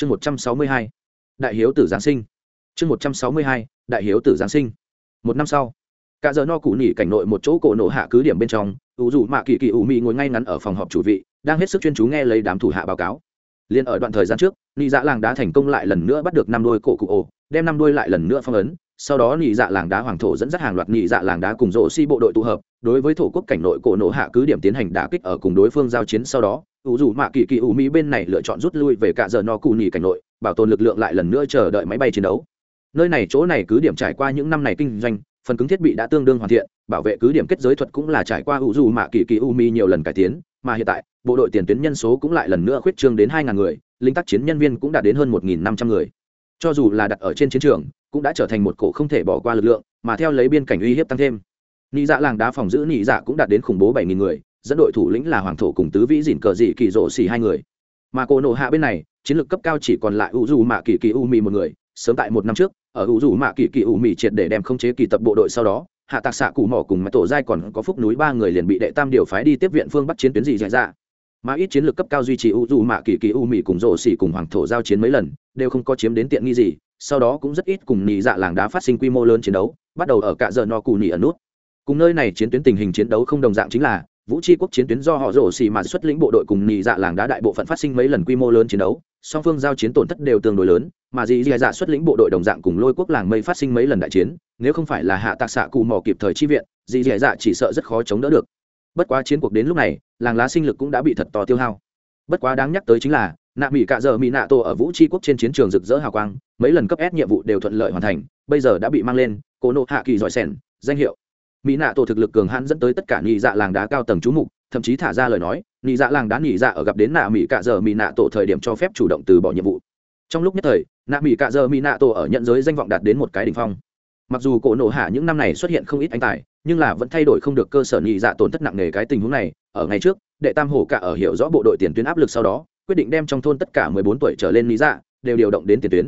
chương một trăm sáu mươi hai, đại hiếu tử giáng sinh. Chương một trăm sáu mươi hai, đại hiếu tử giáng sinh. Một năm sau, cả giờ no cụ nỉ cảnh nội một chỗ cổ nổ hạ cứ điểm bên trong, ủ dù mạ kỳ kỳ ủ mị ngồi ngay ngắn ở phòng họp chủ vị, đang hết sức chuyên chú nghe lấy đám thủ hạ báo cáo. Liền ở đoạn thời gian trước, nị dạ làng đá thành công lại lần nữa bắt được năm đôi cổ cụ ổ, đem năm đôi lại lần nữa phong ấn, sau đó nị dạ làng đá hoàng thổ dẫn dắt hàng loạt nị dạ làng đá cùng rộ si bộ đội tụ hợp đối với thổ quốc cảnh nội cổ nổ hạ cứ điểm tiến hành đả kích ở cùng đối phương giao chiến sau đó, ủ dù mạ kỳ kỳ ủ mỹ bên này lựa chọn rút lui về cả giờ no cụ nỉ cảnh nội, bảo tồn lực lượng lại lần nữa chờ đợi máy bay chiến đấu. Nơi này chỗ này cứ điểm trải qua những năm này kinh doanh, phần cứng thiết bị đã tương đương hoàn thiện, bảo vệ cứ điểm kết giới thuật cũng là trải qua ủ dù mạ kỳ kỳ u mi nhiều lần cải tiến, mà hiện tại, bộ đội tiền tuyến nhân số cũng lại lần nữa khuyết trương đến hai ngàn người, linh tác chiến nhân viên cũng đạt đến hơn một nghìn năm trăm người. Cho dù là đặt ở trên chiến trường, cũng đã trở thành một cổ không thể bỏ qua lực lượng, mà theo lấy biên cảnh uy hiếp tăng thêm nị dạ làng đá phòng giữ nị dạ cũng đạt đến khủng bố bảy nghìn người, dẫn đội thủ lĩnh là hoàng thổ cùng tứ vĩ dìn cờ dị kỳ rộ xì hai người. Mà cổ nộ hạ bên này, chiến lược cấp cao chỉ còn lại u dù mạ kỳ kỳ u mì một người, sớm tại một năm trước, ở u dù mạ kỳ kỳ u mì triệt để đem khống chế kỳ tập bộ đội sau đó, hạ tạc xạ cụ mỏ cùng mặt tổ giai còn có phúc núi ba người liền bị đệ tam điều phái đi tiếp viện phương bắc chiến tuyến dị dạy ra mà ít chiến lược cấp cao duy trì u dù mạ kỳ kỳ u mì cùng rộ xì cùng hoàng thổ giao chiến mấy lần, đều không có chiếm đến tiện nghi gì, sau đó cũng rất ít cùng Nị dạ làng đá phát sinh quy mô lớn chiến đấu, bắt đầu ở cả giờ no cù Nị Ẩn nút cùng nơi này chiến tuyến tình hình chiến đấu không đồng dạng chính là, vũ tri quốc chiến tuyến do họ rổ xì mà xuất lĩnh bộ đội cùng nhị dạ làng đá đại bộ phận phát sinh mấy lần quy mô lớn chiến đấu, song phương giao chiến tổn thất đều tương đối lớn, mà dì dì dạ xuất lĩnh bộ đội đồng dạng cùng lôi quốc làng mây phát sinh mấy lần đại chiến, nếu không phải là hạ tạc xạ cụ mò kịp thời chi viện, dì dì dạ chỉ sợ rất khó chống đỡ được. Bất quá chiến cuộc đến lúc này, làng lá sinh lực cũng đã bị thật to tiêu hao. Bất quá đáng nhắc tới chính là, nạ mỹ cạ giờ mỹ nạ tổ ở vũ tri quốc trên chiến trường rực rỡ hào quang, mấy lần cấp ép nhiệm vụ đều thuận lợi hoàn thành, bây giờ đã bị mang lên cố nộ hạ kỳ giỏi sẻn, danh hiệu mỹ nạ tổ thực lực cường hãn dẫn tới tất cả nhị dạ làng đá cao tầng chú mục, thậm chí thả ra lời nói nhị dạ làng đá nhị dạ ở gặp đến nạ mỹ cạ giờ mỹ nạ tổ thời điểm cho phép chủ động từ bỏ nhiệm vụ. Trong lúc nhất thời, nạ mỹ cạ giờ mỹ nạ tổ ở nhận giới danh vọng đạt đến một cái đ ỉ n h phong. Mặc dù cổ nổ hạ những năm này xuất hiện không ít anh tài, nhưng là vẫn thay đổi không được cơ sở nhị dạ tổn thất nặng nề cái tình huống này. Ở ngày trước, đệ tam hổ cả ở hiểu rõ bộ đội tiền tuyến áp lực sau đó, quyết định đem trong thôn tất cả mười bốn tuổi trở lên lý dạ đều điều động đến tiền tuyến.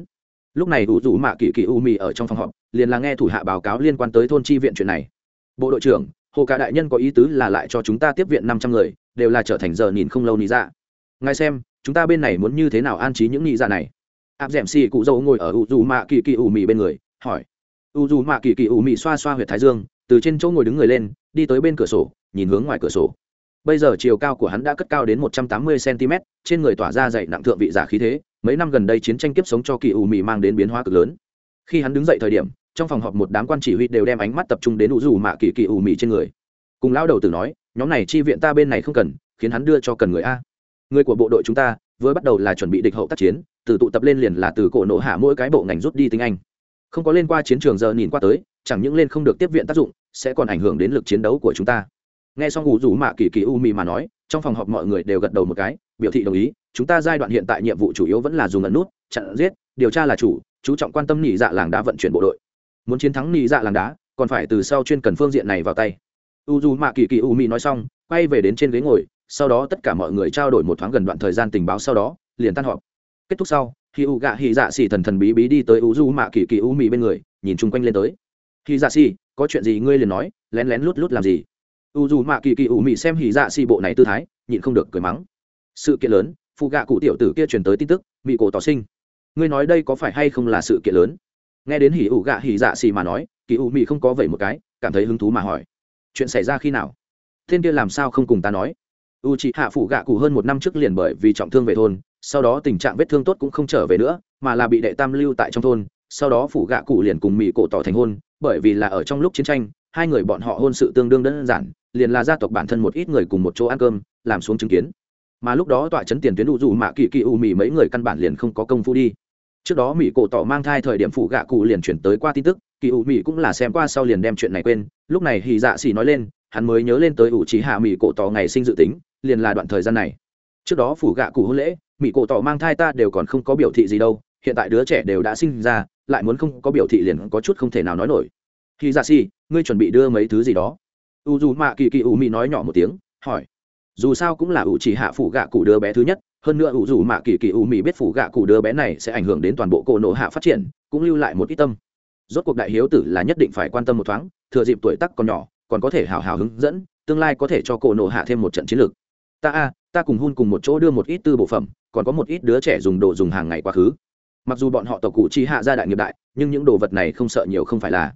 Lúc này đủ rủ mạ kỳ kỳ u mì ở trong phòng họp, liền là nghe thủ hạ báo cáo liên quan tới thôn tri viện chuyện này bộ đội trưởng, hồ cả đại nhân có ý tứ là lại cho chúng ta tiếp viện năm trăm người, đều là trở thành giờ nhìn không lâu nị dạ. Ngài xem, chúng ta bên này muốn như thế nào an trí những nị dạ này? Áp d ẻ m xì cụ dâu ngồi ở u dù mạ kỳ kỳ u Mị bên người, hỏi. U dù mạ kỳ kỳ u Mị xoa xoa h u y ệ t thái dương, từ trên chỗ ngồi đứng người lên, đi tới bên cửa sổ, nhìn hướng ngoài cửa sổ. Bây giờ chiều cao của hắn đã cất cao đến một trăm tám mươi cm trên người tỏa ra dậy nặng thượng vị giả khí thế, mấy năm gần đây chiến tranh kiếp sống cho kỳ u Mị mang đến biến hóa cực lớn. Khi hắn đứng dậy thời điểm trong phòng họp một đám quan chỉ huy đều đem ánh mắt tập trung đến u dù mạ kỳ kỳ u mị trên người. Cùng lão đầu tử nói, nhóm này chi viện ta bên này không cần, khiến hắn đưa cho cần người a. Người của bộ đội chúng ta, vừa bắt đầu là chuẩn bị địch hậu tác chiến, từ tụ tập lên liền là từ cổ nổ hạ mỗi cái bộ ngành rút đi tiếng anh. Không có lên qua chiến trường giờ nhìn qua tới, chẳng những lên không được tiếp viện tác dụng, sẽ còn ảnh hưởng đến lực chiến đấu của chúng ta. Nghe xong ủ rủ mạ kỳ kỳ u mì mà nói, trong phòng họp mọi người đều gật đầu một cái, biểu thị đồng ý, chúng ta giai đoạn hiện tại nhiệm vụ chủ yếu vẫn là dùng ẩn nút, chặn giết, điều tra là chủ, chú trọng quan tâm nhị dạ làng đã vận chuyển bộ đội muốn chiến thắng nị dạ làng đá, còn phải từ sau chuyên cần phương diện này vào tay. U dù mạ kỳ kỳ u mì nói xong, quay về đến trên ghế ngồi, sau đó tất cả mọi người trao đổi một thoáng gần đoạn thời gian tình báo sau đó, liền tan họp. Kết thúc sau khi u gạ hy dạ xì thần thần bí bí đi tới u du mạ kỳ kỳ u mì bên người, nhìn chung quanh lên tới. Hì dạ xì, có chuyện gì ngươi liền nói, lén lén lút lút làm gì? U du mạ kỳ kỳ u mì xem hy dạ xì bộ này tư thái, nhịn không được cười mắng. Sự kiện lớn phụ gạ cụ tiểu tử kia truyền tới tin tức mỹ cổ tỏ sinh. Ngươi nói đây có phải hay không là sự kiện lớn? Nghe đến hỉ ủ gạ hỉ dạ xì mà nói, kỳ u mị không có vậy một cái, cảm thấy hứng thú mà hỏi, chuyện xảy ra khi nào? Thiên kia làm sao không cùng ta nói? U chị hạ phụ gạ cụ hơn một năm trước liền bởi vì trọng thương về thôn, sau đó tình trạng vết thương tốt cũng không trở về nữa, mà là bị đệ tam lưu tại trong thôn, sau đó phụ gạ cụ liền cùng mỹ cổ tỏ thành hôn, bởi vì là ở trong lúc chiến tranh, hai người bọn họ hôn sự tương đương đơn giản, liền là gia tộc bản thân một ít người cùng một chỗ ăn cơm, làm xuống chứng kiến. Mà lúc đó tọa chấn tiền tuyến đủ dù mạ kỳ kỳ u mì mấy người căn bản liền không có công phu đi trước đó mỹ cổ tỏ mang thai thời điểm phụ gạ cụ liền chuyển tới qua tin tức, kỳ ủ mỹ cũng là xem qua sau liền đem chuyện này quên. Lúc này hì dạ xỉ nói lên, hắn mới nhớ lên tới ủ trí hạ mỹ cổ tỏ ngày sinh dự tính, liền là đoạn thời gian này. Trước đó phủ gạ cụ hôn lễ, mỹ cổ tỏ mang thai ta đều còn không có biểu thị gì đâu, hiện tại đứa trẻ đều đã sinh ra, lại muốn không có biểu thị liền có chút không thể nào nói nổi. Khi dạ xỉ, ngươi chuẩn bị đưa mấy thứ gì đó? U dù mạ kỳ kỳ u mỹ nói nhỏ một tiếng, hỏi dù sao cũng là ủ chỉ hạ phủ gạ cụ đứa bé thứ nhất, hơn nữa ủ dù mạ kỳ kỳ ủ mỹ biết phủ gạ cụ đứa bé này sẽ ảnh hưởng đến toàn bộ cổ nộ hạ phát triển, cũng lưu lại một ít tâm. Rốt cuộc đại hiếu tử là nhất định phải quan tâm một thoáng, thừa dịp tuổi tắc còn nhỏ, còn có thể hào hào hướng dẫn, tương lai có thể cho cổ nộ hạ thêm một trận chiến lược. Ta a, ta cùng hun cùng một chỗ đưa một ít tư bộ phẩm, còn có một ít đứa trẻ dùng đồ dùng hàng ngày quá khứ. Mặc dù bọn họ tộc cụ chi hạ gia đại nghiệp đại, nhưng những đồ vật này không sợ nhiều không phải là.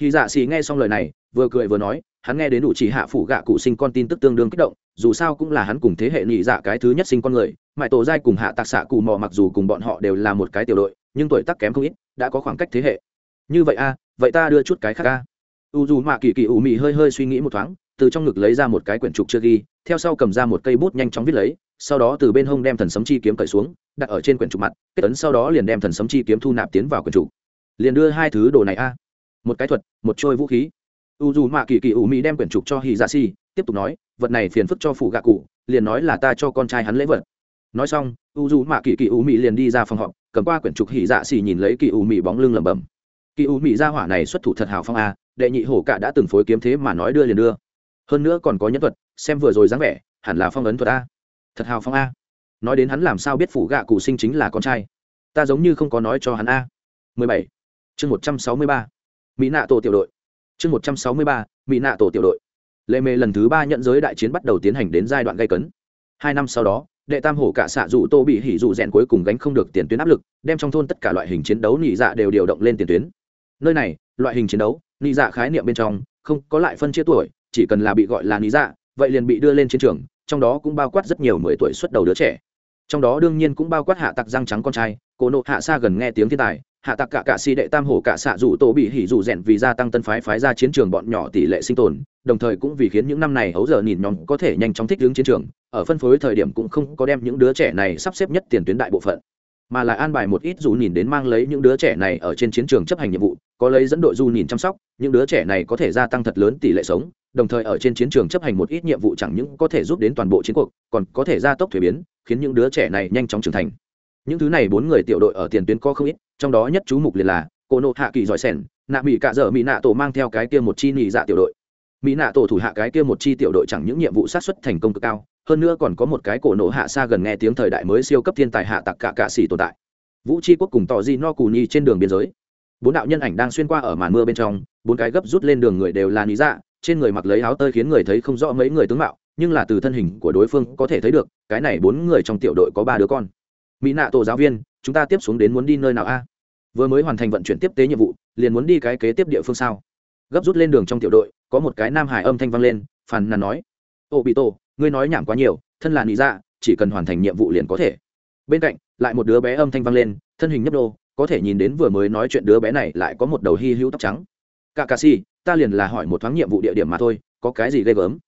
Khi dạ xì nghe xong lời này, vừa cười vừa nói hắn nghe đến đủ chỉ hạ phủ gạ cụ sinh con tin tức tương đương kích động, dù sao cũng là hắn cùng thế hệ nhị dạ cái thứ nhất sinh con người mãi tổ giai cùng hạ tạc xạ cụ mò mặc dù cùng bọn họ đều là một cái tiểu đội, nhưng tuổi tác kém không ít, đã có khoảng cách thế hệ. Như vậy a, vậy ta đưa chút cái khác a. U dù mạ kỳ kỳ ủ mị hơi hơi suy nghĩ một thoáng, từ trong ngực lấy ra một cái quyển trục chưa ghi, theo sau cầm ra một cây bút nhanh chóng viết lấy, sau đó từ bên hông đem thần sấm chi kiếm cởi xuống, đặt ở trên quyển trục mặt, kết ấn sau đó liền đem thần sấm chi kiếm thu nạp tiến vào quyển trục. Liền đưa hai thứ đồ này a. Một cái thuật, một trôi vũ khí u dù mạ kỳ kỳ ủ mỹ đem quyển trục cho hì dạ xì tiếp tục nói, vật này phiền phức cho phụ gạ cụ, liền nói là ta cho con trai hắn lễ vật. Nói xong, u dù mạ kỳ kỳ ủ mỹ liền đi ra phòng họp, cầm qua quyển trục hì dạ xì nhìn lấy kỳ ủ mỹ bóng lưng lẩm bẩm. Kỳ ủ mỹ ra hỏa này xuất thủ thật hào phong a, đệ nhị hổ cả đã từng phối kiếm thế mà nói đưa liền đưa. Hơn nữa còn có nhân thuật, xem vừa rồi dáng vẻ, hẳn là phong ấn thuật a. Thật hào phong a. Nói đến hắn làm sao biết phủ gạ cụ sinh chính là con trai? Ta giống như không có nói cho hắn a. 17. chương 163. mỹ nạ tổ tiểu đội chương 163. mỹ nạ tổ tiểu đội. Lệ mề lần thứ ba nhận giới đại chiến bắt đầu tiến hành đến giai đoạn gây cấn. Hai năm sau đó, đệ tam hổ cả xạ dụ tô bị hỉ dụ rèn cuối cùng gánh không được tiền tuyến áp lực, đem trong thôn tất cả loại hình chiến đấu nhị dạ đều điều động lên tiền tuyến. Nơi này, loại hình chiến đấu nhị dạ khái niệm bên trong, không có lại phân chia tuổi, chỉ cần là bị gọi là nhị dạ vậy liền bị đưa lên chiến trường, trong đó cũng bao quát rất nhiều mười tuổi xuất đầu đứa trẻ trong đó đương nhiên cũng bao quát hạ tặc răng trắng con trai cổ nộ hạ xa gần nghe tiếng thiên tài, hạ tặc cả cạ si đệ tam hổ cả xạ rủ tổ bị hỉ rủ rèn vì gia tăng tân phái phái ra chiến trường bọn nhỏ tỷ lệ sinh tồn, đồng thời cũng vì khiến những năm này hấu giờ nhìn nhóm có thể nhanh chóng thích ứng chiến trường, ở phân phối thời điểm cũng không có đem những đứa trẻ này sắp xếp nhất tiền tuyến đại bộ phận, mà lại an bài một ít dù nhìn đến mang lấy những đứa trẻ này ở trên chiến trường chấp hành nhiệm vụ, có lấy dẫn đội du nhìn chăm sóc, những đứa trẻ này có thể gia tăng thật lớn tỷ lệ sống, đồng thời ở trên chiến trường chấp hành một ít nhiệm vụ chẳng những có thể giúp đến toàn bộ chiến cuộc, còn có thể gia tốc thuế biến khiến những đứa trẻ này nhanh chóng trưởng thành. Những thứ này bốn người tiểu đội ở tiền tuyến có không ít, trong đó nhất chú mục liền là, cô nộ hạ kỳ giỏi sẻn, nạ mỹ cạ dở mỹ nạ tổ mang theo cái kia một chi nị dạ tiểu đội. Mỹ nạ tổ thủ hạ cái kia một chi tiểu đội chẳng những nhiệm vụ sát xuất thành công cực cao, hơn nữa còn có một cái cổ nộ hạ xa gần nghe tiếng thời đại mới siêu cấp thiên tài hạ tặc cả cạ xỉ tồn tại. Vũ tri quốc cùng tỏ di no cù nhi trên đường biên giới. Bốn đạo nhân ảnh đang xuyên qua ở màn mưa bên trong, bốn cái gấp rút lên đường người đều là lý dạ trên người mặc lấy áo tơi khiến người thấy không rõ mấy người tướng mạo nhưng là từ thân hình của đối phương có thể thấy được, cái này bốn người trong tiểu đội có ba đứa con. Mỹ nạ tổ giáo viên, chúng ta tiếp xuống đến muốn đi nơi nào a? Vừa mới hoàn thành vận chuyển tiếp tế nhiệm vụ, liền muốn đi cái kế tiếp địa phương sao? Gấp rút lên đường trong tiểu đội, có một cái nam hải âm thanh vang lên, phàn nàn nói, ô, bị tổ, ngươi nói nhảm quá nhiều, thân là nị dạ chỉ cần hoàn thành nhiệm vụ liền có thể. Bên cạnh, lại một đứa bé âm thanh vang lên, thân hình nhấp đô có thể nhìn đến vừa mới nói chuyện đứa bé này lại có một đầu hy hữu tóc trắng. Cả cà si ta liền là hỏi một thoáng nhiệm vụ địa điểm mà thôi, có cái gì ghê gớm?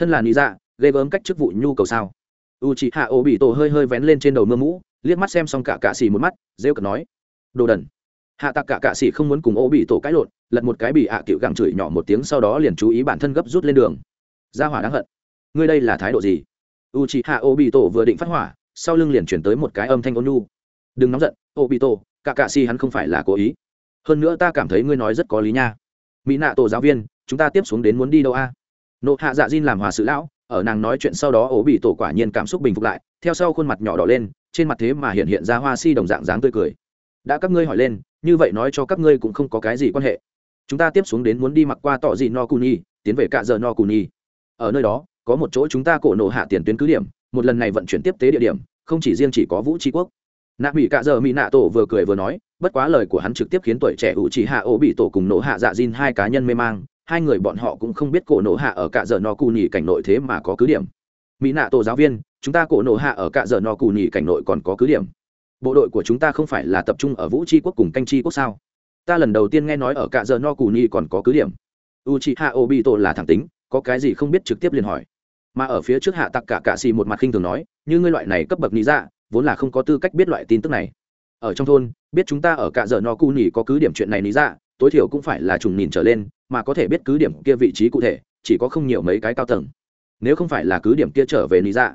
Thân là lý dạ ghê gớm cách chức vụ nhu cầu sao? U chị hạ ô bị tổ hơi hơi vén lên trên đầu mưa mũ, liếc mắt xem xong cả cạ xỉ một mắt, rêu cợt nói, đồ đần. Hạ tặc cả cạ xỉ không muốn cùng ô bị tổ cãi lộn, lật một cái bị hạ à cựu gặng chửi nhỏ một tiếng sau đó liền chú ý bản thân gấp rút lên đường. Ra hỏa đáng hận. Ngươi đây là thái độ gì? U chị hạ ô bị tổ vừa định phát hỏa, sau lưng liền chuyển tới một cái âm thanh ôn nhu. Đừng nóng giận ô bị tổ cả cạ xỉ hắn không phải là cố ý. Hơn nữa ta cảm thấy ngươi nói rất có lý nha. Mỹ nạ tổ giáo viên, chúng ta tiếp xuống đến muốn đi đâu a? Nộ hạ dạ diên làm hòa sự lão, ở nàng nói chuyện sau đó ố bị tổ quả nhiên cảm xúc bình phục lại, theo sau khuôn mặt nhỏ đỏ lên, trên mặt thế mà hiện hiện ra hoa si đồng dạng dáng tươi cười. Đã các ngươi hỏi lên, như vậy nói cho các ngươi cũng không có cái gì quan hệ. Chúng ta tiếp xuống đến muốn đi mặc qua tỏ gì no cuni tiến về cạ giờ no cuni ở nơi đó, có một chỗ chúng ta cổ nộ hạ tiền tuyến cứ điểm, một lần này vận chuyển tiếp tế địa điểm, không chỉ riêng chỉ có vũ tri quốc. Nạ mỹ cạ giờ mỹ nạ tổ vừa cười vừa nói, bất quá lời của hắn trực tiếp khiến tuổi trẻ ủ chỉ hạ ố bị tổ cùng nộ hạ dạ diên hai cá nhân mê mang hai người bọn họ cũng không biết cổ nổ hạ ở cạ giờ no cù nhì cảnh nội thế mà có cứ điểm. Mỹ nạ tổ giáo viên, chúng ta cổ nổ hạ ở cạ giờ no cù nhì cảnh nội còn có cứ điểm. Bộ đội của chúng ta không phải là tập trung ở vũ tri quốc cùng canh tri quốc sao? Ta lần đầu tiên nghe nói ở cạ giờ no cù nhì còn có cứ điểm. U chị hạ ô bị tổ là thẳng tính, có cái gì không biết trực tiếp liền hỏi. Mà ở phía trước hạ tặc cả cạ xì một mặt khinh thường nói, như ngươi loại này cấp bậc lý dạ vốn là không có tư cách biết loại tin tức này. Ở trong thôn, biết chúng ta ở cạ giờ no cu nhì có cứ điểm chuyện này lý dạ tối thiểu cũng phải là trùng nhìn trở lên, mà có thể biết cứ điểm kia vị trí cụ thể, chỉ có không nhiều mấy cái cao tầng. Nếu không phải là cứ điểm kia trở về lý dạ.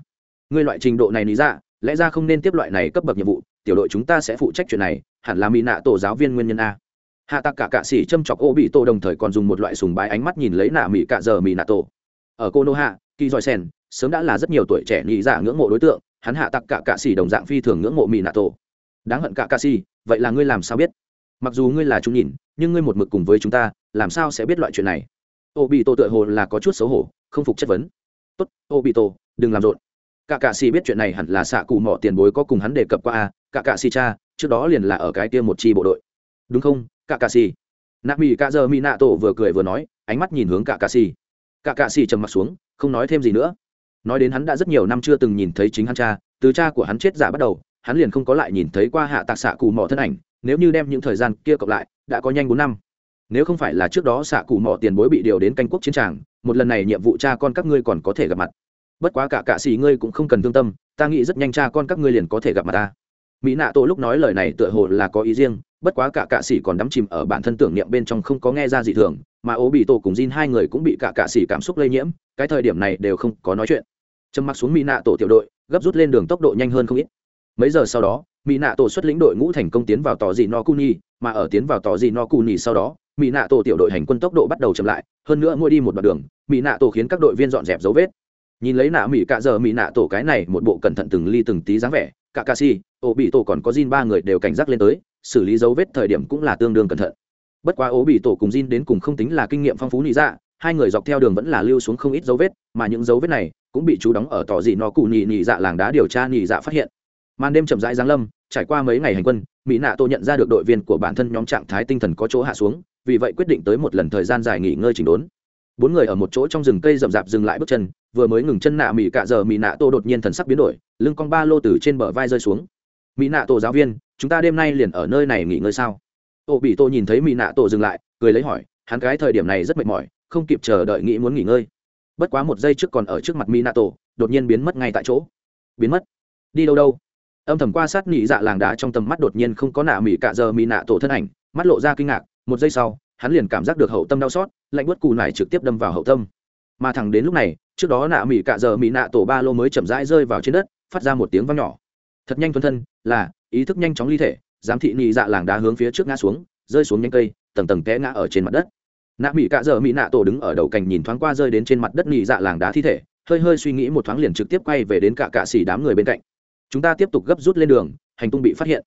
Ngươi loại trình độ này lý dạ lẽ ra không nên tiếp loại này cấp bậc nhiệm vụ, tiểu đội chúng ta sẽ phụ trách chuyện này, hẳn là mỹ nạ tổ giáo viên nguyên nhân a. Hạ tặc cả cạ sĩ châm chọc ô bị tổ đồng thời còn dùng một loại sùng bái ánh mắt nhìn lấy nạ mỹ cạ giờ mỹ nạ tổ ở cô nô hạ, kỳ giỏi sen, sớm đã là rất nhiều tuổi trẻ nghĩ dạ ngưỡng mộ đối tượng, hắn hạ tặc cả cạ sĩ đồng dạng phi thường ngưỡng mộ mỹ nạ tổ đáng hận cả cạ sĩ, vậy là ngươi làm sao biết? Mặc dù ngươi là chúng nhìn, nhưng ngươi một mực cùng với chúng ta, làm sao sẽ biết loại chuyện này? Ô bị tổ tựa hồ là có chút xấu hổ, không phục chất vấn. Tốt ô bị tổ đừng làm rộn. Cả cạ xì biết chuyện này hẳn là xạ cụ mỏ tiền bối có cùng hắn đề cập qua a, cả cạ xì cha, trước đó liền là ở cái kia một chi bộ đội. Đúng không, cả cạ xì? Nạ mỹ cạ giờ mỹ nạ tổ vừa cười vừa nói, ánh mắt nhìn hướng cả cạ xì. Cả cạ xì trầm mặt xuống, không nói thêm gì nữa. Nói đến hắn đã rất nhiều năm chưa từng nhìn thấy chính hắn cha, từ cha của hắn chết giả bắt đầu, hắn liền không có lại nhìn thấy qua hạ tạc xạ cụ mỏ thân ảnh nếu như đem những thời gian kia cộng lại, đã có nhanh bốn năm. Nếu không phải là trước đó xạ cụ mỏ tiền bối bị điều đến canh quốc chiến tràng, một lần này nhiệm vụ cha con các ngươi còn có thể gặp mặt. Bất quá cả cạ xì ngươi cũng không cần thương tâm, ta nghĩ rất nhanh cha con các ngươi liền có thể gặp mặt ta. Mỹ nạ tổ lúc nói lời này tựa hồ là có ý riêng, bất quá cả cạ xì còn đắm chìm ở bản thân tưởng niệm bên trong không có nghe ra gì thường, mà ố bị tổ cùng Jin hai người cũng bị cả cạ xì cảm xúc lây nhiễm, cái thời điểm này đều không có nói chuyện. Trầm mặc xuống mỹ nạ tổ tiểu đội, gấp rút lên đường tốc độ nhanh hơn không ít. Mấy giờ sau đó mỹ nạ tổ xuất lĩnh đội ngũ thành công tiến vào tỏ dị no cuni mà ở tiến vào tỏ dị no cuni sau đó mỹ nạ tổ tiểu đội hành quân tốc độ bắt đầu chậm lại hơn nữa mua đi một đoạn đường mỹ nạ tổ khiến các đội viên dọn dẹp dấu vết. Nhìn lấy nạ mỹ cạ giờ mỹ nạ tổ cái này một bộ cẩn thận từng ly từng tí dáng vẻ cả ca si ô bị tổ còn có Jin ba người đều cảnh giác lên tới xử lý dấu vết thời điểm cũng là tương đương cẩn thận. Bất quá ố bị tổ cùng Jin đến cùng không tính là kinh nghiệm phong phú nị dạ, hai người dọc theo đường vẫn là lưu xuống không ít dấu vết mà những dấu vết này cũng bị chú đóng ở tỏ dị no cụ nhị nhị dạ làng đá điều tra nhị dạ phát hiện màn đêm chậm rãi giáng lâm, trải qua mấy ngày hành quân, mỹ nạ tô nhận ra được đội viên của bản thân nhóm trạng thái tinh thần có chỗ hạ xuống, vì vậy quyết định tới một lần thời gian dài nghỉ ngơi chỉnh đốn. Bốn người ở một chỗ trong rừng cây rậm rạp dừng lại bước chân, vừa mới ngừng chân nạ mỹ cạ giờ mỹ nạ tô đột nhiên thần sắc biến đổi, lưng con ba lô từ trên bờ vai rơi xuống. Mỹ nạ tổ giáo viên, chúng ta đêm nay liền ở nơi này nghỉ ngơi sao? Ô bị tô nhìn thấy mỹ nạ tổ dừng lại, cười lấy hỏi, hắn cái thời điểm này rất mệt mỏi, không kịp chờ đợi nghĩ muốn nghỉ ngơi. Bất quá một giây trước còn ở trước mặt mỹ nạ tổ đột nhiên biến mất ngay tại chỗ. Biến mất? Đi đâu đâu? Âm thầm qua sát nị dạ làng đá trong tầm mắt đột nhiên không có nạ mỹ cạ giờ mỹ nạ tổ thân ảnh, mắt lộ ra kinh ngạc, một giây sau, hắn liền cảm giác được hậu tâm đau xót, lạnh bớt cù nải trực tiếp đâm vào hậu tâm. Mà thẳng đến lúc này, trước đó nạ mỹ cạ giờ mỹ nạ tổ ba lô mới chậm rãi rơi vào trên đất, phát ra một tiếng vang nhỏ. Thật nhanh thuần thân, là, ý thức nhanh chóng ly thể, giám thị nị dạ làng đá hướng phía trước ngã xuống, rơi xuống nhanh cây, tầng tầng té ngã ở trên mặt đất. Nạ mỹ cạ giờ mỹ nạ tổ đứng ở đầu cành nhìn thoáng qua rơi đến trên mặt đất nị dạ làng đá thi thể, hơi hơi suy nghĩ một thoáng liền trực tiếp quay về đến cả cạ xỉ đám người bên cạnh chúng ta tiếp tục gấp rút lên đường, hành tung bị phát hiện.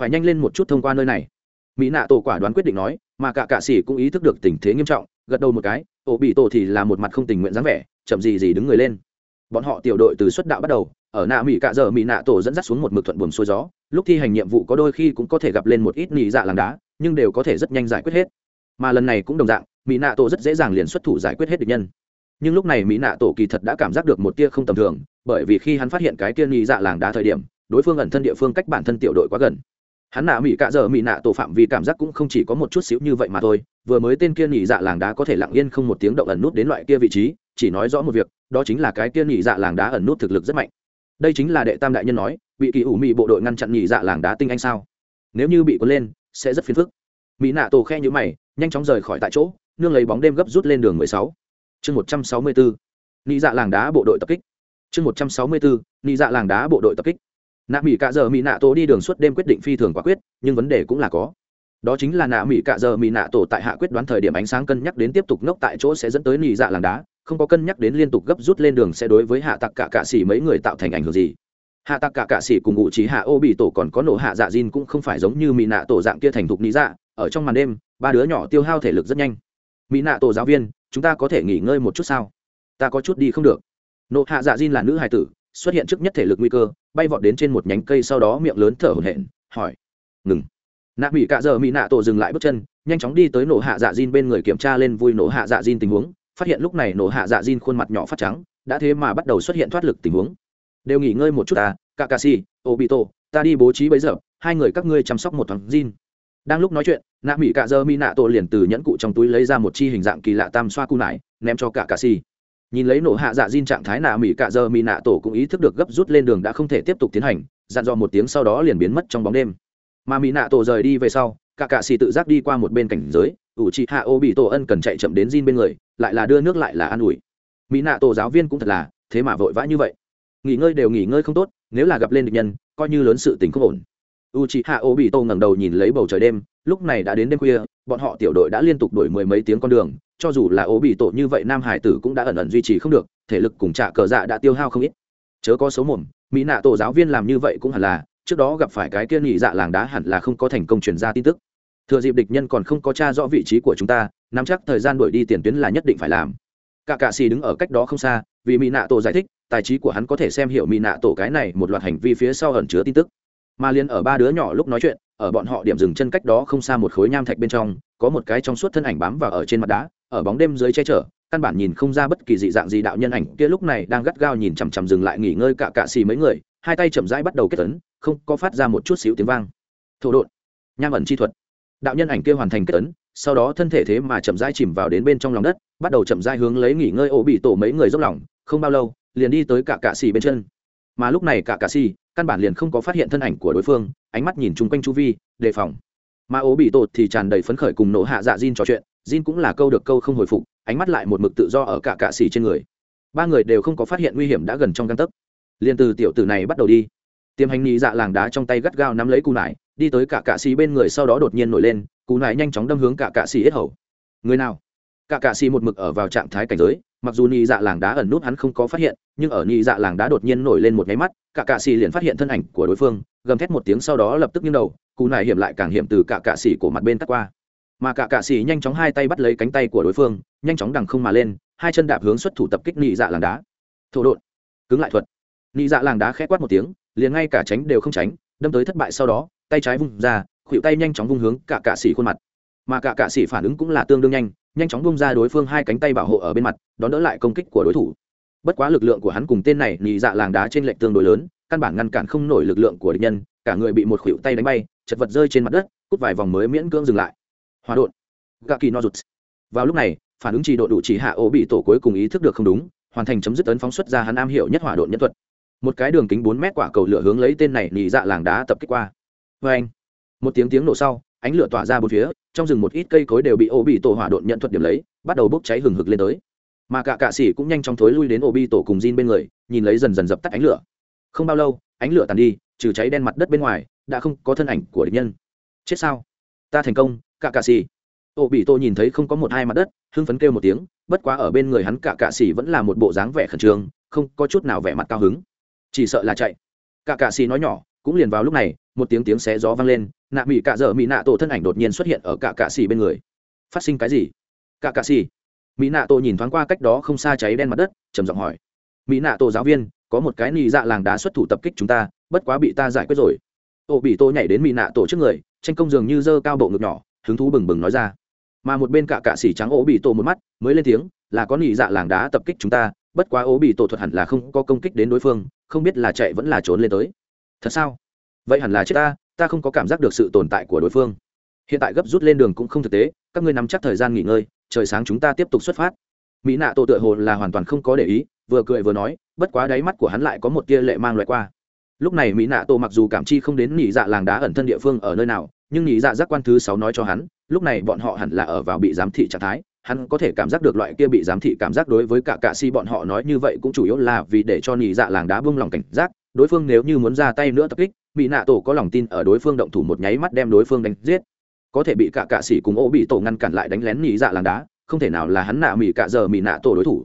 Phải nhanh lên một chút thông qua nơi này. Mỹ nạ tổ quả đoán quyết định nói, mà cả cạ xỉ cũng ý thức được tình thế nghiêm trọng, gật đầu một cái ổ bị tổ thì là một mặt không tình nguyện dáng vẻ, chậm gì gì đứng người lên. Bọn họ tiểu đội từ xuất đạo bắt đầu, ở nạ mỹ cạ giờ mỹ nạ tổ dẫn dắt xuống một mực thuận buồm xuôi gió, lúc thi hành nhiệm vụ có đôi khi cũng có thể gặp lên một ít nị dạ làng đá, nhưng đều có thể rất nhanh giải quyết hết. Mà lần này cũng đồng dạng, mỹ nạ tổ rất dễ dàng liền xuất thủ giải quyết hết địch nhân nhưng lúc này mỹ nạ tổ kỳ thật đã cảm giác được một tia không tầm thường, bởi vì khi hắn phát hiện cái tia nhị dạ làng đá thời điểm, đối phương ẩn thân địa phương cách bản thân tiểu đội quá gần. Hắn nạ mỹ cạ giờ mỹ nạ tổ phạm vì cảm giác cũng không chỉ có một chút xíu như vậy mà thôi, vừa mới tên kia nhị dạ làng đá có thể lặng yên không một tiếng động ẩn nút đến loại kia vị trí, chỉ nói rõ một việc, đó chính là cái kia nhị dạ làng đá ẩn nút thực lực rất mạnh. Đây chính là đệ tam đại nhân nói, bị kỳ ủ mỹ bộ đội ngăn chặn nhị dạ làng đá tinh anh sao? Nếu như bị cuốn lên, sẽ rất phiền phức. Mỹ nạ tổ khe nhữ mày, nhanh chóng rời khỏi tại chỗ, nương lấy bóng đêm gấp rút lên đường mười sáu chương một trăm sáu mươi bốn nị dạ làng đá bộ đội tập kích. Chương một trăm sáu mươi bốn nị dạ làng đá bộ đội tập kích. Nạ mỹ cạ giờ mỹ nạ tổ đi đường suốt đêm quyết định phi thường quả quyết, nhưng vấn đề cũng là có. Đó chính là nạ mỹ cạ giờ mỹ nạ tổ tại hạ quyết đoán thời điểm ánh sáng cân nhắc đến tiếp tục ngốc tại chỗ sẽ dẫn tới nị dạ làng đá, không có cân nhắc đến liên tục gấp rút lên đường sẽ đối với hạ tặc cả cạ xỉ mấy người tạo thành ảnh hưởng gì. Hạ tặc cả cạ xỉ cùng ngụ trí hạ ô bị tổ còn có nổ hạ dạ diên cũng không phải giống như mỹ nạ tổ dạng kia thành thục nị dạ ở trong màn đêm, ba đứa nhỏ tiêu hao thể lực rất nhanh mỹ nạ tổ giáo viên chúng ta có thể nghỉ ngơi một chút sao ta có chút đi không được nộ hạ dạ diên là nữ hài tử xuất hiện trước nhất thể lực nguy cơ bay vọt đến trên một nhánh cây sau đó miệng lớn thở hổn hển hỏi ngừng nạ mỹ cạ giờ mỹ nạ tổ dừng lại bước chân nhanh chóng đi tới nổ hạ dạ diên bên người kiểm tra lên vui nổ hạ dạ diên tình huống phát hiện lúc này nổ hạ dạ diên khuôn mặt nhỏ phát trắng đã thế mà bắt đầu xuất hiện thoát lực tình huống đều nghỉ ngơi một chút ta Kakashi, obito ta đi bố trí bấy giờ hai người các ngươi chăm sóc một thằng diên đang lúc nói chuyện, nạ mỹ cạ giờ mỹ nạ tổ liền từ nhẫn cụ trong túi lấy ra một chi hình dạng kỳ lạ tam xoa cu nải, ném cho cả cà si. Nhìn lấy nổ hạ dạ diên trạng thái nạ mỹ cạ giờ mỹ nạ tổ cũng ý thức được gấp rút lên đường đã không thể tiếp tục tiến hành, dặn dò một tiếng sau đó liền biến mất trong bóng đêm. Mà mỹ nạ tổ rời đi về sau, cả cạ xì tự giác đi qua một bên cảnh giới, ủ chị hạ ô bị tổ ân cần chạy chậm đến diên bên người, lại là đưa nước lại là an ủi. Mỹ nạ tổ giáo viên cũng thật là, thế mà vội vã như vậy. Nghỉ ngơi đều nghỉ ngơi không tốt, nếu là gặp lên địch nhân, coi như lớn sự tình không ổn u chị hạ ô bị tô ngẩng đầu nhìn lấy bầu trời đêm, lúc này đã đến đêm khuya, bọn họ tiểu đội đã liên tục đổi mười mấy tiếng con đường, cho dù là ố bị tổ như vậy nam hải tử cũng đã ẩn ẩn duy trì không được, thể lực cùng trả cờ dạ đã tiêu hao không ít. Chớ có số mồm, mỹ nạ tổ giáo viên làm như vậy cũng hẳn là, trước đó gặp phải cái kia nhị dạ làng đá hẳn là không có thành công truyền ra tin tức. Thừa dịp địch nhân còn không có t r a rõ vị trí của chúng ta, nắm chắc thời gian đuổi đi tiền tuyến là nhất định phải làm. Cả cạ xì đứng ở cách đó không xa, vì mỹ nạ tổ giải thích, tài trí của hắn có thể xem hiểu mỹ nạ tổ cái này một loạt hành vi phía sau ẩn chứa tin tức mà liền ở ba đứa nhỏ lúc nói chuyện, ở bọn họ điểm dừng chân cách đó không xa một khối nham thạch bên trong, có một cái trong suốt thân ảnh bám vào ở trên mặt đá, ở bóng đêm dưới che chở, căn bản nhìn không ra bất kỳ dị dạng gì đạo nhân ảnh kia lúc này đang gắt gao nhìn chằm chằm dừng lại nghỉ ngơi cả cạ xì mấy người, hai tay chậm rãi bắt đầu kết tấn không có phát ra một chút xíu tiếng vang. Thổ đột nham ẩn chi thuật. Đạo nhân ảnh kia hoàn thành kết tấn sau đó thân thể thế mà chậm rãi chìm vào đến bên trong lòng đất, bắt đầu chậm rãi hướng lấy nghỉ ngơi ổ bị tổ mấy người dốc lòng, không bao lâu, liền đi tới cả cạ xì bên chân. Mà lúc này cả cạ xì căn bản liền không có phát hiện thân ảnh của đối phương, ánh mắt nhìn chung quanh chu vi, đề phòng. Mà ố bị tột thì tràn đầy phấn khởi cùng nổ hạ dạ Jin trò chuyện, Jin cũng là câu được câu không hồi phục, ánh mắt lại một mực tự do ở cả cạ xỉ trên người. Ba người đều không có phát hiện nguy hiểm đã gần trong găng tấc. Liền từ tiểu tử này bắt đầu đi. Tiêm hành nhị dạ làng đá trong tay gắt gao nắm lấy cù nải, đi tới cả cạ xỉ bên người sau đó đột nhiên nổi lên, cù nải nhanh chóng đâm hướng cả cạ xỉ hết hầu. Người nào? Cả cạ xỉ một mực ở vào trạng thái cảnh giới, mặc dù nhị dạ làng đá ẩn nút hắn không có phát hiện, nhưng ở nhị dạ làng đá đột nhiên nổi lên một nháy mắt cả cạ xì liền phát hiện thân ảnh của đối phương, gầm thét một tiếng sau đó lập tức nghiêng đầu, cú này hiểm lại càng hiểm từ cả cạ xì của mặt bên tắt qua. Mà cả cạ xì nhanh chóng hai tay bắt lấy cánh tay của đối phương, nhanh chóng đằng không mà lên, hai chân đạp hướng xuất thủ tập kích nhị dạ làng đá. Thổ đột cứng lại thuật. Nhị dạ làng đá khẽ quát một tiếng, liền ngay cả tránh đều không tránh, đâm tới thất bại sau đó, tay trái vung ra khuỵu tay nhanh chóng vung hướng cả cạ xì khuôn mặt. Mà cả cạ xì phản ứng cũng là tương đương nhanh nhanh chóng vung ra đối phương hai cánh tay bảo hộ ở bên mặt, đón đỡ lại công kích của đối thủ bất quá lực lượng của hắn cùng tên này nhị dạ làng đá trên lệch tương đối lớn, căn bản ngăn cản không nổi lực lượng của địch nhân, cả người bị một khuỷu tay đánh bay, chật vật rơi trên mặt đất, cút vài vòng mới miễn cưỡng dừng lại. Hòa đột gà kỳ no rụt vào lúc này, phản ứng trì độ đủ chỉ hạ ô bị tổ cuối cùng ý thức được không đúng, hoàn thành chấm dứt tấn phóng xuất ra hắn am hiểu nhất hỏa độn nhân thuật. Một cái đường kính bốn mét quả cầu lửa hướng lấy tên này nhị dạ làng đá tập kích qua. Vê anh. Một tiếng tiếng nổ sau, ánh lửa tỏa ra bốn phía, trong rừng một ít cây cối đều bị ô bị tổ hỏa độn nhận thuật điểm lấy, bắt đầu bốc cháy hừng hực lên tới mà cả cạ sĩ cũng nhanh chóng thối lui đến ổ bi tổ cùng Jin bên người, nhìn lấy dần dần dập tắt ánh lửa. Không bao lâu, ánh lửa tàn đi, trừ cháy đen mặt đất bên ngoài, đã không có thân ảnh của địch nhân. Chết sao? Ta thành công, cả cạ xì ổ bị tổ nhìn thấy không có một hai mặt đất, hưng phấn kêu một tiếng, bất quá ở bên người hắn cả cạ xì vẫn là một bộ dáng vẻ khẩn trương, không có chút nào vẻ mặt cao hứng. Chỉ sợ là chạy. Cả cạ xì nói nhỏ, cũng liền vào lúc này, một tiếng tiếng xé gió vang lên, nạ mỹ cạ dở mỹ nạ tổ thân ảnh đột nhiên xuất hiện ở cả cạ xì bên người. Phát sinh cái gì? Cả cạ xì mỹ nạ tổ nhìn thoáng qua cách đó không xa cháy đen mặt đất, trầm giọng hỏi. Mỹ nạ tổ giáo viên, có một cái nị dạ làng đá xuất thủ tập kích chúng ta, bất quá bị ta giải quyết rồi. Ô bị tô nhảy đến mỹ nạ tổ trước người, tranh công dường như dơ cao bộ ngực nhỏ, hứng thú bừng bừng nói ra. Mà một bên cả cạ xỉ trắng ô bị tổ một mắt, mới lên tiếng, là có nị dạ làng đá tập kích chúng ta, bất quá ô bị tổ thuật hẳn là không có công kích đến đối phương, không biết là chạy vẫn là trốn lên tới. Thật sao? Vậy hẳn là chết ta ta không có cảm giác được sự tồn tại của đối phương. Hiện tại gấp rút lên đường cũng không thực tế, các ngươi nắm chắc thời gian nghỉ ngơi trời sáng chúng ta tiếp tục xuất phát. Mỹ nạ tổ tựa hồ là hoàn toàn không có để ý, vừa cười vừa nói, bất quá đáy mắt của hắn lại có một tia lệ mang loại qua. Lúc này mỹ nạ tổ mặc dù cảm chi không đến nhị dạ làng đá ẩn thân địa phương ở nơi nào, nhưng nhị dạ giác quan thứ sáu nói cho hắn, lúc này bọn họ hẳn là ở vào bị giám thị trạng thái, hắn có thể cảm giác được loại kia bị giám thị cảm giác đối với cả cạ si bọn họ nói như vậy cũng chủ yếu là vì để cho nhị dạ làng đá buông lòng cảnh giác, đối phương nếu như muốn ra tay nữa tập kích, mỹ nạ tổ có lòng tin ở đối phương động thủ một nháy mắt đem đối phương đánh giết có thể bị cả cạ sĩ cùng ô bị tổ ngăn cản lại đánh lén nhị dạ làng đá, không thể nào là hắn nạ mỹ cạ giờ mỹ nạ tổ đối thủ.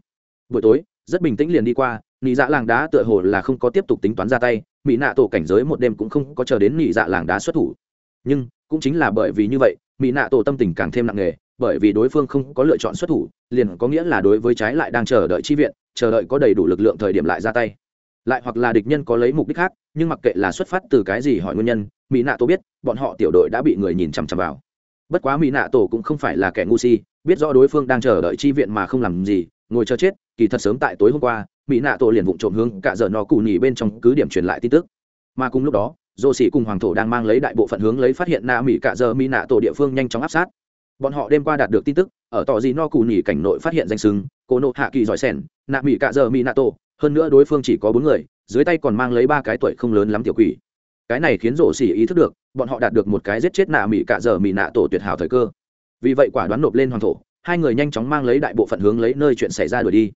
Buổi tối, rất bình tĩnh liền đi qua nị dạ làng đá tựa hồ là không có tiếp tục tính toán ra tay mỹ nạ tổ cảnh giới một đêm cũng không có chờ đến nị dạ làng đá xuất thủ. Nhưng, cũng chính là bởi vì như vậy mỹ nạ tổ tâm tình càng thêm nặng nề, bởi vì đối phương không có lựa chọn xuất thủ, liền có nghĩa là đối với trái lại đang chờ đợi chi viện, chờ đợi có đầy đủ lực lượng thời điểm lại ra tay lại hoặc là địch nhân có lấy mục đích khác, nhưng mặc kệ là xuất phát từ cái gì hỏi nguyên nhân, mỹ nạ tổ biết, bọn họ tiểu đội đã bị người nhìn chằm chằm vào. Bất quá mỹ nạ tổ cũng không phải là kẻ ngu si, biết rõ đối phương đang chờ đợi chi viện mà không làm gì, ngồi chờ chết, kỳ thật sớm tại tối hôm qua, mỹ nạ tổ liền vụ trộm hướng cả giờ nó cụ nhỉ bên trong cứ điểm truyền lại tin tức. Mà cùng lúc đó, dô sĩ cùng hoàng thổ đang mang lấy đại bộ phận hướng lấy phát hiện na mỹ cả giờ mỹ nạ tổ địa phương nhanh chóng áp sát. Bọn họ đêm qua đạt được tin tức, ở tỏ gì no cù nhỉ cảnh nội phát hiện danh sưng, cô nộ hạ kỳ giỏi sẻn nạ mỹ cả giờ mỹ nạ tổ hơn nữa đối phương chỉ có bốn người, dưới tay còn mang lấy ba cái tuổi không lớn lắm tiểu quỷ. Cái này khiến rổ xỉ ý thức được, bọn họ đạt được một cái giết chết nạ mỹ cả giờ mỹ nạ tổ tuyệt hảo thời cơ. Vì vậy quả đoán nộp lên hoàng thổ, hai người nhanh chóng mang lấy đại bộ phận hướng lấy nơi chuyện xảy ra đuổi đi.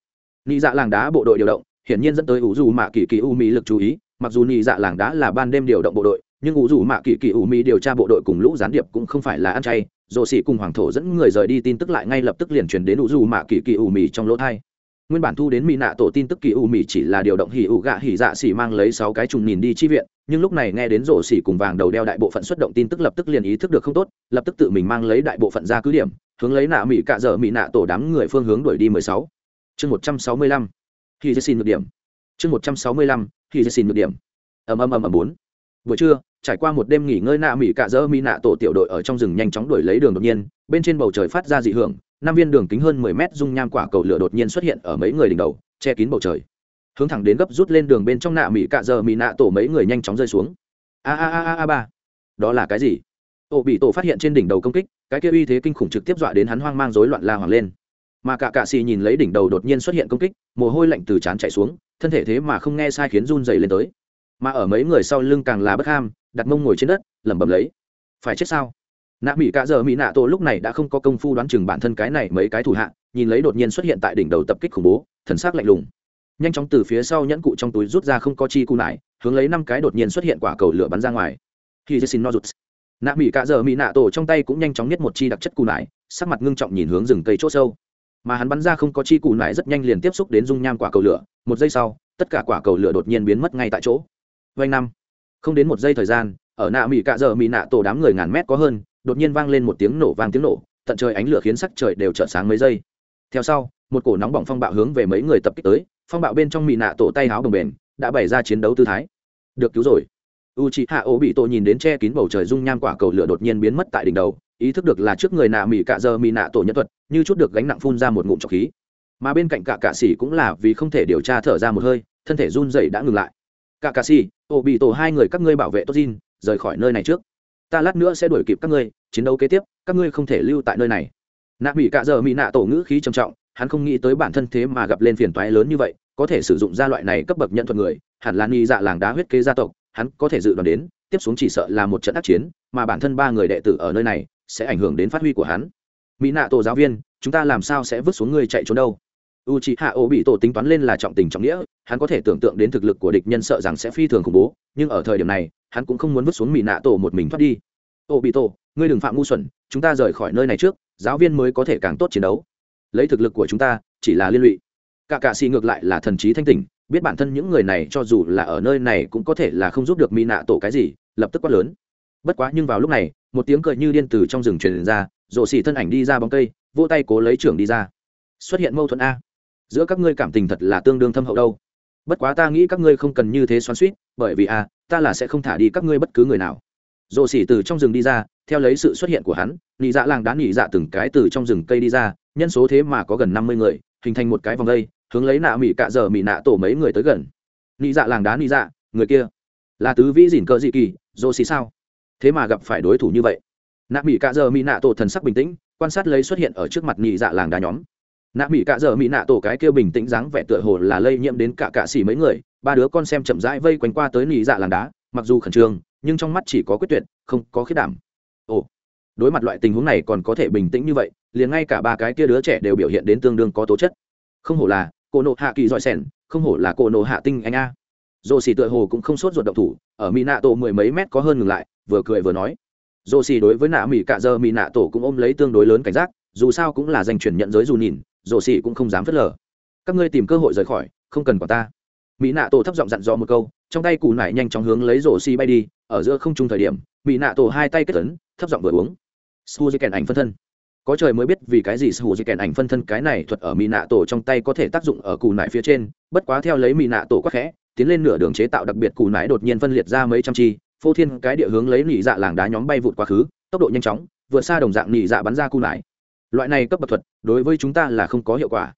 Nị dạ làng đá bộ đội điều động, hiển nhiên dẫn tới ủ dù mạ kỳ kỳ u mỹ lực chú ý, mặc dù nị dạ làng đá là ban đêm điều động bộ đội, nhưng ủ dù mạ kỳ kỳ u mỹ điều tra bộ đội cùng lũ gián điệp cũng không phải là ăn chay. Rồ xỉ cùng hoàng thổ dẫn người rời đi tin tức lại ngay lập tức liền truyền đến ủ dù mạ kỳ kỳ u mỹ trong lỗ thai nguyên bản thu đến mỹ nạ tổ tin tức kỳ u mỹ chỉ là điều động hỉ u gạ hỉ dạ xỉ mang lấy sáu cái trùng nhìn đi chi viện, nhưng lúc này nghe đến rổ xỉ cùng vàng đầu đeo đại bộ phận xuất động tin tức lập tức liền ý thức được không tốt, lập tức tự mình mang lấy đại bộ phận ra cứ điểm, hướng lấy nạ mỹ cạ dở mỹ nạ tổ đám người phương hướng đuổi đi mười sáu. Chương một trăm sáu mươi lăm. Khi dễ dạ xin được điểm. Chương một trăm sáu mươi lăm. Khi dễ dạ xin được điểm. Ầm ầm ầm ầm bốn. Buổi trưa, trải qua một đêm nghỉ ngơi nạ mỹ cạ dở mỹ nạ tổ tiểu đội ở trong rừng nhanh chóng đuổi lấy đường đột nhiên, bên trên bầu trời phát ra dị hưởng năm viên đường kính hơn mười mét dung nham quả cầu lửa đột nhiên xuất hiện ở mấy người đỉnh đầu, che kín bầu trời. Hướng thẳng đến gấp rút lên đường bên trong nạ mỹ cạ giờ mỹ nạ tổ mấy người nhanh chóng rơi xuống. A a a a a ba. Đó là cái gì? Tổ bị tổ phát hiện trên đỉnh đầu công kích, cái kia uy thế kinh khủng trực tiếp dọa đến hắn hoang mang rối loạn la hoàng lên. Mà cả cạ xì nhìn lấy đỉnh đầu đột nhiên xuất hiện công kích, mồ hôi lạnh từ trán chạy xuống, thân thể thế mà không nghe sai khiến run dày lên tới. Mà ở mấy người sau lưng càng là bất ham, đặt mông ngồi trên đất, lẩm bẩm lấy. Phải chết sao? Nạ mỹ cạ giờ mỹ nạ tổ lúc này đã không có công phu đoán chừng bản thân cái này mấy cái thủ hạ, nhìn lấy đột nhiên xuất hiện tại đỉnh đầu tập kích khủng bố, thần sắc lạnh lùng. Nhanh chóng từ phía sau nhẫn cụ trong túi rút ra không có chi cụ nải hướng lấy năm cái đột nhiên xuất hiện quả cầu lửa bắn ra ngoài. Khi xin no rụt. Nạ mỹ cạ giờ mỹ nạ tổ trong tay cũng nhanh chóng nhất một chi đặc chất cụ nải sắc mặt ngưng trọng nhìn hướng rừng cây c h ỗ sâu. Mà hắn bắn ra không có chi cụ nải rất nhanh liền tiếp xúc đến dung nham quả cầu lửa, một giây sau, tất cả quả cầu lửa đột nhiên biến mất ngay tại chỗ. Vanh năm. Không đến một giây thời gian, ở nạ mỹ cạ giờ mỹ nạ tổ đám người ngàn mét có hơn đột nhiên vang lên một tiếng nổ vang tiếng nổ tận trời ánh lửa khiến sắc trời đều trợn sáng mấy giây. Theo sau một cổ nóng bỏng phong bạo hướng về mấy người tập kích tới phong bạo bên trong mỹ nạ tổ tay háo đồng bền đã bày ra chiến đấu tư thái. Được cứu rồi. U c h ị hạ ô bị tổ nhìn đến che kín bầu trời dung nham quả cầu lửa đột nhiên biến mất tại đỉnh đầu ý thức được là trước người nạ mỹ cạ giờ mỹ nạ tổ nhân thuật như chút được gánh nặng phun ra một ngụm trọc khí. Mà bên cạnh cả cạ s cũng là vì không thể điều tra thở ra một hơi thân thể run dậy đã ngừng lại. Cả cạ s ô bị tổ hai người các ngươi bảo vệ tốt Jin, rời khỏi nơi này trước. Ta lát nữa sẽ đuổi kịp các ngươi chiến đấu kế tiếp, các ngươi không thể lưu tại nơi này. Nạ mỹ cạ giờ mỹ nạ tổ ngữ khí trầm trọng, hắn không nghĩ tới bản thân thế mà gặp lên phiền toái lớn như vậy, có thể sử dụng gia loại này cấp bậc nhận thuật người, hẳn là nghi dạ làng đá huyết kế gia tộc, hắn có thể dự đoán đến, tiếp xuống chỉ sợ là một trận ác chiến, mà bản thân ba người đệ tử ở nơi này, sẽ ảnh hưởng đến phát huy của hắn. Mỹ nạ tổ giáo viên, chúng ta làm sao sẽ vứt xuống người chạy trốn đâu? U c h i hạ ô bị tổ tính toán lên là trọng tình trọng nghĩa, hắn có thể tưởng tượng đến thực lực của địch nhân sợ rằng sẽ phi thường khủng bố, nhưng ở thời điểm này, hắn cũng không muốn vứt xuống mỹ nạ tổ một mình thoát đi. Ô bị tổ ngươi đừng phạm ngu xuẩn, chúng ta rời khỏi nơi này trước, giáo viên mới có thể càng tốt chiến đấu. Lấy thực lực của chúng ta, chỉ là liên lụy. Cả cạ xì ngược lại là thần trí thanh tỉnh, biết bản thân những người này cho dù là ở nơi này cũng có thể là không giúp được mỹ nạ tổ cái gì, lập tức quát lớn. Bất quá nhưng vào lúc này, một tiếng cười như điên từ trong rừng truyền ra rộ xỉ thân ảnh đi ra bóng cây, vỗ tay cố lấy trưởng đi ra. Xuất hiện mâu thuẫn a. Giữa các ngươi cảm tình thật là tương đương thâm hậu đâu. Bất quá ta nghĩ các ngươi không cần như thế xoắn suýt bởi vì a, ta là sẽ không thả đi các ngươi bất cứ người nào. Rồ xỉ từ trong rừng đi ra theo lấy sự xuất hiện của hắn nhị dạ làng đá nhị dạ từng cái từ trong rừng cây đi ra nhân số thế mà có gần năm mươi người hình thành một cái vòng cây, hướng lấy nạ mỹ cạ giờ mỹ nạ tổ mấy người tới gần. Nhị dạ làng đá nhị dạ người kia là tứ vĩ dìn cơ dị kỳ rồ xỉ sao? Thế mà gặp phải đối thủ như vậy. Nạ mỹ cạ giờ mỹ nạ tổ thần sắc bình tĩnh quan sát lấy xuất hiện ở trước mặt nhị dạ làng đá nhóm. Nạ mỹ cạ giờ mỹ nạ tổ cái kia bình tĩnh dáng vẻ tựa hồ là lây nhiễm đến cả cạ xỉ mấy người ba đứa con xem chậm rãi vây quanh qua tới nhị dạ làng đá mặc dù khẩn trương nhưng trong mắt chỉ có quyết tuyệt, không có khiết đảm. Ồ, đối mặt loại tình huống này còn có thể bình tĩnh như vậy, liền ngay cả ba cái kia đứa trẻ đều biểu hiện đến tương đương có tố chất. Không hổ là cô nộ hạ kỳ giỏi sẻn, không hổ là cô nộ hạ tinh anh a. Dồ xì tựa hồ cũng không sốt ruột động thủ, ở mỹ nạ tổ mười mấy mét có hơn ngừng lại, vừa cười vừa nói. Dồ xì đối với nạ mỹ cạ giờ mỹ nạ tổ cũng ôm lấy tương đối lớn cảnh giác, dù sao cũng là danh chuyển nhận giới dù nhìn dồ xì cũng không dám phớt lờ. Các ngươi tìm cơ hội rời khỏi, không cần quả ta. Mỹ nạ tổ thấp giọng dặn dò một câu, trong tay cù nải nhanh chóng hướng lấy rổ xi bay đi ở giữa không trung thời điểm mỹ nạ tổ hai tay kết tấn thấp giọng vừa uống. Su di kèn ảnh phân thân. Có trời mới biết vì cái gì su di kèn ảnh phân thân cái này thuật ở mỹ nạ tổ trong tay có thể tác dụng ở cù nải phía trên, bất quá theo lấy mỹ nạ tổ quắc khẽ, tiến lên nửa đường chế tạo đặc biệt cù nải đột nhiên phân liệt ra mấy trăm chi, phô thiên cái địa hướng lấy nỉ dạ làng đá nhóm bay vụt quá khứ, tốc độ nhanh chóng, vượt xa đồng dạng nỉ dạ bắn ra cù nải. Loại này cấp bậc thuật, đối với chúng ta là không có hiệu quả.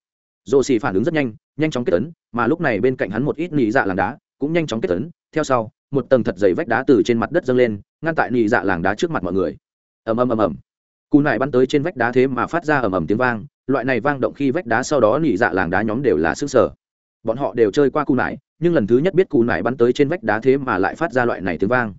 Dồ xì phản ứng rất nhanh nhanh chóng kết tấn mà lúc này bên cạnh hắn một ít nỉ dạ làng đá cũng nhanh chóng kết tấn theo sau một tầng thật dày vách đá từ trên mặt đất dâng lên, ngăn tại nị dạ làng đá trước mặt mọi người. Ầm ầm ầm ầm. Cù nải bắn tới trên vách đá thế mà phát ra ầm ầm tiếng vang, loại này vang động khi vách đá sau đó nị dạ làng đá nhóm đều là sức sở. Bọn họ đều chơi qua cù nải, nhưng lần thứ nhất biết cù nải bắn tới trên vách đá thế mà lại phát ra loại này tiếng vang.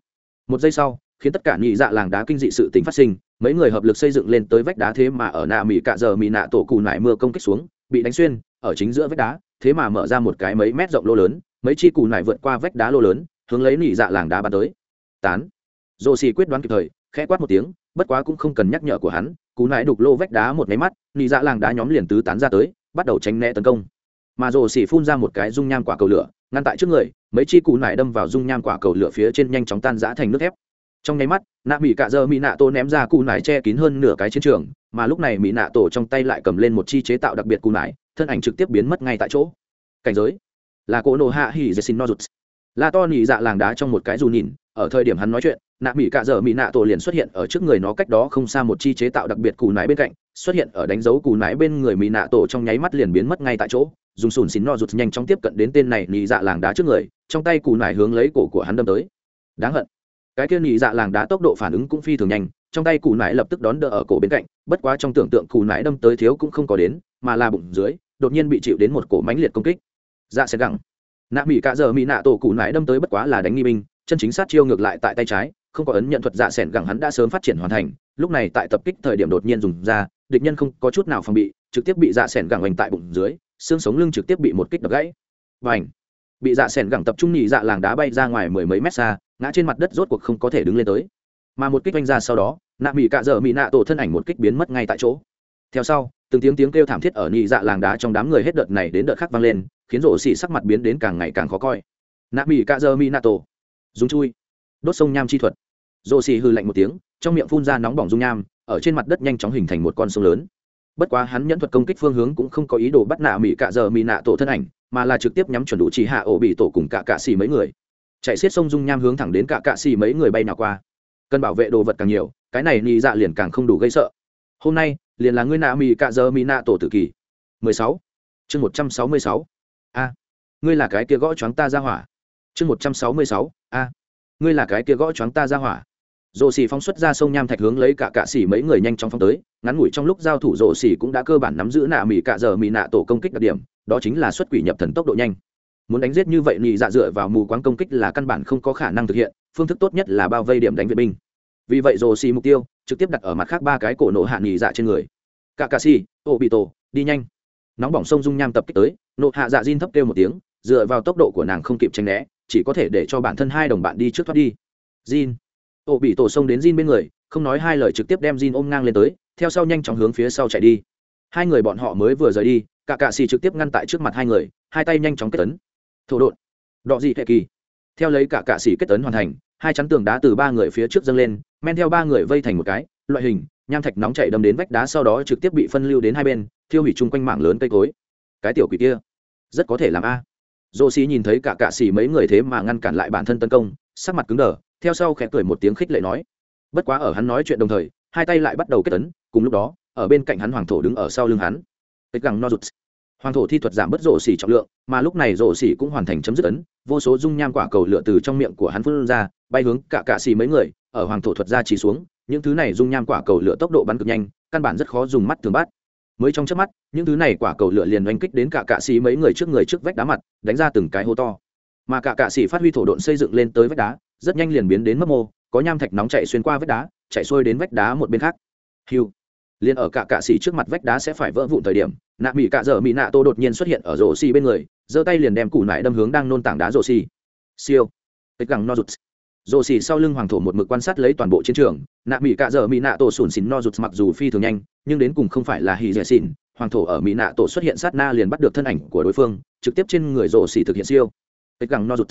Một giây sau, khiến tất cả nhị dạ làng đá kinh dị sự tính phát sinh, mấy người hợp lực xây dựng lên tới vách đá thế mà ở nạ mỹ cạ giờ mỹ nạ tổ cù nải mưa công kích xuống, bị đánh xuyên, ở chính giữa vách đá, thế mà mở ra một cái mấy mét rộng lô lớn, mấy chi cù nải vượt qua vách đá lô lớn hướng lấy nỉ dạ làng đá bắn tới. Tán. Dô xì quyết đoán kịp thời, khẽ quát một tiếng, bất quá cũng không cần nhắc nhở của hắn, cú nải đục lô vách đá một máy mắt, nỉ dạ làng đá nhóm liền tứ tán ra tới, bắt đầu tránh né tấn công. Mà rồ xỉ phun ra một cái dung nham quả cầu lửa, ngăn tại trước người, mấy chi cú nải đâm vào dung nham quả cầu lửa phía trên nhanh chóng tan rã thành nước thép. Trong nháy mắt, nạ mỹ cạ dơ mỹ nạ tổ ném ra cù nải che kín hơn nửa cái chiến trường, mà lúc này mỹ nạ tổ trong tay lại cầm lên một chi chế tạo đặc biệt cù nải thân ảnh trực tiếp biến mất ngay tại chỗ. Cảnh giới là cỗ nổ hạ hỉ dê xin nozuts la to nhị dạ làng đá trong một cái dù nhìn, ở thời điểm hắn nói chuyện, nạ mỹ cạ dở mỹ nạ tổ liền xuất hiện ở trước người nó cách đó không xa một chi chế tạo đặc biệt cù nái bên cạnh, xuất hiện ở đánh dấu cù nái bên người mỹ nạ tổ trong nháy mắt liền biến mất ngay tại chỗ, dùng sùn xín no rụt nhanh chóng tiếp cận đến tên này nhị dạ làng đá trước người, trong tay cù nái hướng lấy cổ của hắn đâm tới. Đáng hận. Cái kia nhị dạ làng đá tốc độ phản ứng cũng phi thường nhanh, trong tay cù nái lập tức đón đỡ ở cổ bên cạnh, bất quá trong tưởng tượng cù nái đâm tới thiếu cũng không có đến, mà là bụng dưới, đột nhiên bị chịu đến một cổ mãnh liệt công kích. Dạ sẽ gẳng nạ mỹ cạ giờ mỹ nạ tổ cụ nải đâm tới bất quá là đánh nghi binh, chân chính sát chiêu ngược lại tại tay trái, không có ấn nhận thuật dạ sẻn gẳng hắn đã sớm phát triển hoàn thành, lúc này tại tập kích thời điểm đột nhiên dùng ra, địch nhân không có chút nào phòng bị, trực tiếp bị dạ sẻn gẳng hoành tại bụng dưới, xương sống lưng trực tiếp bị một kích đập gãy. Và ảnh bị dạ sẻn gẳng tập trung nhị dạ làng đá bay ra ngoài mười mấy mét xa, ngã trên mặt đất rốt cuộc không có thể đứng lên tới. Mà một kích oanh ra sau đó, nạ mỹ cạ dở mỹ nạ tổ thân ảnh một kích biến mất ngay tại chỗ. Theo sau, từng tiếng tiếng kêu thảm thiết ở nhị dạ làng đá trong đám người hết đợt này đến đợt khác vang lên khiến rổ xỉ sắc mặt biến đến càng ngày càng khó coi. Nạ mỹ cạ dơ mi nạ tổ. Dùng chui. Đốt sông nham chi thuật. Rổ xỉ hư lạnh một tiếng, trong miệng phun ra nóng bỏng dung nham, ở trên mặt đất nhanh chóng hình thành một con sông lớn. Bất quá hắn nhẫn thuật công kích phương hướng cũng không có ý đồ bắt nạ mỹ cạ giờ mi nạ tổ thân ảnh, mà là trực tiếp nhắm chuẩn đủ chỉ hạ ổ bị tổ cùng cả cạ xì mấy người. Chạy xiết sông dung nham hướng thẳng đến cả cạ xì mấy người bay nào qua. Cần bảo vệ đồ vật càng nhiều, cái này nị dạ liền càng không đủ gây sợ. Hôm nay, liền là ngươi nạ mỹ cạ giờ mi nạ tổ tự kỷ 16. chương 166 a. Ngươi là cái kia gõ choáng ta ra hỏa. Chương 166. a. Ngươi là cái kia gõ choáng ta ra hỏa. Rộ xỉ phóng xuất ra sông nham thạch hướng lấy cả cạ xỉ mấy người nhanh chóng phóng tới, ngắn ngủi trong lúc giao thủ rộ xỉ cũng đã cơ bản nắm giữ nạ mỹ cạ giờ mỹ nạ tổ công kích đặc điểm, đó chính là xuất quỷ nhập thần tốc độ nhanh. Muốn đánh giết như vậy nhị dạ dựa vào mù quáng công kích là căn bản không có khả năng thực hiện, phương thức tốt nhất là bao vây điểm đánh vệ binh. Vì vậy rồ xỉ mục tiêu trực tiếp đặt ở mặt khác ba cái cổ nổ hạ nhị dạ trên người. Cả cạ xỉ ô bị tổ đi nhanh nóng bỏng sông dung nham tập kích tới, nộ hạ dạ diên thấp kêu một tiếng, dựa vào tốc độ của nàng không kịp tranh né, chỉ có thể để cho bản thân hai đồng bạn đi trước thoát đi. Jin. Ổ bị tổ sông đến Jin bên người, không nói hai lời trực tiếp đem Jin ôm ngang lên tới, theo sau nhanh chóng hướng phía sau chạy đi. Hai người bọn họ mới vừa rời đi, cả cạ xì trực tiếp ngăn tại trước mặt hai người, hai tay nhanh chóng kết tấn. Thổ đột đọ dị hệ kỳ. Theo lấy cả cạ xì kết tấn hoàn thành hai chắn tường đá từ ba người phía trước dâng lên, men theo ba người vây thành một cái, loại hình, nham thạch nóng chảy đâm đến vách đá sau đó trực tiếp bị phân lưu đến hai bên, thiêu hủy chung quanh mảng lớn cây cối. Cái tiểu quỷ kia, rất có thể làm a. Dô xì nhìn thấy cả cạ xì mấy người thế mà ngăn cản lại bản thân tấn công, sắc mặt cứng đờ, theo sau khẽ cười một tiếng khích lệ nói. Bất quá ở hắn nói chuyện đồng thời, hai tay lại bắt đầu kết tấn cùng lúc đó, ở bên cạnh hắn hoàng thổ đứng ở sau lưng hắn. Tích gẳng no rụt hoàng thổ thi thuật giảm bớt rổ xỉ trọng lượng, mà lúc này rổ xỉ cũng hoàn thành chấm dứt ấn vô số dung nham quả cầu lửa từ trong miệng của hắn phun ra, bay hướng cả cạ xì mấy người, ở hoàng thổ thuật ra chỉ xuống, những thứ này dung nham quả cầu lửa tốc độ bắn cực nhanh, căn bản rất khó dùng mắt thường bắt. Mới trong chớp mắt, những thứ này quả cầu lửa liền oanh kích đến cả cạ xì mấy người trước người trước vách đá mặt, đánh ra từng cái hô to. Mà cả cạ xì phát huy thổ độn xây dựng lên tới vách đá, rất nhanh liền biến đến mấp mô, có nham thạch nóng chạy xuyên qua vách đá, chạy xuôi đến vách đá một bên khác. Hiu liền ở cả cạ xỉ trước mặt vách đá sẽ phải vỡ vụn thời điểm, nạ mỹ cạ dở mỹ nạ tô đột nhiên xuất hiện ở rổ xì bên người, giơ tay liền đem củ nải đâm hướng đang nôn tảng đá rổ xì. Siêu. Ếch gẳng no rụt. Rổ xì sau lưng hoàng thổ một mực quan sát lấy toàn bộ chiến trường, nạ mỹ cạ dở mỹ nạ tổ sủn xìn no rụt mặc dù phi thường nhanh, nhưng đến cùng không phải là hì dẻ xìn hoàng thổ ở mỹ nạ tổ xuất hiện sát na liền bắt được thân ảnh của đối phương, trực tiếp trên người rổ xì thực hiện siêu. Ếch gẳng no rụt.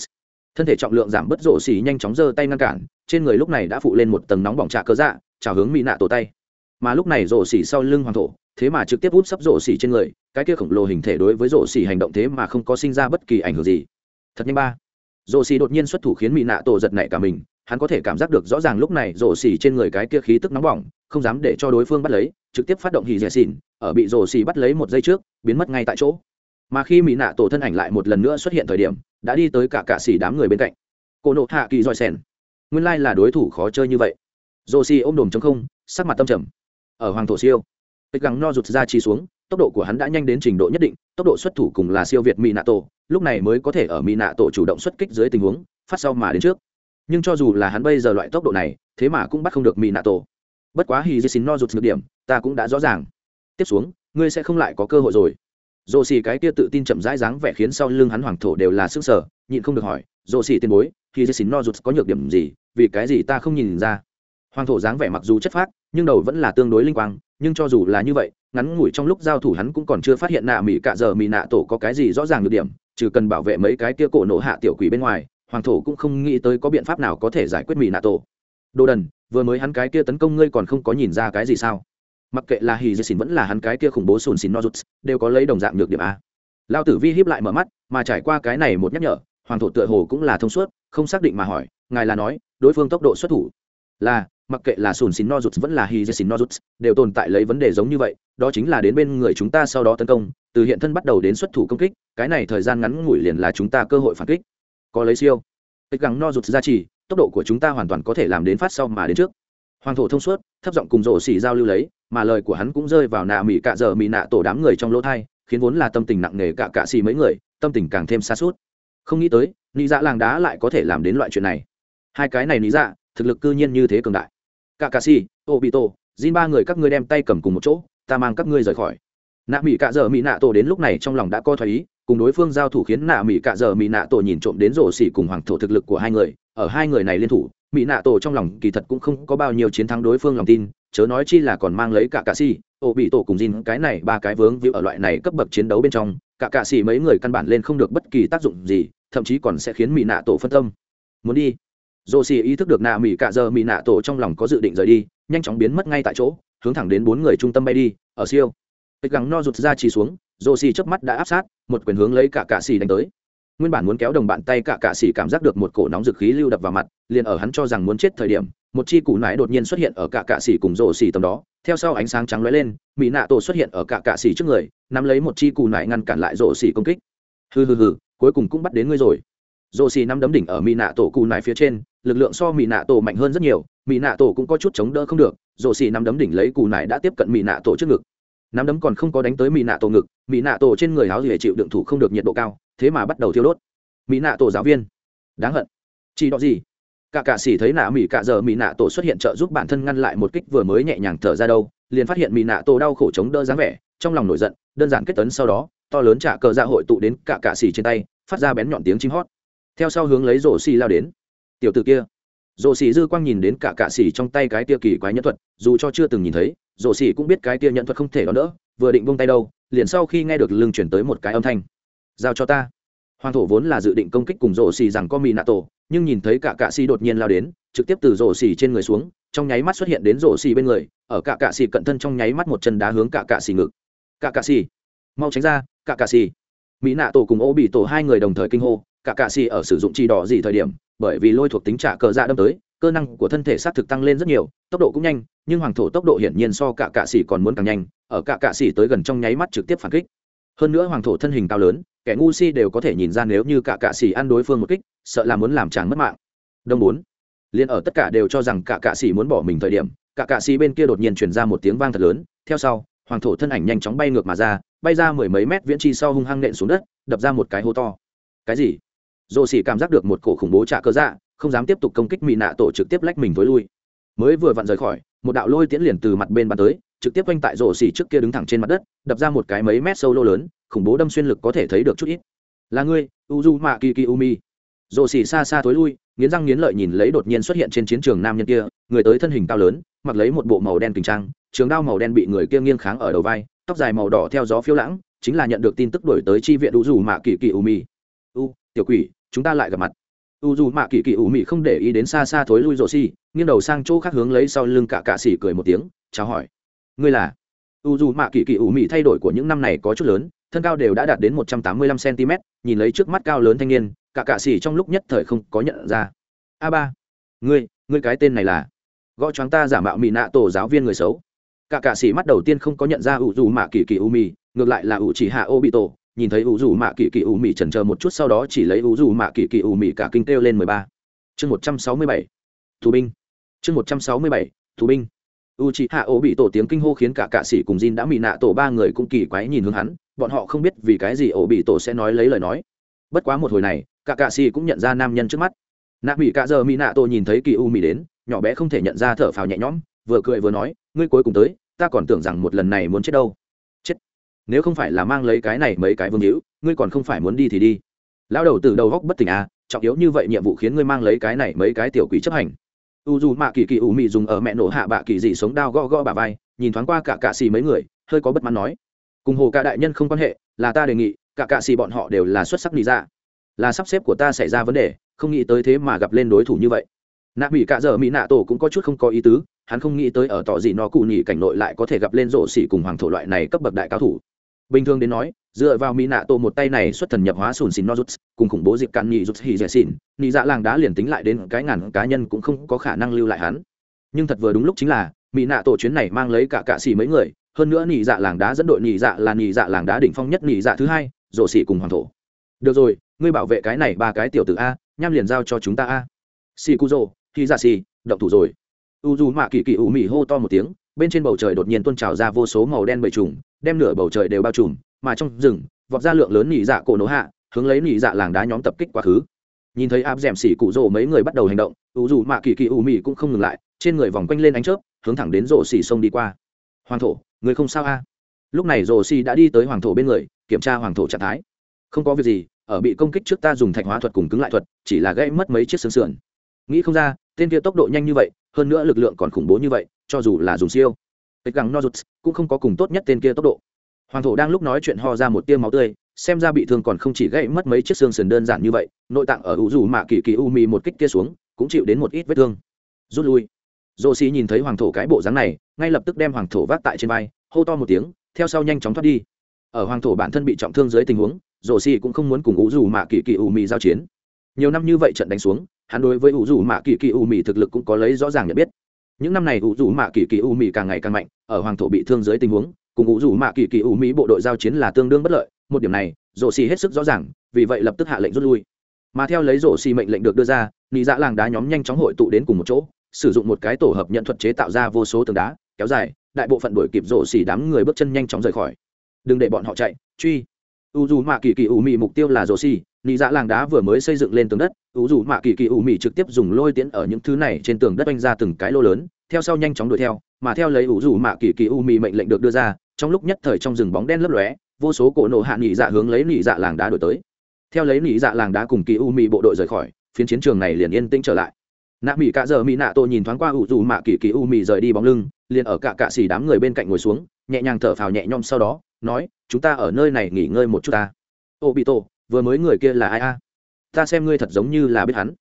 Thân thể trọng lượng giảm bớt rổ xì nhanh chóng giơ tay ngăn cản, trên người lúc này đã phụ lên một tầng nóng bỏng trà cơ dạ chào hướng mỹ nạ tổ tay mà lúc này rổ xỉ sau lưng hoàng thổ, thế mà trực tiếp út sấp rổ xỉ trên người, cái kia khổng lồ hình thể đối với rổ xỉ hành động thế mà không có sinh ra bất kỳ ảnh hưởng gì. Thật nhanh ba. Rổ xỉ đột nhiên xuất thủ khiến mỹ nạ tổ giật nảy cả mình, hắn có thể cảm giác được rõ ràng lúc này rổ xỉ trên người cái kia khí tức nóng bỏng, không dám để cho đối phương bắt lấy, trực tiếp phát động hì rẻ xỉn, ở bị rổ xỉ bắt lấy một giây trước, biến mất ngay tại chỗ. Mà khi mỹ nạ tổ thân ảnh lại một lần nữa xuất hiện thời điểm, đã đi tới cả cạ xỉ đám người bên cạnh. Cô nộ hạ kỳ roi sen nguyên lai là đối thủ khó chơi như vậy. Rổ xỉ ôm đồm chống không, sắc mặt tâm trầm ở hoàng thổ siêu. Tịch gắng no rụt ra chi xuống, tốc độ của hắn đã nhanh đến trình độ nhất định, tốc độ xuất thủ cùng là siêu việt mỹ nạ tổ lúc này mới có thể ở mỹ nạ tổ chủ động xuất kích dưới tình huống, phát sau mà đến trước. Nhưng cho dù là hắn bây giờ loại tốc độ này, thế mà cũng bắt không được mỹ nạ tổ bất quá hì dì xin no rụt ngược điểm, ta cũng đã rõ ràng. Tiếp xuống, ngươi sẽ không lại có cơ hội rồi. Dồ xì cái kia tự tin chậm rãi dáng vẻ khiến sau lưng hắn hoàng thổ đều là sức sở nhịn không được hỏi dồ xì tiền bối hì dì xin no rụt có nhược điểm gì? Vì cái gì ta không nhìn ra? Hoàng thổ dáng vẻ mặc dù chất phác nhưng đầu vẫn là tương đối linh quang, nhưng cho dù là như vậy, ngắn ngủi trong lúc giao thủ hắn cũng còn chưa phát hiện nạ mỹ cạ giờ mỹ nạ tổ có cái gì rõ ràng được điểm, trừ cần bảo vệ mấy cái kia cổ nổ hạ tiểu quỷ bên ngoài, hoàng thổ cũng không nghĩ tới có biện pháp nào có thể giải quyết mỹ nạ tổ. Đồ đần, vừa mới hắn cái kia tấn công ngươi còn không có nhìn ra cái gì sao? Mặc kệ là hì dì xỉn vẫn là hắn cái kia khủng bố sùn xỉn nozuts, đều có lấy đồng dạng nhược điểm a. Lao tử vi hiếp lại mở mắt, mà trải qua cái này một nhắc nhở, hoàng thổ tựa hồ cũng là thông suốt, không xác định mà hỏi, ngài là nói, đối phương tốc độ xuất thủ là, mặc kệ là sùn no ruột vẫn là hì xin no rụt, đều tồn tại lấy vấn đề giống như vậy, đó chính là đến bên người chúng ta sau đó tấn công, từ hiện thân bắt đầu đến xuất thủ công kích, cái này thời gian ngắn ngủi liền là chúng ta cơ hội phản kích. Có lấy siêu. Kịch gắng no rụt ra chỉ, tốc độ của chúng ta hoàn toàn có thể làm đến phát sau mà đến trước. Hoàng thổ thông suốt, thấp giọng cùng rổ xỉ giao lưu lấy, mà lời của hắn cũng rơi vào nạ mỹ cạ giờ mỹ nạ tổ đám người trong lỗ thai, khiến vốn là tâm tình nặng nề cả cạ xì mấy người, tâm tình càng thêm xa suốt không nghĩ tới lý dạ làng đá lại có thể làm đến loại chuyện này. Hai cái này lý dạ thực lực cư nhiên như thế cường đại. Cả cà xì ô bị tổ Jin ba người các ngươi đem tay cầm cùng một chỗ, ta mang các ngươi rời khỏi. Nạ mỹ cạ dở mỹ nạ tổ đến lúc này trong lòng đã co thoái ý, cùng đối phương giao thủ khiến nạ mỹ cạ dở mỹ nạ tổ nhìn trộm đến rổ xỉ cùng hoàng thổ thực lực của hai người, ở hai người này liên thủ mỹ nạ tổ trong lòng kỳ thật cũng không có bao nhiêu chiến thắng đối phương lòng tin, chớ nói chi là còn mang lấy cả cạ xỉ ô bị tổ cùng Jin, cái này ba cái vướng víu ở loại này cấp bậc chiến đấu bên trong cả cạ xỉ mấy người căn bản lên không được bất kỳ tác dụng gì, thậm chí còn sẽ khiến mỹ nạ tổ phân tâm. Muốn đi rổ xì ý thức được nạ mỹ cạ giờ mỹ nạ tổ trong lòng có dự định rời đi nhanh chóng biến mất ngay tại chỗ hướng thẳng đến bốn người trung tâm bay đi ở siêu Bịch gắng no rụt ra chỉ xuống, Rồ xì chớp mắt đã áp sát, một quyền hướng lấy cả cạ xì đánh tới. Nguyên bản muốn kéo đồng bạn tay cả cạ xì cảm giác được một cổ nóng dực khí lưu đập vào mặt, liền ở hắn cho rằng muốn chết thời điểm, một chi củ nái đột nhiên xuất hiện ở cả cạ xì cùng Rồ xì tầm đó, theo sau ánh sáng trắng lóe lên, mỹ nạ tổ xuất hiện ở cả cạ xì trước người, nắm lấy một chi củ nái ngăn cản lại Rồ xì công kích. Hừ hừ hừ, cuối cùng cũng bắt đến ngươi rồi. Rồ xì nắm đấm đỉnh ở mỹ nạ tổ cù nải phía trên, lực lượng so mỹ nạ tổ mạnh hơn rất nhiều, mỹ nạ tổ cũng có chút chống đỡ không được, Rồ xì nắm đấm đỉnh lấy cù nải đã tiếp cận mỹ nạ tổ trước ngực. Nắm đấm còn không có đánh tới mỹ nạ tổ ngực mỹ nạ tổ trên người háo rỉa chịu đựng thủ không được nhiệt độ cao thế mà bắt đầu thiêu đốt. Mỹ nạ tổ giáo viên. Đáng hận. Chỉ đó gì? Cả cạ xỉ thấy nạ mỹ cạ giờ mỹ nạ tổ xuất hiện trợ giúp bản thân ngăn lại một kích vừa mới nhẹ nhàng thở ra đâu liền phát hiện mỹ nạ tổ đau khổ chống đỡ dáng vẻ trong lòng nổi giận đơn giản kết tấn sau đó to lớn trả cờ dạ hội tụ đến cả cạ xỉ trên tay phát ra bén nhọn tiếng chim hót theo sau hướng lấy rổ xì lao đến. Tiểu t ử kia. Rổ xì dư quang nhìn đến cả cạ xì trong tay cái tia kỳ quái nhẫn thuật, dù cho chưa từng nhìn thấy, rổ xì cũng biết cái tia nhẫn thuật không thể đón đỡ, vừa định bông tay đâu, liền sau khi nghe được lưng chuyển tới một cái âm thanh. Giao cho ta. Hoàng thổ vốn là dự định công kích cùng rổ xì rằng có mì nạ tổ, nhưng nhìn thấy cả cạ xì đột nhiên lao đến, trực tiếp từ rổ xì trên người xuống, trong nháy mắt xuất hiện đến rổ xì bên người, ở cả cạ xì cận thân trong nháy mắt một chân đá hướng cả cạ xì ngực. Cả cạ xì mau tránh ra, cả cạ xì mỹ nạ tổ cùng ô bị tổ hai người đồng thời kinh hô cả cạ xì ở sử dụng chi đỏ gì thời điểm, bởi vì lôi thuộc tính trả cờ dạ đâm tới, cơ năng của thân thể xác thực tăng lên rất nhiều, tốc độ cũng nhanh, nhưng hoàng thổ tốc độ hiển nhiên so cả cạ xì còn muốn càng nhanh, ở cả cạ xì tới gần trong nháy mắt trực tiếp phản kích. Hơn nữa hoàng thổ thân hình cao lớn, kẻ ngu si đều có thể nhìn ra nếu như cả cạ xì ăn đối phương một kích, sợ là muốn làm chàng mất mạng. Đông bốn. Liền ở tất cả đều cho rằng cả cạ xì muốn bỏ mình thời điểm, cả cạ xì bên kia đột nhiên truyền ra một tiếng vang thật lớn, theo sau, hoàng thổ thân ảnh nhanh chóng bay ngược mà ra, bay ra mười mấy mét viễn chi sau hung hăng nện xuống đất, đập ra một cái hố to. Cái gì? Dồ xỉ cảm giác được một cổ khủng bố trả cơ dạ không dám tiếp tục công kích mỹ nạ tổ trực tiếp lách mình t lui. Mới vừa vặn rời khỏi, một đạo lôi tiễn liền từ mặt bên bắn tới, trực tiếp quanh tại rổ xỉ trước kia đứng thẳng trên mặt đất, đập ra một cái mấy mét sâu lô lớn, khủng bố đâm xuyên lực có thể thấy được chút ít. Là ngươi, uzu mạ kỳ kỳ umi. Rổ xỉ xa xa thối lui, nghiến răng nghiến lợi nhìn lấy đột nhiên xuất hiện trên chiến trường nam nhân kia, người tới thân hình cao lớn, mặc lấy một bộ màu đen kinh trang, trường đao màu đen bị người kia nghiêng kháng ở đầu vai, tóc dài màu đỏ theo gió phiêu lãng, chính là nhận được tin tức đổi tới chi viện uzu mạ kỳ kỳ umi. U, tiểu quỷ chúng ta lại gặp mặt. U dù mạ kỳ kỳ ủ mị không để ý đến xa xa thối lui rộ xì nghiêng đầu sang chỗ khác hướng lấy sau lưng cả cạ xỉ cười một tiếng, chào hỏi. Ngươi là? U dù mạ kỳ kỳ ủ mị thay đổi của những năm này có chút lớn, thân cao đều đã đạt đến một trăm tám mươi lăm cm nhìn lấy trước mắt cao lớn thanh niên, cả cạ xỉ trong lúc nhất thời không có nhận ra. A ba, ngươi ngươi cái tên này là? Gõ choáng ta giả mạo mị nạ tổ giáo viên người xấu. Cả cạ xỉ mắt đầu tiên không có nhận ra u dù mạ kỳ kỳ ủ mị, ngược lại là u chỉ hạ ô bị tổ nhìn thấy u dù mạ kỳ kỳ u mị trần chờ một chút sau đó chỉ lấy u dù mạ kỳ kỳ u mị cả kinh kêu lên mười ba. Chương một trăm sáu mươi bảy. Thủ binh. Chương một trăm sáu mươi bảy thủ binh. U chị hạ ô bị tổ tiếng kinh hô khiến cả cạ sĩ cùng Jin đã mị nạ tổ ba người cũng kỳ quái nhìn hướng hắn, bọn họ không biết vì cái gì ổ bị tổ sẽ nói lấy lời nói. Bất quá một hồi này, cả cạ sĩ cũng nhận ra nam nhân trước mắt. Nạ mỹ cạ giờ mỹ nạ tổ nhìn thấy kỳ u mỹ đến, nhỏ bé không thể nhận ra thở phào nhẹ nhõm, vừa cười vừa nói, ngươi cuối cùng tới, ta còn tưởng rằng một lần này muốn chết đâu nếu không phải là mang lấy cái này mấy cái vương hữu, ngươi còn không phải muốn đi thì đi. Lão đầu từ đầu góc bất tỉnh à trọng yếu như vậy nhiệm vụ khiến ngươi mang lấy cái này mấy cái tiểu quỷ chấp hành. U dù mạ kỳ kỳ ủ mị dùng ở mẹ nổ hạ bạ kỳ dị sống đao gõ gõ bà vai, nhìn thoáng qua cả cạ xì mấy người, hơi có bất mãn nói. Cùng hồ cả đại nhân không quan hệ, là ta đề nghị, cả cạ xì bọn họ đều là xuất sắc lý ra dạ. là sắp xếp của ta xảy ra vấn đề, không nghĩ tới thế mà gặp lên đối thủ như vậy. Nạ mỹ cạ dở mỹ nạ tổ cũng có chút không có ý tứ, hắn không nghĩ tới ở tỏ gì nó cụ nhị cảnh nội lại có thể gặp lên rổ xỉ cùng hoàng thổ loại này cấp bậc đại cao thủ bình thường đến nói, dựa vào mỹ nạ tổ một tay này xuất thần nhập hóa sùn xin nozuts, cùng khủng bố dịp cạn nhị rút hì dẻ xỉn nhị dạ làng đá liền tính lại đến cái ngàn cá nhân cũng không có khả năng lưu lại hắn. Nhưng thật vừa đúng lúc chính là, mỹ nạ tổ chuyến này mang lấy cả cạ xỉ mấy người, hơn nữa nhị dạ làng đá dẫn đội nhị dạ là nhị dạ làng đá đỉnh phong nhất nhị dạ thứ hai, rổ xỉ cùng hoàng thổ. Được rồi, ngươi bảo vệ cái này ba cái tiểu tử a, nham liền giao cho chúng ta a. Xì cu rồ khi dạ xì động thủ rồi. U dù mạ kỳ kỳ ủ mị hô to một tiếng bên trên bầu trời đột nhiên tuôn trào ra vô số màu đen bầy trùng, đem nửa bầu trời đều bao trùm, mà trong rừng, vọt ra lượng lớn nỉ dạ cổ nổ hạ, hướng lấy nỉ dạ làng đá nhóm tập kích quá khứ. Nhìn thấy áp d ẻ m xỉ cụ rỗ mấy người bắt đầu hành động u dù mạ kỳ kỳ ủ mị cũng không ngừng lại, trên người vòng quanh lên ánh chớp, hướng thẳng đến rổ xỉ sông đi qua. Hoàng thổ, người không sao a? Lúc này rổ xỉ đã đi tới hoàng thổ bên người, kiểm tra hoàng thổ trạng thái. Không có việc gì, ở bị công kích trước ta dùng thạch hóa thuật cùng cứng lại thuật, chỉ là gây mất mấy chiếc xương sườn. Nghĩ không ra, tên kia tốc độ nhanh như vậy hơn nữa lực lượng còn khủng bố như vậy, cho dù là dùng siêu. Tịch gắng nozuts cũng không có cùng tốt nhất tên kia tốc độ. Hoàng thổ đang lúc nói chuyện ho ra một tiêu máu tươi, xem ra bị thương còn không chỉ gãy mất mấy chiếc xương sườn đơn giản như vậy, nội tạng ở u dù mạ kỳ kỳ u mì một kích kia xuống, cũng chịu đến một ít vết thương. Rút lui. Dô xì nhìn thấy hoàng thổ cái bộ dáng này, ngay lập tức đem hoàng thổ vác tại trên vai, hô to một tiếng, theo sau nhanh chóng thoát đi. Ở hoàng thổ bản thân bị trọng thương dưới tình huống dô xì cũng không muốn cùng u dù mạ kỳ kỳ u mì giao chiến nhiều năm như vậy trận đánh xuống, hắn đối với ủ dù mạ kỳ kỳ u mì thực lực cũng có lấy rõ ràng nhận biết. Những năm này ủ dù mạ kỳ kỳ u mì càng ngày càng mạnh, ở hoàng thổ bị thương dưới tình huống, cùng ủ dù mạ kỳ kỳ u mỹ bộ đội giao chiến là tương đương bất lợi, một điểm này rổ xì hết sức rõ ràng, vì vậy lập tức hạ lệnh rút lui. Mà theo lấy rổ xì mệnh lệnh được đưa ra, nị dạ làng đá nhóm nhanh chóng hội tụ đến cùng một chỗ, sử dụng một cái tổ hợp nhận thuật chế tạo ra vô số tường đá, kéo dài, đại bộ phận đuổi kịp rổ xì đám người bước chân nhanh chóng rời khỏi. Đừng để bọn họ chạy, truy. U dù mạ kỳ kỳ u mỹ mục tiêu là rổ xì nị dạ làng đá vừa mới xây dựng lên tường đất u dù mạ kỳ kỳ u mị trực tiếp dùng lôi tiễn ở những thứ này trên tường đất oanh ra từng cái lô lớn, theo sau nhanh chóng đuổi theo, mà theo lấy u dù mạ kỳ kỳ u mị mệnh lệnh được đưa ra, trong lúc nhất thời trong rừng bóng đen lấp lóe, vô số cổ nổ hạ nị dạ hướng lấy nị dạ làng đá đổi tới. Theo lấy nị dạ làng đá cùng kỳ u mị bộ đội rời khỏi, phiến chiến trường này liền yên tĩnh trở lại. Nạ mỹ cạ giờ mỹ nạ tô nhìn thoáng qua ủ dù mạ kỳ kỳ u mị rời đi bóng lưng, liền ở cạ cạ xì đám người bên cạnh ngồi xuống, nhẹ nhàng thở phào nhẹ nhõm sau đó, nói, chúng ta ở nơi này nghỉ ngơi một chút ta. Ô bị tổ vừa mới người kia là ai a? Ta xem ngươi thật giống như là biết hắn.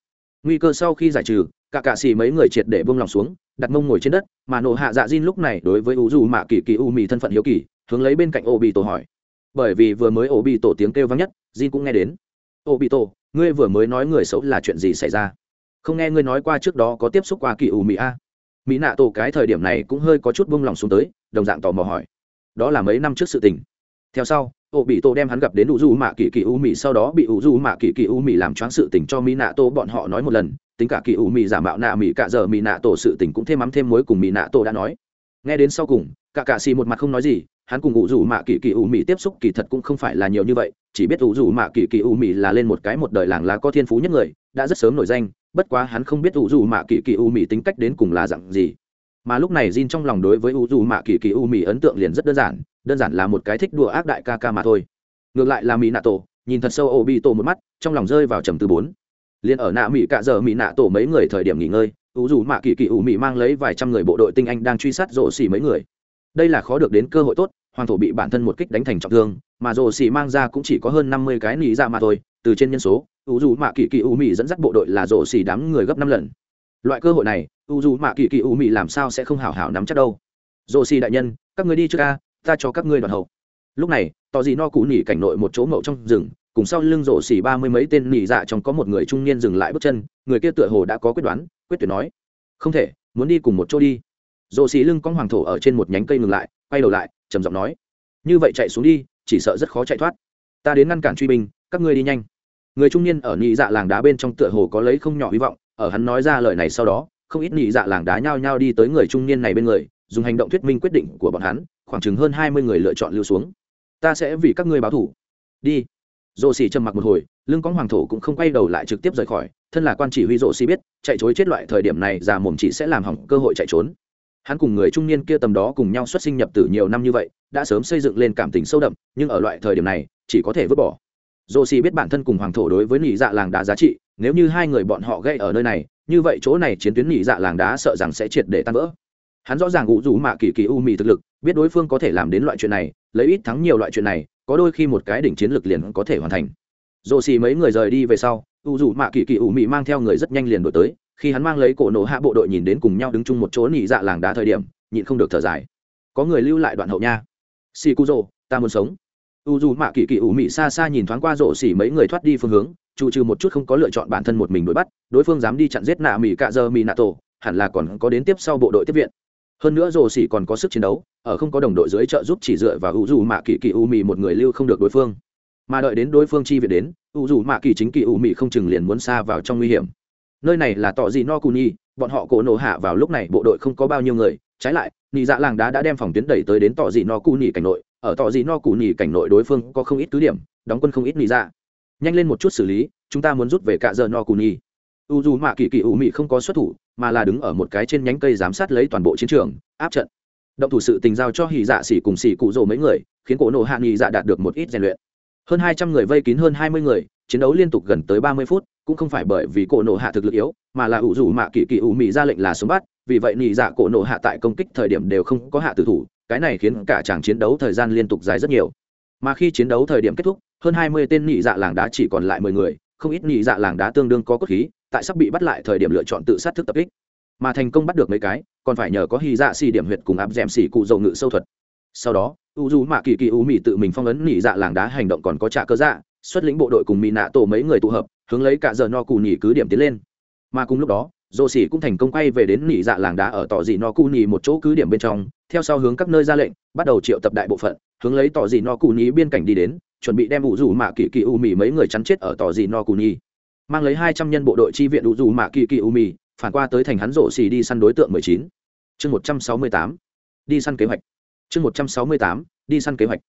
Nguy cơ sau khi giải trừ, cả cạ xì mấy người triệt để bông lòng xuống, đặt mông ngồi trên đất, mà nổ hạ dạ diên lúc này đối với u dù mạ kỳ kỳ u mì thân phận hiếu kỳ, hướng lấy bên cạnh ô bị tổ hỏi. Bởi vì vừa mới ô bị tổ tiếng kêu vang nhất diên cũng nghe đến. Ô bị tổ ngươi vừa mới nói người xấu là chuyện gì xảy ra? Không nghe ngươi nói qua trước đó có tiếp xúc qua kỳ u mì a? Mỹ nạ tổ cái thời điểm này cũng hơi có chút bông lòng xuống tới, đồng dạng tò mò hỏi. Đó là mấy năm trước sự tình theo sau, ô bị tổ đem hắn gặp đến u du mạ kỳ kỳ u mì sau đó bị u du mạ kỳ kỳ u mì làm choáng sự tình cho mỹ nạ tổ bọn họ nói một lần, tính cả kỳ u mì giả mạo nạ mỹ cả giờ mỹ nạ tổ sự tình cũng thêm mắm thêm muối cùng mỹ nạ tổ đã nói. Nghe đến sau cùng, cả cạ xì một mặt không nói gì, hắn cùng ủ du mạ kỳ kỳ u mì tiếp xúc kỳ thật cũng không phải là nhiều như vậy, chỉ biết ủ du mạ kỳ kỳ u mì là lên một cái một đời làng lá có thiên phú nhất người, đã rất sớm nổi danh, bất quá hắn không biết ủ du mạ kỳ kỳ u mì tính cách đến cùng là dặn gì mà lúc này Jin trong lòng đối với U rủ mạ kỳ kỳ u mì ấn tượng liền rất đơn giản đơn giản là một cái thích đùa ác đại ca ca mà thôi. Ngược lại là mỹ nạ tổ, nhìn thật sâu ô bị tổ một mắt, trong lòng rơi vào trầm từ bốn. Liền ở nạ mỹ cạ giờ mỹ nạ tổ mấy người thời điểm nghỉ ngơi U dù mạ kỳ kỳ U Mị mang lấy vài trăm người bộ đội tinh anh đang truy sát rổ xỉ mấy người. Đây là khó được đến cơ hội tốt, hoàng thổ bị bản thân một kích đánh thành trọng thương, mà rồ xỉ mang ra cũng chỉ có hơn năm mươi cái nỉ ra dạ mà thôi. Từ trên nhân số U dù mạ kỳ kỳ U Mị dẫn dắt bộ đội là rồ xỉ đám người gấp năm lần loại cơ hội này, u dù mạ kỳ kỳ u mị làm sao sẽ không hảo hảo nắm chắc đâu. Dồ xỉ đại nhân, các người đi trước ca ta cho các ngươi đoàn hậu. Lúc này, tỏ gì no cụ nỉ cảnh nội một chỗ mậu trong rừng, cùng sau lưng rổ xỉ ba mươi mấy tên nỉ dạ trong có một người trung niên dừng lại bước chân, người kia tựa hồ đã có quyết đoán, quyết tuyệt nói. Không thể, muốn đi cùng một chỗ đi. Rổ xỉ lưng con hoàng thổ ở trên một nhánh cây ngừng lại, quay đầu lại, trầm giọng nói. Như vậy chạy xuống đi, chỉ sợ rất khó chạy thoát. Ta đến ngăn cản truy binh, các ngươi đi nhanh. Người trung niên ở nỉ dạ làng đá bên trong tựa hồ có lấy không nhỏ hy vọng ở hắn nói ra lời này sau đó, không ít nị dạ làng đá nhao nhao đi tới người trung niên này bên người, dùng hành động thuyết minh quyết định của bọn hắn, khoảng chừng hơn hai mươi người lựa chọn lưu xuống. Ta sẽ vì các ngươi báo thủ đi. Rồ xì trầm mặc một hồi, lưng có hoàng thổ cũng không quay đầu lại trực tiếp rời khỏi, thân là quan chỉ huy rồ xì biết, chạy chối chết loại thời điểm này, già mồm chỉ sẽ làm hỏng cơ hội chạy trốn. Hắn cùng người trung niên kia tầm đó cùng nhau xuất sinh nhập tử nhiều năm như vậy, đã sớm xây dựng lên cảm tình sâu đậm, nhưng ở loại thời điểm này, chỉ có thể vứt bỏ. Rồ xì biết bản thân cùng hoàng thổ đối với nỉ dạ làng đá giá trị nếu như hai người bọn họ gây ở nơi này, như vậy chỗ này chiến tuyến nhị dạ làng đá sợ rằng sẽ triệt để tan vỡ. Hắn rõ ràng ngụ rủ mạ kỳ kỳ u mì thực lực, biết đối phương có thể làm đến loại chuyện này, lấy ít thắng nhiều loại chuyện này, có đôi khi một cái đỉnh chiến lực liền có thể hoàn thành. Dồ xì mấy người rời đi về sau, u rủ mạ kỳ kỳ u mì mang theo người rất nhanh liền đổi tới, khi hắn mang lấy cổ nổ hạ bộ đội nhìn đến cùng nhau đứng chung một chỗ nhị dạ làng đá thời điểm, nhịn không được thở dài. Có người lưu lại đoạn hậu nha. Xì cu rồ ta muốn sống. U dù mạ kỳ kỳ ủ mị xa xa nhìn thoáng qua rộ xỉ mấy người thoát đi phương hướng trụ trừ một chút không có lựa chọn bản thân một mình đuổi bắt, đối phương dám đi chặn giết nạ mì cạ dơ mì nạ tổ, hẳn là còn có đến tiếp sau bộ đội tiếp viện. Hơn nữa rồ xỉ còn có sức chiến đấu, ở không có đồng đội dưới trợ giúp chỉ dựa vào u dù mạ kỳ kỳ u mì một người lưu không được đối phương. Mà đợi đến đối phương chi viện đến u dù mạ kỳ chính kỳ u mì không chừng liền muốn xa vào trong nguy hiểm. Nơi này là tỏ gì no cù nhi bọn họ cổ nổ hạ vào lúc này bộ đội không có bao nhiêu người, trái lại, nị dạ làng đá đã đem phòng tuyến đẩy tới đến tỏ gì no cù nhi cảnh nội, ở tỏ gì no cù nhi cảnh nội đối phương có không ít cứ điểm, đóng quân không ít nị dạ nhanh lên một chút xử lý, chúng ta muốn rút về cả giờ no cù nhi u dù mạ kỳ kỳ ủ mị không có xuất thủ, mà là đứng ở một cái trên nhánh cây giám sát lấy toàn bộ chiến trường, áp trận. Động thủ sự tình giao cho hì dạ xỉ cùng xỉ cụ rồ mấy người, khiến cổ nổ hạ nghị dạ đạt được một ít rèn luyện. Hơn hai trăm người vây kín hơn hai mươi người, chiến đấu liên tục gần tới ba mươi phút, cũng không phải bởi vì cổ nổ hạ thực lực yếu, mà là ủ rủ mạ kỳ kỳ ủ mị ra lệnh là xuống bắt, vì vậy nghị dạ cổ nổ hạ tại công kích thời điểm đều không có hạ tử thủ, cái này khiến cả chàng chiến đấu thời gian liên tục dài rất nhiều mà khi chiến đấu thời điểm kết thúc, hơn hai mươi tên nhị dạ làng đá chỉ còn lại mười người, không ít nhị dạ làng đá tương đương có cốt khí, tại sắp bị bắt lại thời điểm lựa chọn tự sát thức tập kích. Mà thành công bắt được mấy cái, còn phải nhờ có hy dạ xì điểm huyệt cùng áp d ẻ m xì cụ dầu ngự sâu thuật. Sau đó, u du mạ kỳ kỳ u mỹ tự mình phong ấn nhị dạ làng đá hành động còn có trả cơ dạ xuất lĩnh bộ đội cùng mỹ nạ tổ mấy người tụ hợp, hướng lấy cả giờ no cù nhỉ cứ điểm tiến lên. Mà cùng lúc đó dô xỉ cũng thành công quay về đến nỉ dạ làng đá ở tỏ dị no cu nỉ một chỗ cứ điểm bên trong, theo sau hướng các nơi ra lệnh, bắt đầu triệu tập đại bộ phận, hướng lấy tỏ dị no cu nỉ biên cảnh đi đến, chuẩn bị đem ủ dù mạ kỳ kỳ u mì mấy người chắn chết ở tỏ dị no cu nỉ mang lấy hai trăm nhân bộ đội chi viện ủ dù mạ kỳ kỳ u mì, phản qua tới thành hắn rộ xỉ đi săn đối tượng mười chín. Chương một trăm sáu mươi tám. Đi săn kế hoạch. Chương một trăm sáu mươi tám. Đi săn kế hoạch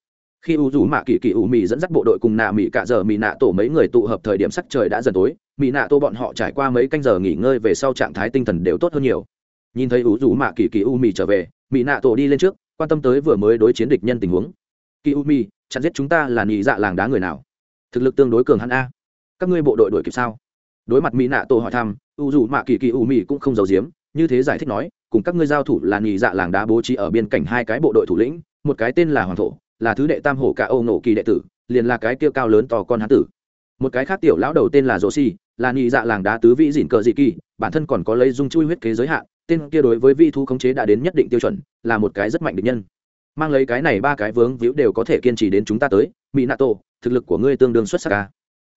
khi u dù mạ kỳ kỳ u mì dẫn dắt bộ đội cùng nạ mì cả giờ mì nạ tổ mấy người tụ hợp thời điểm sắc trời đã dần tối mì nạ tổ bọn họ trải qua mấy canh giờ nghỉ ngơi về sau trạng thái tinh thần đều tốt hơn nhiều. Nhìn thấy u dù mạ kỳ kỳ u mì trở về mì nạ tổ đi lên trước, quan tâm tới vừa mới đối chiến địch nhân tình huống. Kỳ u mì chặn giết chúng ta là nhị dạ làng đá người nào? Thực lực tương đối cường hắn a. Các ngươi bộ đội đuổi kịp sao? Đối mặt mỹ nạ tổ hỏi thăm, u dù mạ kỳ kỳ u mì cũng không giấu giếm, như thế giải thích nói, cùng các ngươi giao thủ là nhị dạ làng đá bố trí ở biên cảnh hai cái bộ đội thủ lĩnh, một cái tên là hoàng thổ là thứ đệ tam hổ cả âu nổ kỳ đệ tử, liền là cái kia cao lớn to con hán tử. Một cái khác tiểu lão đầu tên là rô si là nhị dạ làng đá tứ vĩ dịn cờ dị kỳ, bản thân còn có lấy dung chui huyết kế giới hạn, tên kia đối với vi thu khống chế đã đến nhất định tiêu chuẩn, là một cái rất mạnh địch nhân. Mang lấy cái này ba cái vướng víu đều có thể kiên trì đến chúng ta tới mỹ nato thực lực của ngươi tương đương xuất sắc ca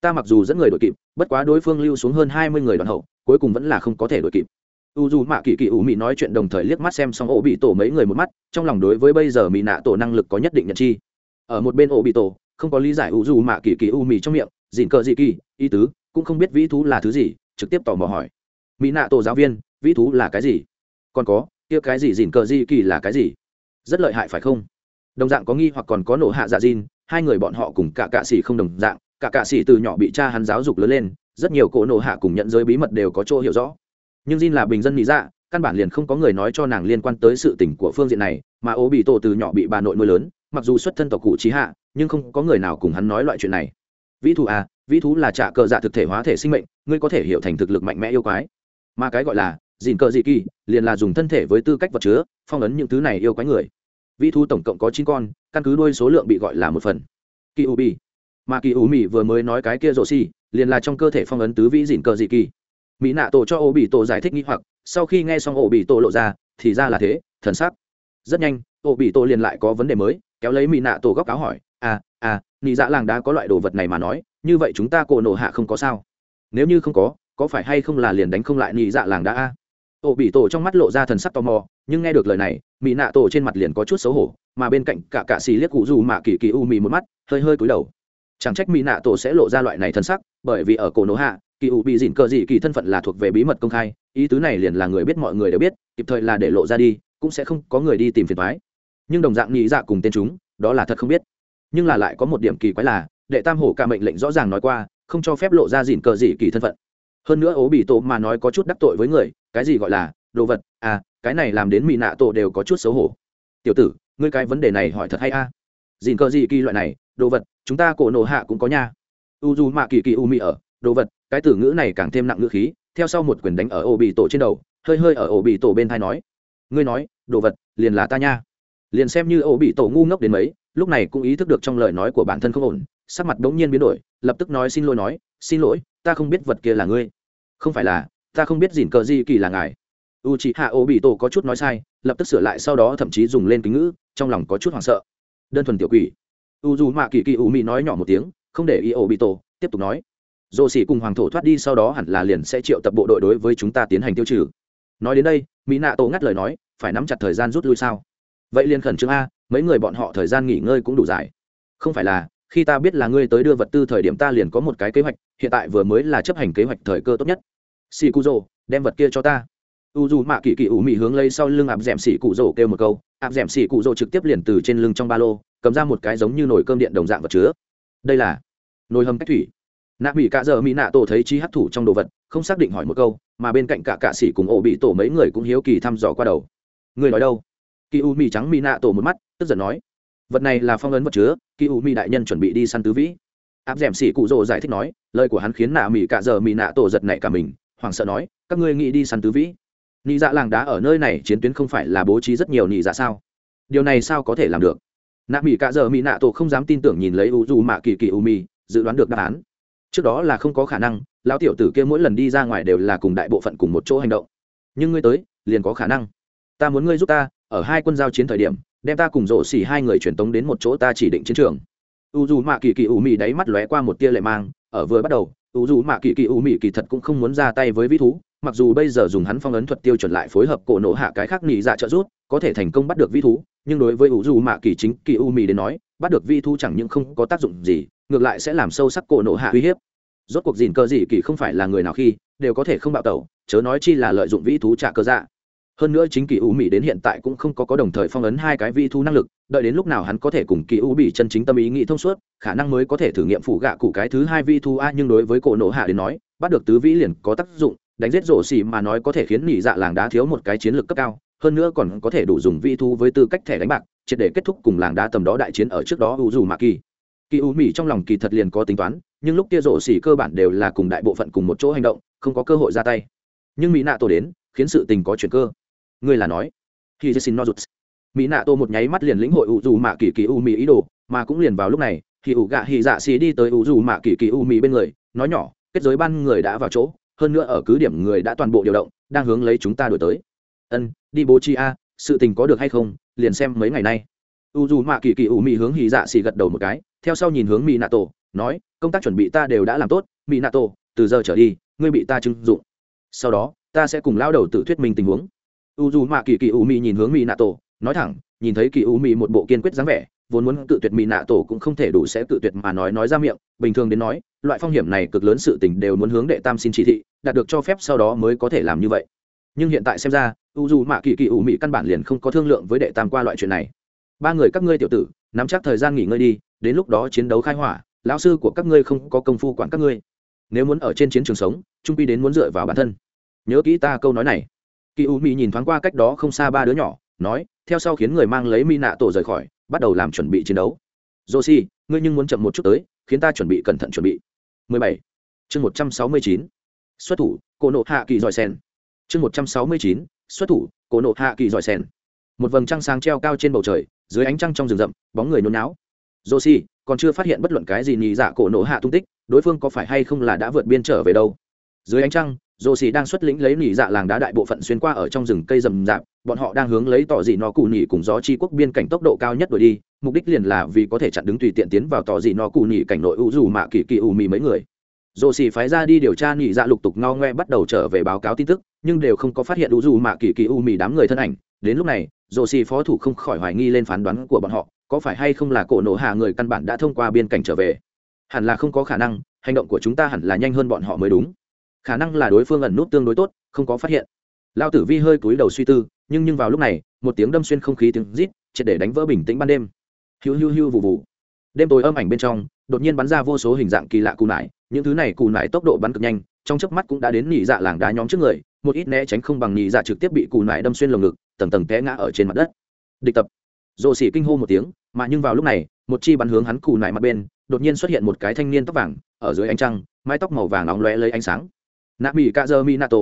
ta mặc dù dẫn người đội kịp, bất quá đối phương lưu xuống hơn hai mươi người đoàn hậu, cuối cùng vẫn là không có thể đội kịp u dù mạ kỳ kỳ ủ mị nói chuyện đồng thời liếc mắt xem xong ổ bị tổ mấy người một mắt, trong lòng đối với bây giờ mỹ nạ tổ năng lực có nhất định nhận chi. Ở một bên ổ bị tổ, không có lý giải u dù mạ kỳ kỳ ủ mị trong miệng, dịn cờ dị kỳ, ý tứ, cũng không biết vĩ thú là thứ gì, trực tiếp tò mò hỏi. Mỹ nạ tổ giáo viên, vĩ thú là cái gì? Còn có, kia cái gì dịn cờ dị kỳ là cái gì? Rất lợi hại phải không? Đồng dạng có nghi hoặc còn có nổ hạ dạ dìn, hai người bọn họ cùng cả cạ xỉ không đồng dạng, cả cạ xỉ từ nhỏ bị cha hắn giáo dục lớn lên, rất nhiều cỗ nổ hạ cùng nhận giới bí mật đều có chỗ hiểu rõ nhưng Jin là bình dân mỹ dạ căn bản liền không có người nói cho nàng liên quan tới sự tình của phương diện này, mà ố bị tổ từ nhỏ bị bà nội nuôi lớn, mặc dù xuất thân tộc cụ trí hạ, nhưng không có người nào cùng hắn nói loại chuyện này. Vĩ thú à vĩ thú là trả cờ dạ thực thể hóa thể sinh mệnh, ngươi có thể hiểu thành thực lực mạnh mẽ yêu quái. Mà cái gọi là dìn cờ dị kỳ, liền là dùng thân thể với tư cách vật chứa, phong ấn những thứ này yêu quái người. Vĩ thú tổng cộng có chín con, căn cứ đôi số lượng bị gọi là một phần. Kỳ u bi mà kỳ u mỹ vừa mới nói cái kia rộ xi liền là trong cơ thể phong ấn tứ vĩ dìn cờ dị kỳ mỹ nạ tổ cho ô bị tổ giải thích nghĩ hoặc, sau khi nghe xong ô bị tổ lộ ra, thì ra là thế, thần sắc. Rất nhanh ô bị tổ liền lại có vấn đề mới, kéo lấy mỹ nạ tổ góc áo hỏi à à nị dạ làng đã có loại đồ vật này mà nói, như vậy chúng ta cổ nổ hạ không có sao? Nếu như không có có phải hay không là liền đánh không lại nị dạ làng đã a? Ô bị tổ trong mắt lộ ra thần sắc tò mò, nhưng nghe được lời này, mỹ nạ tổ trên mặt liền có chút xấu hổ, mà bên cạnh cả cạ xì liếc cụ dù mà kỳ kỳ u mì một mắt, hơi hơi cúi đầu. Chẳng trách mỹ nạ tổ sẽ lộ ra loại này thân sắc, bởi vì ở cổ nổ hạ kỳ ủ bị dịn cờ dị kỳ thân phận là thuộc về bí mật công khai, ý tứ này liền là người biết mọi người đều biết, kịp thời là để lộ ra đi, cũng sẽ không có người đi tìm phiền thoái nhưng đồng dạng nghĩ dạ cùng tên chúng, đó là thật không biết. Nhưng là lại có một điểm kỳ quái là, đệ tam hổ ca mệnh lệnh rõ ràng nói qua, không cho phép lộ ra dịn cờ dị kỳ thân phận. Hơn nữa ố bị tổ mà nói có chút đắc tội với người, cái gì gọi là, đồ vật à cái này làm đến mỹ nạ tổ đều có chút xấu hổ. Tiểu tử, ngươi cái vấn đề này hỏi thật hay a? À? cờ dị kỳ loại này, đồ vật, chúng ta cổ nổ hạ cũng có nha. U dù mạ kỳ kỳ u mỹ ở, đồ vật cái từ ngữ này càng thêm nặng ngữ khí, theo sau một quyền đánh ở ổ bị tổ trên đầu, hơi hơi ở ổ bị tổ bên thai nói, ngươi nói, đồ vật, liền là ta nha. Liền xem như ổ bị tổ ngu ngốc đến mấy, lúc này cũng ý thức được trong lời nói của bản thân không ổn, sắc mặt đ ố n g nhiên biến đổi, lập tức nói xin lỗi nói, xin lỗi, ta không biết vật kia là ngươi. Không phải là, ta không biết dìn cờ gì kỳ là ngài. U c h hạ ô bị tổ có chút nói sai, lập tức sửa lại sau đó thậm chí dùng lên kính ngữ, trong lòng có chút hoảng sợ. Đơn thuần tiểu quỷ. U dù mạ kỳ kỳ u mỹ nói nhỏ một tiếng, không để ý ô bị tổ, tiếp tục nói dồ xỉ cùng hoàng thổ thoát đi sau đó hẳn là liền sẽ triệu tập bộ đội đối với chúng ta tiến hành tiêu trừ. Nói đến đây, mỹ nạ tổ ngắt lời nói, phải nắm chặt thời gian rút lui sao? Vậy liền khẩn trương a, mấy người bọn họ thời gian nghỉ ngơi cũng đủ dài. Không phải là, khi ta biết là ngươi tới đưa vật tư thời điểm ta liền có một cái kế hoạch, hiện tại vừa mới là chấp hành kế hoạch thời cơ tốt nhất. Xì cụ rồ đem vật kia cho ta. U dù mạ kỳ kỳ ủ mị hướng lấy sau lưng áp d ẻ m xì cụ rồ kêu một câu áp d ẻ m xì cụ rồ trực tiếp liền từ trên lưng trong ba lô, cầm ra một cái giống như nồi cơm điện đồng dạng vật chứa. Đây là nồi hầm cách thủy nạ mỹ cạ giờ mỹ nạ tổ thấy chi hấp thủ trong đồ vật, không xác định hỏi một câu, mà bên cạnh cả cạ sĩ cùng ổ bị tổ mấy người cũng hiếu kỳ thăm dò qua đầu. Người nói đâu? Kỳ u mỹ trắng mỹ nạ tổ một mắt, tức giận nói. Vật này là phong ấn vật chứa kỳ u mỹ đại nhân chuẩn bị đi săn tứ vĩ. Áp d ẻ m xỉ cụ rồ giải thích nói, lời của hắn khiến nạ mỹ cạ giờ mỹ nạ tổ giật nảy cả mình, hoảng sợ nói, các ngươi nghĩ đi săn tứ vĩ. Nị dạ làng đá ở nơi này chiến tuyến không phải là bố trí rất nhiều nị dạ sao? Điều này sao có thể làm được? Nạ mỹ cạ giờ mỹ nạ tổ không dám tin tưởng nhìn lấy u dù mạ kỳ kỳ u mỹ dự đoán được đáp án trước đó là không có khả năng lão tiểu tử kia mỗi lần đi ra ngoài đều là cùng đại bộ phận cùng một chỗ hành động nhưng ngươi tới liền có khả năng ta muốn ngươi giúp ta ở hai quân giao chiến thời điểm đem ta cùng rổ xỉ hai người truyền tống đến một chỗ ta chỉ định chiến trường u dù mạ kỳ kỳ u mị đáy mắt lóe qua một tia lệ mang ở vừa bắt đầu u dù mạ kỳ kỳ u mị kỳ thật cũng không muốn ra tay với vĩ thú mặc dù bây giờ dùng hắn phong ấn thuật tiêu chuẩn lại phối hợp cổ nổ hạ cái khác nỉ dạ trợ rút có thể thành công bắt được vĩ thú nhưng đối với u dù mạ kỳ chính kỳ u mị đến nói bắt được vĩ thú chẳng những không có tác dụng gì ngược lại sẽ làm sâu sắc cổ nổ hạ uy hiếp. Rốt cuộc dìn cơ gì kỳ không phải là người nào khi đều có thể không bạo tẩu, chớ nói chi là lợi dụng vĩ thú trả cơ dạ. Hơn nữa chính kỳ u mỹ đến hiện tại cũng không có có đồng thời phong ấn hai cái vĩ thú năng lực, đợi đến lúc nào hắn có thể cùng kỳ u bị chân chính tâm ý nghĩ thông suốt, khả năng mới có thể thử nghiệm phủ gạ cụ cái thứ hai vĩ thú a, nhưng đối với cổ nổ hạ đến nói, bắt được tứ vĩ liền có tác dụng, đánh giết rổ xì mà nói có thể khiến nỉ dạ làng đá thiếu một cái chiến lược cấp cao, hơn nữa còn có thể đủ dùng vĩ thú với tư cách thẻ đánh bạc, triệt để kết thúc cùng làng đá tầm đó đại chiến ở trước đó u dù mạ kỳ kỳ u mỹ trong lòng kỳ thật liền có tính toán, nhưng lúc kia rổ xỉ cơ bản đều là cùng đại bộ phận cùng một chỗ hành động, không có cơ hội ra tay. Nhưng mỹ nạ tổ đến, khiến sự tình có chuyện cơ. Ngươi là nói khi xin no mỹ nạ tổ một nháy mắt liền lĩnh hội u dù mạ kỳ kỳ u mỹ ý đồ, mà cũng liền vào lúc này thì ủ gạ hì dạ xì đi tới u dù mạ kỳ kỳ u mỹ bên người, nói nhỏ, kết giới ban người đã vào chỗ, hơn nữa ở cứ điểm người đã toàn bộ điều động, đang hướng lấy chúng ta đổi tới. Ân, đi bố chi a, sự tình có được hay không, liền xem mấy ngày nay. U dù mạ kỳ kỳ u mỹ hướng hì dạ xì gật đầu một cái theo sau nhìn hướng mỹ nạ tổ nói, công tác chuẩn bị ta đều đã làm tốt mỹ nạ tổ từ giờ trở đi, ngươi bị ta trưng dụng. Sau đó, ta sẽ cùng lao đầu tự thuyết minh tình huống. U dù mạ kỳ kỳ u mỹ nhìn hướng mỹ nạ tổ nói thẳng, nhìn thấy kỳ u mỹ một bộ kiên quyết dáng vẻ, vốn muốn tự tuyệt mỹ nạ tổ cũng không thể đủ sẽ tự tuyệt mà nói nói ra miệng, bình thường đến nói, loại phong hiểm này cực lớn sự tình đều muốn hướng đệ tam xin chỉ thị, đạt được cho phép sau đó mới có thể làm như vậy. Nhưng hiện tại xem ra u dù mạ kỳ kỳ u mỹ căn bản liền không có thương lượng với đệ tam qua loại chuyện này ba người các ngươi tiểu tử, nắm chắc thời gian nghỉ ngơi đi, đến lúc đó chiến đấu khai hỏa, lão sư của các ngươi không có công phu quản các ngươi. Nếu muốn ở trên chiến trường sống, trung pi đến muốn dựa vào bản thân. Nhớ kỹ ta câu nói này. Kỳ u mỹ nhìn thoáng qua cách đó không xa ba đứa nhỏ, nói, theo sau khiến người mang lấy mi nạ tổ rời khỏi, bắt đầu làm chuẩn bị chiến đấu. Joshi, ngươi nhưng muốn chậm một chút tới, khiến ta chuẩn bị cẩn thận chuẩn bị. 17. chương 169. xuất thủ cô nộ hạ kỳ giỏi sen chương 169. xuất thủ cô nộ hạ kỳ giỏi sen một vầng trăng sáng treo cao trên bầu trời dưới ánh trăng trong rừng rậm, bóng người nôn náo joshi, còn chưa phát hiện bất luận cái gì nhì dạ cổ nổ hạ tung tích, đối phương có phải hay không là đã vượt biên trở về đâu? Dưới ánh trăng dô xì đang xuất lĩnh lấy nỉ dạ làng đá đại bộ phận xuyên qua ở trong rừng cây rầm rạp, bọn họ đang hướng lấy tỏ dị nó cụ nỉ cùng gió chi quốc biên cảnh tốc độ cao nhất đuổi đi, mục đích liền là vì có thể chặn đứng tùy tiện tiến vào tỏ dị nó cụ nỉ cảnh nội u dù mạ kỳ kỳ u mì mấy người. Dồ xì phái ra đi điều tra nhị dạ lục tục ngao ngoe bắt đầu trở về báo cáo tin tức, nhưng đều không có phát hiện u dù mạ kỳ kỳ u mì đám người thân ảnh. Đến lúc này dồ xì phó thủ không khỏi hoài nghi lên phán đoán của bọn họ, có phải hay không là cổ nổ hạ người căn bản đã thông qua biên cảnh trở về? Hẳn là không có khả năng, hành động của chúng ta hẳn là nhanh hơn bọn họ mới đúng. Khả năng là đối phương ẩn nút tương đối tốt, không có phát hiện. Lao tử vi hơi cúi đầu suy tư, nhưng nhưng vào lúc này, một tiếng đâm xuyên không khí tiếng rít, triệt để đánh vỡ bình tĩnh ban đêm. Hiu hiu hiu vụ vụ đêm tối âm ảnh bên trong, đột nhiên bắn ra vô số hình dạng kỳ lạ cù nải, những thứ này cù nải tốc độ bắn cực nhanh trong chớp mắt cũng đã đến nhị dạ làng đá nhóm trước người, một ít né tránh không bằng nhị dạ trực tiếp bị cù nải đâm xuyên lồng ngực, tầng tầng té ngã ở trên mặt đất. Địch tập. Rồ xỉ kinh hô một tiếng, mà nhưng vào lúc này, một chi bắn hướng hắn cù nải mặt bên, đột nhiên xuất hiện một cái thanh niên tóc vàng, ở dưới ánh trăng, mái tóc màu vàng nóng lóe lấy ánh sáng. Nạ mỹ cạ dơ mi nato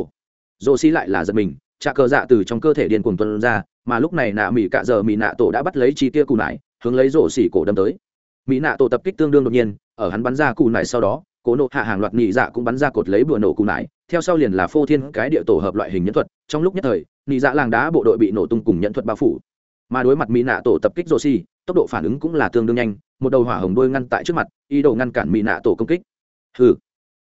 rồ xỉ lại là giật mình trà cờ dạ từ trong cơ thể điên cuồng tuân ra, mà lúc này nạ mỹ cạ dơ mi nato tổ đã bắt lấy chi kia cù nải, hướng lấy rồ xỉ cổ đâm tới. Mỹ nạ tổ tập kích tương đương đột nhiên, ở hắn bắn ra cù nải sau đó cố nộ hạ hàng loạt nhị dạ cũng bắn ra cột lấy bừa nổ cung nải, theo sau liền là phô thiên cái địa tổ hợp loại hình nhân thuật, trong lúc nhất thời, nhị dạ làng đá bộ đội bị nổ tung cùng nhân thuật bao phủ. Mà đối mặt mỹ nạ tổ tập kích rô xi tốc độ phản ứng cũng là tương đương nhanh, một đầu hỏa hồng đôi ngăn tại trước mặt, ý đồ ngăn cản mỹ nạ tổ công kích. Hừ.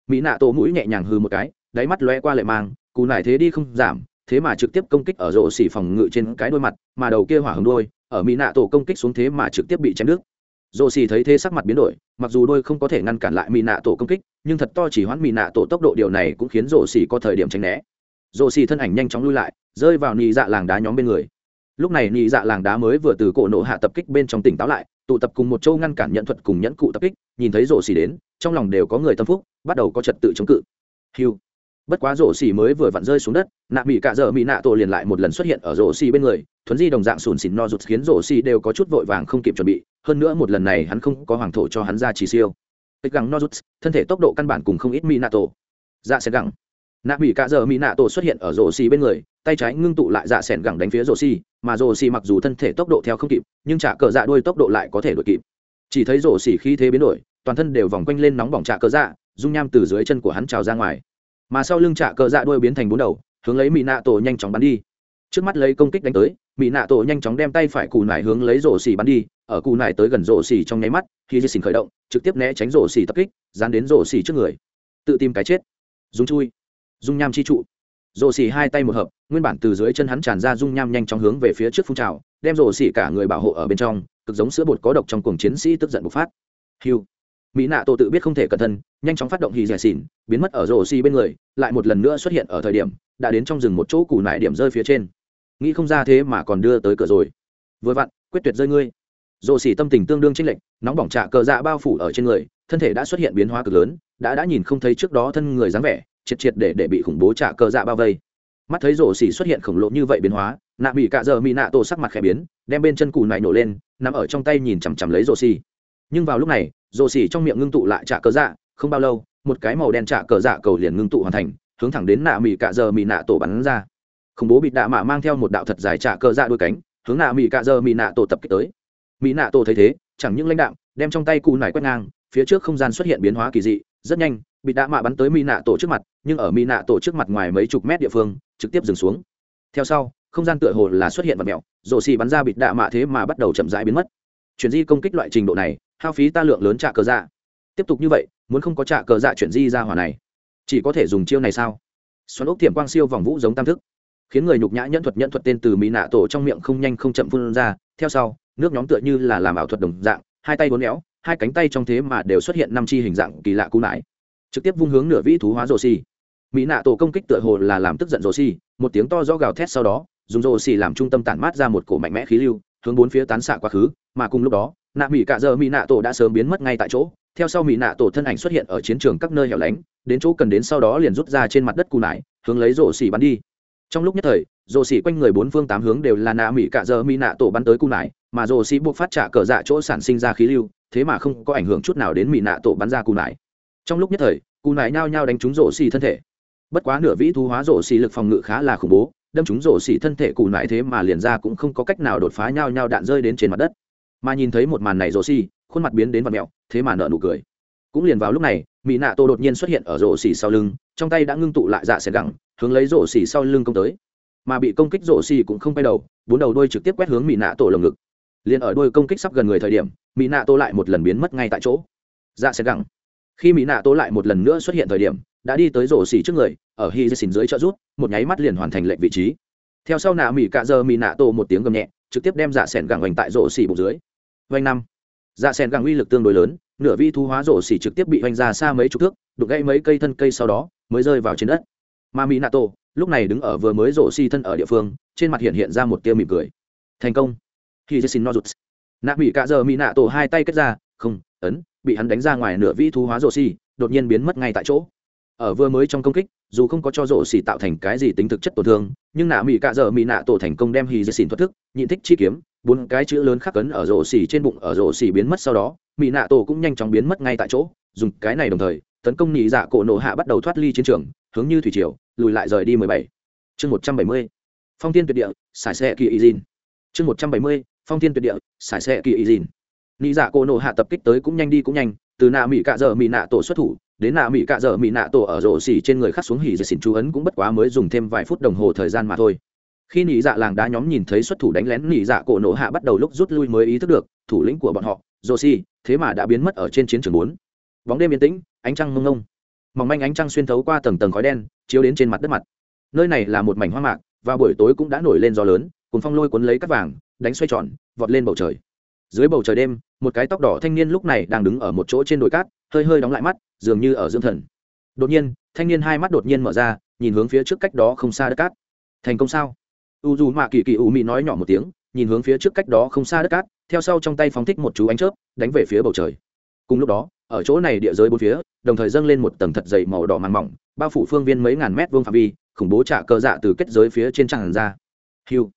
Mỹ nạ tổ mũi nhẹ nhàng hừ một cái, đáy mắt lóe qua lệ mang cù nải thế đi không giảm, thế mà trực tiếp công kích ở rộ xỉ phòng ngự trên cái đôi mặt, mà đầu kia hỏa hồng đôi ở mỹ nạ tổ công kích xuống thế mà trực tiếp bị chém nước dồ xì thấy thế sắc mặt biến đổi, mặc dù đôi không có thể ngăn cản lại mỹ nạ tổ công kích, nhưng thật to chỉ hoãn mỹ nạ tổ tốc độ điều này cũng khiến dồ xì có thời điểm tránh né. Dồ xì thân ảnh nhanh chóng lui lại, rơi vào nị dạ làng đá nhóm bên người. Lúc này nị dạ làng đá mới vừa từ cổ nổ hạ tập kích bên trong tỉnh táo lại, tụ tập cùng một châu ngăn cản nhận thuật cùng nhẫn cụ tập kích, nhìn thấy rổ xì đến, trong lòng đều có người tâm phúc, bắt đầu có trật tự chống cự. Hiu bất quá rổ xỉ mới vừa vặn rơi xuống đất, nạ mỹ cạ dợ mỹ nạ tổ liền lại một lần xuất hiện ở rổ xỉ bên người, thuấn di đồng dạng sùn xỉn no rụt khiến rổ xỉ đều có chút vội vàng không kịp chuẩn bị, hơn nữa một lần này hắn không có hoàng thổ cho hắn ra chỉ siêu. Tích gắng no rụt, thân thể tốc độ căn bản cùng không ít mỹ nạ tổ. Dạ sẽ gắng nạ mỹ cạ dợ mỹ nạ tổ xuất hiện ở rổ xỉ bên người, tay trái ngưng tụ lại dạ sẻn gẳng đánh phía rổ xỉ mà rổ xỉ mặc dù thân thể tốc độ theo không kịp, nhưng trả cờ dạ đuôi tốc độ lại có thể đuổi kịp. Chỉ thấy rổ xỉ khi thế biến đổi, toàn thân đều vòng quanh lên nóng bỏng trả cờ dạ dung nham từ dưới chân của hắn trào ra ngoài mà sau lưng trả cờ dạ đuôi biến thành bốn đầu, hướng lấy mỹ nạ tổ nhanh chóng bắn đi. Trước mắt lấy công kích đánh tới mỹ nạ tổ nhanh chóng đem tay phải cù nải hướng lấy rổ xì bắn đi, ở cù nải tới gần rổ xì trong nháy mắt, khi di xỉn khởi động, trực tiếp né tránh rổ xì tập kích, dán đến rổ xì trước người. Tự tìm cái chết. Dung chui. Dung nham chi trụ. Rổ xì hai tay một hợp, nguyên bản từ dưới chân hắn tràn ra dung nham nhanh chóng hướng về phía trước phun trào, đem rổ xì cả người bảo hộ ở bên trong, cực giống sữa bột có độc trong cuồng chiến sĩ tức giận bộc phát. Hiu mỹ nạ tổ tự biết không thể cẩn thân nhanh chóng phát động hì rẻ xỉn, biến mất ở rổ xi bên người, lại một lần nữa xuất hiện ở thời điểm, đã đến trong rừng một chỗ củ nải điểm rơi phía trên. Nghĩ không ra thế mà còn đưa tới cửa rồi. Vừa vặn, quyết tuyệt rơi ngươi. Rổ xỉ tâm tình tương đương chênh lệch, nóng bỏng trạ cờ dạ bao phủ ở trên người, thân thể đã xuất hiện biến hóa cực lớn, đã đã nhìn không thấy trước đó thân người dáng vẻ, triệt triệt để để bị khủng bố trạ cờ dạ bao vây. Mắt thấy rổ xỉ xuất hiện khổng lồ như vậy biến hóa, nạ bị cạ giờ mỹ nạ tổ sắc mặt khẽ biến, đem bên chân cù nải nổ lên, nằm ở trong tay nhìn chằm chằm lấy rổ xỉ nhưng vào lúc này rồ xỉ trong miệng ngưng tụ lại trả cờ dạ không bao lâu, một cái màu đen trả cờ dạ cầu liền ngưng tụ hoàn thành, hướng thẳng đến nạ mỹ cạ giờ mỹ nạ tổ bắn ra. Khủng bố bị đạ mạ mang theo một đạo thật dài trả cờ dạ đôi cánh, hướng nạ mỹ cạ giờ mỹ nạ tổ tập kích tới. Mỹ nạ tổ thấy thế, chẳng những lãnh đạo đem trong tay cù nải quét ngang, phía trước không gian xuất hiện biến hóa kỳ dị, rất nhanh bị đạ mạ bắn tới mỹ nạ tổ trước mặt, nhưng ở mỹ nạ tổ trước mặt ngoài mấy chục mét địa phương, trực tiếp dừng xuống. Theo sau, không gian tựa hồ là xuất hiện vật mẹo rổ xì bắn ra bịt đạ mạ thế mà bắt đầu chậm rãi biến mất chuyển di công kích loại trình độ này, hao phí ta lượng lớn trả cờ dạ. Tiếp tục như vậy, muốn không có trả cờ dạ chuyển di ra hỏa này, chỉ có thể dùng chiêu này sao? Xoắn ốc thiểm quang siêu vòng vũ giống tam thức, khiến người nhục nhã nhẫn thuật nhẫn thuật tên từ mỹ nạ tổ trong miệng không nhanh không chậm phun ra, theo sau, nước nhóm tựa như là làm ảo thuật đồng dạng, hai tay bốn éo, hai cánh tay trong thế mà đều xuất hiện năm chi hình dạng kỳ lạ cú nải. Trực tiếp vung hướng nửa vĩ thú hóa rồ xì. Mỹ nạ tổ công kích tựa hồ là làm tức giận rồ xì, một tiếng to do gào thét sau đó, dùng rồ xì làm trung tâm tản mát ra một cổ mạnh mẽ khí lưu hướng bốn phía tán xạ quá khứ, mà cùng lúc đó, nạ mỹ cạ giờ mỹ nạ tổ đã sớm biến mất ngay tại chỗ. Theo sau mỹ nạ tổ thân ảnh xuất hiện ở chiến trường các nơi hẻo lánh, đến chỗ cần đến sau đó liền rút ra trên mặt đất cù nải, hướng lấy rổ xỉ bắn đi. Trong lúc nhất thời, rổ xỉ quanh người bốn phương tám hướng đều là nạ mỹ cạ giờ mỹ nạ tổ bắn tới cù nải, mà rổ xỉ buộc phát trả cờ dạ chỗ sản sinh ra khí lưu, thế mà không có ảnh hưởng chút nào đến mỹ nạ tổ bắn ra cù nải. Trong lúc nhất thời, cù nải nhao nhao đánh trúng rổ xỉ thân thể. Bất quá nửa vĩ thu hóa rổ xỉ lực phòng ngự khá là khủng bố đâm chúng rổ xỉ thân thể cụ nại thế mà liền ra cũng không có cách nào đột phá nhau nhau đạn rơi đến trên mặt đất. Mà nhìn thấy một màn này rổ xỉ, khuôn mặt biến đến vật mẹo, thế mà nợ nụ cười. Cũng liền vào lúc này, mỹ nạ tô đột nhiên xuất hiện ở rổ xỉ sau lưng, trong tay đã ngưng tụ lại dạ xẻ gẳng, hướng lấy rổ xỉ sau lưng công tới. Mà bị công kích rổ xỉ cũng không quay đầu, bốn đầu đôi trực tiếp quét hướng mỹ nạ tổ lồng ngực. Liền ở đôi công kích sắp gần người thời điểm, mỹ nạ tô lại một lần biến mất ngay tại chỗ. Dạ xẻ gẳng. Khi mỹ nạ tô lại một lần nữa xuất hiện thời điểm, đã đi tới rổ xỉ trước người ở hy dây dưới trợ rút một nháy mắt liền hoàn thành lệnh vị trí. Theo sau nạ mỹ cạ giờ mỹ nạ tổ một tiếng gầm nhẹ, trực tiếp đem dạ sẻn gẳng hoành tại rổ xỉ bụng dưới. Vanh năm. Dạ sẻn gẳng uy lực tương đối lớn, nửa vi thu hóa rổ xỉ trực tiếp bị hoành ra xa mấy chục thước, đục gãy mấy cây thân cây sau đó, mới rơi vào trên đất. Mà mỹ nato lúc này đứng ở vừa mới rổ xỉ thân ở địa phương, trên mặt hiện hiện ra một tia mỉm cười. Thành công. Khi xin no rụt. Nạ mỹ cạ giờ mỹ nạ tổ hai tay kết ra, không, ấn, bị hắn đánh ra ngoài nửa vi thu hóa rổ xỉ, đột nhiên biến mất ngay tại chỗ ở vừa mới trong công kích, dù không có cho rổ xỉ tạo thành cái gì tính thực chất tổn thương, nhưng nạ mỹ cạ dợ mỹ nạ tổ thành công đem hì dì xỉn thoát thức, nhịn thích chi kiếm, bốn cái chữ lớn khắc cấn ở rổ xỉ trên bụng, ở rổ xỉ biến mất sau đó mỹ nạ tổ cũng nhanh chóng biến mất ngay tại chỗ, dùng cái này đồng thời, tấn công nhị dạ cổ nổ hạ bắt đầu thoát ly chiến trường, hướng như thủy triều, lùi lại rời đi mười bảy. Chương một trăm bảy mươi, phong tiên tuyệt địa xài xe kỳ y dìn chương một trăm bảy mươi, phong tiên tuyệt địa xài xe kỳ y dìn nhị dạ cổ nổ hạ tập kích tới cũng nhanh đi cũng nhanh, từ nạ mỹ cạ dợ mỹ nạ tổ xuất thủ đến nạ mỹ cạ dợ mỹ nạ tổ ở rổ xỉ trên người khắc xuống hỉ dệt xỉn chú ấn cũng bất quá mới dùng thêm vài phút đồng hồ thời gian mà thôi. Khi nỉ dạ làng đá nhóm nhìn thấy xuất thủ đánh lén nỉ dạ cổ nổ hạ bắt đầu lúc rút lui mới ý thức được, thủ lĩnh của bọn họ, rổ xỉ, thế mà đã biến mất ở trên chiến trường bốn. Bóng đêm yên tĩnh, ánh trăng mông ngông. Mỏng manh ánh trăng xuyên thấu qua tầng tầng khói đen, chiếu đến trên mặt đất mặt. Nơi này là một mảnh hoang mạc, và buổi tối cũng đã nổi lên gió lớn cùng phong lôi cuốn lấy cắt vàng, đánh xoay tròn, vọt lên bầu trời. Dưới bầu trời đêm, một cái tóc đỏ thanh niên lúc này đang đứng ở một chỗ trên đồi cát hơi hơi đóng lại mắt, dường như ở dưỡng thần. Đột nhiên, thanh niên hai mắt đột nhiên mở ra, nhìn hướng phía trước cách đó không xa đất cát. Thành công sao? U dù mạ kỳ kỳ u mị nói nhỏ một tiếng, nhìn hướng phía trước cách đó không xa đất cát, theo sau trong tay phóng thích một chú ánh chớp, đánh về phía bầu trời. Cùng lúc đó, ở chỗ này địa giới bốn phía, đồng thời dâng lên một tầng thật dày màu đỏ màng mỏng, bao phủ phương viên mấy ngàn mét vuông phạm vi, khủng bố trả cơ dạ từ kết giới phía trên tràn ra. Hiu!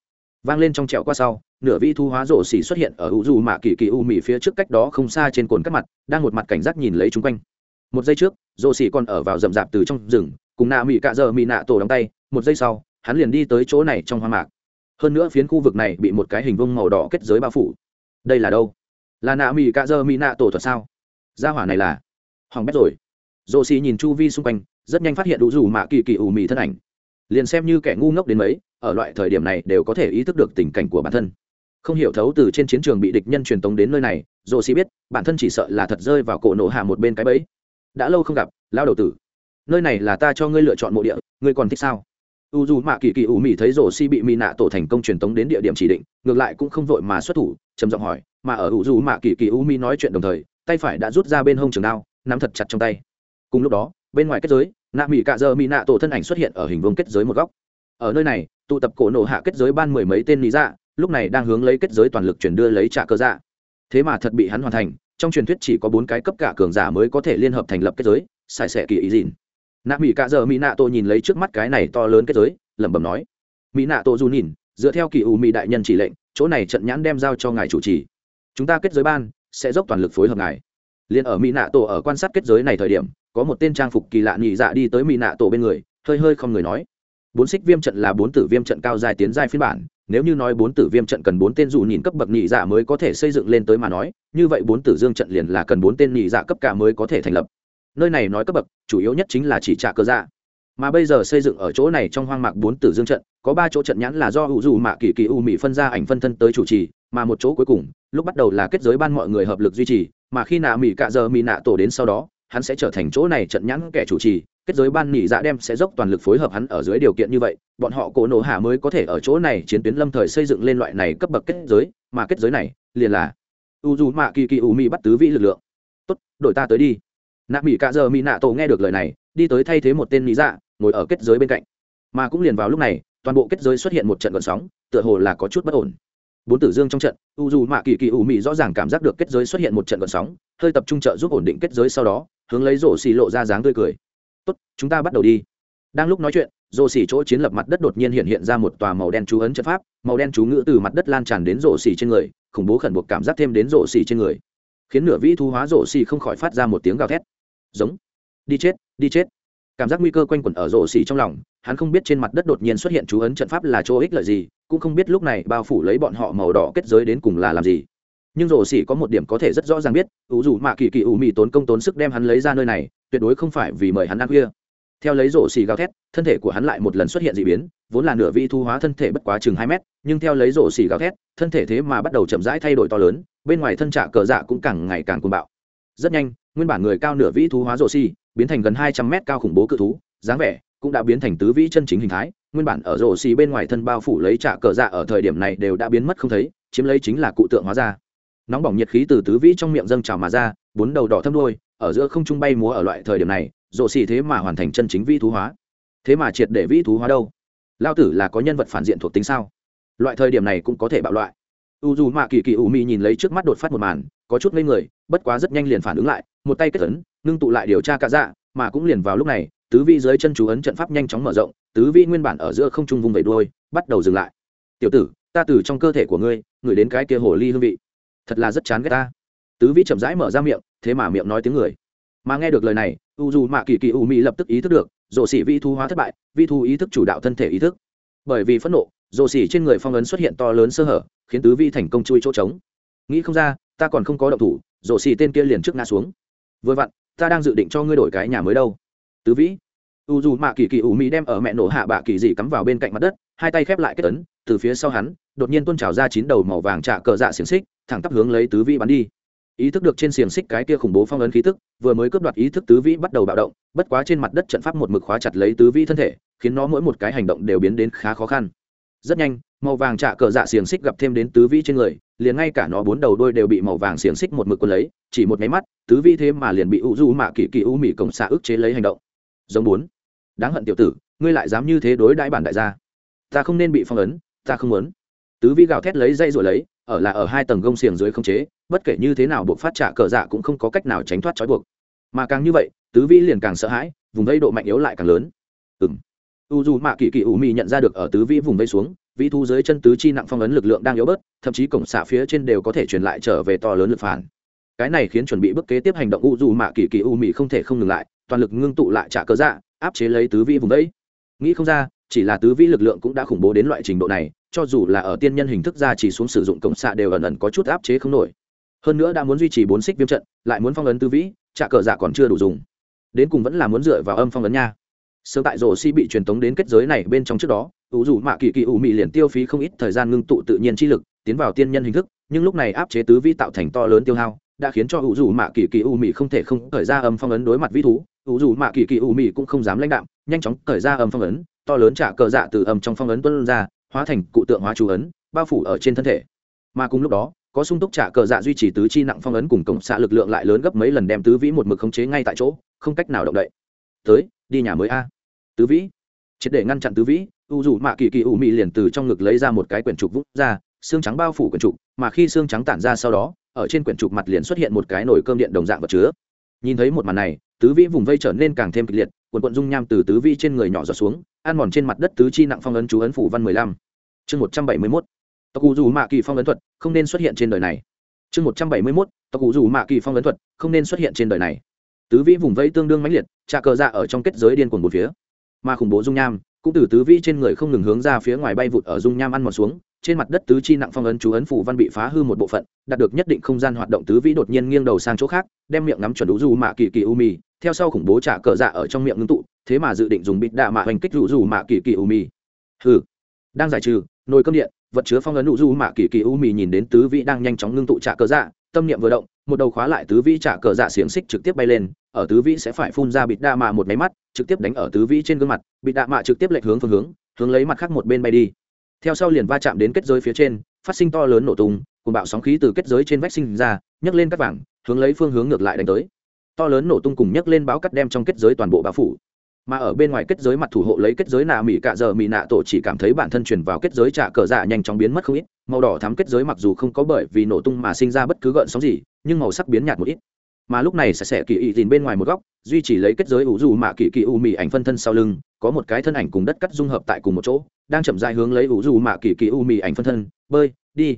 Vang lên trong trẹo qua sau nửa vi thu hóa rổ xỉ xuất hiện ở u dù mạ kỳ kỳ u mì phía trước cách đó không xa trên cồn các mặt, đang một mặt cảnh giác nhìn lấy chung quanh. Một giây trước, rổ xỉ còn ở vào rậm rạp từ trong rừng, cùng nạ mị cạ giờ mị nạ tổ đóng tay, một giây sau, hắn liền đi tới chỗ này trong hoa mạc. Hơn nữa phiến khu vực này bị một cái hình vông màu đỏ kết giới bao phủ. Đây là đâu? Là nạ mị cạ giờ mị nạ tổ thuật sao? Gia hỏa này là hoàng bét rồi. Rổ xỉ nhìn chu vi xung quanh, rất nhanh phát hiện u dù mạ kỳ kỳ u mì thân ảnh. Liền xem như kẻ ngu ngốc đến mấy, ở loại thời điểm này đều có thể ý thức được tình cảnh của bản thân không hiểu thấu từ trên chiến trường bị địch nhân truyền tống đến nơi này dồ xì biết, bản thân chỉ sợ là thật rơi vào cổ nổ hạ một bên cái bẫy. Đã lâu không gặp, lao đầu tử. Nơi này là ta cho ngươi lựa chọn mộ địa, ngươi còn thích sao? U dù mạ kỳ kỳ ủ mị thấy rổ xi bị mỹ nạ tổ thành công truyền tống đến địa điểm chỉ định, ngược lại cũng không vội mà xuất thủ, trầm giọng hỏi, mà ở u dù mạ kỳ kỳ ủ mị nói chuyện đồng thời, tay phải đã rút ra bên hông trường đao, nắm thật chặt trong tay. Cùng lúc đó, bên ngoài kết giới, nạ mỹ cạ giờ mỹ nạ tổ thân ảnh xuất hiện ở hình vương kết giới một góc. Ở nơi này, tụ tập cổ nổ hạ kết giới ban mười mấy tên lý dạ lúc này đang hướng lấy kết giới toàn lực chuyển đưa lấy trả cơ dạ. Thế mà thật bị hắn hoàn thành, trong truyền thuyết chỉ có bốn cái cấp cả cường giả mới có thể liên hợp thành lập kết giới xài xẻ kỳ ý dìn nạ mỹ cạ giờ mỹ nạ tổ nhìn lấy trước mắt cái này to lớn kết giới, lẩm bẩm nói mỹ nạ tổ dù nhìn, dựa theo kỳ ủ mỹ đại nhân chỉ lệnh, chỗ này trận nhãn đem giao cho ngài chủ trì. Chúng ta kết giới ban sẽ dốc toàn lực phối hợp ngài. Liền ở mỹ nạ tổ ở quan sát kết giới này thời điểm, có một tên trang phục kỳ lạ nhị dạ đi tới mỹ nạ tổ bên người, hơi hơi không người nói, bốn xích viêm trận là bốn tử viêm trận cao dài tiến giai phiên bản nếu như nói bốn tử viêm trận cần bốn tên dù nhìn cấp bậc nhị dạ mới có thể xây dựng lên tới mà nói, như vậy bốn tử dương trận liền là cần bốn tên nhị dạ cấp cả mới có thể thành lập. Nơi này nói cấp bậc, chủ yếu nhất chính là chỉ trả cơ dạ. Mà bây giờ xây dựng ở chỗ này trong hoang mạc bốn tử dương trận, có ba chỗ trận nhãn là do hữu dù mạ kỳ kỳ u mỹ phân ra ảnh phân thân tới chủ trì, mà một chỗ cuối cùng, lúc bắt đầu là kết giới ban mọi người hợp lực duy trì, mà khi nạ mỹ cạ giờ mỹ nạ tổ đến sau đó, hắn sẽ trở thành chỗ này trận nhãn kẻ chủ trì kết giới ban nỉ dạ đem sẽ dốc toàn lực phối hợp hắn ở dưới điều kiện như vậy, bọn họ cổ nổ hạ mới có thể ở chỗ này chiến tuyến lâm thời xây dựng lên loại này cấp bậc kết giới, mà kết giới này, liền là u dù mạ kỳ kỳ u mi bắt tứ vĩ lực lượng. Tốt đội ta tới đi. Nạ mỹ cạ giờ mỹ nạ tổ nghe được lời này, đi tới thay thế một tên nỉ dạ ngồi ở kết giới bên cạnh. Mà cũng liền vào lúc này, toàn bộ kết giới xuất hiện một trận gợn sóng, tựa hồ là có chút bất ổn. Bốn tử dương trong trận, u dù mạ kỳ kỳ u mị rõ ràng cảm giác được kết giới xuất hiện một trận gợn sóng, hơi tập trung trợ giúp ổn định kết giới sau đó, hướng lấy rổ xì lộ ra dáng tươi cười tốt, chúng ta bắt đầu đi. Đang lúc nói chuyện rổ xỉ chỗ chiến lập mặt đất đột nhiên hiện hiện ra một tòa màu đen chú ấn trận pháp, màu đen chú ngữ từ mặt đất lan tràn đến rổ xỉ trên người, khủng bố khẩn buộc cảm giác thêm đến rổ xỉ trên người. Khiến nửa vĩ thu hóa rổ xỉ không khỏi phát ra một tiếng gào thét. Giống, đi chết đi chết. Cảm giác nguy cơ quanh quẩn ở rổ xỉ trong lòng, hắn không biết trên mặt đất đột nhiên xuất hiện chú ấn trận pháp là chỗ ích lợi gì, cũng không biết lúc này bao phủ lấy bọn họ màu đỏ kết giới đến cùng là làm gì nhưng rổ xỉ có một điểm có thể rất rõ ràng biết, ủ dù mạ kỳ kỳ ủ mị tốn công tốn sức đem hắn lấy ra nơi này, tuyệt đối không phải vì mời hắn ăn khuya. Theo lấy rổ xỉ gào thét, thân thể của hắn lại một lần xuất hiện d ị biến, vốn là nửa vị thu hóa thân thể bất quá chừng hai mét, nhưng theo lấy rổ xỉ gào thét, thân thể thế mà bắt đầu chậm rãi thay đổi to lớn, bên ngoài thân trạ cờ dạ cũng càng ngày càng cuồng bạo. Rất nhanh, nguyên bản người cao nửa vĩ thu hóa rổ xỉ, biến thành gần hai trăm mét cao khủng bố cự thú, dáng vẻ cũng đã biến thành tứ vĩ chân chính hình thái, nguyên bản ở rổ xỉ bên ngoài thân bao phủ lấy trạ cờ dạ ở thời điểm này đều đã biến mất không thấy, chiếm lấy chính là cụ tượng hóa ra nóng bỏng nhiệt khí từ tứ vĩ trong miệng dâng trào mà ra, bốn đầu đỏ thâm đôi, ở giữa không trung bay múa ở loại thời điểm này, rộ xì thế mà hoàn thành chân chính vĩ thú hóa. Thế mà triệt để vĩ thú hóa đâu? Lao tử là có nhân vật phản diện thuộc tính sao? Loại thời điểm này cũng có thể bạo loại. U dù mạ kỳ kỳ ủ mị nhìn lấy trước mắt đột phát một màn, có chút ngây người, bất quá rất nhanh liền phản ứng lại, một tay kết ấn, ngưng tụ lại điều tra cả dạ mà cũng liền vào lúc này, tứ vi dưới chân chú ấn trận pháp nhanh chóng mở rộng, tứ vi nguyên bản ở giữa không trung vùng vẩy đuôi bắt đầu dừng lại. Tiểu tử, ta từ trong cơ thể của ngươi, ngửi đến cái kia hồ ly hương vị thật là rất chán ghét ta. Tứ vĩ chậm rãi mở ra miệng, thế mà miệng nói tiếng người. Mà nghe được lời này, u dù mạ kỳ kỳ u mỹ lập tức ý thức được rổ xỉ vi thu hóa thất bại vi thu ý thức chủ đạo thân thể ý thức. Bởi vì phẫn nộ rổ xỉ trên người phong ấn xuất hiện to lớn sơ hở, khiến tứ vi thành công chui chỗ trống. Nghĩ không ra, ta còn không có động thủ rổ xỉ tên kia liền trước ngã xuống. Vừa vặn, ta đang dự định cho ngươi đổi cái nhà mới đâu. Tứ vĩ. U dù mạ kỳ kỳ u mỹ đem ở mẹ nổ hạ bạ kỳ dị cắm vào bên cạnh mặt đất, hai tay khép lại kết ấn, từ phía sau hắn đột nhiên tôn trào ra chín đầu màu vàng trạ cờ dạ xiềng xích, thẳng tắp hướng lấy tứ vĩ bắn đi. Ý thức được trên xiềng xích cái kia khủng bố phong ấn khí tức, vừa mới cướp đoạt ý thức tứ vĩ bắt đầu bạo động, bất quá trên mặt đất trận pháp một mực khóa chặt lấy tứ vĩ thân thể, khiến nó mỗi một cái hành động đều biến đến khá khó khăn. Rất nhanh, màu vàng trạ cờ dạ xiềng xích gặp thêm đến tứ vĩ trên người, liền ngay cả nó bốn đầu đôi đều bị màu vàng xiềng xích một mực quân lấy, chỉ một máy mắt, tứ vĩ thế mà liền bị u du mạ kỳ kỳ u mỹ cổng xạ ức chế lấy hành động. Giống bốn. Đáng hận tiểu tử, ngươi lại dám như thế đối đãi bản đại gia. Ta không nên bị phong ấn, ta không muốn tứ vĩ gào thét lấy dây rồi lấy, ở là ở hai tầng gông xiềng dưới không chế, bất kể như thế nào buộc phát trả cờ dạ cũng không có cách nào tránh thoát trói buộc. Mà càng như vậy, tứ vĩ liền càng sợ hãi, vùng vây độ mạnh yếu lại càng lớn. Ừng u dù mạ kỳ kỳ ủ mị nhận ra được ở tứ vĩ vùng vây xuống, vĩ thu dưới chân tứ chi nặng phong ấn lực lượng đang yếu bớt, thậm chí cổng xạ phía trên đều có thể truyền lại trở về to lớn lực phản. Cái này khiến chuẩn bị bước kế tiếp hành động u dù mạ kỳ kỳ u mị không thể không ngừng lại, toàn lực ngưng tụ lại trả cờ dạ áp chế lấy tứ vĩ vùng vây. Nghĩ không ra chỉ là tứ vĩ lực lượng cũng đã khủng bố đến loại trình độ này, cho dù là ở tiên nhân hình thức ra chỉ xuống sử dụng cổng xạ đều ẩn ẩn có chút áp chế không nổi. Hơn nữa đã muốn duy trì bốn xích viêm trận, lại muốn phong ấn tứ vĩ, trả cờ dạ còn chưa đủ dùng. Đến cùng vẫn là muốn dựa vào âm phong ấn nha. Sớm tại rổ si bị truyền tống đến kết giới này bên trong trước đó, ủ dù mạ kỳ kỳ ủ mị liền tiêu phí không ít thời gian ngưng tụ tự nhiên chi lực, tiến vào tiên nhân hình thức, nhưng lúc này áp chế tứ vi tạo thành to lớn tiêu hao, đã khiến cho ủ dù mạ kỳ kỳ ủ mị không thể không thời ra âm phong ấn đối mặt vi thú. Ủ dù mạ kỳ kỳ ủ mị cũng không dám lãnh đạm, nhanh chóng thời ra âm phong ấn to lớn trả cờ dạ từ âm trong phong ấn tuân ra, hóa thành cụ tượng hóa chú ấn, bao phủ ở trên thân thể. Mà cùng lúc đó, có sung túc trả cờ dạ duy trì tứ chi nặng phong ấn cùng cổng xạ lực lượng lại lớn gấp mấy lần đem tứ vĩ một mực khống chế ngay tại chỗ, không cách nào động đậy. Tới, đi nhà mới a. Tứ vĩ. Triệt để ngăn chặn tứ vĩ, u dù mạ kỳ kỳ ủ mị liền từ trong ngực lấy ra một cái quyển trục vút ra, xương trắng bao phủ quyển trục, mà khi xương trắng tản ra sau đó, ở trên quyển trục mặt liền xuất hiện một cái nồi cơm điện đồng dạng vật chứa. Nhìn thấy một màn này, tứ vĩ vùng vây trở nên càng thêm kịch liệt, quần quận dung nham từ tứ vĩ trên người nhỏ giọt xuống ăn mòn trên mặt đất tứ chi nặng phong ấn chú ấn phủ văn mười lăm. Chương một trăm bảy mươi mốt. Tộc cụ dù mạ kỳ phong ấn thuật không nên xuất hiện trên đời này. Chương một trăm bảy mươi mốt. Tộc cụ dù mạ kỳ phong ấn thuật không nên xuất hiện trên đời này. Tứ vĩ vùng vẫy tương đương mãnh liệt, trà cờ dạ ở trong kết giới điên cuồng một phía. Mà khủng bố dung nham cũng từ tứ vĩ trên người không ngừng hướng ra phía ngoài bay vụt ở dung nham ăn mòn xuống, trên mặt đất tứ chi nặng phong ấn chú ấn phủ văn bị phá hư một bộ phận, đạt được nhất định không gian hoạt động tứ vĩ đột nhiên nghiêng đầu sang chỗ khác, đem miệng ngắm chuẩn đủ dù mạ kỳ kỳ u mì, theo sau khủng bố trả cờ dạ ở trong miệng ngưng tụ thế mà dự định dùng bịt đạ mạ hành kích rủ rủ mạ kỳ kỳ u mì. Hừ, đang giải trừ, nồi cơm điện, vật chứa phong ấn rủ rủ mạ kỳ kỳ u mì nhìn đến tứ vĩ đang nhanh chóng ngưng tụ trả cờ dạ tâm niệm vừa động, một đầu khóa lại tứ vĩ trả cờ dạ xiềng xích trực tiếp bay lên, ở tứ vĩ sẽ phải phun ra bịt đạ mạ một máy mắt, trực tiếp đánh ở tứ vĩ trên gương mặt, bịt đạ mạ trực tiếp lệch hướng phương hướng hướng lấy mặt khác một bên bay đi. Theo sau liền va chạm đến kết giới phía trên, phát sinh to lớn nổ tung cùng bạo sóng khí từ kết giới trên vách sinh ra, nhấc lên cắt vảng hướng lấy phương hướng ngược lại đánh tới. To lớn nổ tung cùng nhấc lên báo cắt đem trong kết giới toàn bộ bao phủ mà ở bên ngoài kết giới mặt thủ hộ lấy kết giới nạ mỹ cạ giờ mỹ nạ tổ chỉ cảm thấy bản thân chuyển vào kết giới trả cờ dạ nhanh chóng biến mất không ít. Màu đỏ thắm kết giới mặc dù không có bởi vì nổ tung mà sinh ra bất cứ gợn sóng gì, nhưng màu sắc biến nhạt một ít. Mà lúc này sẽ sẽ kỳ ý dìn bên ngoài một góc, duy chỉ lấy kết giới ủ dù mạ kỳ kỳ u mì ảnh phân thân sau lưng, có một cái thân ảnh cùng đất cắt dung hợp tại cùng một chỗ, đang chậm dài hướng lấy ủ dù mạ kỳ kỳ u mì ảnh phân thân, bơi, đi.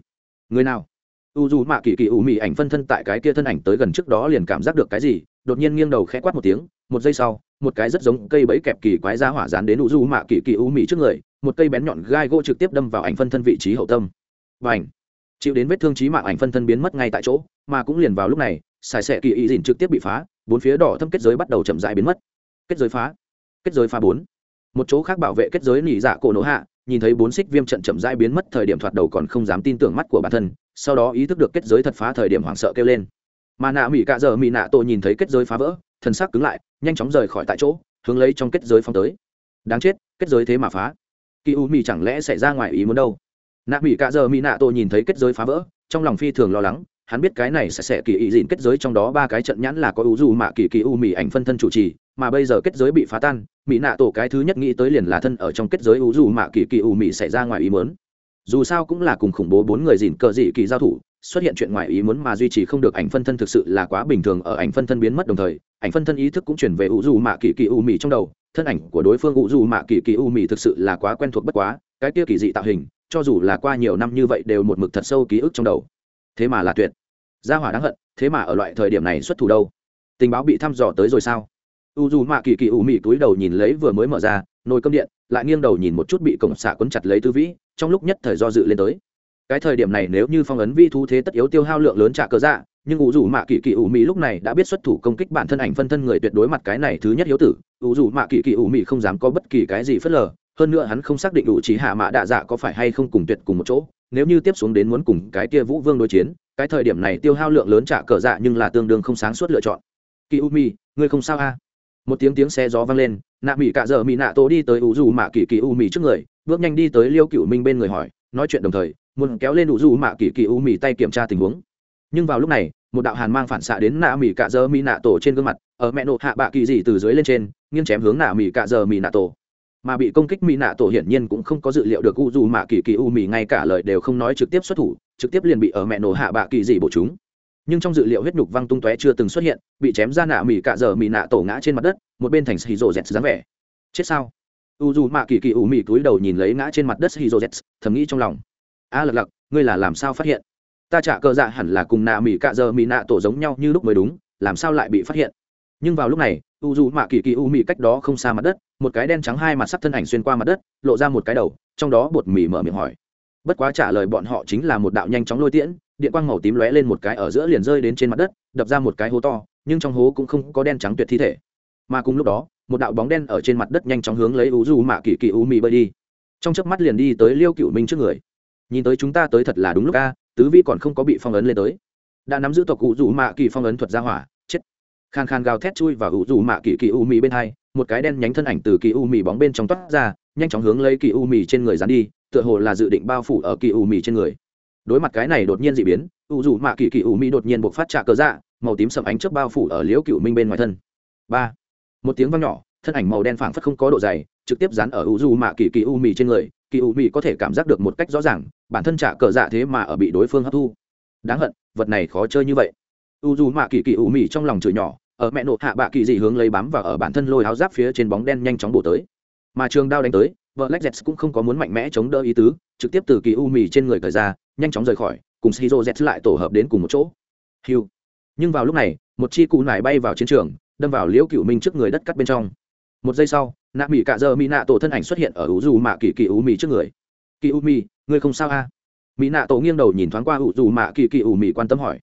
Người nào? U dù mạ kỳ kỳ u mì ảnh phân thân tại cái kia thân ảnh tới gần trước đó liền cảm giác được cái gì, đột nhiên nghiêng đầu khẽ quát một tiếng, một giây sau một cái rất giống cây bẫy kẹp kỳ quái ra hỏa dán đến u du mạ kỳ kỳ u mị trước người, một cây bén nhọn gai gỗ trực tiếp đâm vào ảnh phân thân vị trí hậu tâm. Và ảnh chịu đến vết thương trí mạng ảnh phân thân biến mất ngay tại chỗ, mà cũng liền vào lúc này xài xẻ kỳ ý dìn trực tiếp bị phá, bốn phía đỏ thâm kết giới bắt đầu chậm dại biến mất. Kết giới phá. Kết giới phá bốn. Một chỗ khác bảo vệ kết giới nỉ dạ cổ nổ hạ, nhìn thấy bốn xích viêm trận chậm rãi biến mất thời điểm thoạt đầu còn không dám tin tưởng mắt của bản thân, sau đó ý thức được kết giới thật phá thời điểm hoảng sợ kêu lên mà nạ mỹ cạ giờ mỹ nạ tổ nhìn thấy kết giới phá vỡ thân sắc cứng lại, nhanh chóng rời khỏi tại chỗ, hướng lấy trong kết giới phong tới. Đáng chết, kết giới thế mà phá. Kỳ u mỹ chẳng lẽ xảy ra ngoài ý muốn đâu? Nạ mỹ cạ giờ mỹ nạ tổ nhìn thấy kết giới phá vỡ, trong lòng phi thường lo lắng, hắn biết cái này sẽ sẽ kỳ ý dịn kết giới trong đó ba cái trận nhãn là có u dù mạ kỳ kỳ u mỹ ảnh phân thân chủ trì, mà bây giờ kết giới bị phá tan, mỹ nạ tổ cái thứ nhất nghĩ tới liền là thân ở trong kết giới u dù mạ kỳ kỳ u mỹ xảy ra ngoài ý muốn dù sao cũng là cùng khủng bố bốn người dìn cờ dị kỳ giao thủ, xuất hiện chuyện ngoài ý muốn mà duy trì không được ảnh phân thân thực sự là quá bình thường ở ảnh phân thân biến mất đồng thời, ảnh phân thân ý thức cũng chuyển về ủ dù mạ kỳ kỳ u mì trong đầu, thân ảnh của đối phương ủ dù mạ kỳ kỳ u mì thực sự là quá quen thuộc bất quá, cái kia kỳ dị tạo hình, cho dù là qua nhiều năm như vậy đều một mực thật sâu ký ức trong đầu. Thế mà là tuyệt. Gia hỏa đáng hận, thế mà ở loại thời điểm này xuất thủ đâu? Tình báo bị thăm dò tới rồi sao? U dù mạ kỳ kỳ u mị túi đầu nhìn lấy vừa mới mở ra, nồi cơm điện, lại nghiêng đầu nhìn một chút bị cổng xạ quấn chặt lấy tư vĩ trong lúc nhất thời do dự lên tới. Cái thời điểm này nếu như phong ấn vi thu thế tất yếu tiêu hao lượng lớn trả cờ dạ nhưng ủ dù mạ kỳ kỳ ủ mỹ lúc này đã biết xuất thủ công kích bản thân ảnh phân thân người tuyệt đối mặt cái này thứ nhất hiếu tử. Ủ dù mạ kỳ kỳ ủ mỹ không dám có bất kỳ cái gì phớt lờ, hơn nữa hắn không xác định ủ trí hạ mạ đạ dạ có phải hay không cùng tuyệt cùng một chỗ. Nếu như tiếp xuống đến muốn cùng cái kia vũ vương đối chiến, cái thời điểm này tiêu hao lượng lớn trả cờ dạ nhưng là tương đương không sáng suốt lựa chọn. Kỳ u mi ngươi không sao a một tiếng tiếng xe gió vang lên nạ mỹ cạ dợ mỹ nạ tổ đi tới ủ dù mạ kỳ kỳ u mì trước người, bước nhanh đi tới liêu cựu minh bên người hỏi, nói chuyện đồng thời, muốn kéo lên ủ dù mạ kỳ kỳ u mì tay kiểm tra tình huống. Nhưng vào lúc này, một đạo hàn mang phản xạ đến nạ mỹ cạ dơ mỹ nạ tổ trên gương mặt, ở mẹ nộ hạ bạ kỳ dị từ dưới lên trên, nghiêng chém hướng nạ mỹ cạ dơ mỹ nạ tổ. Mà bị công kích mỹ nạ tổ hiển nhiên cũng không có dự liệu được u dù mạ kỳ kỳ u mì ngay cả lời đều không nói trực tiếp xuất thủ, trực tiếp liền bị ở mẹ nổ hạ bạ kỳ dị bổ chúng nhưng trong dự liệu huyết nhục văng tung tóe chưa từng xuất hiện bị chém ra nạ mỹ cạ dở mỹ nạ tổ ngã trên mặt đất một bên thành hì rồ dẹt dáng vẻ. Chết sao? U dù mạ kỳ kỳ u mì túi đầu nhìn lấy ngã trên mặt đất hì rồ dẹt thầm nghĩ trong lòng. A à, lật lặc ngươi là làm sao phát hiện? Ta trả cờ dạ hẳn là cùng nạ mỹ cạ dở mỹ nạ tổ giống nhau như lúc mới đúng làm sao lại bị phát hiện? Nhưng vào lúc này u dù mạ kỳ kỳ u mị cách đó không xa mặt đất một cái đen trắng hai mặt sắc thân ảnh xuyên qua mặt đất lộ ra một cái đầu trong đó bột mì mở miệng hỏi. Bất quá trả lời bọn họ chính là một đạo nhanh chóng lôi tiễn điện quang màu tím lóe lên một cái ở giữa liền rơi đến trên mặt đất, đập ra một cái hố to, nhưng trong hố cũng không có đen trắng tuyệt thi thể. Mà cùng lúc đó, một đạo bóng đen ở trên mặt đất nhanh chóng hướng lấy u du mạ kỳ kỳ u mì bơi đi. Trong chớp mắt liền đi tới liêu cựu minh trước người. Nhìn tới chúng ta tới thật là đúng lúc a, tứ vi còn không có bị phong ấn lên tới. Đã nắm giữ tộc u du mạ kỳ phong ấn thuật ra hỏa, chết. Khan khan gào thét chui và u du mạ kỳ kỳ u mì bên hai, một cái đen nhánh thân ảnh từ kỳ u mì bóng bên trong toát ra, nhanh chóng hướng lấy kỳ u mì trên người dán đi, tựa hồ là dự định bao phủ ở kỳ u mì trên người đối mặt cái này đột nhiên d ị biến ủ dù mạ kỳ kỳ u mỹ đột nhiên buộc phát trạ cờ dạ màu tím sầm ánh trước bao phủ ở liễu cựu minh bên ngoài thân. Ba. Một tiếng văng nhỏ, thân ảnh màu đen phảng phất không có độ dày, trực tiếp dán ở ủ dù mạ kỳ kỳ u mỹ trên người kỳ u mỹ có thể cảm giác được một cách rõ ràng, bản thân trả cờ dạ thế mà ở bị đối phương hấp thu. Đáng hận, vật này khó chơi như vậy. U dù mạ kỳ kỳ u mỹ trong lòng chửi nhỏ, ở mẹ nộ hạ bạ kỳ dị hướng lấy bám và ở bản thân lôi áo giáp phía trên bóng đen nhanh chóng bổ tới. Mà trường đao đánh tới vợ lách z cũng không có muốn mạnh mẽ chống đỡ ý tứ, trực tiếp từ kỳ u mì trên người cởi ra, nhanh chóng rời khỏi, cùng shizu z lại tổ hợp đến cùng một chỗ. Hiu. Nhưng vào lúc này, một chi cụ nải bay vào chiến trường, đâm vào liễu cựu minh trước người đất cắt bên trong. Một giây sau, nạ mỹ cạ giờ mỹ nạ tổ thân ảnh xuất hiện ở u dù mạ kỳ kỳ u mì trước người. Kỳ u mì, ngươi không sao a à? mỹ nạ tổ nghiêng đầu nhìn thoáng qua u dù mạ kỳ kỳ u mì quan tâm hỏi.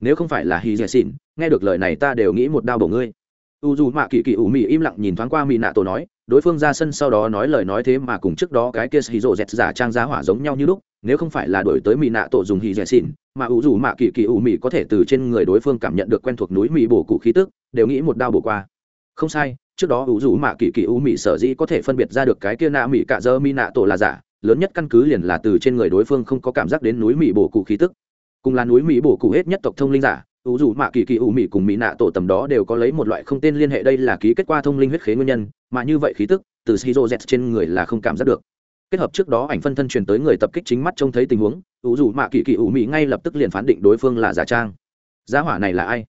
Nếu không phải là hy dè xỉn, nghe được lời này ta đều nghĩ một đao bổ ngươi. U dù mạ kỳ kỳ U mị im lặng nhìn thoáng qua mỹ nạ tổ nói đối phương ra sân sau đó nói lời nói thế mà cùng trước đó cái kia hì rộ dẹt giả trang giá hỏa giống nhau như lúc, nếu không phải là đổi tới mỹ nạ tổ dùng hì dẹt xỉn, mà ủ dù mạ kỳ kỳ ủ mị có thể từ trên người đối phương cảm nhận được quen thuộc núi mỹ bổ cụ khí tức, đều nghĩ một đao bổ qua. Không sai, trước đó ủ dù mạ kỳ kỳ ủ mị sở dĩ có thể phân biệt ra được cái kia nạ mỹ cả dơ mỹ nạ tổ là giả, lớn nhất căn cứ liền là từ trên người đối phương không có cảm giác đến núi mỹ bổ cụ khí tức. Cùng là núi mỹ bổ cụ hết nhất tộc thông linh giả ủ dù mạ kỳ kỳ ủ mị cùng mỹ nạ tổ tầm đó đều có lấy một loại không tên liên hệ đây là ký kết quả thông linh huyết khế nguyên nhân, mà như vậy khí tức, từ shizu z trên người là không cảm giác được. Kết hợp trước đó ảnh phân thân truyền tới người tập kích chính mắt trông thấy tình huống ủ dù mạ kỳ kỳ ủ mị ngay lập tức liền phán định đối phương là giả trang. Giá hỏa này là ai?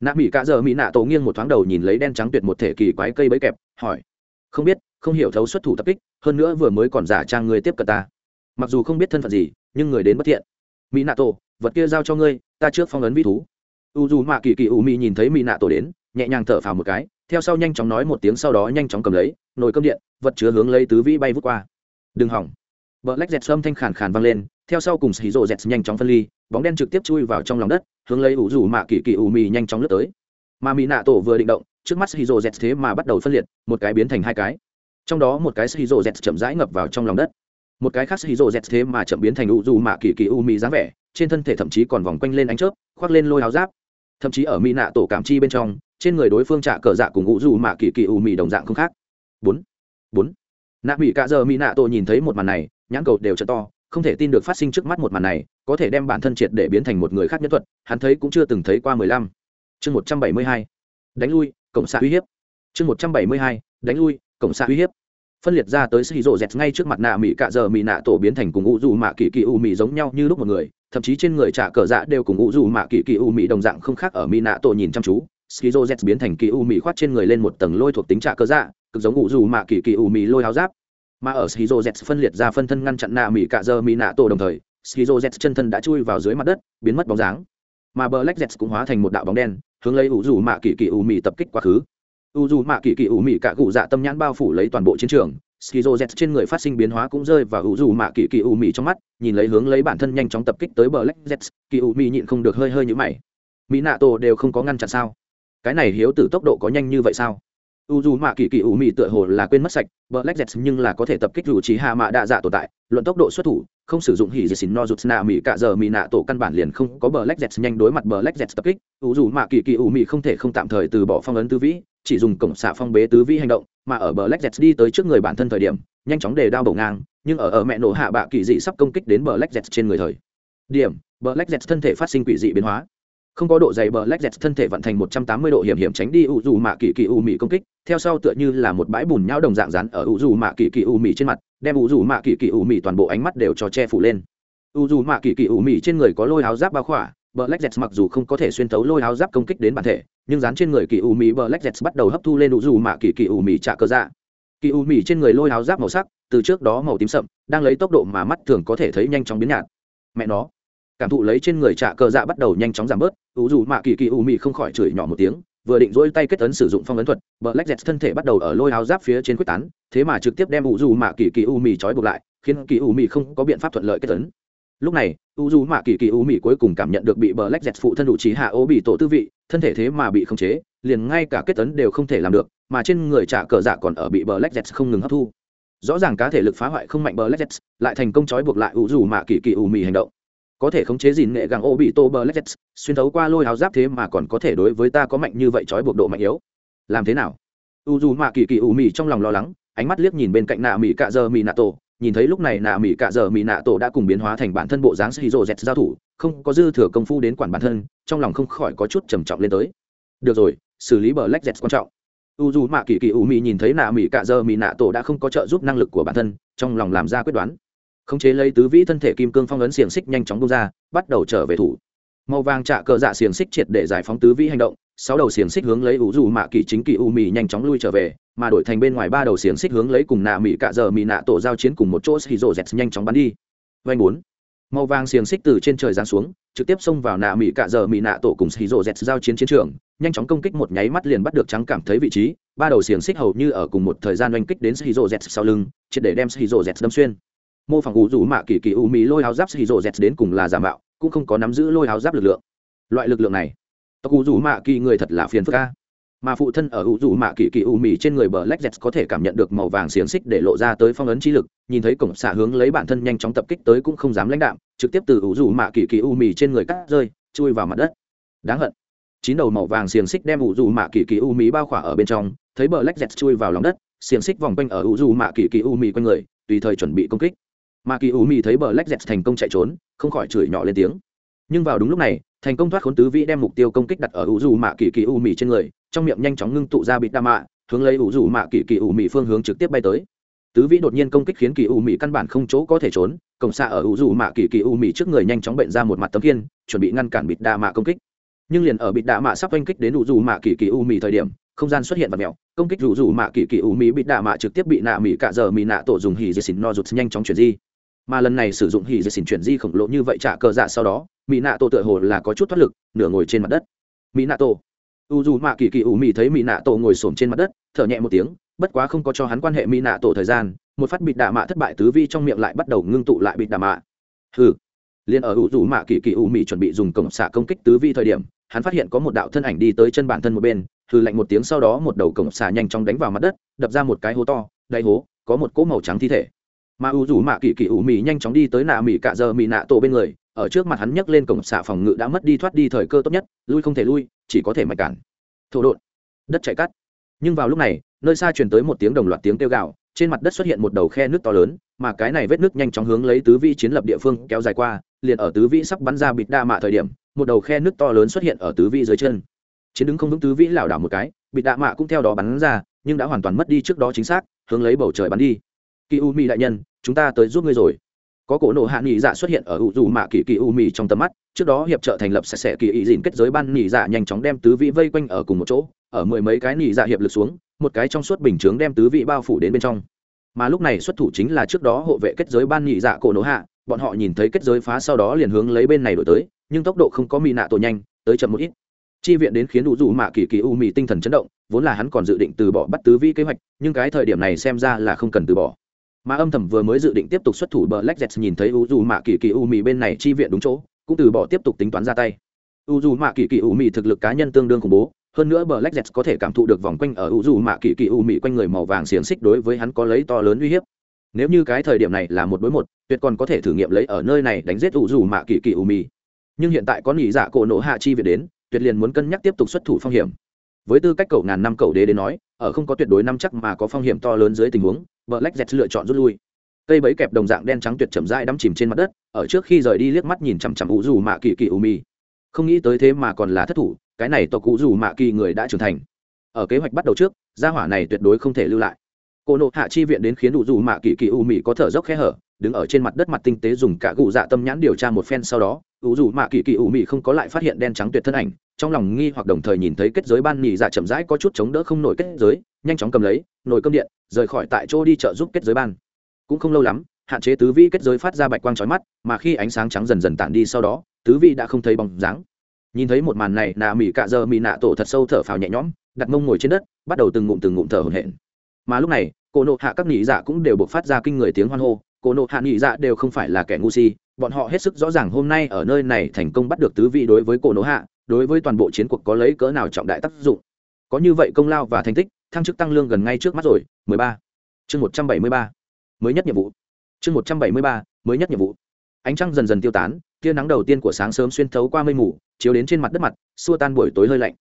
Nạ mỹ cả giờ mỹ nạ tổ nghiêng một thoáng đầu nhìn lấy đen trắng tuyệt một thể kỳ quái cây bấy kẹp, hỏi. Không biết, không hiểu thấu xuất thủ tập kích, hơn nữa vừa mới còn giả trang người tiếp cận ta. Mặc dù không biết thân phận gì, nhưng người đến bất thiện. Mỹ nạ tổ, vật kia giao cho ngươi, ta trước phong ấn vi thú u dù mạ kỳ kỳ u mi nhìn thấy mỹ nạ tổ đến, nhẹ nhàng thở phào một cái, theo sau nhanh chóng nói một tiếng sau đó nhanh chóng cầm lấy, nồi cơm điện, vật chứa hướng lấy tứ vĩ bay vút qua. Đừng hỏng. Vợ lách dẹt sâm thanh khàn khàn vang lên, theo sau cùng xì rộ dẹt nhanh chóng phân ly, bóng đen trực tiếp chui vào trong lòng đất, hướng lấy ủ rủ mạ kỳ kỳ u mi nhanh chóng lướt tới. Mà mỹ nạ tổ vừa định động, trước mắt xì rộ dẹt thế mà bắt đầu phân liệt, một cái biến thành hai cái. Trong đó một cái xì rộ dẹt chậm rãi ngập vào trong lòng đất. Một cái khác xì rộ dẹt thế mà chậm biến thành ủ rủ mạ kỳ kỳ u mi dáng vẻ, trên thân thể thậm chí còn vòng quanh lên ánh chớp, khoác lên lôi áo giáp thậm chí ở mỹ nạ tổ cảm chi bên trong, trên người đối phương trả cờ dạ cùng ngũ dù mạ kỳ kỳ u mì đồng dạng không khác. Bốn. Bốn. Nạ mỹ cạ giờ mỹ nạ tổ nhìn thấy một màn này, nhãn cầu đều t to, không thể tin được phát sinh trước mắt một màn này, có thể đem bản thân triệt để biến thành một người khác nhân thuật, hắn thấy cũng chưa từng thấy qua mười lăm. Chương một trăm bảy mươi hai. Đánh lui, cộng xạ uy hiếp. Chương một trăm bảy mươi hai. Đánh lui, cộng xạ uy hiếp phân liệt ra tới sĩ rộ dẹt ngay trước mặt nạ mỹ cạ giờ mỹ nạ tổ biến thành cùng ngũ dù mạ kỳ kỳ u mỹ giống nhau như lúc một người, thậm chí trên người trả cờ dạ đều cùng ngũ dù mạ kỳ kỳ u mỹ đồng dạng không khác ở mỹ nạ tổ nhìn chăm chú. Sĩ rộ dẹt biến thành kỳ u mỹ khoát trên người lên một tầng lôi thuộc tính trả cờ dạ cực giống ngũ dù mạ kỳ kỳ u mỹ lôi áo giáp. Mà ở sĩ rộ dẹt phân liệt ra phân thân ngăn chặn nạ mỹ cạ giờ mỹ nạ tổ đồng thời sĩ rộ dẹt chân thân đã chui vào dưới mặt đất, biến mất bóng dáng. Mà black dẹt cũng hóa thành một đạo bóng đen, hướng lấy ngũ dù mạ kỳ kỳ u mỹ tập kích quá khứ u dù mạ kỳ kỳ u mị cả cụ dạ tâm nhãn bao phủ lấy toàn bộ chiến trường, skizo z trên người phát sinh biến hóa cũng rơi và u dù mạ kỳ kỳ u mị trong mắt, nhìn lấy hướng lấy bản thân nhanh chóng tập kích tới bờ lách z kỳ u mị nhịn không được hơi hơi nhũ mày. Mỹ nạ tổ đều không có ngăn chặn sao? Cái này hiếu tử tốc độ có nhanh như vậy sao? U dù mạ kỳ kỳ ủ mị tựa hồ là quên mất sạch bờ jet nhưng là có thể tập kích dù trí hạ mạ đa dạ tồn tại, luận tốc độ xuất thủ, không sử dụng hỉ dị xỉn no rụt nạ mỹ cả giờ mỹ nạ tổ căn bản liền không có bờ jet nhanh đối mặt bờ jet tập kích, u dù mạ kỳ kỳ ủ mị không thể không tạm thời từ bỏ phong ấn tứ vĩ chỉ dùng cổng xạ phong bế tứ vi hành động, mà ở bờ black jet đi tới trước người bản thân thời điểm, nhanh chóng để đao bổ ngang, nhưng ở ở mẹ nổ hạ bạ kỳ dị sắp công kích đến bờ black jet trên người thời điểm, bờ black jet thân thể phát sinh quỷ dị biến hóa. Không có độ dày bờ lách dẹt thân thể vận thành một trăm tám mươi độ hiểm hiểm tránh đi u dù mạ kỳ kỳ u mị công kích, theo sau tựa như là một bãi bùn nhão đồng dạng rắn ở u dù mạ kỳ kỳ u mị trên mặt, đem u dù mạ kỳ kỳ u mị toàn bộ ánh mắt đều cho che phủ lên. U dù mạ kỳ kỳ u mị trên người có lôi áo giáp bao khỏa Black Jets mặc dù không có thể xuyên thấu lôi áo giáp công kích đến bản thể, nhưng dán trên người kỳ u mị Black Jets bắt đầu hấp thu lên đủ dù mạ kỳ kỳ u mị trả cơ dạ. Kỳ u mị trên người lôi áo giáp màu sắc, từ trước đó màu tím sậm, đang lấy tốc độ mà mắt thường có thể thấy nhanh chóng biến nhạt. Mẹ nó. Cảm thụ lấy trên người trả cơ dạ bắt đầu nhanh chóng giảm bớt đủ dù mạ kỳ kỳ U mị không khỏi chửi nhỏ một tiếng, vừa định dỗi tay kết ấn sử dụng phong ấn thuật, black jets thân thể bắt đầu ở lôi áo giáp phía trên quyết tán, thế mà trực tiếp đem ủ dù mạ kỳ kỳ u mị trói buộc lại, khiến kỳ u mị không có biện pháp thuận lợi kết ấn lúc này ủ dù mạ kỳ kỳ u mỹ cuối cùng cảm nhận được bị bờ lách dẹt phụ thân đủ trí hạ ô bị tổ tư vị, thân thể thế mà bị khống chế, liền ngay cả kết tấn đều không thể làm được, mà trên người trả cờ dạ còn ở bị bờ lách dẹt không ngừng hấp thu. Rõ ràng cá thể lực phá hoại không mạnh bờ lách dẹt lại thành công trói buộc lại ủ dù mạ kỳ kỳ u mỹ hành động. Có thể khống chế gìn nghệ gàng ô bị tô bờ lết xuyên thấu qua lôi áo giáp thế mà còn có thể đối với ta có mạnh như vậy trói buộc độ mạnh yếu. Làm thế nào? U dù mạ kỳ kỳ u mỹ trong lòng lo lắng, ánh mắt liếc nhìn bên cạnh nạ mỹ cạ giờ mỹ nạ tổ nhìn thấy lúc này nạ mỹ cạ giờ mỹ nạ tổ đã cùng biến hóa thành bản thân bộ dáng shizu z giao thủ, không có dư thừa công phu đến quản bản thân, trong lòng không khỏi có chút trầm trọng lên tới. Được rồi, xử lý bờ lách z quan trọng. U dù mạ kỳ kỳ u mị nhìn thấy nạ mỹ cạ giờ mỹ nạ tổ đã không có trợ giúp năng lực của bản thân, trong lòng làm ra quyết đoán. Khống chế lấy tứ vĩ thân thể kim cương phong ấn xiềng xích nhanh chóng bung ra, bắt đầu trở về thủ. Màu vàng trạ cờ dạ xiềng xích triệt để giải phóng tứ vĩ hành động sáu đầu xiềng xích hướng lấy ủ dù mạ kỳ chính kỳ u mì nhanh chóng lui trở về, mà đổi thành bên ngoài ba đầu xiềng xích hướng lấy cùng nạ mỹ cạ giờ mỹ nạ tổ giao chiến cùng một chỗ xì rộ dẹt nhanh chóng bắn đi. Vanh bốn. Màu vàng xiềng xích từ trên trời giáng xuống, trực tiếp xông vào nạ mỹ cạ giờ mỹ nạ tổ cùng xì rộ dẹt giao chiến chiến trường, nhanh chóng công kích một nháy mắt liền bắt được trắng cảm thấy vị trí, ba đầu xiềng xích hầu như ở cùng một thời gian oanh kích đến xì rộ dẹt sau lưng, triệt để đem xì rộ dẹt đâm xuyên. Mô phỏng ủ rủ mạ kỳ kỳ u mỹ lôi áo giáp xì rộ z đến cùng là giả mạo, cũng không có nắm giữ lôi áo giáp lực lượng. Loại lực lượng này tộc u dù mạ kỳ người thật là phiền phức ca mà phụ thân ở ủ dù mạ kỳ kỳ u mì trên người bờ lách dẹt có thể cảm nhận được màu vàng xiềng xích để lộ ra tới phong ấn trí lực, nhìn thấy cổng xạ hướng lấy bản thân nhanh chóng tập kích tới cũng không dám lãnh đạm, trực tiếp từ ủ dù mạ kỳ kỳ u mì trên người cắt rơi, chui vào mặt đất. Đáng hận. Chín đầu màu vàng xiềng xích đem ủ dù mạ kỳ kỳ u mì bao khỏa ở bên trong, thấy bờ lách dẹt chui vào lòng đất, xiềng xích vòng quanh ở ủ dù mạ kỳ kỳ u mì quanh người, tùy thời chuẩn bị công kích. Mà kỳ u mì thấy bờ lách dẹt thành công chạy trốn, không khỏi chửi nhỏ lên tiếng. Nhưng vào đúng lúc này thành công thoát khốn tứ vĩ đem mục tiêu công kích đặt ở u dù mạ kỳ kỳ u mì trên người, trong miệng nhanh chóng ngưng tụ ra bịt đa mạ, hướng lấy u dù mạ kỳ kỳ u mì phương hướng trực tiếp bay tới. Tứ vĩ đột nhiên công kích khiến kỳ u mì căn bản không chỗ có thể trốn, cổng xạ ở u dù mạ kỳ kỳ u mì trước người nhanh chóng bệnh ra một mặt tấm kiên chuẩn bị ngăn cản bịt đa mạ công kích. Nhưng liền ở bịt đa mạ sắp oanh kích đến u dù mạ kỳ kỳ u mì thời điểm, không gian xuất hiện vật mèo công kích rủ rủ mạ kỳ kỳ u mì bịt đa mạ trực tiếp bị nạ mỹ cả giờ mỹ nạ tổ dùng hì dì xịn no rụt nhanh chóng chuyển di mà lần này sử dụng hỉ dây xỉn chuyển di khổng lồ như vậy trả cờ dạ sau đó, mỹ nạ tổ tựa hồ là có chút thoát lực, nửa ngồi trên mặt đất. Mỹ nạ tổ u dù mạ kỳ kỳ ủ mỹ thấy mỹ nạ tổ ngồi xổm trên mặt đất, thở nhẹ một tiếng, bất quá không có cho hắn quan hệ mỹ nạ tổ thời gian, một phát bịt đạ mạ thất bại tứ vi trong miệng lại bắt đầu ngưng tụ lại bịt đạ mạ. Hừ. Liền ở u dù mạ kỳ kỳ ủ mỹ chuẩn bị dùng cổng xạ công kích tứ vi thời điểm, hắn phát hiện có một đạo thân ảnh đi tới chân bản thân một bên, hừ lạnh một tiếng sau đó một đầu cổng xạ nhanh chóng đánh vào mặt đất, đập ra một cái hố to, đáy hố, có một cỗ màu trắng thi thể mà u dù mạ kỳ kỳ ủ mì nhanh chóng đi tới nạ mì cạ giờ mì nạ tổ bên người, ở trước mặt hắn nhấc lên cổng xạ phòng ngự đã mất đi thoát đi thời cơ tốt nhất, lui không thể lui, chỉ có thể mạch cản. Thổ đột đất chạy cắt nhưng vào lúc này, nơi xa truyền tới một tiếng đồng loạt tiếng kêu gạo trên mặt đất xuất hiện một đầu khe nước to lớn, mà cái này vết nước nhanh chóng hướng lấy tứ vi chiến lập địa phương kéo dài qua, liền ở tứ vi sắp bắn ra bịt đa mạ thời điểm, một đầu khe nước to lớn xuất hiện ở tứ vi dưới chân. Chiến đứng không vững tứ vi lảo đảo một cái, bịt đa mạ cũng theo đó bắn ra, nhưng đã hoàn toàn mất đi trước đó chính xác, hướng lấy bầu trời bắn đi. Kỳ u mi đại nhân chúng ta tới giúp ngươi rồi. Có cổ nộ hạ nghỉ dạ xuất hiện ở u dù mạ kỳ kỳ u mì trong tầm mắt, trước đó hiệp trợ thành lập sạch sẽ kỳ ý dìn kết giới ban nghỉ dạ nhanh chóng đem tứ vị vây quanh ở cùng một chỗ, ở mười mấy cái nghỉ dạ hiệp lực xuống, một cái trong suốt bình chướng đem tứ vị bao phủ đến bên trong. Mà lúc này xuất thủ chính là trước đó hộ vệ kết giới ban nghỉ dạ cổ nộ hạ, bọn họ nhìn thấy kết giới phá sau đó liền hướng lấy bên này đổi tới, nhưng tốc độ không có mì nạ tổ nhanh, tới chậm một ít. Chi viện đến khiến u dù mạ kỳ kỳ u mì tinh thần chấn động, vốn là hắn còn dự định từ bỏ bắt tứ vi kế hoạch, nhưng cái thời điểm này xem ra là không cần từ bỏ mà âm thầm vừa mới dự định tiếp tục xuất thủ bờ lách dẹt nhìn thấy u dù mạ kỳ kỳ u mì bên này chi viện đúng chỗ, cũng từ bỏ tiếp tục tính toán ra tay. U dù mạ kỳ kỳ u mì thực lực cá nhân tương đương khủng bố, hơn nữa bờ lách có thể cảm thụ được vòng quanh ở u dù mạ kỳ kỳ u mì quanh người màu vàng xiềng xích đối với hắn có lấy to lớn uy hiếp. Nếu như cái thời điểm này là một đối một, tuyệt còn có thể thử nghiệm lấy ở nơi này đánh giết u dù mạ kỳ kỳ u mì nhưng hiện tại có nghỉ dạ cổ nổ hạ chi viện đến, tuyệt liền muốn cân nhắc tiếp tục xuất thủ phong hiểm. Với tư cách cầu ngàn năm cầu đế đến nói, ở không có tuyệt đối năm chắc mà có phong hiểm to lớn dưới tình huống black dẹt lựa chọn rút lui. Cây bẫy kẹp đồng dạng đen trắng tuyệt chậm rãi đắm chìm trên mặt đất, ở trước khi rời đi liếc mắt nhìn chằm chằm u dù mạ kỳ kỳ u mì không nghĩ tới thế mà còn là thất thủ, cái này tộc cụ dù mạ kỳ người đã trưởng thành. Ở kế hoạch bắt đầu trước, gia hỏa này tuyệt đối không thể lưu lại. Cô nộ hạ chi viện đến khiến u dù mạ kỳ kỳ u mì có thở dốc khe hở, đứng ở trên mặt đất mặt tinh tế dùng cả cụ dạ tâm nhãn điều tra một phen sau đó ủ dù mạ kỳ kỳ ủ mị không có lại phát hiện đen trắng tuyệt thân ảnh, trong lòng nghi hoặc đồng thời nhìn thấy kết giới ban nhì dạ chậm rãi có chút chống đỡ không nổi kết giới, nhanh chóng cầm lấy, nồi cơm điện, rời khỏi tại chỗ đi chợ giúp kết giới ban. Cũng không lâu lắm, hạn chế tứ vi kết giới phát ra bạch quang trói mắt, mà khi ánh sáng trắng dần dần tản đi sau đó, tứ vi đã không thấy bóng dáng. Nhìn thấy một màn này, nà mỹ cạ giờ mỹ nạ tổ thật sâu thở phào nhẹ nhõm, đặt mông ngồi trên đất, bắt đầu từng ngụm từng ngụm thở hổn hển. Mà lúc này, cô nộ hạ các nhị dạ cũng đều buộc phát ra kinh người tiếng hoan hô, cô nộ hạ nhị dạ đều không phải là kẻ ngu si bọn họ hết sức rõ ràng hôm nay ở nơi này thành công bắt được tứ vị đối với cổ nỗ hạ, đối với toàn bộ chiến cuộc có lấy cỡ nào trọng đại tác dụng có như vậy công lao và thành tích, thăng chức tăng lương gần ngay trước mắt rồi 13. chương 173. mới nhất nhiệm vụ chương 173. mới nhất nhiệm vụ ánh trăng dần dần tiêu tán, tia nắng đầu tiên của sáng sớm xuyên thấu qua mây mù, chiếu đến trên mặt đất mặt, xua tan buổi tối hơi lạnh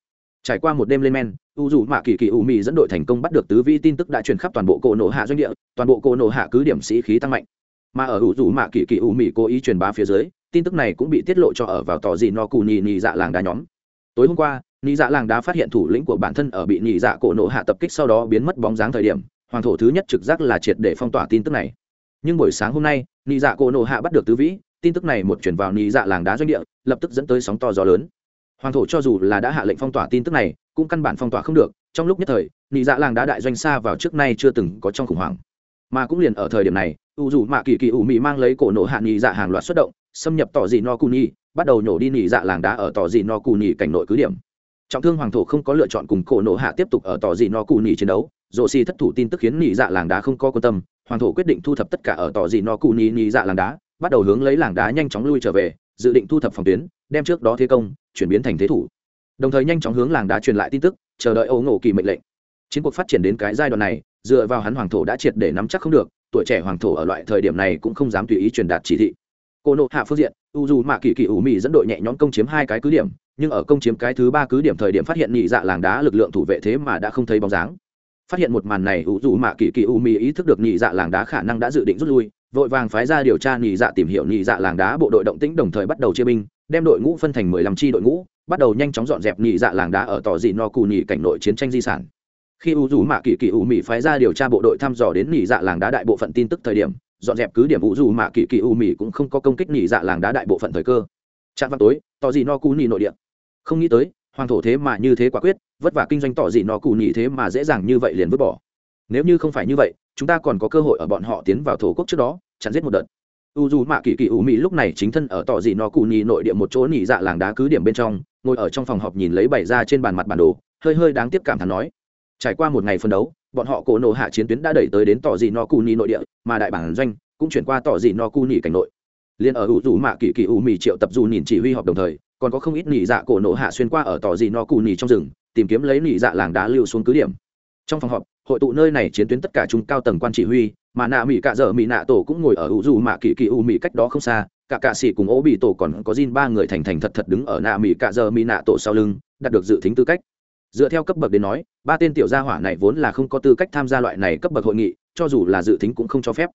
trải qua một đêm lên men, u dù mạ kỳ kỳ u mì dẫn đội thành công bắt được tứ vi tin tức đã truyền khắp toàn bộ cổ nổ hạ doanh địa, toàn bộ cổ nổ hạ cứ điểm sĩ khí tăng mạnh mà ở u dù mạ kỳ kỳ u mì cố ý truyền bá phía dưới, tin tức này cũng bị tiết lộ cho ở vào tỏ gì no cù nhì nhì dạ làng đá nhóm. Tối hôm qua nhì dạ làng đá phát hiện thủ lĩnh của bản thân ở bị nhì dạ cổ nộ hạ tập kích sau đó biến mất bóng dáng thời điểm, hoàng thổ thứ nhất trực giác là triệt để phong tỏa tin tức này. Nhưng buổi sáng hôm nay nhì dạ cổ nộ hạ bắt được tứ vĩ, tin tức này một chuyển vào nhì dạ làng đá doanh địa, lập tức dẫn tới sóng to gió lớn. Hoàng thổ cho dù là đã hạ lệnh phong tỏa tin tức này, cũng căn bản phong tỏa không được, trong lúc nhất thời nhị dạ làng đá đại doanh xa vào trước nay chưa từng có trong khủng hoảng. Mà cũng liền ở thời điểm này u dù mạ kỳ kỳ ủ mị mang lấy cổ nổ hạ nghỉ dạ hàng loạt xuất động, xâm nhập tỏ dị no cù nhi bắt đầu nhổ đi nghỉ dạ làng đá ở tỏ dị no cù nhi cảnh nội cứ điểm. Trọng thương hoàng thổ không có lựa chọn cùng cổ nổ hạ tiếp tục ở tỏ dị no cù nhi chiến đấu rộ xì thất thủ tin tức khiến nghỉ dạ làng đá không có quan tâm, hoàng thổ quyết định thu thập tất cả ở tỏ dị no cù nhi nghỉ dạ làng đá, bắt đầu hướng lấy làng đá nhanh chóng lui trở về, dự định thu thập phòng tuyến, đem trước đó thế công, chuyển biến thành thế thủ. Đồng thời nhanh chóng hướng làng đá truyền lại tin tức, chờ đợi ấu ngộ kỳ mệnh lệnh. Chiến cuộc phát triển đến cái giai đoạn này, dựa vào hắn hoàng thổ đã triệt để nắm chắc không được tuổi trẻ hoàng thổ ở loại thời điểm này cũng không dám tùy ý truyền đạt chỉ thị. Cô nộ hạ phương diện, u dù mạ kỳ kỳ ủ mị dẫn đội nhẹ nhõm công chiếm hai cái cứ điểm, nhưng ở công chiếm cái thứ ba cứ điểm thời điểm phát hiện nhị dạ làng đá lực lượng thủ vệ thế mà đã không thấy bóng dáng. Phát hiện một màn này, u dù mạ kỳ kỳ ủ mị ý thức được nhị dạ làng đá khả năng đã dự định rút lui, vội vàng phái ra điều tra nhị dạ tìm hiểu nhị dạ làng đá bộ đội động tĩnh đồng thời bắt đầu chia binh, đem đội ngũ phân thành mười lăm chi đội ngũ, bắt đầu nhanh chóng dọn dẹp nhị dạ làng đá ở tỏ dị no cù nhị cảnh nội chiến tranh di sản khi u dù mạ kỳ kỳ u mỹ phái ra điều tra bộ đội thăm dò đến nỉ dạ làng đá đại bộ phận tin tức thời điểm, dọn dẹp cứ điểm u dù mạ kỳ kỳ u mỹ cũng không có công kích nỉ dạ làng đá đại bộ phận thời cơ. Chạm vào tối, tỏ dị no cù nỉ nội địa. Không nghĩ tới, hoàng thổ thế mà như thế quả quyết, vất vả kinh doanh tỏ dị no cù nỉ thế mà dễ dàng như vậy liền vứt bỏ. Nếu như không phải như vậy, chúng ta còn có cơ hội ở bọn họ tiến vào thổ quốc trước đó, chặn giết một đợt. U dù mạ kỳ kỳ u mỹ lúc này chính thân ở tỏ dị no cù nhị nội địa một chỗ nhị dạ làng đá cứ điểm bên trong, ngồi ở trong phòng họp nhìn lấy bày ra trên bàn mặt bản đồ, hơi hơi đáng tiếc cảm thán nói trải qua một ngày phân đấu, bọn họ cổ nổ hạ chiến tuyến đã đẩy tới đến tỏ dị no cu ni nội địa, mà đại bản doanh cũng chuyển qua tỏ dị no cu ni cảnh nội. Liên ở u dù mạ kỳ kỳ u mì triệu tập dù nhìn chỉ huy họp đồng thời, còn có không ít nỉ dạ cổ nổ hạ xuyên qua ở tỏ dị no cu ni trong rừng, tìm kiếm lấy nỉ dạ làng đá lưu xuống cứ điểm. Trong phòng họp, hội tụ nơi này chiến tuyến tất cả trung cao tầng quan chỉ huy, mà nạ mỹ cạ dở mỹ nạ tổ cũng ngồi ở u dù mạ kỳ kỳ u mì cách đó không xa, cả cạ sĩ cùng ố bị tổ còn có Jin ba người thành thành thật thật đứng ở nạ mỹ cạ dở mỹ nạ tổ sau lưng, đạt được dự tính tư cách dựa theo cấp bậc đến nói, ba tên tiểu gia hỏa này vốn là không có tư cách tham gia loại này cấp bậc hội nghị, cho dù là dự tính cũng không cho phép.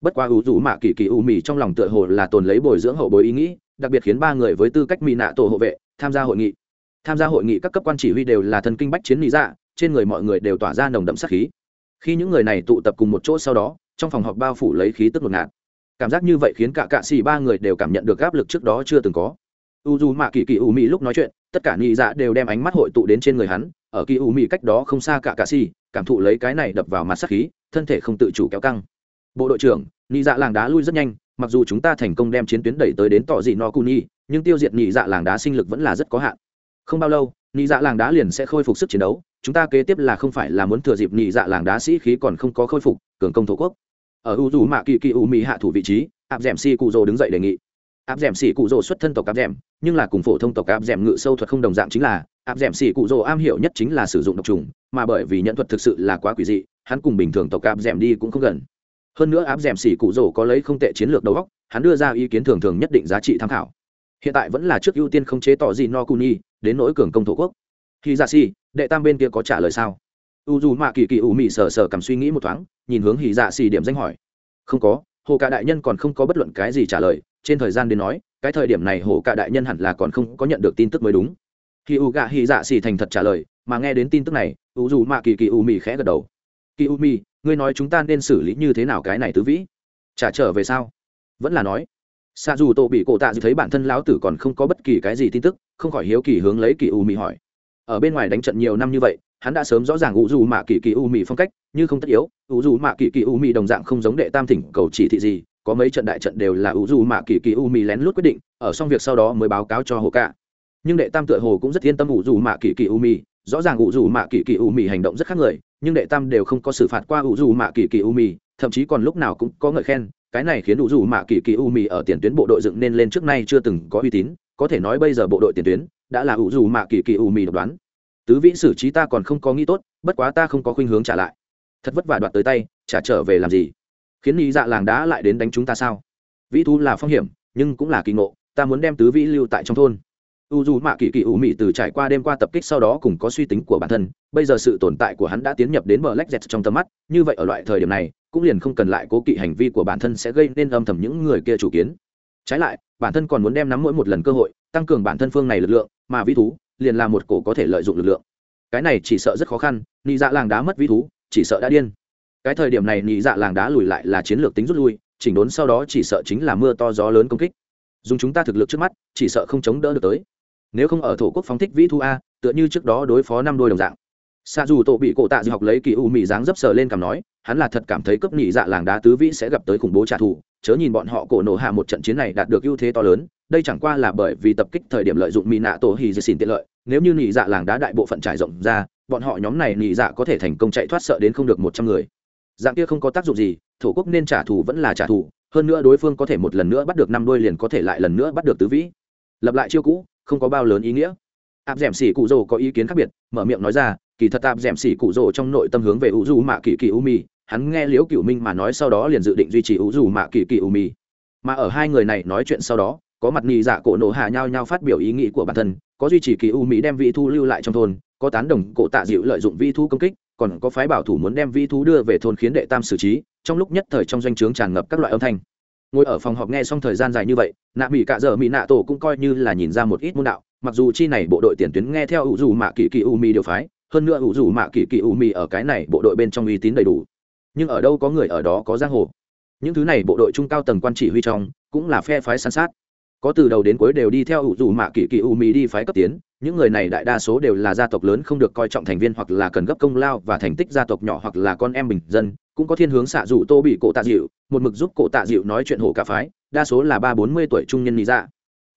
Bất quá u dù mạ kỳ kỳ u mì trong lòng tựa hồ là tồn lấy bồi dưỡng hậu bối ý nghĩ, đặc biệt khiến ba người với tư cách mỹ nạ tổ hộ vệ tham gia hội nghị. Tham gia hội nghị các cấp quan chỉ huy đều là thần kinh bách chiến lý dạ trên người mọi người đều tỏa ra nồng đậm sát khí. Khi những người này tụ tập cùng một chỗ sau đó, trong phòng họp bao phủ lấy khí tức ngột ngạt. Cảm giác như vậy khiến cả cạ xì ba người đều cảm nhận được áp lực trước đó chưa từng có. U dù mạ kỳ kỳ u mỹ lúc nói chuyện tất cả nhị dạ đều đem ánh mắt hội tụ đến trên người hắn, ở kỳ u mỹ cách đó không xa cả cà xì cảm thụ lấy cái này đập vào mặt sát khí, thân thể không tự chủ kéo căng. Bộ đội trưởng nhị dạ làng đá lui rất nhanh, mặc dù chúng ta thành công đem chiến tuyến đẩy tới đến tỏ dị no cuni, nhưng tiêu diệt nhị dạ làng đá sinh lực vẫn là rất có hạn. Không bao lâu nhị dạ làng đá liền sẽ khôi phục sức chiến đấu, chúng ta kế tiếp là không phải là muốn thừa dịp nhị dạ làng đá sĩ khí còn không có khôi phục, cường công thổ quốc. Ở u dù mạ kỳ kỳ u mỹ hạ thủ vị trí áp d ẻ m si cụ rồ đứng dậy đề nghị áp d ẻ m xỉ cụ rỗ xuất thân tộc áp d ẻ m nhưng là cùng phổ thông tộc áp d ẻ m ngự sâu thuật không đồng dạng chính là, áp d ẻ m xỉ cụ rỗ am hiểu nhất chính là sử dụng độc trùng, mà bởi vì nhận thuật thực sự là quá quỷ dị, hắn cùng bình thường tộc áp d ẻ m đi cũng không gần. Hơn nữa áp d ẻ m xỉ cụ rỗ có lấy không tệ chiến lược đầu góc hắn đưa ra ý kiến thường thường nhất định giá trị tham khảo. Hiện tại vẫn là trước ưu tiên không chế tỏ gì no kuni đến nỗi cường công thổ quốc. Khi ra si đệ tam bên kia có trả lời sao? U dù mạ kỳ kỳ ủ mị sờ sờ cầm suy nghĩ một thoáng, nhìn hướng hỉ dạ xì điểm danh hỏi. Không có, hồ cả đại nhân còn không có bất luận cái gì trả lời trên thời gian đến nói, cái thời điểm này hổ cả đại nhân hẳn là còn không có nhận được tin tức mới đúng. Khi u gạ hỉ dạ xì thành thật trả lời, mà nghe đến tin tức này, u dù mạ kỳ kỳ u mì khẽ gật đầu. Kỳ u mì ngươi nói chúng ta nên xử lý như thế nào cái này tứ vĩ? Trả trở về sao? Vẫn là nói. Xa dù tổ bị cổ tạ dự thấy bản thân lão tử còn không có bất kỳ cái gì tin tức, không khỏi hiếu kỳ hướng lấy kỳ u mì hỏi. Ở bên ngoài đánh trận nhiều năm như vậy, hắn đã sớm rõ ràng u dù mạ kỳ kỳ u mì phong cách, như không tất yếu, u dù mạ kỳ kỳ u mì đồng dạng không giống đệ tam thỉnh cầu chỉ thị gì có mấy trận đại trận đều là u dù mạ kỳ kỳ u mì lén lút quyết định, ở xong việc sau đó mới báo cáo cho hồ cả nhưng đệ tam tựa hồ cũng rất yên tâm u dù mạ kỳ kỳ u mì rõ ràng u dù mạ kỳ kỳ u mì hành động rất khác người, nhưng đệ tam đều không có xử phạt qua u dù mạ kỳ kỳ u mì thậm chí còn lúc nào cũng có ngợi khen, cái này khiến u dù mạ kỳ kỳ u mì ở tiền tuyến bộ đội dựng nên lên trước nay chưa từng có uy tín, có thể nói bây giờ bộ đội tiền tuyến đã là u dù mạ kỳ kỳ u mì độc đoán. Tứ vĩ xử trí ta còn không có nghĩ tốt, bất quá ta không có khuynh hướng trả lại. Thật vất vả đoạt tới tay trả trở về làm gì khiến nghĩ dạ làng đá lại đến đánh chúng ta sao? Vĩ thú là phong hiểm, nhưng cũng là kỳ ngộ, ta muốn đem tứ vĩ lưu tại trong thôn. U dù mạ kỳ kỳ ủ mị từ trải qua đêm qua tập kích sau đó cùng có suy tính của bản thân, bây giờ sự tồn tại của hắn đã tiến nhập đến bờ lách dẹt trong tầm mắt, như vậy ở loại thời điểm này, cũng liền không cần lại cố kỵ hành vi của bản thân sẽ gây nên âm thầm những người kia chủ kiến. Trái lại, bản thân còn muốn đem nắm mỗi một lần cơ hội, tăng cường bản thân phương này lực lượng, mà vĩ thú liền là một cổ có thể lợi dụng lực lượng. Cái này chỉ sợ rất khó khăn nị dạ làng đá mất vĩ thú, chỉ sợ đã điên cái thời điểm này nị dạ làng đá lùi lại là chiến lược tính rút lui, chỉnh đốn sau đó chỉ sợ chính là mưa to gió lớn công kích. Dùng chúng ta thực lực trước mắt, chỉ sợ không chống đỡ được tới. Nếu không ở thổ quốc phóng thích vĩ thu a, tựa như trước đó đối phó năm đôi đồng dạng. Xa dù tổ bị cổ tạ dự học lấy kỳ u mị dáng dấp sờ lên cảm nói, hắn là thật cảm thấy cấp nhị dạ làng đá tứ vĩ sẽ gặp tới khủng bố trả thù, chớ nhìn bọn họ cổ nổ hạ một trận chiến này đạt được ưu thế to lớn, đây chẳng qua là bởi vì tập kích thời điểm lợi dụng mỹ nạ tổ hì dì xin tiện lợi, nếu như nhị dạ làng đá đại bộ phận trải rộng ra, bọn họ nhóm này nhị dạ có thể thành công chạy thoát sợ đến không được một trăm người dạng kia không có tác dụng gì, thổ quốc nên trả thù vẫn là trả thù, hơn nữa đối phương có thể một lần nữa bắt được năm đôi liền có thể lại lần nữa bắt được tứ vĩ. Lập lại chiêu cũ, không có bao lớn ý nghĩa. Áp d ẻ m xỉ cụ rồ có ý kiến khác biệt, mở miệng nói ra, kỳ thật áp d ẻ m xỉ cụ rồ trong nội tâm hướng về u du mạ kỳ kỳ u mi hắn nghe liễu cựu minh mà nói sau đó liền dự định duy trì u du mạ kỳ kỳ u mi mà ở hai người này nói chuyện sau đó, có mặt nhị dạ cổ nổ hạ nhau nhau phát biểu ý nghĩ của bản thân, có duy trì kỳ u mỹ đem vị thu lưu lại trong thôn, có tán đồng cổ tạ dịu lợi dụng vi thu công kích còn có phái bảo thủ muốn đem vĩ thú đưa về thôn khiến đệ tam xử trí, trong lúc nhất thời trong doanh trướng tràn ngập các loại âm thanh. Ngồi ở phòng họp nghe xong thời gian dài như vậy, nạ mỹ cạ dở mỹ nạ tổ cũng coi như là nhìn ra một ít môn đạo, mặc dù chi này bộ đội tiền tuyến nghe theo ủ dù mạ kỳ kỳ u mi điều phái, hơn nữa ủ dù mạ kỳ kỳ u mi ở cái này bộ đội bên trong uy tín đầy đủ. Nhưng ở đâu có người ở đó có giang hồ. Những thứ này bộ đội trung cao tầng quan chỉ huy trong, cũng là phe phái san sát. Có từ đầu đến cuối đều đi theo ủ dù mạ kỳ kỳ u mi đi phái cấp tiến những người này đại đa số đều là gia tộc lớn không được coi trọng thành viên hoặc là cần gấp công lao và thành tích gia tộc nhỏ hoặc là con em bình dân, cũng có thiên hướng xạ dù tô bị cổ tạ dịu, một mực giúp cổ tạ dịu nói chuyện hổ cả phái, đa số là ba bốn mươi tuổi trung nhân lý ra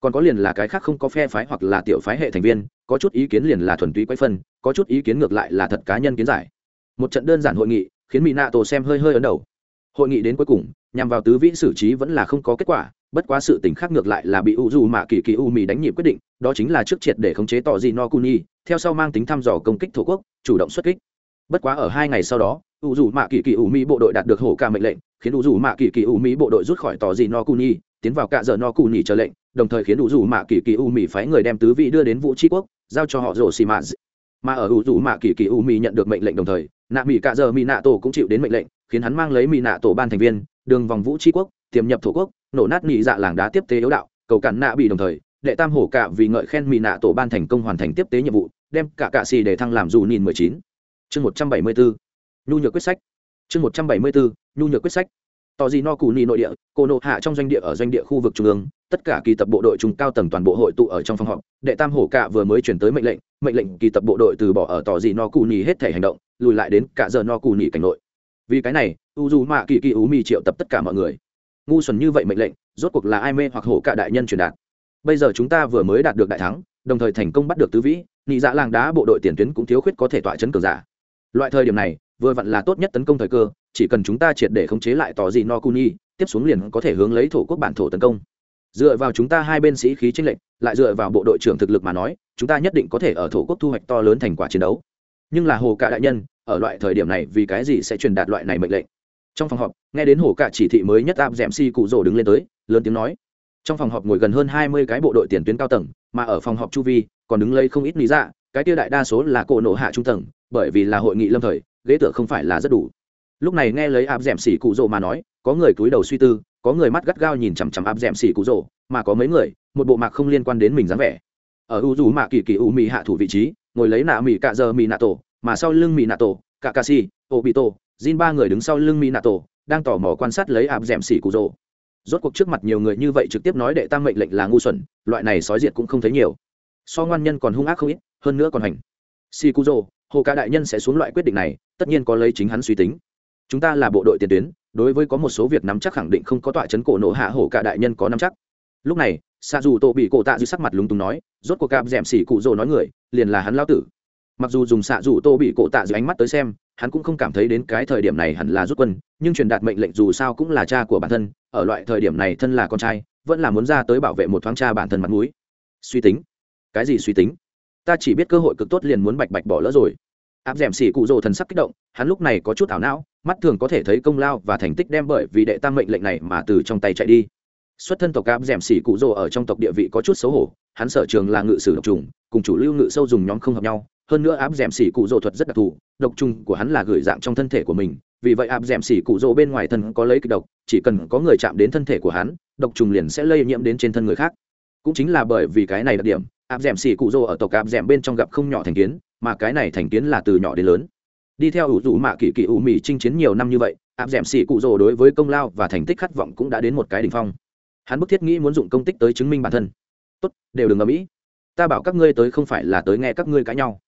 còn có liền là cái khác không có phe phái hoặc là tiểu phái hệ thành viên, có chút ý kiến liền là thuần túy quay phân, có chút ý kiến ngược lại là thật cá nhân kiến giải. Một trận đơn giản hội nghị, khiến mỹ nạ tổ xem hơi hơi ấn đầu. Hội nghị đến cuối cùng nhằm vào tứ vĩ xử trí vẫn là không có kết quả, bất quá sự tình khác ngược lại là bị u dù mạ kỳ kỳ u mì đánh nhịp quyết định, đó chính là trước triệt để khống chế tỏ gì no kuni, theo sau mang tính thăm dò công kích thổ quốc, chủ động xuất kích. Bất quá ở hai ngày sau đó, u dù mạ kỳ kỳ u mi bộ đội đạt được hổ ca mệnh lệnh, khiến u dù mạ kỳ kỳ u mi bộ đội rút khỏi tỏ gì no kuni, tiến vào cạ giờ no kuni chờ lệnh, đồng thời khiến u dù mạ kỳ kỳ u mi phái người đem tứ vị đưa đến vũ tri quốc, giao cho họ rổ xì mạ mà ở u dù mạ kỳ kỳ u mi nhận được mệnh lệnh đồng thời, nạ mỹ cạ giờ mỹ nạ tổ cũng chịu đến mệnh lệnh, khiến hắn mang lấy mỹ nạ tổ ban thành viên đường vòng vũ tri quốc, tiềm nhập thổ quốc, nổ nát nị dạ làng đá tiếp tế yếu đạo, cầu cản nạ bị đồng thời, đệ tam hổ cạ vì ngợi khen mỹ nạ tổ ban thành công hoàn thành tiếp tế nhiệm vụ, đem cả cạ xì để thăng làm dù nhìn mười chín. Chương một trăm bảy mươi bốn nhu nhược quyết sách. Chương một trăm bảy mươi bốn nhu nhược quyết sách. Tò gì no cù ni nội địa, cô nộ hạ trong doanh địa ở doanh địa khu vực trung ương, tất cả kỳ tập bộ đội trung cao tầng toàn bộ hội tụ ở trong phòng họp, đệ tam hổ cạ vừa mới chuyển tới mệnh lệnh mệnh lệnh kỳ tập bộ đội từ bỏ ở tò gì no cù ni hết thể hành động, lùi lại đến cả giờ no cù ni cảnh nội vì cái này, u dù mạ kỳ kỳ ú mì triệu tập tất cả mọi người. Ngu xuẩn như vậy mệnh lệnh, rốt cuộc là ai mê hoặc hổ cả đại nhân truyền đạt. Bây giờ chúng ta vừa mới đạt được đại thắng, đồng thời thành công bắt được tứ vĩ nhị dạ làng đá bộ đội tiền tuyến cũng thiếu khuyết có thể tọa chấn cường giả. Loại thời điểm này, vừa vặn là tốt nhất tấn công thời cơ, chỉ cần chúng ta triệt để khống chế lại tỏ gì no kuni tiếp xuống liền có thể hướng lấy thổ quốc bản thổ tấn công. Dựa vào chúng ta hai bên sĩ khí tranh lệch, lại dựa vào bộ đội trưởng thực lực mà nói, chúng ta nhất định có thể ở thổ quốc thu hoạch to lớn thành quả chiến đấu. Nhưng là hồ cả đại nhân ở loại thời điểm này vì cái gì sẽ truyền đạt loại này mệnh lệnh? Trong phòng họp, nghe đến hổ cả chỉ thị mới nhất áp d ẻ m si cụ rồ đứng lên tới, lớn tiếng nói. Trong phòng họp ngồi gần hơn hai mươi cái bộ đội tiền tuyến cao tầng, mà ở phòng họp chu vi, còn đứng lấy không ít lý dạ cái tiêu đại đa số là cổ nổ hạ trung tầng, bởi vì là hội nghị lâm thời, ghế tựa không phải là rất đủ. Lúc này nghe lấy áp d ẻ m xỉ cụ rồ mà nói, có người cúi đầu suy tư, có người mắt gắt gao nhìn chằm chằm áp d ẻ m xỉ cụ rồ, mà có mấy người, một bộ mạc không liên quan đến mình dáng vẻ. Ở u dù mạ kỳ kỳ u mì hạ thủ vị trí, ngồi lấy nạ mì cạ giờ mì nạ tổ mà sau lưng mỹ nạ tổ cạ ca si ô bị tổ jin ba người đứng sau lưng mỹ nạ tổ đang tò mò quan sát lấy áp d ẻ m xỉ cụ rỗ rốt cuộc trước mặt nhiều người như vậy trực tiếp nói đệ tam mệnh lệnh là ngu xuẩn, loại này sói diệt cũng không thấy nhiều. So ngoan nhân còn hung ác không ít, hơn nữa còn hành. Xỉ cụ rỗ hồ ca đại nhân sẽ xuống loại quyết định này, tất nhiên có lấy chính hắn suy tính. Chúng ta là bộ đội tiền tuyến, đối với có một số việc nắm chắc khẳng định không có tọa chấn cổ nổ hạ hổ cả đại nhân có nắm chắc. Lúc này xa dù tổ bị cổ tạ dư sắc mặt lúng túng nói, rốt cuộc cạp d ẻ m xỉ cụ rồ nói người, liền là hắn lao tử mặc dù dùng xạ dù tô bị cổ tạ dưới ánh mắt tới xem, hắn cũng không cảm thấy đến cái thời điểm này hẳn là rút quân, nhưng truyền đạt mệnh lệnh dù sao cũng là cha của bản thân, ở loại thời điểm này thân là con trai, vẫn là muốn ra tới bảo vệ một thoáng cha bản thân mặt mũi. Suy tính. Cái gì suy tính? Ta chỉ biết cơ hội cực tốt liền muốn bạch bạch bỏ lỡ rồi. Áp d ẻ m xỉ cụ rồ thần sắc kích động, hắn lúc này có chút ảo não, mắt thường có thể thấy công lao và thành tích đem bởi vì đệ tam mệnh lệnh này mà từ trong tay chạy đi xuất thân tộc áp d ẻ m xỉ cụ rồ ở trong tộc địa vị có chút xấu hổ, hắn sở trường là ngự sử độc trùng, cùng chủ lưu ngự sâu dùng nhóm không hợp nhau. Hơn nữa áp d ẻ m xỉ cụ rồ thuật rất đặc thù, độc trùng của hắn là gửi dạng trong thân thể của mình. Vì vậy áp d ẻ m xỉ cụ rồ bên ngoài thân có lấy kịch độc, chỉ cần có người chạm đến thân thể của hắn, độc trùng liền sẽ lây nhiễm đến trên thân người khác. Cũng chính là bởi vì cái này đặc điểm, áp d ẻ m xỉ cụ rồ ở tộc áp d ẻ m bên trong gặp không nhỏ thành kiến, mà cái này thành kiến là từ nhỏ đến lớn. Đi theo ủ rủ mạ kỳ kỳ ủ mì chinh chiến nhiều năm như vậy, áp d ẻ m xỉ cụ rồ đối với công lao và thành tích khát vọng cũng đã đến một cái đ ỉ n h phong hắn bức thiết nghĩ muốn dụng công tích tới chứng minh bản thân. Tốt, đều đừng ở mỹ ta bảo các ngươi tới không phải là tới nghe các ngươi cãi nhau.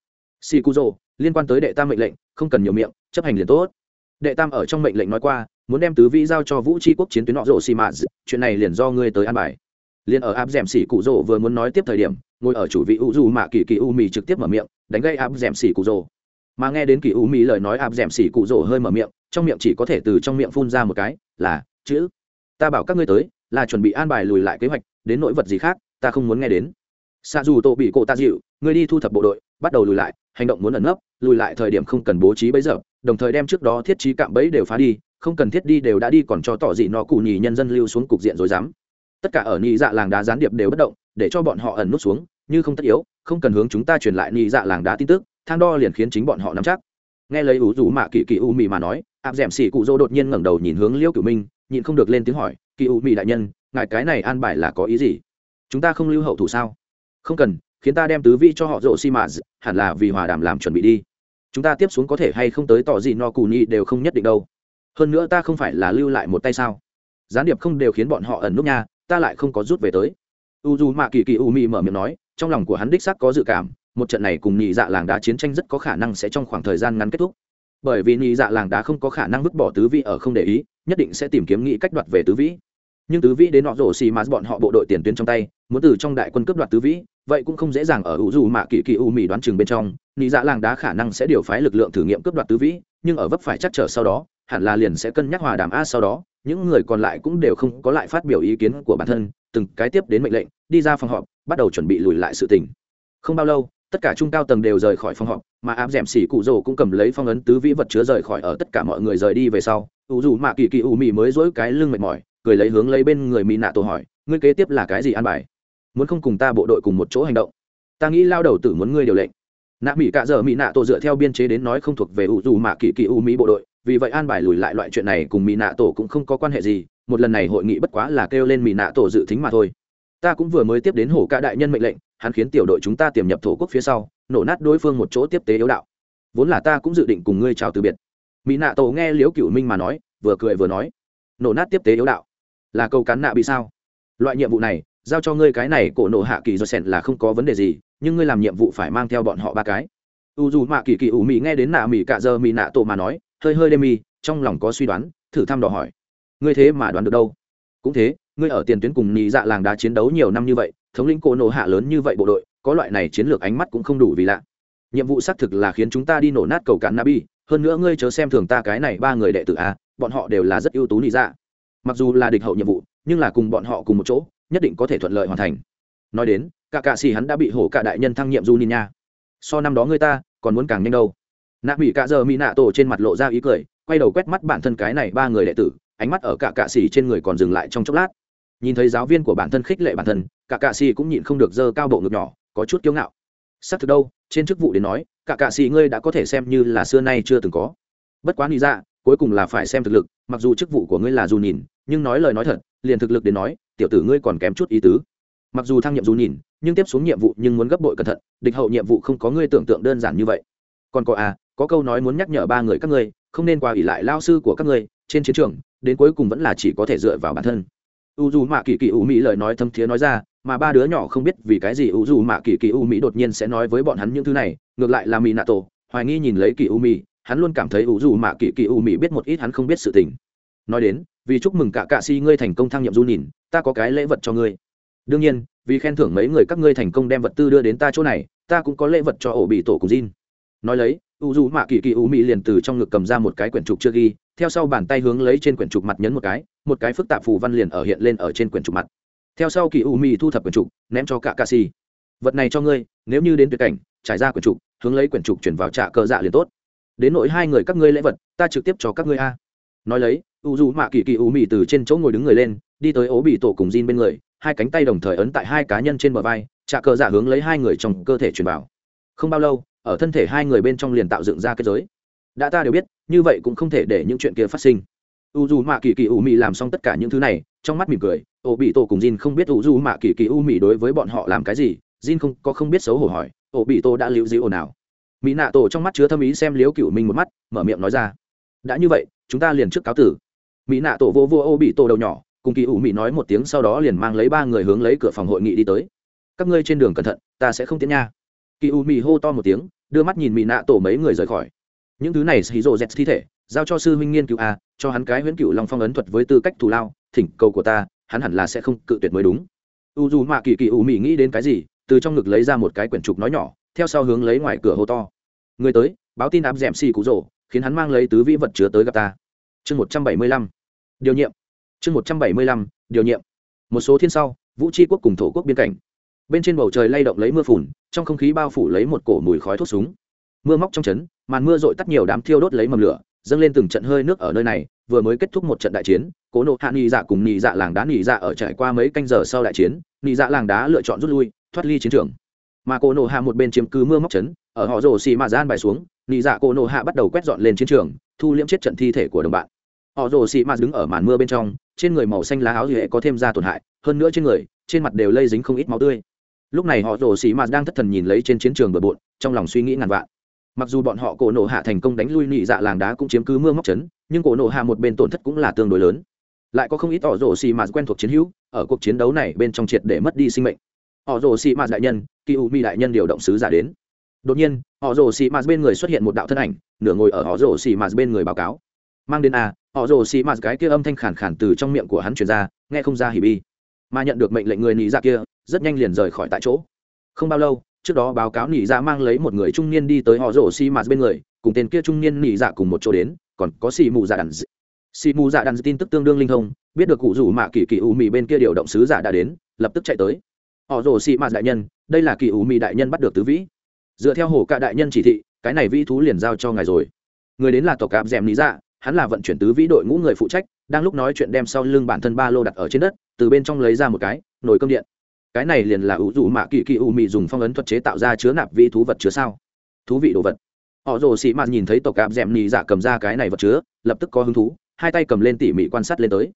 Xỉ cụ rồ liên quan tới đệ tam mệnh lệnh, không cần nhiều miệng, chấp hành liền tốt. Đệ tam ở trong mệnh lệnh nói qua, muốn đem tứ vĩ giao cho vũ tri quốc chiến tuyến nọ rộ xì mạ chuyện này liền do ngươi tới an bài. Liền ở áp d ẻ m xỉ cụ rộ vừa muốn nói tiếp thời điểm, ngồi ở chủ vị u du mạ kỳ kỳ u mì trực tiếp mở miệng, đánh gây áp d ẻ m xỉ cụ rộ mà nghe đến kỳ u mì lời nói áp d ẻ m xỉ cụ rộ hơi mở miệng, trong miệng chỉ có thể từ trong miệng phun ra một cái, là chữ. Ta bảo các ngươi tới là chuẩn bị an bài lùi lại kế hoạch, đến nỗi vật gì khác, ta không muốn nghe đến. Xa dù tổ bị cổ ta dịu ngươi đi thu thập bộ đội, bắt đầu lùi lại, hành động muốn ẩn nấp, lùi lại thời điểm không cần bố trí bấy giờ, đồng thời đem trước đó thiết trí cạm bẫy đều phá đi, không cần thiết đi đều đã đi còn cho tỏ dị nó cụ nhì nhân dân lưu xuống cục diện rồi dám tất cả ở nhị dạ làng đá gián điệp đều bất động, để cho bọn họ ẩn nút xuống, như không tất yếu, không cần hướng chúng ta truyền lại nhị dạ làng đá tin tức, thang đo liền khiến chính bọn họ nắm chắc. Nghe lấy ủ rủ mạ kỳ kỳ u mì mà nói áp d ẻ m xỉ cụ dô đột nhiên ngẩng đầu nhìn hướng liêu cửu minh nhịn không được lên tiếng hỏi, kỳ u mỹ đại nhân, ngài cái này an bài là có ý gì? Chúng ta không lưu hậu thủ sao? Không cần, khiến ta đem tứ vi cho họ rộ xi mạ hẳn là vì hòa đàm làm chuẩn bị đi. Chúng ta tiếp xuống có thể hay không tới tỏ gì no cù ni đều không nhất định đâu. Hơn nữa ta không phải là lưu lại một tay sao? Gián điệp không đều khiến bọn họ ẩn nút nha, ta lại không có rút về tới. U dù mạ kỳ kỳ u mị mở miệng nói, trong lòng của hắn đích sắc có dự cảm, một trận này cùng nhị dạ làng đá chiến tranh rất có khả năng sẽ trong khoảng thời gian ngắn kết thúc bởi vì nhị dạ làng đá không có khả năng vứt bỏ tứ vĩ ở không để ý, nhất định sẽ tìm kiếm nghĩ cách đoạt về tứ vĩ. Nhưng tứ vĩ đến họ rổ xì mà bọn họ bộ đội tiền tuyến trong tay, muốn từ trong đại quân cướp đoạt tứ vĩ, vậy cũng không dễ dàng ở hữu dù mạ kỳ kỳ u mì đoán chừng bên trong, nhị dạ làng đá khả năng sẽ điều phái lực lượng thử nghiệm cướp đoạt tứ vĩ, nhưng ở vấp phải chắc trở sau đó, hẳn là liền sẽ cân nhắc hòa đàm a sau đó, những người còn lại cũng đều không có lại phát biểu ý kiến của bản thân, từng cái tiếp đến mệnh lệnh, đi ra phòng họp, bắt đầu chuẩn bị lùi lại sự tình. Không bao lâu tất cả trung cao tầng đều rời khỏi phòng họp, mà áp d ẻ m xỉ cụ rồ cũng cầm lấy phong ấn tứ vĩ vật chứa rời khỏi ở tất cả mọi người rời đi về sau. Ủ dù mạ kỳ kỳ ủ mị mới dỗi cái lưng mệt mỏi, cười lấy hướng lấy bên người mỹ nạ tổ hỏi, ngươi kế tiếp là cái gì an bài? Muốn không cùng ta bộ đội cùng một chỗ hành động? Ta nghĩ lao đầu tử muốn ngươi điều lệnh. Nạ mỹ cạ giờ mỹ nạ tổ dựa theo biên chế đến nói không thuộc về ủ dù mạ kỳ kỳ ủ mỹ bộ đội, vì vậy an bài lùi lại loại chuyện này cùng mỹ nạ tổ cũng không có quan hệ gì, một lần này hội nghị bất quá là kêu lên mỹ nạ tổ dự tính mà thôi. Ta cũng vừa mới tiếp đến hổ ca đại nhân mệnh lệnh hắn khiến tiểu đội chúng ta tiềm nhập thổ quốc phía sau, nổ nát đối phương một chỗ tiếp tế yếu đạo. Vốn là ta cũng dự định cùng ngươi chào từ biệt. Mỹ nạ tổ nghe liễu cựu minh mà nói, vừa cười vừa nói, nổ nát tiếp tế yếu đạo. Là câu cán nạ bị sao? Loại nhiệm vụ này, giao cho ngươi cái này cổ nổ hạ kỳ do sẻn là không có vấn đề gì, nhưng ngươi làm nhiệm vụ phải mang theo bọn họ ba cái. U dù mạ kỳ kỳ ủ mỹ nghe đến nạ mỹ cạ giờ mỹ nạ tổ mà nói, hơi hơi đêm mi, trong lòng có suy đoán, thử thăm đò hỏi. Ngươi thế mà đoán được đâu? Cũng thế, ngươi ở tiền tuyến cùng nhị dạ làng đá chiến đấu nhiều năm như vậy thống lĩnh cổ nổ hạ lớn như vậy bộ đội, có loại này chiến lược ánh mắt cũng không đủ vì lạ. Nhiệm vụ xác thực là khiến chúng ta đi nổ nát cầu cạn nabi, hơn nữa ngươi chớ xem thường ta cái này ba người đệ tử a, bọn họ đều là rất ưu tú lý ra dạ. mặc dù là địch hậu nhiệm vụ, nhưng là cùng bọn họ cùng một chỗ, nhất định có thể thuận lợi hoàn thành. Nói đến, cả cạ xì hắn đã bị hổ cả đại nhân thăng nhiệm du nhìn nha. So năm đó ngươi ta, còn muốn càng nhanh đâu. Nạ bị cả giờ mỹ nạ tổ trên mặt lộ ra ý cười, quay đầu quét mắt bản thân cái này ba người đệ tử, ánh mắt ở cả cạ xì trên người còn dừng lại trong chốc lát nhìn thấy giáo viên của bản thân khích lệ bản thân, cả cạ xì cũng nhịn không được dơ cao bộ ngực nhỏ, có chút kiêu ngạo. Xác thực đâu, trên chức vụ đến nói, cả cạ xì ngươi đã có thể xem như là xưa nay chưa từng có. Bất quá nghĩ ra dạ, cuối cùng là phải xem thực lực, mặc dù chức vụ của ngươi là dù nhìn, nhưng nói lời nói thật, liền thực lực đến nói, tiểu tử ngươi còn kém chút ý tứ. Mặc dù thăng nhiệm dù nhìn, nhưng tiếp xuống nhiệm vụ nhưng muốn gấp bội cẩn thận, địch hậu nhiệm vụ không có ngươi tưởng tượng đơn giản như vậy. Còn có à có câu nói muốn nhắc nhở ba người các ngươi, không nên qua ỉ lại lao sư của các ngươi, trên chiến trường, đến cuối cùng vẫn là chỉ có thể dựa vào bản thân u dù mạ kỳ kỳ u mỹ lời nói thâm thiế nói ra, mà ba đứa nhỏ không biết vì cái gì u dù mạ kỳ kỳ u mỹ đột nhiên sẽ nói với bọn hắn những thứ này, ngược lại là mỹ nạ tổ hoài nghi nhìn lấy kỳ u mỹ hắn luôn cảm thấy u dù mạ kỳ kỳ u mỹ biết một ít hắn không biết sự tình nói đến, vì chúc mừng cả cạ si ngươi thành công thăng nhiệm du nhìn, ta có cái lễ vật cho ngươi đương nhiên, vì khen thưởng mấy người các ngươi thành công đem vật tư đưa đến ta chỗ này, ta cũng có lễ vật cho ổ bị tổ cùng Jin. nói lấy, u dù mạ kỳ kỳ u mỹ liền từ trong ngực cầm ra một cái quyển trục chưa ghi, theo sau bàn tay hướng lấy trên quyển trục mặt nhấn một cái một cái phức tạp phù văn liền ở hiện lên ở trên quyển trục mặt. Theo sau kỳ u mi thu thập quyển trục, ném cho cả ca si. Vật này cho ngươi, nếu như đến tuyệt cảnh, trải ra quyển trục, hướng lấy quyển trục chuyển vào trạ cờ dạ liền tốt. Đến nỗi hai người các ngươi lễ vật, ta trực tiếp cho các ngươi a. Nói lấy, u dù mạ kỳ kỳ u mì từ trên chỗ ngồi đứng người lên, đi tới ố bị tổ cùng Jin bên người, hai cánh tay đồng thời ấn tại hai cá nhân trên bờ vai trà cờ dạ hướng lấy hai người trong cơ thể truyền vào. Không bao lâu, ở thân thể hai người bên trong liền tạo dựng ra kết giới. Đã ta đều biết, như vậy cũng không thể để những chuyện kia phát sinh u dù mạ kỳ kỳ u mị làm xong tất cả những thứ này, trong mắt mỉm cười, ô bị tổ cùng Jin không biết u dù mạ kỳ kỳ u mị đối với bọn họ làm cái gì, Jin không, có không biết xấu hổ hỏi, ô bị tổ đã lưu dĩ ồn nào mỹ nạ tổ trong mắt chứa thâm ý xem liếu cựu minh một mắt, mở miệng nói ra, đã như vậy, chúng ta liền trước cáo tử. Mỹ nạ tổ vô vô ô bị tổ đầu nhỏ, cùng kỳ U mị nói một tiếng sau đó liền mang lấy ba người hướng lấy cửa phòng hội nghị đi tới. Các ngươi trên đường cẩn thận, ta sẽ không tiến nha. Kỳ U mị hô to một tiếng, đưa mắt nhìn mỹ nạ tổ mấy người rời khỏi. Những thứ này xì rộ z thi thể giao cho sư huynh nghiên cứu a cho hắn cái huyễn cựu long phong ấn thuật với tư cách thù lao, thỉnh cầu của ta, hắn hẳn là sẽ không cự tuyệt mới đúng. U dù mạ kỳ kỳ ủ mỹ nghĩ đến cái gì, từ trong ngực lấy ra một cái quyển trục nói nhỏ, theo sau hướng lấy ngoài cửa hô to. Người tới, báo tin áp d ẻ m xì cụ rỗ khiến hắn mang lấy tứ vĩ vật chứa tới gặp ta. Chương một trăm bảy mươi lăm. Điều nhiệm. Chương một trăm bảy mươi lăm, điều nhiệm. Một số thiên sau, vũ tri quốc cùng thổ quốc biên cảnh. Bên trên bầu trời lay động lấy mưa phùn, trong không khí bao phủ lấy một cổ mùi khói thuốc súng. Mưa móc trong trấn màn mưa dội tắt nhiều đám thiêu đốt lấy mầm lửa dâng lên từng trận hơi nước ở nơi này, vừa mới kết thúc một trận đại chiến, cố nộ hạ nghị dạ cùng nghị dạ làng đá nghị dạ ở trải qua mấy canh giờ sau đại chiến nghị dạ làng đá lựa chọn rút lui, thoát ly chiến trường. Mà cố nộ hạ một bên chiếm cứ mưa móc trấn, ở họ rồ xì mà gian bài xuống nghị dạ cố nộ hạ bắt đầu quét dọn lên chiến trường, thu liễm chết trận thi thể của đồng bạn. Họ rồ xì mà đứng ở màn mưa bên trong, trên người màu xanh lá áo dễ có thêm ra tổn hại, hơn nữa trên người, trên mặt đều lây dính không ít máu tươi. Lúc này họ rồ xì mà đang thất thần nhìn lấy trên chiến trường bờ bộn, trong lòng suy nghĩ ngàn vạn mặc dù bọn họ cổ nổ hạ thành công đánh lui nị dạ làng đá cũng chiếm cứ mưa móc chấn, nhưng cổ nổ hạ một bên tổn thất cũng là tương đối lớn. Lại có không ít ỏ rổ xì mà quen thuộc chiến hữu, ở cuộc chiến đấu này bên trong triệt để mất đi sinh mệnh. Ỏ rổ xì mà đại nhân, kỳ u mi đại nhân điều động sứ giả đến. Đột nhiên ỏ rổ xì mà bên người xuất hiện một đạo thân ảnh, nửa ngồi ở ỏ rổ xì mà bên người báo cáo. Mang đến a ỏ rổ xì mạt cái kia âm thanh khản khản từ trong miệng của hắn truyền ra, nghe không ra hỉ bi. Mà nhận được mệnh lệnh người nị dạ kia, rất nhanh liền rời khỏi tại chỗ. Không bao lâu trước đó báo cáo nỉ dạ mang lấy một người trung niên đi tới họ rồ xi mạt bên người, cùng tên kia trung niên nỉ dạ cùng một chỗ đến, còn có xì mù dạ đàn xì mù dạ đàn tin tức tương đương linh thông, biết được cụ rủ mạ kỳ kỳ u mì bên kia điều động sứ giả đã đến, lập tức chạy tới. Họ rồ xi mạt đại nhân, đây là kỳ u mì đại nhân bắt được tứ vĩ. Dựa theo hồ cạ đại nhân chỉ thị, cái này vĩ thú liền giao cho ngài rồi. Người đến là tộc cạp rèm lý dạ hắn là vận chuyển tứ vĩ đội ngũ người phụ trách, đang lúc nói chuyện đem sau lưng bản thân ba lô đặt ở trên đất, từ bên trong lấy ra một cái, nồi cơm điện cái này liền là ủ dụ mạ kỳ kỳ ủ mị dùng phong ấn thuật chế tạo ra chứa nạp vĩ thú vật chứa sao? Thú vị đồ vật. Họ rồ sĩ mạt nhìn thấy tộc cạp d ẹ m nì dạ cầm ra cái này vật chứa, lập tức có hứng thú, hai tay cầm lên tỉ mỉ quan sát lên tới.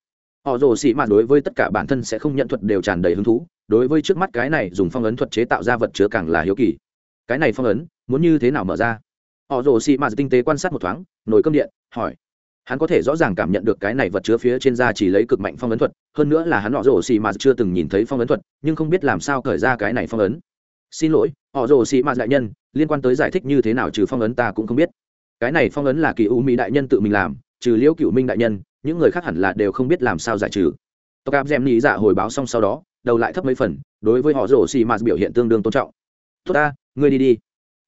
Họ rồ sĩ mạt đối với tất cả bản thân sẽ không nhận thuật đều tràn đầy hứng thú, đối với trước mắt cái này dùng phong ấn thuật chế tạo ra vật chứa càng là hiếu kỳ. Cái này phong ấn, muốn như thế nào mở ra? Họ rồ sĩ mạt tinh tế quan sát một thoáng, nồi cơm điện, hỏi hắn có thể rõ ràng cảm nhận được cái này vật chứa phía trên da chỉ lấy cực mạnh phong ấn thuật, hơn nữa là hắn họ rồ xì mà chưa từng nhìn thấy phong ấn thuật, nhưng không biết làm sao khởi ra cái này phong ấn. Xin lỗi họ rồ xì mà đại nhân, liên quan tới giải thích như thế nào trừ phong ấn ta cũng không biết. Cái này phong ấn là kỳ u mỹ đại nhân tự mình làm, trừ liễu cựu minh đại nhân, những người khác hẳn là đều không biết làm sao giải trừ. Tộc áp xem nghĩ dạ hồi báo xong sau đó, đầu lại thấp mấy phần, đối với họ rồ xì mà biểu hiện tương đương tôn trọng. Tốt ta, ngươi đi đi.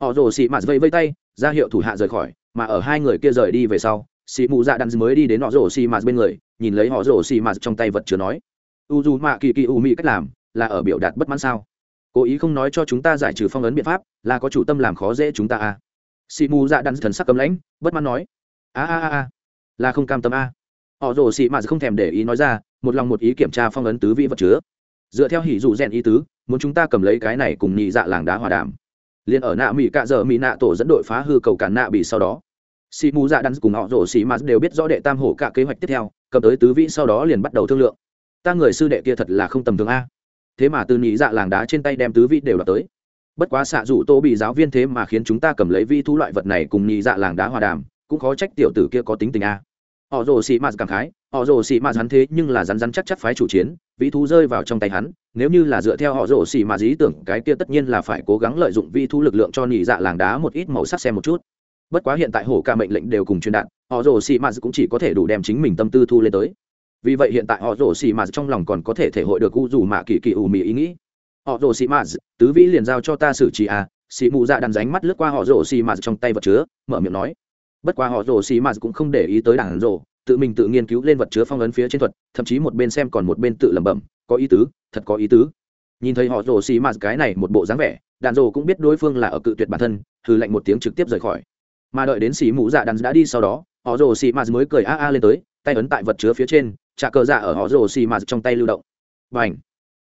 Họ rồ xì mà vây vây tay, ra hiệu thủ hạ rời khỏi, mà ở hai người kia rời đi về sau xì mù dạ đàn mới đi đến họ rổ xì mạt bên người, nhìn lấy họ rổ xì mạt trong tay vật chứa nói, u dù mạ kỳ kỳ u mị cách làm, là ở biểu đạt bất mãn sao? Cố ý không nói cho chúng ta giải trừ phong ấn biện pháp, là có chủ tâm làm khó dễ chúng ta à? Xì mù dạ đắn thần sắc cấm lãnh, bất mãn nói, a a a là không cam tâm a. Họ rổ xì mạt không thèm để ý nói ra, một lòng một ý kiểm tra phong ấn tứ vị vật chứa. Dựa theo hỉ dụ rèn ý tứ, muốn chúng ta cầm lấy cái này cùng nhị dạ làng đá hòa đàm. Liền ở nạ mỹ cạ dở mỹ nạ tổ dẫn đội phá hư cầu cản nạ bị sau đó Sĩ mù dạ đắn cùng họ rồ sĩ mã đều biết rõ đệ tam hổ cả kế hoạch tiếp theo, cầm tới tứ vị sau đó liền bắt đầu thương lượng. Ta người sư đệ kia thật là không tầm thường a. Thế mà từ nhị dạ làng đá trên tay đem tứ vị đều đọc tới. Bất quá xạ dụ tô bị giáo viên thế mà khiến chúng ta cầm lấy vi thu loại vật này cùng nhị dạ làng đá hòa đàm, cũng khó trách tiểu tử kia có tính tình a. Họ rồ sĩ mạt cảm khái, họ rồ sĩ mạt hắn thế nhưng là rắn rắn chắc chắc phái chủ chiến vĩ thú rơi vào trong tay hắn, nếu như là dựa theo họ rồ sĩ mạt ý tưởng, cái kia tất nhiên là phải cố gắng lợi dụng vi thú lực lượng cho nhị dạ làng đá một ít màu sắc xem một chút bất quá hiện tại hổ ca mệnh lệnh đều cùng truyền đạt, họ rồ xì mạt cũng chỉ có thể đủ đem chính mình tâm tư thu lên tới. Vì vậy hiện tại họ rồ xì mạt trong lòng còn có thể thể hội được u dù mạ kỳ kỳ ủ mì ý nghĩ. Họ rồ xì mạt tứ vĩ liền giao cho ta xử trí à xì mù dạ đàn ránh mắt lướt qua họ rồ xì mạt trong tay vật chứa, mở miệng nói. Bất quá họ rồ xì mạt cũng không để ý tới đảng rồ, tự mình tự nghiên cứu lên vật chứa phong ấn phía trên thuật, thậm chí một bên xem còn một bên tự lẩm bẩm, có ý tứ, thật có ý tứ. Nhìn thấy họ rồ xì mạt cái này một bộ dáng vẻ, đàn rồ cũng biết đối phương là ở cự tuyệt bản thân thử lệnh một tiếng trực tiếp rời khỏi mà đợi đến xì mũ dạ đắn đã đi sau đó, họ rồ xì mạt mới cười a a lên tới, tay ấn tại vật chứa phía trên trà cờ dạ ở họ rồ xì mạt trong tay lưu động. Và ảnh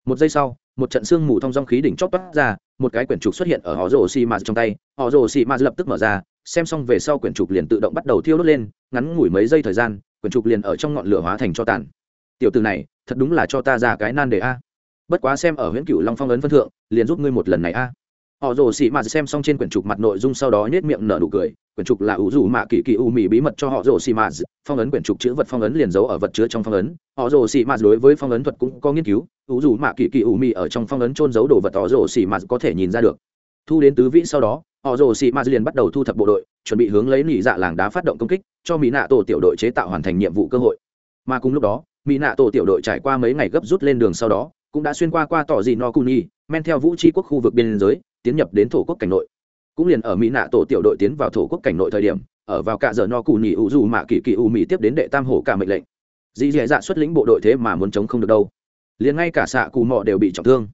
một giây sau, một trận sương mù thông dong khí đỉnh chót toát ra, một cái quyển trục xuất hiện ở họ rồ xì mạt trong tay, họ rồ xì mạt lập tức mở ra, xem xong về sau quyển trục liền tự động bắt đầu thiêu đốt lên, ngắn ngủi mấy giây thời gian, quyển trục liền ở trong ngọn lửa hóa thành cho tàn. Tiểu từ này, thật đúng là cho ta ra cái nan đề a. Bất quá xem ở huyện cựu long phong ấn phân thượng, liền giúp ngươi một lần này a. Họ rồ xì mạt xem xong trên quyển trục mặt nội dung sau đó nhét miệng nở nụ cười quyển trục là ủ dù mạ kỳ kỳ u mì bí mật cho họ rồ xì mạt phong ấn quyển trục chữ vật phong ấn liền giấu ở vật chứa trong phong ấn. Họ rồ xì mạt đối với phong ấn thuật cũng có nghiên cứu. Ủ dù mạ kỳ kỳ u mì ở trong phong ấn trôn giấu đồ vật họ rồ xì mạt có thể nhìn ra được. Thu đến tứ vĩ sau đó, họ rồ xì mạt liền bắt đầu thu thập bộ đội, chuẩn bị hướng lấy nỉ dạ làng đá phát động công kích, cho mỹ nạ tổ tiểu đội chế tạo hoàn thành nhiệm vụ cơ hội. Mà cùng lúc đó mỹ nạ tổ tiểu đội trải qua mấy ngày gấp rút lên đường sau đó, cũng đã xuyên qua qua tỏ dị no cuni men theo vũ tri quốc khu vực biên giới, tiến nhập đến thổ quốc cảnh nội cũng liền ở mỹ nạ tổ tiểu đội tiến vào thổ quốc cảnh nội thời điểm, ở vào cả giờ no cù nhì ủ dù mạ kỳ kỳ u mỹ tiếp đến đệ tam hổ cả mệnh lệnh. Dì dì dạ xuất lĩnh bộ đội thế mà muốn chống không được đâu. Liền ngay cả xạ cù mọ đều bị trọng thương.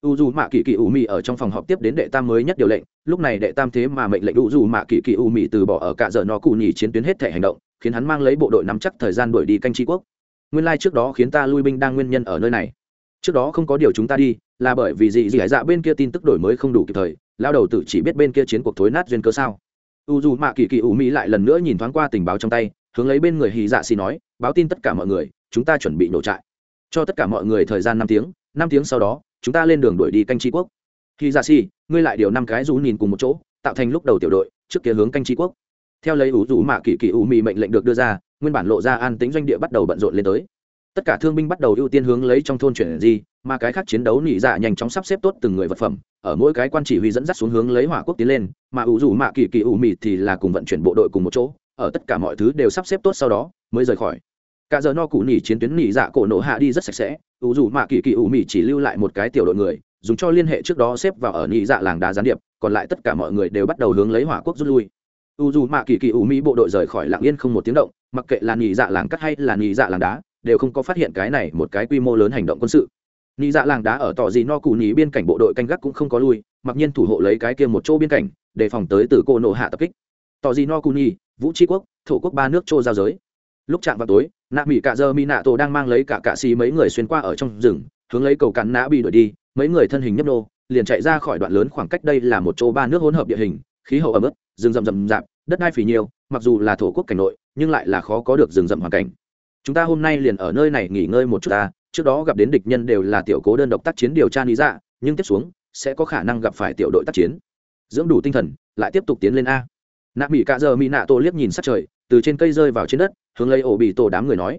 U dù mạ kỳ kỳ u mỹ ở trong phòng họp tiếp đến đệ tam mới nhất điều lệnh, lúc này đệ tam thế mà mệnh lệnh u dù mạ kỳ kỳ u mỹ từ bỏ ở cả giờ no cù nhì chiến tuyến hết thể hành động, khiến hắn mang lấy bộ đội nắm chắc thời gian đuổi đi canh tri quốc. Nguyên lai trước đó khiến ta lui binh đang nguyên nhân ở nơi này. Trước đó không có điều chúng ta đi, là bởi vì dị dì dạ bên kia tin tức đổi mới không đủ kịp thời lao đầu tử chỉ biết bên kia chiến cuộc thối nát duyên cớ sao? U dù mạ kỳ kỳ ủ mỹ lại lần nữa nhìn thoáng qua tình báo trong tay, hướng lấy bên người hì dạ xì nói, báo tin tất cả mọi người, chúng ta chuẩn bị nổ trại. Cho tất cả mọi người thời gian năm tiếng năm tiếng sau đó, chúng ta lên đường đuổi đi canh tri quốc. Hì dạ xì ngươi lại điều năm cái rú nhìn cùng một chỗ, tạo thành lúc đầu tiểu đội, trước kia hướng canh tri quốc. Theo lấy ủ dù mạ kỳ kỳ ủ mỹ mệnh lệnh được đưa ra, nguyên bản lộ ra an tính doanh địa bắt đầu bận rộn lên tới tất cả thương binh bắt đầu ưu tiên hướng lấy trong thôn chuyển di, mà cái khác chiến đấu nỉ dạ nhanh chóng sắp xếp tốt từng người vật phẩm, ở mỗi cái quan chỉ huy dẫn dắt xuống hướng lấy hỏa quốc tiến lên, mà ủ dù mạ kỳ kỳ ủ mịt thì là cùng vận chuyển bộ đội cùng một chỗ, ở tất cả mọi thứ đều sắp xếp tốt sau đó, mới rời khỏi. Cả giờ no cụ nỉ chiến tuyến nỉ dạ cổ nổ hạ đi rất sạch sẽ, ủ dù mạ kỳ kỳ ủ mịt chỉ lưu lại một cái tiểu đội người, dùng cho liên hệ trước đó xếp vào ở nỉ dạ làng đá gián điệp, còn lại tất cả mọi người đều bắt đầu hướng lấy hỏa quốc rút lui. U dù mạ kỳ kỳ ủ mỹ bộ đội rời khỏi lạng yên không một tiếng động, mặc kệ là nỉ dạ làng cắt hay là nỉ dạ làng đá đều không có phát hiện cái này một cái quy mô lớn hành động quân sự. Nị dạ làng đá ở tỏ gì no cù nhì biên cảnh bộ đội canh gác cũng không có lui, mặc nhiên thủ hộ lấy cái kia một chỗ biên cảnh, đề phòng tới từ cô nộ hạ tập kích. Tỏ gì no cù nhì vũ tri quốc, thổ quốc ba nước châu giao giới. Lúc chạm vào tối, nạ mỹ cạ dơ mỹ nạ tổ đang mang lấy cả cạ xì mấy người xuyên qua ở trong rừng, hướng lấy cầu cắn nã bị đuổi đi, mấy người thân hình nhấp nô, liền chạy ra khỏi đoạn lớn khoảng cách đây là một chỗ ba nước hỗn hợp địa hình, khí hậu ẩm ướt, rừng rậm rậm rạp, đất đai phì nhiều, mặc dù là thổ quốc cảnh nội, nhưng lại là khó có được rừng rậm hoàn cảnh chúng ta hôm nay liền ở nơi này nghỉ ngơi một chút ta, trước đó gặp đến địch nhân đều là tiểu cố đơn độc tác chiến điều tra lý dạ nhưng tiếp xuống, sẽ có khả năng gặp phải tiểu đội tác chiến. Dưỡng đủ tinh thần, lại tiếp tục tiến lên a. Nạ mỹ cạ giờ mỹ nạ tổ liếc nhìn sát trời, từ trên cây rơi vào trên đất, hướng lấy ổ bị tổ đám người nói.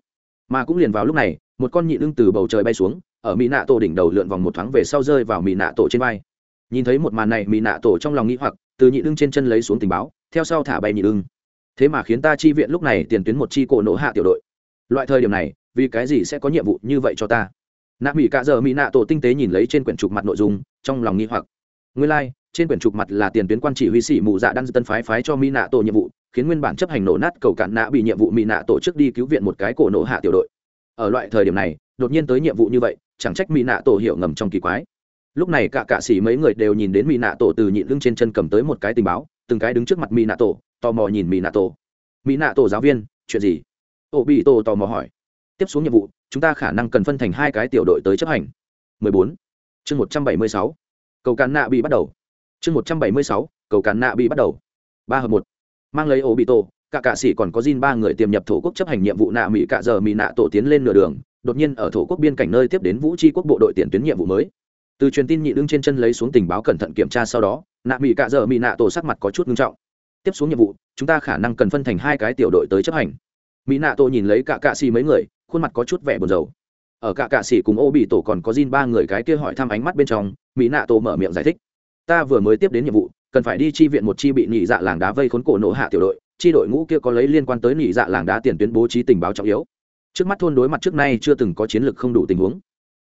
Mà cũng liền vào lúc này, một con nhị lưng từ bầu trời bay xuống, ở mỹ nạ tổ đỉnh đầu lượn vòng một thoáng về sau rơi vào mỹ nạ tổ trên vai. Nhìn thấy một màn này mỹ nạ tổ trong lòng nghĩ hoặc, từ nhị lưng trên chân lấy xuống tình báo, theo sau thả bay nhị lưng. Thế mà khiến ta chi viện lúc này tiền tuyến một chi cổ nổ hạ tiểu đội loại thời điểm này vì cái gì sẽ có nhiệm vụ như vậy cho ta? Nạ mỹ cạ giờ mỹ nạ tổ tinh tế nhìn lấy trên quyển trục mặt nội dung trong lòng nghi hoặc. Nguyên lai、like, trên quyển trục mặt là tiền tuyến quan chỉ huy sĩ mù dạ đan tân phái phái cho mỹ nạ tổ nhiệm vụ khiến nguyên bản chấp hành nổ nát cầu cạn nạ bị nhiệm vụ mỹ nạ tổ trước đi cứu viện một cái cổ nổ hạ tiểu đội. Ở loại thời điểm này đột nhiên tới nhiệm vụ như vậy chẳng trách mỹ nạ tổ hiểu ngầm trong kỳ quái. Lúc này cả cạ sĩ mấy người đều nhìn đến mỹ nạ tổ từ nhịn lưng trên chân cầm tới một cái tình báo từng cái đứng trước mặt mỹ nạ tổ tò mò nhìn mỹ nạ tổ. Mỹ nạ tổ giáo viên chuyện gì? Ô bị tổ tò mò hỏi. Tiếp xuống nhiệm vụ, chúng ta khả năng cần phân thành hai cái tiểu đội tới chấp hành. 14. chương 176. cầu cán nạ bị bắt đầu. Chương 176. cầu cán nạ bị bắt đầu. Ba hợp một. Mang lấy ô bị tổ cả cạ sĩ còn có Jin ba người tiềm nhập thổ quốc chấp hành nhiệm vụ nạ mỹ cạ giờ mỹ nạ tổ tiến lên nửa đường, đột nhiên ở thổ quốc biên cảnh nơi tiếp đến vũ tri quốc bộ đội tiền tuyến nhiệm vụ mới. Từ truyền tin nhị đương trên chân lấy xuống tình báo cẩn thận kiểm tra sau đó, nạ mỹ cạ giờ mỹ nạ tổ sắc mặt có chút nghiêm trọng. Tiếp xuống nhiệm vụ, chúng ta khả năng cần phân thành hai cái tiểu đội tới chấp hành mỹ nạ tổ nhìn lấy cả cạ xì mấy người, khuôn mặt có chút vẻ buồn rầu. Ở cả cạ xì cùng ô bị tổ còn có Jin ba người cái kia hỏi thăm ánh mắt bên trong, mỹ nạ tổ mở miệng giải thích. Ta vừa mới tiếp đến nhiệm vụ, cần phải đi chi viện một chi bị nhị dạ làng đá vây khốn cổ nổ hạ tiểu đội, chi đội ngũ kia có lấy liên quan tới nhị dạ làng đá tiền tuyến bố trí tình báo trọng yếu. Trước mắt thôn đối mặt trước nay chưa từng có chiến lược không đủ tình huống.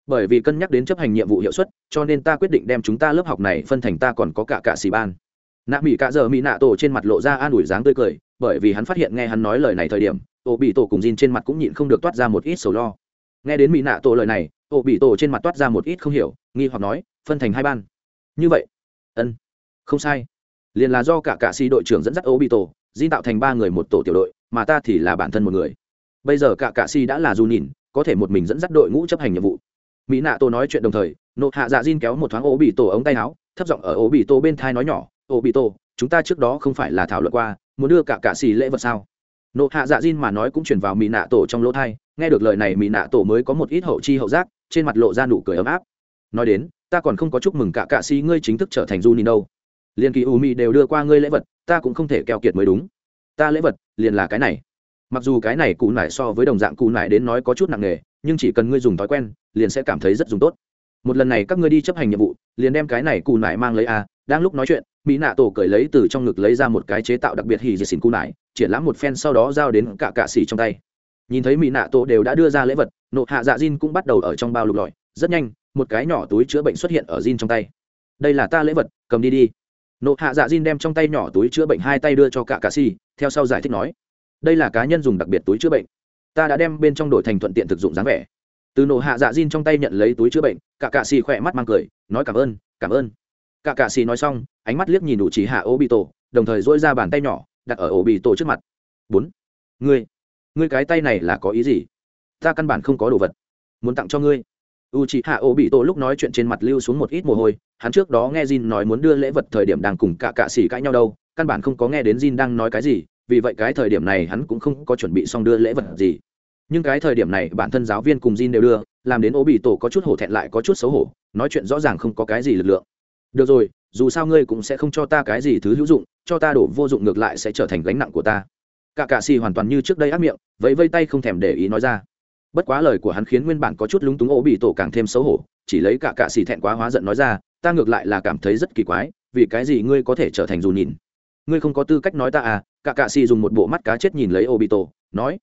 Bởi vì cân nhắc đến chấp hành nhiệm vụ hiệu suất, cho nên ta quyết định đem chúng ta lớp học này phân thành ta còn có cả cả xì ban. Nạ mỹ cạ giờ mỹ nạ tổ trên mặt lộ ra an ủi dáng tươi cười, bởi vì hắn phát hiện nghe hắn nói lời này thời điểm ô bị tổ cùng Jin trên mặt cũng nhịn không được toát ra một ít sầu lo. Nghe đến mỹ nạ tổ lời này, ô bị tổ trên mặt toát ra một ít không hiểu, nghi hoặc nói, phân thành hai ban. Như vậy? Ân, không sai. Liền là do cả cả si đội trưởng dẫn dắt ô bị tổ, Jin tạo thành ba người một tổ tiểu đội, mà ta thì là bản thân một người. Bây giờ cả cả si đã là dù nhìn, có thể một mình dẫn dắt đội ngũ chấp hành nhiệm vụ. Mỹ nạ tổ nói chuyện đồng thời nộ hạ dạ Jin kéo một thoáng ô bị tổ ống tay áo, thấp giọng ở ô bị tổ bên thai nói nhỏ, ô bị tổ, chúng ta trước đó không phải là thảo luận qua, muốn đưa cả cả xì lễ vật sao? Nộ hạ dạ Jin mà nói cũng chuyển vào mỹ nạ tổ trong lỗ thai, nghe được lời này mỹ nạ tổ mới có một ít hậu chi hậu giác, trên mặt lộ ra nụ cười ấm áp. Nói đến, ta còn không có chúc mừng cả cạ xì ngươi chính thức trở thành du ni đâu. Liền kỳ u mỹ đều đưa qua ngươi lễ vật, ta cũng không thể keo kiệt mới đúng. Ta lễ vật, liền là cái này. Mặc dù cái này cụ nải so với đồng dạng cụ nải đến nói có chút nặng nề, nhưng chỉ cần ngươi dùng thói quen, liền sẽ cảm thấy rất dùng tốt. Một lần này các ngươi đi chấp hành nhiệm vụ, liền đem cái này cụ nải mang lấy a đang lúc nói chuyện mỹ nạ tổ cởi lấy từ trong ngực lấy ra một cái chế tạo đặc biệt hì dì xỉn cụ nải, triển lãm một phen sau đó giao đến cả cạ xỉ trong tay. Nhìn thấy mỹ nạ tổ đều đã đưa ra lễ vật, nộ hạ dạ Jin cũng bắt đầu ở trong bao lục lọi. Rất nhanh, một cái nhỏ túi chữa bệnh xuất hiện ở Jin trong tay. Đây là ta lễ vật, cầm đi đi. Nộ hạ dạ Jin đem trong tay nhỏ túi chữa bệnh hai tay đưa cho cả cạ xỉ theo sau giải thích nói, đây là cá nhân dùng đặc biệt túi chữa bệnh. Ta đã đem bên trong đổi thành thuận tiện thực dụng dáng vẻ. Từ nộ hạ dạ Jin trong tay nhận lấy túi chữa bệnh, cả cạ xỉ khỏe mắt mang cười, nói, cảm ơn cảm ơn cả cạ xì nói xong ánh mắt liếc nhìn Uchiha Obito, hạ ô bị tổ đồng thời dỗi ra bàn tay nhỏ đặt ở ổ bị tổ trước mặt. Bốn ngươi ngươi cái tay này là có ý gì? Ta căn bản không có đồ vật muốn tặng cho ngươi. U Obito hạ ô bị tổ lúc nói chuyện trên mặt lưu xuống một ít mồ hôi hắn trước đó nghe Jin nói muốn đưa lễ vật thời điểm đang cùng cả cạ xì cãi nhau đâu căn bản không có nghe đến Jin đang nói cái gì vì vậy cái thời điểm này hắn cũng không có chuẩn bị xong đưa lễ vật gì. Nhưng cái thời điểm này bản thân giáo viên cùng Jin đều đưa làm đến ô bị tổ có chút hổ thẹn lại có chút xấu hổ nói chuyện rõ ràng không có cái gì lực lượng được rồi, dù sao ngươi cũng sẽ không cho ta cái gì thứ hữu dụng, cho ta đổ vô dụng ngược lại sẽ trở thành gánh nặng của ta. Cả cạ xì hoàn toàn như trước đây ác miệng, vẫy vây tay không thèm để ý nói ra. Bất quá lời của hắn khiến nguyên bản có chút lúng túng ô bị tổ càng thêm xấu hổ, chỉ lấy cả cạ xì thẹn quá hóa giận nói ra, ta ngược lại là cảm thấy rất kỳ quái, vì cái gì ngươi có thể trở thành dù nhìn? Ngươi không có tư cách nói ta à cả cạ xì dùng một bộ mắt cá chết nhìn lấy ô bị tổ, nói.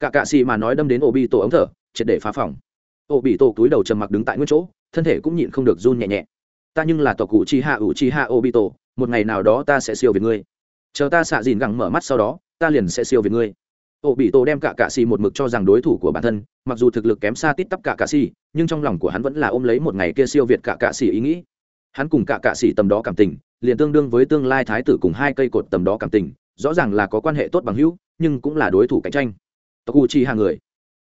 Cả cạ xì mà nói đâm đến ô bị tổ ống thở, triệt để phá phòng. Ô bị tổ túi đầu trầm mặc đứng tại nguyên chỗ, thân thể cũng nhịn không được run nhẹ nhẹ ta nhưng là tộc cụ chi hạ ủ chi hạ ô bị tổ, một ngày nào đó ta sẽ siêu về ngươi. Chờ ta xạ dìn gẳng mở mắt sau đó, ta liền sẽ siêu về ngươi. Ô bị tổ đem cả cạ xì một mực cho rằng đối thủ của bản thân, mặc dù thực lực kém xa tít tắp cả cạ xì, nhưng trong lòng của hắn vẫn là ôm lấy một ngày kia siêu việt cả cạ xì ý nghĩ. Hắn cùng cả cạ xì tầm đó cảm tình, liền tương đương với tương lai thái tử cùng hai cây cột tầm đó cảm tình, rõ ràng là có quan hệ tốt bằng hữu, nhưng cũng là đối thủ cạnh tranh. Tộc u chi hàng người,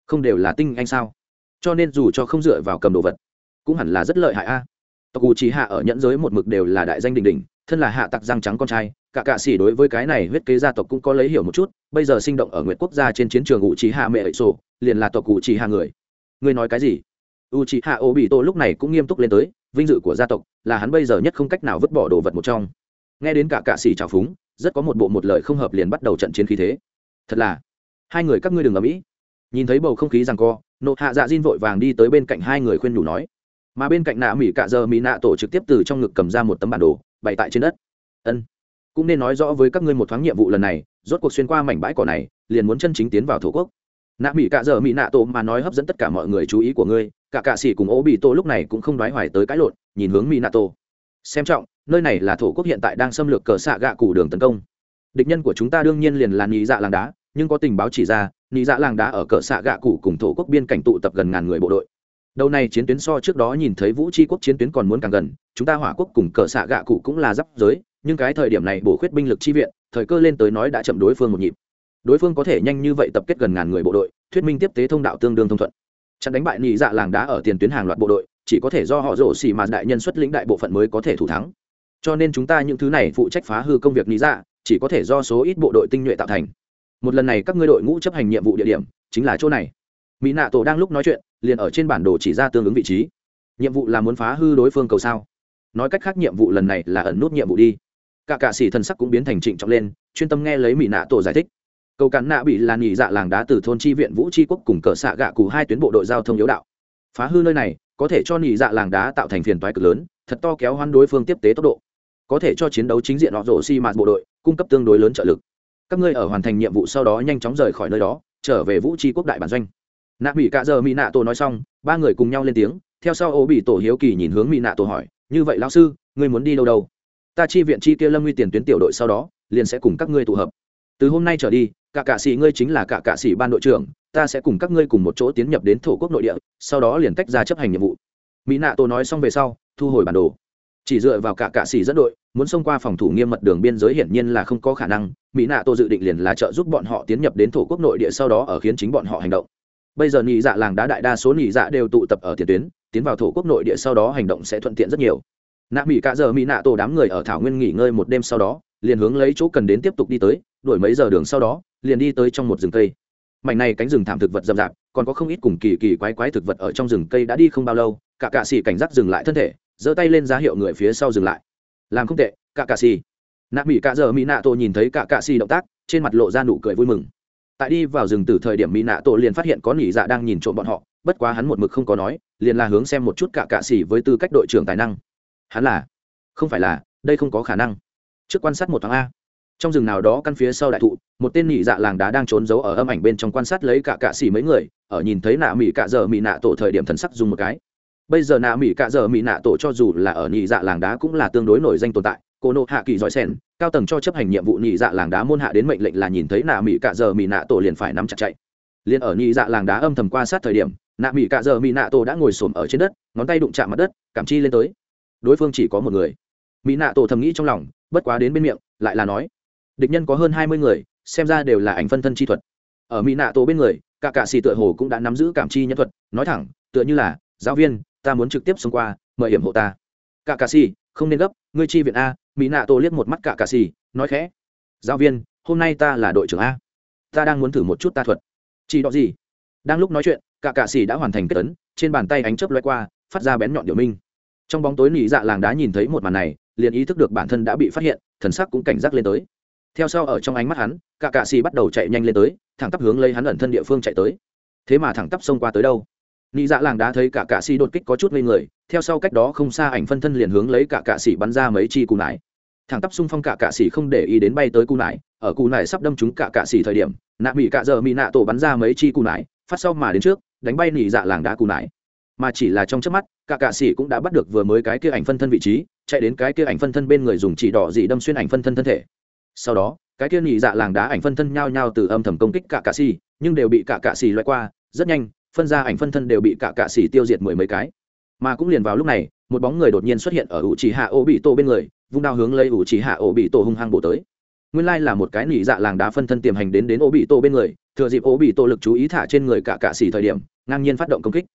không đều là tinh anh sao? Cho nên dù cho không dựa vào cầm đồ vật, cũng hẳn là rất lợi hại a tộc u trí hạ ở nhẫn giới một mực đều là đại danh đình đình thân là hạ tặc răng trắng con trai, cả cạ sĩ đối với cái này huyết kế gia tộc cũng có lấy hiểu một chút, bây giờ sinh động ở nguyệt quốc gia trên chiến trường u trí hạ mẹ ệ sổ, liền là tộc u trí hạ người. Người nói cái gì? U trí hạ ô bị tô lúc này cũng nghiêm túc lên tới, vinh dự của gia tộc là hắn bây giờ nhất không cách nào vứt bỏ đồ vật một trong. Nghe đến cả cạ sĩ trào phúng, rất có một bộ một lời không hợp liền bắt đầu trận chiến khí thế. Thật là, hai người các ngươi đừng ở mỹ nhìn thấy bầu không khí rằng co, nộ hạ dạ diên vội vàng đi tới bên cạnh hai người khuyên nhủ nói mà bên cạnh nạ mỹ cạ giờ mỹ nạ tổ trực tiếp từ trong ngực cầm ra một tấm bản đồ, bày tại trên đất. Ân, cũng nên nói rõ với các ngươi một thoáng nhiệm vụ lần này, rốt cuộc xuyên qua mảnh bãi cỏ này, liền muốn chân chính tiến vào thổ quốc. Nạ mỹ cạ giờ mỹ nạ tổ mà nói hấp dẫn tất cả mọi người chú ý của ngươi, cả cạ sĩ cùng ô bị tổ lúc này cũng không đoái hoài tới cãi lộn, nhìn hướng mỹ nạ tổ. Xem trọng, nơi này là thổ quốc hiện tại đang xâm lược cờ xạ gạ củ đường tấn công. Địch nhân của chúng ta đương nhiên liền là nhị dạ làng đá, nhưng có tình báo chỉ ra nhị dạ làng đá ở cờ xạ gạ cụ cùng thổ quốc biên cảnh tụ tập gần ngàn người bộ đội đầu này chiến tuyến so trước đó nhìn thấy vũ tri quốc chiến tuyến còn muốn càng gần, chúng ta hỏa quốc cùng cờ xạ gạ cụ cũng là giáp giới, nhưng cái thời điểm này bổ khuyết binh lực chi viện, thời cơ lên tới nói đã chậm đối phương một nhịp. Đối phương có thể nhanh như vậy tập kết gần ngàn người bộ đội, thuyết minh tiếp tế thông đạo tương đương thông thuận. Chặn đánh bại nhị dạ làng đá ở tiền tuyến hàng loạt bộ đội, chỉ có thể do họ rổ xì mà đại nhân xuất lĩnh đại bộ phận mới có thể thủ thắng. Cho nên chúng ta những thứ này phụ trách phá hư công việc nhị dạ chỉ có thể do số ít bộ đội tinh nhuệ tạo thành. Một lần này các ngươi đội ngũ chấp hành nhiệm vụ địa điểm, chính là chỗ này mỹ nạ tổ đang lúc nói chuyện liền ở trên bản đồ chỉ ra tương ứng vị trí nhiệm vụ là muốn phá hư đối phương cầu sao nói cách khác nhiệm vụ lần này là ẩn nút nhiệm vụ đi cả cạ sĩ thần sắc cũng biến thành trịnh trọng lên chuyên tâm nghe lấy mỹ nạ tổ giải thích cầu cản nạ bị là nhị dạ làng đá từ thôn tri viện vũ tri quốc cùng cờ xạ gạ cụ hai tuyến bộ đội giao thông yếu đạo phá hư nơi này có thể cho nhị dạ làng đá tạo thành phiền toái cực lớn thật to kéo hoan đối phương tiếp tế tốc độ có thể cho chiến đấu chính diện họ rổ xi mạt bộ đội cung cấp tương đối lớn trợ lực các ngươi ở hoàn thành nhiệm vụ sau đó nhanh chóng rời khỏi nơi đó trở về vũ tri quốc đại bản doanh nạ mỹ cạ giờ mỹ nạ tổ nói xong, ba người cùng nhau lên tiếng, theo sau ô bị tổ hiếu kỳ nhìn hướng mỹ nạ tổ hỏi, như vậy lão sư, ngươi muốn đi đâu đâu? Ta chi viện chi kia lâm nguy tiền tuyến tiểu đội sau đó, liền sẽ cùng các ngươi tụ hợp. Từ hôm nay trở đi, cả cạ sĩ ngươi chính là cả cạ sĩ ban đội trưởng, ta sẽ cùng các ngươi cùng một chỗ tiến nhập đến thổ quốc nội địa, sau đó liền tách ra chấp hành nhiệm vụ. Mỹ nạ tổ nói xong về sau, thu hồi bản đồ. Chỉ dựa vào cả cạ sĩ dẫn đội, muốn xông qua phòng thủ nghiêm mật đường biên giới hiển nhiên là không có khả năng mỹ nạ tổ dự định liền là trợ giúp bọn họ tiến nhập đến thổ quốc nội địa sau đó ở khiến chính bọn họ hành động bây giờ nhị dạ làng đá đại đa số nhị dạ đều tụ tập ở tiền tuyến, tiến vào thổ quốc nội địa sau đó hành động sẽ thuận tiện rất nhiều. Nạ mỹ cả giờ mỹ nạ tổ đám người ở thảo nguyên nghỉ ngơi một đêm sau đó, liền hướng lấy chỗ cần đến tiếp tục đi tới, đuổi mấy giờ đường sau đó, liền đi tới trong một rừng cây. Mảnh này cánh rừng thảm thực vật rậm rạp, còn có không ít cùng kỳ kỳ quái quái thực vật ở trong rừng cây đã đi không bao lâu cả cạ xỉ cảnh giác dừng lại thân thể, giơ tay lên ra hiệu người phía sau dừng lại. Làm không tệ cả cạ xỉ nạ mỹ cả giờ mỹ nạ tổ nhìn thấy cả cạ xỉ động tác, trên mặt lộ ra nụ cười vui mừng tại đi vào rừng từ thời điểm mỹ nạ tổ liền phát hiện có nỉ dạ đang nhìn trộm bọn họ, bất quá hắn một mực không có nói, liền là hướng xem một chút cả cạ xỉ với tư cách đội trưởng tài năng. Hắn là? Không phải là, đây không có khả năng. Trước quan sát một tháng a. Trong rừng nào đó căn phía sau đại thụ, một tên nhị dạ làng đá đang trốn giấu ở âm ảnh bên trong quan sát lấy cả cạ xỉ mấy người, ở nhìn thấy nạ mỹ cạ giờ mỹ nạ tổ thời điểm thần sắc dùng một cái. Bây giờ nạ mỹ cạ giờ mỹ nạ tổ cho dù là ở nhị dạ làng đá cũng là tương đối nổi danh tồn tại cô nộ hạ kỳ giỏi sen cao tầng cho chấp hành nhiệm vụ nhị dạ làng đá môn hạ đến mệnh lệnh là nhìn thấy nạ mỹ cạ giờ mỹ nạ tổ liền phải nắm chặt chạy. Liền ở nhị dạ làng đá âm thầm qua sát thời điểm, nạ mỹ cạ giờ mỹ nạ tổ đã ngồi xổm ở trên đất, ngón tay đụng chạm mặt đất, cảm chi lên tới. Đối phương chỉ có một người. Mỹ nạ tổ thầm nghĩ trong lòng, bất quá đến bên miệng, lại là nói, địch nhân có hơn hai mươi người, xem ra đều là ảnh phân thân chi thuật. Ở mỹ nạ tổ bên người, cả cạ xì tựa hồ cũng đã nắm giữ cảm chi nhân thuật, nói thẳng, tựa như là, giáo viên, ta muốn trực tiếp xông qua, mời hiểm hộ ta. Cả cạ xì, không nên gấp, ngươi chi viện a mỹ nạ tổ liếc một mắt cả cà xì, nói khẽ, giáo viên, hôm nay ta là đội trưởng a. Ta đang muốn thử một chút ta thuật. Chỉ đó gì? Đang lúc nói chuyện, cả cà xì đã hoàn thành kết tấn trên bàn tay ánh chớp loay qua, phát ra bén nhọn điệu minh. Trong bóng tối nỉ dạ làng đá nhìn thấy một màn này, liền ý thức được bản thân đã bị phát hiện, thần sắc cũng cảnh giác lên tới. Theo sau ở trong ánh mắt hắn, cả cạ xì bắt đầu chạy nhanh lên tới, thẳng tắp hướng lấy hắn ẩn thân địa phương chạy tới. Thế mà thẳng tắp xông qua tới đâu? Nị dạ làng đá thấy cả cạ xì đột kích có chút lên người, theo sau cách đó không xa ảnh phân thân liền hướng lấy cả cạ xì bắn ra mấy chi cù nải thẳng tắp xung phong cả cạ xì không để ý đến bay tới cù nải, ở cù nải sắp đâm trúng cả cạ xì thời điểm, nạ bị cạ giờ mỹ nạ tổ bắn ra mấy chi cù nải, phát sau mà đến trước, đánh bay nỉ dạ làng đá cù nải. Mà chỉ là trong chớp mắt, cả cạ xì cũng đã bắt được vừa mới cái kia ảnh phân thân vị trí, chạy đến cái kia ảnh phân thân bên người dùng chỉ đỏ dị đâm xuyên ảnh phân thân thân thể. Sau đó, cái kia nhị dạ làng đá ảnh phân thân nhao nhao từ âm thầm công kích cả cạ xỉ, nhưng đều bị cả cạ xỉ loại qua, rất nhanh, phân ra ảnh phân thân đều bị cả cạ xỉ tiêu diệt mười mấy cái. Mà cũng liền vào lúc này, một bóng người đột nhiên xuất hiện ở ủ chỉ hạ ô bị tổ bên người vung đao hướng lấy ủ chỉ hạ ổ bị tổ hung hăng bổ tới. Nguyên lai là một cái nỉ dạ làng đá phân thân tiềm hành đến đến ổ bị tổ bên người, thừa dịp ổ bị tổ lực chú ý thả trên người cả cạ xì thời điểm, ngang nhiên phát động công kích.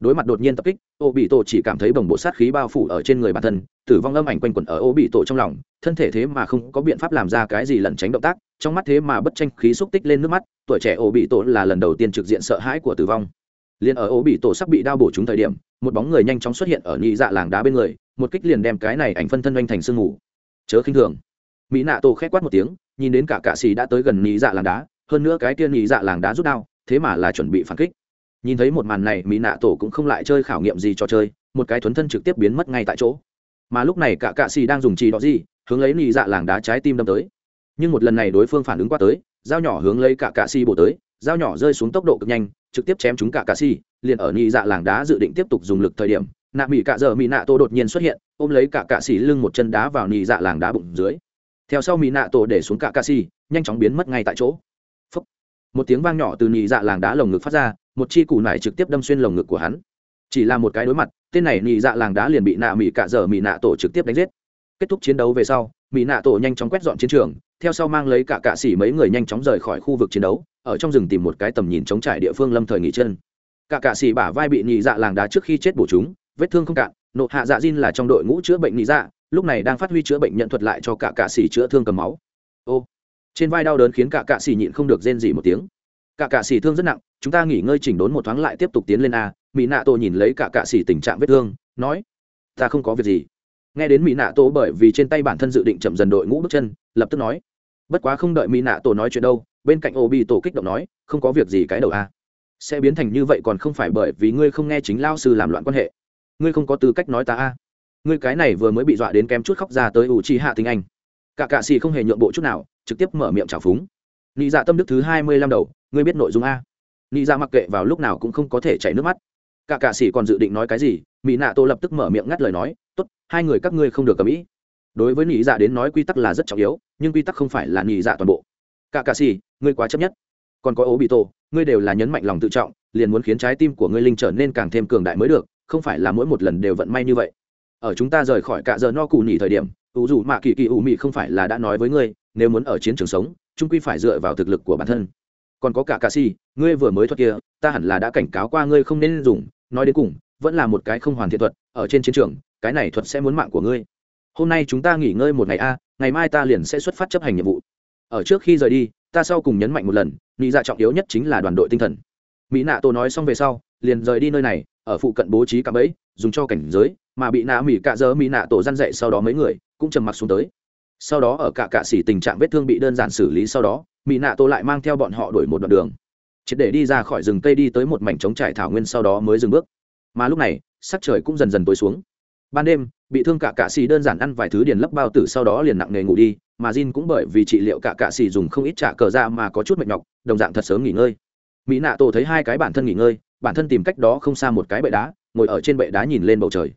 Đối mặt đột nhiên tập kích, ổ bị tổ chỉ cảm thấy bồng bộ sát khí bao phủ ở trên người bản thân, tử vong âm ảnh quanh quẩn ở ổ bị tổ trong lòng, thân thể thế mà không có biện pháp làm ra cái gì lẩn tránh động tác, trong mắt thế mà bất tranh khí xúc tích lên nước mắt, tuổi trẻ ổ bị tổ là lần đầu tiên trực diện sợ hãi của tử vong. Liền ở ổ bị tổ sắp bị đau bổ trúng thời điểm, một bóng người nhanh chóng xuất hiện ở nhị dạ làng đá bên người một kích liền đem cái này ảnh phân thân oanh thành sương mù. Chớ khinh thường. Mỹ nạ tổ khét quát một tiếng, nhìn đến cả cạ xì đã tới gần nhị dạ làng đá, hơn nữa cái kia nhị dạ làng đá rút đao, thế mà là chuẩn bị phản kích. Nhìn thấy một màn này, mỹ nạ tổ cũng không lại chơi khảo nghiệm gì trò chơi, một cái thuấn thân trực tiếp biến mất ngay tại chỗ. Mà lúc này cả cạ xì đang dùng trì đó gì, hướng lấy nhị dạ làng đá trái tim đâm tới. Nhưng một lần này đối phương phản ứng qua tới, dao nhỏ hướng lấy cả cạ xì bổ tới, dao nhỏ rơi xuống tốc độ cực nhanh, trực tiếp chém chúng cả cạ xì, liền ở nhị dạ làng đá dự định tiếp tục dùng lực thời điểm nạ mỹ cạ giờ mỹ nạ tổ đột nhiên xuất hiện, ôm lấy cả cạ xỉ lưng một chân đá vào nị dạ làng đá bụng dưới. Theo sau mỹ nạ tổ để xuống cả cạ xỉ, nhanh chóng biến mất ngay tại chỗ. Phúc. một tiếng vang nhỏ từ nị dạ làng đá lồng ngực phát ra, một chi củ nải trực tiếp đâm xuyên lồng ngực của hắn. Chỉ là một cái đối mặt, tên này nhị dạ làng đá liền bị nạ mỹ cạ dở mỹ nạ tổ trực tiếp đánh giết. Kết thúc chiến đấu về sau mỹ nạ tổ nhanh chóng quét dọn chiến trường, theo sau mang lấy cả cạ xỉ mấy người nhanh chóng rời khỏi khu vực chiến đấu, ở trong rừng tìm một cái tầm nhìn chống trải địa phương lâm thời nghỉ chân. Cả cạ xỉ bả vai bị nhị dạ làng đá trước khi chết bổ chúng vết thương không cạn, nộ hạ dạ diên là trong đội ngũ chữa bệnh nhị dạ lúc này đang phát huy chữa bệnh nhận thuật lại cho cả cạ xỉ chữa thương cầm máu. Ô, trên vai đau đớn khiến cả cạ xỉ nhịn không được rên gì một tiếng. Cả cạ xỉ thương rất nặng, chúng ta nghỉ ngơi chỉnh đốn một thoáng lại tiếp tục tiến lên a mỹ nạ tổ nhìn lấy cả cạ xỉ tình trạng vết thương, nói, ta không có việc gì. Nghe đến mỹ nạ tổ bởi vì trên tay bản thân dự định chậm dần đội ngũ bước chân, lập tức nói, bất quá không đợi mỹ nạ tổ nói chuyện đâu, bên cạnh ô bị tổ kích động nói, không có việc gì cái đầu a. Sẽ biến thành như vậy còn không phải bởi vì ngươi không nghe chính lao sư làm loạn quan hệ ngươi không có tư cách nói ta a. Ngươi cái này vừa mới bị dọa đến kém chút khóc ra tới ủ chi hạ tinh anh. Cả cạ xì không hề nhượng bộ chút nào, trực tiếp mở miệng trào phúng. Nị dạ tâm đức thứ hai mươi lăm đầu, ngươi biết nội dung a? Nị dạ mặc kệ vào lúc nào cũng không có thể chảy nước mắt. Cả cạ xì còn dự định nói cái gì mỹ nạ tô lập tức mở miệng ngắt lời nói, tốt, hai người các ngươi không được cầm ý. Đối với nị dạ đến nói quy tắc là rất trọng yếu, nhưng quy tắc không phải là nị dạ toàn bộ. Cả cạ xì, ngươi quá chấp nhất. Còn có ố bị tổ ngươi đều là nhấn mạnh lòng tự trọng, liền muốn khiến trái tim của ngươi linh trở nên càng thêm cường đại mới được không phải là mỗi một lần đều vận may như vậy. Ở chúng ta rời khỏi cả giờ no cù nhỉ thời điểm ủ dù mạ kỳ kỳ ủ mị không phải là đã nói với ngươi, nếu muốn ở chiến trường sống trung quy phải dựa vào thực lực của bản thân. Còn có cả cà si ngươi vừa mới thuật kia, ta hẳn là đã cảnh cáo qua ngươi không nên dùng, nói đến cùng, vẫn là một cái không hoàn thiện thuật, ở trên chiến trường, cái này thuật sẽ muốn mạng của ngươi. Hôm nay chúng ta nghỉ ngơi một ngày a, ngày mai ta liền sẽ xuất phát chấp hành nhiệm vụ. Ở trước khi rời đi, ta sau cùng nhấn mạnh một lần nghĩ ra dạ trọng yếu nhất chính là đoàn đội tinh thần. Mỹ nạ tô nói xong về sau, liền rời đi nơi này ở phụ cận bố trí cạm bẫy, dùng cho cảnh giới, mà bị nạ mỹ cạ dơ mỹ nạ tổ răn dậy sau đó mấy người cũng trầm mặc xuống tới. Sau đó ở cả cạ xỉ tình trạng vết thương bị đơn giản xử lý sau đó mỹ nạ tổ lại mang theo bọn họ đổi một đoạn đường. Triệt để đi ra khỏi rừng cây đi tới một mảnh trống trải thảo nguyên sau đó mới dừng bước. Mà lúc này, sắc trời cũng dần dần tối xuống. Ban đêm, bị thương cả cạ xì đơn giản ăn vài thứ điền lấp bao tử sau đó liền nặng nề ngủ đi, mà Jin cũng bởi vì trị liệu cả cạ xì dùng không ít trả cờ ra mà có chút mệt nhọc, đồng dạng thật sớm nghỉ ngơi. Mỹ nạ tổ thấy hai cái bản thân nghỉ ngơi bản thân tìm cách đó không xa một cái bệ đá, ngồi ở trên bệ đá nhìn lên bầu trời.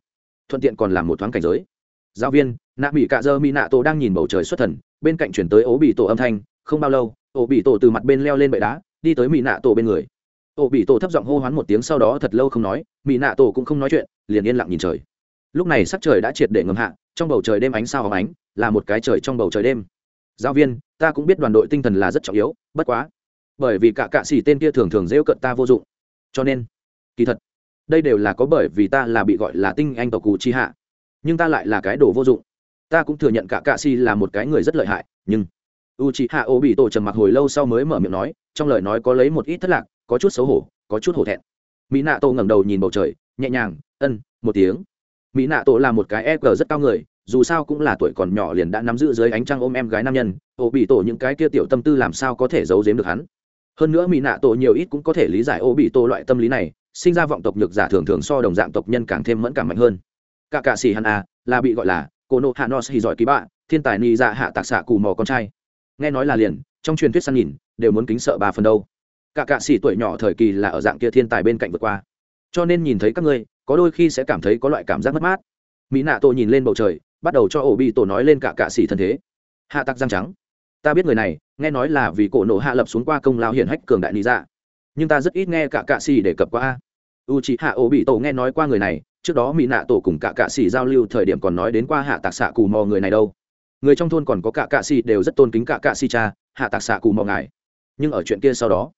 Thuận tiện còn làm một thoáng cảnh giới. Giáo viên, nạ mỹ cạ dơ mỹ nạ tổ đang nhìn bầu trời xuất thần, bên cạnh chuyển tới ố bị tổ âm thanh, không bao lâu, ố bị tổ từ mặt bên leo lên bệ đá, đi tới mỹ nạ tổ bên người. Ố bị tổ thấp giọng hô hoán một tiếng sau đó thật lâu không nói mỹ nạ tổ cũng không nói chuyện, liền yên lặng nhìn trời. Lúc này sắc trời đã triệt để ngầm hạ, trong bầu trời đêm ánh sao hóng ánh, là một cái trời trong bầu trời đêm. Giáo viên, ta cũng biết đoàn đội tinh thần là rất trọng yếu, bất quá. Bởi vì cả cạ xỉ tên kia thường thường rêu cận ta vô dụng cho nên, kỳ thật, đây đều là có bởi vì ta là bị gọi là tinh anh tộc cụ chi hạ nhưng ta lại là cái đồ vô dụng. Ta cũng thừa nhận cả cạ si là một cái người rất lợi hại, nhưng u chi hạ ô bị tổ trầm mặc hồi lâu sau mới mở miệng nói, trong lời nói có lấy một ít thất lạc, có chút xấu hổ, có chút hổ thẹn. Mỹ nạ tổ ngẩng đầu nhìn bầu trời, nhẹ nhàng, ân, một tiếng. Mỹ nạ tổ là một cái e g rất cao người, dù sao cũng là tuổi còn nhỏ liền đã nắm giữ dưới ánh trăng ôm em gái nam nhân ô bị tổ những cái kia tiểu tâm tư làm sao có thể giấu giếm được hắn? Hơn nữa mỹ nạ tổ nhiều ít cũng có thể lý giải ô bị tổ loại tâm lý này, sinh ra vọng tộc nhược giả thường thường so đồng dạng tộc nhân càng thêm mẫn cảm mạnh hơn. Cả cạ xì hắn à là bị gọi là cô nộ hạ nos hì giỏi ký bạ, thiên tài ni dạ hạ tạc xạ cù mò con trai. Nghe nói là liền, trong truyền thuyết săn nhìn, đều muốn kính sợ ba phần đâu. Cả cạ xì tuổi nhỏ thời kỳ là ở dạng kia thiên tài bên cạnh vượt qua. Cho nên nhìn thấy các ngươi, có đôi khi sẽ cảm thấy có loại cảm giác mất mát. Mỹ nạ tổ nhìn lên bầu trời, bắt đầu cho ổ bị tổ nói lên cả cạ xỉ thân thế. Hạ tạc răng trắng ta biết người này, nghe nói là vì cổ nộ hạ lập xuống qua công lao hiển hách cường đại lý dạ. Nhưng ta rất ít nghe cả cạ xì đề cập qua a. U c hạ ổ bị tổ nghe nói qua người này, trước đó mỹ nạ tổ cùng cả cạ xì giao lưu thời điểm còn nói đến qua hạ tạc xạ cù mò người này đâu. Người trong thôn còn có cả cạ xì đều rất tôn kính cả cạ xì cha, hạ tạc xạ cù mò ngài. Nhưng ở chuyện kia sau đó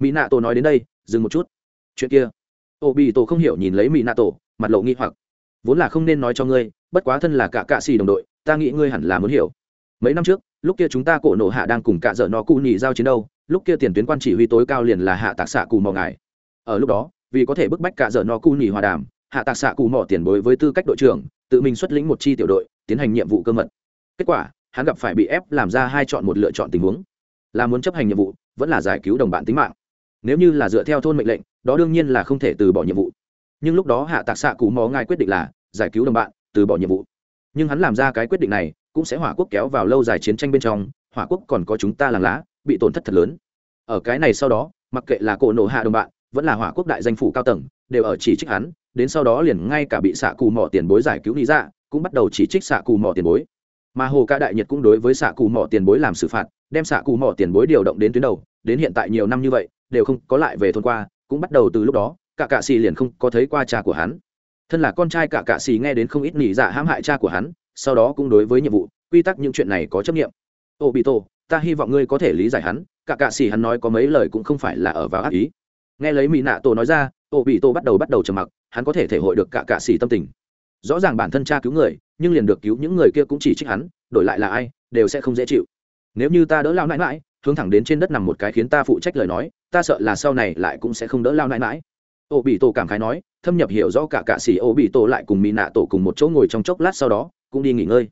mỹ nạ tổ nói đến đây, dừng một chút. Chuyện kia ổ bị tổ không hiểu nhìn lấy mỹ nạ tổ mặt lộ nghi hoặc. Vốn là không nên nói cho ngươi, bất quá thân là cả cạ xì đồng đội, ta nghĩ ngươi hẳn là muốn hiểu. Mấy năm trước lúc kia chúng ta cổ nộ hạ đang cùng cạ dợ nó cụ nhị giao chiến đâu, lúc kia tiền tuyến quan chỉ huy tối cao liền là hạ tạc xạ cù mò ngài. Ở lúc đó, vì có thể bức bách cạ dợ nó cụ nhị hòa đàm, hạ tạc xạ cù mò tiền bối với tư cách đội trưởng, tự mình xuất lĩnh một chi tiểu đội, tiến hành nhiệm vụ cơ mật. Kết quả, hắn gặp phải bị ép làm ra hai chọn một lựa chọn tình huống. Là muốn chấp hành nhiệm vụ, vẫn là giải cứu đồng bạn tính mạng. Nếu như là dựa theo thôn mệnh lệnh, đó đương nhiên là không thể từ bỏ nhiệm vụ. Nhưng lúc đó hạ tạc xạ cù mò ngài quyết định là giải cứu đồng bạn, từ bỏ nhiệm vụ. Nhưng hắn làm ra cái quyết định này cũng sẽ hỏa quốc kéo vào lâu dài chiến tranh bên trong, hỏa quốc còn có chúng ta làng lá, bị tổn thất thật lớn. Ở cái này sau đó, mặc kệ là cổ nổ hạ đồng bạn, vẫn là hỏa quốc đại danh phủ cao tầng, đều ở chỉ trích hắn, đến sau đó liền ngay cả bị xạ cù mỏ tiền bối giải cứu lý dạ cũng bắt đầu chỉ trích xạ cù mỏ tiền bối. Mà hồ ca đại nhật cũng đối với xạ cù mỏ tiền bối làm xử phạt, đem xạ cù mỏ tiền bối điều động đến tuyến đầu, đến hiện tại nhiều năm như vậy, đều không có lại về thôn qua, cũng bắt đầu từ lúc đó, cả cạ xì liền không có thấy qua cha của hắn. Thân là con trai cả cạ xì nghe đến không ít nỉ dạ hãm hại cha của hắn sau đó cũng đối với nhiệm vụ, quy tắc những chuyện này có chấp nghiệm. Ô bị tổ ta hy vọng ngươi có thể lý giải hắn, cả cạ xỉ hắn nói có mấy lời cũng không phải là ở vào ác ý. Nghe lấy mỹ nạ tổ nói ra, ô bị tổ bắt đầu bắt đầu trầm mặc, hắn có thể thể hội được cả cạ xỉ tâm tình. Rõ ràng bản thân cha cứu người, nhưng liền được cứu những người kia cũng chỉ trích hắn, đổi lại là ai, đều sẽ không dễ chịu. Nếu như ta đỡ lao nãi mãi hướng thẳng đến trên đất nằm một cái khiến ta phụ trách lời nói, ta sợ là sau này lại cũng sẽ không đỡ lao nãi mãi ô bị tổ cảm khái nói, thâm nhập hiểu rõ cả cạ xỉ ô bị tổ lại cùng mỹ nạ tổ cùng một chỗ ngồi trong chốc lát sau đó cũng đi nghỉ ngơi.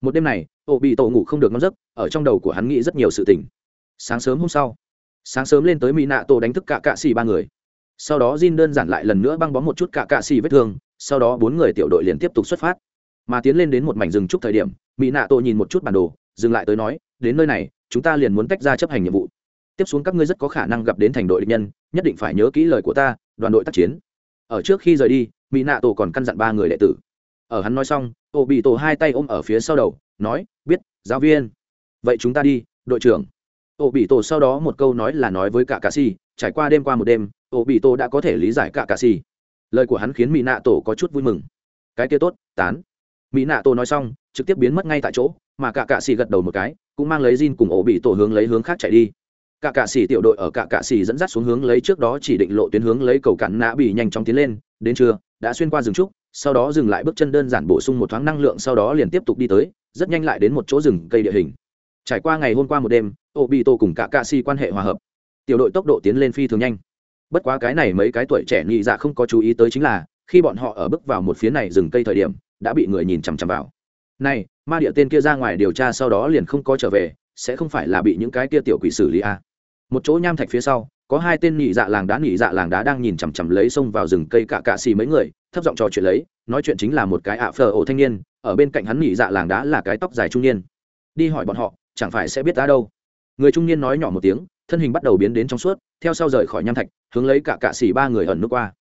Một đêm này ổ bị tổ ngủ không được ngon giấc, ở trong đầu của hắn nghĩ rất nhiều sự tình. Sáng sớm hôm sau, sáng sớm lên tới mỹ nạ tổ đánh thức cả cạ xì ba người. Sau đó Jin đơn giản lại lần nữa băng bó một chút cả cạ xì vết thương, sau đó bốn người tiểu đội liền tiếp tục xuất phát. Mà tiến lên đến một mảnh rừng trúc thời điểm mỹ nạ tổ nhìn một chút bản đồ, dừng lại tới nói, đến nơi này, chúng ta liền muốn tách ra chấp hành nhiệm vụ. Tiếp xuống các ngươi rất có khả năng gặp đến thành đội địch nhân, nhất định phải nhớ kỹ lời của ta, đoàn đội tác chiến. Ở trước khi rời đi mỹ nạ tổ còn căn dặn ba người đệ tử ở hắn nói xong ô bị tổ hai tay ôm ở phía sau đầu, nói, biết, giáo viên. Vậy chúng ta đi, đội trưởng. Ô bị tổ sau đó một câu nói là nói với cả cà si trải qua đêm qua một đêm ô bị tổ đã có thể lý giải cả cà si lời của hắn khiến mỹ nạ tổ có chút vui mừng. Cái kia tốt, tán. Mỹ nạ tổ nói xong, trực tiếp biến mất ngay tại chỗ, mà cả cà si gật đầu một cái, cũng mang lấy Jin cùng ổ bị tổ hướng lấy hướng khác chạy đi. Cả cạ Sĩ tiểu đội ở cả cạ Sĩ dẫn dắt xuống hướng lấy trước đó chỉ định lộ tuyến hướng lấy cầu cạn nã bị nhanh chóng tiến lên, đến trưa, đã xuyên qua rừng trúc sau đó dừng lại bước chân đơn giản bổ sung một thoáng năng lượng, sau đó liền tiếp tục đi tới, rất nhanh lại đến một chỗ rừng cây địa hình. Trải qua ngày hôm qua một đêm ổ bị tổ cùng cả ca si quan hệ hòa hợp. Tiểu đội tốc độ tiến lên phi thường nhanh. Bất quá cái này mấy cái tuổi trẻ nhị dạ không có chú ý tới chính là, khi bọn họ ở bước vào một phía này rừng cây thời điểm, đã bị người nhìn chằm chằm vào. Này, ma địa tên kia ra ngoài điều tra sau đó liền không có trở về, sẽ không phải là bị những cái kia tiểu quỷ xử lý à. một chỗ nham thạch phía sau có hai tên nhị dạ làng đá, nhị dạ làng đá đang nhìn chằm chằm lấy xông vào rừng cây cạ cạ xì mấy người, thấp giọng trò chuyện lấy, nói chuyện chính là một cái ạ phờ ổ thanh niên, ở bên cạnh hắn nhị dạ làng đá là cái tóc dài trung niên. Đi hỏi bọn họ, chẳng phải sẽ biết ta đâu. Người trung niên nói nhỏ một tiếng, thân hình bắt đầu biến đến trong suốt, theo sau rời khỏi nham thạch, hướng lấy cả cạ xì ba người ẩn nước qua.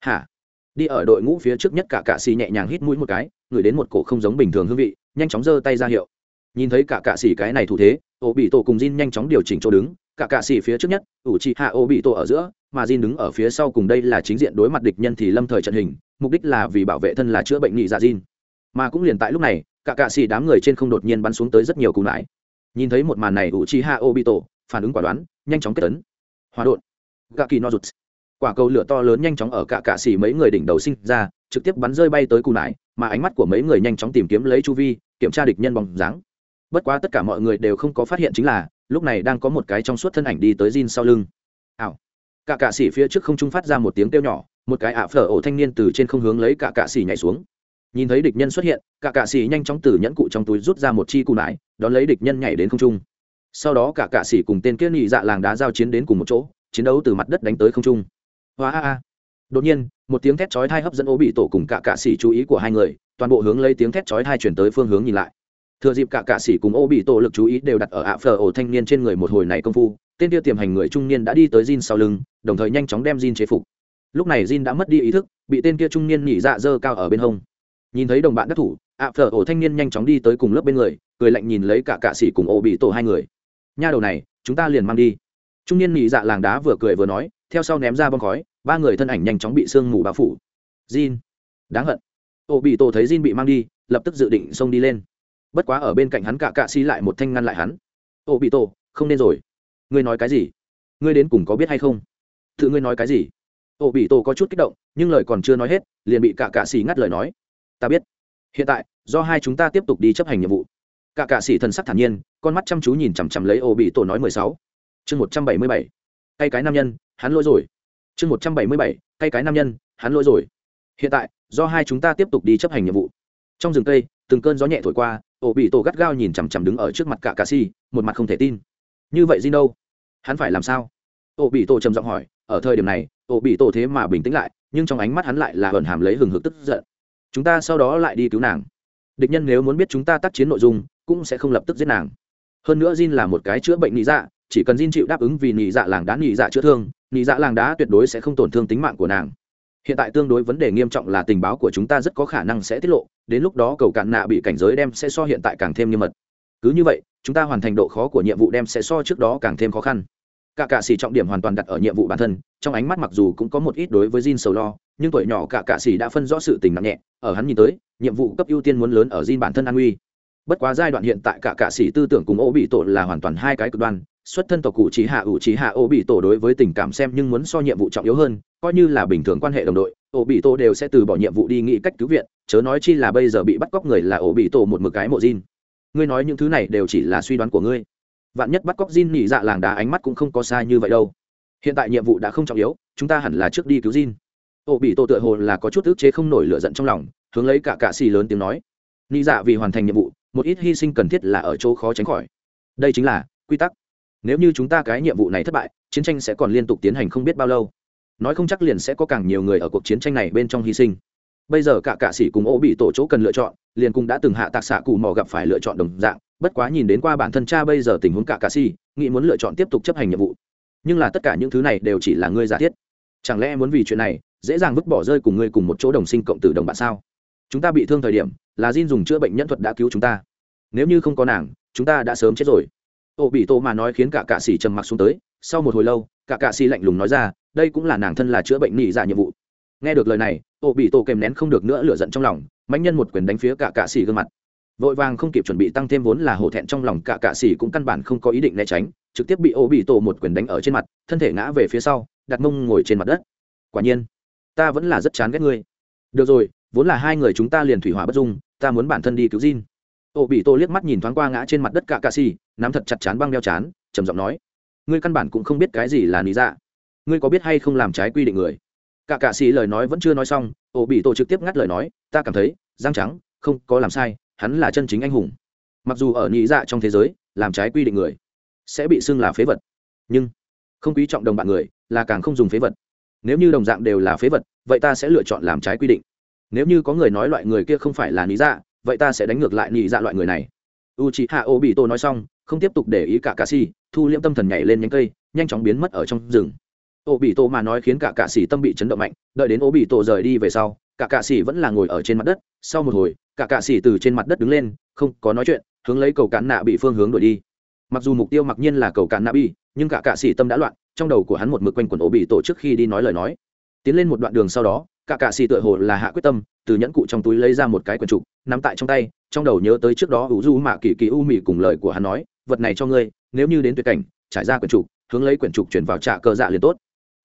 Hả? Đi ở đội ngũ phía trước nhất cả cạ xì nhẹ nhàng hít mũi một cái, ngửi đến một cổ không giống bình thường hương vị, nhanh chóng giơ tay ra hiệu. Nhìn thấy cả cạ xì cái này thủ thế, ổ bị tổ cùng Jin nhanh chóng điều chỉnh chỗ đứng cả cạ xỉ phía trước nhất, ủ trị hạ ô bị tổ ở giữa, mà Jin đứng ở phía sau cùng đây là chính diện đối mặt địch nhân thì lâm thời trận hình, mục đích là vì bảo vệ thân là chữa bệnh nghị dạ Jin. Mà cũng liền tại lúc này, cả cạ xỉ đám người trên không đột nhiên bắn xuống tới rất nhiều cú nải nhìn thấy một màn này, ủ trị hạ ô bị tổ phản ứng quả đoán, nhanh chóng kết tấn hòa đột gạ kỳ no rụt. Quả cầu lửa to lớn nhanh chóng ở cả cạ xỉ mấy người đỉnh đầu sinh ra, trực tiếp bắn rơi bay tới cù nải mà ánh mắt của mấy người nhanh chóng tìm kiếm lấy chu vi, kiểm tra địch nhân bóng dáng. Bất quá tất cả mọi người đều không có phát hiện chính là lúc này đang có một cái trong suốt thân ảnh đi tới Jin sau lưng. Ảo cả cạ sĩ phía trước không trung phát ra một tiếng kêu nhỏ, một cái ạ phở ổ thanh niên từ trên không hướng lấy cả cạ sĩ nhảy xuống. Nhìn thấy địch nhân xuất hiện, cả cạ sĩ nhanh chóng từ nhẫn cụ trong túi rút ra một chi cù nải, đón lấy địch nhân nhảy đến không trung. Sau đó cả cạ sĩ cùng tên kia nhị dạ làng đá giao chiến đến cùng một chỗ, chiến đấu từ mặt đất đánh tới không trung. Hoa a a. Đột nhiên, một tiếng thét chói tai hấp dẫn ố bị tổ cùng cả cạ sĩ chú ý của hai người, toàn bộ hướng lấy tiếng thét chói tai chuyển tới phương hướng nhìn lại thừa dịp cả cạ xỉ cùng ô bị tổ lực chú ý đều đặt ở ạ phờ ổ thanh niên trên người một hồi này công phu, tên tiêu tiềm hành người trung niên đã đi tới Jin sau lưng, đồng thời nhanh chóng đem Jin chế phục. Lúc này Jin đã mất đi ý thức, bị tên kia trung niên nhị dạ dơ cao ở bên hông. Nhìn thấy đồng bạn đắc thủ, ạ phờ ổ thanh niên nhanh chóng đi tới cùng lớp bên người, cười lạnh nhìn lấy cả cạ xỉ cùng ô bị tổ hai người. Nha đầu này, chúng ta liền mang đi. Trung niên nhị dạ làng đá vừa cười vừa nói, theo sau ném ra bom khói, ba người thân ảnh nhanh chóng bị sương mù bao phủ. Jin, đáng hận. Ô bị tổ thấy jin bị mang đi, lập tức dự định xông đi lên bất quá ở bên cạnh hắn cả cạ xi lại một thanh ngăn lại hắn. Ô, bị tổ, không nên rồi. Ngươi nói cái gì? Ngươi đến cùng có biết hay không? Tự ngươi nói cái gì? Ô, bị tổ có chút kích động, nhưng lời còn chưa nói hết, liền bị cả cạ xì ngắt lời nói. Ta biết. Hiện tại, do hai chúng ta tiếp tục đi chấp hành nhiệm vụ. Cả cạ xì thần sắc thản nhiên, con mắt chăm chú nhìn chằm chằm lấy ô, bị tổ nói mười sáu. Chương một trăm bảy mươi bảy. Tay cái nam nhân, hắn lỗi rồi. Chương một trăm bảy mươi bảy. Tay cái nam nhân, hắn lỗi rồi. Hiện tại, do hai chúng ta tiếp tục đi chấp hành nhiệm vụ. Trong rừng cây, từng cơn gió nhẹ thổi qua ổ bị tổ gắt gao nhìn chằm chằm đứng ở trước mặt cả cà si, một mặt không thể tin. Như vậy gì đâu? Hắn phải làm sao? Ổ bị tổ trầm giọng hỏi, ở thời điểm này, ổ bị tổ thế mà bình tĩnh lại, nhưng trong ánh mắt hắn lại là hờn hàm lấy hừng hực tức giận. Chúng ta sau đó lại đi cứu nàng. Địch nhân nếu muốn biết chúng ta tác chiến nội dung, cũng sẽ không lập tức giết nàng. Hơn nữa Jin là một cái chữa bệnh lý dạ chỉ cần Jin chịu đáp ứng vì nhị dạ làng đá nhị dạ chữa thương nhị dạ làng đá tuyệt đối sẽ không tổn thương tính mạng của nàng hiện tại tương đối vấn đề nghiêm trọng là tình báo của chúng ta rất có khả năng sẽ tiết lộ, đến lúc đó cầu cạn nạ bị cảnh giới đem sẽ so hiện tại càng thêm nghiêm mật. Cứ như vậy, chúng ta hoàn thành độ khó của nhiệm vụ đem sẽ so trước đó càng thêm khó khăn. Cả cạ xỉ trọng điểm hoàn toàn đặt ở nhiệm vụ bản thân, trong ánh mắt mặc dù cũng có một ít đối với Jin sầu lo, nhưng tuổi nhỏ cả cạ xỉ đã phân rõ sự tình nặng nhẹ, ở hắn nhìn tới, nhiệm vụ cấp ưu tiên muốn lớn ở Jin bản thân an nguy. Bất quá giai đoạn hiện tại cả cạ sĩ tư tưởng cùng ô bị tổ là hoàn toàn hai cái cực đoan xuất thân tộc cụ trí hạ ủ trí hạ ô bị tổ đối với tình cảm xem nhưng muốn so nhiệm vụ trọng yếu hơn, coi như là bình thường quan hệ đồng đội, ô bị tổ đều sẽ từ bỏ nhiệm vụ đi nghĩ cách cứu viện, chớ nói chi là bây giờ bị bắt cóc người là ô bị tổ một mực cái mộ Jin. Ngươi nói những thứ này đều chỉ là suy đoán của ngươi. Vạn nhất bắt cóc Jin nhị dạ làng đá ánh mắt cũng không có sai như vậy đâu. Hiện tại nhiệm vụ đã không trọng yếu, chúng ta hẳn là trước đi cứu Jin. Ô bị tổ tựa hồ là có chút ức chế không nổi lửa giận trong lòng, hướng lấy cả cạ xì lớn tiếng nói. Nhị dạ vì hoàn thành nhiệm vụ, một ít hy sinh cần thiết là ở chỗ khó tránh khỏi. Đây chính là quy tắc nếu như chúng ta cái nhiệm vụ này thất bại, chiến tranh sẽ còn liên tục tiến hành không biết bao lâu. Nói không chắc liền sẽ có càng nhiều người ở cuộc chiến tranh này bên trong hy sinh. Bây giờ cả cạ sĩ cùng ô bị tổ chỗ cần lựa chọn, liền cũng đã từng hạ tạc xạ cụ mò gặp phải lựa chọn đồng dạng, bất quá nhìn đến qua bản thân cha bây giờ tình huống cả cạ sĩ, nghĩ muốn lựa chọn tiếp tục chấp hành nhiệm vụ. Nhưng là tất cả những thứ này đều chỉ là ngươi giả thiết. Chẳng lẽ muốn vì chuyện này, dễ dàng vứt bỏ rơi cùng ngươi cùng một chỗ đồng sinh cộng tử đồng bạn sao? Chúng ta bị thương thời điểm, là Jin dùng chữa bệnh nhân thuật đã cứu chúng ta. Nếu như không có nàng, chúng ta đã sớm chết rồi ô bị tô mà nói khiến cả cạ sĩ trầm mặc xuống tới, sau một hồi lâu, cả cạ sĩ lạnh lùng nói ra, đây cũng là nàng thân là chữa bệnh nghỉ dạ nhiệm vụ. Nghe được lời này ô bị tô kèm nén không được nữa lửa giận trong lòng, mạnh nhân một quyền đánh phía cả cạ sĩ gương mặt. Vội vàng không kịp chuẩn bị tăng thêm vốn là hổ thẹn trong lòng, cả cạ sĩ cũng căn bản không có ý định né tránh, trực tiếp bị ô bị tổ một quyền đánh ở trên mặt, thân thể ngã về phía sau, đặt mông ngồi trên mặt đất. Quả nhiên, ta vẫn là rất chán ghét ngươi. Được rồi, vốn là hai người chúng ta liền thủy hỏa bất dung, ta muốn bản thân đi cứu Jin. Ô bị Tô liếc mắt nhìn thoáng qua ngã trên mặt đất cả cà xì, nắm thật chặt chán băng đeo chán, trầm giọng nói: "Ngươi căn bản cũng không biết cái gì là lý dạ. Ngươi có biết hay không làm trái quy định người?" Cả cà xì lời nói vẫn chưa nói xong, Ô bị Tô trực tiếp ngắt lời nói: "Ta cảm thấy, Giang Trắng không có làm sai, hắn là chân chính anh hùng. Mặc dù ở lý dạ trong thế giới, làm trái quy định người sẽ bị xưng là phế vật, nhưng không quý trọng đồng bạn người, là càng không dùng phế vật. Nếu như đồng dạng đều là phế vật, vậy ta sẽ lựa chọn làm trái quy định." nếu như có người nói loại người kia không phải là lý dạ vậy ta sẽ đánh ngược lại nhị dạ loại người này. U c h i hạ ô bị tô nói xong, không tiếp tục để ý cả cà si thu liễm tâm thần nhảy lên nhánh cây, nhanh chóng biến mất ở trong rừng. Ô bị tô mà nói khiến cả cà xỉ tâm bị chấn động mạnh, đợi đến ô bị tô rời đi về sau, cả cà xỉ vẫn là ngồi ở trên mặt đất. Sau một hồi, cả cà xỉ từ trên mặt đất đứng lên, không có nói chuyện, hướng lấy cầu cán nạ bị phương hướng đổi đi. Mặc dù mục tiêu mặc nhiên là cầu cán nạ bị, nhưng cả cà xỉ tâm đã loạn, trong đầu của hắn một mực quanh quần ổ bị tổ trước khi đi nói lời nói. Tiến lên một đoạn đường sau đó cả cạ xì tựa hồ là hạ quyết tâm, từ nhẫn cụ trong túi lấy ra một cái quyển trục, nắm tại trong tay, trong đầu nhớ tới trước đó ủ du mạ kỳ kỳ u mị cùng lời của hắn nói, vật này cho ngươi, nếu như đến tuyệt cảnh, trải ra quyển trục, hướng lấy quyển trục chuyển vào trạ cơ dạ liền tốt.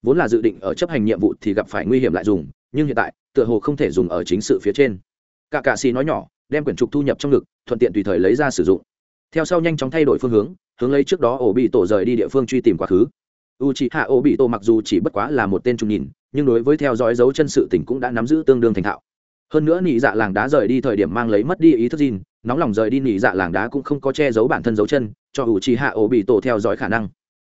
Vốn là dự định ở chấp hành nhiệm vụ thì gặp phải nguy hiểm lại dùng, nhưng hiện tại, tựa hồ không thể dùng ở chính sự phía trên. Cả cạ xì nói nhỏ, đem quyển trục thu nhập trong ngực, thuận tiện tùy thời lấy ra sử dụng. Theo sau nhanh chóng thay đổi phương hướng hướng lấy trước đó ổ bị tổ rời đi địa phương truy tìm quá khứ. U c h hạ ổ bị tổ mặc dù chỉ bất quá là một tên trung nhìn nhưng đối với theo dõi dấu chân sự tỉnh cũng đã nắm giữ tương đương thành thạo. Hơn nữa nị dạ làng đá rời đi thời điểm mang lấy mất đi ý thức gìn, nóng lòng rời đi nị dạ làng đá cũng không có che giấu bản thân dấu chân, cho u c hạ ổ bị tổ theo dõi khả năng.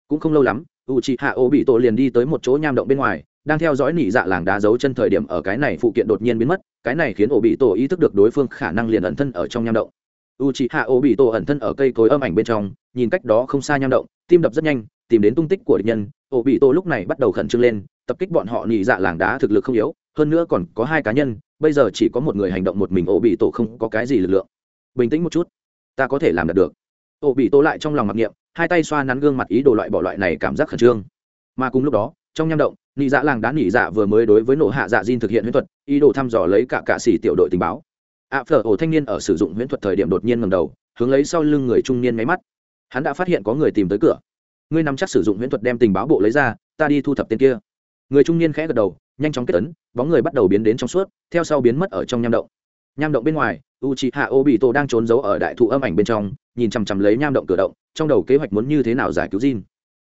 Cũng không lâu lắm u c hạ ổ bị tổ liền đi tới một chỗ nham động bên ngoài, đang theo dõi nị dạ làng đá dấu chân thời điểm ở cái này phụ kiện đột nhiên biến mất, cái này khiến ổ bị tổ ý thức được đối phương khả năng liền ẩn thân ở trong nham động. U c hạ ổ bị tổ ẩn thân ở cây cối âm ảnh bên trong, nhìn cách đó không xa nham động, tim đập rất nhanh, tìm đến tung tích của địch nhân ổ bị tổ lúc này bắt đầu khẩn trương lên tập kích bọn họ nhị dạ làng đá thực lực không yếu, hơn nữa còn có hai cá nhân, bây giờ chỉ có một người hành động một mình ổ bị tổ không có cái gì lực lượng. Bình tĩnh một chút, ta có thể làm được ổ bị tổ lại trong lòng mặc niệm, hai tay xoa nắn gương mặt ý đồ loại bỏ loại này cảm giác khẩn trương. Mà cùng lúc đó, trong nham động, nhị dạ làng đá nhị dạ vừa mới đối với nổ hạ dạ diên thực hiện huyễn thuật, ý đồ thăm dò lấy cả cạ xỉ tiểu đội tình báo. Ạ phở ổ thanh niên ở sử dụng huyễn thuật thời điểm đột nhiên ngầm đầu, hướng lấy sau lưng người trung niên máy mắt. Hắn đã phát hiện có người tìm tới cửa. Ngươi nắm chắc sử dụng huyễn thuật đem tình báo bộ lấy ra, ta đi thu thập tên kia người trung niên khẽ gật đầu, nhanh chóng kết tấn bóng người bắt đầu biến đến trong suốt, theo sau biến mất ở trong nham động. Nham động bên ngoài u c h i hạ ô bị tổ đang trốn giấu ở đại thụ âm ảnh bên trong, nhìn chằm chằm lấy nham động cửa động, trong đầu kế hoạch muốn như thế nào giải cứu Jin.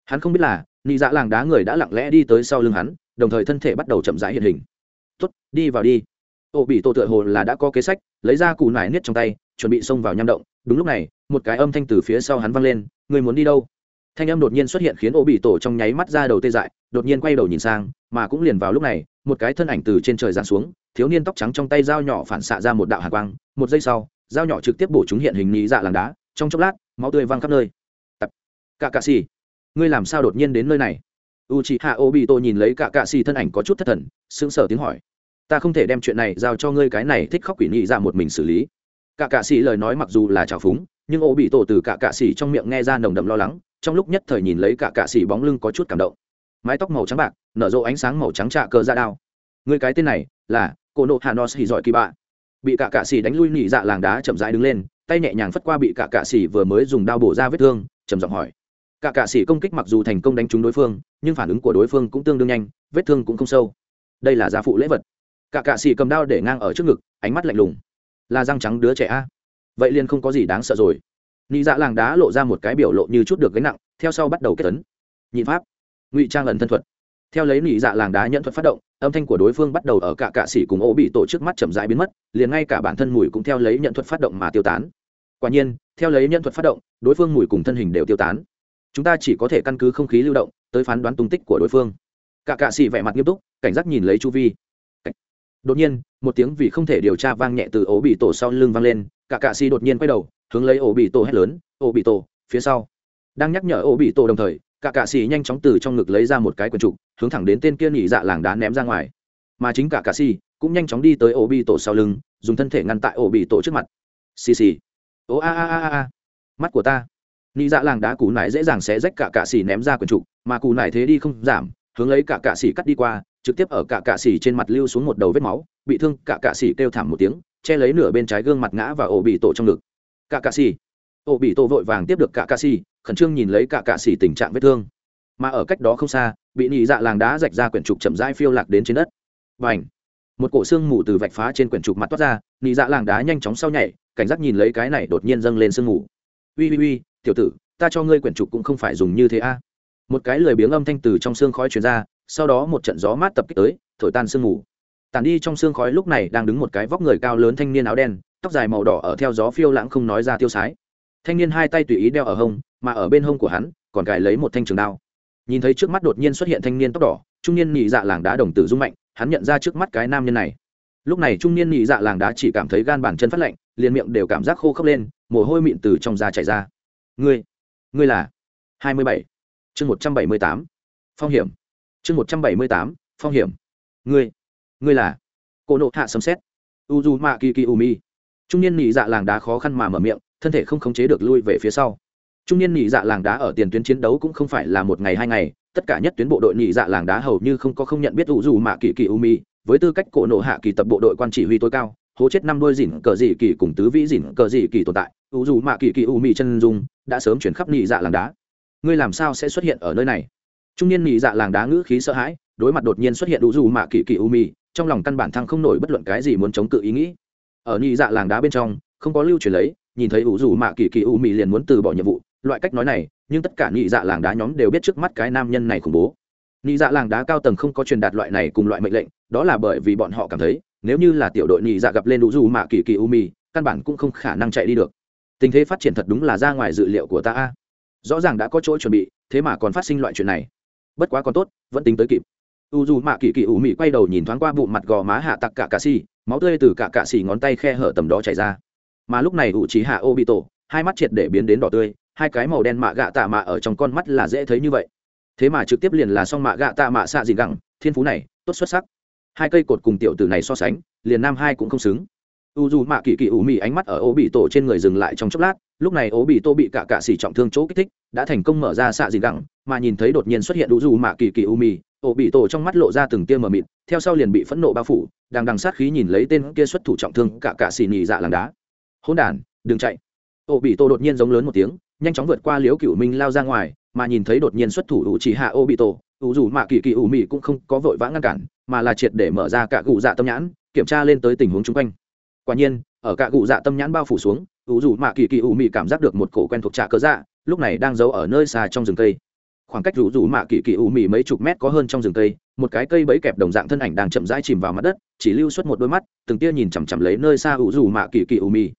hắn không biết là, nị dạ làng đá người đã lặng lẽ đi tới sau lưng hắn, đồng thời thân thể bắt đầu chậm rãi hiện hình. Tuất đi vào đi. Ô bị tổ tựa hồ là đã có kế sách, lấy ra cù nải niết trong tay, chuẩn bị xông vào nham động. Đúng lúc này, một cái âm thanh từ phía sau hắn vang lên, người muốn đi đâu? Thanh âm đột nhiên xuất hiện khiến ô bị tổ trong nháy mắt ra đầu tê dại, đột nhiên quay đầu nhìn sang, mà cũng liền vào lúc này, một cái thân ảnh từ trên trời giáng xuống, thiếu niên tóc trắng trong tay dao nhỏ phản xạ ra một đạo hạ quang, một giây sau, dao nhỏ trực tiếp bổ chúng hiện hình nhị dạ làng đá, trong chốc lát, máu tươi văng khắp nơi. Tập. Cả cạ xì. Ngươi làm sao đột nhiên đến nơi này? U chị hạ ô bị tô nhìn lấy cả cạ xì thân ảnh có chút thất thần, sững sờ tiếng hỏi. Ta không thể đem chuyện này giao cho ngươi cái này thích khóc quỷ nhị dạ một mình xử lý. Cả cạ xì lời nói mặc dù là trào phúng, nhưng ô bị tổ từ cả cạ xì trong miệng nghe ra nồng đậm lo lắng trong lúc nhất thời nhìn lấy cả cạ xỉ bóng lưng có chút cảm động. Mái tóc màu trắng bạc, nở rộ ánh sáng màu trắng trạ cờ ra đao. Người cái tên này là cô nộ hà nos hì giỏi kỳ bạ. Bị cả cạ xỉ đánh lui nỉ dạ làng đá chậm rãi đứng lên, tay nhẹ nhàng phất qua bị cả cạ xỉ vừa mới dùng đao bổ ra vết thương, trầm giọng hỏi. Cả cạ xỉ công kích mặc dù thành công đánh trúng đối phương, nhưng phản ứng của đối phương cũng tương đương nhanh, vết thương cũng không sâu. Đây là gia phụ lễ vật. Cả cạ xỉ cầm đao để ngang ở trước ngực, ánh mắt lạnh lùng. Là răng trắng đứa trẻ a. Vậy liền không có gì đáng sợ rồi nị dạ làng đá lộ ra một cái biểu lộ như chút được gánh nặng, theo sau bắt đầu kết tấn. Nhị pháp, ngụy trang ẩn thân thuật. Theo lấy nị dạ làng đá nhận thuật phát động, âm thanh của đối phương bắt đầu ở cả cạ xỉ cùng ô bị tổ trước mắt chậm rãi biến mất, liền ngay cả bản thân mùi cũng theo lấy nhận thuật phát động mà tiêu tán. Quả nhiên, theo lấy nhận thuật phát động, đối phương mùi cùng thân hình đều tiêu tán. Chúng ta chỉ có thể căn cứ không khí lưu động, tới phán đoán tung tích của đối phương. Cả cạ xỉ vẻ mặt nghiêm túc, cảnh giác nhìn lấy chu vi đột nhiên, một tiếng vì không thể điều tra vang nhẹ từ ổ bị tổ sau lưng vang lên, cả cạ xỉ đột nhiên quay đầu, hướng lấy ổ bị tổ hét lớn ổ bị tổ, phía sau. Đang nhắc nhở ổ bị tổ đồng thời, cả cạ xỉ nhanh chóng từ trong ngực lấy ra một cái quần trục, hướng thẳng đến tên kia nhị dạ làng đá ném ra ngoài. Mà chính cả cạ xỉ cũng nhanh chóng đi tới ổ bị tổ sau lưng, dùng thân thể ngăn tại ổ bị tổ trước mặt. Xì xì. Ô, a a a a. Mắt của ta. Nhị dạ làng đá cù nải dễ dàng sẽ rách cả cạ xì ném ra quần trục, mà cù nải thế đi không giảm, hướng lấy cả cạ xì cắt đi qua trực tiếp ở cả cạ xỉ trên mặt lưu xuống một đầu vết máu, bị thương, cả cạ xỉ kêu thảm một tiếng, che lấy nửa bên trái gương mặt ngã và ổ bị tổ trong ngực. Cả cạ xỉ. Ổ bị tổ vội vàng tiếp được cả cạ xỉ, khẩn trương nhìn lấy cả cạ xỉ tình trạng vết thương. Mà ở cách đó không xa, bị nị dạ làng đá rạch ra quyển trục chậm rãi phiêu lạc đến trên đất. Và ảnh một cổ xương mù từ vạch phá trên quyển trục mặt toát ra nị dạ làng đá nhanh chóng sau nhảy, cảnh giác nhìn lấy cái này đột nhiên dâng lên sương mù. Uy uy uy tiểu tử, ta cho ngươi quyển trục cũng không phải dùng như thế a một cái lười biếng âm thanh từ trong xương khói truyền ra, sau đó một trận gió mát tập kích tới, thổi tan sương mù. Tàn đi trong xương khói lúc này đang đứng một cái vóc người cao lớn thanh niên áo đen, tóc dài màu đỏ ở theo gió phiêu lãng không nói ra tiêu sái. Thanh niên hai tay tùy ý đeo ở hông, mà ở bên hông của hắn, còn cài lấy một thanh trường đao. Nhìn thấy trước mắt đột nhiên xuất hiện thanh niên tóc đỏ, trung niên nhị dạ làng đá đồng tử rung mạnh, hắn nhận ra trước mắt cái nam nhân này. Lúc này trung niên nhị dạ làng đá chỉ cảm thấy gan bàn chân phát lạnh, liền miệng đều cảm giác khô khốc lên, mồ hôi mịn từ trong da chảy ra. Ngươi ngươi là hai mươi bảy chương một trăm bảy mươi tám, phong hiểm. Chương một trăm bảy mươi tám, phong hiểm. Ngươi ngươi là? Cô nộ hạ sấm xét u d u mạ kỳ kỳ u mi trung niên nhị dạ làng đá khó khăn mà mở miệng, thân thể không khống chế được lui về phía sau. Trung niên nhị dạ làng đá ở tiền tuyến chiến đấu cũng không phải là một ngày hai ngày, tất cả nhất tuyến bộ đội nhị dạ làng đá hầu như không có không nhận biết u d u mạ kỳ kỳ u mi với tư cách cổ nộ hạ kỳ tập bộ đội quan chỉ huy tối cao, hố chết năm đôi dỉn cờ dị kỳ cùng tứ vĩ dỉn cờ dị kỳ tồn tại. Ủ dù mạ kỳ kỳ u mi chân dung đã sớm chuyển khắp nhị dạ làng đá ngươi làm sao sẽ xuất hiện ở nơi này? Trung niên nhị dạ làng đá ngữ khí sợ hãi, đối mặt đột nhiên xuất hiện đủ dù mạ kỳ kỳ u mì, trong lòng căn bản thăng không nổi bất luận cái gì muốn chống cự ý nghĩ. Ở nhị dạ làng đá bên trong, không có lưu truyền lấy, nhìn thấy ủ dù mạ kỳ kỳ u mì liền muốn từ bỏ nhiệm vụ. Loại cách nói này, nhưng tất cả nhị dạ làng đá nhóm đều biết trước mắt cái nam nhân này khủng bố. Nhị dạ làng đá cao tầng không có truyền đạt loại này cùng loại mệnh lệnh, đó là bởi vì bọn họ cảm thấy, nếu như là tiểu đội nhị dạ gặp lên đủ dù mạ kỳ kỳ u mì, căn bản cũng không khả năng chạy đi được. Tình thế phát triển thật đúng là ra ngoài dự liệu của ta rõ ràng đã có chỗ chuẩn bị, thế mà còn phát sinh loại chuyện này. Bất quá còn tốt, vẫn tính tới kịp. U dù mạ kỳ kỳ ủ mị quay đầu nhìn thoáng qua bụng mặt gò má hạ tặc cả cà xì, máu tươi từ cả cà xì ngón tay khe hở tầm đó chảy ra. Mà lúc này u trí hạ ô bị tổ hai mắt triệt để biến đến đỏ tươi, hai cái màu đen mạ gạ tạ mạ ở trong con mắt là dễ thấy như vậy. Thế mà trực tiếp liền là xong mạ gạ tạ mạ xạ gì gẳng, thiên phú này, tốt xuất sắc. Hai cây cột cùng tiểu tử này so sánh, liền nam hai cũng không xứng u dù mạ kỳ kỳ ủ mị ánh mắt ở ố bị tổ trên người dừng lại trong chốc lát lúc này ố bị tô bị cả cạ xỉ trọng thương chỗ kích thích đã thành công mở ra xạ gì gẳng mà nhìn thấy đột nhiên xuất hiện u dù mạ kỳ kỳ ủ mị ố bị tổ trong mắt lộ ra từng tia mờ mịt theo sau liền bị phẫn nộ bao phủ đang đằng sát khí nhìn lấy tên kia xuất thủ trọng thương cả cạ xỉ nhị dạ làng đá. Hỗn đàn, đừng chạy. Ố bị tô đột nhiên giống lớn một tiếng nhanh chóng vượt qua liếu cựu minh lao ra ngoài mà nhìn thấy đột nhiên xuất thủ u chỉ hạ ô bị tổ ủ dù mạ kỳ kỳ ủ mị cũng không có vội vã ngăn cản mà là triệt để mở ra cả cụ dạ tâm nhãn kiểm tra lên tới tình huống chung quanh quả nhiên, ở cạ cụ dạ tâm nhãn bao phủ xuống, ủ dù mạ kỳ kỳ ủ mị cảm giác được một cổ quen thuộc trà cớ dạ lúc này đang giấu ở nơi xa trong rừng cây. Khoảng cách rủ rủ mạ kỳ kỳ ủ mị mấy chục mét có hơn trong rừng cây, một cái cây bẫy kẹp đồng dạng thân ảnh đang chậm rãi chìm vào mặt đất, chỉ lưu xuất một đôi mắt, từng tia nhìn chằm chằm lấy nơi xa ủ rủ mạ kỳ kỳ ủ mị.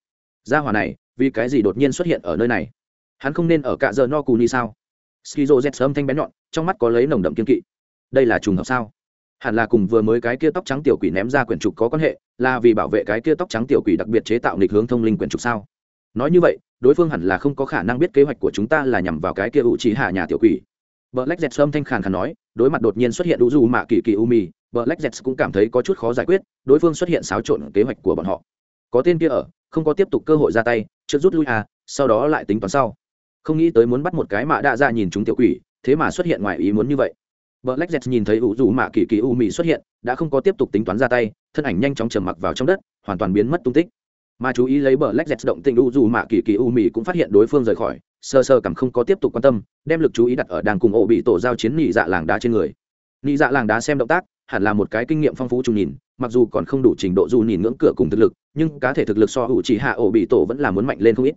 Ra hòa này, vì cái gì đột nhiên xuất hiện ở nơi này? Hắn không nên ở cạ giờ no cù ni sao? Skizo z âm thanh bén nhọn, trong mắt có lấy nồng đậm kiên kỵ. Đây là trùng hợp sao? Hẳn là cùng vừa mới cái kia tóc trắng tiểu quỷ ném ra quyển trục có quan hệ là vì bảo vệ cái kia tóc trắng tiểu quỷ đặc biệt chế tạo nghịch hướng thông linh quyển trục sao? Nói như vậy đối phương hẳn là không có khả năng biết kế hoạch của chúng ta là nhằm vào cái kia ủ trí hạ nhà tiểu quỷ. Vợ lách dẹt âm thanh khàn khàn nói, đối mặt đột nhiên xuất hiện đủ dù mạ kỳ kỳ u mì vợ lách dẹt cũng cảm thấy có chút khó giải quyết, đối phương xuất hiện xáo trộn kế hoạch của bọn họ. Có tên kia ở, không có tiếp tục cơ hội ra tay, trước rút lui à, sau đó lại tính toán sau. Không nghĩ tới muốn bắt một cái mạ đa ra nhìn chúng tiểu quỷ thế mà xuất hiện ngoài ý muốn như vậy. Black Jet nhìn thấy Vũ Vũ mạ kỳ kỳ u Mị xuất hiện, đã không có tiếp tục tính toán ra tay, thân ảnh nhanh chóng trầm mặc vào trong đất, hoàn toàn biến mất tung tích. Mà chú ý lấy Black Jet động tình Vũ Vũ mạ kỳ kỳ u Mị cũng phát hiện đối phương rời khỏi, sơ sơ cảm không có tiếp tục quan tâm, đem lực chú ý đặt ở đang cùng ổ bị tổ giao chiến nhị dạ làng đá trên người. Nhị dạ làng đá xem động tác, hẳn là một cái kinh nghiệm phong phú trung nhìn, mặc dù còn không đủ trình độ dù nhìn ngưỡng cửa cùng thực lực, nhưng cá thể thực lực so hữu chỉ hạ ổ bị tổ vẫn là muốn mạnh lên không ít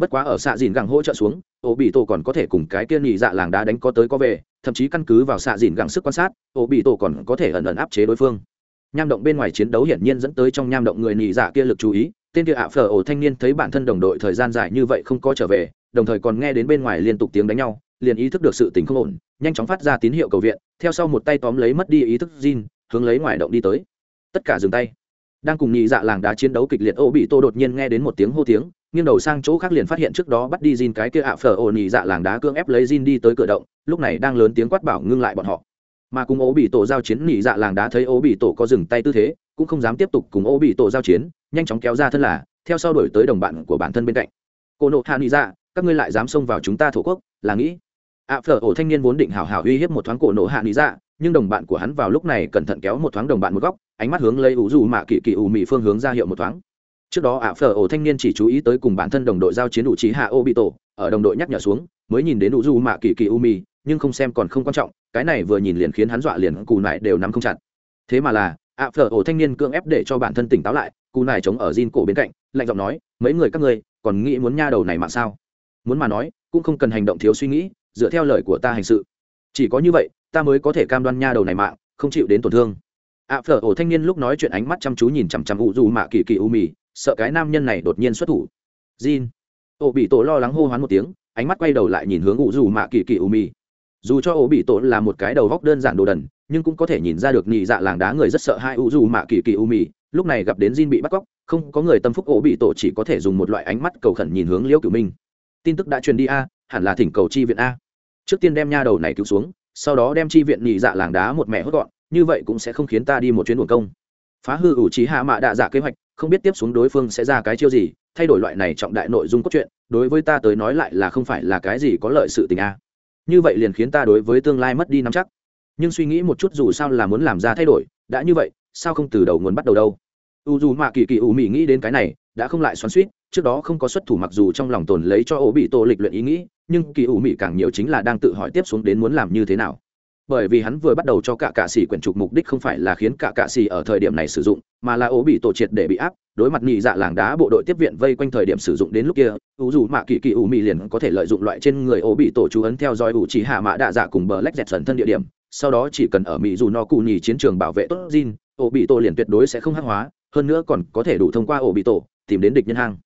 bất quá ở xạ dìn gẳng hỗ trợ xuống ổ bị tổ còn có thể cùng cái kia nhị dạ làng đá đánh có tới có về thậm chí căn cứ vào xạ dìn gắng sức quan sát ổ bị tổ còn có thể ẩn ẩn áp chế đối phương. Nham động bên ngoài chiến đấu hiển nhiên dẫn tới trong nham động người nhị dạ kia lực chú ý tên kia ạ phở ổ thanh niên thấy bản thân đồng đội thời gian dài như vậy không có trở về đồng thời còn nghe đến bên ngoài liên tục tiếng đánh nhau liền ý thức được sự tình không ổn nhanh chóng phát ra tín hiệu cầu viện theo sau một tay tóm lấy mất đi ý thức Jin, hướng lấy ngoài động đi tới. Tất cả dừng tay. Đang cùng nhị dạ làng đá chiến đấu kịch liệt ô bị tô đột nhiên nghe đến một tiếng hô tiếng nghiêng đầu sang chỗ khác liền phát hiện trước đó bắt đi Jin cái kia ạ phở ổn nhị dạ làng đá cương ép lấy Jin đi tới cửa động, lúc này đang lớn tiếng quát bảo ngưng lại bọn họ. Mà cùng ô bị tổ giao chiến nhị dạ làng đá thấy ô bị tổ có dừng tay tư thế, cũng không dám tiếp tục cùng ô bị tổ giao chiến, nhanh chóng kéo ra thân là, theo sau đuổi tới đồng bạn của bản thân bên cạnh. Cô nộ hạ nhị dạ các ngươi lại dám xông vào chúng ta thổ quốc, là nghĩ. Ạ phở ổ thanh niên vốn định hào hào uy hiếp một thoáng cổ nộ hạ nhị dạ nhưng đồng bạn của hắn vào lúc này cẩn thận kéo một thoáng đồng bạn một góc, ánh mắt hướng lấy ủ dù mạ kỳ kỳ ủ mị phương hướng ra hiệu một thoáng trước đó ạ phở ổ thanh niên chỉ chú ý tới cùng bản thân đồng đội giao chiến đủ trí hạ ô bị tổ, ở đồng đội nhắc nhở xuống, mới nhìn đến ủ du mạ kỳ kỳ u mị nhưng không xem còn không quan trọng, cái này vừa nhìn liền khiến hắn dọa liền cù nại đều nắm không chặt. Thế mà là, ạ phở ổ thanh niên cưỡng ép để cho bản thân tỉnh táo lại, cù nại chống ở Jin cổ bên cạnh, lạnh giọng nói, mấy người các ngươi, còn nghĩ muốn nha đầu này mạng sao? Muốn mà nói, cũng không cần hành động thiếu suy nghĩ, dựa theo lời của ta hành sự. Chỉ có như vậy, ta mới có thể cam đoan nha đầu này mạng, không chịu đến tổn thương. ạ phở ổ thanh niên lúc nói chuyện ánh mắt chăm chú nhìn chằm chằm ủ dù mạ kỳ kỳ u mì sợ cái nam nhân này đột nhiên xuất thủ. Jin. Ổ bị tổ lo lắng hô hoán một tiếng, ánh mắt quay đầu lại nhìn hướng ủ dù mạ kỳ kỳ u Mi. dù cho ổ bị tổ là một cái đầu góc đơn giản đồ đần, nhưng cũng có thể nhìn ra được nhị dạ làng đá người rất sợ hai ủ dù mạ kỳ kỳ u Mi. lúc này gặp đến jin bị bắt cóc, không có người tâm phúc ổ bị tổ chỉ có thể dùng một loại ánh mắt cầu khẩn nhìn hướng liễu cửu minh. Tin tức đã truyền đi a, hẳn là thỉnh cầu chi viện a. Trước tiên đem nha đầu này cứu xuống, sau đó đem chi viện nhị dạ làng đá một mẹ hốt gọn, như vậy cũng sẽ không khiến ta đi một chuyến buồn công phá hư ủ trí hạ mạ đạ dạ kế hoạch, không biết tiếp xuống đối phương sẽ ra cái chiêu gì, thay đổi loại này trọng đại nội dung cốt truyện, đối với ta tới nói lại là không phải là cái gì có lợi sự tình a. Như vậy liền khiến ta đối với tương lai mất đi nắm chắc. Nhưng suy nghĩ một chút dù sao là muốn làm ra thay đổi, đã như vậy, sao không từ đầu nguồn bắt đầu đâu? U dù mạ kỳ kỳ ủ mỹ nghĩ đến cái này, đã không lại xoắn suýt trước đó không có xuất thủ mặc dù trong lòng tồn lấy cho ổ bị tổ lịch luyện ý nghĩ, nhưng kỳ ủ mỹ càng nhiều chính là đang tự hỏi tiếp xuống đến muốn làm như thế nào bởi vì hắn vừa bắt đầu cho cả cạ xỉ quyển trục mục đích không phải là khiến cả cạ xỉ ở thời điểm này sử dụng mà là ố bị tổ triệt để bị áp đối mặt nhị dạ làng đá bộ đội tiếp viện vây quanh thời điểm sử dụng đến lúc kia ủ dù mạ kỳ kỳ ủ mị liền có thể lợi dụng loại trên người ố bị tổ chú ấn theo dõi ủ chỉ hạ mã đạ dạ cùng bờ lách dẹt dần thân địa điểm sau đó chỉ cần ở mỹ dù no cụ nhì chiến trường bảo vệ tốt Jin, ổ bị tổ liền tuyệt đối sẽ không hắc hóa hơn nữa còn có thể đủ thông qua ổ bị tổ tìm đến địch nhân hang.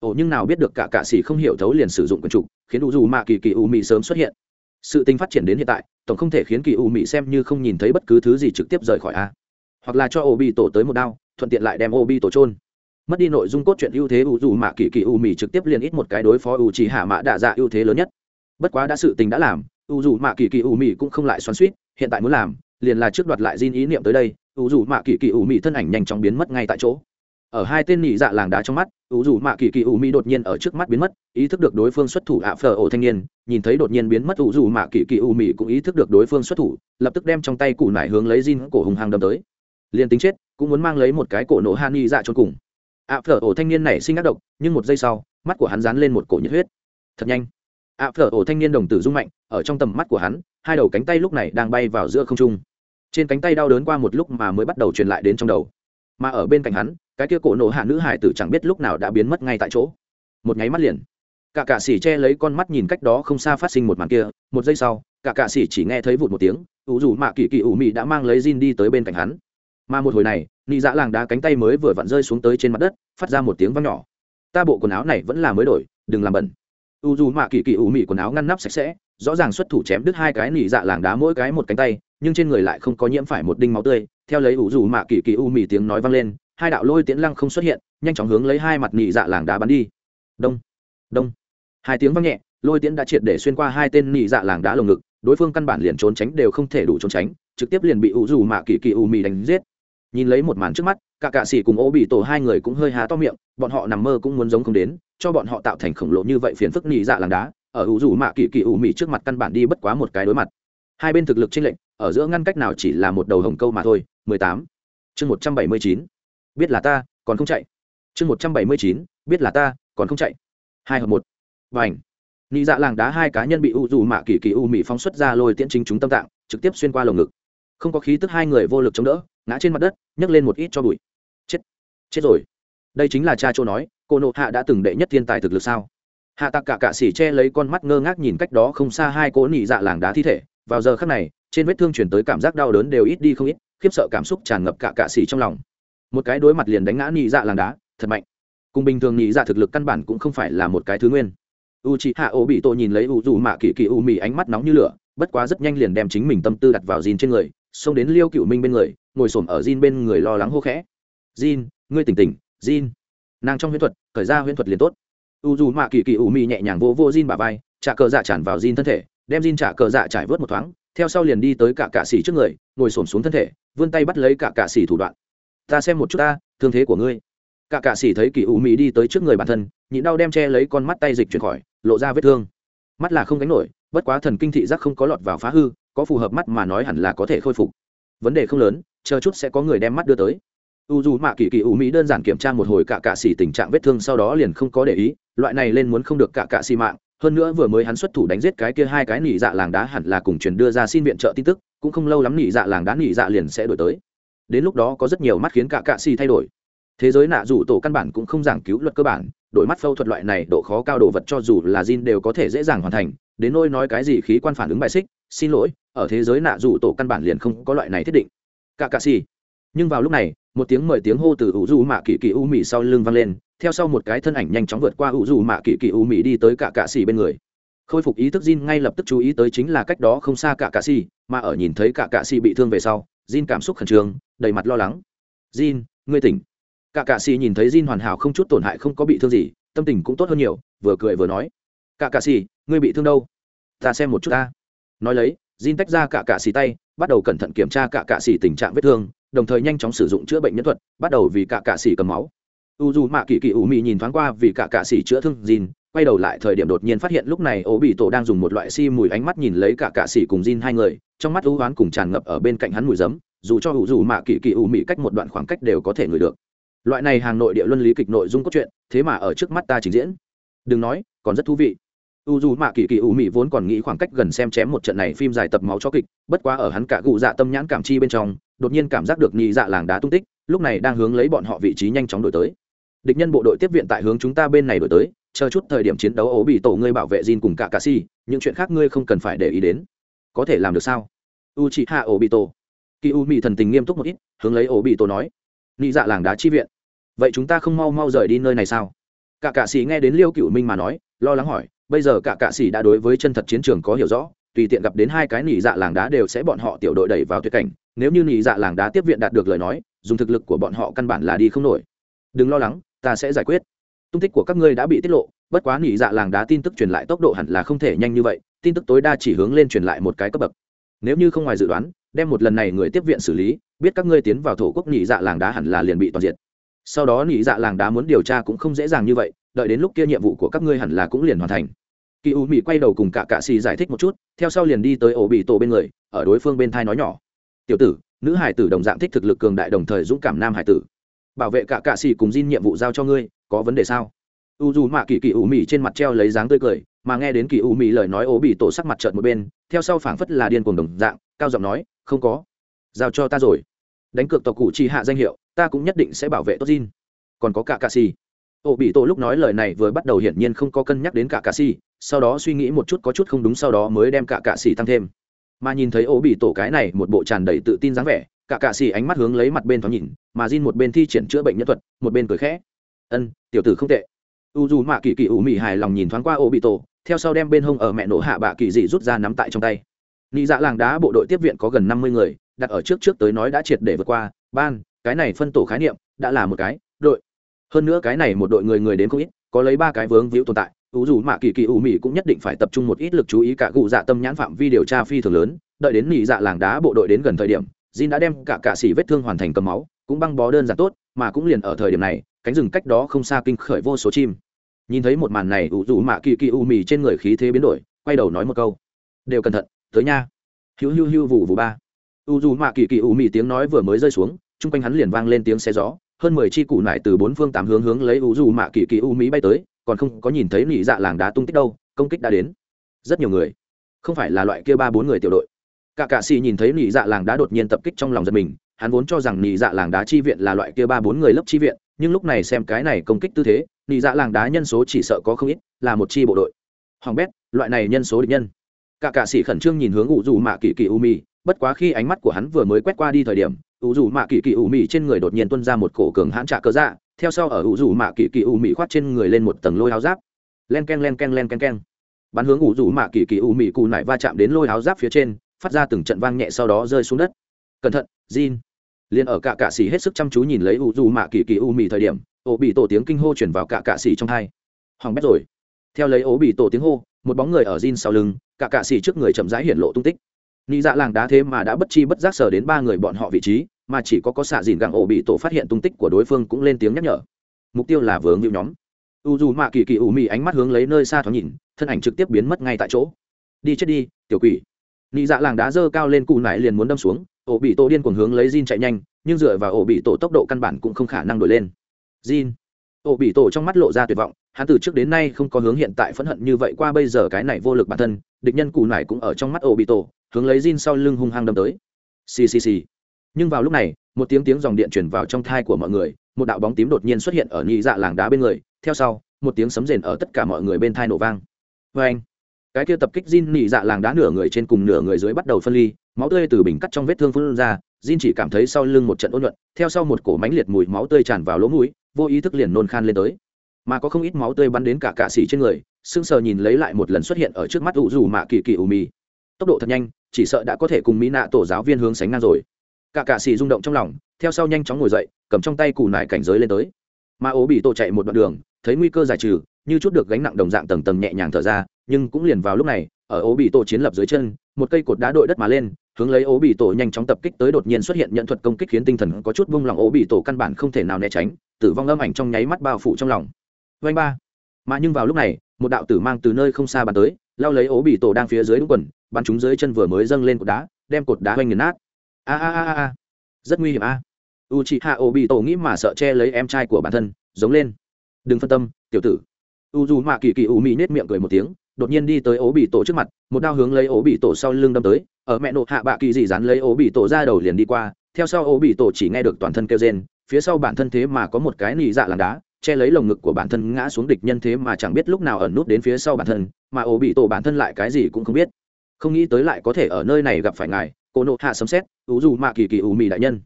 Ổ nhưng nào biết được cả cạ xỉ không hiểu thấu liền sử dụng quyển trục khiến ủ dù mạ kỳ kỳ ủ mỹ sớm xuất hiện sự tình phát triển đến hiện tại, tổng không thể khiến kỳ u mỹ xem như không nhìn thấy bất cứ thứ gì trực tiếp rời khỏi a. Hoặc là cho ô bi tổ tới một đao, thuận tiện lại đem ô bi tổ trôn mất đi nội dung cốt truyện ưu thế u dù mạ kỳ kỳ u mỹ trực tiếp liền ít một cái đối phó u chỉ hạ mã đạ dạ ưu thế lớn nhất. Bất quá đã sự tình đã làm u dù mạ kỳ kỳ u mỹ cũng không lại xoắn suýt hiện tại muốn làm, liền là trước đoạt lại Jin ý niệm tới đây u dù mạ kỳ kỳ u mỹ thân ảnh nhanh chóng biến mất ngay tại chỗ ở hai tên nhị dạ làng đá trong mắt, ủ dù mạ kỳ kỳ ủ mỹ đột nhiên ở trước mắt biến mất, ý thức được đối phương xuất thủ ạ phờ ổ thanh niên, nhìn thấy đột nhiên biến mất ủ dù mạ kỳ kỳ ủ mỹ cũng ý thức được đối phương xuất thủ, lập tức đem trong tay cụ nải hướng lấy Jin cổ hùng hàng đâm tới. Liền tính chết, cũng muốn mang lấy một cái cổ nổ han nhị dạ cho cùng. ạ phở ổ thanh niên này sinh ác độc, nhưng một giây sau, mắt của hắn dán lên một cổ nhiệt huyết. Thật nhanh. ạ phở ổ thanh niên đồng tử rung mạnh, ở trong tầm mắt của hắn, hai đầu cánh tay lúc này đang bay vào giữa không trung. Trên cánh tay đau đớn qua một lúc mà mới bắt đầu truyền lại đến trong đầu mà ở bên cạnh hắn, cái kia cổ nổ hạ nữ hải tử chẳng biết lúc nào đã biến mất ngay tại chỗ. Một nháy mắt liền, cả cạ xỉ che lấy con mắt nhìn cách đó không xa phát sinh một màn kia, một giây sau, cả cạ xỉ chỉ nghe thấy vụt một tiếng, ủ dù mạ kỳ kỳ ủ mị đã mang lấy Jin đi tới bên cạnh hắn. Mà một hồi này, nị dạ làng đá cánh tay mới vừa vặn rơi xuống tới trên mặt đất, phát ra một tiếng văng nhỏ. Ta bộ quần áo này vẫn là mới đổi, đừng làm bẩn. U dù mạ kỳ kỳ ủ mị quần áo ngăn nắp sạch sẽ, rõ ràng xuất thủ chém đứt hai cái nị dạ làng đá mỗi cái một cánh tay nhưng trên người lại không có nhiễm phải một đinh máu tươi. Theo lấy ủ rủ mạ kỳ kỳ u mì tiếng nói vang lên, hai đạo lôi tiễn lăng không xuất hiện, nhanh chóng hướng lấy hai mặt nị dạ làng đá bắn đi. Đông đông. Hai tiếng vang nhẹ, lôi tiễn đã triệt để xuyên qua hai tên nị dạ làng đá lồng ngực, đối phương căn bản liền trốn tránh đều không thể đủ trốn tránh, trực tiếp liền bị ủ rủ mạ kỳ kỳ u mì đánh giết. Nhìn lấy một màn trước mắt, cả cạ sĩ cùng ô bị tổ hai người cũng hơi há to miệng, bọn họ nằm mơ cũng muốn giống không đến, cho bọn họ tạo thành khổng lồ như vậy phiền phức nị dạ làng đá, ở ủ rủ mạ kỳ kỳ u mì trước mặt căn bản đi bất quá một cái đối mặt hai bên thực lực chênh lệnh ở giữa ngăn cách nào chỉ là một đầu hồng câu mà thôi. Mười tám. Chương một trăm bảy mươi chín. Biết là ta, còn không chạy. Chương một trăm bảy mươi chín. Biết là ta, còn không chạy. Hai hợp một. Vành. Nị dạ làng đá hai cá nhân bị u dù mạ kỳ kỳ u mị phóng xuất ra lôi tiễn chính chúng tâm tạng, trực tiếp xuyên qua lồng ngực. Không có khí tức hai người vô lực chống đỡ, ngã trên mặt đất, nhấc lên một ít cho bụi. Chết. Chết rồi. Đây chính là cha châu nói, cô nộ hạ đã từng đệ nhất thiên tài thực lực sao? Hạ tạc cả cạ xỉ che lấy con mắt ngơ ngác nhìn cách đó không xa hai cỗ nị dạ làng đá thi thể vào giờ khắc này, trên vết thương chuyển tới cảm giác đau đớn đều ít đi không ít, khiếp sợ cảm xúc tràn ngập cả cạ xỉ trong lòng. Một cái đối mặt liền đánh ngã nhị dạ làng đá, thật mạnh. Cùng bình thường nhị dạ thực lực căn bản cũng không phải là một cái thứ nguyên. U c h hạ ô bị tổ nhìn lấy u dù mạ kỳ kỳ u mì ánh mắt nóng như lửa, bất quá rất nhanh liền đem chính mình tâm tư đặt vào Jin trên người, xông đến liêu cựu minh bên người, ngồi s ổ m ở Jin bên người lo lắng hô khẽ. Jin, ngươi tỉnh tỉnh, Jin. Nàng trong huyễn thuật khởi ra huyễn thuật liền tốt. U dù mạ kỳ kỳ u mì nhẹ nhàng vô vô Jin bà vai, trà cờ dạ tràn vào Jin thân thể đem Jin trả cờ dạ trải vớt một thoáng, theo sau liền đi tới cả cạ sĩ trước người, ngồi xổm xuống thân thể, vươn tay bắt lấy cả cạ sĩ thủ đoạn. Ta xem một chút ta, thương thế của ngươi. Cả cạ sĩ thấy kỳ u mỹ đi tới trước người bản thân, nhịn đau đem che lấy con mắt tay dịch chuyển khỏi, lộ ra vết thương. Mắt là không gánh nổi, bất quá thần kinh thị giác không có lọt vào phá hư, có phù hợp mắt mà nói hẳn là có thể khôi phục. Vấn đề không lớn, chờ chút sẽ có người đem mắt đưa tới. U dù mạ kỳ kỳ u mỹ đơn giản kiểm tra một hồi cả cạ xỉ tình trạng vết thương sau đó liền không có để ý, loại này lên muốn không được cả cạ xỉ mạng hơn nữa vừa mới hắn xuất thủ đánh giết cái kia hai cái nỉ dạ làng đá hẳn là cùng truyền đưa ra xin viện trợ tin tức, cũng không lâu lắm nỉ dạ làng đá nỉ dạ liền sẽ đổi tới. Đến lúc đó có rất nhiều mắt khiến cả cạ xì thay đổi. Thế giới nạ dù tổ căn bản cũng không giảng cứu luật cơ bản, đổi mắt phẫu thuật loại này độ khó cao đồ vật cho dù là Jin đều có thể dễ dàng hoàn thành, đến nôi nói cái gì khí quan phản ứng bài xích, xin lỗi, ở thế giới nạ dù tổ căn bản liền không có loại này thiết định. Cả cạ xì. Nhưng vào lúc này, một tiếng mời tiếng hô từ ủ du mạ kỳ kỳ u mị sau lưng vang lên theo sau một cái thân ảnh nhanh chóng vượt qua ủ dù mạ kỳ kỳ u mị đi tới cả cạ xì bên người. Khôi phục ý thức Jin ngay lập tức chú ý tới chính là cách đó không xa cả cạ xì, mà ở nhìn thấy cả cạ xì bị thương về sau, Jin cảm xúc khẩn trương, đầy mặt lo lắng. Jin, ngươi tỉnh. Cả cạ xì nhìn thấy Jin hoàn hảo không chút tổn hại không có bị thương gì, tâm tình cũng tốt hơn nhiều, vừa cười vừa nói. Cả cạ xì, ngươi bị thương đâu? Ta xem một chút ta. Nói lấy, Jin tách ra cả cạ xì tay, bắt đầu cẩn thận kiểm tra cả cạ xì tình trạng vết thương, đồng thời nhanh chóng sử dụng chữa bệnh nhân thuật, bắt đầu vì cả cạ xì cầm máu u dù mạ kỳ kỳ ủ mị nhìn thoáng qua vì cả cạ xì chữa thương Jin, quay đầu lại thời điểm đột nhiên phát hiện lúc này ố bị tổ đang dùng một loại si mùi ánh mắt nhìn lấy cả cạ xì cùng Jin hai người, trong mắt ưu oán cùng tràn ngập ở bên cạnh hắn mùi giấm, dù cho u dù mạ kỳ kỳ ủ mị cách một đoạn khoảng cách đều có thể ngửi được. Loại này hàng nội địa luân lý kịch nội dung cốt truyện, thế mà ở trước mắt ta trình diễn. Đừng nói, còn rất thú vị. U dù mạ kỳ kỳ u Mị vốn còn nghĩ khoảng cách gần xem chém một trận này phim dài tập máu cho kịch, bất quá ở hắn cả cụ dạ tâm nhãn cảm chi bên trong, đột nhiên cảm giác được nhị dạ làng đá tung tích, lúc này đang hướng lấy bọn họ vị trí nhanh chóng đổi tới địch nhân bộ đội tiếp viện tại hướng chúng ta bên này đổi tới, chờ chút thời điểm chiến đấu ố bị tổ ngươi bảo vệ Jin cùng cả cà si những chuyện khác ngươi không cần phải để ý đến. Có thể làm được sao? U chị hạ ố bị tổ. Kỳ u mỹ thần tình nghiêm túc một ít, hướng lấy ố bị tổ nói. Nị dạ làng đá chi viện. Vậy chúng ta không mau mau rời đi nơi này sao? Cả cà si nghe đến liêu cựu minh mà nói, lo lắng hỏi, bây giờ cả cạ sĩ đã đối với chân thật chiến trường có hiểu rõ, tùy tiện gặp đến hai cái nỉ dạ làng đá đều sẽ bọn họ tiểu đội đẩy vào tuyệt cảnh. Nếu như nỉ dạ làng đá tiếp viện đạt được lời nói, dùng thực lực của bọn họ căn bản là đi không nổi. Đừng lo lắng ta sẽ giải quyết. Tung tích của các ngươi đã bị tiết lộ, bất quá nỉ dạ làng đá tin tức truyền lại tốc độ hẳn là không thể nhanh như vậy, tin tức tối đa chỉ hướng lên truyền lại một cái cấp bậc. Nếu như không ngoài dự đoán, đem một lần này người tiếp viện xử lý, biết các ngươi tiến vào thổ quốc nỉ dạ làng đá hẳn là liền bị toàn diện sau đó nỉ dạ làng đá muốn điều tra cũng không dễ dàng như vậy, đợi đến lúc kia nhiệm vụ của các ngươi hẳn là cũng liền hoàn thành. Kỳ u mỹ quay đầu cùng cả cạ xì giải thích một chút, theo sau liền đi tới ổ bị tổ bên người, ở đối phương bên thai nói nhỏ. Tiểu tử, nữ hải tử đồng dạng thích thực lực cường đại đồng thời dũng cảm nam hải tử bảo vệ cả cạ xì cùng Jin nhiệm vụ giao cho ngươi, có vấn đề sao? U dù mạ kỳ kỳ u Mị trên mặt treo lấy dáng tươi cười, mà nghe đến kỳ u Mị lời nói ố bị tổ sắc mặt trợn một bên, theo sau phảng phất là điên cuồng đồng dạng, cao giọng nói, không có. Giao cho ta rồi. Đánh cược tộc cụ chi hạ danh hiệu, ta cũng nhất định sẽ bảo vệ tốt Jin. Còn có cả cạ xì. Ổ bị tổ lúc nói lời này vừa bắt đầu hiển nhiên không có cân nhắc đến cả cạ xì, sau đó suy nghĩ một chút có chút không đúng sau đó mới đem cả cạ xì tăng thêm. Mà nhìn thấy ổ bị tổ cái này một bộ tràn đầy tự tin dáng vẻ, cả cạ xì ánh mắt hướng lấy mặt bên thoáng nhìn mà Jin một bên thi triển chữa bệnh nhân thuật một bên cười khẽ. Ân tiểu tử không tệ. U dù mạ kỳ kỳ ủ mị hài lòng nhìn thoáng qua Obito, bị tổ theo sau đem bên hông ở mẹ nổ hạ bạ kỳ dị rút ra nắm tại trong tay. Nị dạ làng đá bộ đội tiếp viện có gần năm mươi người đặt ở trước trước tới nói đã triệt để vượt qua. Ban cái này phân tổ khái niệm đã là một cái đội. Hơn nữa cái này một đội người người đến không ít có lấy ba cái vướng víu tồn tại. U dù mạ kỳ kỳ ủ mị cũng nhất định phải tập trung một ít lực chú ý cả cụ dạ tâm nhãn phạm vi điều tra phi thường lớn đợi đến nị dạ làng đá bộ đội đến gần thời điểm Jin đã đem cả cạ sĩ vết thương hoàn thành cầm máu, cũng băng bó đơn giản tốt, mà cũng liền ở thời điểm này, cánh rừng cách đó không xa kinh khởi vô số chim. Nhìn thấy một màn này Vũ Vũ mạ kỳ kỳ u Mị trên người khí thế biến đổi, quay đầu nói một câu. Đều cẩn thận, tới nha. Hiu hiu hiu vụ vụ ba. U Vũ mạ kỳ kỳ u Mị tiếng nói vừa mới rơi xuống, chung quanh hắn liền vang lên tiếng xe gió, hơn mười chi cụ nải từ bốn phương tám hướng hướng lấy u Vũ mạ kỳ kỳ u Mị bay tới, còn không có nhìn thấy nhị dạ làng đá tung tích đâu, công kích đã đến. Rất nhiều người, không phải là loại kia ba bốn người tiểu đội cả cạ xì nhìn thấy nhị dạ làng đá đột nhiên tập kích trong lòng giật mình, hắn vốn cho rằng nhị dạ làng đá chi viện là loại kia ba bốn người lớp chi viện, nhưng lúc này xem cái này công kích tư thế nhị dạ làng đá nhân số chỉ sợ có không ít, là một chi bộ đội. Hoàng bét, loại này nhân số địch nhân. Cả cạ sĩ khẩn trương nhìn hướng ủ dù mạ kỳ kỳ u mì bất quá khi ánh mắt của hắn vừa mới quét qua đi thời điểm ủ dù mạ kỳ kỳ u mì trên người đột nhiên tuân ra một cổ cường hãn trả cơ dạ theo sau ở ủ dù mạ kỳ kỳ u mì khoát trên người lên một tầng lôi áo giáp. Len k e n len k e n len k e n k e n bắn hướng ủ dù mạ kỳ kỳ u mì cù nải va chạm đến lôi áo giáp phía trên phát ra từng trận vang nhẹ sau đó rơi xuống đất cẩn thận jin liền ở cả cạ xỉ hết sức chăm chú nhìn lấy U dù mạ kỳ kỳ u mì thời điểm ổ bị tổ tiếng kinh hô chuyển vào cả cạ xỉ trong hai hoàng bét rồi theo lấy ổ bị tổ tiếng hô một bóng người ở Jin sau lưng, cả cạ xỉ trước người chậm rãi hiện lộ tung tích. Nị dạ làng đá thế mà đã bất chi bất giác sờ đến ba người bọn họ vị trí, mà chỉ có có xạ dìn gặng ổ bị tổ phát hiện tung tích của đối phương cũng lên tiếng nhắc nhở. Mục tiêu là vướng hữu nhóm. U dù mạ kỳ kỳ ủ mị ánh mắt hướng lấy nơi xa thoáng nhìn, thân ảnh trực tiếp biến mất ngay tại chỗ. Đi chết đi, tiểu quỷ. Nị dạ làng đá dơ cao lên cụ nải liền muốn đâm xuống, ổ bị tổ điên cuồng hướng lấy Jin chạy nhanh, nhưng dựa vào ổ bị tổ tốc độ căn bản cũng không khả năng đổi lên. Jin. Ổ bị tổ trong mắt lộ ra tuyệt vọng, hắn từ trước đến nay không có hướng hiện tại phẫn hận như vậy qua bây giờ cái này vô lực bản thân địch nhân cù nải cũng ở trong mắt ổ bị tổ hướng lấy Jin sau lưng hung hăng đâm tới xì xì xì nhưng vào lúc này một tiếng tiếng dòng điện chuyển vào trong thai của mọi người một đạo bóng tím đột nhiên xuất hiện ở nhị dạ làng đá bên người theo sau một tiếng sấm rền ở tất cả mọi người bên thai nổ vang vê anh cái kia tập kích Jin nhị dạ làng đá nửa người trên cùng nửa người dưới bắt đầu phân ly, máu tươi từ bình cắt trong vết thương phun ra, Jin chỉ cảm thấy sau lưng một trận ôn nhuận, theo sau một cổ mánh liệt mùi máu tươi tràn vào lỗ mũi, vô ý thức liền nôn khan lên tới. Mà có không ít máu tươi bắn đến cả cạ sĩ trên người sưng sờ nhìn lấy lại một lần xuất hiện ở trước mắt Vũ Vũ mạ kỳ kỳ Umi. tốc độ thật nhanh, chỉ sợ đã có thể cùng mỹ nạ tổ giáo viên hướng sánh ngang rồi. Cả cạ sĩ rung động trong lòng, theo sau nhanh chóng ngồi dậy, cầm trong tay củ nải cảnh giới lên tới. Mà ố bị tổ chạy một đoạn đường, thấy nguy cơ giải trừ như chút được gánh nặng đồng dạng tầng tầng nhẹ nhàng thở ra, nhưng cũng liền vào lúc này, ở ố bị tổ chiến lập dưới chân, một cây cột đá đội đất mà lên, hướng lấy ố bị tổ nhanh chóng tập kích tới đột nhiên xuất hiện nhận thuật công kích khiến tinh thần có chút vung lòng ố bị tổ căn bản không thể nào né tránh, tử vong âm ảnh trong nháy mắt bao phủ trong lòng. Vanh ba. Mà nhưng vào lúc này, một đạo tử mang từ nơi không xa bắn tới, lao lấy ố bị tổ đang phía dưới đúng quần, bắn chúng dưới chân vừa mới dâng lên cột đá, đem cột đá hoành nghiền nát. A a a a rất nguy hiểm a. U chị hạ ố bị tổ nghĩ mà sợ che lấy em trai của bản thân, giống lên. Đừng phân tâm, tiểu tử u dù mạ kỳ kỳ u mỹ nết miệng cười một tiếng, đột nhiên đi tới ố bị tổ trước mặt, một đao hướng lấy ố bị tổ sau lưng đâm tới, ở mẹ nộ hạ bạ kỳ dị dán lấy ố bị tổ ra đầu liền đi qua, theo sau ố bị tổ chỉ nghe được toàn thân kêu rên, phía sau bản thân thế mà có một cái nị dạ làm đá, che lấy lồng ngực của bản thân ngã xuống địch nhân thế mà chẳng biết lúc nào ẩn nút đến phía sau bản thân, mà ổ bị tổ bản thân lại cái gì cũng không biết. Không nghĩ tới lại có thể ở nơi này gặp phải ngài, cô nộ hạ sấm xét ủ dù mạ kỳ kỳ ủ mì đại nhân.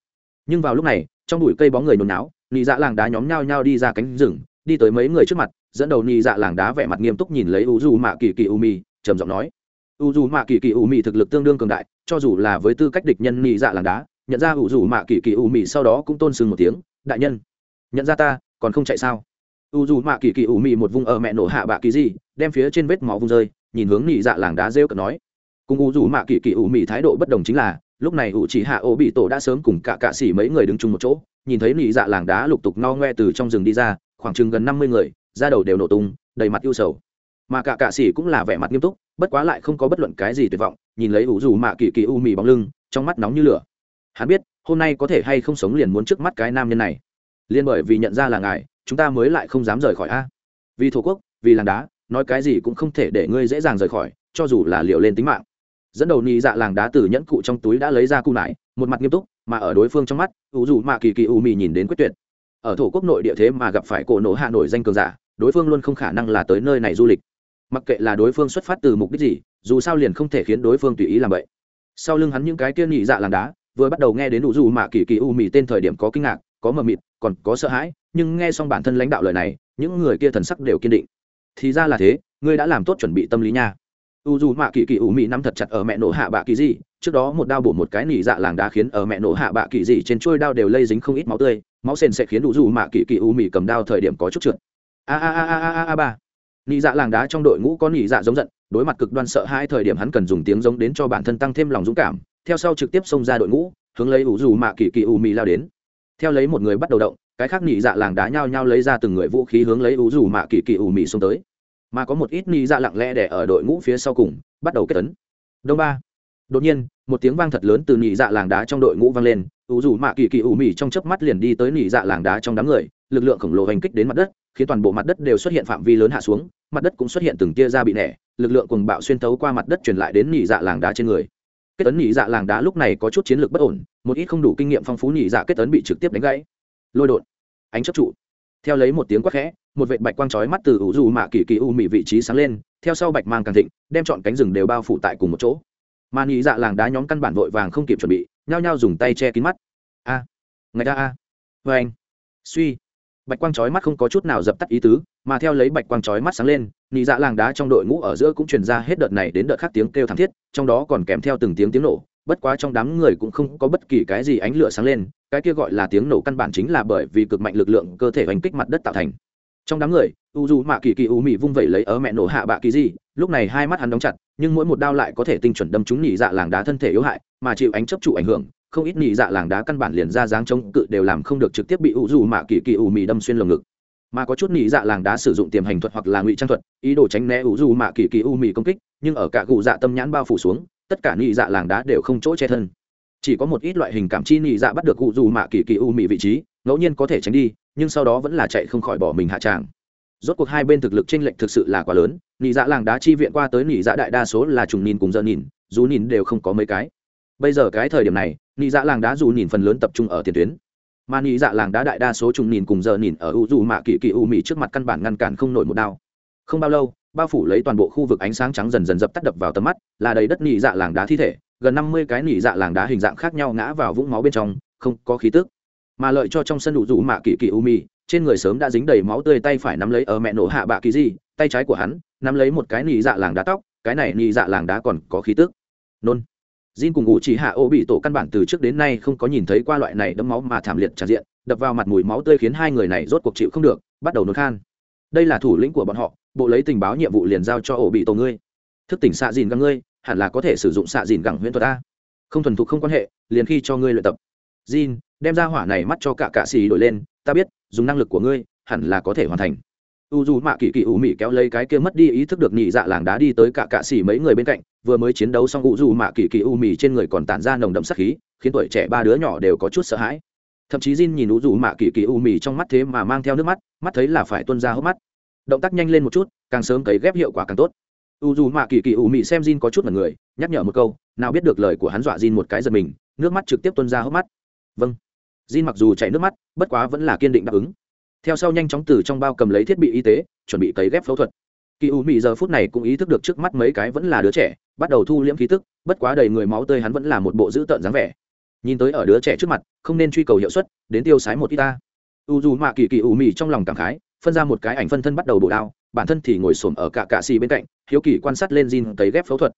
Nhưng vào lúc này, trong bụi cây bóng người nôn náo nị dạ làng đá nhóm nhau nhau đi ra cánh rừng, đi tới mấy người trước mặt dẫn đầu nị dạ làng đá vẻ mặt nghiêm túc nhìn lấy u dù mạ kỳ kỳ u mi trầm giọng nói. U dù mạ kỳ kỳ u mi thực lực tương đương cường đại, cho dù là với tư cách địch nhân nị dạ làng đá, nhận ra u dù mạ kỳ kỳ u mi sau đó cũng tôn sưng một tiếng, đại nhân, nhận ra ta, còn không chạy sao? U dù mạ kỳ kỳ u mi một vùng ở mẹ nổ hạ bạ kỳ gì, đem phía trên vết máu vung rơi, nhìn hướng nị dạ làng đá rêu cợt nói. Cùng u dù mạ kỳ kỳ u mi thái độ bất đồng chính là, lúc này u chỉ hạ ô bị tổ đã sớm cùng cả cạ xỉ mấy người đứng chung một chỗ, nhìn thấy nị dạ làng đá lục tục no ngoe từ trong rừng đi ra, khoảng chừng gần năm mươi người da đầu đều nổ tung, đầy mặt ưu sầu. Mà cả cạ xỉ cũng là vẻ mặt nghiêm túc, bất quá lại không có bất luận cái gì tuyệt vọng, nhìn lấy ủ dù mạ kỳ kỳ u mì bóng lưng, trong mắt nóng như lửa. Hắn biết, hôm nay có thể hay không sống liền muốn trước mắt cái nam nhân này. Liên bởi vì nhận ra là ngài, chúng ta mới lại không dám rời khỏi a. Vì thổ quốc, vì làng đá, nói cái gì cũng không thể để ngươi dễ dàng rời khỏi, cho dù là liệu lên tính mạng. Dẫn đầu nhị dạ làng đá từ nhẫn cụ trong túi đã lấy ra cụ nải, một mặt nghiêm túc, mà ở đối phương trong mắt, ủ dù mạ kỳ kỳ u mì nhìn đến quyết tuyệt. Ở thổ quốc nội địa thế mà gặp phải cổ nổ hạ nổi danh cường giả đối phương luôn không khả năng là tới nơi này du lịch. Mặc kệ là đối phương xuất phát từ mục đích gì, dù sao liền không thể khiến đối phương tùy ý làm vậy. Sau lưng hắn những cái kia nhị dạ làng đá, vừa bắt đầu nghe đến đủ dù mà kỳ kỳ u mì tên thời điểm có kinh ngạc, có mờ mịt, còn có sợ hãi, nhưng nghe xong bản thân lãnh đạo lời này, những người kia thần sắc đều kiên định. Thì ra là thế, ngươi đã làm tốt chuẩn bị tâm lý nha. U dù mạ kỳ kỳ ủ mị nắm thật chặt ở mẹ nổ hạ bạ kỳ gì, trước đó một đao bổ một cái nỉ dạ làng đá khiến ở mẹ nổ hạ bạ kỳ gì trên trôi đao đều lây dính không ít máu tươi, máu sền sẽ khiến u dù mạ kỳ kỳ ủ mị cầm đao thời điểm có chút trượt a a a a a a, ba. Nị dạ làng đá trong đội ngũ có nị dạ giống giận, đối mặt cực đoan sợ hai thời điểm hắn cần dùng tiếng giống đến cho bản thân tăng thêm lòng dũng cảm, theo sau trực tiếp xông ra đội ngũ, hướng lấy ủ dù mạ kỳ kỳ ù mị lao đến. Theo lấy một người bắt đầu động, cái khác nị dạ làng đá nhao nhao lấy ra từng người vũ khí hướng lấy ủ dù mạ kỳ kỳ ù mị xông tới. Mà có một ít nị dạ lặng lẽ để ở đội ngũ phía sau cùng, bắt đầu kết tấn đông ba. Đột nhiên, một tiếng vang thật lớn từ nị dạ làng đá trong đội ngũ vang lên, ủ dù mạ kỳ kỳ ù mị trong chớp mắt liền đi tới nị dạ làng đá trong đám người, lực lượng khổng lồ hành kích đến mặt đất khiến toàn bộ mặt đất đều xuất hiện phạm vi lớn hạ xuống mặt đất cũng xuất hiện từng tia ra bị nẻ lực lượng cùng bạo xuyên tấu qua mặt đất truyền lại đến nhị dạ làng đá trên người. Kết tấn nhị dạ làng đá lúc này có chút chiến lược bất ổn một ít không đủ kinh nghiệm phong phú nhị dạ kết tấn bị trực tiếp đánh gãy. Lôi đột. Ánh chấp trụ. Theo lấy một tiếng quát khẽ một vệ bạch quang chói mắt từ ủ dù mạ kỳ kỳ u mị vị trí sáng lên theo sau bạch mang càng thịnh đem chọn cánh rừng đều bao phủ tại cùng một chỗ. Mà nhị dạ làng đá nhóm căn bản vội vàng không kịp chuẩn bị nhao nhao dùng tay che kín mắt. A. À, người ta a. Vê anh suy bạch quang chói mắt không có chút nào dập tắt ý tứ, mà theo lấy bạch quang chói mắt sáng lên nhị dạ làng đá trong đội ngũ ở giữa cũng truyền ra hết đợt này đến đợt khác tiếng kêu thảm thiết, trong đó còn kèm theo từng tiếng tiếng nổ, bất quá trong đám người cũng không có bất kỳ cái gì ánh lửa sáng lên, cái kia gọi là tiếng nổ căn bản chính là bởi vì cực mạnh lực lượng cơ thể oanh kích mặt đất tạo thành. Trong đám người, u dù mạ kỳ kỳ u mị vung vẩy lấy ở mẹ nổ hạ bạ kỳ gì lúc này hai mắt hắn đóng chặt, nhưng mỗi một đao lại có thể tinh chuẩn đâm trúng nhị dạ làng đá thân thể yếu hại, mà chịu ánh chấp trụ ảnh hưởng không ít nhị dạ làng đá căn bản liền ra dáng chống cự đều làm không được trực tiếp bị u dù mạ kỳ kỳ u mị đâm xuyên lồng ngực. Mà có chút nhị dạ làng đá sử dụng tiềm hành thuật hoặc là ngụy trang thuật, ý đồ tránh né u dù mạ kỳ kỳ u mị công kích, nhưng ở cả cụ dạ tâm nhãn bao phủ xuống, tất cả nhị dạ làng đá đều không chỗ che thân. Chỉ có một ít loại hình cảm chi nhị dạ bắt được cụ dù mạ kỳ kỳ u mị vị trí, ngẫu nhiên có thể tránh đi, nhưng sau đó vẫn là chạy không khỏi bỏ mình hạ tràng. Rốt cuộc hai bên thực lực chênh lệch thực sự là quá lớn, nhị dạ làng đá chi viện qua tới nhị dạ đại đa số là trùng nhìn cùng dơ nhìn, dù nhìn đều không có mấy cái bây giờ cái thời điểm này, nị dạ làng đá dù nhìn phần lớn tập trung ở tiền tuyến. Mà nị dạ làng đá đại đa số trùng nhìn cùng giờ nhìn ở u dù mạ kỳ kỳ u mị trước mặt căn bản ngăn cản không nổi một đao. Không bao lâu, bao phủ lấy toàn bộ khu vực ánh sáng trắng dần dần dập tắt đập vào tầm mắt, là đầy đất nị dạ làng đá thi thể, gần năm mươi cái nị dạ làng đá hình dạng khác nhau ngã vào vũng máu bên trong, không có khí tức. Mà lợi cho trong sân đủ rủ mạ kỳ kỳ u mị, trên người sớm đã dính đầy máu tươi tay phải nắm lấy ở mẹ nổ hạ bạ kỳ gì, tay trái của hắn nắm lấy một cái nị dạ làng đá tóc, cái này nị dạ làng đá còn có khí tức. Nôn. Jin cùng ngụ chỉ hạ ô bị tổ căn bản từ trước đến nay không có nhìn thấy qua loại này đấm máu mà thảm liệt tràn diện, đập vào mặt mùi máu tươi khiến hai người này rốt cuộc chịu không được, bắt đầu nôn khan. Đây là thủ lĩnh của bọn họ, bộ lấy tình báo nhiệm vụ liền giao cho ổ bị tổ ngươi. Thức tỉnh xạ dìn găng ngươi, hẳn là có thể sử dụng xạ dìn gẳng huyễn thuật a. Không thuần thục không quan hệ, liền khi cho ngươi luyện tập. Jin, đem ra hỏa này mắt cho cả cạ xì đổi lên, ta biết, dùng năng lực của ngươi, hẳn là có thể hoàn thành. U dù mạ kỳ kỳ ủ mị kéo lấy cái kia mất đi ý thức được nhị dạ làng đá đi tới cả cạ xỉ mấy người bên cạnh vừa mới chiến đấu xong u dù mạ kỳ kỳ u mì trên người còn tản ra nồng đậm sắc khí, khiến tuổi trẻ ba đứa nhỏ đều có chút sợ hãi. Thậm chí Jin nhìn u dù mạ kỳ kỳ u mì trong mắt thế mà mang theo nước mắt mắt thấy là phải tuân ra hốc mắt. Động tác nhanh lên một chút, càng sớm cấy ghép hiệu quả càng tốt. U dù mạ kỳ kỳ u mì xem Jin có chút là người, nhắc nhở một câu, nào biết được lời của hắn dọa Jin một cái giật mình, nước mắt trực tiếp tuân ra hốc mắt. Vâng. Jin mặc dù chảy nước mắt, bất quá vẫn là kiên định đáp ứng. Theo sau nhanh chóng từ trong bao cầm lấy thiết bị y tế, chuẩn bị cấy ghép phẫu thuật kỳ u mị giờ phút này cũng ý thức được trước mắt mấy cái vẫn là đứa trẻ, bắt đầu thu liễm khí tức, bất quá đầy người máu tươi hắn vẫn là một bộ dữ tợn dáng vẻ. Nhìn tới ở đứa trẻ trước mặt, không nên truy cầu hiệu suất, đến tiêu sái một ít ta. U dù mạ kỳ kỳ u mị trong lòng cảm khái, phân ra một cái ảnh phân thân bắt đầu bổ đao, bản thân thì ngồi xổm ở cả cạ xì bên cạnh, hiếu kỳ quan sát lên Jin tấy ghép phẫu thuật.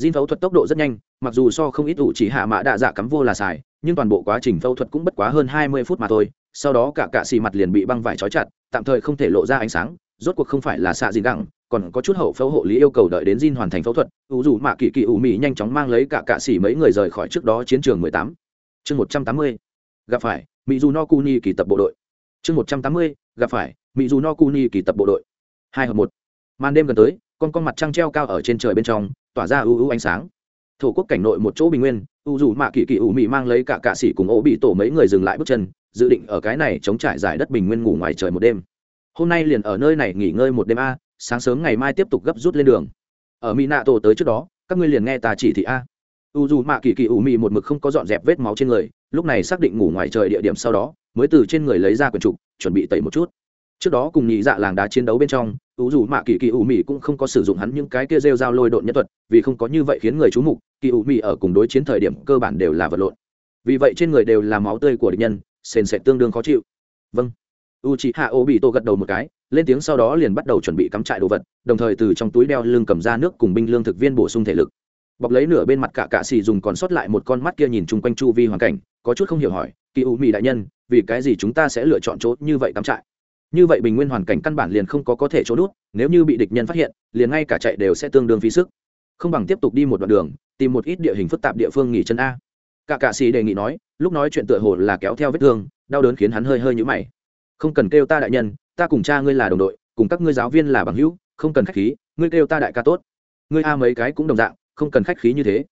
Jin phẫu thuật tốc độ rất nhanh, mặc dù so không ít ủ chỉ hạ mã đạ dạ cắm vô là xài, nhưng toàn bộ quá trình phẫu thuật cũng bất quá hơn hai mươi phút mà thôi, sau đó cả cạ xì mặt liền bị băng vải trói chặt, tạm thời không thể lộ ra ánh sáng, rốt cuộc không phải là xạ gì gẳng còn có chút hậu phẫu hộ lý yêu cầu đợi đến Jin hoàn thành phẫu thuật Vũ dù mạ Kỷ Kỷ Vũ mị nhanh chóng mang lấy cả cạ sĩ mấy người rời khỏi trước đó chiến trường mười tám. Chương một trăm tám mươi, gặp phải, Mị dù no kuni kỳ tập bộ đội. Chương một trăm tám mươi, gặp phải, Mị dù no kuni kỳ tập bộ đội. Hai hợp một. Màn đêm gần tới, con con mặt trăng treo cao ở trên trời bên trong, tỏa ra ưu ưu ánh sáng. Thổ quốc cảnh nội một chỗ bình nguyên u dù mạ Kỷ Kỷ Vũ mị mang lấy cả cạ sĩ cùng ô bị tổ mấy người dừng lại bước chân, dự định ở cái này chống trải giải đất bình nguyên ngủ ngoài trời một đêm. Hôm nay liền ở nơi này nghỉ ngơi một đêm a sáng sớm ngày mai tiếp tục gấp rút lên đường. Ở mỹ nạ tổ tới trước đó, các ngươi liền nghe ta chỉ thị a. U dù mạ kỳ kỳ ủ mị một mực không có dọn dẹp vết máu trên người, lúc này xác định ngủ ngoài trời địa điểm sau đó, mới từ trên người lấy ra quyển trục, chuẩn bị tẩy một chút. Trước đó cùng nhị dạ làng đá chiến đấu bên trong, U dù mạ kỳ kỳ ủ mị cũng không có sử dụng hắn những cái kia rêu dao lôi độn nhân thuật, vì không có như vậy khiến người chú mục, kỳ ủ mị ở cùng đối chiến thời điểm cơ bản đều là vật lộn. Vì vậy trên người đều là máu tươi của địch nhân, sền sệt tương đương khó chịu. Vâng. U chị hạ ô bị tô gật đầu một cái lên tiếng sau đó liền bắt đầu chuẩn bị cắm trại đồ vật, đồng thời từ trong túi đeo lưng cầm ra nước cùng binh lương thực viên bổ sung thể lực. Bọc lấy nửa bên mặt cả cạ xì dùng còn sót lại một con mắt kia nhìn chung quanh chu vi hoàn cảnh, có chút không hiểu hỏi, kỳ u mỹ đại nhân, vì cái gì chúng ta sẽ lựa chọn chỗ như vậy cắm trại? Như vậy bình nguyên hoàn cảnh căn bản liền không có có thể chỗ đút nếu như bị địch nhân phát hiện, liền ngay cả chạy đều sẽ tương đương phí sức. Không bằng tiếp tục đi một đoạn đường, tìm một ít địa hình phức tạp địa phương nghỉ chân a. Cả cạ xì đề nghị nói, lúc nói chuyện tựa hồ là kéo theo vết thương, đau đớn khiến hắn hơi hơi nhũ mày. Không cần kêu ta đại nhân ta cùng cha ngươi là đồng đội, cùng các ngươi giáo viên là bằng hữu, không cần khách khí, ngươi kêu ta đại ca tốt. Ngươi a mấy cái cũng đồng dạng, không cần khách khí như thế.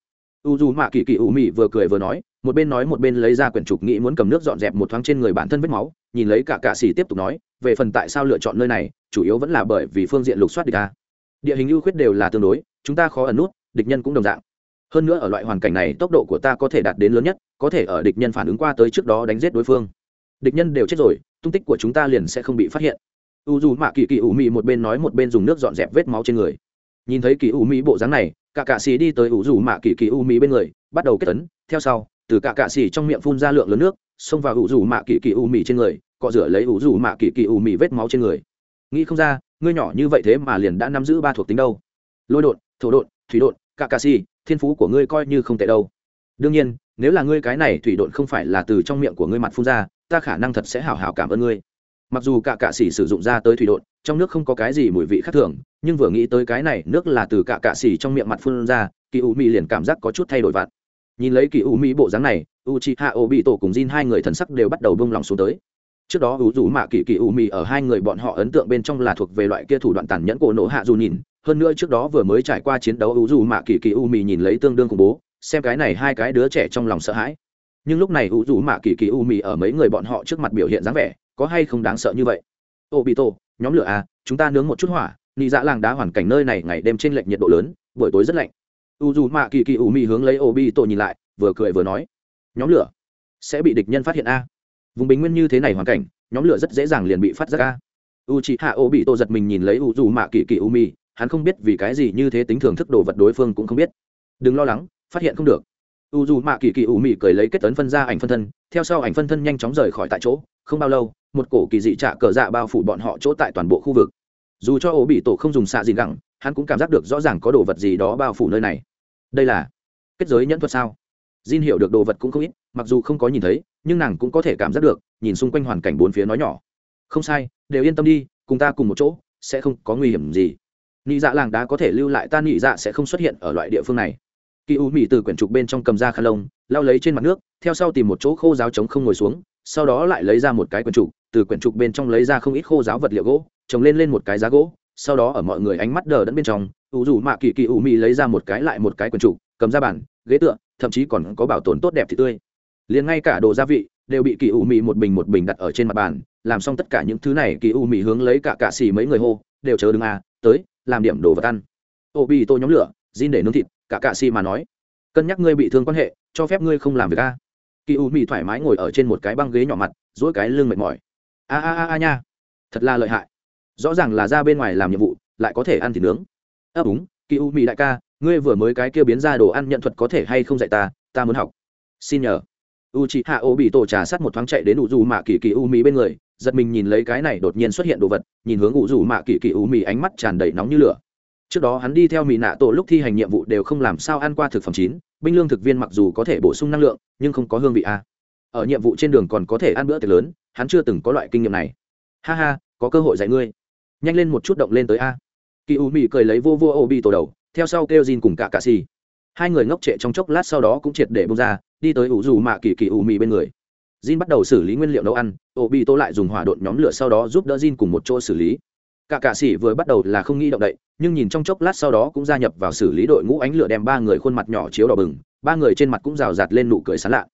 U dù mạ kỳ kỳ ủ mị vừa cười vừa nói, một bên nói một bên lấy ra quyển trục nghĩ muốn cầm nước dọn dẹp một thoáng trên người bản thân vết máu, nhìn lấy cả cạ xỉ tiếp tục nói, về phần tại sao lựa chọn nơi này, chủ yếu vẫn là bởi vì phương diện lục soát địch ta. Địa hình ưu khuyết đều là tương đối, chúng ta khó ẩn nút, địch nhân cũng đồng dạng. Hơn nữa ở loại hoàn cảnh này, tốc độ của ta có thể đạt đến lớn nhất, có thể ở địch nhân phản ứng qua tới trước đó đánh giết đối phương. Địch nhân đều chết rồi tung tích của chúng ta liền sẽ không bị phát hiện. U dù mạ kỳ kỳ ủ mị một bên nói một bên dùng nước dọn dẹp vết máu trên người. Nhìn thấy kỳ ủ mị bộ dáng này, cả cạ xì đi tới u dù mạ kỳ kỳ ủ mị bên người, bắt đầu kết tấn. Theo sau, từ cả cạ xì trong miệng phun ra lượng lớn nước, xông vào u dù mạ kỳ kỳ ủ mị trên người, cọ rửa lấy u dù mạ kỳ kỳ ủ mị vết máu trên người. Nghĩ không ra, ngươi nhỏ như vậy thế mà liền đã nắm giữ ba thuộc tính đâu. Lôi đột thổ đột thủy đột cả cạ xì thiên phú của ngươi coi như không tệ đâu. Đương nhiên, nếu là ngươi cái này thủy đột không phải là từ trong miệng của ngươi mặt phun ra ta khả năng thật sẽ hào hào cảm ơn ngươi. Mặc dù cả cạ xỉ sử dụng ra tới thủy đột trong nước không có cái gì mùi vị khác thường, nhưng vừa nghĩ tới cái này, nước là từ cả cạ xỉ trong miệng mặt phun ra, kỳ u Mi liền cảm giác có chút thay đổi vặt nhìn lấy kỳ u Mi bộ dáng này u chi hạ ô bị tổ cùng Jin hai người thần sắc đều bắt đầu bông lòng xuống tới. Trước đó u dù mạ kỳ kỳ u Mi ở hai người bọn họ ấn tượng bên trong là thuộc về loại kia thủ đoạn tàn nhẫn cổ nổ hạ dù nhìn. Hơn nữa trước đó vừa mới trải qua chiến đấu u dù mạ kỳ kỳ u Mi nhìn lấy tương đương khủng bố, xem cái này hai cái đứa trẻ trong lòng sợ hãi nhưng lúc này u dù mạ kỳ kỳ u mì ở mấy người bọn họ trước mặt biểu hiện dáng vẻ có hay không đáng sợ như vậy? Ô, bị tổ, nhóm lửa à chúng ta nướng một chút hỏa, nị dạ làng đá hoàn cảnh nơi này ngày đêm trên lệch nhiệt độ lớn, buổi tối rất lạnh. U dù mạ kỳ kỳ u mì hướng lấy ô bị tổ nhìn lại, vừa cười vừa nói, nhóm lửa sẽ bị địch nhân phát hiện a. Vùng bình nguyên như thế này hoàn cảnh, nhóm lửa rất dễ dàng liền bị phát giác a. U chị hạ ô bị tổ giật mình nhìn lấy u dù mạ kỳ kỳ u mì, hắn không biết vì cái gì như thế tính thưởng thức đồ vật đối phương cũng không biết. Đừng lo lắng, phát hiện không được u dù mạ kỳ kỳ u mị cười lấy kết tấn phân ra ảnh phân thân, theo sau ảnh phân thân nhanh chóng rời khỏi tại chỗ, không bao lâu, một cổ kỳ dị trạ cờ dạ bao phủ bọn họ chỗ tại toàn bộ khu vực. Dù cho ổ bị tổ không dùng xạ gì gẳng, hắn cũng cảm giác được rõ ràng có đồ vật gì đó bao phủ nơi này. Đây là kết giới nhẫn thuật sao? Jin hiểu được đồ vật cũng không ít, mặc dù không có nhìn thấy, nhưng nàng cũng có thể cảm giác được, nhìn xung quanh hoàn cảnh bốn phía nói nhỏ. Không sai, đều yên tâm đi, cùng ta cùng một chỗ, sẽ không có nguy hiểm gì. Nị dạ làng đá có thể lưu lại ta, nị dạ sẽ không xuất hiện ở loại địa phương này kỳ u mỹ từ quyển trục bên trong cầm ra khăn lông lao lấy trên mặt nước, theo sau tìm một chỗ khô giáo trống không ngồi xuống, sau đó lại lấy ra một cái quyển trục, từ quyển trục bên trong lấy ra không ít khô giáo vật liệu gỗ, trồng lên lên một cái giá gỗ, sau đó ở mọi người ánh mắt đờ đẫn bên trong ủ dù mạ kỳ kỳ u mỹ lấy ra một cái lại một cái quyển trục, cầm ra bàn, ghế tựa, thậm chí còn có bảo tồn tốt đẹp thì tươi. Liền ngay cả đồ gia vị đều bị kỳ u mỹ một bình một bình đặt ở trên mặt bàn, làm xong tất cả những thứ này, kỳ u mỹ hướng lấy cả cạ xì mấy người hô, đều chờ đứng à tới, làm điểm đồ vật ăn. Ô bị tô nhóm lửa gin để nướng thịt cả cạ xì mà nói, cân nhắc ngươi bị thương quan hệ, cho phép ngươi không làm việc a. Kỳ u mị thoải mái ngồi ở trên một cái băng ghế nhỏ mặt dỗi cái lưng mệt mỏi. A a a a nha, thật là lợi hại. Rõ ràng là ra bên ngoài làm nhiệm vụ, lại có thể ăn thịt nướng. Ấp úng kỳ u mị đại ca, ngươi vừa mới cái kia biến ra đồ ăn nhận thuật có thể hay không dạy ta ta muốn học. Xin nhờ. U chị hạ ô bị tổ trà sắt một thoáng chạy đến u dù mạ kỳ kỳ u mị bên người, giật mình nhìn lấy cái này đột nhiên xuất hiện đồ vật, nhìn hướng u dù mạ kỳ kỳ u mị ánh mắt tràn đầy nóng như lửa trước đó hắn đi theo mỹ nạ tổ lúc thi hành nhiệm vụ đều không làm sao ăn qua thực phẩm chín, binh lương thực viên mặc dù có thể bổ sung năng lượng, nhưng không có hương vị a. Ở nhiệm vụ trên đường còn có thể ăn bữa tiệc lớn, hắn chưa từng có loại kinh nghiệm này. Ha ha, có cơ hội dạy ngươi. Nhanh lên một chút động lên tới a. Kỳ u mỹ cười lấy vô vô ô bi tổ đầu, theo sau kêu Jin cùng cả cà xì. Hai người ngốc trệ trong chốc lát sau đó cũng triệt để bông ra, đi tới ủ dù mạ kỳ kỳ u mỹ bên người. Jin bắt đầu xử lý nguyên liệu nấu ăn ô bi tô lại dùng hỏa đột nhóm lửa sau đó giúp đỡ Jin cùng một chỗ xử lý cả cạ sĩ vừa bắt đầu là không nghĩ động đậy, nhưng nhìn trong chốc lát sau đó cũng gia nhập vào xử lý đội ngũ ánh lửa đem ba người khuôn mặt nhỏ chiếu đỏ bừng, ba người trên mặt cũng rào rạt lên nụ cười sán lạ.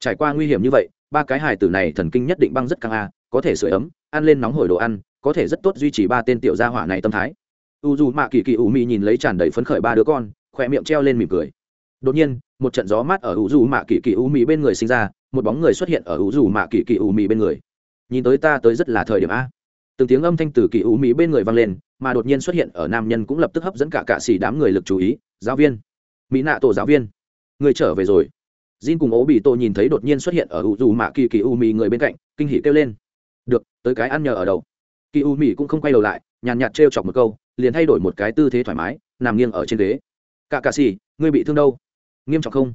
Trải qua nguy hiểm như vậy, ba cái hài tử này thần kinh nhất định băng rất căng a, có thể sửa ấm, ăn lên nóng hổi đồ ăn, có thể rất tốt duy trì ba tên tiểu gia hỏa này tâm thái. U dù mạ kỳ kỳ ủ mị nhìn lấy tràn đầy phấn khởi ba đứa con, khỏe miệng treo lên mỉm cười. Đột nhiên, một trận gió mát ở u dù mạ kỳ kỳ ủ mị bên người sinh ra, một bóng người xuất hiện ở u dù mạ kỳ kỳ ủ mị bên người. Nhìn tới ta tới rất là thời điểm a từng tiếng âm thanh từ kỳ u mỹ bên người vang lên, mà đột nhiên xuất hiện ở nam nhân cũng lập tức hấp dẫn cả cạ xỉ đám người lực chú ý, giáo viên. Mỹ nạ tổ giáo viên. Người trở về rồi. Jin cùng ố bị tổ nhìn thấy đột nhiên xuất hiện ở u dù mạ kỳ kỳ u mỹ người bên cạnh, kinh hỉ kêu lên. Được, tới cái ăn nhờ ở đầu. Kỳ u mỹ cũng không quay đầu lại, nhàn nhạt trêu chọc một câu, liền thay đổi một cái tư thế thoải mái, nằm nghiêng ở trên ghế. Cả cạ xỉ, ngươi bị thương đâu? Nghiêm trọng không?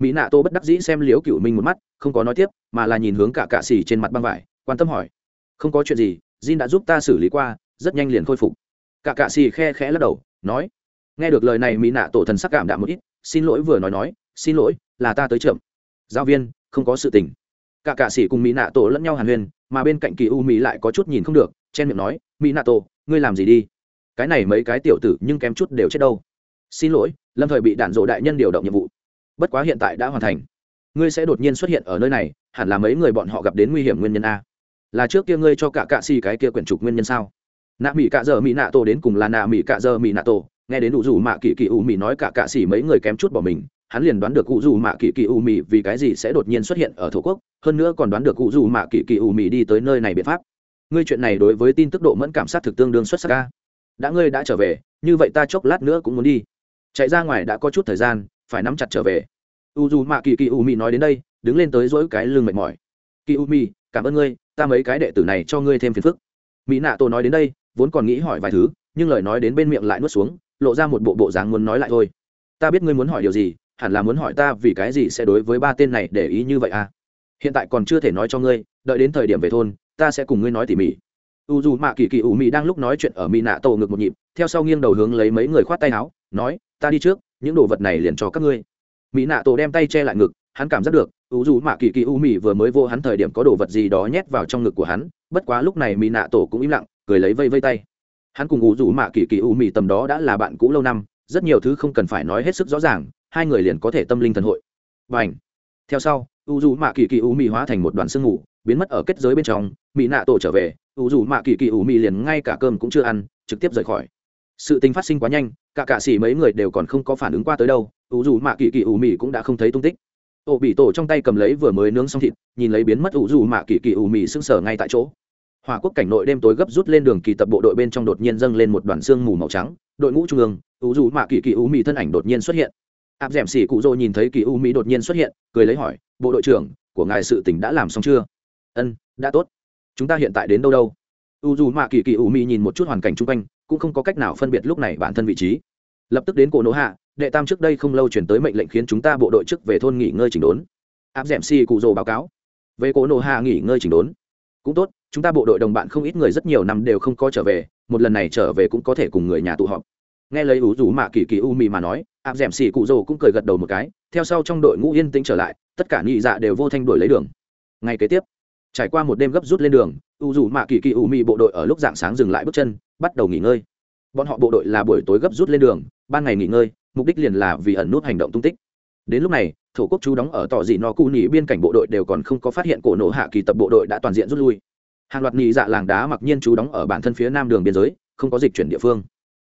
Mỹ nạ tô bất đắc dĩ xem liếu cựu minh một mắt, không có nói tiếp, mà là nhìn hướng cả cạ xỉ trên mặt băng vải, quan tâm hỏi. Không có chuyện gì Jin đã giúp ta xử lý qua, rất nhanh liền khôi phục. Cả cạ xì khe khẽ lắc đầu, nói. Nghe được lời này Mỹ nạ tổ thần sắc cảm đạm một ít, xin lỗi vừa nói nói, xin lỗi, là ta tới chậm. Giáo viên, không có sự tình. Cả cạ xì cùng Mỹ nạ tổ lẫn nhau hàn huyên, mà bên cạnh kỳ u mỹ lại có chút nhìn không được chen miệng nói mỹ nato ngươi làm gì đi cái này mấy cái tiểu tử nhưng kém chút đều chết đâu xin lỗi lâm thời bị đạn dộ đại nhân điều động nhiệm vụ bất quá hiện tại đã hoàn thành ngươi sẽ đột nhiên xuất hiện ở nơi này hẳn là mấy người bọn họ gặp đến nguy hiểm nguyên nhân a là trước kia ngươi cho cả cạ xì cái kia quyển trục nguyên nhân sao? Nạ mỹ cạ giờ mỹ nạ tổ đến cùng là nạ mỹ cạ giờ mỹ nạ tổ. Nghe đến ủ dù mạ kỳ kỳ u mỹ nói cả cạ xì mấy người kém chút bỏ mình, hắn liền đoán được cụ dù mạ kỳ kỳ u mỹ vì cái gì sẽ đột nhiên xuất hiện ở thổ quốc, hơn nữa còn đoán được cụ dù mạ kỳ kỳ u mỹ đi tới nơi này biện pháp. Ngươi chuyện này đối với tin tức độ mẫn cảm sát thực tương đương xuất sắc ca đã ngươi đã trở về, như vậy ta chốc lát nữa cũng muốn đi. Chạy ra ngoài đã có chút thời gian, phải nắm chặt trở về. U dù mạ kỳ kỳ u mỹ nói đến đây, đứng lên tới dỗi cái lưng mệt mỏi. Kỳ u mỹ cảm ơn ngươi ta mấy cái đệ tử này cho ngươi thêm phiền phức. Mỹ nạ tổ nói đến đây, vốn còn nghĩ hỏi vài thứ, nhưng lời nói đến bên miệng lại nuốt xuống, lộ ra một bộ bộ dáng muốn nói lại thôi. Ta biết ngươi muốn hỏi điều gì, hẳn là muốn hỏi ta vì cái gì sẽ đối với ba tên này để ý như vậy à? Hiện tại còn chưa thể nói cho ngươi, đợi đến thời điểm về thôn, ta sẽ cùng ngươi nói tỉ mỉ. U dù mạ kỳ kỳ ủ mị đang lúc nói chuyện ở mỹ nạ tổ ngực một nhịp, theo sau nghiêng đầu hướng lấy mấy người khoát tay áo, nói, ta đi trước, những đồ vật này liền cho các ngươi. Mỹ nạ tổ đem tay che lại ngực hắn cảm giác được u dù mạ kỳ kỳ u mì vừa mới vô hắn thời điểm có đồ vật gì đó nhét vào trong ngực của hắn, bất quá lúc này mỹ nạ tổ cũng im lặng, cười lấy vây vây tay. Hắn cùng u dù mạ kỳ kỳ u mì tầm đó đã là bạn cũ lâu năm, rất nhiều thứ không cần phải nói hết sức rõ ràng, hai người liền có thể tâm linh thần hội. Và ảnh theo sau u dù mạ kỳ kỳ u mì hóa thành một đoàn sương ngủ biến mất ở kết giới bên trong mỹ nạ tổ trở về u dù mạ kỳ kỳ u mì liền ngay cả cơm cũng chưa ăn, trực tiếp rời khỏi. Sự tình phát sinh quá nhanh, cả cạ xỉ mấy người đều còn không có phản ứng qua tới đâu u dù mạ kỳ kỳ u mì cũng đã không thấy tung tích ổ bị tổ trong tay cầm lấy vừa mới nướng xong thịt, nhìn lấy biến mất u dù mạ kỳ kỳ u mị sưng sở ngay tại chỗ. Hòa quốc cảnh nội đêm tối gấp rút lên đường kỳ tập bộ đội bên trong đột nhiên dâng lên một đoàn xương mù màu trắng, đội ngũ trung ương u dù mạ kỳ kỳ u mị thân ảnh đột nhiên xuất hiện. Áp d ẻ m xỉ cụ dô nhìn thấy kỳ u Mị đột nhiên xuất hiện, cười lấy hỏi, bộ đội trưởng, của ngài sự tỉnh đã làm xong chưa? Ân, đã tốt. Chúng ta hiện tại đến đâu đâu? U dù mạ kỳ kỳ u Mị nhìn một chút hoàn cảnh chung quanh, cũng không có cách nào phân biệt lúc này bản thân vị trí. Lập tức đến cổ nỗ hạ đệ tam trước đây không lâu chuyển tới mệnh lệnh khiến chúng ta bộ đội chức về thôn nghỉ ngơi chỉnh đốn. Áp d ẻ m cụ dô báo cáo. Về cổ nỗ hạ nghỉ ngơi chỉnh đốn. Cũng tốt, chúng ta bộ đội đồng bạn không ít người rất nhiều năm đều không có trở về, một lần này trở về cũng có thể cùng người nhà tụ họp. Nghe lấy ủ rủ mạ kỳ kỳ u mì mà nói, áp d ẻ xì cụ rồ cũng cười gật đầu một cái, theo sau trong đội ngũ yên tĩnh trở lại, tất cả nhị dạ đều vô thanh đuổi lấy đường. Ngay kế tiếp, trải qua một đêm gấp rút lên đường u rủ mạ kỳ kỳ u mì bộ đội ở lúc dạng sáng dừng lại bước chân, bắt đầu nghỉ ngơi. Bọn họ bộ đội là buổi tối gấp rút lên đường, ban ngày nghỉ ngơi mục đích liền là vì ẩn nút hành động tung tích. Đến lúc này, thổ quốc chú đóng ở tỏ dị no cu nỉ biên cảnh bộ đội đều còn không có phát hiện cổ nổ hạ kỳ tập bộ đội đã toàn diện rút lui. Hàng loạt nhị dạ làng đá mặc nhiên chú đóng ở bản thân phía nam đường biên giới, không có dịch chuyển địa phương.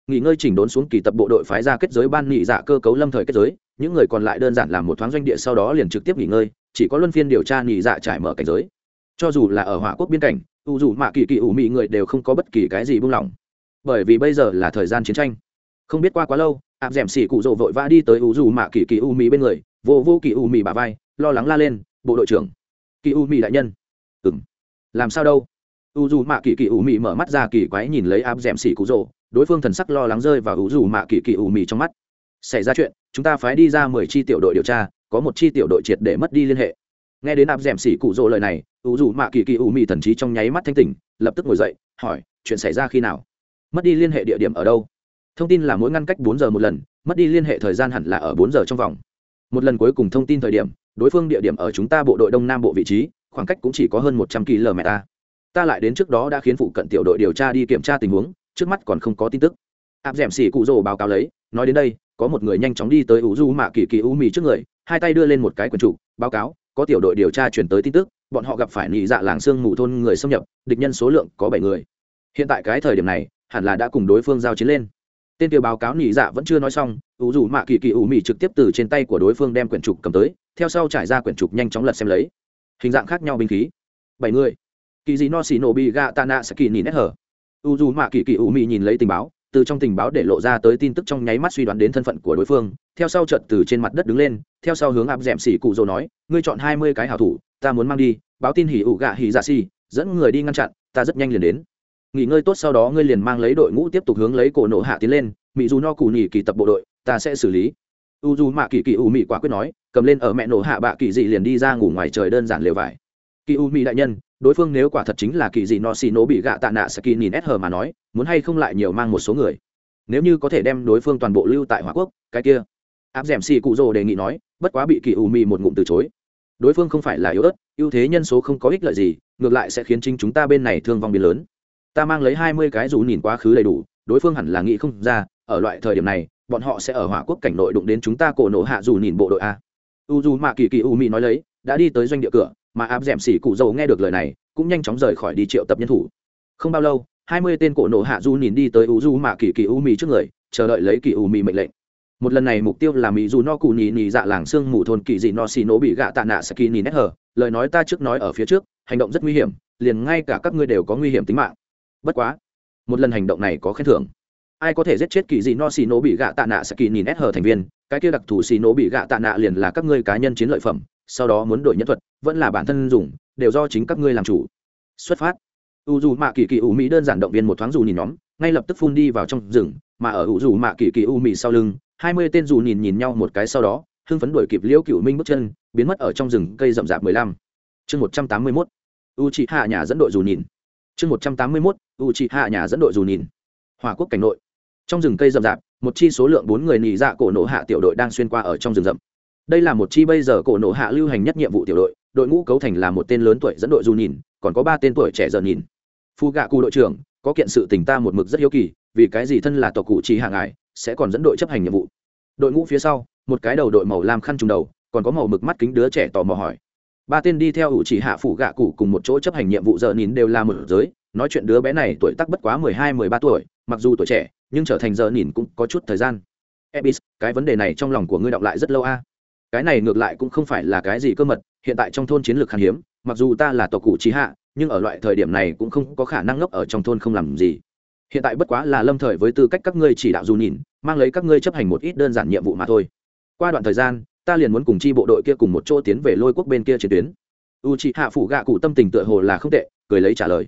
Nghỉ ngơi chỉnh đốn xuống kỳ tập bộ đội phái ra kết giới ban nỉ dạ cơ cấu lâm thời kết giới, những người còn lại đơn giản làm một thoáng doanh địa sau đó liền trực tiếp nghỉ ngơi, chỉ có luân phiên điều tra nỉ dạ trải mở cảnh giới. Cho dù là ở hỏa quốc biên cảnh, u dù mạ kỳ kỳ ủ mị người đều không có bất kỳ cái gì buông lỏng. Bởi vì bây giờ là thời gian chiến tranh. Không biết qua quá lâu áp d ẻ m xỉ cụ rộ vội vã đi tới u dù mạ kỳ kỳ u mị bên người, vô vô kỳ u mị bà vai, lo lắng la lên, bộ đội trưởng, kỳ u mị đại nhân. Ừ m làm sao đâu? U dù mạ kỳ kỳ u mị mở mắt ra kỳ quái nhìn lấy áp d ẻ m xỉ cụ rộ đối phương thần sắc lo lắng rơi vào u dù mạ kỳ kỳ u mì trong mắt. Xảy ra chuyện, chúng ta phái đi ra mười chi tiểu đội điều tra, có một chi tiểu đội triệt để mất đi liên hệ. Nghe đến áp d ẻ m xỉ cụ rỗ lời này u dù mạ kỳ kỳ u mì thần trí trong nháy mắt thanh tỉnh, lập tức ngồi dậy, hỏi, chuyện xảy ra khi nào? Mất đi liên hệ địa điểm ở đâu? Thông tin là mỗi ngăn cách bốn giờ một lần, mất đi liên hệ thời gian hẳn là ở bốn giờ trong vòng. Một lần cuối cùng thông tin thời điểm, đối phương địa điểm ở chúng ta bộ đội đông nam bộ vị trí, khoảng cách cũng chỉ có hơn một trăm km ta. Lại đến trước đó đã khiến phụ cận tiểu đội điều tra đi kiểm tra tình huống, trước mắt còn không có tin tức. Áp d ẻ m xỉ cụ rồ báo cáo lấy, nói đến đây, có một người nhanh chóng đi tới ủ du mạ kỳ kỳ u mì trước người, hai tay đưa lên một cái quần trụ, báo cáo, có tiểu đội điều tra chuyển tới tin tức, bọn họ gặp phải nị dạ làng sương mù thôn người xâm nhập, địch nhân số lượng có bảy người. Hiện tại cái thời điểm này, hẳn là đã cùng đối phương giao chiến lên tên kia báo cáo nhị dạ vẫn chưa nói xong, ủ dù mạ kỳ kỳ ủ mị trực tiếp từ trên tay của đối phương đem quyển trục cầm tới, theo sau trải ra quyển trục nhanh chóng lật xem lấy. Hình dạng khác nhau binh khí. Bảy người. Kỳ dị no xì nổ bị gạ tạ nạ sẽ kỳ nhìn nét hở. U dù mạ kỳ kỳ ủ mị nhìn lấy tình báo, từ trong tình báo để lộ ra tới tin tức trong nháy mắt suy đoán đến thân phận của đối phương, theo sau trận từ trên mặt đất đứng lên, theo sau hướng áp d ẻ m xỉ cụ dỗ nói, ngươi chọn hai mươi cái hảo thủ, ta muốn mang đi, báo tin hỉ ủ gạ hỉ dạ xì, dẫn người đi ngăn chặn, ta rất nhanh liền đến nghỉ ngơi tốt sau đó ngươi liền mang lấy đội ngũ tiếp tục hướng lấy cổ nộ hạ tiến lên mỹ dù no cù nhì kỳ tập bộ đội, ta sẽ xử lý. U dù mạ kỳ kỳ u mỹ quả quyết nói, cầm lên ở mẹ nổ hạ bạ kỳ dị liền đi ra ngủ ngoài trời đơn giản lều vải. Kỳ u mỹ đại nhân, đối phương nếu quả thật chính là kỳ dị no xì nổ bị gạ tạ nạ sẽ kỳ nhìn ép hờ mà nói, muốn hay không lại nhiều mang một số người. Nếu như có thể đem đối phương toàn bộ lưu tại hòa quốc, cái kia. Áp d ẻ m xì cụ rồ đề nghị nói, bất quá bị kỳ u mỹ một ngụm từ chối. Đối phương không phải là yếu ớt, ưu thế nhân số không có ích lợi gì, ngược lại sẽ khiến chính chúng ta bên này thương vong biến lớn ta mang lấy hai mươi cái dù nhìn quá khứ đầy đủ, đối phương hẳn là nghĩ không ra, ở loại thời điểm này, bọn họ sẽ ở hỏa quốc cảnh nội đụng đến chúng ta cổ nổ hạ dù nhìn bộ đội a. U dù mạ kỳ kỳ u mỹ nói lấy, đã đi tới doanh địa cửa, mà áp d ẻ m xỉ cụ dầu nghe được lời này, cũng nhanh chóng rời khỏi đi triệu tập nhân thủ. Không bao lâu, hai mươi tên cổ nổ hạ du nhìn đi tới u du mạ kỳ kỳ u mỹ trước người, chờ đợi lấy kỳ u mỹ mệnh lệnh. Một lần này mục tiêu là mỹ dù no cụ nhì nhì dạ làng sương mù thôn kỳ dị no xì nổ bị gạ tạ nạ saki nhì nét hờ lời nói ta trước nói ở phía trước, hành động rất nguy hiểm, liền ngay cả các ngươi đều có nguy hiểm tính mạng bất quá, một lần hành động này có khen thưởng. Ai có thể giết chết kỳ dị no xì nổ bị gạ tạ nạ sa kỳ nhìn nét hờ thành viên, cái kia đặc thù xì nổ bị gạ tạ nạ liền là các ngươi cá nhân chiến lợi phẩm, sau đó muốn đổi nhân thuật, vẫn là bản thân dùng, đều do chính các ngươi làm chủ. Xuất phát. U dù mạ kỳ kỳ u mỹ đơn giản động viên một thoáng dù nhìn nhóm, ngay lập tức phun đi vào trong rừng, mà ở u dù mạ kỳ kỳ u mỹ sau lưng, hai mươi tên dù nhìn nhìn nhau một cái sau đó, hưng phấn đuổi kịp liễu cựu minh bước chân, biến mất ở trong rừng cây rậm rạp mười lăm. Chương một trăm tám mươi mốt. U chị hạ nhà dẫn đội dù nhìn. Chương một trăm tám mươi mốt u chị hạ nhà dẫn đội dù nhìn. Hòa quốc cảnh nội. Trong rừng cây rậm rạp, một chi số lượng bốn người nì dạ cổ nổ hạ tiểu đội đang xuyên qua ở trong rừng rậm. Đây là một chi bây giờ cổ nổ hạ lưu hành nhất nhiệm vụ tiểu đội đội ngũ cấu thành là một tên lớn tuổi dẫn đội dù nhìn, còn có ba tên tuổi trẻ giờ nhìn. Phu gạ cụ đội trưởng, có kiện sự tình ta một mực rất hiếu kỳ, vì cái gì thân là tộc cụ chỉ hạ ngài, sẽ còn dẫn đội chấp hành nhiệm vụ? Đội ngũ phía sau, một cái đầu đội màu lam khăn trùng đầu, còn có màu mực mắt kính đứa trẻ tò mò hỏi. Ba tên đi theo ủ chỉ hạ phủ gạ cụ cùng một chỗ chấp hành nhiệm vụ giờ nhìn đều là một giới nói chuyện đứa bé này tuổi tác bất quá mười hai, mười ba tuổi, mặc dù tuổi trẻ, nhưng trở thành giờ nhìn cũng có chút thời gian. Ebis, cái vấn đề này trong lòng của ngươi đọng lại rất lâu a. Cái này ngược lại cũng không phải là cái gì cơ mật, hiện tại trong thôn chiến lược khan hiếm, mặc dù ta là tộc cụ trí hạ, nhưng ở loại thời điểm này cũng không có khả năng ngốc ở trong thôn không làm gì. Hiện tại bất quá là lâm thời với tư cách các ngươi chỉ đạo dù nhìn mang lấy các ngươi chấp hành một ít đơn giản nhiệm vụ mà thôi. Qua đoạn thời gian, ta liền muốn cùng chi bộ đội kia cùng một chỗ tiến về lôi quốc bên kia chiến tuyến. U chị hạ phủ gạ cụ tâm tình tựa hồ là không tệ, cười lấy trả lời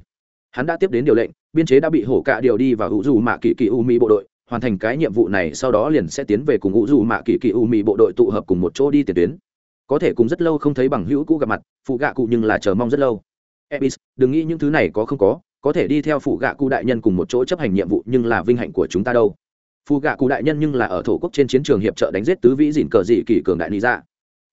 hắn đã tiếp đến điều lệnh, biên chế đã bị hổ cạ điều đi và hữu dù mạ kỳ kỳ u mỹ bộ đội, hoàn thành cái nhiệm vụ này, sau đó liền sẽ tiến về cùng hữu dù mạ kỳ kỳ u mỹ bộ đội tụ hợp cùng một chỗ đi tiền tuyến. Có thể cùng rất lâu không thấy bằng hữu cũ gặp mặt, phụ gạ cụ nhưng là chờ mong rất lâu. Ebis, đừng nghĩ những thứ này có không có có thể đi theo phụ gạ cụ đại nhân cùng một chỗ chấp hành nhiệm vụ nhưng là vinh hạnh của chúng ta đâu. Phụ gạ cụ đại nhân nhưng là ở thổ quốc trên chiến trường hiệp trợ đánh giết tứ vĩ dìn cờ dị kỳ cường đại lý ra dạ.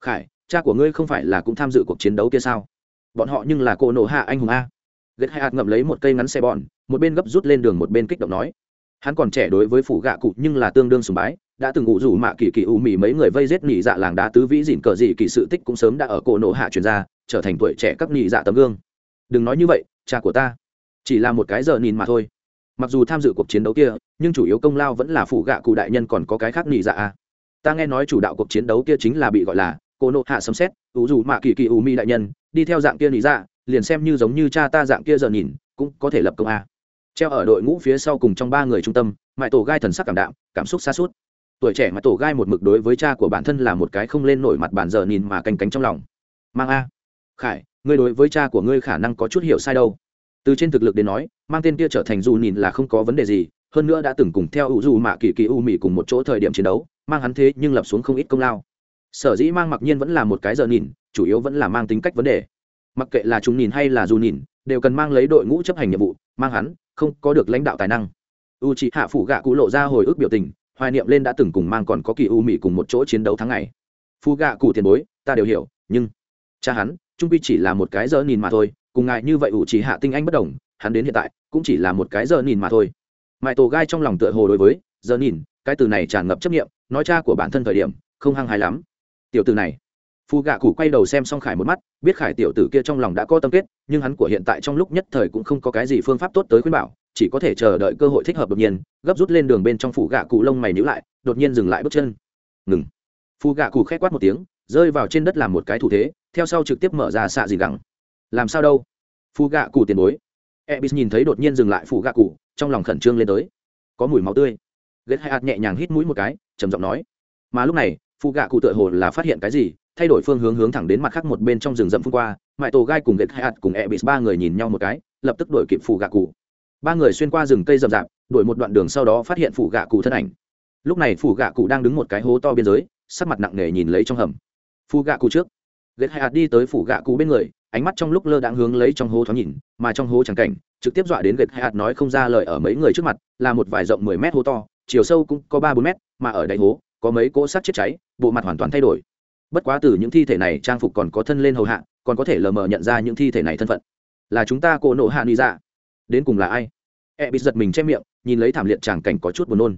khải, cha của ngươi không phải là cũng tham dự cuộc chiến đấu kia sao? Bọn họ nhưng là cô nổ hạ anh hùng a ghét hai hạt ngậm lấy một cây ngắn xe bọn một bên gấp rút lên đường một bên kích động nói. Hắn còn trẻ đối với phủ gạ cụ nhưng là tương đương sùng bái, đã từng ngụ rủ mạ kỳ kỳ u mì mấy người vây giết nhị dạ làng đá tứ vĩ dìn cờ dị kỳ sự tích cũng sớm đã ở cổ nổ hạ truyền ra, trở thành tuổi trẻ các nhị dạ tấm gương. Đừng nói như vậy, cha của ta. Chỉ là một cái giờ nhìn mà thôi. Mặc dù tham dự cuộc chiến đấu kia, nhưng chủ yếu công lao vẫn là phủ gạ cụ đại nhân còn có cái khác nhị dạ à? ta nghe nói chủ đạo cuộc chiến đấu kia chính là bị gọi là cổ nộ hạ sấm xét ủ rủ mạ kỳ kỳ u mì đại nhân, đi theo dạng kia nhị dạ liền xem như giống như cha ta dạng kia giờ nhìn, cũng có thể lập công a. Treo ở đội ngũ phía sau cùng trong ba người trung tâm mãi tổ gai thần sắc cảm đạm, cảm xúc xa suốt. Tuổi trẻ mà tổ gai một mực đối với cha của bản thân là một cái không lên nổi mặt bản giờ nhìn mà canh cánh trong lòng. Mang a. Khải, ngươi đối với cha của ngươi khả năng có chút hiểu sai đâu. Từ trên thực lực đến nói, mang tên kia trở thành dù nhìn là không có vấn đề gì, hơn nữa đã từng cùng theo ủ dù mạ kỳ kỳ u mỹ cùng một chỗ thời điểm chiến đấu, mang hắn thế nhưng lập xuống không ít công lao. Sở dĩ mang mặc nhiên vẫn là một cái giờ nhìn, chủ yếu vẫn là mang tính cách vấn đề mặc kệ là chúng nhìn hay là dù nhìn, đều cần mang lấy đội ngũ chấp hành nhiệm vụ, mang hắn, không có được lãnh đạo tài năng. U chị hạ phủ gạ cụ lộ ra hồi ức biểu tình, hoài niệm lên đã từng cùng mang còn có kỳ u mỹ cùng một chỗ chiến đấu tháng ngày. Phu gạ cụ tiền bối, ta đều hiểu, nhưng cha hắn, trung pi chỉ là một cái giờ nhìn mà thôi, cùng ngài như vậy u chỉ hạ tinh anh bất đồng, hắn đến hiện tại cũng chỉ là một cái giờ nhìn mà thôi. Mãi tổ gai trong lòng tựa hồ đối với, giờ nhìn, cái từ này tràn ngập chấp nghiệm nói cha của bản thân thời điểm, không hăng hái lắm. Tiểu từ này phù gạ cụ quay đầu xem xong khải một mắt, biết khải tiểu tử kia trong lòng đã có tâm kết, nhưng hắn của hiện tại trong lúc nhất thời cũng không có cái gì phương pháp tốt tới khuyên bảo, chỉ có thể chờ đợi cơ hội thích hợp đột nhiên, gấp rút lên đường bên trong phủ gạ cụ lông mày nhữ lại, đột nhiên dừng lại bước chân. Ngừng. Phù gạ cụ k h é quát một tiếng, rơi vào trên đất làm một cái thủ thế, theo sau trực tiếp mở ra xạ gì gẳng. Làm sao đâu? Phù gạ cụ tiền bối. Ebis nhìn thấy đột nhiên dừng lại phù gạ cụ, trong lòng khẩn trương lên tới. Có mùi máu tươi. Ghét hai hạt nhẹ nhàng hít mũi một cái, trầm giọng nói. Mà lúc này phù gạ cụ tựa hồ là phát hiện cái gì thay đổi phương hướng hướng thẳng đến mặt khác một bên trong rừng rậm phương qua mãi tổ gai cùng ghệt hai hạt cùng e bị ba người nhìn nhau một cái, lập tức đổi kịp phủ gạ cụ. Ba người xuyên qua rừng cây rậm rạp đổi một đoạn đường sau đó phát hiện phủ gạ cụ thân ảnh. Lúc này phủ gạ cụ đang đứng một cái hố to biên giới, sắc mặt nặng nề nhìn lấy trong hầm. Phù gạ cụ trước. Ghệt hai hạt đi tới phủ gạ cụ bên người, ánh mắt trong lúc lơ đãng hướng lấy trong hố thoáng nhìn, mà trong hố chẳng cảnh, trực tiếp dọa đến ghệt hai hạt nói không ra lời ở mấy người trước mặt, là một vài rộng mười mét hố to, chiều sâu cũng có ba bốn mét, mà ở đáy hố, có mấy cỗ sắt chết cháy, bộ mặt hoàn toàn thay đổi bất quá từ những thi thể này trang phục còn có thân lên hầu hạ, còn có thể lờ mờ nhận ra những thi thể này thân phận. Là chúng ta cổ nộ hạ nghĩ dạ. Đến cùng là ai? E bị giật mình che miệng, nhìn lấy thảm liệt tràng cảnh có chút buồn nôn.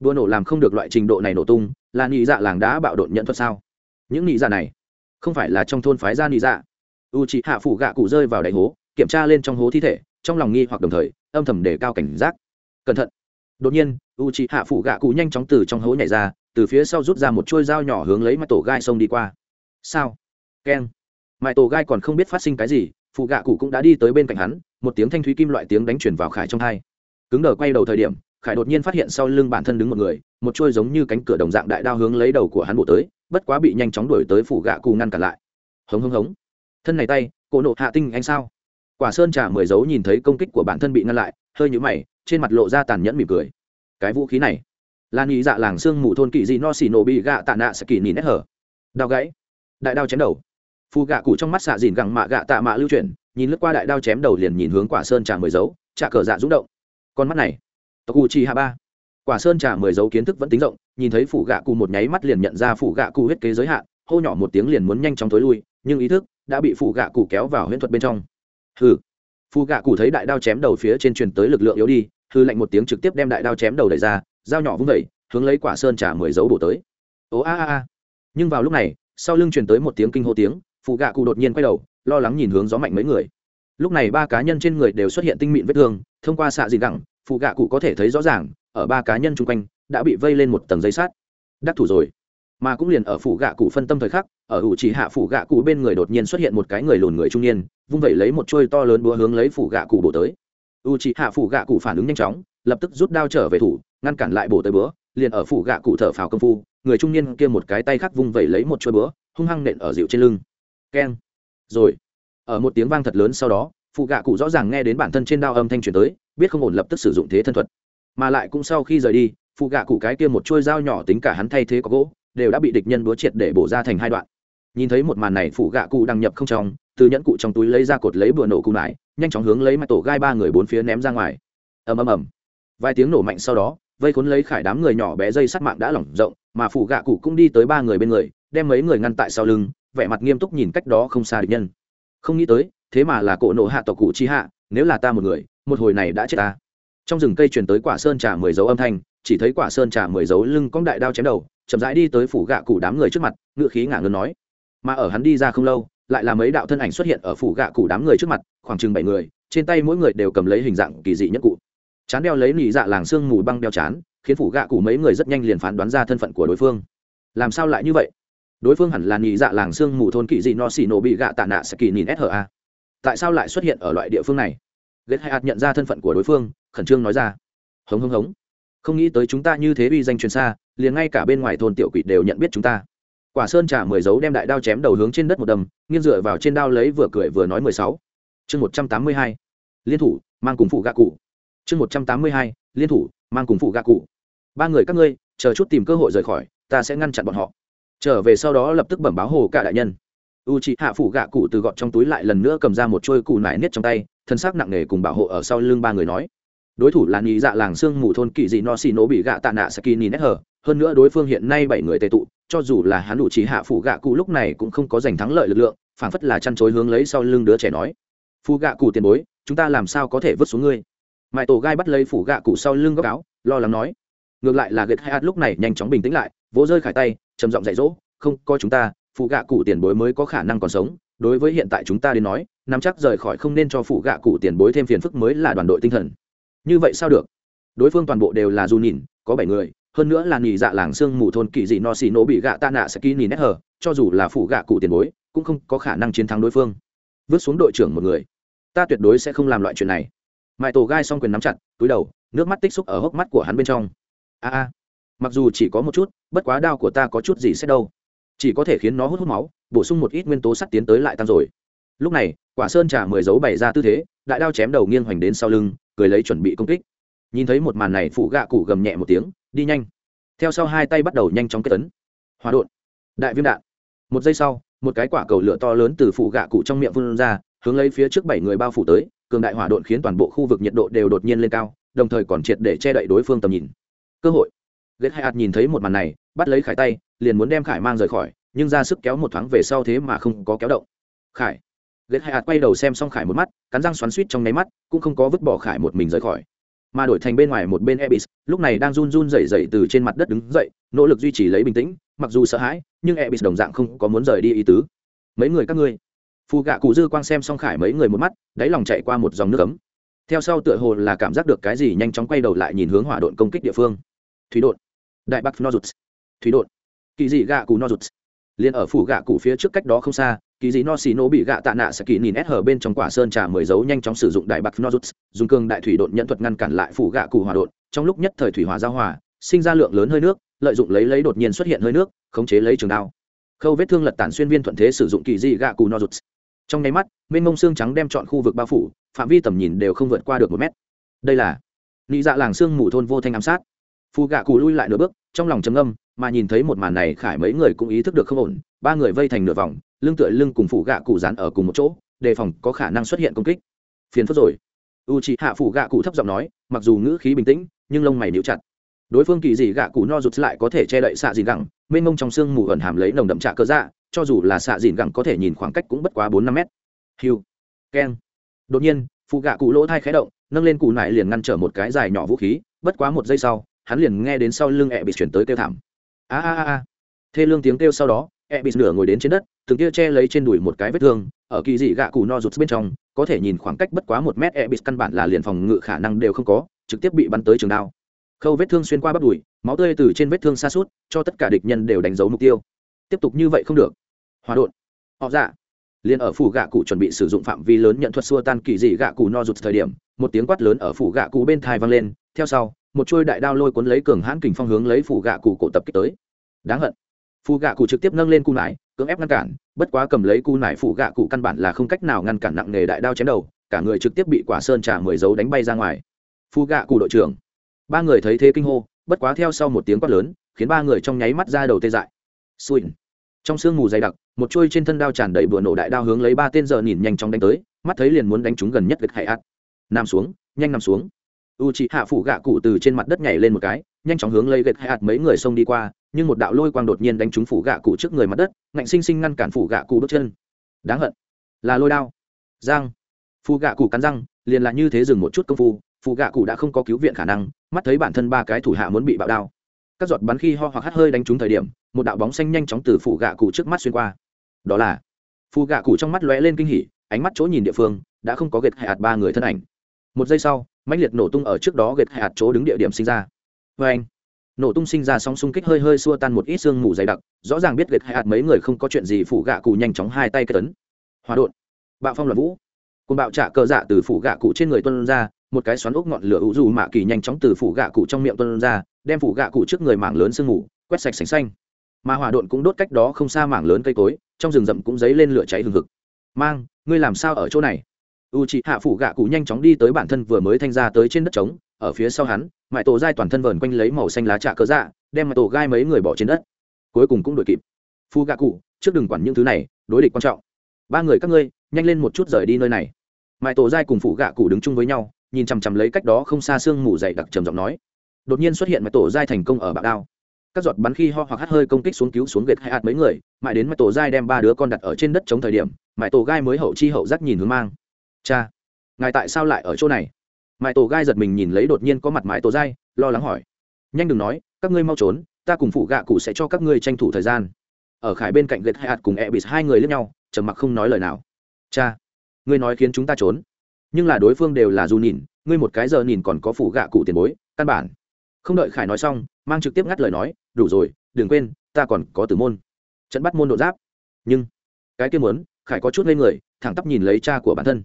Đua nổ làm không được loại trình độ này nổ tung, là nị dạ làng đã bạo độn nhận thuật sao? Những nị dạ này, không phải là trong thôn phái gia nị dạ. U chị hạ phủ gạ cụ rơi vào đáy hố, kiểm tra lên trong hố thi thể, trong lòng nghi hoặc đồng thời, âm thầm đề cao cảnh giác. Cẩn thận. Đột nhiên u chị hạ phủ gạ cụ nhanh chóng từ trong hố nhảy ra từ phía sau rút ra một chuôi dao nhỏ hướng lấy mặt tổ gai xông đi qua. Sao? Keng. Mãi tổ gai còn không biết phát sinh cái gì, phụ gạ cụ cũng đã đi tới bên cạnh hắn, một tiếng thanh thúy kim loại tiếng đánh chuyển vào khải trong hai. Cứng đờ quay đầu thời điểm, khải đột nhiên phát hiện sau lưng bản thân đứng một người, một chuôi giống như cánh cửa đồng dạng đại đao hướng lấy đầu của hắn bộ tới, bất quá bị nhanh chóng đuổi tới phủ gạ cụ ngăn cản lại. Hống hống hống. Thân này tay, cổ nộ hạ tinh anh sao? Quả sơn trà mười dấu nhìn thấy công kích của bản thân bị ngăn lại, hơi nhũ mày, trên mặt lộ ra tàn nhẫn mỉm cười. Cái vũ khí này là nghĩ dạ làng xương mù thôn kỳ dị no xì nổ bị gạ tạ nạ sẽ kỳ nhìn nét hở. Đao gãy. Đại đao chém đầu. Phù gạ cụ trong mắt xạ dìn gẳng mạ gạ tạ mạ lưu chuyển, nhìn lướt qua đại đao chém đầu liền nhìn hướng quả sơn trà mười dấu, trà cờ dạ rúng động. Con mắt này, tộc cụ chi hạ ba. Quả sơn trà mười dấu kiến thức vẫn tính rộng, nhìn thấy phủ gạ cụ một nháy mắt liền nhận ra phủ gạ cụ huyết kế giới hạn, hô nhỏ một tiếng liền muốn nhanh chóng tối lui, nhưng ý thức đã bị phủ gạ cụ kéo vào huyễn thuật bên trong. Hừ. Phù gạ cụ thấy đại đao chém đầu phía trên truyền tới lực lượng yếu đi, hư lạnh một tiếng trực tiếp đem đại đao chém đầu đẩy ra dao nhỏ vung vẩy, hướng lấy quả sơn trà mười dấu bổ tới. Ố a a a. Nhưng vào lúc này, sau lưng truyền tới một tiếng kinh hô tiếng, phụ gạ cụ đột nhiên quay đầu, lo lắng nhìn hướng gió mạnh mấy người. Lúc này ba cá nhân trên người đều xuất hiện tinh mịn vết thương, thông qua xạ dị gẳng, phụ gạ cụ có thể thấy rõ ràng, ở ba cá nhân chung quanh, đã bị vây lên một tầng dây sát đắc thủ rồi. Mà cũng liền ở phủ gạ cụ phân tâm thời khắc, ở ủ chỉ hạ phủ gạ cụ bên người đột nhiên xuất hiện một cái người lùn người trung niên, vung vẩy lấy một trôi to lớn búa hướng lấy phủ gạ cụ bổ tới. U chỉ hạ phủ gạ cụ phản ứng nhanh chóng, lập tức rút đao trở về thủ ngăn cản lại bổ tới bữa, liền ở phủ gạ cụ thở phào công phu người trung niên kia một cái tay khác vung vẩy lấy một chuôi bữa, hung hăng nện ở dịu trên lưng. Keng. Rồi ở một tiếng vang thật lớn sau đó phụ gạ cụ rõ ràng nghe đến bản thân trên đao âm thanh truyền tới biết không ổn lập tức sử dụng thế thân thuật. Mà lại cũng sau khi rời đi phụ gạ cụ cái kia một chuôi dao nhỏ tính cả hắn thay thế có gỗ đều đã bị địch nhân búa triệt để bổ ra thành hai đoạn. Nhìn thấy một màn này phụ gạ cụ đăng nhập không trong từ nhẫn cụ trong túi lấy ra cột lấy bừa nổ cụ nải nhanh chóng hướng lấy mặt tổ gai ba người bốn phía ném ra ngoài. Ầm ầm ầm. Vài tiếng nổ mạnh sau đó vây cuốn lấy khải đám người nhỏ bé dây sắt mạng đã lỏng rộng, mà phủ gạ cụ cũng đi tới ba người bên người, đem mấy người ngăn tại sau lưng, vẻ mặt nghiêm túc nhìn cách đó không xa địch nhân. Không nghĩ tới, thế mà là cổ nộ hạ tộc cụ chi hạ, nếu là ta một người, một hồi này đã chết ta. Trong rừng cây truyền tới quả sơn trà mười dấu âm thanh, chỉ thấy quả sơn trà mười dấu lưng cong đại đao chém đầu, chậm rãi đi tới phủ gạ cụ đám người trước mặt ngựa khí ngả ngớn nói. Mà ở hắn đi ra không lâu, lại là mấy đạo thân ảnh xuất hiện ở phủ gạ cụ đám người trước mặt, khoảng chừng bảy người, trên tay mỗi người đều cầm lấy hình dạng kỳ dị nhất cụ chán đeo lấy nỉ dạ làng xương mù băng đeo chán, khiến phủ gạ cụ mấy người rất nhanh liền phán đoán ra thân phận của đối phương. Làm sao lại như vậy? Đối phương hẳn là nỉ dạ làng xương mù thôn kỳ dị no xì nổ bị gạ tạ nạ sẽ kỳ nhìn sha tại sao lại xuất hiện ở loại địa phương này? Ghét hai ạt nhận ra thân phận của đối phương, khẩn trương nói ra. Hống hống hống. Không nghĩ tới chúng ta như thế uy danh truyền xa, liền ngay cả bên ngoài thôn tiểu quỷ đều nhận biết chúng ta. Quả sơn trả mười dấu đem đại đao chém đầu hướng trên đất một đầm, nghiêng dựa vào trên đao lấy vừa cười vừa nói mười sáu. Chương một trăm tám mươi hai. Liên thủ, mang cùng phụ gạ cụ chương một trăm tám mươi hai, liên thủ, mang cùng phụ gạ cụ. Ba người các ngươi, chờ chút tìm cơ hội rời khỏi, ta sẽ ngăn chặn bọn họ. Trở về sau đó lập tức bẩm báo hồ cả đại nhân. U chị hạ phủ gạ cụ từ gọt trong túi lại lần nữa cầm ra một trôi cụ nải nết trong tay, thân xác nặng nề cùng bảo hộ ở sau lưng ba người nói. Đối thủ là nhị dạ làng xương mù thôn kỳ dị no xì nổ bị gạ tạ nạ saki nhìn nét hở hơn nữa đối phương hiện nay bảy người tệ tụ, cho dù là hắn đủ trí hạ phủ gạ cụ lúc này cũng không có giành thắng lợi lực lượng phảng phất là chăn chối hướng lấy sau lưng đứa trẻ nói. Phụ gạ cụ tiền bối, chúng ta làm sao có thể vứt xuống ngươi? Mãi tổ gai bắt lấy phủ gạ cụ sau lưng góc áo, lo lắng nói, ngược lại là gệt hai lúc này nhanh chóng bình tĩnh lại, vỗ rơi khải tay, trầm giọng dạy dỗ, không coi chúng ta phụ gạ cụ tiền bối mới có khả năng còn sống, đối với hiện tại chúng ta đến nói, nắm chắc rời khỏi không nên cho phụ gạ cụ tiền bối thêm phiền phức mới là đoàn đội tinh thần. Như vậy sao được? Đối phương toàn bộ đều là dù nhìn, có bảy người, hơn nữa là nhị dạ làng xương mù thôn kỳ dị no xì nổ bị gạ tạ nạ sẽ ký nhìn nét hờ, cho dù là phụ gạ cụ tiền bối, cũng không có khả năng chiến thắng đối phương. Vứt xuống đội trưởng một người. Ta tuyệt đối sẽ không làm loại chuyện này mãi tổ gai xong quyền nắm chặt, túi đầu, nước mắt tích xúc ở hốc mắt của hắn bên trong. A a, mặc dù chỉ có một chút, bất quá đau của ta có chút gì sẽ đâu. Chỉ có thể khiến nó hút hút máu, bổ sung một ít nguyên tố sắt tiến tới lại tăng rồi. Lúc này, quả sơn trà mười dấu bày ra tư thế, đại đao chém đầu nghiêng hoành đến sau lưng, cười lấy chuẩn bị công kích. Nhìn thấy một màn này phụ gạ cụ gầm nhẹ một tiếng, đi nhanh. Theo sau hai tay bắt đầu nhanh chóng kết tấn. Hòa đột đại viêm đạn. Một giây sau, một cái quả cầu lửa to lớn từ phụ gạ cụ trong miệng vươn ra, hướng lấy phía trước bảy người bao phủ tới cường đại hỏa đột khiến toàn bộ khu vực nhiệt độ đều đột nhiên lên cao, đồng thời còn triệt để che đậy đối phương tầm nhìn. Cơ hội. Ghét hai hạt nhìn thấy một màn này, bắt lấy khải tay, liền muốn đem khải mang rời khỏi, nhưng ra sức kéo một thoáng về sau thế mà không có kéo động. Khải. Ghét hai hạt quay đầu xem xong khải một mắt, cắn răng xoắn suýt trong nháy mắt, cũng không có vứt bỏ khải một mình rời khỏi. Mà đổi thành bên ngoài một bên ebis, lúc này đang run run rẩy rẩy từ trên mặt đất đứng dậy, nỗ lực duy trì lấy bình tĩnh, mặc dù sợ hãi, nhưng ebis đồng dạng không có muốn rời đi ý tứ. Mấy người các ngươi? Phù gạ cụ dư quang xem xong khải mấy người một mắt, đáy lòng chạy qua một dòng nước ấm. Theo sau tựa hồ là cảm giác được cái gì nhanh chóng quay đầu lại nhìn hướng hỏa độn công kích địa phương. Thủy độn. Đại bắc nozuts. Thủy độn. Kỳ dị gạ cụ nozuts. Liền ở phủ gạ cụ phía trước cách đó không xa, kỳ dị no xì nổ bị gạ tạ nạ sẽ kỳ nhìn ép hở bên trong quả sơn trà mười dấu nhanh chóng sử dụng đại bắc nozuts, dùng cường đại thủy độn nhận thuật ngăn cản lại phủ gạ cụ hỏa độn, trong lúc nhất thời thủy hỏa giao hòa, sinh ra lượng lớn hơi nước, lợi dụng lấy lấy đột nhiên xuất hiện hơi nước, khống chế lấy trường đao. Khâu vết thương lật tản xuyên viên thuận thế sử dụng kỳ dị gạ cụ nozuts trong nháy mắt, mênh mông xương trắng đem chọn khu vực bao phủ, phạm vi tầm nhìn đều không vượt qua được một mét. Đây là nị dạ làng xương mù thôn vô thanh ám sát. Phù gạ cụ lui lại nửa bước, trong lòng trầm âm mà nhìn thấy một màn này, khải mấy người cũng ý thức được không ổn, ba người vây thành nửa vòng, lưng tựa lưng cùng phủ gạ cụ dán ở cùng một chỗ, đề phòng có khả năng xuất hiện công kích. Phiền phức rồi. U chị hạ phủ gạ cụ thấp giọng nói, mặc dù ngữ khí bình tĩnh, nhưng lông mày níu chặt. Đối phương kỳ dị gạ cụ no rụt lại có thể che đậy xạ gì gẳng, mênh mông trong xương mù ẩn hàm lấy nồng đậm trạ cơ dạ cho dù là xạ dìn gẳng có thể nhìn khoảng cách cũng bất quá bốn năm mét. Hiu. Keng. Đột nhiên, phụ gạ cụ lỗ thai khé động, nâng lên cụ nại liền ngăn trở một cái dài nhỏ vũ khí, bất quá một giây sau, hắn liền nghe đến sau lưng ẹ bị chuyển tới kêu thảm. A a a thê lương tiếng kêu sau đó ẹ bị nửa ngồi đến trên đất, từng kia che lấy trên đùi một cái vết thương, ở kỳ dị gạ cụ no rụt bên trong, có thể nhìn khoảng cách bất quá một mét ẹ bị căn bản là liền phòng ngự khả năng đều không có, trực tiếp bị bắn tới trường đao. Khâu vết thương xuyên qua bắp đùi, máu tươi từ trên vết thương xa suốt cho tất cả địch nhân đều đánh dấu mục tiêu tiếp tục như vậy không được. Hòa đột họ dạ. Liền ở phủ gạ cụ chuẩn bị sử dụng phạm vi lớn nhận thuật xua tan kỳ dị gạ cụ no rụt thời điểm, một tiếng quát lớn ở phủ gạ cụ bên thai vang lên, theo sau, một chuôi đại đao lôi cuốn lấy cường hãn kình phong hướng lấy phủ gạ cụ cổ tập kích tới. Đáng hận. Phù gạ cụ trực tiếp nâng lên cu nải, cưỡng ép ngăn cản, bất quá cầm lấy cu nải phủ gạ cụ căn bản là không cách nào ngăn cản nặng nghề đại đao chém đầu, cả người trực tiếp bị quả sơn trả mười dấu đánh bay ra ngoài. Phù gạ cụ đội trưởng. Ba người thấy thế kinh hô, bất quá theo sau một tiếng quát lớn, khiến ba người trong nháy mắt ra đầu tê dại xuyên trong sương mù dày đặc, một chuôi trên thân đao tràn đầy bùa nổ đại đao hướng lấy ba tên giờ nhìn nhanh chóng đánh tới, mắt thấy liền muốn đánh chúng gần nhất gật hải ạt nằm xuống, nhanh nằm xuống. U chị hạ phủ gạ cụ từ trên mặt đất nhảy lên một cái, nhanh chóng hướng lấy gật hải ạt mấy người xông đi qua, nhưng một đạo lôi quang đột nhiên đánh trúng phủ gạ cụ trước người mặt đất, ngạnh sinh sinh ngăn cản phủ gạ cụ bước chân. Đáng hận. Là lôi đao. Giang phủ gạ cụ cắn răng, liền là như thế dừng một chút công phu, phủ gạ cụ đã không có cứu viện khả năng, mắt thấy bản thân ba cái thủ hạ muốn bị bạo đao các giọt bắn khi ho hoặc hắt hơi đánh trúng thời điểm, một đạo bóng xanh nhanh chóng từ phủ gạ cụ trước mắt xuyên qua. Đó là phụ gạ cụ trong mắt lóe lên kinh hỉ, ánh mắt chỗ nhìn địa phương, đã không có gệt hạt ba người thân ảnh. Một giây sau, mãnh liệt nổ tung ở trước đó gệt hạt chỗ đứng địa điểm sinh ra. Vê anh, nổ tung sinh ra sóng xung kích hơi hơi xua tan một ít xương mù dày đặc, rõ ràng biết gệt hạt mấy người không có chuyện gì, phủ gạ cụ nhanh chóng hai tay kết tấn. Hòa đột, bạo phong loạn vũ. Côn bạo trả cờ dạ từ phủ gạ cụ trên người tuân ra, một cái xoắn ốc ngọn lửa ủ dù mạ kỳ nhanh chóng từ phủ gạ cụ trong miệng tuân ra đem phủ gạ cụ trước người mảng lớn sương mù quét sạch sành xanh. Mà hỏa độn cũng đốt cách đó không xa mảng lớn cây cối, trong rừng rậm cũng dấy lên lửa cháy hừng hực. Mang, ngươi làm sao ở chỗ này? U chị hạ phủ gạ cụ nhanh chóng đi tới bản thân vừa mới thanh ra tới trên đất trống, ở phía sau hắn mãi tổ gai toàn thân vờn quanh lấy màu xanh lá trà cớ dạ đem mãi tổ gai mấy người bỏ trên đất. Cuối cùng cũng đuổi kịp. Phu gạ cụ, trước đừng quản những thứ này, đối địch quan trọng. Ba người các ngươi, nhanh lên một chút rời đi nơi này. Mãi tổ gai cùng phụ gạ cụ đứng chung với nhau, nhìn chằm chằm lấy cách đó không xa sương mù dày đặc trầm giọng nói đột nhiên xuất hiện mãi tổ gai thành công ở bạo đao. Các giọt bắn khi ho hoặc hắt hơi công kích xuống cứu xuống gệt hai hạt mấy người, mãi đến mãi tổ gai đem ba đứa con đặt ở trên đất chống thời điểm mãi tổ gai mới hậu chi hậu giác nhìn hướng mang. Cha, ngài tại sao lại ở chỗ này? Mãi tổ gai giật mình nhìn lấy đột nhiên có mặt mãi tổ gai lo lắng hỏi. Nhanh đừng nói, các ngươi mau trốn, ta cùng phụ gạ cụ sẽ cho các ngươi tranh thủ thời gian. Ở khải bên cạnh gệt hai hạt cùng e bị hai người lẫn nhau, trầm mặc không nói lời nào. Cha, ngươi nói khiến chúng ta trốn, nhưng là đối phương đều là du nhìn, ngươi một cái giờ nhìn còn có phụ gạ cụ tiền bối, căn bản không đợi khải nói xong, mang trực tiếp ngắt lời nói, đủ rồi, đừng quên, ta còn có tử môn. Trận bắt môn đột giáp. Nhưng, cái kia muốn, khải có chút lên người, thẳng tắp nhìn lấy cha của bản thân.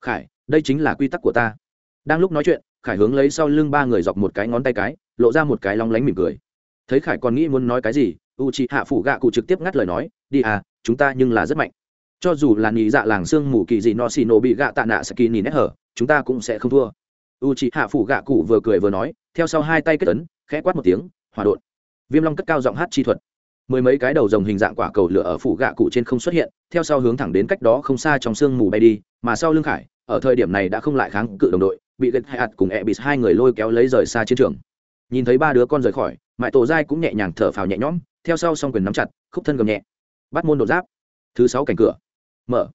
Khải, đây chính là quy tắc của ta. Đang lúc nói chuyện, khải hướng lấy sau lưng ba người dọc một cái ngón tay cái, lộ ra một cái lóng lánh mỉm cười. Thấy khải còn nghĩ muốn nói cái gì u chị hạ phủ gạ cụ trực tiếp ngắt lời nói, đi à chúng ta nhưng là rất mạnh. Cho dù là nhị dạ làng sương mù kỳ gì no xì nổ bị gạ tạ nạ sẽ kỳ nhìn nét hở, chúng ta cũng sẽ không thua. U chị hạ phủ gạ cụ vừa cười vừa nói theo sau hai tay kết ấn, khẽ quát một tiếng, hòa đột viêm long cất cao giọng hát chi thuật. Mười mấy cái đầu rồng hình dạng quả cầu lửa ở phủ gạ cụ trên không xuất hiện, theo sau hướng thẳng đến cách đó không xa trong sương mù bay đi, mà sau lưng khải, ở thời điểm này đã không lại kháng cự đồng đội, bị gật hạt cùng e bị hai người lôi kéo lấy rời xa chiến trường. Nhìn thấy ba đứa con rời khỏi mãi tổ giai cũng nhẹ nhàng thở phào nhẹ nhõm, theo sau s o n g quyền nắm chặt, khúc thân gầm nhẹ. Bắt môn đột giáp. Thứ sáu cảnh cửa. Mở.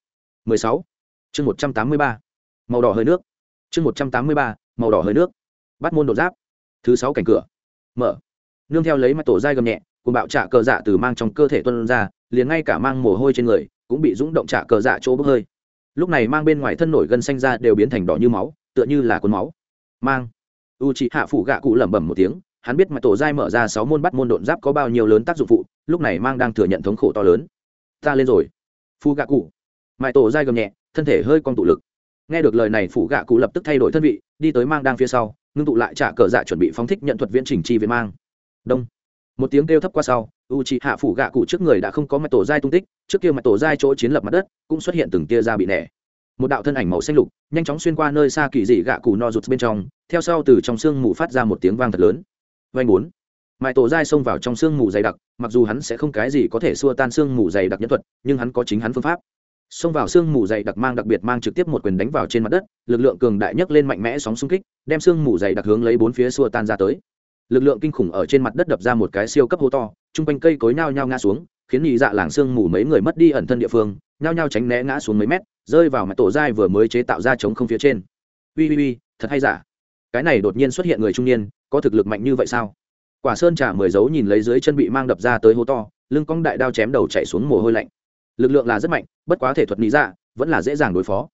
16. chương 183. màu đỏ hơi nước. Chương 183. màu đỏ hơi nước. Bắt môn đột giáp thứ sáu cảnh cửa. Mở. Nương theo lấy mặt tổ dai gầm nhẹ cùng bạo trả cờ dạ từ mang trong cơ thể tuân ra, liền ngay cả mang mồ hôi trên người cũng bị rúng động trả cờ dạ chỗ bốc hơi. Lúc này mang bên ngoài thân nổi gân xanh ra đều biến thành đỏ như máu, tựa như là cuốn máu. Mang. U chị hạ phủ gạ cụ lẩm bẩm một tiếng, hắn biết mặt tổ dai mở ra sáu môn bắt môn độn giáp có bao nhiêu lớn tác dụng phụ, lúc này mang đang thừa nhận thống khổ to lớn. Ta lên rồi. Phu gạ cụ. Mãi tổ dai gầm nhẹ, thân thể hơi con tụ lực. Nghe được lời này, phủ gạ cụ lập tức thay đổi thân vị, đi tới mang đang phía sau ngưng tụ lại trả cờ dạ chuẩn bị phóng thích nhận thuật viễn trình chi viên mang. Đông. Một tiếng kêu thấp qua sau u c h ị hạ phủ gạ cụ trước người đã không có mặt tổ giai tung tích, trước kia mặt tổ giai chỗ chiến lập mặt đất, cũng xuất hiện từng tia ra bị nẻ. Một đạo thân ảnh màu xanh lục, nhanh chóng xuyên qua nơi xa kỳ dị gạ cụ no rụt bên trong, theo sau từ trong sương mù phát ra một tiếng vang thật lớn. Vanh bốn. Mãi tổ giai xông vào trong sương mù dày đặc, mặc dù hắn sẽ không cái gì có thể xua tan sương mù dày đặc nhân thuật, nhưng hắn có chính hắn phương pháp xông vào sương mù dày đặc mang đặc biệt mang trực tiếp một quyền đánh vào trên mặt đất, lực lượng cường đại nhất lên mạnh mẽ sóng xung kích, đem sương mù dày đặc hướng lấy bốn phía xua tan ra tới. Lực lượng kinh khủng ở trên mặt đất đập ra một cái siêu cấp hố to, chung quanh cây cối nhao nhao ngã xuống, khiến nhị dạ làng sương mù mấy người mất đi ẩn thân địa phương, nhao nhao tránh né ngã xuống mấy mét, rơi vào mặt tổ dai vừa mới chế tạo ra chống không phía trên. Ui ui ui, thật hay giả? Cái này đột nhiên xuất hiện người trung niên, có thực lực mạnh như vậy sao? Quả sơn trả mười dấu nhìn lấy dưới chân bị mang đập ra tới hố to, lưng cong đại đao chém đầu chạy xuống mồ hôi lạnh lực lượng là rất mạnh, bất quá thể thuật lý dạ vẫn là dễ dàng đối phó.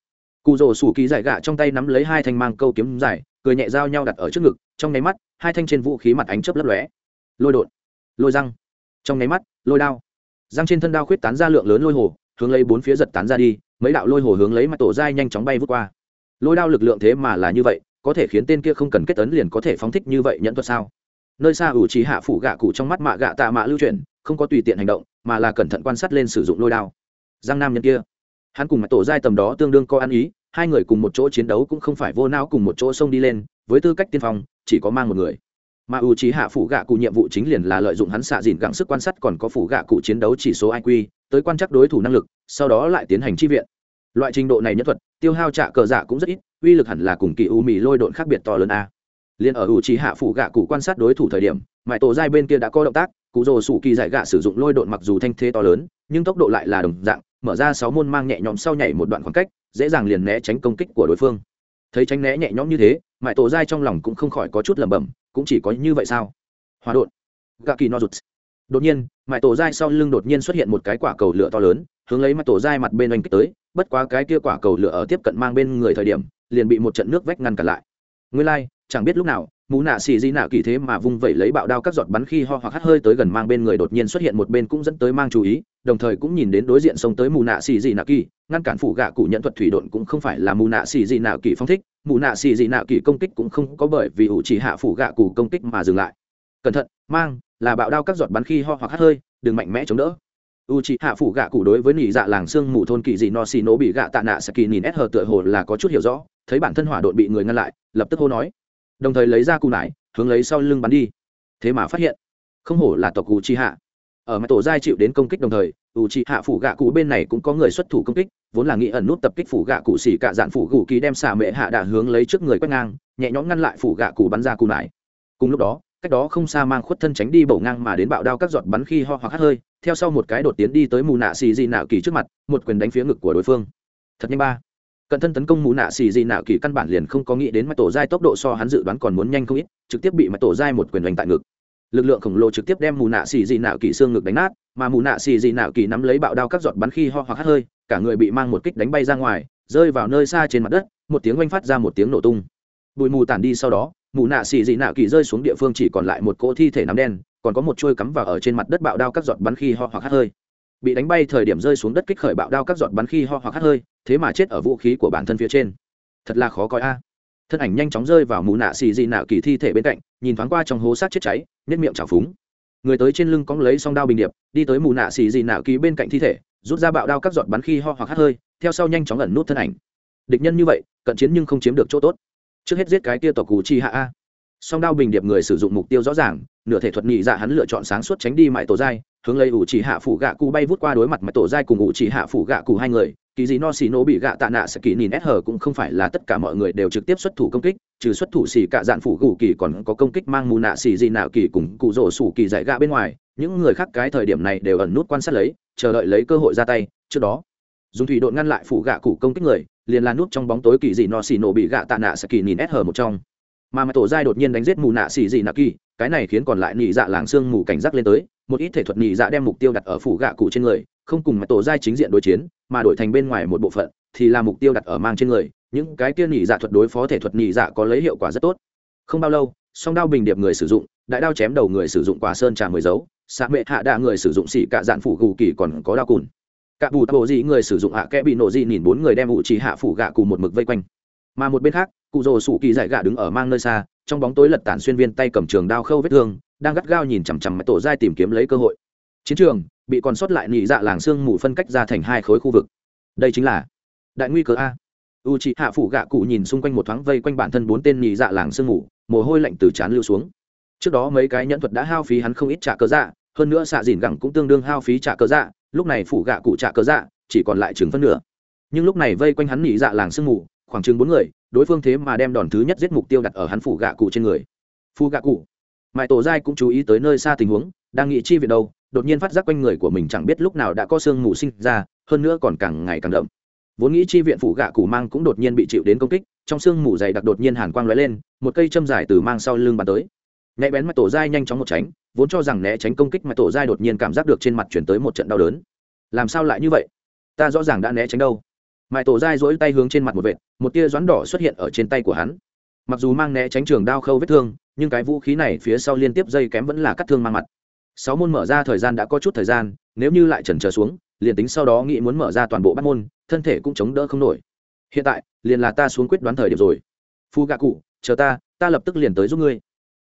Cụ rồ sủ kỳ giải gạ trong tay nắm lấy hai thanh mang câu kiếm dài, cười nhẹ dao nhau đặt ở trước ngực, trong nháy mắt, hai thanh trên vũ khí mặt ánh chớp lấp lóe. Lôi đột, lôi răng. Trong nháy mắt, lôi đao. Răng trên thân đao khuyết tán ra lượng lớn lôi hồ, hướng lấy bốn phía giật tán ra đi, mấy đạo lôi hồ hướng lấy mặt tổ dai nhanh chóng bay vút qua. Lôi đao lực lượng thế mà là như vậy, có thể khiến tên kia không cần kết tấn liền có thể phóng thích như vậy nhận thuật sao? Nơi xa ủ trí hạ phủ gạ cụ trong mắt mạ gạ tạ mạ lưu chuyển không có tùy tiện hành động, mà là cẩn thận quan sát lên sử dụng lôi đao. Giang nam nhân kia, hắn cùng mặt tổ giai tầm đó tương đương có ăn ý, hai người cùng một chỗ chiến đấu cũng không phải vô não cùng một chỗ xông đi lên, với tư cách tiên phong, chỉ có mang một người. Mà ưu trí hạ phủ gạ cụ nhiệm vụ chính liền là lợi dụng hắn xạ dìn gắng sức quan sát còn có phủ gạ cụ chiến đấu chỉ số iq tới quan trắc đối thủ năng lực, sau đó lại tiến hành chi viện. Loại trình độ này nhất thuật, tiêu hao trạ cờ giả cũng rất ít, uy lực hẳn là cùng kỳ u mì lôi độn khác biệt to lớn a. Liền ở ưu trí hạ phủ gạ cụ quan sát đối thủ thời điểm mãi tổ giai bên kia đã có động tác cụ rồ sủ kỳ giải gạ sử dụng lôi độn mặc dù thanh thế to lớn nhưng tốc độ lại là đồng dạng mở ra sáu môn mang nhẹ nhõm sau nhảy một đoạn khoảng cách dễ dàng liền né tránh công kích của đối phương. Thấy tránh né nhẹ nhõm như thế mãi tổ dai trong lòng cũng không khỏi có chút lẩm bẩm cũng chỉ có như vậy sao? Hòa đột gạ kỳ no rụt đột nhiên mãi tổ dai sau lưng đột nhiên xuất hiện một cái quả cầu lửa to lớn hướng lấy mặt tổ dai mặt bên oanh kích tới bất quá cái kia quả cầu lửa ở tiếp cận mang bên người thời điểm liền bị một trận nước vách ngăn cản lại. Nguyên lai、like, chẳng biết lúc nào mũ nạ xì di nạ kỳ thế mà vung vẩy lấy bạo đao các giọt bắn khi ho hoặc hắt hơi tới gần mang bên người đột nhiên xuất hiện một bên cũng dẫn tới mang chú ý, đồng thời cũng nhìn đến đối diện xông tới mù nạ xì di nạ kỳ, ngăn cản phủ gạ cụ nhận thuật thủy độn cũng không phải là mù nạ xì di nạ kỳ phong thích mù nạ xì di nạ kỳ công kích cũng không có bởi vì ủ chỉ hạ phủ gạ cụ công kích mà dừng lại. Cẩn thận, mang, là bạo đao các giọt bắn khi ho hoặc hắt hơi, đừng mạnh mẽ chống đỡ. U c hạ phủ gạ cụ đối với nỉ dạ làng sương mù thôn kỳ dị no xì nổ bị gạ tạ nạ sẽ kỳ nhìn ép hờ tựa hồ là có chút hiểu rõ, thấy bản thân hỏa độn bị người ngăn lại, lập tức hô nói đồng thời lấy ra cù nải, hướng lấy sau lưng bắn đi. Thế mà phát hiện, không hổ là tộc cụ chi hạ ở mặt tổ giai chịu đến công kích đồng thời u chi hạ phủ gạ cụ bên này cũng có người xuất thủ công kích, vốn là nghĩ ẩn nút tập kích phủ gạ cụ xỉ cả dạn phủ gù kỳ đem xả mệ hạ đà hướng lấy trước người quét ngang, nhẹ nhõm ngăn lại phủ gạ cụ bắn ra cù nải. Cùng lúc đó, cách đó không xa mang khuất thân tránh đi bổ ngang mà đến bạo đao các giọt bắn khi ho hoặc hắt hơi, theo sau một cái đột tiến đi tới mù nạ xì di nạo kỳ trước mặt, một quyền đánh phía ngực của đối phương. Thật nhanh ba cận thân tấn công mù nạ xì dị nạ kỳ căn bản liền không có nghĩ đến mặt tổ giai tốc độ so hắn dự đoán còn muốn nhanh không ít, trực tiếp bị mặt tổ giai một quyền đánh tại ngực. Lực lượng khổng lồ trực tiếp đem mù nạ xì dị nạ kỳ xương ngực đánh nát, mà mù nạ xì dị nạ kỳ nắm lấy bạo đao các giọt bắn khi ho hoặc hắt hơi, cả người bị mang một kích đánh bay ra ngoài, rơi vào nơi xa trên mặt đất, một tiếng oanh phát ra một tiếng nổ tung. Bụi mù tản đi sau đó, mù nạ xì dị nạ kỳ rơi xuống địa phương chỉ còn lại một cỗ thi thể nắm đen, còn có một chuôi cắm vào ở trên mặt đất bạo đao các giọt bắn khi ho hoặc hắt hơi. Bị đánh bay thời điểm rơi xuống đất kích khởi bạo đao các giọt bắn khi ho hoặc hắt hơi thế mà chết ở vũ khí của bản thân phía trên. Thật là khó coi a. Thân ảnh nhanh chóng rơi vào mù nạ xì dị nạ kỳ thi thể bên cạnh, nhìn thoáng qua trong hố sát chết cháy nếp miệng trào phúng. Người tới trên lưng cóng lấy song đao bình điệp, đi tới mù nạ xì dị nạ kỳ bên cạnh thi thể, rút ra bạo đao các giọt bắn khi ho hoặc hắt hơi, theo sau nhanh chóng ẩn nút thân ảnh. Địch nhân như vậy, cận chiến nhưng không chiếm được chỗ tốt. Trước hết giết cái tia tộc cù chi hạ a. Song đao bình điệp người sử dụng mục tiêu rõ ràng, nửa thể thuật nhị dạ hắn lựa chọn sáng suốt tránh đi mãi tổ giai, hướng lấy ủ chỉ hạ phủ gạ cụ bay vút qua đối mặt mãi tổ giai cùng ủ chỉ hạ phủ gạ cụ hai người kỳ gì no xì nổ bị gạ tạ nạ sẽ kỳ nhìn ép hờ cũng không phải là tất cả mọi người đều trực tiếp xuất thủ công kích, trừ xuất thủ xì cả dạn phủ gù kỳ còn có công kích mang mù nạ xì gì nạo kỳ cùng cụ rổ sủ kỳ giải gạ bên ngoài. Những người khác cái thời điểm này đều ẩn nút quan sát lấy, chờ đợi lấy cơ hội ra tay. Trước đó, dùng thủy đội ngăn lại phủ gạ cụ công kích người, liền là nút trong bóng tối kỳ dị no xì nổ bị gạ tạ nạ sẽ kỳ nhìn ép hờ một trong. Mà mà tổ giai đột nhiên đánh giết mù nạ xì dị nạ kỳ, cái này khiến còn lại nhị dạ làng xương mù cảnh giác lên tới. Một ít thể thuật nhị dạ đem mục tiêu đặt ở phủ gạ cụ trên người không cùng mà tổ giai chính diện đối chiến, mà đổi thành bên ngoài một bộ phận, thì là mục tiêu đặt ở mang trên người, những cái kia nhị dạ thuật đối phó thể thuật nhị dạ có lấy hiệu quả rất tốt. Không bao lâu, song đao bình điệp người sử dụng, đại đao chém đầu người sử dụng quả sơn trà mười dấu, xạ mệ hạ đạ người sử dụng xỉ cả dạn phủ gù kỳ còn có đao cùn. Cả bù tabo dị người sử dụng hạ kẽ bị nổ dị nhìn bốn người đem ủ chỉ hạ phủ gạ cụ một mực vây quanh. Mà một bên khác, cụ rồ sủ kỳ giải gạ đứng ở mang nơi xa, trong bóng tối lật tản xuyên viên tay cầm trường đao khâu vết thương, đang gắt gao nhìn chằm chằm tổ giai tìm kiếm lấy cơ hội. Chiến trường bị còn sót lại nhị dạ làng xương mù phân cách ra thành hai khối khu vực. Đây chính là đại nguy cơ a. U chị hạ phủ gạ cụ nhìn xung quanh một thoáng vây quanh bản thân bốn tên nhị dạ làng xương mù, mồ hôi lạnh từ trán lưu xuống. Trước đó mấy cái nhẫn thuật đã hao phí hắn không ít trả cớ dạ hơn nữa xạ dìn gẳng cũng tương đương hao phí trả cớ dạ lúc này phủ gạ cụ trả cớ dạ chỉ còn lại chừng phân nửa. Nhưng lúc này vây quanh hắn nhị dạ làng sương mù, khoảng chừng bốn người, đối phương thế mà đem đòn thứ nhất giết mục tiêu đặt ở hắn phủ gạ cụ trên người. Phu gạ cụ. Mãi tổ giai cũng chú ý tới nơi xa tình huống, đang nghĩ chi viện đâu đột nhiên phát giác quanh người của mình chẳng biết lúc nào đã có sương mù sinh ra, hơn nữa còn càng ngày càng đậm. Vốn nghĩ chi viện phủ gạ củ mang cũng đột nhiên bị chịu đến công kích, trong sương mù dày đặc đột nhiên hàn quang lóe lên, một cây châm dài từ mang sau lưng bắn tới. Nhạy bén mặt tổ dai nhanh chóng một tránh, vốn cho rằng né tránh công kích mặt tổ dai đột nhiên cảm giác được trên mặt chuyển tới một trận đau đớn. Làm sao lại như vậy? Ta rõ ràng đã né tránh đâu. Mãi tổ dai dỗi tay hướng trên mặt một vệt, một tia rắn đỏ xuất hiện ở trên tay của hắn. Mặc dù mang né tránh trường đao khâu vết thương, nhưng cái vũ khí này phía sau liên tiếp dây kém vẫn là cắt thương mang mặt sáu môn mở ra thời gian đã có chút thời gian, nếu như lại chần chờ xuống, liền tính sau đó nghĩ muốn mở ra toàn bộ bắt môn, thân thể cũng chống đỡ không nổi. Hiện tại, liền là ta xuống quyết đoán thời điểm rồi. Phu gạ cụ chờ ta ta lập tức liền tới giúp ngươi.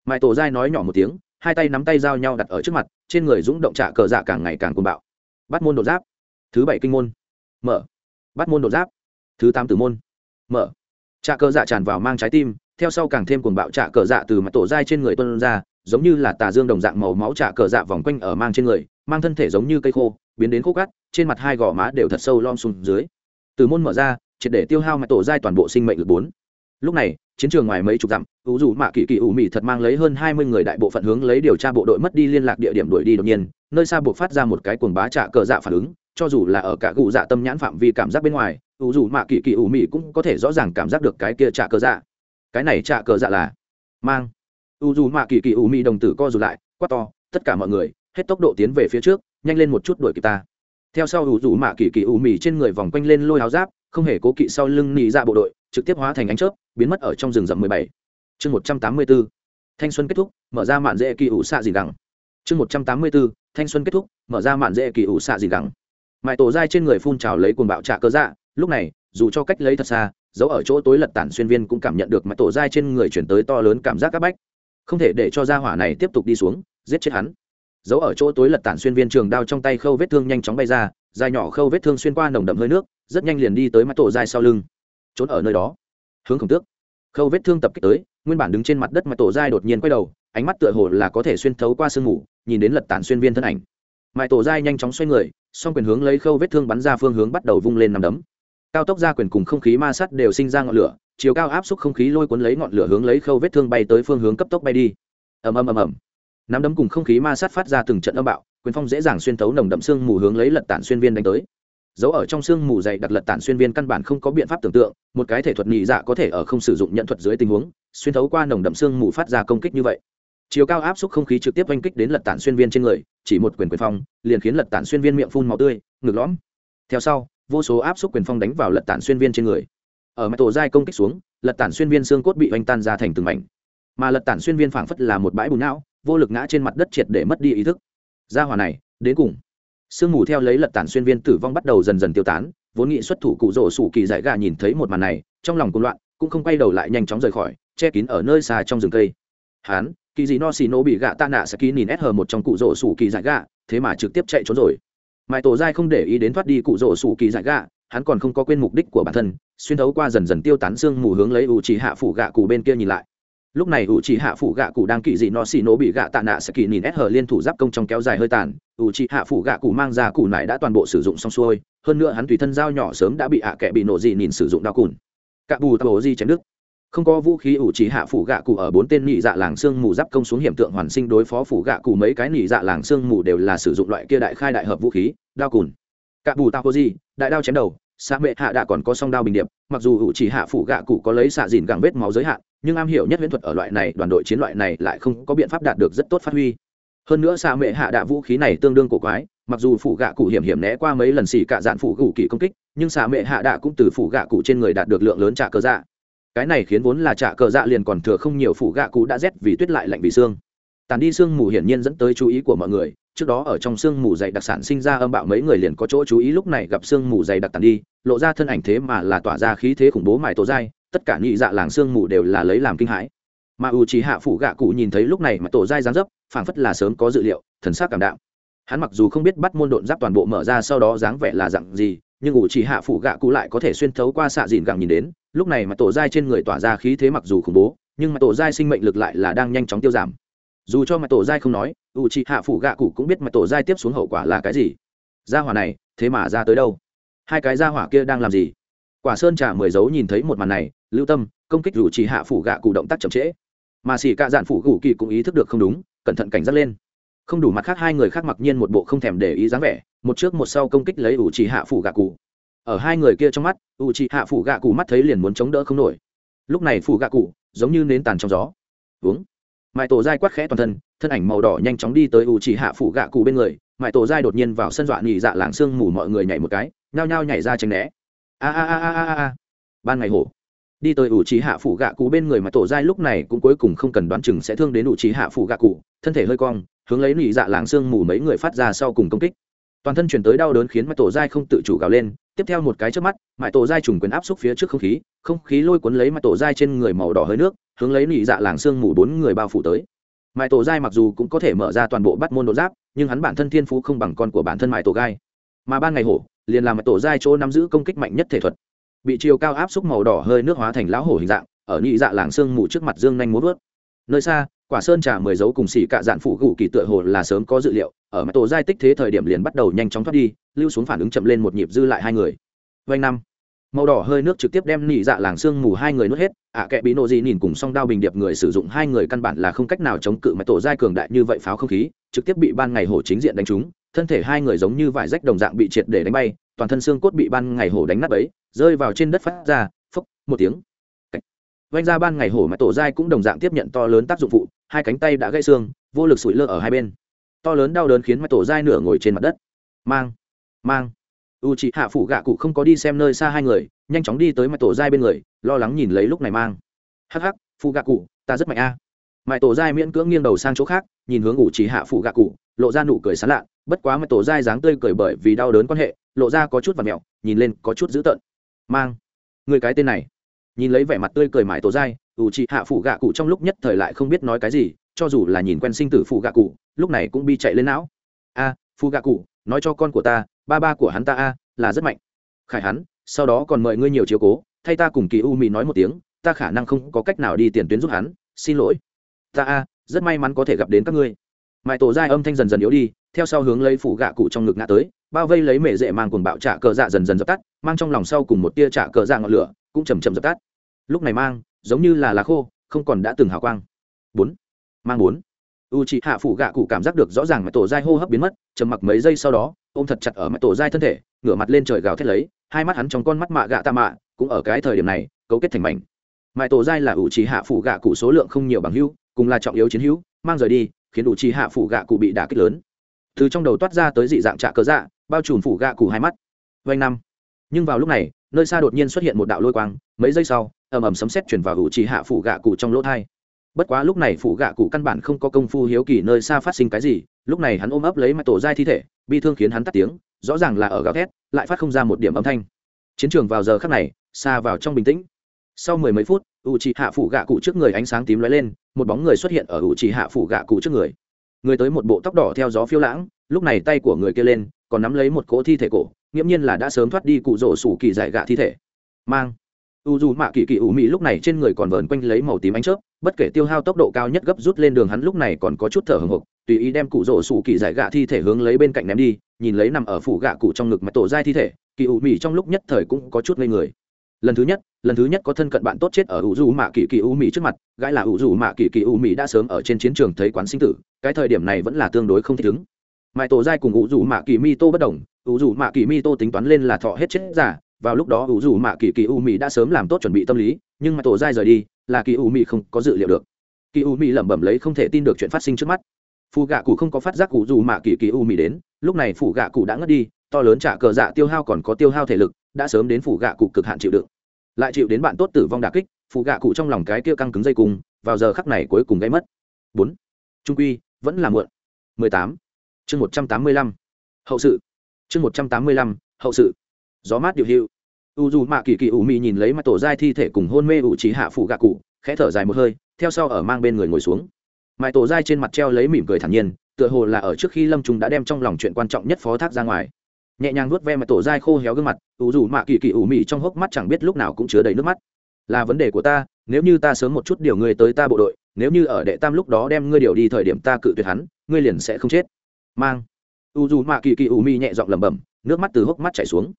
Mãi tổ giai nói nhỏ một tiếng, hai tay nắm tay giao nhau đặt ở trước mặt, trên người dũng động trả cờ dạ càng ngày càng côn bạo. Bắt môn đột giáp. Thứ bảy kinh môn. Mở. Bắt môn đột giáp. Thứ tám tử môn. Mở. Trả cờ dạ tràn vào mang trái tim, theo sau càng thêm cuồng bạo trả cờ dạ từ mặt tổ dai trên người tuân ra giống như là tà dương đồng dạng màu máu trả cờ dạ vòng quanh ở mang trên người, mang thân thể giống như cây khô, biến đến khô cắt trên mặt hai gò má đều thật sâu lom xuống dưới. Từ môn mở ra, triệt để tiêu hao mạch tổ dai toàn bộ sinh mệnh lực bốn. Lúc này, chiến trường ngoài mấy chục dặm ưu dù mạ kỳ kỳ ủ mị thật mang lấy hơn hai mươi người đại bộ phận hướng lấy điều tra bộ đội mất đi liên lạc địa điểm đuổi đi đột nhiên, nơi xa buộc phát ra một cái cuồng bá trả cờ dạ phản ứng, cho dù là ở cả cụ dạ tâm nhãn phạm vi cảm giác bên ngoài ưu dù mạ kỳ kỳ ủ mị cũng có thể rõ ràng cảm giác được cái kia trả cờ dạ. Cái này trả cờ dạ là mang u dù mạ kỳ kỳ ủ mị đồng tử co dù lại, quát to, tất cả mọi người, hết tốc độ tiến về phía trước, nhanh lên một chút đuổi kịp ta. Theo sau u dù mạ kỳ kỳ ủ mị trên người vòng quanh lên lôi áo giáp, không hề cố kỵ sau lưng nị ra bộ đội, trực tiếp hóa thành ánh chớp, biến mất ở trong rừng rậm mười bảy. Chương một trăm tám mươi bốn, thanh xuân kết thúc, mở ra mạn dễ kỳ ủ xạ gì gẳng. Chương một trăm tám mươi bốn, thanh xuân kết thúc, mở ra mạn dễ kỳ ủ xạ gì gẳng. Mãi tổ dai trên người phun trào lấy cuồng bạo trạ cơ dạ lúc này, dù cho cách lấy thật xa, dấu ở chỗ tối lật tản xuyên viên cũng cảm nhận được mãi tổ dai trên người chuyển tới to lớn cảm giác áp bách không thể để cho gia hỏa này tiếp tục đi xuống, giết chết hắn. Giấu ở chỗ tối lật tản xuyên viên trường đao trong tay khâu vết thương nhanh chóng bay ra, dài nhỏ khâu vết thương xuyên qua nồng đậm hơi nước, rất nhanh liền đi tới mắt tổ dai sau lưng. Trốn ở nơi đó. Hướng khổng tước. Khâu vết thương tập kích tới, nguyên bản đứng trên mặt đất mà tổ dai đột nhiên quay đầu, ánh mắt tựa hồ là có thể xuyên thấu qua sương mù, nhìn đến lật tản xuyên viên thân ảnh. Mãi tổ dai nhanh chóng xoay người, song quyền hướng lấy khâu vết thương bắn ra phương hướng bắt đầu vung lên nằm đấm cao tốc gia quyền cùng không khí ma sát đều sinh ra ngọn lửa, chiều cao áp suất không khí lôi cuốn lấy ngọn lửa hướng lấy khâu vết thương bay tới phương hướng cấp tốc bay đi. Ầm ầm ầm ầm. Nắm đấm cùng không khí ma sát phát ra từng trận âm bạo, quyền phong dễ dàng xuyên thấu nồng đậm xương mù hướng lấy lật tản xuyên viên đánh tới. Giấu ở trong xương mù dày đặc lật tản xuyên viên căn bản không có biện pháp tưởng tượng, một cái thể thuật nhị dạ có thể ở không sử dụng nhận thuật dưới tình huống, xuyên thấu qua nồng đậm xương mù phát ra công kích như vậy. Chiều cao áp suất không khí trực tiếp oanh kích đến lật tản xuyên viên trên người, chỉ một quyền quyền phong, liền khiến lật tản xuyên viên miệng phun màu tươi, ngực lõm. Theo sau vô số áp suất quyền phong đánh vào lật tản xuyên viên trên người. Ở mặt tổ giai công kích xuống, lật tản xuyên viên xương cốt bị oanh tan ra thành từng mảnh. Mà lật tản xuyên viên phảng phất là một bãi bùn não, vô lực ngã trên mặt đất triệt để mất đi ý thức. Gia hỏa này, đến cùng. Sương mù theo lấy lật tản xuyên viên tử vong bắt đầu dần dần tiêu tán, vốn nghị xuất thủ cụ rổ sủ kỳ giải gà nhìn thấy một màn này, trong lòng cuồng loạn, cũng không quay đầu lại nhanh chóng rời khỏi, che kín ở nơi xa trong rừng cây. Hán, kỳ dị no xì nổ bị gạ ta nạ sẽ ký nhìn ép hờ một trong cụ rổ sủ kỳ giải gà, thế mà trực tiếp chạy trốn rồi mãi tổ giai không để ý đến thoát đi cụ rỗ sủ kỳ giải gạ, hắn còn không có quên mục đích của bản thân xuyên thấu qua dần dần tiêu tán xương mù hướng lấy ủ chỉ hạ phủ gạ cụ bên kia nhìn lại. Lúc này ủ chỉ hạ phủ gạ cụ đang kỵ dị nó xì nổ bị gạ tạ nạ sẽ kỳ nhìn ép hờ liên thủ giáp công trong kéo dài hơi tàn ủ chỉ hạ phủ gạ cụ mang ra cụ này đã toàn bộ sử dụng xong xuôi hơn nữa hắn tùy thân dao nhỏ sớm đã bị hạ kẻ bị nổ dị nhìn sử dụng đau cùn. Cạ bù tàu di chém đức không có vũ khí ủ chỉ hạ phủ gạ cụ ở bốn tên nhị dạ làng xương mù giáp công xuống hiểm tượng hoàn sinh đối phó phủ gạ cụ mấy cái nhị dạ làng xương mù đều là sử dụng loại kia đại khai đại hợp vũ khí, đao cùn. Cạ bù ta có gì, đại đao chém đầu xã mệ hạ đã còn có song đao bình điệp, mặc dù ủ chỉ hạ phủ gạ cụ có lấy xạ dìn gẳng vết máu giới hạn, nhưng am hiểu nhất viễn thuật ở loại này, đoàn đội chiến loại này lại không có biện pháp đạt được rất tốt phát huy. Hơn nữa xạ mệ hạ đạ vũ khí này tương đương cổ quái, mặc dù phủ gạ cụ hiểm hiểm né qua mấy lần xỉ cả dạn phủ gù kỳ công kích, nhưng xạ mệ hạ đạ cũng từ phủ gạ cụ trên người đạt được lượng lớn trả cơ dạ cái này khiến vốn là trả cờ dạ liền còn thừa không nhiều phủ gạ cụ đã rét vì tuyết lại lạnh vì xương. Tàn đi xương mù hiển nhiên dẫn tới chú ý của mọi người, trước đó ở trong xương mù dày đặc sản sinh ra âm bạo mấy người liền có chỗ chú ý, lúc này gặp xương mù dày đặc tàn đi, lộ ra thân ảnh thế mà là tỏa ra khí thế khủng bố mài tổ dai, tất cả nhị dạ làng xương mù đều là lấy làm kinh hãi. Mà u trí hạ phủ gạ cụ nhìn thấy lúc này mà tổ dai dáng dấp, phảng phất là sớm có dự liệu, thần sắc cảm đạo hắn mặc dù không biết bắt môn độn giáp toàn bộ mở ra sau đó dáng vẻ là dặn gì, nhưng ủ chỉ hạ phủ gạ cụ lại có thể xuyên thấu qua xạ dìn gẳng nhìn đến lúc này mà tổ dai trên người tỏa ra khí thế mặc dù khủng bố, nhưng mà tổ dai sinh mệnh lực lại là đang nhanh chóng tiêu giảm. Dù cho mà tổ dai không nói ủ chị hạ phủ gạ cụ cũng biết mà tổ dai tiếp xuống hậu quả là cái gì. Gia hỏa này, thế mà ra tới đâu? Hai cái gia hỏa kia đang làm gì? Quả sơn trà mười dấu nhìn thấy một màn này, lưu tâm, công kích ủ chị hạ phủ gạ cụ động tác chậm trễ. Mà xỉ cạ dạn phủ gù kỳ cũng ý thức được không đúng, cẩn thận cảnh giác lên. Không đủ mặt khác hai người khác mặc nhiên một bộ không thèm để ý dáng vẻ, một trước một sau công kích lấy ủ chị hạ phủ gạ cụ ở hai người kia trong mắt U trì hạ phủ gạ cụ mắt thấy liền muốn chống đỡ không nổi. Lúc này phủ gạ cụ giống như nến tàn trong gió. Uống mãi tổ dai quát khẽ toàn thân thân ảnh màu đỏ nhanh chóng đi tới U trì hạ phủ gạ cụ bên người. Mãi tổ dai đột nhiên vào sân dọa nhị dạ làng sương mù mọi người nhảy một cái, nhao nhao nhảy ra tránh né. A a a a a a ban ngày hổ. Đi tới ủ trí hạ phủ gạ cụ bên người mà tổ dai lúc này cũng cuối cùng không cần đoán chừng sẽ thương đến ủ trí hạ phủ gạ cụ thân thể hơi cong, hướng lấy nị dạ làng xương mù mấy người phát ra sau cùng công kích. Toàn thân chuyển tới đau đớn khiến mãi tổ dai không tự chủ gào lên tiếp theo một cái trước mắt mãi tổ dai trùng quyền áp xúc phía trước không khí không khí lôi cuốn lấy mãi tổ dai trên người màu đỏ hơi nước, hướng lấy nị dạ làng xương mù bốn người bao phủ tới. Mãi tổ dai mặc dù cũng có thể mở ra toàn bộ bắt môn đột giáp, nhưng hắn bản thân thiên phú không bằng con của bản thân mãi tổ gai mà ban ngày hổ, liền làm mãi tổ dai chỗ nắm giữ công kích mạnh nhất thể thuật. Bị chiều cao áp xúc màu đỏ hơi nước hóa thành lão hổ hình dạng, ở nhị dạ làng xương mù trước mặt dương nhanh muốn vớt. Nơi xa, quả sơn trà mười dấu cùng xỉ cạ dạn phủ gù kỳ tựa hồ là sớm có dự liệu, ở mặt tổ giai tích thế thời điểm liền bắt đầu nhanh chóng thoát đi lưu xuống phản ứng chậm lên một nhịp dư lại hai người. Vanh năm. Màu đỏ hơi nước trực tiếp đem nỉ dạ làng xương mù hai người nuốt hết ạ à, kệ bị nộ gì nhìn cùng song đao bình điệp người sử dụng hai người căn bản là không cách nào chống cự mà tổ giai cường đại như vậy pháo không khí trực tiếp bị ban ngày hổ chính diện đánh trúng thân thể hai người giống như vải rách đồng dạng bị triệt để đánh bay toàn thân xương cốt bị ban ngày hổ đánh nát ấy rơi vào trên đất phát ra phốc một tiếng. Vanh ra ban ngày hổ mà tổ giai cũng đồng dạng tiếp nhận to lớn tác dụng phụ hai cánh tay đã gãy xương vô lực sủi lơ ở hai bên. To lớn đau đớn khiến mà tổ giai nửa ngồi trên mặt đất. Mang mang. U chị hạ phủ gạ cụ không có đi xem nơi xa hai người, nhanh chóng đi tới mặt tổ giai bên người, lo lắng nhìn lấy lúc này mang. Hắc hắc phụ gạ cụ, ta rất mạnh a. À. tổ giai miễn cưỡng nghiêng đầu sang chỗ khác, nhìn hướng ủ chỉ hạ phụ gạ cụ, lộ ra nụ cười sán lạ, bất quá mãi tổ giai dáng tươi cười bởi vì đau đớn quan hệ, lộ ra có chút và mẹo, nhìn lên có chút dữ tợn. Mang, người cái tên này. Nhìn lấy vẻ mặt tươi cười mãi tổ giai ủ chị hạ phụ gạ cụ trong lúc nhất thời lại không biết nói cái gì, cho dù là nhìn quen sinh tử phụ gạ cụ, lúc này cũng bi chạy lên não. A phụ gạ cụ nói cho con của ta, ba ba của hắn ta a, là rất mạnh. Khải hắn, sau đó còn mời ngươi nhiều chiếu cố, thay ta cùng kỳ u mỹ nói một tiếng, ta khả năng không có cách nào đi tiền tuyến giúp hắn, xin lỗi. Ta a, rất may mắn có thể gặp đến các ngươi. Mãi tổ giai âm thanh dần dần yếu đi, theo sau hướng lấy phụ gạ cụ trong ngực ngã tới, bao vây lấy mẹ dễ mang cuồng bạo trả cờ dạ dần dần dập tắt, mang trong lòng sau cùng một tia trả cờ dạ ngọn lửa, cũng chầm chậm dập tắt. Lúc này mang, giống như là lá khô, không còn đã từng hào quang. Bốn. Mang bốn u chị hạ phủ gạ cụ cảm giác được rõ ràng mặt tổ dai hô hấp biến mất, trầm mặc mấy giây sau đó, ôm thật chặt ở mặt tổ dai thân thể, ngửa mặt lên trời gào thét lấy, hai mắt hắn trong con mắt mạ gạ tạ mạ, cũng ở cái thời điểm này, cấu kết thành mảnh. Mãi tổ dai là u chị hạ phủ gạ cụ số lượng không nhiều bằng hưu cùng là trọng yếu chiến hữu, mang rời đi, khiến u chị hạ phủ gạ cụ bị đả kích lớn. Từ trong đầu toát ra tới dị dạng trạ cớ dạ bao trùm phủ gạ cụ hai mắt. Vanh năm. Nhưng vào lúc này, nơi xa đột nhiên xuất hiện một đạo lôi quang, mấy giây sau, ầm ầm sấm sét chuyển vào u trí hạ phủ gạ cụ trong lỗ thai bất quá lúc này phủ gạ cụ căn bản không có công phu hiếu kỳ nơi xa phát sinh cái gì, lúc này hắn ôm ấp lấy mặt tổ giai thi thể, bi thương khiến hắn tắt tiếng, rõ ràng là ở gạo thét, lại phát không ra một điểm âm thanh. Chiến trường vào giờ khắc này, xa vào trong bình tĩnh. Sau mười mấy phút u c hạ phủ gạ cụ trước người ánh sáng tím lóe lên, một bóng người xuất hiện ở u c hạ phủ gạ cụ trước người. Người tới một bộ tóc đỏ theo gió phiêu lãng, lúc này tay của người kia lên, còn nắm lấy một cỗ thi thể cổ, nghiễm nhiên là đã sớm thoát đi cụ rổ sủ kỳ dại gạ thi thể. Mang. U dù mạ kỳ kỳ ủ mị lúc này trên người còn vờn quanh lấy màu tím ánh chớp bất kể tiêu hao tốc độ cao nhất gấp rút lên đường hắn lúc này còn có chút thở hồng hộc tùy ý đem cụ rổ sủ kỳ giải gạ thi thể hướng lấy bên cạnh ném đi, nhìn lấy nằm ở phủ gạ cụ trong ngực mặt tổ dai thi thể, kỳ ủ mị trong lúc nhất thời cũng có chút ngây người. Lần thứ nhất, lần thứ nhất có thân cận bạn tốt chết ở u dù mạ kỳ kỳ u mị trước mặt gãi là u dù mạ kỳ kỳ u mị đã sớm ở trên chiến trường thấy quán sinh tử, cái thời điểm này vẫn là tương đối không thích ứng. Mãi tổ dai cùng u dù mạ kỳ mi tô bất đồng, ủ dù mạ kỳ mi tô tính toán lên là thọ hết chết giả vào lúc đó ủ dù mạ kỳ kỳ u Mị đã sớm làm tốt chuẩn bị tâm lý, nhưng mãi tổ dai rời đi là kỳ u mì không có dự liệu được. Kỳ u mì lẩm bẩm lấy không thể tin được chuyện phát sinh trước mắt. Phù gạ cụ không có phát giác cụ dù mạ kỳ kỳ u mì đến, lúc này phủ gạ cụ đã ngất đi, to lớn trả cờ dạ tiêu hao còn có tiêu hao thể lực, đã sớm đến phủ gạ cụ cực hạn chịu đựng. Lại chịu đến bạn tốt tử vong đà kích phủ gạ cụ trong lòng cái kia căng cứng dây cung vào giờ khắc này cuối cùng gây mất. Bốn. Trung quy, vẫn là muộn. Mười tám. Chương một trăm tám mươi lăm. Hậu sự. Chương một trăm tám mươi lăm, hậu sự. Gió mát điệu hiệu u dù mạ kỳ kỳ ủ mị nhìn lấy mặt tổ giai thi thể cùng hôn mê ủ trí hạ phụ gạ cụ, khẽ thở dài một hơi, theo sau ở mang bên người ngồi xuống. Mãi tổ giai trên mặt treo lấy mỉm cười thản nhiên, tựa hồ là ở trước khi lâm trung đã đem trong lòng chuyện quan trọng nhất phó thác ra ngoài. Nhẹ nhàng vuốt ve mặt tổ giai khô héo gương mặt, u dù mạ kỳ kỳ ủ mị trong hốc mắt chẳng biết lúc nào cũng chứa đầy nước mắt. Là vấn đề của ta, nếu như ta sớm một chút điều ngươi tới ta bộ đội, nếu như ở đệ tam lúc đó đem ngươi điều đi thời điểm ta cự tuyệt hắn, ngươi liền sẽ không chết. Mang. U dù mạ kỳ kỳ ủ mị nhẹ giọng lẩm bẩm, nước mắt từ hốc mắt chảy xuống.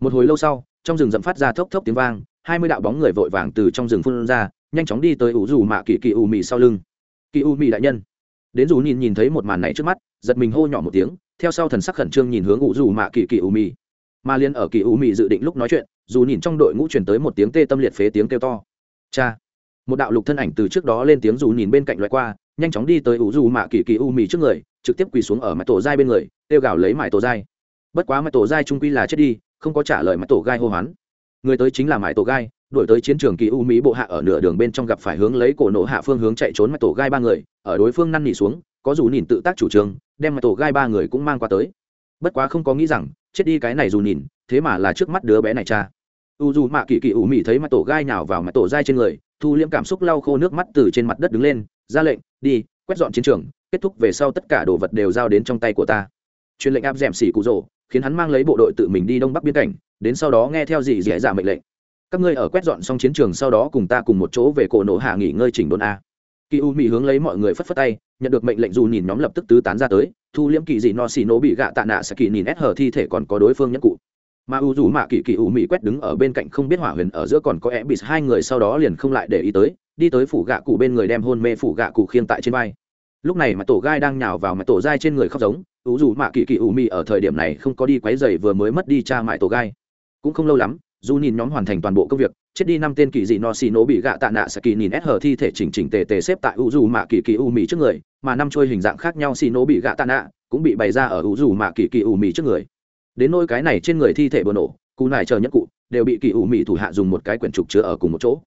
Một hồi lâu sau trong rừng rậm phát ra thốc thốc tiếng vang, hai mươi đạo bóng người vội vàng từ trong rừng phun ra, nhanh chóng đi tới ủ dù mạ kỳ kỳ ù mì sau lưng. Kỳ ù mì đại nhân. Đến dù nhìn nhìn thấy một màn này trước mắt, giật mình hô nhỏ một tiếng, theo sau thần sắc khẩn trương nhìn hướng ủ dù mạ kỳ kỳ ù mì mà liên ở kỳ ù mì dự định lúc nói chuyện, dù nhìn trong đội ngũ truyền tới một tiếng tê tâm liệt phế tiếng kêu to. Cha! Một đạo lục thân ảnh từ trước đó lên tiếng dù nhìn bên cạnh loại qua, nhanh chóng đi tới ủ dù mạ kỳ kỳ u mì trước người, trực tiếp quỳ xuống ở mặt tổ dai bên người, kêu gào lấy mãi tổ dai. Bất quá mặt tổ dai trung quy là chết đi không có trả lời mãi tổ gai hô hoán. Người tới chính là mải tổ gai đổi tới chiến trường kỳ u mỹ bộ hạ ở nửa đường bên trong gặp phải hướng lấy cổ nổ hạ phương hướng chạy trốn mãi tổ gai ba người, ở đối phương năn nỉ xuống, có dù nhìn tự tác chủ trương, đem mãi tổ gai ba người cũng mang qua tới. Bất quá không có nghĩ rằng, chết đi cái này dù nhìn, thế mà là trước mắt đứa bé này cha. U dù mạ kỳ kỳ u mỹ thấy mãi tổ gai nhào vào mãi tổ gai trên người, thu liễm cảm xúc lau khô nước mắt từ trên mặt đất đứng lên, ra lệnh, đi, quét dọn chiến trường, kết thúc về sau tất cả đồ vật đều giao đến trong tay của ta truyền lệnh áp d ẻ m xỉ cụ rồ, khiến hắn mang lấy bộ đội tự mình đi đông bắc biên cảnh, đến sau đó nghe theo gì dì dạ mệnh lệnh. Các ngươi ở quét dọn xong chiến trường sau đó cùng ta cùng một chỗ về cổ nổ hạ nghỉ ngơi chỉnh đốn a. Kỳ u mỹ hướng lấy mọi người phất phất tay, nhận được mệnh lệnh dù nhìn nhóm lập tức tứ tán ra tới, thu liễm kỳ dị no xì nổ bị gạ tạ nạ sẽ kỳ nhìn ép hở thi thể còn có đối phương nhất cụ. Mà u dù mạ kỳ kỳ u mỹ quét đứng ở bên cạnh không biết hỏa huyền ở giữa còn có e bị hai người sau đó liền không lại để ý tới, đi tới phủ gạ cụ bên người đem hôn mê phủ gạ cụ khiêng tại trên vai. Lúc này mà tổ gai đang nhào vào mà tổ gai trên người khóc giống u dù mạ kỳ kỳ u mị ở thời điểm này không có đi quấy dày vừa mới mất đi cha mại tổ gai. Cũng không lâu lắm, dù nhìn nhóm hoàn thành toàn bộ công việc, chết đi năm tên kỳ dị no xì nổ bị gạ tạ nạ sẽ kỳ nhìn ép hở thi thể chỉnh chỉnh tề tề xếp tại u dù mạ kỳ kỳ u mỹ trước người, mà năm trôi hình dạng khác nhau xì nổ bị gạ tạ nạ cũng bị bày ra ở u dù mạ kỳ kỳ u mỹ trước người. Đến nôi cái này trên người thi thể bừa nổ cụ nải chờ nhất cụ, đều bị kỳ ủ mỹ thủ hạ dùng một cái quyển trục chứa ở cùng một chỗ.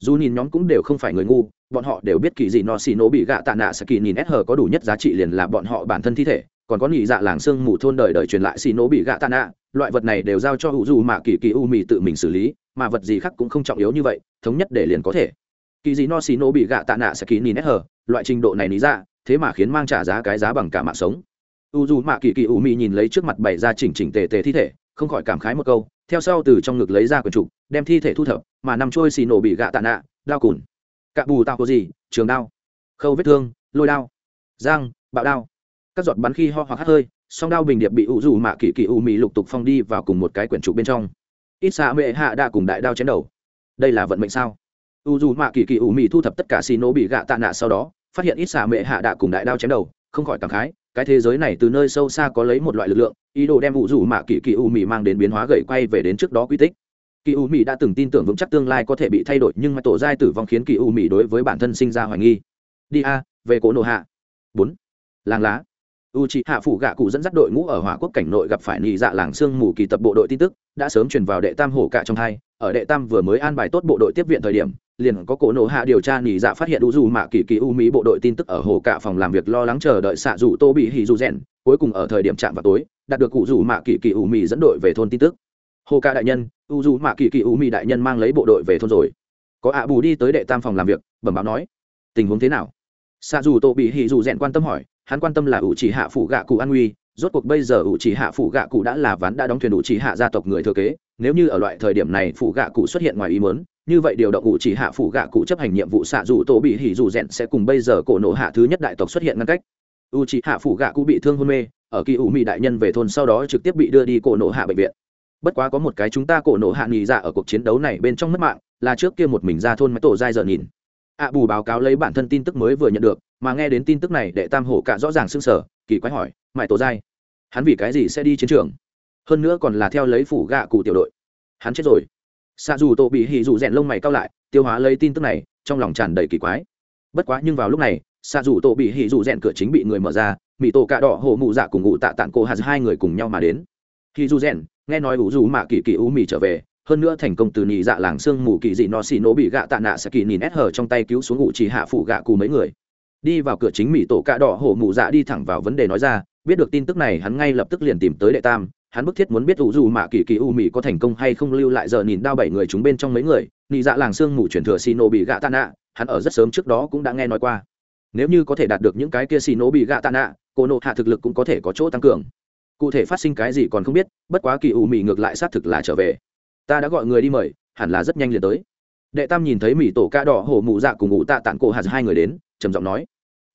Dù nhìn nhóm cũng đều không phải người ngu, bọn họ đều biết kỳ gì no xì nổ bị gạ tạ nạ sẽ kỳ nhìn s có đủ nhất giá trị liền là bọn họ bản thân thi thể còn có nhị dạ làng xương mù thôn đời đời truyền lại xì nổ bị gạ tạ nạ, loại vật này đều giao cho hữu dù mà kỳ kỳ u mì tự mình xử lý, mà vật gì khác cũng không trọng yếu như vậy, thống nhất để liền có thể. Kỳ gì no xì nổ bị gạ tạ nạ sẽ ký nhìn hờ, loại trình độ này lý ra dạ, thế mà khiến mang trả giá cái giá bằng cả mạng sống. U dù mạ kỳ kỳ u mì nhìn lấy trước mặt bày ra chỉnh chỉnh tề tề thi thể, không khỏi cảm khái một câu, theo sau từ trong ngực lấy ra quyển trục, đem thi thể thu thập, mà nằm trôi xì nổ bị gạ tạ nạ, đao cùn. Cạ bù tao có gì, trường đao. Khâu vết thương, lôi đao. Giang bạo đao các giọt bắn khi ho hoặc hắt hơi, song đao bình điệp bị ủ rủ mạ kỳ kỳ u mị lục tục phong đi vào cùng một cái quyển trục bên trong. Ít xạ mệ hạ đã cùng đại đao chém đầu. Đây là vận mệnh sao? U dù mạ kỳ kỳ u mị thu thập tất cả xì nổ bị gạ tạ nạ sau đó, phát hiện ít xạ mệ hạ đã cùng đại đao chém đầu, không khỏi cảm khái, cái thế giới này từ nơi sâu xa có lấy một loại lực lượng, ý đồ đem ủ rủ mạ kỳ kỳ u mị mang đến biến hóa gậy quay về đến trước đó quy tích. Kỳ u mị đã từng tin tưởng vững chắc tương lai có thể bị thay đổi, nhưng mà tổ giai tử vong khiến kỳ u mị đối với bản thân sinh ra hoài nghi. Đi a, về cỗ nổ hạ. Bốn. Làng lá u c hạ phủ gạ cụ dẫn dắt đội ngũ ở hỏa quốc cảnh nội gặp phải nhị dạ làng sương mù kỳ tập bộ đội tin tức, đã sớm truyền vào đệ tam hổ cạ trong hai. Ở đệ tam vừa mới an bài tốt bộ đội tiếp viện thời điểm, liền có cổ nổ hạ điều tra nhị dạ phát hiện u dù mạ kỳ kỳ u mỹ bộ đội tin tức ở hồ cạ phòng làm việc lo lắng chờ đợi xạ dù tô bị hì dù rèn, cuối cùng ở thời điểm chạm vào tối, đạt được cụ dù mạ kỳ kỳ u mỹ dẫn đội về thôn tin tức. Hồ cạ đại nhân u dù mạ kỳ kỳ u mỹ đại nhân mang lấy bộ đội về thôn rồi. Có ạ bù đi tới đệ tam phòng làm việc, bẩm báo nói, tình huống thế nào? Xạ dù tô bị hì dù rèn quan tâm hỏi hắn quan tâm là ủ chỉ hạ phủ gạ cụ an nguy rốt cuộc bây giờ ủ chỉ hạ phủ gạ cụ đã là ván đã đóng thuyền ủ chỉ hạ gia tộc người thừa kế, nếu như ở loại thời điểm này phủ gạ cụ xuất hiện ngoài ý mớn như vậy điều động ủ chỉ hạ phủ gạ cụ chấp hành nhiệm vụ xạ dù tổ bị hỉ dù rẽn sẽ cùng bây giờ cổ nộ hạ thứ nhất đại tộc xuất hiện ngăn cách. U chỉ hạ phủ gạ cụ bị thương hôn mê, ở kỳ ủ mỹ đại nhân về thôn sau đó trực tiếp bị đưa đi cổ nộ hạ bệnh viện. Bất quá có một cái chúng ta cổ nộ hạ nghỉ dạ ở cuộc chiến đấu này bên trong mất mạng, là trước kia một mình ra thôn máy tổ dai giờ nhìn. Ạ bù báo cáo lấy bản thân tin tức mới vừa nhận được mà nghe đến tin tức này đệ tam hổ cả rõ ràng sưng sở kỳ quái hỏi mãi tổ dai hắn vì cái gì sẽ đi chiến trường? Hơn nữa còn là theo lấy phủ gạ cụ tiểu đội. Hắn chết rồi. Xạ dù tổ bị hỉ dù rèn lông mày cao lại, tiêu hóa lấy tin tức này, trong lòng tràn đầy kỳ quái. Bất quá nhưng vào lúc này xạ dù tổ bị hỉ dù rèn cửa chính bị người mở ra mỹ tổ cạ đỏ hổ mụ dạ cùng ngụ tạ tạng cô hạt hai người cùng nhau mà đến. Hỉ dù rèn, nghe nói ủ dù mạ kỳ kỳ u mì trở về, hơn nữa thành công từ nhị dạ làng xương mù kỳ dị nó xì nổ bị gạ tạ nạ sẽ kỳ nhìn ép hở trong tay cứu xuống ngụ chỉ hạ phụ gạ cù mấy người đi vào cửa chính mỹ tổ cạ đỏ hổ mụ dạ đi thẳng vào vấn đề nói ra, biết được tin tức này, hắn ngay lập tức liền tìm tới đệ tam. Hắn bức thiết muốn biết ủ dù mạ kỳ kỳ u mỹ có thành công hay không lưu lại giờ nhìn đao bảy người chúng bên trong mấy người. Nhị dạ làng xương mù chuyển thừa xì nổ bị gạ tạ nạ hắn ở rất sớm trước đó cũng đã nghe nói qua. Nếu như có thể đạt được những cái kia xì nổ bị gạ tạ nạ cô nộ hạ thực lực cũng có thể có chỗ tăng cường. Cụ thể phát sinh cái gì còn không biết, bất quá kỳ u mỹ ngược lại xác thực là trở về. Ta đã gọi người đi mời, hẳn là rất nhanh liền tới. Đệ tam nhìn thấy mỹ tổ ca đỏ hổ mụ dạ cùng ngụ tạ tạng cổ hạt hai người đến, trầm giọng nói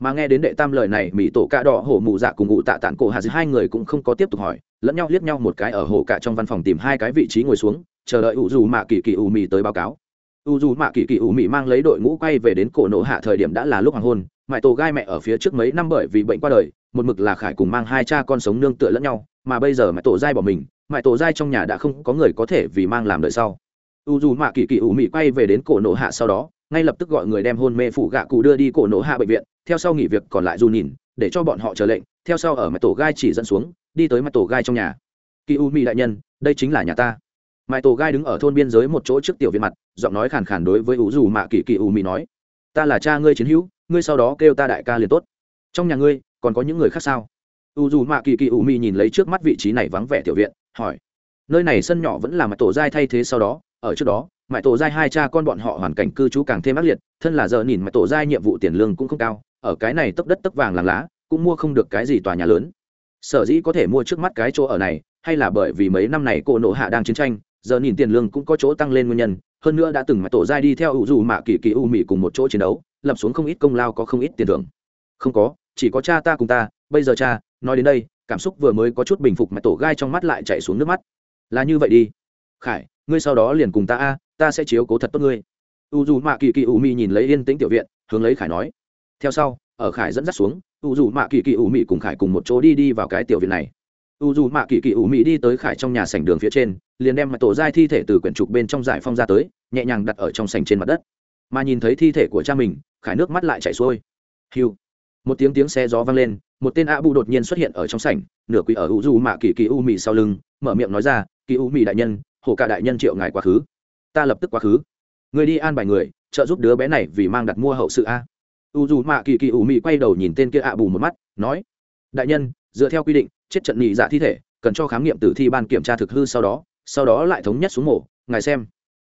mà nghe đến đệ tam lời này, mỹ tổ cạ đỏ, hổ mụ dạ cùng ngụ tạ tản cổ hạt hai người cũng không có tiếp tục hỏi, lẫn nhau liếc nhau một cái ở hổ cả trong văn phòng tìm hai cái vị trí ngồi xuống, chờ đợi u dù mạ kỳ kỳ u mì tới báo cáo. U dù mạ kỳ kỳ u mị mang lấy đội ngũ quay về đến cổ nộ hạ thời điểm đã là lúc hoàng hôn, mãi tổ gai mẹ ở phía trước mấy năm bởi vì bệnh qua đời, một mực là khải cùng mang hai cha con sống nương tựa lẫn nhau, mà bây giờ mãi tổ gai bỏ mình, mãi tổ gai trong nhà đã không có người có thể vì mang làm đợi sau. U dù mạ kỳ kỳ ủ mị quay về đến cổ nổ hạ sau đó ngay lập tức gọi người đem hôn mê phụ gạ cụ đưa đi cổ nổ hạ bệnh viện, theo sau nghỉ việc còn lại dù nhìn, để cho bọn họ chờ lệnh, theo sau ở mặt tổ gai chỉ dẫn xuống, đi tới mặt tổ gai trong nhà. Kỳ u Mi đại nhân, đây chính là nhà ta. Mãi tổ gai đứng ở thôn biên giới một chỗ trước tiểu viện mặt, giọng nói khàn khàn đối với u dù mạ kỳ kỳ u Mi nói, ta là cha ngươi chiến hữu, ngươi sau đó kêu ta đại ca liền tốt. Trong nhà ngươi, còn có những người khác sao? U dù mạ kỳ kỳ u Mi nhìn lấy trước mắt vị trí này vắng vẻ tiểu viện, hỏi, nơi này sân nhỏ vẫn là mặt tổ giai thay thế sau đó ở trước đó mãi tổ giai hai cha con bọn họ hoàn cảnh cư trú càng thêm ác liệt, thân là giờ nhìn mãi tổ giai nhiệm vụ tiền lương cũng không cao, ở cái này tấp đất tấp vàng làng lá, cũng mua không được cái gì tòa nhà lớn. Sở dĩ có thể mua trước mắt cái chỗ ở này, hay là bởi vì mấy năm này cô nộ hạ đang chiến tranh, giờ nhìn tiền lương cũng có chỗ tăng lên nguyên nhân, hơn nữa đã từng mãi tổ giai đi theo ủ dù mạ kỳ kỳ u mỹ cùng một chỗ chiến đấu, lập xuống không ít công lao có không ít tiền thưởng. Không có, chỉ có cha ta cùng ta, bây giờ cha, nói đến đây, cảm xúc vừa mới có chút bình phục mãi tổ gai trong mắt lại chạy xuống nước mắt. Là như vậy đi. Khải ngươi sau đó liền cùng ta a, ta sẽ chiếu cố thật tốt ngươi. U dù mạ kỳ kỳ u mi nhìn lấy yên tĩnh tiểu viện, hướng lấy khải nói. Theo sau, ở khải dẫn dắt xuống, u dù mạ kỳ kỳ u mi cùng khải cùng một chỗ đi đi vào cái tiểu viện này. U dù mạ kỳ kỳ u mi đi tới khải trong nhà sảnh đường phía trên, liền đem mặt tổ giai thi thể từ quyển trục bên trong giải phong ra tới, nhẹ nhàng đặt ở trong sảnh trên mặt đất. Mà nhìn thấy thi thể của cha mình, khải nước mắt lại chảy xuôi. Hiu một tiếng tiếng xe gió vang lên, một tên ạ bu đột nhiên xuất hiện ở trong sảnh, nửa quỷ ở u dù mạ kỳ kỳ u Mi sau lưng, mở miệng nói ra, kỳ u Mi đại nhân hồ cả đại nhân triệu ngài quá khứ. Ta lập tức quá khứ. Người đi an bài người, trợ giúp đứa bé này vì mang đặt mua hậu sự a. U dù mạ kỳ kỳ ủ mị quay đầu nhìn tên kia ạ bù một mắt, nói, đại nhân, dựa theo quy định, chết trận nhị dạ thi thể, cần cho khám nghiệm tử thi ban kiểm tra thực hư sau đó sau đó lại thống nhất xuống mổ, ngài xem.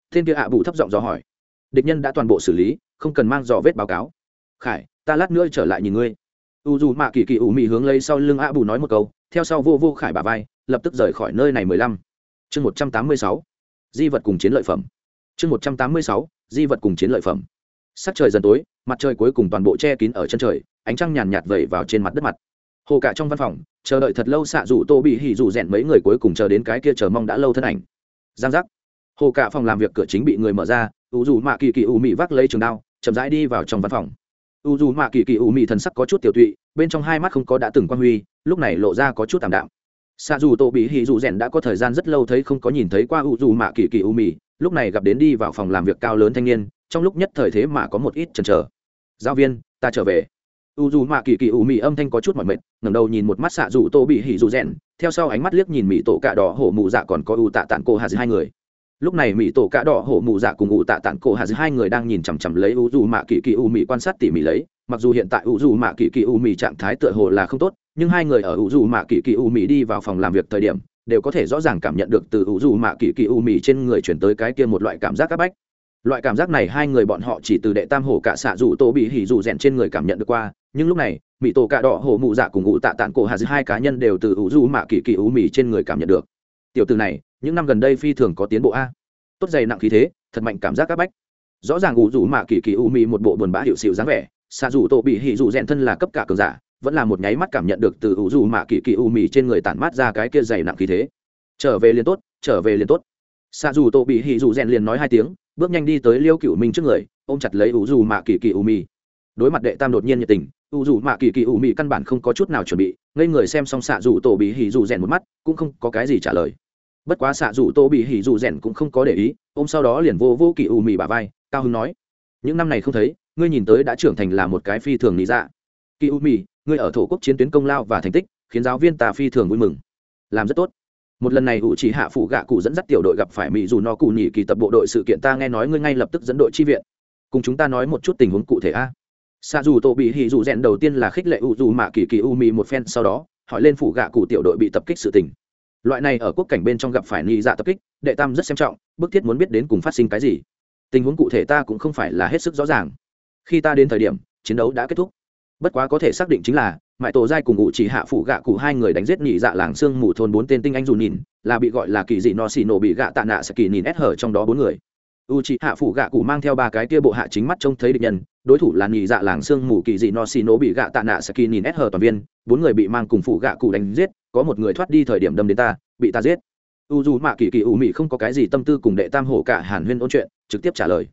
Tên kia ạ bù thấp giọng dò hỏi, địch nhân đã toàn bộ xử lý, không cần mang dò vết báo cáo. Khải, ta lát nữa trở lại nhìn ngươi. U dù mạ kỳ kỳ ủ mị hướng lấy sau lưng ạ bù nói một câu, theo sau vô vô khải bà vai, lập tức rời khỏi nơi này mười lăm chương một trăm tám mươi sáu, di vật cùng chiến lợi phẩm. Chương một trăm tám mươi sáu, di vật cùng chiến lợi phẩm. Sắc trời dần tối, mặt trời cuối cùng toàn bộ che kín ở chân trời, ánh trăng nhàn nhạt vẩy vào trên mặt đất mặt. Hồ cả trong văn phòng, chờ đợi thật lâu xạ rủ tô bị hỉ rủ rèn mấy người cuối cùng chờ đến cái kia chờ mong đã lâu thân ảnh. Giang giác. Hồ cả phòng làm việc cửa chính bị người mở ra, u dù mạ kỳ kỳ u mị vác lấy trường đao, chậm rãi đi vào trong văn phòng. U dù mạ kỳ kỳ u mị thần sắc có chút tiểu tụy, bên trong hai mắt không có đã từng quan huy, lúc này lộ ra có chút tạm đạm xa dù tổ bị hỉ dù rèn đã có thời gian rất lâu thấy không có nhìn thấy qua u dù mạ kỳ kỳ u mì, lúc này gặp đến đi vào phòng làm việc cao lớn thanh niên, trong lúc nhất thời thế mà có một ít chần chờ. Giáo viên, ta trở về. U dù mạ kỳ kỳ u mì âm thanh có chút mỏi mệt, ngẩng đầu nhìn một mắt xạ dù tổ bị hỉ dù rèn, theo sau ánh mắt liếc nhìn mỹ tổ cạ đỏ hổ mụ dạ còn có u tạ tạng cô hà hai người. Lúc này mỹ tổ cạ đỏ hổ mụ dạ cùng u tạ tạng cô hà hai người đang nhìn chằm chằm lấy u dù mạ kỳ kỳ u mì quan sát tỉ mỉ lấy mặc dù hiện tại u dù mạ kỳ kỳ u mì trạng thái tựa hồ là không tốt, nhưng hai người ở u dù mạ kỳ kỳ u mì đi vào phòng làm việc thời điểm, đều có thể rõ ràng cảm nhận được từ u dù mạ kỳ kỳ u mì trên người chuyển tới cái kia một loại cảm giác áp bách. Loại cảm giác này hai người bọn họ chỉ từ đệ tam hổ cả xạ dù tô bị hỉ dù rèn trên người cảm nhận được qua, nhưng lúc này mỹ tổ cạ đỏ hổ mụ dạ cùng ngụ tạ tạng cổ hà hai cá nhân đều từ u dù mạ kỳ kỳ u mì trên người cảm nhận được. Tiểu từ này, những năm gần đây phi thường có tiến bộ a. Tốt dày nặng khí thế, thật mạnh cảm giác áp bách. Rõ ràng u dù mạ kỳ kỳ u mì một bộ buồn bã hiệu xịu dáng vẻ xạ dù tổ bị hỉ dù rèn thân là cấp cả cường giả, vẫn là một nháy mắt cảm nhận được từ ủ dù mạ kỳ kỳ u mì trên người tản mát ra cái kia dày nặng khí thế. Trở về liền tốt, trở về liền tốt. Xạ dù tổ bị hỉ dù rèn liền nói hai tiếng, bước nhanh đi tới liêu cựu minh trước người, ôm chặt lấy ủ dù mạ kỳ kỳ u mì. Đối mặt đệ tam đột nhiên nhiệt tình, ủ dù mạ kỳ kỳ u mì căn bản không có chút nào chuẩn bị, ngây người xem xong xạ dù tổ bị hỉ dù rèn một mắt, cũng không có cái gì trả lời. Bất quá xạ dù tổ bị hỉ dù rèn cũng không có để ý, ôm sau đó liền vô vô kỳ u mì bà vai, cao hưng nói, những năm này không thấy ngươi nhìn tới đã trưởng thành là một cái phi thường lý dạ. Kỳ u mị ngươi ở thổ quốc chiến tuyến công lao và thành tích, khiến giáo viên ta phi thường vui mừng. Làm rất tốt. Một lần này ủ chỉ hạ phụ gạ cụ dẫn dắt tiểu đội gặp phải mỹ dù no cụ nhị kỳ tập bộ đội sự kiện ta nghe nói ngươi ngay lập tức dẫn đội chi viện. Cùng chúng ta nói một chút tình huống cụ thể a. Xa dù tổ bị hì dù rèn đầu tiên là khích lệ u dù mạ kỳ kỳ u mì một phen, sau đó, hỏi lên phụ gạ cụ tiểu đội bị tập kích sự tình. Loại này ở quốc cảnh bên trong gặp phải nghi dạ tập kích, đệ tam rất xem trọng, bức thiết muốn biết đến cùng phát sinh cái gì. Tình huống cụ thể ta cũng không phải là hết sức rõ ràng khi ta đến thời điểm, chiến đấu đã kết thúc. Bất quá có thể xác định chính là mãi tổ giai cùng ngụ chỉ hạ phủ gạ cụ hai người đánh giết nhị dạ làng xương mù thôn bốn tên tinh anh dù nhìn, là bị gọi là kỳ dị no xì nổ bị gạ tạ nạ sẽ kỳ nhìn ép hở trong đó bốn người. U chỉ hạ phủ gạ cụ mang theo ba cái tia bộ hạ chính mắt trông thấy địch nhân, đối thủ là nhị dạ làng xương mù kỳ dị no xì nổ bị gạ tạ nạ sẽ kỳ nhìn ép hở toàn viên, bốn người bị mang cùng phủ gạ cụ đánh giết, có một người thoát đi thời điểm đâm đến ta, bị ta giết. U dù mạ kỳ kỳ u mị không có cái gì tâm tư cùng đệ tam hổ cả hàn huyên ôn chuyện, trực tiếp trả lời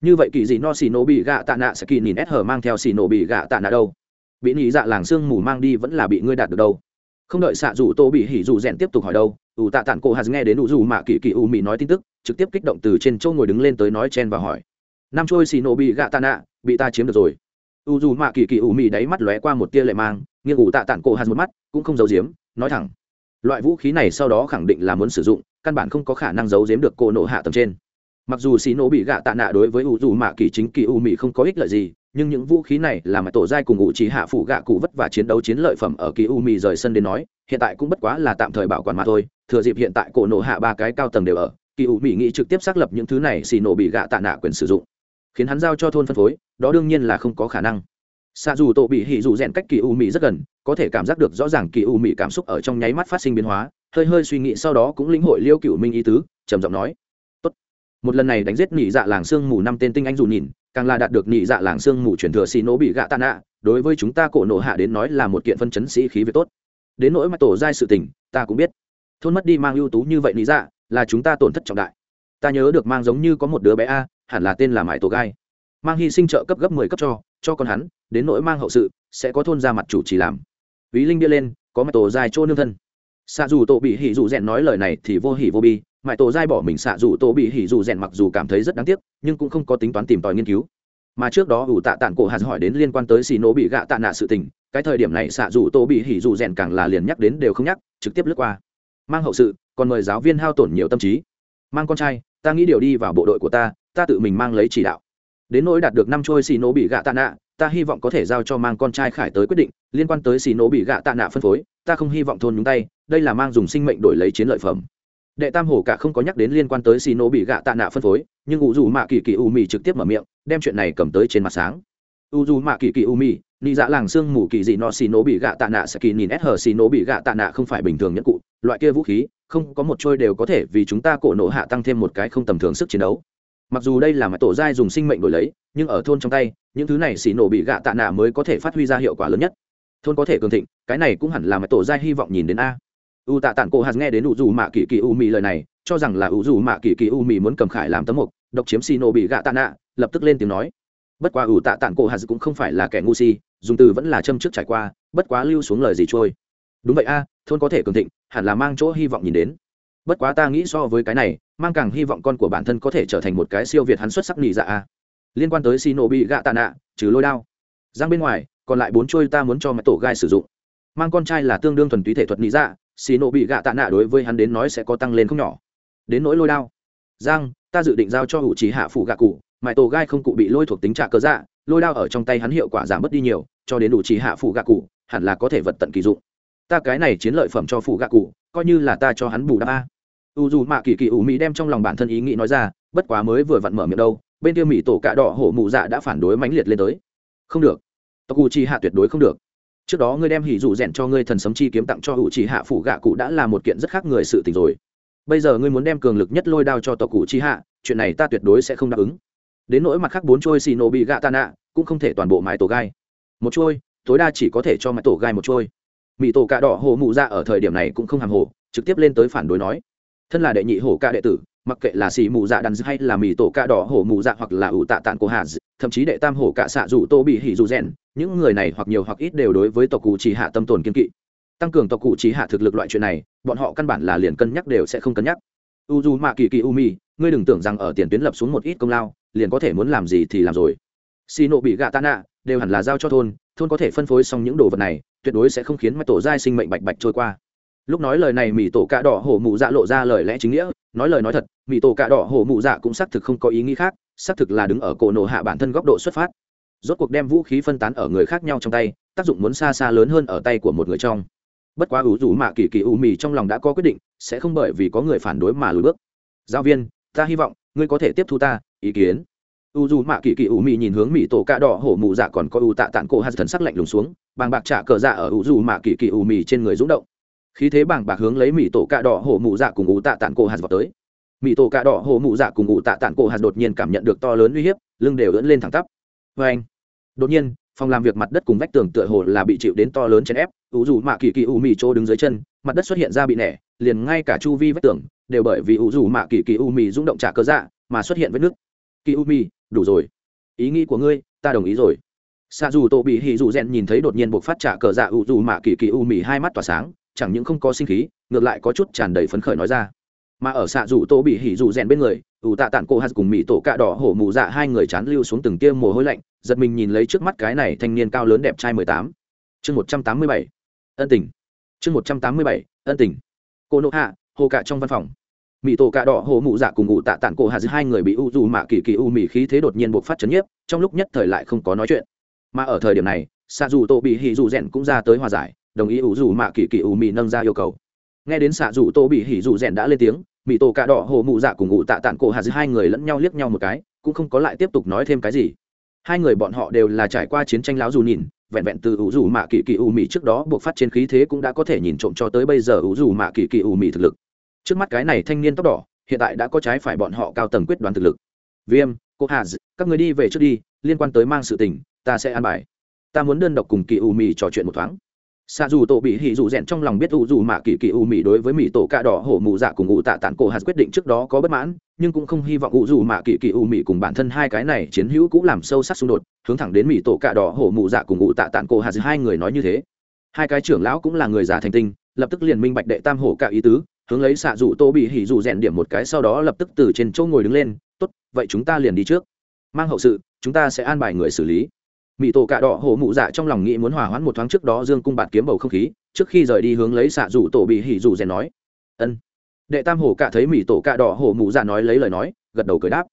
như vậy kỳ dị no xì nổ bị gạ tạ nạ sẽ kỳ nhìn s hờ mang theo xì nổ bị gạ tạ nạ đâu? Bị nhị dạ làng xương mù mang đi vẫn là bị ngươi đạt được đâu? Không đợi xạ dù tô bị hỉ dù rèn tiếp tục hỏi đâu, ủ tạ tản cổ hạt nghe đến ủ dù mạ kỳ kỳ u mị nói tin tức, trực tiếp kích động từ trên chỗ ngồi đứng lên tới nói chen và hỏi. Năm trôi xì nổ bị gạ tạ nạ, bị ta chiếm được rồi. U dù mạ kỳ kỳ u mị đáy mắt lóe qua một tia lệ mang, nghiêng ủ tạ tản cổ hạt một mắt, cũng không giấu giếm, nói thẳng. Loại vũ khí này sau đó khẳng định là muốn sử dụng, căn bản không có khả năng giấu giếm được cô nổ hạ tầng trên mặc dù xì nổ bị gạ tạ nạ đối với u dù mạ kỳ chính kỳ u mị không có ích lợi gì, nhưng những vũ khí này là mà tổ giai cùng ngụ trí hạ phụ gạ cụ vất và chiến đấu chiến lợi phẩm ở kỳ u mỹ rời sân đến nói, hiện tại cũng bất quá là tạm thời bảo quản mà thôi. Thừa dịp hiện tại cổ nổ hạ ba cái cao tầng đều ở, kỳ u mỹ nghĩ trực tiếp xác lập những thứ này xì nổ bị gạ tạ nạ quyền sử dụng, khiến hắn giao cho thôn phân phối, đó đương nhiên là không có khả năng. Xa dù tổ bị hỉ dù rèn cách kỳ u mỹ rất gần, có thể cảm giác được rõ ràng kỳ u mỹ cảm xúc ở trong nháy mắt phát sinh biến hóa, hơi hơi suy nghĩ sau đó cũng lĩnh hội liêu cựu minh ý tứ, trầm giọng nói một lần này đánh giết nhị dạ làng sương mù năm tên tinh anh dù nhìn, càng là đạt được nhị dạ làng sương mù truyền thừa xì nổ bị gạ tạ nạ, đối với chúng ta cổ nổ hạ đến nói là một kiện phân chấn sĩ khí việc tốt. Đến nỗi mà tổ giai sự tình, ta cũng biết. Thôn mất đi mang ưu tú như vậy nhị dạ là chúng ta tổn thất trọng đại. Ta nhớ được mang giống như có một đứa bé a, hẳn là tên là mãi tổ gai. Mang hy sinh trợ cấp gấp mười cấp cho cho con hắn, đến nỗi mang hậu sự, sẽ có thôn ra mặt chủ chỉ làm. Ví linh bia lên, có mặt tổ dài chỗ nương thân. Xa dù tổ bị hỉ dù rèn nói lời này thì vô hỉ vô bi mãi tổ giai bỏ mình xạ dù tổ bị hỉ dù rèn mặc dù cảm thấy rất đáng tiếc, nhưng cũng không có tính toán tìm tòi nghiên cứu. Mà trước đó ủ tạ tản cổ hạt hỏi đến liên quan tới xì nổ bị gạ tạ nạ sự tình, cái thời điểm này xạ dù tổ bị hỉ dù rèn càng là liền nhắc đến đều không nhắc, trực tiếp lướt qua. Mang hậu sự, còn mời giáo viên hao tổn nhiều tâm trí. Mang con trai, ta nghĩ điều đi vào bộ đội của ta ta tự mình mang lấy chỉ đạo. Đến nỗi đạt được năm trôi xì nổ bị gạ tạ nạ, ta hy vọng có thể giao cho mang con trai khải tới quyết định, liên quan tới xì nổ bị gạ tạ nạ phân phối, ta không hy vọng thôn nhúng tay, đây là mang dùng sinh mệnh đổi lấy chiến lợi phẩm đệ tam hổ cả không có nhắc đến liên quan tới xì nổ bị gạ tạ nạ phân phối, nhưng u dù mạ kỳ kỳ u mì trực tiếp mở miệng, đem chuyện này cầm tới trên mặt sáng. U dù mạ kỳ kỳ u mì nị dạ làng xương mù kỳ dị nọ xì nổ bị gạ tạ nạ sẽ kỳ nhìn s hờ xì nổ bị gạ tạ nạ không phải bình thường nhất cụ, loại kia vũ khí, không có một trôi đều có thể vì chúng ta cổ nổ hạ tăng thêm một cái không tầm thường sức chiến đấu. Mặc dù đây là mặt tổ giai dùng sinh mệnh đổi lấy, nhưng ở thôn trong tay, những thứ này xì nổ bị gạ tạ nạ mới có thể phát huy ra hiệu quả lớn nhất. Thôn có thể cường thịnh, cái này cũng hẳn là mặt tổ giai hy vọng nhìn đến a u tạ tản cổ hạt nghe đến u dù mạ kỳ kỳ u mì lời này, cho rằng là u dù mạ kỳ kỳ u mì muốn cầm khải làm tấm mục, độc chiếm xì nổ bị gạ tạ nạ, lập tức lên tiếng nói. Bất quá u tạ tản cổ hạt cũng không phải là kẻ ngu si, dùng từ vẫn là châm trước trải qua, bất quá lưu xuống lời gì trôi. Đúng vậy a, thôn có thể cường thịnh, hẳn là mang chỗ hy vọng nhìn đến. Bất quá ta nghĩ so với cái này, mang càng hy vọng con của bản thân có thể trở thành một cái siêu việt hắn xuất sắc nhị dạ a. Liên quan tới xì nổ bị gạ tạ nạ, trừ lôi đao. Giang bên ngoài, còn lại bốn trôi ta muốn cho mẹ tổ gai sử dụng. Mang con trai là tương đương thuần túy thể thuật nhị dạ xì nộ bị gạ tạ nạ đối với hắn đến nói sẽ có tăng lên không nhỏ. Đến nỗi lôi đao. Giang, ta dự định giao cho hữu trí hạ phụ gạ cụ mãi tổ gai không cụ bị lôi thuộc tính trạ cơ dạ lôi đao ở trong tay hắn hiệu quả giảm mất đi nhiều, cho đến đủ trí hạ phụ gạ cụ, hẳn là có thể vật tận kỳ dụng. Ta cái này chiến lợi phẩm cho phụ gạ cụ, coi như là ta cho hắn bù đắp a. U dù mạ kỳ kỳ ủ mỹ đem trong lòng bản thân ý nghĩ nói ra, bất quá mới vừa vặn mở miệng đâu, bên kia mỹ tổ cạ đỏ hổ mụ dạ đã phản đối mãnh liệt lên tới. Không được. Tộc u chi hạ tuyệt đối không được trước đó ngươi đem hỉ dụ rèn cho ngươi thần sấm chi kiếm tặng cho hữu chỉ hạ phủ gạ cụ đã là một kiện rất khác người sự tình rồi. Bây giờ ngươi muốn đem cường lực nhất lôi đao cho tộc cụ chi hạ, chuyện này ta tuyệt đối sẽ không đáp ứng. Đến nỗi mặt khác bốn trôi xì nổ bị gạ tàn nạ cũng không thể toàn bộ mái tổ gai. Một trôi tối đa chỉ có thể cho mái tổ gai một trôi mỹ tổ cạ đỏ hồ mụ ra ở thời điểm này cũng không hàng hồ, trực tiếp lên tới phản đối nói. Thân là đệ nhị hổ ca đệ tử mặc kệ là xì mù dạ đàn hay là mì tổ cạ đỏ hổ mù dạ hoặc là ủ tạ tạng cổ hà thậm chí đệ tam hổ cạ xạ dù tô bị hỉ dù rèn, những người này hoặc nhiều hoặc ít đều đối với tộc cụ chỉ hạ tâm tồn kiên kỵ. Tăng cường tộc cụ chỉ hạ thực lực loại chuyện này, bọn họ căn bản là liền cân nhắc đều sẽ không cân nhắc. U dù mạ kỳ kỳ u mi ngươi đừng tưởng rằng ở tiền tuyến lập xuống một ít công lao, liền có thể muốn làm gì thì làm rồi. Xì nộ bị gạ tạ nạ đều hẳn là giao cho thôn thôn có thể phân phối xong những đồ vật này, tuyệt đối sẽ không khiến mắt tổ giai sinh mệnh bạch bạch trôi qua lúc nói lời này mỹ tổ cạ đỏ hổ mụ dạ lộ ra lời lẽ chính nghĩa. Nói lời nói thật mỹ tổ cạ đỏ hổ mụ dạ cũng xác thực không có ý nghĩ khác, xác thực là đứng ở cổ nổ hạ bản thân góc độ xuất phát. Rốt cuộc đem vũ khí phân tán ở người khác nhau trong tay, tác dụng muốn xa xa lớn hơn ở tay của một người trong. Bất quá ủ rủ mạ kỳ kỳ u mì trong lòng đã có quyết định, sẽ không bởi vì có người phản đối mà lùi bước. Giáo viên, ta hy vọng, ngươi có thể tiếp thu ta, ý kiến. U dù mạ kỳ kỳ u mì nhìn hướng mỹ tổ cạ đỏ hổ mụ dạ còn có u tạ tản cổ hạt thần sắc lạnh lùng xuống, bàng bạc trả cờ dạ ở u dù mạ kỳ kỳ u mì trên người rúng động khí thế bảng bạc hướng lấy mỹ tổ cạ đỏ hổ mụ dạ cùng ủ tạ tản cổ hạt vào tới. Mỹ tổ cạ đỏ hổ mụ dạ cùng ủ tạ tản cổ hạt đột nhiên cảm nhận được to lớn uy hiếp, lưng đều ưỡn lên thẳng tắp. Vê anh, đột nhiên, phòng làm việc mặt đất cùng vách tường tựa hồ là bị chịu đến to lớn chèn ép u dù mạ kỳ kỳ u mì chỗ đứng dưới chân, mặt đất xuất hiện ra bị nẻ, liền ngay cả chu vi vách tường đều bởi vì u dù mạ kỳ kỳ u mì rung động trả cờ dạ mà xuất hiện vết nước kỳ u mì, đủ rồi. Ý nghĩ của ngươi, ta đồng ý rồi. Xa dù tổ bị hì dù rèn nhìn thấy đột nhiên buộc phát trả cờ dạ u dù mạ kỳ kỳ u mì hai mắt tỏa sáng chẳng những không có sinh khí, ngược lại có chút tràn đầy phấn khởi nói ra. Mà ở xạ rủ tô bị hỉ rủ rèn bên người, ủ tạ tản cô hát cùng mỹ tổ cạ đỏ hổ mù dạ hai người chán lưu xuống từng tia mồ hôi lạnh, giật mình nhìn lấy trước mắt cái này thanh niên cao lớn đẹp trai mười tám. Chương một trăm tám mươi bảy, ân tình. Chương một trăm tám mươi bảy, ân tình. Cô nộ hạ, hồ cạ trong văn phòng. Mỹ tổ cạ đỏ hổ mụ dạ cùng ủ tạ tản cô hạt hai người bị u dù mạ kỳ kỳ u mỹ khí thế đột nhiên buộc phát chấn nhiếp, trong lúc nhất thời lại không có nói chuyện. Mà ở thời điểm này, xạ dù tô bị hỉ dù rèn cũng ra tới hòa giải đồng ý ủ dù mạ kỳ kỳ ủ mị nâng ra yêu cầu. Nghe đến xạ dù tô bị hỉ dù rèn đã lên tiếng mị tổ cạ đỏ hồ mụ dạ cùng ngụ tạ tản cổ hà giữa hai người lẫn nhau liếc nhau một cái, cũng không có lại tiếp tục nói thêm cái gì. Hai người bọn họ đều là trải qua chiến tranh láo dù nhìn, vẹn vẹn từ ủ dù mạ kỳ kỳ ủ mị trước đó buộc phát trên khí thế cũng đã có thể nhìn trộm cho tới bây giờ ủ dù mạ kỳ kỳ ủ mị thực lực. Trước mắt cái này thanh niên tóc đỏ, hiện tại đã có trái phải bọn họ cao tầng quyết đoán thực lực. Viêm, cô hà các người đi về trước đi, liên quan tới mang sự tình, ta sẽ an bài. Ta muốn đơn độc cùng kỳ ủ mị trò chuyện một thoáng xa dù tổ bị hỉ dù rèn trong lòng biết u dù mạ kỳ kỳ u mỹ đối với mỹ tổ cạ đỏ hổ mù dạ cùng u tạ tản cổ hạt quyết định trước đó có bất mãn, nhưng cũng không hy vọng u dù mạ kỳ kỳ u mỹ cùng bản thân hai cái này chiến hữu cũng làm sâu sắc xung đột, hướng thẳng đến mỹ tổ cạ đỏ hổ mù dạ cùng u tạ tản cổ hạt hai người nói như thế. Hai cái trưởng lão cũng là người già thành tinh, lập tức liền minh bạch đệ tam hổ cạ ý tứ, hướng lấy xạ dù tô bị hỉ dù rèn điểm một cái sau đó lập tức từ trên chỗ ngồi đứng lên, tốt, vậy chúng ta liền đi trước. Mang hậu sự, chúng ta sẽ an bài người xử lý mỹ tổ cạ đỏ hổ mụ dạ trong lòng nghĩ muốn hòa hoãn một thoáng trước đó dương cung bạt kiếm bầu không khí, trước khi rời đi hướng lấy xạ rủ tổ bị hỉ rủ rèn nói. Ân. Đệ tam hổ cạ thấy mỹ tổ cạ đỏ hổ mụ dạ nói lấy lời nói, gật đầu cười đáp.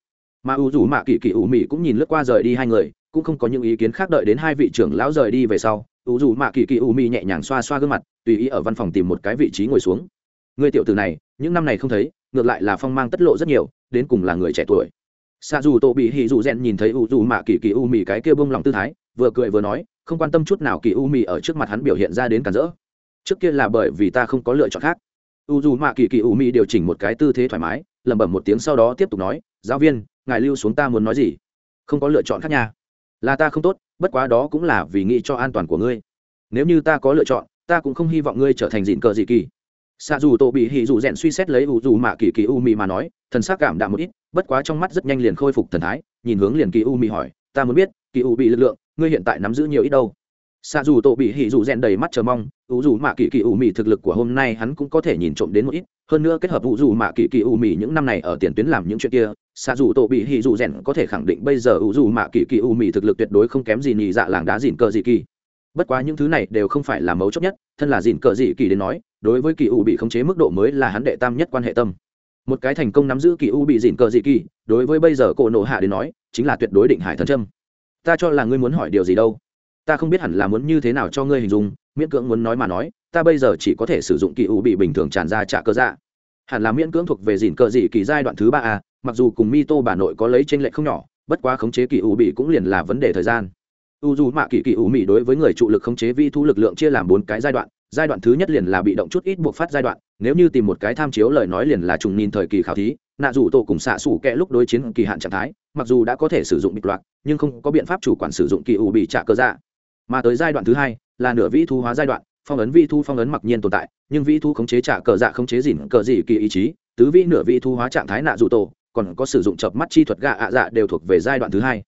Mà u rủ mạ kỳ kỳ ủ mỹ cũng nhìn lướt qua rời đi hai người, cũng không có những ý kiến khác đợi đến hai vị trưởng lão rời đi về sau, u rủ mạ kỳ kỳ ủ mỹ nhẹ nhàng xoa xoa gương mặt, tùy ý ở văn phòng tìm một cái vị trí ngồi xuống. Người tiểu từ này, những năm này không thấy, ngược lại là phong mang tất lộ rất nhiều, đến cùng là người trẻ tuổi xạ dù tổ bị hỉ dù rèn nhìn thấy u dù mạ kỳ kỳ u mì cái kia bông lòng tư thái, vừa cười vừa nói, không quan tâm chút nào kỳ u mì ở trước mặt hắn biểu hiện ra đến cản rỡ. Trước kia là bởi vì ta không có lựa chọn khác. U dù mạ kỳ kỳ u mì điều chỉnh một cái tư thế thoải mái, lẩm bẩm một tiếng sau đó tiếp tục nói, giáo viên, ngài lưu xuống ta muốn nói gì? Không có lựa chọn khác nha. Là ta không tốt, bất quá đó cũng là vì nghĩ cho an toàn của ngươi. Nếu như ta có lựa chọn, ta cũng không hy vọng ngươi trở thành dịn cờ dị kỳ xạ dù tổ bị hỉ dù rèn suy xét lấy u dù mạ kỳ kỳ u mì mà nói, thần s ắ c cảm đạm một ít, bất quá trong mắt rất nhanh liền khôi phục thần thái, nhìn hướng liền kỳ u mì hỏi, ta muốn biết, kỳ u bị lực lượng, ngươi hiện tại nắm giữ nhiều ít đâu? Xạ dù tổ bị hỉ dù rèn đầy mắt chờ mong u dù mạ kỳ kỳ u mì thực lực của hôm nay hắn cũng có thể nhìn trộm đến một ít, hơn nữa kết hợp u dù mạ kỳ kỳ u mì những năm này ở tiền tuyến làm những chuyện kia xạ dù tổ bị hỉ dù rèn có thể khẳng định bây giờ u dù mạ kỳ kỳ u mì thực lực tuyệt đối không kém gì nhì dạ làng đá dìn cờ dị kỳ bất quá những thứ này đều không phải là mấu chốt nhất, thân là dìn cờ dị kỳ đến nói, đối với kỳ u bị khống chế mức độ mới là hắn đệ tam nhất quan hệ tâm. Một cái thành công nắm giữ kỳ u bị dìn cờ dị kỳ, đối với bây giờ cổ nộ hạ đến nói, chính là tuyệt đối định hải thần trâm ta cho là ngươi muốn hỏi điều gì đâu? Ta không biết hẳn là muốn như thế nào cho ngươi hình dung, miễn cưỡng muốn nói mà nói, ta bây giờ chỉ có thể sử dụng kỳ u bị bình thường tràn ra trả cơ dạ. Hẳn là miễn cưỡng thuộc về dìn cờ dị kỳ giai đoạn thứ ba a, mặc dù cùng mi tô bà nội có lấy t r n lệch không nhỏ, bất quá khống chế kỳ u bị cũng liền là vấn đề thời gian u dù mạ kỳ kỳ ủ mị đối với người trụ lực khống chế vi thu lực lượng chia làm bốn cái giai đoạn. Giai đoạn thứ nhất liền là bị động chút ít buộc phát giai đoạn, nếu như tìm một cái tham chiếu lời nói liền là trùng nhìn thời kỳ khảo thí, nạ dù tổ cùng xạ xủ kẽ lúc đối chiến kỳ hạn trạng thái, mặc dù đã có thể sử dụng bịch loạt nhưng không có biện pháp chủ quản sử dụng kỳ ủ bị trả cơ dạ. Mà tới giai đoạn thứ hai, là nửa vĩ thu hóa giai đoạn, phong ấn vi thu phong ấn mặc nhiên tồn tại, nhưng vĩ thu khống chế trả cờ dạ khống chế dỉn cờ dị kỳ ý chí, tứ vĩ nửa vĩ thu hóa trạng thái nạ dù tổ, còn có sử dụng chập mắt chi thuật gạ ạ dạ đều thuộc về giai đoạn thứ hai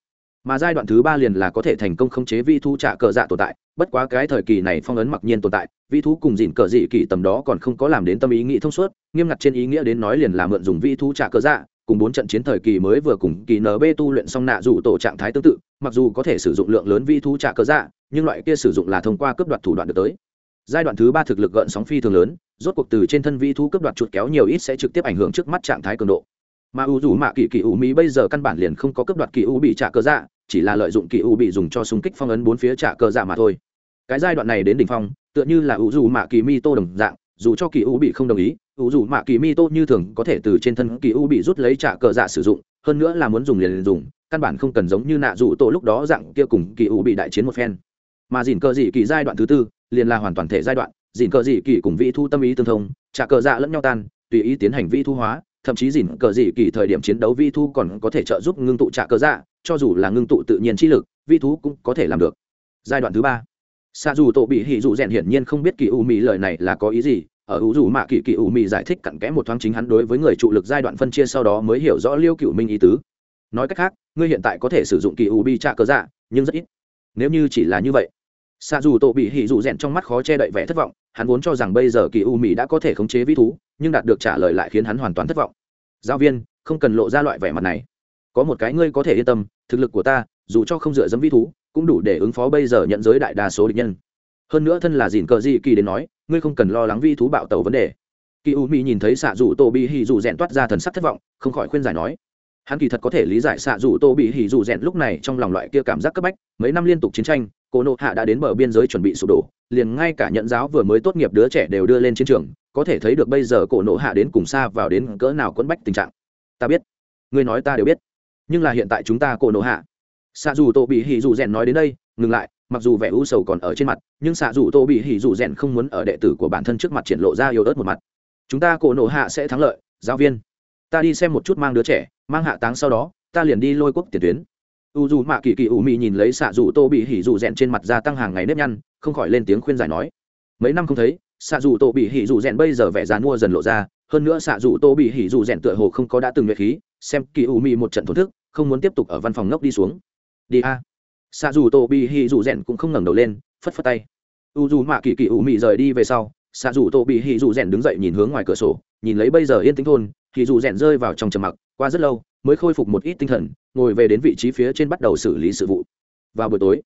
mà giai đoạn thứ ba liền là có thể thành công khống chế vi thu trả cờ dạ tồn tại, bất quá cái thời kỳ này phong ấn mặc nhiên tồn tại, vi thú cùng dịn cờ dị kỳ tầm đó còn không có làm đến tâm ý nghĩ thông suốt, nghiêm ngặt trên ý nghĩa đến nói liền là mượn dùng vi thu trả cờ dạ cùng bốn trận chiến thời kỳ mới vừa cùng kỳ nb tu luyện xong nạ dù tổ trạng thái tương tự, mặc dù có thể sử dụng lượng lớn vi thu trả cờ dạ nhưng loại kia sử dụng là thông qua cướp đoạt thủ đoạn được tới. Giai đoạn thứ ba thực lực gợn sóng phi thường lớn, rốt cuộc từ trên thân vi thu cướp đoạt chuột kéo nhiều ít sẽ trực tiếp ảnh hưởng trước mắt trạng thái cường độ mà u dù mạ kỳ kỳ u mỹ bây giờ căn bản liền không có cướp đoạt kỳ u bị trả cờ dạ chỉ là lợi dụng kỳ u bị dùng cho xung kích phong ấn bốn phía trả cờ dạ mà thôi. Cái giai đoạn này đến đỉnh phong tựa như là u dù mạ kỳ mi tô đồng dạng dù cho kỳ u bị không đồng ý u dù mạ kỳ mi tô như thường có thể từ trên thân kỳ u bị rút lấy trả cờ dạ sử dụng hơn nữa là muốn dùng liền, liền dùng căn bản không cần giống như nạ dù tổ lúc đó dạng kia cùng kỳ u bị đại chiến một phen. Mà dìn cờ dị kỳ giai đoạn thứ tư liền là hoàn toàn thể giai đoạn dìn cờ dị kỳ cùng vị thu tâm ý tương thông trả cờ dạ lẫn nhau tan tùy ý tiến hành vị thu hóa thậm chí dìn cờ dị kỳ thời điểm chiến đấu vi thu còn có thể trợ giúp ngưng tụ trả cờ dạ cho dù là ngưng tụ tự nhiên trí lực, vi thú cũng có thể làm được. Giai đoạn thứ ba. Xa dù tổ bị hỉ dụ rèn hiển nhiên không biết kỳ u mỹ lời này là có ý gì, ở u dù mạ kỳ kỳ u mỹ giải thích cặn kẽ một thoáng chính hắn đối với người trụ lực giai đoạn phân chia sau đó mới hiểu rõ liêu cựu minh ý tứ. Nói cách khác, ngươi hiện tại có thể sử dụng kỳ u bi trả cờ dạ nhưng rất ít. Nếu như chỉ là như vậy xa dù tổ bị hỉ dụ rèn trong mắt khó che đậy vẻ thất vọng, hắn vốn cho rằng bây giờ kỳ u mỹ đã có thể khống chế vi thú nhưng đạt được trả lời lại khiến hắn hoàn toàn thất vọng giáo viên, không cần lộ ra loại vẻ mặt này. Có một cái ngươi có thể yên tâm, thực lực của ta, dù cho không dựa dẫm vi thú, cũng đủ để ứng phó bây giờ nhận giới đại đa số địch nhân. Hơn nữa thân là dìn cờ gì kỳ đến nói, ngươi không cần lo lắng vi thú bạo tàu vấn đề. Kỳ u mỹ nhìn thấy xạ dù tô bị hỉ dù rèn toát ra thần sắc thất vọng, không khỏi khuyên giải nói, hắn kỳ thật có thể lý giải xạ dù tô bị hỉ dù rèn lúc này trong lòng loại kia cảm giác cấp bách, mấy năm liên tục chiến tranh cô nộ hạ đã đến bờ biên giới chuẩn bị sụp đổ, liền ngay cả nhận giáo vừa mới tốt nghiệp đứa trẻ đều đưa lên chiến trường, có thể thấy được bây giờ cổ nộ hạ đến cùng xa vào đến cỡ nào quẫn bách tình trạng. Ta biết, ngươi nói ta đều biết, nhưng là hiện tại chúng ta cổ nộ hạ xạ dù tô bị hỉ dù rèn nói đến đây, ngừng lại, mặc dù vẻ u sầu còn ở trên mặt, nhưng xạ dù tô bị hỉ dù rèn không muốn ở đệ tử của bản thân trước mặt triển lộ ra yếu ớt một mặt. Chúng ta cổ nộ hạ sẽ thắng lợi, giáo viên. Ta đi xem một chút mang đứa trẻ, mang hạ táng sau đó, ta liền đi lôi quốc tiền tuyến u dù mạ kỳ kỳ ủ mị nhìn lấy xạ dù tô bị hỉ dù rèn trên mặt gia tăng hàng ngày nếp nhăn, không khỏi lên tiếng khuyên giải nói. Mấy năm không thấy xạ dù tô bị hỉ dù rèn bây giờ vẻ dán mua dần lộ ra, hơn nữa xạ dù tô bị hỉ dù rèn tựa hồ không có đã từng nguyệt khí, xem kỳ ủ mị một trận thổn thức, không muốn tiếp tục ở văn phòng ngốc đi xuống. Đi a. Xạ dù tô bị hỉ dù rèn cũng không ngẩng đầu lên, phất phất tay. U dù mạ kỳ kỳ ủ mị rời đi về sau xạ dù tô bị hỉ dù rèn đứng dậy nhìn hướng ngoài cửa sổ, nhìn lấy bây giờ yên tĩnh thôn thì dù rèn rơi vào trong trầm mặc, qua rất lâu, mới khôi phục một ít tinh thần ngồi về đến vị trí phía trên bắt đầu xử lý sự vụ. Vào buổi tối,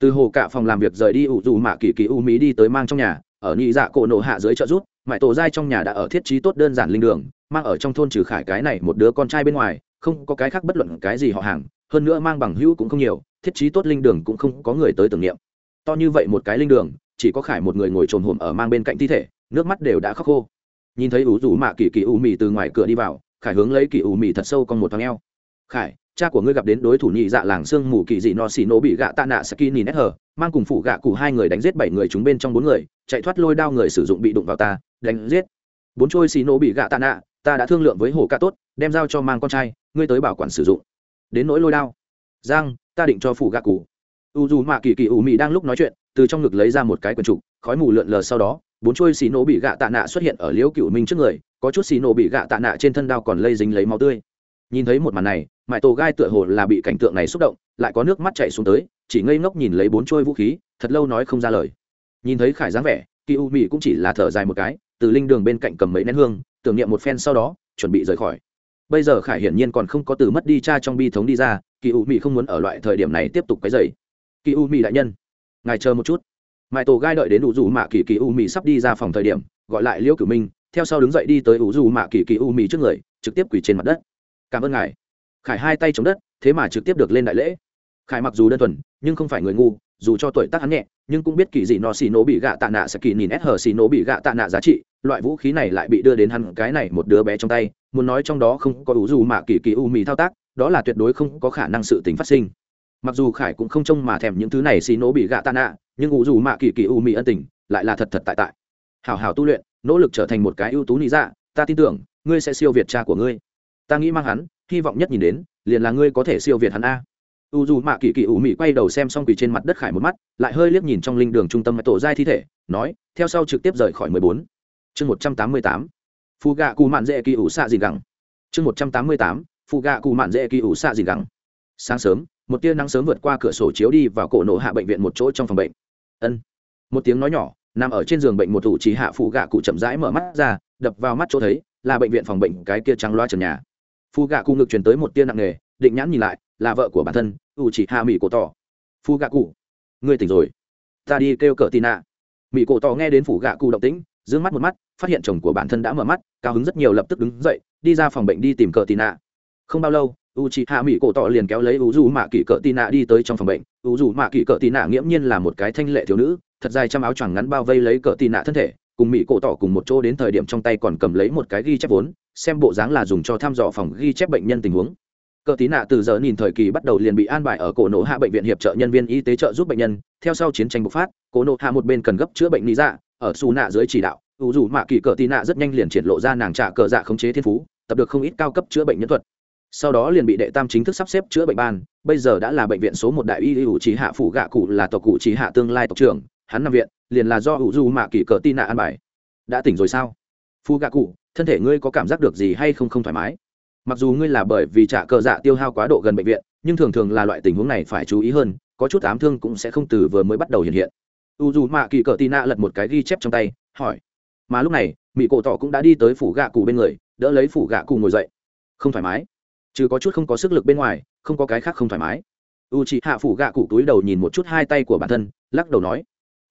từ hồ cả phòng làm việc rời đi ủ dù mạ kỳ kỳ u mỹ đi tới mang trong nhà, ở nhị dạ cổ nổ hạ dưới trợ rút mãi tổ giai trong nhà đã ở thiết trí tốt đơn giản linh đường, mang ở trong thôn trừ khải cái này một đứa con trai bên ngoài, không có cái khác bất luận cái gì họ hàng, hơn nữa mang bằng hữu cũng không nhiều, thiết trí tốt linh đường cũng không có người tới tưởng niệm. To như vậy một cái linh đường, chỉ có khải một người ngồi trồn hồn ở mang bên cạnh thi thể, nước mắt đều đã khóc khô. Nhìn thấy ủ rủ mạ kỳ kỳ u mì từ ngoài cửa đi vào, khải hướng lấy kỳ u mì thật sâu con một thằng eo. Khải cha của ngươi gặp đến đối thủ nhị dạ làng sương mù kỳ dị no xì nổ bị gạ tạ nạ saki nhìn hở, mang cùng phụ gạ cụ hai người đánh giết bảy người chúng bên trong bốn người chạy thoát lôi đao người sử dụng bị đụng vào ta đánh giết. Bốn trôi xì nổ bị gạ tạ nạ ta đã thương lượng với hồ ca tốt đem giao cho mang con trai ngươi tới bảo quản sử dụng. Đến nỗi lôi đao. Giang ta định cho phụ gạ cụ. U dù mạ kỳ kỳ ủ mị đang lúc nói chuyện từ trong ngực lấy ra một cái quần trục khói mù lượn lờ sau đó bốn trôi xì nổ bị gạ tạ nạ xuất hiện ở liễu cựu minh trước người có chút xì nổ bị gạ tạ nạ trên thân đao còn lây dính lấy máu tươi nhìn thấy một màn này mãi tổ gai tựa hồ là bị cảnh tượng này xúc động, lại có nước mắt chảy xuống tới, chỉ ngây ngốc nhìn lấy bốn trôi vũ khí, thật lâu nói không ra lời. Nhìn thấy khải dáng vẻ, kỳ u mỹ cũng chỉ là thở dài một cái, từ linh đường bên cạnh cầm mấy nén hương, tưởng niệm một phen sau đó, chuẩn bị rời khỏi. Bây giờ khải hiển nhiên còn không có từ mất đi cha trong bi thống đi ra, kỳ u mỹ không muốn ở loại thời điểm này tiếp tục cái dày kỳ u mỹ đại nhân, ngài chờ một chút. Mãi tổ gai đợi đến đủ dù mạ kỳ kỳ u mỹ sắp đi ra phòng thời điểm, gọi lại liễu cử minh, theo sau đứng dậy đi tới ủ dù mạ kỳ kỳ u mỹ trước người, trực tiếp quỳ trên mặt đất cảm ơn ngài. Khải hai tay chống đất, thế mà trực tiếp được lên đại lễ. Khải mặc dù đơn thuần, nhưng không phải người ngu, dù cho tuổi tác hắn nhẹ, nhưng cũng biết kỳ dị nó xì nổ bị gạ tạ nạ sẽ kỳ nhìn ép hờ xì nổ bị gạ tạ nạ giá trị, loại vũ khí này lại bị đưa đến hắn cái này một đứa bé trong tay, muốn nói trong đó không có ủ dù mà kỳ kỳ u mì thao tác, đó là tuyệt đối không có khả năng sự tính phát sinh. Mặc dù khải cũng không trông mà thèm những thứ này xì nổ bị gạ tạ nạ, nhưng ủ dù mà kỳ kỳ u mì ân tình lại là thật thật tại tại. Hảo hảo tu luyện, nỗ lực trở thành một cái ưu tú lý dạ ta tin tưởng, ngươi sẽ siêu việt cha của ngươi ta nghĩ mang hắn, hy vọng nhất nhìn đến, liền là ngươi có thể siêu việt hắn a. U dù mạ kỳ kỳ ủ mị quay đầu xem xong quỳ trên mặt đất khải một mắt, lại hơi liếc nhìn trong linh đường trung tâm tổ giai thi thể, nói, theo sau trực tiếp rời khỏi mười bốn. Chương một trăm tám mươi tám. Phụ gạ cụ mạn dễ kỳ ủ xạ gì gẳng. Chương một trăm tám mươi tám phụ gạ cụ mạn dễ kỳ ủ xạ gì gẳng. Sáng sớm, một tia nắng sớm vượt qua cửa sổ chiếu đi vào cổ nổ hạ bệnh viện một chỗ trong phòng bệnh. Ân. Một tiếng nói nhỏ, nằm ở trên giường bệnh một thủ trí hạ phụ gạ cụ chậm rãi mở mắt ra, đập vào mắt chỗ thấy, là bệnh viện phòng bệnh cái kia trắng loa trần nhà. Phu gạ cụ ngực truyền tới một tia nặng nề, định nhãn nhìn lại, là vợ của bản thân u chỉ hạ mỹ cổ tỏ Phu gạ cụ, ngươi tỉnh rồi. Ta đi kêu cờ tì nạ mỹ cổ tỏ nghe đến phủ gạ cụ động tĩnh d ư ơ n g mắt một mắt, phát hiện chồng của bản thân đã mở mắt, cao hứng rất nhiều lập tức đứng dậy, đi ra phòng bệnh đi tìm cờ tì nạ không bao lâu u Chỉ hạ mỹ cổ tỏ liền kéo lấy u dù mạ kỷ cờ tì nạ đi tới trong phòng bệnh. U dù mạ kỷ cờ tì nạ nghiễm nhiên là một cái thanh lệ thiếu nữ, thật dài trăm áo choàng ngắn bao vây lấy cờ tì nạ thân thể cùng mỹ cổ tỏ cùng một chỗ đến thời điểm trong tay còn cầm lấy một cái ghi chép vốn, xem bộ dáng là dùng cho thăm dò phòng ghi chép bệnh nhân tình huống. Cờ tí nạ từ giờ nhìn thời kỳ bắt đầu liền bị an bài ở cổ nộ hạ bệnh viện hiệp trợ nhân viên y tế trợ giúp bệnh nhân, theo sau chiến tranh bộc phát, cổ nộ hạ một bên cần gấp chữa bệnh lý dạ ở xù nạ dưới chỉ đạo ưu dù mạ kỳ cờ tí nạ rất nhanh liền triển lộ ra nàng trả cờ dạ khống chế thiên phú, tập được không ít cao cấp chữa bệnh nhân thuật. Sau đó liền bị đệ tam chính thức sắp xếp chữa bệnh ban, bây giờ đã là bệnh viện số một đại y ủ trí hạ phủ gạ cụ là tộc cụ trí hạ tương lai tộc trưởng, hắn nằm viện liền là do ủ dù mạ kỳ cờ tin nạ an bài. Đã tỉnh rồi sao? Phu gạ cụ, thân thể ngươi có cảm giác được gì hay không không thoải mái? Mặc dù ngươi là bởi vì trả cờ dạ tiêu hao quá độ gần bệnh viện, nhưng thường thường là loại tình huống này phải chú ý hơn, có chút ám thương cũng sẽ không từ vừa mới bắt đầu hiện hiện. U dù mạ kỳ cờ tì nạ lật một cái ghi chép trong tay, hỏi. Mà lúc này mỹ cổ tỏ cũng đã đi tới phủ gạ cụ bên người, đỡ lấy phủ gạ cụ ngồi dậy. Không thoải mái. Chứ có chút không có sức lực bên ngoài, không có cái khác không thoải mái. U chị hạ phủ gạ cụ túi đầu nhìn một chút hai tay của bản thân, lắc đầu nói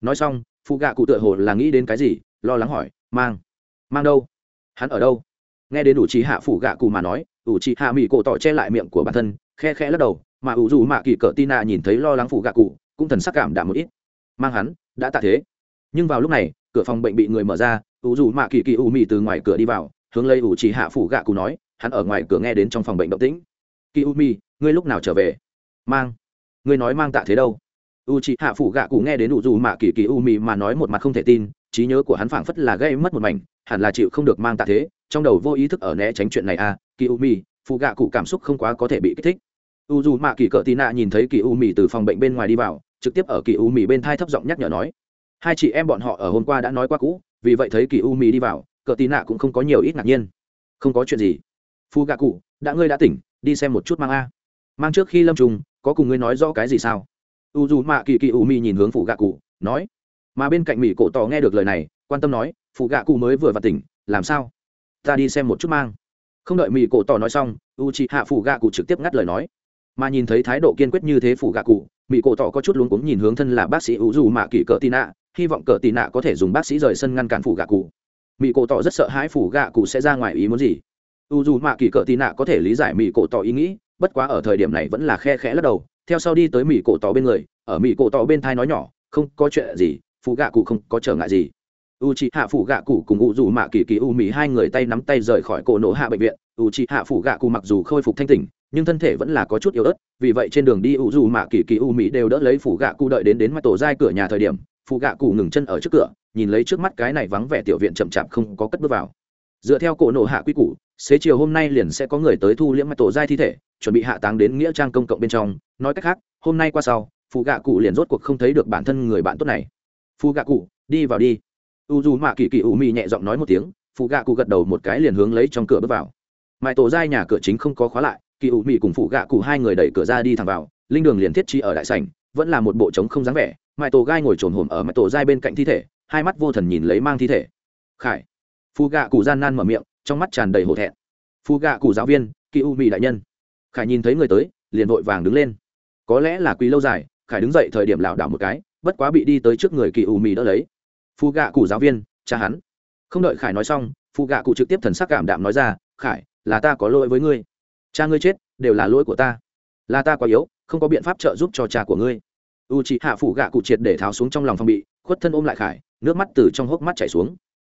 nói xong phụ gạ cụ tựa hồ là nghĩ đến cái gì, lo lắng hỏi, mang mang đâu? Hắn ở đâu? Nghe đến ủ trí hạ phụ gạ cụ mà nói, ủ trí hạ mỹ cổ tỏ che lại miệng của bản thân, khe khe lắc đầu, mà ủ dù mạ kỳ cỡ tina nhìn thấy lo lắng phụ gạ cụ, cũng thần sắc cảm đảm một ít. Mang hắn, đã tạ thế. Nhưng vào lúc này, cửa phòng bệnh bị người mở ra, ủ dù mạ kỳ kỳ ủ mị từ ngoài cửa đi vào, hướng lấy ủ trí hạ phụ gạ cụ nói, hắn ở ngoài cửa nghe đến trong phòng bệnh động tĩnh. Kỳ u mi ngươi lúc nào trở về? Mang, ngươi nói mang tạ thế đâu? U c hạ phủ gạ cụ nghe đến u dù mạ kỳ kỳ u mị mà nói một mặt không thể tin trí nhớ của hắn phảng phất là gây mất một mảnh hẳn là chịu không được mang tạ thế trong đầu vô ý thức ở né tránh chuyện này à kỳ u mi phụ gạ cụ cảm xúc không quá có thể bị kích thích u dù mạ kỳ cỡ tì nạ nhìn thấy kỳ u mi từ phòng bệnh bên ngoài đi vào trực tiếp ở kỳ u mi bên thai thấp giọng nhắc nhở nói hai chị em bọn họ ở hôm qua đã nói qua cũ vì vậy thấy kỳ u mi đi vào cỡ tì nạ cũng không có nhiều ít ngạc nhiên không có chuyện gì Phụ gạ cụ đã ngươi đã tỉnh đi xem một chút mang a mang trước khi lâm trùng có cùng ngươi nói rõ cái gì sao u dù mạ kỳ kỳ u mi nhìn hướng phụ gạ cụ, nói, mà bên cạnh mỹ cổ tỏ nghe được lời này, quan tâm nói phụ gạ cụ mới vừa vào tỉnh, làm sao? Ta đi xem một chút mang. Không đợi mỹ cổ tỏ nói xong, u Chị hạ phụ gạ cụ trực tiếp ngắt lời nói. Mà nhìn thấy thái độ kiên quyết như thế phụ gạ cụ mỹ cổ tỏ có chút luống cuống nhìn hướng thân là bác sĩ u dù mạ kỳ cỡ tị nạ, hy vọng cỡ tị nạ có thể dùng bác sĩ rời sân ngăn cản phụ gạ cụ. Mỹ cổ tỏ rất sợ hãi phụ gạ cụ sẽ ra ngoài ý muốn gì. U dù mạ kỳ cỡ tì nạ có thể lý giải mỹ cổ tỏ ý nghĩ, bất quá ở thời điểm này vẫn là khe khẽ lắc đầu theo sau đi tới mỹ cổ tỏ bên người, ở mỹ cổ tỏ bên thai nói nhỏ, không có chuyện gì phụ gạ cụ không có trở ngại gì. U c h ị hạ phủ gạ cụ cùng u dù mạ kỳ kỳ u mỹ hai người tay nắm tay rời khỏi cổ nổ hạ bệnh viện. U c h ị hạ phủ gạ cụ mặc dù khôi phục thanh tỉnh, nhưng thân thể vẫn là có chút yếu ớt, vì vậy trên đường đi u dù mạ kỳ kỳ u mỹ đều đỡ lấy phủ gạ cụ đợi đến đến mặt tổ giai cửa nhà thời điểm phụ gạ cụ ngừng chân ở trước cửa, nhìn lấy trước mắt cái này vắng vẻ tiểu viện chậm chạp không có cất bước vào. Dựa theo cổ nổ hạ quy củ xế chiều hôm nay liền sẽ có người tới thu liễm mặt tổ giai thi thể, chuẩn bị hạ táng đến nghĩa trang công cộng bên trong. Nói cách khác, hôm nay qua sau phụ gạ cụ liền rốt cuộc không thấy được bản thân người bạn tốt này. Phụ gạ cụ, đi vào đi. U dù mạ kỳ kỳ u mi nhẹ giọng nói một tiếng phụ gạ cụ gật đầu một cái liền hướng lấy trong cửa bước vào. Mãi tổ giai nhà cửa chính không có khóa lại kỳ u mi cùng phụ gạ cụ hai người đẩy cửa ra đi thẳng vào, linh đường liền thiết trí ở đại sảnh, vẫn là một bộ trống không dáng vẻ. Mãi tổ gai ngồi trồn hồm ở mãi tổ giai bên cạnh thi thể, hai mắt vô thần nhìn lấy mang thi thể. Khải. Phụ gạ cụ gian nan mở miệng trong mắt tràn đầy hổ thẹn. Phù gạ cụ giáo viên kỳ u mị đại nhân. Khải nhìn thấy người tới, liền vội vàng đứng lên. Có lẽ là quý lâu dài, khải đứng dậy thời điểm lảo đảo một cái, bất quá bị đi tới trước người kỳ u mị đỡ lấy. Phù gạ cụ giáo viên, cha hắn. Không đợi khải nói xong phù gạ cụ trực tiếp thần sắc cảm đạm nói ra, khải, là ta có lỗi với ngươi. Cha ngươi chết, đều là lỗi của ta. Là ta quá yếu, không có biện pháp trợ giúp cho cha của ngươi. U chị hạ phụ gạ cụ triệt để tháo xuống trong lòng phong bị, khuất thân ôm lại khải, nước mắt từ trong hốc mắt chảy xuống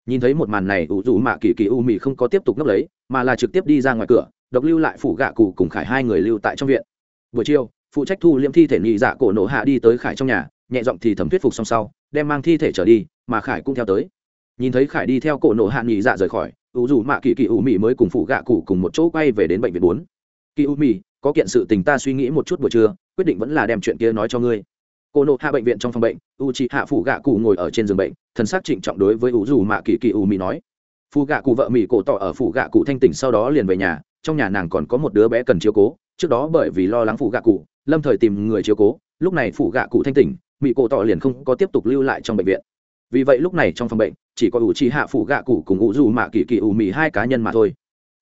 nhìn thấy một màn này ủ dù mạ kỳ kỳ u mị không có tiếp tục nấp lấy mà là trực tiếp đi ra ngoài cửa độc lưu lại phụ gạ cụ cùng khải hai người lưu tại trong viện. Buổi chiều phụ trách thu liễm thi thể nhị dạ cổ nổ hạ đi tới khải trong nhà nhẹ giọng thì thẩm thuyết phục xong sau đem mang thi thể trở đi mà khải cũng theo tới. Nhìn thấy khải đi theo cổ nổ hạ nhị dạ rời khỏi ủ dù mạ kỳ kỳ u mị mới cùng phụ gạ cụ cùng một chỗ quay về đến bệnh viện bốn. Kỳ u mị, có kiện sự tình ta suy nghĩ một chút buổi trưa quyết định vẫn là đem chuyện kia nói cho ngươi cô nộ hạ bệnh viện trong phòng bệnh u chị hạ phủ gạ cụ ngồi ở trên giường bệnh, thần sắc trịnh trọng đối với u dù mạ kỳ kỳ u mỹ nói. Phụ gạ cụ vợ mỹ cổ tỏ ở phụ gạ cụ thanh tỉnh sau đó liền về nhà, trong nhà nàng còn có một đứa bé cần chiếu cố, trước đó bởi vì lo lắng phụ gạ cụ lâm thời tìm người chiếu cố, lúc này phụ gạ cụ thanh tỉnh mỹ cổ tỏ liền không có tiếp tục lưu lại trong bệnh viện. Vì vậy lúc này trong phòng bệnh, chỉ có U chị hạ phụ gạ cụ cùng U dù mạ kỳ kỳ u mỹ hai cá nhân mà thôi.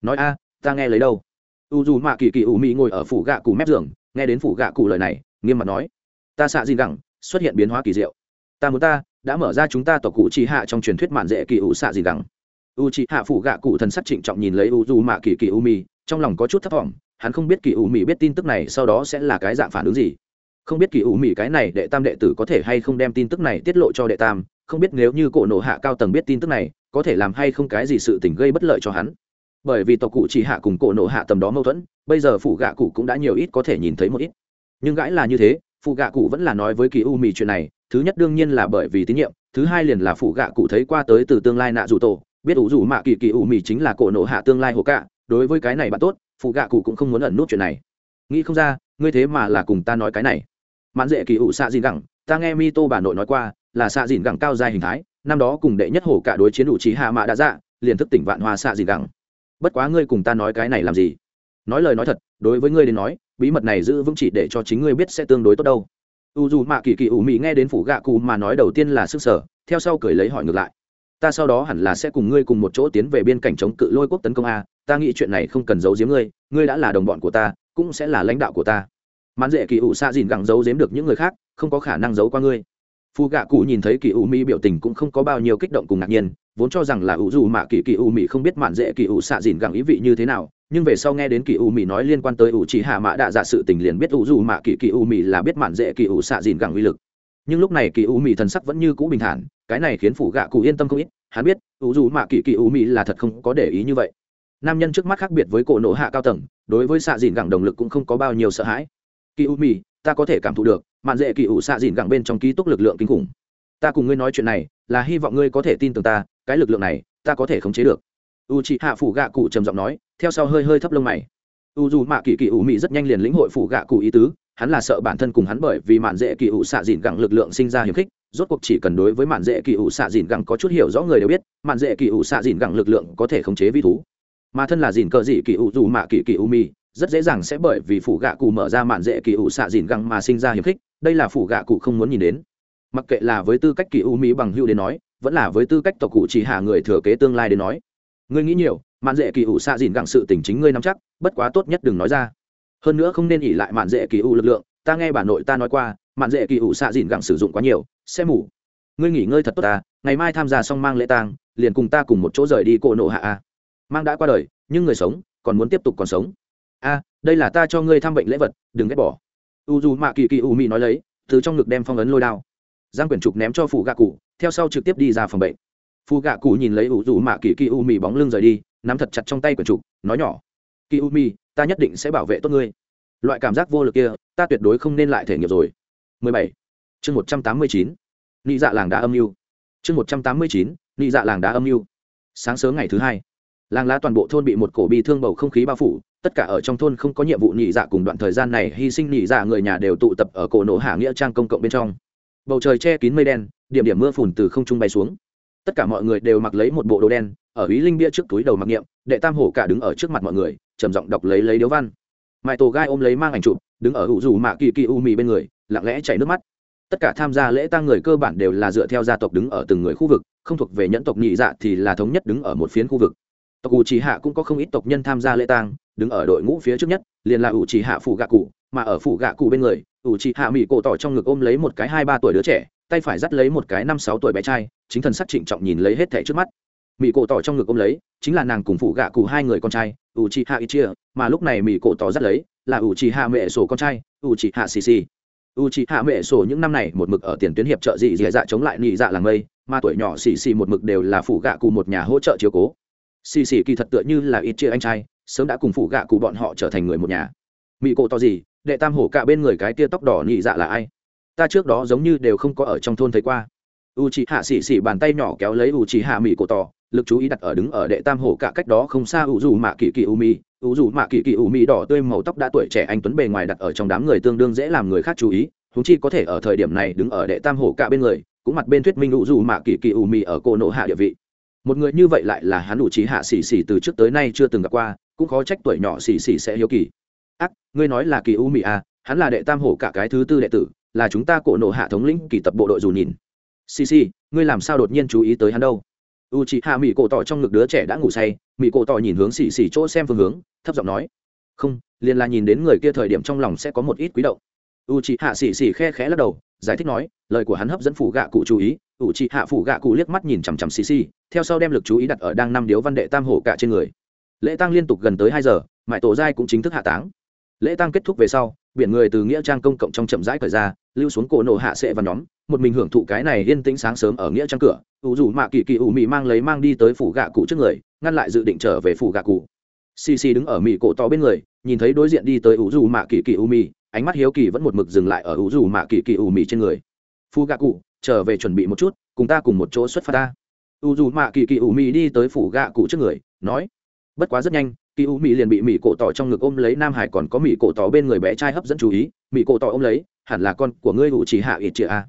Nói a, ta nghe lấy đâu? U dù mạ kỳ kỳ u mỹ ngồi ở phủ gạ cụ mép giường, nghe đến phủ gạ cụ lời này, nghiêm mặt nói ta xạ gì gẳng xuất hiện biến hóa kỳ diệu. Ta muốn ta đã mở ra chúng ta tộc cụ trì hạ trong truyền thuyết mạn dễ kỳ ủ xạ gì gẳng. U trì hạ phủ gạ cụ thần sắc trịnh trọng nhìn lấy u dù mạ kỳ kỳ u mi, trong lòng có chút thấp thỏm hắn không biết kỳ u mi biết tin tức này sau đó sẽ là cái dạng phản ứng gì. Không biết kỳ u mi cái này đệ tam đệ tử có thể hay không đem tin tức này tiết lộ cho đệ tam không biết nếu như cổ nộ hạ cao tầng biết tin tức này có thể làm hay không cái gì sự tình gây bất lợi cho hắn. Bởi vì tộc cụ chỉ hạ cùng cổ nộ hạ tầm đó mâu thuẫn bây giờ phụ gạ cụ cũng đã nhiều ít có thể nhìn thấy một ít. Nhưng gãi là như thế phụ gạ cụ vẫn là nói với kỳ u mì chuyện này, thứ nhất đương nhiên là bởi vì tín nhiệm, thứ hai liền là phụ gạ cụ thấy qua tới từ tương lai nạ dù tổ, biết ủ dù mạ kỳ kỳ u mì chính là cổ nộ hạ tương lai hồ cạ, đối với cái này bạn tốt phụ gạ cụ cũng không muốn ẩn nút chuyện này. Nghĩ không ra, ngươi thế mà là cùng ta nói cái này. Mãn dễ kỳ ủ xạ Dìn gẳng, ta nghe mi tô bà nội nói qua, là xạ dìn gẳng cao dài hình thái, năm đó cùng đệ nhất hồ cạ đối chiến đủ trí hạ mạ đã dạ liền thức tỉnh vạn hoa xạ dìn gẳng. Bất quá ngươi cùng ta nói cái này làm gì? Nói lời nói thật, đối với ngươi đến nói bí mật này giữ vững chỉ để cho chính ngươi biết sẽ tương đối tốt đâu. U dù mạ kỳ kỳ ủ mị nghe đến phủ gạ cụ mà nói đầu tiên là sức sở, theo sau cười lấy hỏi ngược lại. Ta sau đó hẳn là sẽ cùng ngươi cùng một chỗ tiến về biên cảnh chống cự lôi quốc tấn công a, ta nghĩ chuyện này không cần giấu giếm ngươi ngươi đã là đồng bọn của ta, cũng sẽ là lãnh đạo của ta. Mãn dễ kỳ ủ xa dìn gẳng giấu giếm được những người khác, không có khả năng giấu qua ngươi. Phù gạ cụ nhìn thấy kỳ u mi biểu tình cũng không có bao nhiêu kích động cùng ngạc nhiên, vốn cho rằng là u dù mạ kỳ kỳ u mi không biết mạn dễ kỳ u xạ dìn gẳng ý vị như thế nào nhưng về sau nghe đến kỳ u mi nói liên quan tới u chỉ hạ mạ đạ dạ sự tình liền biết u dù mạ kỳ kỳ u mi là biết mạn dễ kỳ u xạ dìn gẳng uy lực. Nhưng lúc này kỳ u mi thần sắc vẫn như cũ bình thản, cái này khiến phủ gạ cụ yên tâm không ít, hắn biết u dù mạ kỳ kỳ u mi là thật không có để ý như vậy. Nam nhân trước mắt khác biệt với cổ nổ hạ cao tầng, đối với xạ dìn gẳng đồng lực cũng không có bao nhiêu sợ hãi. Kỳ u mi ta có thể cảm thụ được, mạn dễ kỳ ủ xạ dìn gẳng bên trong ký túc lực lượng kinh khủng. Ta cùng ngươi nói chuyện này, là hy vọng ngươi có thể tin tưởng ta, cái lực lượng này, ta có thể khống chế được u chị hạ phủ gạ cụ trầm giọng nói, theo sau hơi hơi thấp lông mày. U dù mạ kỳ kỳ ủ mị rất nhanh liền lĩnh hội phủ gạ cụ ý tứ, hắn là sợ bản thân cùng hắn bởi vì mạn dễ kỳ ủ xạ dìn gẳng lực lượng sinh ra hiếm khích, rốt cuộc chỉ cần đối với mạn dễ kỳ ủ xạ dìn gẳng có chút hiểu rõ người đều biết, mạn dễ kỳ ủ xạ dìn gẳng lực lượng có thể khống chế vi thú. Mà thân là dìn cờ dị kỳ ủ dù mạ kỳ kỳ ủ mị, rất dễ dàng sẽ bởi vì phủ gạ cụ mở ra mạn dễ kỳ ủ xạ dìn gẳng mà sinh ra hiếm khích, đây là phủ gạ cụ không muốn nhìn đến. Mặc kệ là với tư cách kỳ u mỹ bằng hữu đến nói, vẫn là với tư cách tộc cụ chỉ hạ người thừa kế tương lai đến nói ngươi nghĩ nhiều, mạn dễ kỳ ủ xạ dìn gặng sự tình chính ngươi nắm chắc, bất quá tốt nhất đừng nói ra. Hơn nữa không nên ỉ lại mạn dễ kỳ u lực lượng, ta nghe bà nội ta nói qua, mạn dễ kỳ ủ xạ dìn gặng sử dụng quá nhiều, sẽ mủ ngươi nghỉ ngơi thật tốt ta, ngày mai tham gia xong mang lễ tang, liền cùng ta cùng một chỗ rời đi cổ nộ hạ a. Mang đã qua đời, nhưng người sống, còn muốn tiếp tục còn sống. A, đây là ta cho ngươi thăm bệnh lễ vật, đừng ghét bỏ. U dù mạ kỳ kỳ u mị nói lấy, từ trong ngực đem phong ấn lôi đao. Giang quyển trục ném cho phụ gạ cụ, theo sau trực tiếp đi ra phòng bệnh. Phu gạ cụ nhìn lấy u rủ mạ kỳ kỳ u mì bóng lưng rời đi, nắm thật chặt trong tay quần trục, nói nhỏ kỳ u mì ta nhất định sẽ bảo vệ tốt ngươi loại cảm giác vô lực kia, ta tuyệt đối không nên lại thể nghiệp rồi 17. chương 189. nị dạ làng đá âm mưu chương 189. nị dạ làng đá âm mưu sáng sớm ngày thứ hai, làng lá toàn bộ thôn bị một cổ bi thương bầu không khí bao phủ, tất cả ở trong thôn không có nhiệm vụ nị dạ cùng đoạn thời gian này hy sinh nị dạ người nhà đều tụ tập ở cổ nổ hạ nghĩa trang công cộng bên trong bầu trời che kín mây đen, điểm điểm mưa phùn từ không trung bay xuống tất cả mọi người đều mặc lấy một bộ đồ đen, ở ý linh bia trước túi đầu mặc niệm, đệ tam hổ cả đứng ở trước mặt mọi người, trầm giọng đọc lấy lấy điếu văn. Mãi tổ gai ôm lấy mang ảnh chụp, đứng ở hữu dù mạ kỳ kỳ u mì bên người, lặng lẽ chảy nước mắt. Tất cả tham gia lễ tang người cơ bản đều là dựa theo gia tộc đứng ở từng người khu vực, không thuộc về nhẫn tộc nhị dạ thì là thống nhất đứng ở một phiến khu vực. Tộc ủ trì hạ cũng có không ít tộc nhân tham gia lễ tang, đứng ở đội ngũ phía trước nhất, liền là ủ trì hạ phủ gạ cụ, mà ở phủ gạ cụ bên người ủ trì hạ mỹ cổ tỏ trong ngực ôm lấy một cái hai ba tuổi đứa trẻ, tay phải dắt lấy một cái năm sáu tuổi bé trai chính thần sắc trịnh trọng nhìn lấy hết thẻ trước mắt. Mỹ cổ tỏ trong ngực ôm lấy, chính là nàng cùng phụ gạ cụ hai người con trai u chi hạ ít chia mà lúc này mỹ cổ tỏ dắt lấy, là u chi hạ mẹ sổ con trai ủ chỉ hạ xì xì u chi hạ mẹ sổ những năm này một mực ở tiền tuyến hiệp trợ dị dị dạ chống lại nhị dạ làng mây, mà tuổi nhỏ xì xì một mực đều là phụ gạ cụ một nhà hỗ trợ chiếu cố. Xì xì kỳ thật tựa như là ít chia anh trai, sớm đã cùng phụ gạ cụ bọn họ trở thành người một nhà. Mỹ cổ tỏ gì? Đệ tam hổ cả bên người cái tia tóc đỏ nhị dạ là ai? Ta trước đó giống như đều không có ở trong thôn thấy qua u c h ị hạ xỉ xỉ bàn tay nhỏ kéo lấy u c h ị hạ mỹ cổ tỏ, lực chú ý đặt ở đứng ở đệ tam hổ cả cách đó không xa u dù mạ kỳ kỳ u mi u dù mạ kỳ kỳ u mi đỏ tươi màu tóc đã tuổi trẻ anh tuấn bề ngoài đặt ở trong đám người tương đương dễ làm người khác chú ý húng chi có thể ở thời điểm này đứng ở đệ tam hổ cả bên người, cũng mặt bên thuyết minh u dù mạ kỳ kỳ u mi ở cô nộ hạ địa vị. Một người như vậy lại là hắn u trí hạ xỉ xỉ từ trước tới nay chưa từng gặp qua, cũng khó trách tuổi nhỏ xỉ xỉ sẽ hiếu kỳ. Ác, ngươi nói là kỳ u mi à hắn là đệ tam hổ cả cái thứ tư đệ tử, là chúng ta cổ nộ hạ thống lĩnh kỳ tập bộ đội dù nhìn xì xì, ngươi làm sao đột nhiên chú ý tới hắn đâu? U chị hạ mỹ cổ tỏ trong ngực đứa trẻ đã ngủ say mỹ cổ tỏ nhìn hướng xì xì chỗ xem phương hướng, thấp giọng nói, không, liền là nhìn đến người kia thời điểm trong lòng sẽ có một ít quý động. U chị hạ xì xì khe khẽ lắc đầu, giải thích nói, lời của hắn hấp dẫn phủ gạ cụ chú ý. U chị hạ phủ gạ cụ liếc mắt nhìn chằm chằm xì xì, theo sau đem lực chú ý đặt ở đang năm điếu văn đệ tam hổ cả trên người. Lễ tăng liên tục gần tới hai giờ mãi tổ giai cũng chính thức hạ táng. Lễ tăng kết thúc về sau, biển người từ nghĩa trang công cộng trong chậm rãi cởi ra, lưu xuống cổ nổ hạ sệ và nhóm một mình hưởng thụ cái này yên tĩnh sáng sớm ở nghĩa trang cửa, ủ rủ mạ kỳ kỳ ủ mị mang lấy mang đi tới phủ gạ cụ trước người, ngăn lại dự định trở về phủ gạ cụ. Xì xì đứng ở mị cổ to bên người, nhìn thấy đối diện đi tới ủ rủ mạ kỳ kỳ ủ mị, ánh mắt hiếu kỳ vẫn một mực dừng lại ở ủ rủ mạ kỳ kỳ ủ mị trên người. Phủ gạ cụ, trở về chuẩn bị một chút, cùng ta cùng một chỗ xuất phát ta. Ủ rủ mạ kỳ kỳ ủ mị đi tới phủ gạ cụ trước người, nói, bất quá rất nhanh, kỳ u mỹ liền bị mỹ cổ tỏ trong ngực ôm lấy, nam hải còn có mỹ cổ tỏ bên người bé trai hấp dẫn chú ý mỹ cổ tỏ ôm lấy, hẳn là con của ngươi ủ chỉ hạ ít chị a à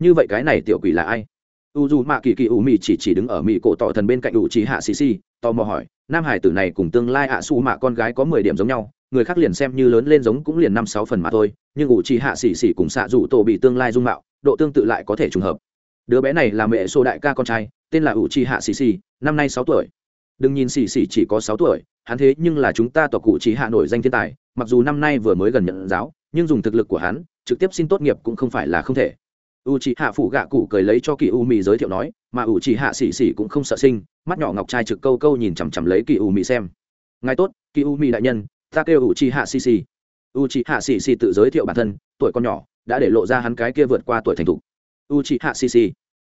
như vậy cái này tiểu quỷ là ai? U dù mạ kỳ kỳ u mì chỉ chỉ đứng ở mì cổ tỏ thần bên cạnh u trí hạ xì xì tò mò hỏi, nam hải tử này cùng tương lai ạ su mạ con gái có mười điểm giống nhau, người khác liền xem như lớn lên giống cũng liền năm sáu phần mà thôi, nhưng u trí hạ xì xì cùng xạ dù tổ bị tương lai dung mạo, độ tương tự lại có thể trùng hợp. Đứa bé này là mẹ xô đại ca con trai, tên là u trí hạ xì xì năm nay sáu tuổi. Đừng nhìn xì xì chỉ có sáu tuổi, hắn thế nhưng là chúng ta tộc cụ trí hạ nổi danh thiên tài, mặc dù năm nay vừa mới gần nhận giáo, nhưng dùng thực lực của hắn, trực tiếp xin tốt nghiệp cũng không phải là không thể u chỉ hạ phủ gạ cụ cười lấy cho kỳ u mì giới thiệu nói, mà u chỉ hạ xỉ xỉ cũng không sợ sinh, mắt nhỏ ngọc trai trực câu câu nhìn chằm chằm lấy kỳ u mì xem. Ngài tốt kỳ u mì đại nhân, ta kêu u chỉ hạ xỉ xỉ u chỉ hạ xỉ xỉ tự giới thiệu bản thân, tuổi con nhỏ, đã để lộ ra hắn cái kia vượt qua tuổi thành thục. U chỉ hạ xỉ xỉ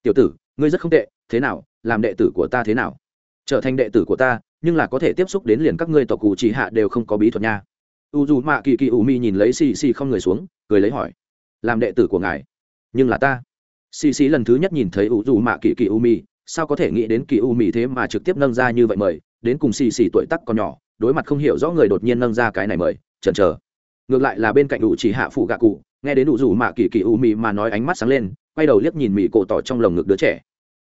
tiểu tử, ngươi rất không tệ, thế nào, làm đệ tử của ta thế nào? Trở thành đệ tử của ta, nhưng là có thể tiếp xúc đến liền các ngươi tộc cụ chỉ hạ đều không có bí thuật nha. U dù mạ kỳ kỳ u mi nhìn lấy xì xì không người xuống, cười lấy hỏi. Làm đệ tử của ngài nhưng là ta. Xì xì lần thứ nhất nhìn thấy ủ dù mạ kỳ kỳ u mi, sao có thể nghĩ đến kỳ u mi thế mà trực tiếp nâng ra như vậy mời, đến cùng xì xì tuổi tắc còn nhỏ, đối mặt không hiểu rõ người đột nhiên nâng ra cái này mời, chần chờ. Ngược lại là bên cạnh ủ chỉ hạ phụ gạ cụ, nghe đến ủ dù mạ kỳ kỳ u mi mà nói ánh mắt sáng lên, quay đầu liếc nhìn mỹ cổ tỏ trong lồng ngực đứa trẻ.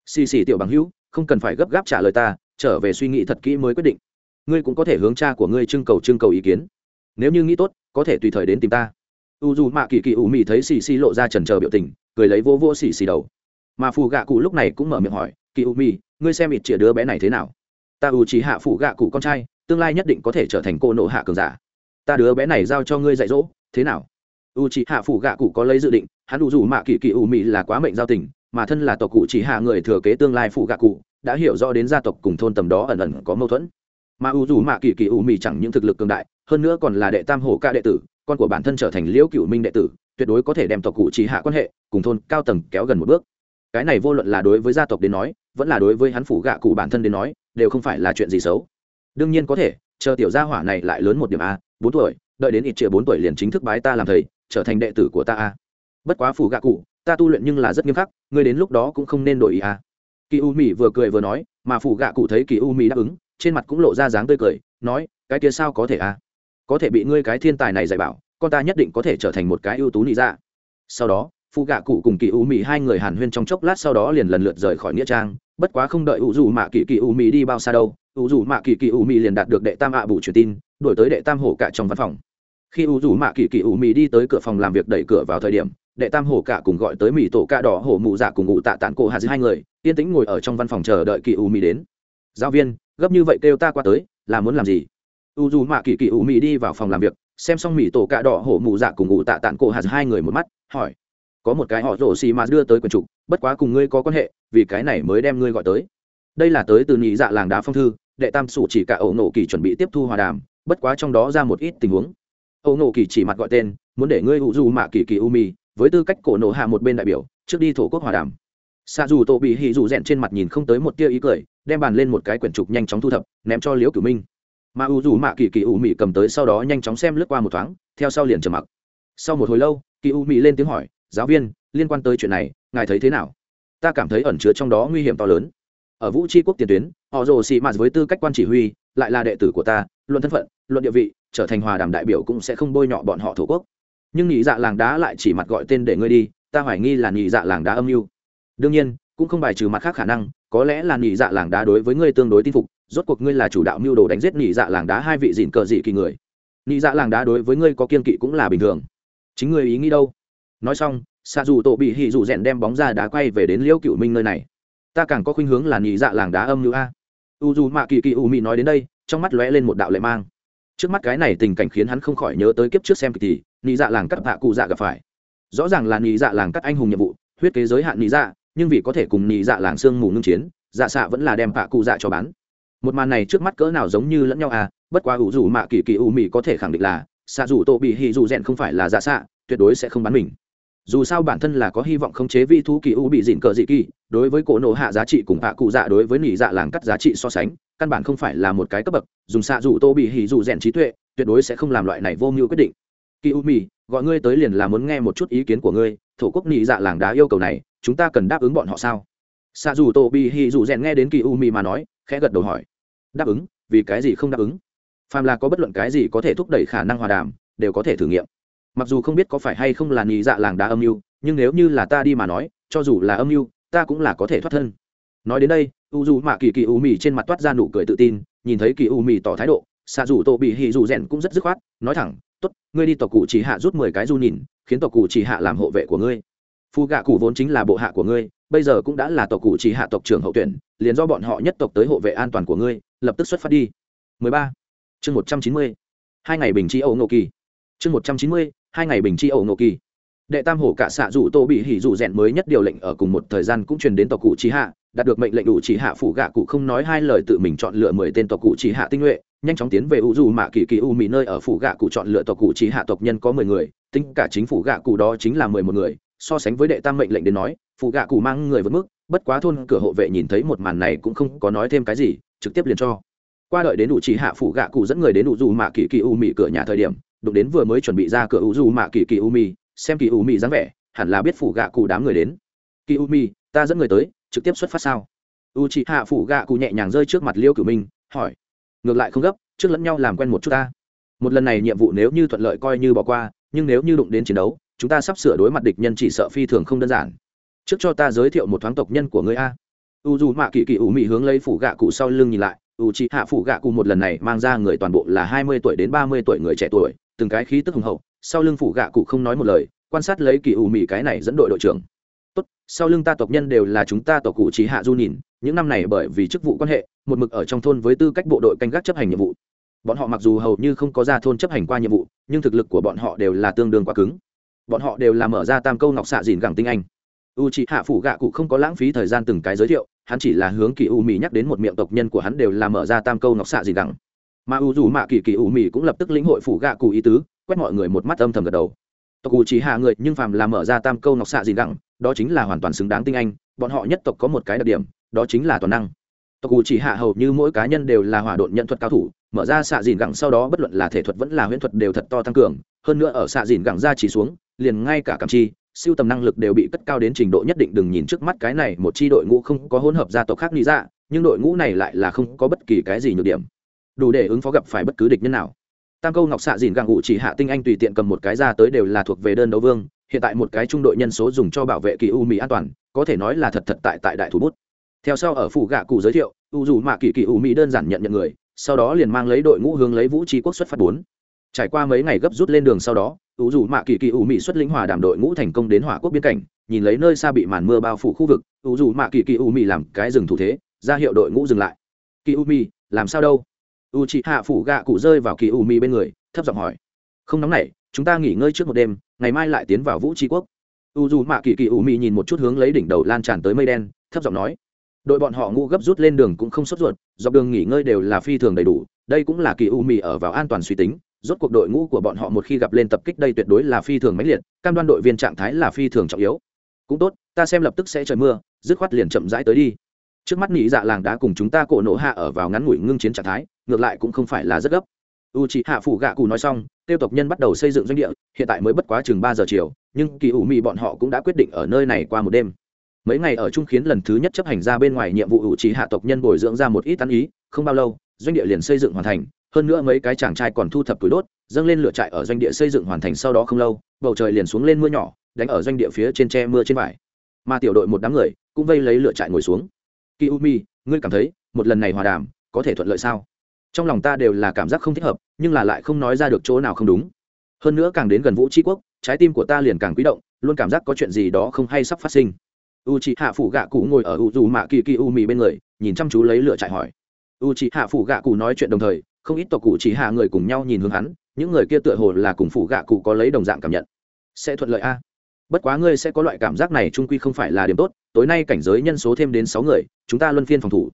Xì xì tiểu bằng hữu, không cần phải gấp gáp trả lời ta, trở về suy nghĩ thật kỹ mới quyết định. Ngươi cũng có thể hướng cha của ngươi trưng cầu trưng cầu ý kiến. Nếu như nghĩ tốt, có thể tùy thời đến tìm ta u dù mạ kỳ kỳ ủ mị thấy xì xì lộ ra trần trờ biểu tình, cười lấy vô vô xì xì đầu. Mà phù gạ cụ lúc này cũng mở miệng hỏi, kỳ ủ mị, ngươi xem ít chĩa đứa bé này thế nào? Ta ủ chỉ hạ phù gạ cụ con trai, tương lai nhất định có thể trở thành cô nộ hạ cường giả. Ta đứa bé này giao cho ngươi dạy dỗ, thế nào? U chỉ hạ phù gạ cụ có lấy dự định, hắn u dù mạ kỳ kỳ ủ mị là quá mệnh giao tình, mà thân là tộc cụ chỉ hạ người thừa kế tương lai phù gạ cụ, đã hiểu rõ đến gia tộc cùng thôn tầm đó ẩn ẩn có mâu thuẫn. Mà u dù mạ kỳ kỳ u mì chẳng những thực lực cường đại, hơn nữa còn là đệ tam hổ ca đệ tử con của bản thân trở thành liễu cựu minh đệ tử, tuyệt đối có thể đem tộc cụ chỉ hạ quan hệ cùng thôn cao tầng kéo gần một bước. Cái này vô luận là đối với gia tộc đến nói, vẫn là đối với hắn phủ gạ cụ bản thân đến nói, đều không phải là chuyện gì xấu. Đương nhiên có thể, chờ tiểu gia hỏa này lại lớn một điểm a, bốn tuổi, đợi đến ít chia bốn tuổi liền chính thức bái ta làm thầy, trở thành đệ tử của ta a. Bất quá phủ gạ cụ, ta tu luyện nhưng là rất nghiêm khắc, ngươi đến lúc đó cũng không nên đổi ý a. Kỳ u mỹ vừa cười vừa nói, mà phủ gạ cụ thấy kỳ u mỹ đáp ứng, trên mặt cũng lộ ra dáng tươi cười, nói, cái kia sao có thể a? Có thể bị ngươi cái thiên tài này dạy bảo, con ta nhất định có thể trở thành một cái ưu tú nị dạ. Sau đó phụ gạ cụ cùng kỳ u mỹ hai người hàn huyên trong chốc lát sau đó liền lần lượt rời khỏi nghĩa trang, bất quá không đợi u dù mạ kỳ kỳ u mỹ đi bao xa đâu, u dù mạ kỳ kỳ u mỹ liền đạt được đệ tam ạ bù truyền tin đổi tới đệ tam hổ cả trong văn phòng. Khi u dù mạ kỳ kỳ u mỹ đi tới cửa phòng làm việc đẩy cửa vào thời điểm, đệ tam hổ cả cùng gọi tới mỹ tổ ca đỏ hổ mụ dạ cùng ngụ tạ tạng cổ hà hai người, yên tĩnh ngồi ở trong văn phòng chờ đợi kỳ u mỹ đến. Giáo viên, gấp như vậy kêu ta qua tới, là muốn làm gì? U dù mạ kỳ kỳ u mỹ đi vào phòng làm việc, xem xong mỹ tổ cạ đỏ hổ mụ dạ cùng ngụ tạ tạng cổ hạt hai người một mắt, hỏi, có một cái họ rổ xì mà đưa tới quần trục bất quá cùng ngươi có quan hệ, vì cái này mới đem ngươi gọi tới. Đây là tới từ nhị dạ làng đá phong thư, đệ tam sủ chỉ cả ẩu nổ kỳ chuẩn bị tiếp thu hòa đàm, bất quá trong đó ra một ít tình huống. Ẩu nổ kỳ chỉ mặt gọi tên, muốn để ngươi u dù mạ kỳ kỳ u mi với tư cách cổ nổ hạ một bên đại biểu, trước đi thổ quốc hòa đàm. Xa dù tổ bị hì dù rẽn trên mặt nhìn không tới một tia ý cười, đem bàn lên một cái quyển trục nhanh chóng thu thập, ném cho liễu cửu minh mà u dù mạ kỳ kỳ u mị cầm tới sau đó nhanh chóng xem lướt qua một thoáng, theo sau liền trầm mặc. Sau một hồi lâu, kỳ u mị lên tiếng hỏi, giáo viên, liên quan tới chuyện này, ngài thấy thế nào? Ta cảm thấy ẩn chứa trong đó nguy hiểm to lớn. Ở vũ tri quốc tiền tuyến, họ rồ xị mạt với tư cách quan chỉ huy, lại là đệ tử của ta, luận thân phận, luận địa vị, trở thành hòa đàm đại biểu cũng sẽ không bôi nhọ bọn họ thổ quốc. Nhưng nhị dạ làng đá lại chỉ mặt gọi tên để ngươi đi, ta hoài nghi là nhị dạ làng đá âm mưu. Đương nhiên, cũng không bài trừ mặt khác khả năng có lẽ là nhị dạ làng đá đối với ngươi tương đối tin phục, rốt cuộc ngươi là chủ đạo mưu đồ đánh giết nhị dạ làng đá hai vị dìn cờ dị kỳ người. Nhị dạ làng đá đối với ngươi có kiên kỵ cũng là bình thường. Chính ngươi ý nghĩ đâu? Nói xong xa dù tổ bị hỉ dù rèn đem bóng ra đá quay về đến liễu cựu minh nơi này. Ta càng có khuynh hướng là nhị dạ làng đá âm như a. U dù mạ kỳ kỳ u mị nói đến đây, trong mắt lóe lên một đạo lệ mang. Trước mắt cái này tình cảnh khiến hắn không khỏi nhớ tới kiếp trước xem kỳ thì nhị dạ làng cắt hạ cụ dạ gặp phải. Rõ ràng là nhị dạ làng cắt anh hùng nhiệm vụ, huyết kế giới hạn nhị dạ nhưng vì có thể cùng nhị dạ làng sương mù ngưng chiến dạ xạ vẫn là đem hạ cụ dạ cho bán. Một màn này trước mắt cỡ nào giống như lẫn nhau à bất quá ủ dù mạ kỳ kỳ u mị có thể khẳng định là, xạ dù tô bị hì dù rèn không phải là dạ xạ, tuyệt đối sẽ không bán mình. Dù sao bản thân là có hy vọng khống chế vi thú kỳ u bị dịn cờ dị kỳ, đối với cổ nổ hạ giá trị cùng hạ cụ dạ đối với nỉ dạ làng cắt giá trị so sánh, căn bản không phải là một cái cấp bậc, dùng xạ dù tô bị hỉ dù rèn trí tuệ, tuyệt đối sẽ không làm loại này vô mưu quyết định. Kỳ u mì, gọi ngươi tới liền là muốn nghe một chút ý kiến của ngươi, thổ quốc nỉ dạ làng đá yêu cầu này chúng ta cần đáp ứng bọn họ sao? Xạ dù tô bị hỉ dù rèn nghe đến kỳ u mì mà nói, khẽ gật đầu hỏi. Đáp ứng, vì cái gì không đáp ứng? Phàm là có bất luận cái gì có thể thúc đẩy khả năng hòa đàm, đều có thể thử nghiệm. Mặc dù không biết có phải hay không là nhị dạ làng đá âm mưu, nhưng nếu như là ta đi mà nói, cho dù là âm mưu, ta cũng là có thể thoát thân. Nói đến đây, u dù mạ kỳ kỳ u mì trên mặt toát ra nụ cười tự tin, nhìn thấy kỳ u mì tỏ thái độ xạ dù tổ bị hì dù rèn cũng rất dứt khoát, nói thẳng t ố t ngươi đi tộc cụ chỉ hạ rút mười cái du nhìn, khiến tộc cụ chỉ hạ làm hộ vệ của ngươi phu gạ cụ vốn chính là bộ hạ của ngươi, bây giờ cũng đã là tộc cụ chỉ hạ tộc trưởng hậu tuyển, liền do bọn họ nhất tộc tới hộ vệ an toàn của ngươi, lập tức xuất phát đi 13. chương 190. hai ngày bình chi ẩu nộ kỳ chương 190 hai ngày bình chi ẩu nộ kỳ đệ tam hổ cả xạ dù tô bị hỉ dù rèn mới nhất điều lệnh ở cùng một thời gian cũng truyền đến tộc cụ chỉ hạ, đạt được mệnh lệnh đủ chỉ hạ phủ gạ cụ không nói hai lời tự mình chọn lựa mười tên tộc cụ chỉ hạ tinh nhuệ, nhanh chóng tiến về u dù mạ kỳ kỳ u mỹ nơi ở phủ gạ cụ chọn lựa tộc cụ chỉ hạ tộc nhân có mười người, tính cả chính phủ gạ cụ đó chính là mười một người so sánh với đệ tam mệnh lệnh đến nói phụ gạ cụ mang người vượt mức, bất quá thôn cửa hộ vệ nhìn thấy một màn này cũng không có nói thêm cái gì, trực tiếp liền cho. Qua đợi đến đủ chỉ hạ phụ gạ cụ dẫn người đến u dù mạ kỳ kỳ u mỹ cửa nhà thời điểm, đụng đến vừa mới chuẩn bị ra cửa u dù mạ kỳ kỳ u mỹ xem kỳ u mỹ dáng vẻ, hẳn là biết phụ gạ cụ đám người đến. Kỳ u mỹ ta dẫn người tới, trực tiếp xuất phát sao? U chị hạ phụ gạ cụ nhẹ nhàng rơi trước mặt liêu cửu minh, hỏi. Ngược lại không gấp, trước lẫn nhau làm quen một chút ta. Một lần này nhiệm vụ nếu như thuận lợi coi như bỏ qua, nhưng nếu như đụng đến chiến đấu chúng ta sắp sửa đối mặt địch nhân chỉ sợ phi thường không đơn giản. Trước cho ta giới thiệu một thoáng tộc nhân của ngươi a. U dù mạ kỳ kỳ ủ mị hướng lấy phủ gạ cụ sau lưng nhìn lại. U chị hạ phủ gạ cụ một lần này mang ra người toàn bộ là hai mươi tuổi đến ba mươi tuổi người trẻ tuổi, từng cái khí tức hùng hậu. Sau lưng phủ gạ cụ không nói một lời, quan sát lấy kỳ ủ mị cái này dẫn đội đội trưởng. Tốt, sau lưng ta tộc nhân đều là chúng ta tộc cụ trí hạ du nhìn, những năm này bởi vì chức vụ quan hệ, một mực ở trong thôn với tư cách bộ đội canh gác chấp hành nhiệm vụ. Bọn họ mặc dù hầu như không có ra thôn chấp hành qua nhiệm vụ, nhưng thực lực của bọn họ đều là tương đương quá cứng bọn họ đều là mở ra tam câu ngọc xạ dìn gẳng tinh anh. U c hạ phủ gạ cụ không có lãng phí thời gian từng cái giới thiệu, hắn chỉ là hướng kỳ u mỹ nhắc đến một miệng tộc nhân của hắn đều là mở ra tam câu ngọc xạ dìn gẳng. Mà u dù mạ kỳ kỳ u mỹ cũng lập tức lĩnh hội phủ gạ cụ ý tứ, quét mọi người một mắt âm thầm gật đầu. Tộc cụ chỉ hạ người nhưng phàm là mở ra tam câu ngọc xạ dìn gẳng, đó chính là hoàn toàn xứng đáng tinh anh, bọn họ nhất tộc có một cái đặc điểm, đó chính là toàn năng. Tộc cụ chỉ hạ hầu như mỗi cá nhân đều là hỏa độn nhận thuật cao thủ, mở ra xạ dìn gẳng sau đó bất luận là thể thuật vẫn là huyễn thuật đều thật to tăng cường, hơn nữa ở xạ dìn gẳng ra chỉ xuống liền ngay cả cảm chi, siêu tầm năng lực đều bị cất cao đến trình độ nhất định đừng nhìn trước mắt cái này một chi đội ngũ không có hỗn hợp gia tộc khác lý ra, nhưng đội ngũ này lại là không có bất kỳ cái gì nhược điểm. Đủ để ứng phó gặp phải bất cứ địch nhân nào. Tam câu ngọc xạ dìn gàng ngụ chỉ hạ tinh anh tùy tiện cầm một cái ra tới đều là thuộc về đơn đấu vương, hiện tại một cái trung đội nhân số dùng cho bảo vệ kỳ u mỹ an toàn, có thể nói là thật thật tại tại đại thủ bút. Theo sau ở phủ gạ cụ giới thiệu, u dù mạ kỳ kỳ u mỹ đơn giản nhận nhận người, sau đó liền mang lấy đội ngũ hướng lấy vũ trí quốc xuất phát bốn. Trải qua mấy ngày gấp rút lên đường sau đó u dù mạ kỳ kỳ u mỹ xuất lĩnh hòa đảm đội ngũ thành công đến hỏa quốc biên cảnh, nhìn lấy nơi xa bị màn mưa bao phủ khu vực u dù mạ kỳ kỳ u mỹ làm cái rừng thủ thế, ra hiệu đội ngũ dừng lại. Kỳ u mỹ làm sao đâu? U chị hạ phủ gạ cụ rơi vào kỳ u mỹ bên người, thấp giọng hỏi. Không nóng nảy chúng ta nghỉ ngơi trước một đêm, ngày mai lại tiến vào vũ tri quốc. U dù mạ kỳ kỳ u mỹ nhìn một chút hướng lấy đỉnh đầu lan tràn tới mây đen, thấp giọng nói. Đội bọn họ ngu gấp rút lên đường cũng không sốt ruột, dọc đường nghỉ ngơi đều là phi thường đầy đủ, đây cũng là kỳ u Mị ở vào an toàn suy tính rốt cuộc đội ngũ của bọn họ một khi gặp lên tập kích đây tuyệt đối là phi thường mãnh liệt, cam đoan đội viên trạng thái là phi thường trọng yếu. Cũng tốt, ta xem lập tức sẽ trời mưa, dứt khoát liền chậm rãi tới đi. Trước mắt nghĩ dạ làng đã cùng chúng ta cổ nổ hạ ở vào ngắn ngủi ngưng chiến trạng thái, ngược lại cũng không phải là rất gấp. U hạ phủ gạ cụ nói xong, tiêu tộc nhân bắt đầu xây dựng doanh địa, hiện tại mới bất quá chừng ba giờ chiều, nhưng kỳ ủ mị bọn họ cũng đã quyết định ở nơi này qua một đêm. Mấy ngày ở trung khiến lần thứ nhất chấp hành ra bên ngoài nhiệm vụ ủ trì hạ tộc nhân bồi dưỡng ra một ít tán ý, không bao lâu, doanh địa liền xây dựng hoàn thành hơn nữa mấy cái chàng trai còn thu thập túi đốt, dâng lên lửa trại ở doanh địa xây dựng hoàn thành sau đó không lâu, bầu trời liền xuống lên mưa nhỏ, đánh ở doanh địa phía trên tre mưa trên vải. Mà tiểu đội một đám người cũng vây lấy lửa trại ngồi xuống. Kỳ u mi ngươi cảm thấy một lần này hòa đàm có thể thuận lợi sao? Trong lòng ta đều là cảm giác không thích hợp, nhưng là lại không nói ra được chỗ nào không đúng. Hơn nữa càng đến gần vũ tri quốc, trái tim của ta liền càng quý động, luôn cảm giác có chuyện gì đó không hay sắp phát sinh. U c h ị hạ phủ gạ cụ ngồi ở u dù mạ kỳ kỳ u mì bên người, nhìn chăm chú lấy lửa chạy hỏi. U c h ị hạ phủ gạ cụ nói chuyện đồng thời không ít tộc cụ chỉ hạ người cùng nhau nhìn hướng hắn, những người kia tựa hồ là cùng phủ gạ cụ có lấy đồng dạng cảm nhận. Sẽ thuận lợi a. Bất quá ngươi sẽ có loại cảm giác này trung quy không phải là điểm tốt, tối nay cảnh giới nhân số thêm đến sáu người, chúng ta luân phiên phòng thủ.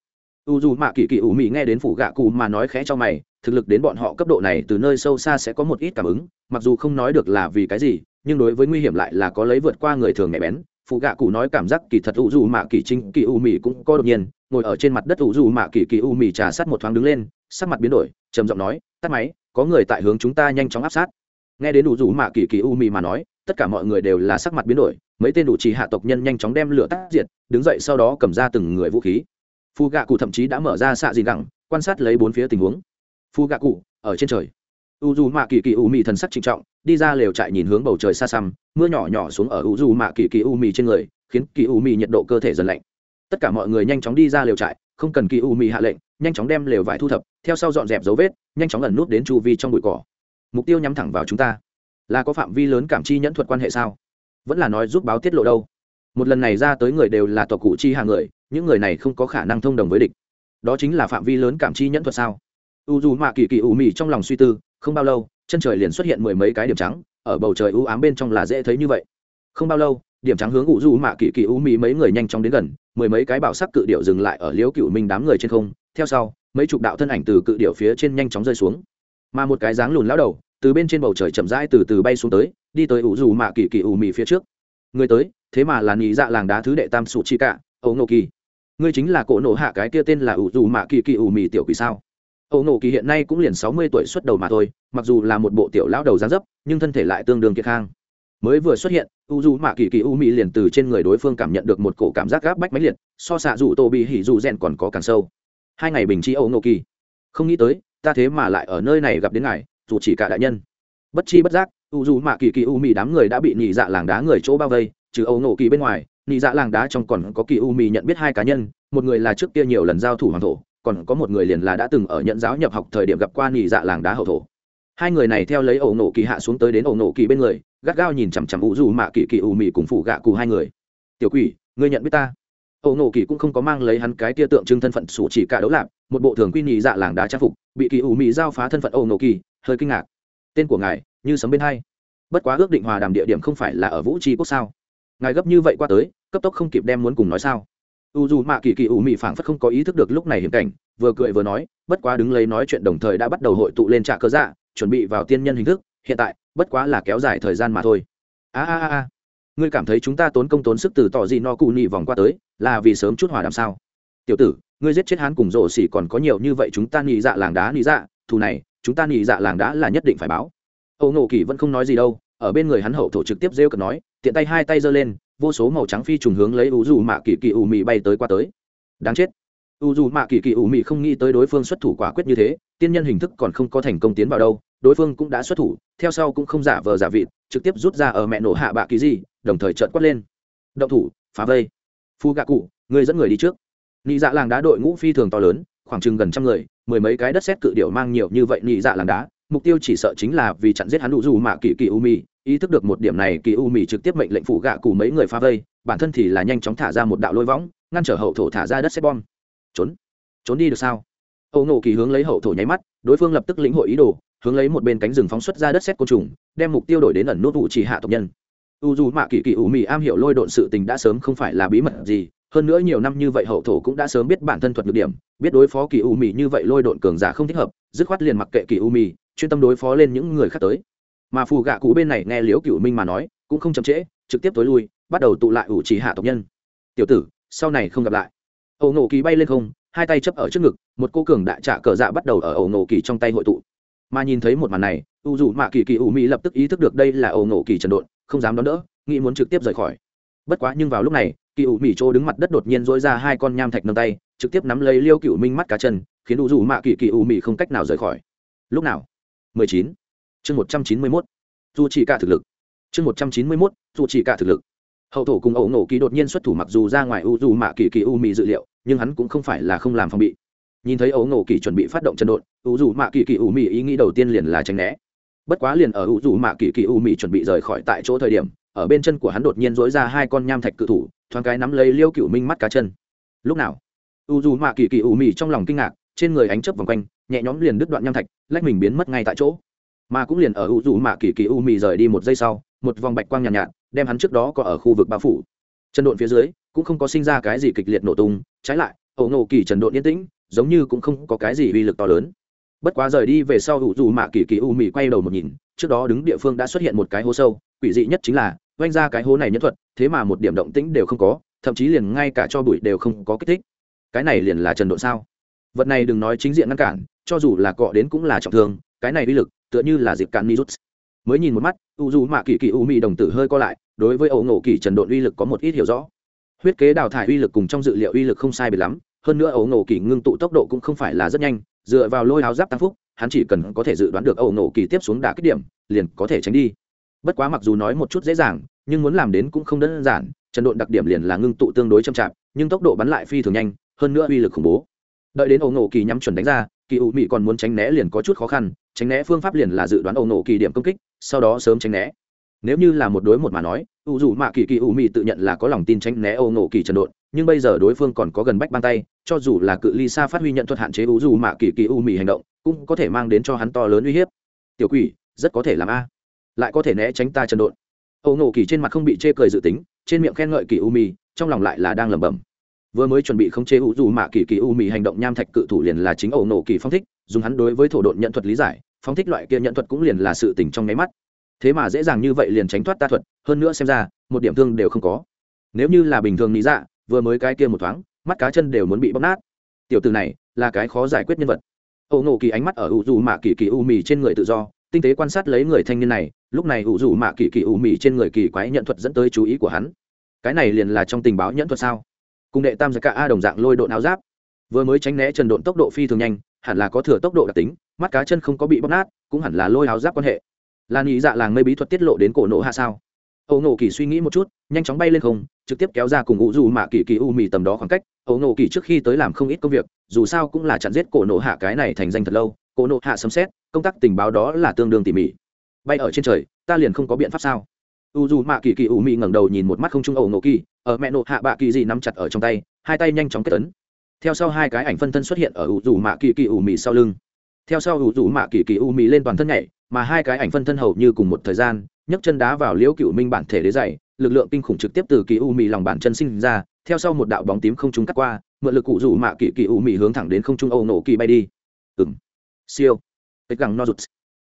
U dù mạ kỳ kỳ ủ mị nghe đến phủ gạ cụ mà nói khẽ cho mày, thực lực đến bọn họ cấp độ này từ nơi sâu xa sẽ có một ít cảm ứng, mặc dù không nói được là vì cái gì, nhưng đối với nguy hiểm lại là có lấy vượt qua người thường nhạy bén. Phụ gạ cụ nói cảm giác kỳ thật u dù mạ kỳ chính kỳ u mị cũng có đột nhiên, ngồi ở trên mặt đất u dù mạ kỳ kỳ u mị trà sát một thoáng đứng lên sắc mặt biến đổi, trầm giọng nói, tắt máy, có người tại hướng chúng ta nhanh chóng áp sát. Nghe đến u rủ mạ kỳ kỳ u mì mà nói, tất cả mọi người đều là sắc mặt biến đổi, mấy tên đủ trì hạ tộc nhân nhanh chóng đem lửa tắt diệt, đứng dậy sau đó cầm ra từng người vũ khí. Phu gạ cụ thậm chí đã mở ra xạ gì gẳng, quan sát lấy bốn phía tình huống. Phu gạ cụ, ở trên trời. U dù mạ kỳ kỳ u mì thần sắc trịnh trọng, đi ra lều trại nhìn hướng bầu trời xa xăm, mưa nhỏ nhỏ xuống ở u dù mạ kỳ kỳ u mì trên người, khiến kỳ u mì nhiệt độ cơ thể dần lạnh. Tất cả mọi người nhanh chóng đi ra lều trại không cần kỳ u mì hạ lệnh, nhanh chóng đem lều vải thu thập, theo sau dọn dẹp dấu vết, nhanh chóng ẩn nút đến chu vi trong bụi cỏ. Mục tiêu nhắm thẳng vào chúng ta. Là có phạm vi lớn cảm chi nhẫn thuật quan hệ sao? Vẫn là nói giúp báo tiết lộ đâu. Một lần này ra tới người đều là tộc cụ chi hàng người, những người này không có khả năng thông đồng với địch. Đó chính là phạm vi lớn cảm chi nhẫn thuật sao? U dù mạ kỳ kỳ ủ mị trong lòng suy tư, không bao lâu, chân trời liền xuất hiện mười mấy cái điểm trắng, ở bầu trời u ám bên trong là dễ thấy như vậy. Không bao lâu điểm trắng hướng u dù mạ kỳ kỳ U mị mấy người nhanh chóng đến gần, mười mấy cái bảo sắc cự điệu dừng lại ở liễu cựu minh đám người trên không. Theo sau, mấy chục đạo thân ảnh từ cự điệu phía trên nhanh chóng rơi xuống. Mà một cái dáng lùn lao đầu, từ bên trên bầu trời chậm rãi từ từ bay xuống tới, đi tới u dù mạ kỳ kỳ U mị phía trước. Người tới, thế mà là nghĩ dạ làng đá thứ đệ tam sụ chi cả ấu nô kỳ. Ngươi chính là cổ nổ hạ cái kia tên là ủ dù mạ kỳ kỳ ủ mì tiểu quỷ sao? Ấu nộ kỳ hiện nay cũng liền sáu mươi tuổi xuất đầu mà thôi, mặc dù là một bộ tiểu lão đầu gián dấp, nhưng thân thể lại tương đương kiệt khang mới vừa xuất hiện, u dù mạ kỳ kỳ u mỹ liền từ trên người đối phương cảm nhận được một cổ cảm giác gáp bách máy liệt, so xạ dù tô bị hỉ dù rèn còn có càng sâu. Hai ngày bình chi Âu Nô kỳ. Không nghĩ tới, ta thế mà lại ở nơi này gặp đến ngài, dù chỉ cả đại nhân. Bất chi bất giác, u dù mạ kỳ kỳ u mỹ đám người đã bị nhị dạ làng đá người chỗ bao vây, trừ Âu Nô kỳ bên ngoài, nhị dạ làng đá trong còn có kỳ u mỹ nhận biết hai cá nhân, một người là trước kia nhiều lần giao thủ hoàng thổ, còn có một người liền là đã từng ở nhận giáo nhập học thời điểm gặp qua nhị dạ làng đá hậu thổ hai người này theo lấy ổ nổ kỳ hạ xuống tới đến ổ nổ kỳ bên người, gắt gao nhìn chằm chằm ủ dù mạ kỳ kỳ u mị cùng phụ gạ cụ hai người. Tiểu quỷ, ngươi nhận biết ta? Ổ nổ kỳ cũng không có mang lấy hắn cái tia tượng trưng thân phận sủ chỉ cả đấu lạp, một bộ thường quy nhị dạ làng đá trang phục, bị kỳ u mị giao phá thân phận ổ nổ kỳ, hơi kinh ngạc. Tên của ngài, như sấm bên hay bất quá ước định hòa đàm địa điểm không phải là ở vũ tri quốc sao? Ngài gấp như vậy qua tới, cấp tốc không kịp đem muốn cùng nói sao? U dù mạ kỳ kỳ ủ mị phảng phất không có ý thức được lúc này hiểm cảnh, vừa cười vừa nói, bất quá đứng lấy nói chuyện đồng thời đã bắt đầu hội tụ lên trạ cơ dạ chuẩn bị vào tiên nhân hình thức, hiện tại, bất quá là kéo dài thời gian mà thôi. A a a a. Ngươi cảm thấy chúng ta tốn công tốn sức từ tỏ gì no cụ nị vòng qua tới, là vì sớm chút hòa đàm sao? Tiểu tử, ngươi giết chết hắn cùng rổ xỉ còn có nhiều như vậy chúng ta nị dạ làng đá nị dạ thù này, chúng ta nị dạ làng đá là nhất định phải báo. Âu nộ kỳ vẫn không nói gì đâu, ở bên người hắn hậu thổ trực tiếp rêu cực nói, tiện tay hai tay giơ lên, vô số màu trắng phi trùng hướng lấy u dù mạ kỳ kỳ ủ mị bay tới qua tới. Đáng chết. U dù mạ kỳ kỳ ủ mị không nghĩ tới đối phương xuất thủ quả quyết như thế, tiên nhân hình thức còn không có thành công tiến vào đâu đối phương cũng đã xuất thủ, theo sau cũng không giả vờ giả vịt, trực tiếp rút ra ở mẹ nổ hạ bạ kỳ gì, đồng thời trợn quát lên. Động thủ, phá vây. Phu gạ cụ, người dẫn người đi trước. Nị dạ làng đá đội ngũ phi thường to lớn, khoảng chừng gần trăm người, mười mấy cái đất xét cự điệu mang nhiều như vậy nị dạ làng đá. Mục tiêu chỉ sợ chính là vì chặn giết hắn đủ dù mà kỳ kỳ u mì, ý thức được một điểm này, kỳ u mì trực tiếp mệnh lệnh phụ gạ cụ mấy người phá vây, bản thân thì là nhanh chóng thả ra một đạo lôi võng, ngăn trở hậu thổ thả ra đất xét bom. Trốn. Trốn đi được sao? Âu nổ kỳ hướng lấy hậu thổ nháy mắt, đối phương lập tức lĩnh hội ý đồ hướng lấy một bên cánh rừng phóng xuất ra đất xét côn trùng, đem mục tiêu đổi đến ẩn nút vụ chỉ hạ tộc nhân. U dù mạ kỳ kỳ u mị am hiểu lôi độn sự tình đã sớm không phải là bí mật gì, hơn nữa nhiều năm như vậy hậu thổ cũng đã sớm biết bản thân thuật nhược điểm, biết đối phó kỳ u mị như vậy lôi độn cường giả không thích hợp, dứt khoát liền mặc kệ kỳ u mị chuyên tâm đối phó lên những người khác tới. Mà phù gạ cũ bên này nghe liếu cựu minh mà nói, cũng không chậm trễ, trực tiếp tối lui, bắt đầu tụ lại ủ trì hạ tộc nhân. Tiểu tử, sau này không gặp lại. Ẩu nổ kỳ bay lên không, hai tay chấp ở trước ngực, một cô cường đại trả cờ dạ bắt đầu ở ẩu nổ kỳ trong tay hội tụ mà nhìn thấy một màn này, u dù mạ kỳ kỳ ủ mỹ lập tức ý thức được đây là ẩu nổ kỳ trần độn, không dám đón đỡ, nghĩ muốn trực tiếp rời khỏi bất quá nhưng vào lúc này, kỳ ủ mỹ chỗ đứng mặt đất đột nhiên dối ra hai con nham thạch nâng tay, trực tiếp nắm lấy liêu cựu minh mắt cá chân, khiến u dù mạ kỳ kỳ ủ mỹ không cách nào rời khỏi lúc nào 19. chương 191. dù chỉ cả thực lực chương 191. dù chỉ cả thực lực hậu thổ cùng ẩu nổ kỳ đột nhiên xuất thủ mặc dù ra ngoài u dù mạ kỳ kỳ u mị dự liệu, nhưng hắn cũng không phải là không làm phòng bị nhìn thấy ấu nổ kỳ chuẩn bị phát động chân đột ủ dù mạ kỳ kỳ ủ mị ý nghĩ đầu tiên liền là tránh né. Bất quá liền ở ủ dù mạ kỳ kỳ ủ mị chuẩn bị rời khỏi tại chỗ thời điểm ở bên chân của hắn đột nhiên dối ra hai con nham thạch cự thủ thoáng cái nắm lấy liêu cựu minh mắt cá chân. Lúc nào? U dù mạ kỳ kỳ ủ mị trong lòng kinh ngạc trên người ánh chớp vòng quanh nhẹ nhõm liền đứt đoạn nham thạch lách mình biến mất ngay tại chỗ. Mà cũng liền ở u dù mạ kỳ kỳ ủ mị rời đi một giây sau một vòng bạch quang nhàn nhạt, nhạt đem hắn trước đó có ở khu vực bao phủ. Chân độn phía dưới cũng không có sinh ra cái gì kịch liệt nổ tung trái lại ẩu nổ kỳ trần độn yên tĩnh giống như cũng không có cái gì uy lực to lớn. Bất quá rời đi về sau ủ dù mạ kỳ kỳ u mị quay đầu một nhìn, trước đó đứng địa phương đã xuất hiện một cái hố sâu, quỷ dị nhất chính là oanh ra cái hố này nhân thuật, thế mà một điểm động tĩnh đều không có, thậm chí liền ngay cả cho bụi đều không có kích thích. Cái này liền là trần độn sao? Vật này đừng nói chính diện ngăn cản, cho dù là cọ đến cũng là trọng thương, cái này uy lực, tựa như là dịp cạn mirut mới nhìn một mắt u dù mạ kỳ kỳ u mị đồng tử hơi co lại, đối với ẩu ngộ kỳ trần độn uy lực có một ít hiểu rõ. Huyết kế đào thải uy lực cùng trong dự liệu uy lực không sai biệt lắm hơn nữa ẩu nổ kỳ ngưng tụ tốc độ cũng không phải là rất nhanh, dựa vào lôi áo giáp tăng phúc, hắn chỉ cần có thể dự đoán được ẩu nổ kỳ tiếp xuống đá kích điểm, liền có thể tránh đi. Bất quá mặc dù nói một chút dễ dàng, nhưng muốn làm đến cũng không đơn giản trần độn đặc điểm liền là ngưng tụ tương đối chậm chạp, nhưng tốc độ bắn lại phi thường nhanh, hơn nữa uy lực khủng bố. Đợi đến ẩu nổ kỳ nhắm chuẩn đánh ra, kỳ ủ mị còn muốn tránh né liền có chút khó khăn, tránh né phương pháp liền là dự đoán ẩu nổ kỳ điểm công kích, sau đó sớm tránh né. Nếu như là một đối một mà nói u dù mạ kỳ kỳ u mị tự nhận là có lòng tin tránh né ẩu nổ kỳ trần độn nhưng bây giờ đối phương còn có gần bách băng tay, cho dù là cự ly xa phát huy nhận thuật hạn chế u dù mạ kỳ kỳ u mì hành động, cũng có thể mang đến cho hắn to lớn uy hiếp. Tiểu quỷ, rất có thể làm a. Lại có thể né tránh ta chân độn. Âu nổ kỳ trên mặt không bị chê cười dự tính, trên miệng khen ngợi kỳ u mì trong lòng lại là đang lẩm bẩm. Vừa mới chuẩn bị khống chế u dù mạ kỳ kỳ u mì hành động nham thạch cự thủ liền là chính Âu nổ kỳ phong thích, dùng hắn đối với thổ độn nhận thuật lý giải, phong thích loại kia nhận thuật cũng liền là sự tình trong nháy mắt. Thế mà dễ dàng như vậy liền tránh thoát ta thuật, hơn nữa xem ra, một điểm thương đều không có. Nếu như là bình thường lý dạ vừa mới cái kia một thoáng, mắt cá chân đều muốn bị bóc nát. Tiểu từ này, là cái khó giải quyết nhân vật. Âu nổ kỳ ánh mắt ở u dù mạ kỳ kỳ u mì trên người tự do, tinh tế quan sát lấy người thanh niên này, lúc này u dù mạ kỳ kỳ u mì trên người kỳ quái nhận thuật dẫn tới chú ý của hắn. Cái này liền là trong tình báo nhẫn thuật sao? Cùng đệ tam giải ca a đồng dạng lôi độn áo giáp. Vừa mới tránh né trần độn tốc độ phi thường nhanh, hẳn là có thừa tốc độ đặc tính, mắt cá chân không có bị bóc nát, cũng hẳn là lôi áo giáp quan hệ. Là nghĩ dạ làng mây bí thuật tiết lộ đến cổ nộ hạ sao? Ấu nổ kỳ suy nghĩ một chút, nhanh chóng bay lên không, trực tiếp kéo ra cùng ngũ dù mạ kỳ kỳ u mì tầm đó khoảng cách. Ấu nổ kỳ trước khi tới làm không ít công việc, dù sao cũng là chặn giết cổ nộ hạ cái này thành danh thật lâu, cổ nộ hạ sấm xét công tác tình báo đó là tương đương tỉ mỉ. Bay ở trên trời, ta liền không có biện pháp sao? U dù mạ kỳ kỳ u mì ngẩng đầu nhìn một mắt không trung ấu nổ kỳ, ở mẹ nộ hạ bạ kỳ gì nắm chặt ở trong tay, hai tay nhanh chóng kết tấn theo sau hai cái ảnh phân thân xuất hiện ở u dù mạ kỳ kỳ u mì sau lưng. Theo sau u dù mạ kỳ kỳ u mì lên toàn thân nhảy, mà hai cái ảnh phân thân hầu như cùng một thời gian nhấc chân đá vào liễu cựu minh bản thể đế dày, lực lượng kinh khủng trực tiếp từ kỳ u mì lòng bản chân sinh ra, theo sau một đạo bóng tím không trung cắt qua, mượn lực cụ rủ mạ kỳ kỳ u mì hướng thẳng đến không trung âu nổ kỳ bay đi. Ừng siêu. Ít gẳng no rụt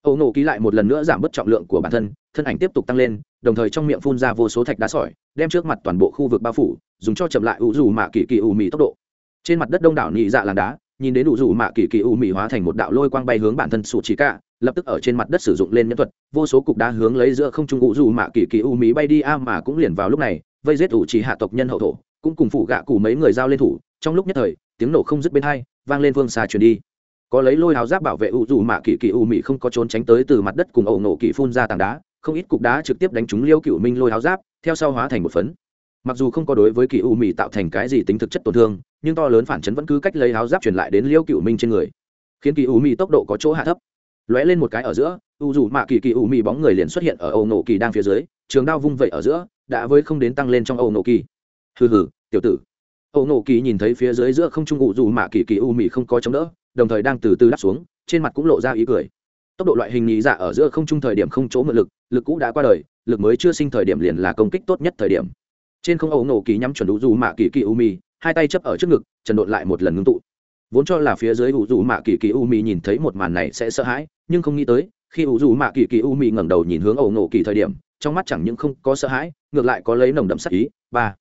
âu nổ kỳ lại một lần nữa giảm bớt trọng lượng của bản thân thân ảnh tiếp tục tăng lên, đồng thời trong miệng phun ra vô số thạch đá sỏi, đem trước mặt toàn bộ khu vực bao phủ, dùng cho chậm lại u rủ mạ kỳ kỳ u mì tốc độ. Trên mặt đất đông đảo nhị dạ làng đá, nhìn đến ủ rủ mạ kỳ kỳ u mì hóa thành một đạo lôi quang bay hướng bản thân sụ chỉ cả lập tức ở trên mặt đất sử dụng lên nhân thuật, vô số cục đá hướng lấy giữa không trung ngụ dù mạ kỳ kỳ u mí bay đi, a mà cũng liền vào lúc này, vây giết ủ chỉ hạ tộc nhân hậu thổ, cũng cùng phụ gạ cụ mấy người giao lên thủ, trong lúc nhất thời, tiếng nổ không dứt bên hai, vang lên vương xa truyền đi. Có lấy lôi hào giáp bảo vệ u dù mạ kỳ kỳ u mỹ không có trốn tránh tới từ mặt đất cùng ẩu nổ kỳ phun ra tảng đá, không ít cục đá trực tiếp đánh trúng liêu cựu minh lôi hào giáp, theo sau hóa thành một phấn. Mặc dù không có đối với kỳ u mỹ tạo thành cái gì tính thực chất tổn thương, nhưng to lớn phản chấn vẫn cứ cách lấy háo giáp truyền lại đến liêu cựu minh trên người, khiến kỳ u mỹ tốc độ có chỗ hạ thấp lóe lên một cái ở giữa, u dù mạ kỳ kỳ u mì bóng người liền xuất hiện ở âu nổ kỳ đang phía dưới, trường đao vung vẩy ở giữa, đã với không đến tăng lên trong âu nổ kỳ. Hừ hừ, tiểu tử. Âu nổ kỳ nhìn thấy phía dưới giữa không trung u dù mạ kỳ kỳ u mì không có chống đỡ, đồng thời đang từ từ đáp xuống, trên mặt cũng lộ ra ý cười. Tốc độ loại hình nhị dạ ở giữa không trung thời điểm không chỗ mượn lực lực cũ đã qua đời, lực mới chưa sinh thời điểm liền là công kích tốt nhất thời điểm. Trên không âu nổ kỳ nhắm chuẩn u dù mạ kỳ kỳ u mì, hai tay chấp ở trước ngực, trần đột lại một lần ngưng tụ. Vốn cho là phía dưới u dù mạ kỳ kỳ u mì nhìn thấy một màn này sẽ sợ hãi nhưng không nghĩ tới, khi u dù mạ kỳ kỳ u Mị ngẩng đầu nhìn hướng ẩu nổ kỳ thời điểm, trong mắt chẳng những không có sợ hãi, ngược lại có lấy nồng đậm sắc ý. Ba.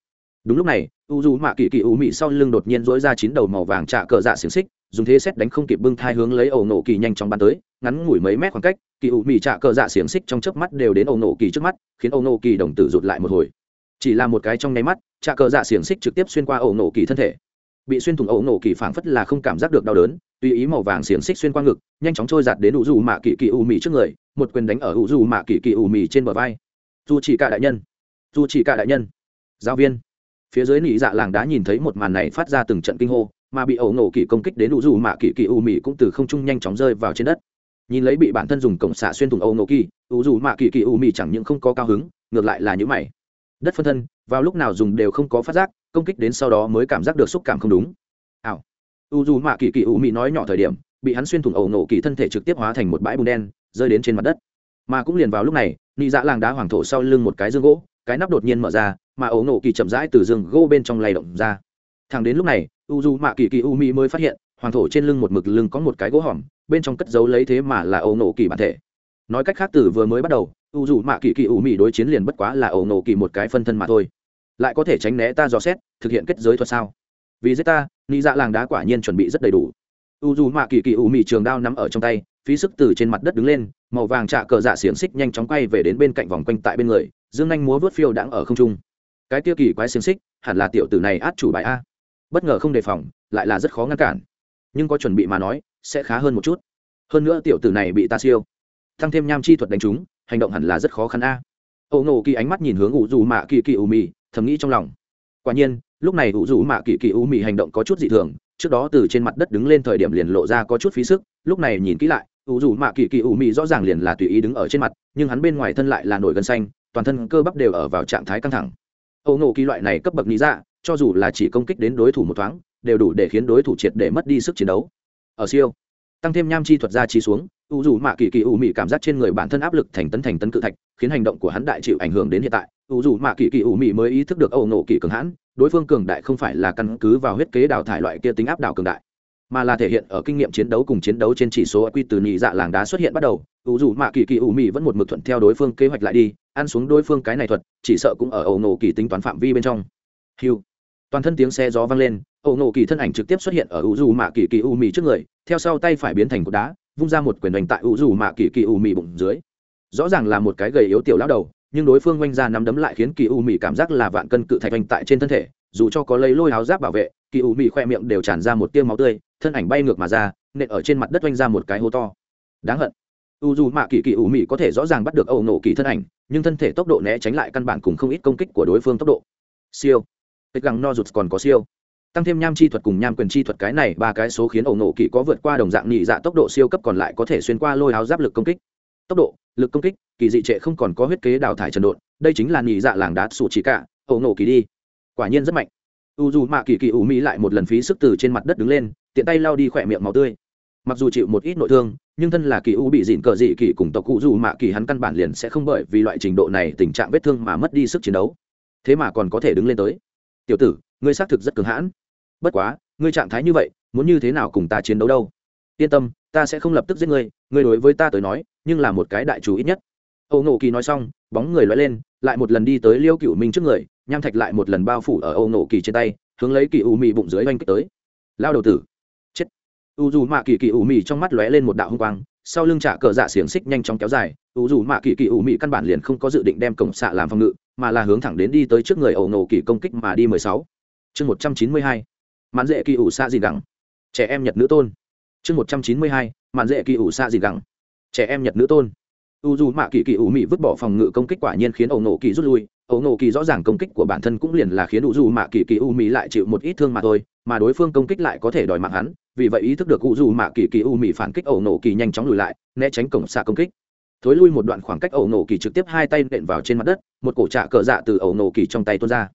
Đúng lúc này u dù mạ kỳ kỳ u Mị sau lưng đột nhiên dỗi ra chín đầu màu vàng trạ cờ dạ xiềng xích, dùng thế xét đánh không kịp bưng thai hướng lấy ẩu nổ kỳ nhanh chóng bắn tới, ngắn ngủi mấy mét khoảng cách, kỳ u Mị trạ cờ dạ xiềng xích trong chớp mắt đều đến ẩu nổ kỳ trước mắt, khiến ẩu nổ kỳ đồng tử rụt lại một hồi. Chỉ là một cái trong nháy mắt, trạ cờ dạ xiềng xích trực tiếp xuyên qua ẩu nổ kỳ thân thể bị xuyên thủng ẩu nổ kỳ phảng phất là không cảm giác được đau đớn, tùy ý màu vàng xiềng xích xuyên qua ngực, nhanh chóng trôi giạt đến ủ dù mạ kỳ kỳ u mì trước người, một quyền đánh ở ủ dù mạ kỳ kỳ u mì trên bờ vai. Dù chỉ cả đại nhân, dù chỉ cả đại nhân. Giáo viên, phía dưới nỉ dạ làng đá nhìn thấy một màn này phát ra từng trận kinh hô, mà bị ẩu nổ kỳ công kích đến ủ dù mạ kỳ kỳ u mì cũng từ không trung nhanh chóng rơi vào trên đất. Nhìn lấy bị bản thân dùng cổng xạ xuyên thủng ẩu nổ kỳ u dù mạ kỳ kỳ u mì chẳng những không có cao hứng, ngược lại là những mày đất phân thân, vào lúc nào dùng đều không có phát giác, công kích đến sau đó mới cảm giác được xúc cảm không đúng. Ảo. U dù mạ kỳ kỳ u mì nói nhỏ thời điểm, bị hắn xuyên thủng ẩu nổ kỳ thân thể trực tiếp hóa thành một bãi bùn đen, rơi đến trên mặt đất. Mà cũng liền vào lúc này, nị dạ làng đá hoàng thổ sau lưng một cái dương gỗ, cái nắp đột nhiên mở ra, mà ấu nổ kỳ chậm rãi từ dương gỗ bên trong lay động ra. Thẳng đến lúc này, u dù mạ kỳ kỳ u mi mới phát hiện, hoàng thổ trên lưng một mực lưng có một cái gỗ hỏm bên trong cất giấu lấy thế mà là ấu nổ kỳ bản thể nói cách khác, từ vừa mới bắt đầu, u du mạ kỳ kỳ ủ mị đối chiến liền bất quá là ẩu nổ kỳ một cái phân thân mà thôi. Lại có thể tránh né ta dò xét, thực hiện kết giới thuật sao? Vì giết ta ni dạ làng đá quả nhiên chuẩn bị rất đầy đủ. U du mạ kỳ kỳ ủ mị trường đao nắm ở trong tay, phí sức từ trên mặt đất đứng lên, màu vàng trạ cờ dạ xiềng xích nhanh chóng quay về đến bên cạnh vòng quanh tại bên người, dương anh múa vớt phiêu đãng ở không trung. Cái tiêu kỳ quái xiềng xích, hẳn là tiểu tử này át chủ bài a. Bất ngờ không đề phòng, lại là rất khó ngăn cản. Nhưng có chuẩn bị mà nói, sẽ khá hơn một chút. Hơn nữa tiểu tử này bị ta siêu tăng thêm nham chi thuật đánh chúng, hành động hẳn là rất khó khăn a. Âu nổ kỳ ánh mắt nhìn hướng ủ dù mạ kỳ kỳ ủ mì thầm nghĩ trong lòng. Quả nhiên lúc này ủ dù mạ kỳ kỳ ủ mì hành động có chút dị thường trước đó từ trên mặt đất đứng lên thời điểm liền lộ ra có chút phí sức lúc này nhìn kỹ lại ủ dù mạ kỳ kỳ ủ mì rõ ràng liền là tùy ý đứng ở trên mặt nhưng hắn bên ngoài thân lại là nổi gân xanh toàn thân cơ bắp đều ở vào trạng thái căng thẳng. Âu nổ kỳ loại này cấp bậc lý ra, cho dù là chỉ công kích đến đối thủ một thoáng đều đủ để khiến đối thủ triệt để mất đi sức chiến đấu. Ở siêu tăng thêm nham chi thuật ra chi xuống u dù mạ kỳ kỳ u mị cảm giác trên người bản thân áp lực thành tấn thành tấn cự thạch, khiến hành động của hắn đại chịu ảnh hưởng đến hiện tại. U dù mạ kỳ kỳ u mị mới ý thức được âu nổ kỳ cường hãn, đối phương cường đại không phải là căn cứ vào huyết kế đào thải loại kia tính áp đảo cường đại, mà là thể hiện ở kinh nghiệm chiến đấu cùng chiến đấu trên chỉ số quy từ nhị dạ làng đá xuất hiện bắt đầu. U dù mạ kỳ kỳ u mị vẫn một mực thuận theo đối phương kế hoạch lại đi, ăn xuống đối phương cái này thuật, chỉ sợ cũng ở ẩu nổ kỳ tính toán phạm vi bên trong. Hiu. Toàn thân tiếng xe gió vang lên, ẩu nổ kỳ thân ảnh trực tiếp xuất hiện ở u dù mạ kỳ kỳ u mì trước người, theo sau tay phải biến thành cột đá vung ra một quyền đánh tại u dù mạ kỳ kỳ u mị bụng dưới. Rõ ràng là một cái gầy yếu tiểu lão đầu, nhưng đối phương oanh ra nắm đấm lại khiến kỳ u mị cảm giác là vạn cân cự thạch oanh tại trên thân thể, dù cho có lấy lôi áo giáp bảo vệ kỳ u mị khoe miệng đều tràn ra một tiêu máu tươi, thân ảnh bay ngược mà ra, nện ở trên mặt đất oanh ra một cái hố to. Đáng hận. U dù mạ kỳ kỳ u mị có thể rõ ràng bắt được ẩu nổ kỳ thân ảnh, nhưng thân thể tốc độ né tránh lại căn bản cùng không ít công kích của đối phương tốc độ. Siêu. Tịch găng no rụt còn có siêu tăng thêm nham chi thuật cùng nham quyền chi thuật cái này, ba cái số khiến ẩu nổ kỳ có vượt qua đồng dạng nhị dạ tốc độ siêu cấp còn lại có thể xuyên qua lôi áo giáp lực công kích. Tốc độ, lực công kích, kỳ dị trệ không còn có huyết kế đào thải trần độn, đây chính là nhị dạ làng đá sụ chỉ cả ẩu nổ kỳ đi. Quả nhiên rất mạnh. U dù mạ kỳ kỳ ủ mỹ lại một lần phí sức từ trên mặt đất đứng lên, tiện tay lao đi khỏe miệng máu tươi. Mặc dù chịu một ít nội thương, nhưng thân là kỳ u bị dịn cờ dị kỳ cùng tộc cụ dù mạ kỳ hắn căn bản liền sẽ không bởi vì loại trình độ này tình trạng vết thương mà mất đi sức chiến đấu. Thế mà còn có thể đứng lên tới. Tiểu tử, ngươi xác thực rất cường hãn bất quá, ngươi trạng thái như vậy, muốn như thế nào cùng ta chiến đấu đâu? Yên tâm, ta sẽ không lập tức giết ngươi ngươi đối với ta tới nói, nhưng là một cái đại chủ ít nhất. Âu nổ kỳ nói xong, bóng người loay lên, lại một lần đi tới liêu cựu minh trước người, nham thạch lại một lần bao phủ ở âu nổ kỳ trên tay, hướng lấy kỳ u mị bụng dưới oanh kích tới. Lao đầu tử! Chết. U dù mạ kỳ kỳ ủ mị trong mắt lóe lên một đạo hung quang, sau lưng trả cờ dạ xiềng xích nhanh chóng kéo dài, u dù mạ kỳ kỳ ủ mị căn bản liền không có dự định đem cổng xạ làm phòng ngự, mà là hướng thẳng đến đi tới trước người ẩu nổ kỳ công kích mà đi mười sáu. Chương một trăm chín mươi hai mạn dễ kỳ ủ xạ gì gẳng. Trẻ em nhật nữ tôn. Chương một trăm chín mươi hai mạn dễ kỳ ủ xạ gì gẳng. Trẻ em nhật nữ tôn. U dù mạ kỳ kỳ ủ mị vứt bỏ phòng ngự công kích quả nhiên khiến ẩu nổ kỳ rút lui. Ẩu nổ kỳ rõ ràng công kích của bản thân cũng liền là khiến u dù mạ kỳ kỳ ủ mị lại chịu một ít thương mà thôi, mà đối phương công kích lại có thể đòi mạng hắn. Vì vậy ý thức được u dù mạ kỳ kỳ ủ mị phản kích ẩu nổ kỳ nhanh chóng lùi lại, né tránh cổng xạ công kích. Thối lui một đoạn khoảng cách ẩu nổ kỳ trực tiếp hai tay nện vào trên mặt đất, một cổ trạ cờ dạ từ ẩu nổ kỳ trong tay tuôn ra.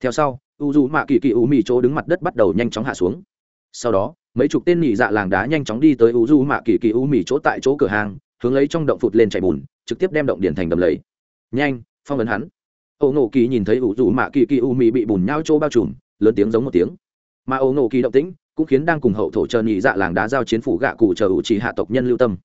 Theo sau u dù mạ kỳ kỳ u mì chỗ đứng mặt đất bắt đầu nhanh chóng hạ xuống. Sau đó, mấy chục tên nỉ dạ làng đá nhanh chóng đi tới u dù mạ kỳ kỳ u mì chỗ tại chỗ cửa hàng, hướng lấy trong động phụt lên chạy bùn, trực tiếp đem động điển thành đầm lầy. Nhanh, phong ấn hắn. Ô nổ kỳ nhìn thấy u dù mạ kỳ kỳ u mì bị bùn nhau chỗ bao trùm, lớn tiếng giống một tiếng. Mà ô nổ kỳ động tĩnh, cũng khiến đang cùng hậu thổ chờ nhị dạ làng đá giao chiến phủ gạ cụ chờ ủ chỉ hạ tộc nhân lưu tâm.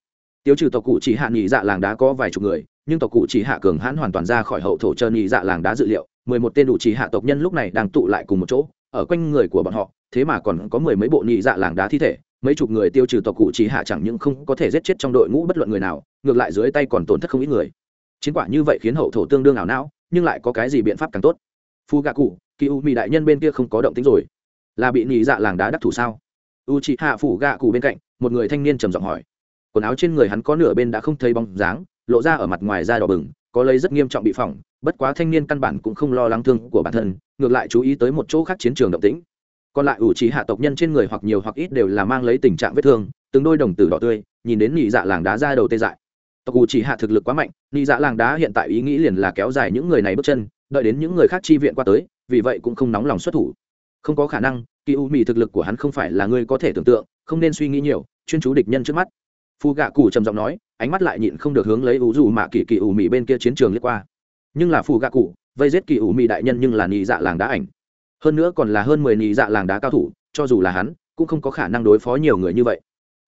Tiêu trừ tộc cụ chỉ hạ nhị dạ làng đá có vài chục người, nhưng tộc cụ chỉ hạ cường hãn hoàn toàn ra khỏi hậu thổ chờ nhị dạ làng đá dự liệu mười một tên đủ chỉ hạ tộc nhân lúc này đang tụ lại cùng một chỗ, ở quanh người của bọn họ, thế mà còn có mười mấy bộ nhị dạ làng đá thi thể, mấy chục người tiêu trừ tộc cụ chỉ hạ chẳng những không có thể giết chết trong đội ngũ bất luận người nào, ngược lại dưới tay còn tổn thất không ít người. Chiến quả như vậy khiến hậu thổ tương đương ảo não, nhưng lại có cái gì biện pháp càng tốt? Phu gạ cụ, kỳ u mỹ đại nhân bên kia không có động tính rồi. Là bị nhị dạ làng đá đắc thủ sao? U chị hạ phủ gạ cụ bên cạnh, một người thanh niên trầm giọng hỏi. Quần áo trên người hắn có nửa bên đã không thấy bóng dáng, lộ ra ở mặt ngoài da đỏ bừng có lấy rất nghiêm trọng bị phỏng, bất quá thanh niên căn bản cũng không lo lắng thương của bản thân, ngược lại chú ý tới một chỗ khác chiến trường động tĩnh. Còn lại ủ trí hạ tộc nhân trên người hoặc nhiều hoặc ít đều là mang lấy tình trạng vết thương, từng đôi đồng tử đỏ tươi, nhìn đến nhị dạ làng đá ra đầu tê dại. Tộc ủ trí hạ thực lực quá mạnh, nhị dạ làng đá hiện tại ý nghĩ liền là kéo dài những người này bước chân, đợi đến những người khác chi viện qua tới, vì vậy cũng không nóng lòng xuất thủ. Không có khả năng, kỳ u mì thực lực của hắn không phải là người có thể tưởng tượng, không nên suy nghĩ nhiều, chuyên chú địch nhân trước mắt. Phu gạ cụ trầm giọng nói ánh mắt lại nhịn không được hướng lấy ủ dù mạ kỳ kỳ ủ mị bên kia chiến trường lướt qua. Nhưng là phù gạ cụ, vây giết kỳ ủ mị đại nhân nhưng là nhị dạ làng đá ảnh. Hơn nữa còn là hơn mười nhị dạ làng đá cao thủ, cho dù là hắn, cũng không có khả năng đối phó nhiều người như vậy.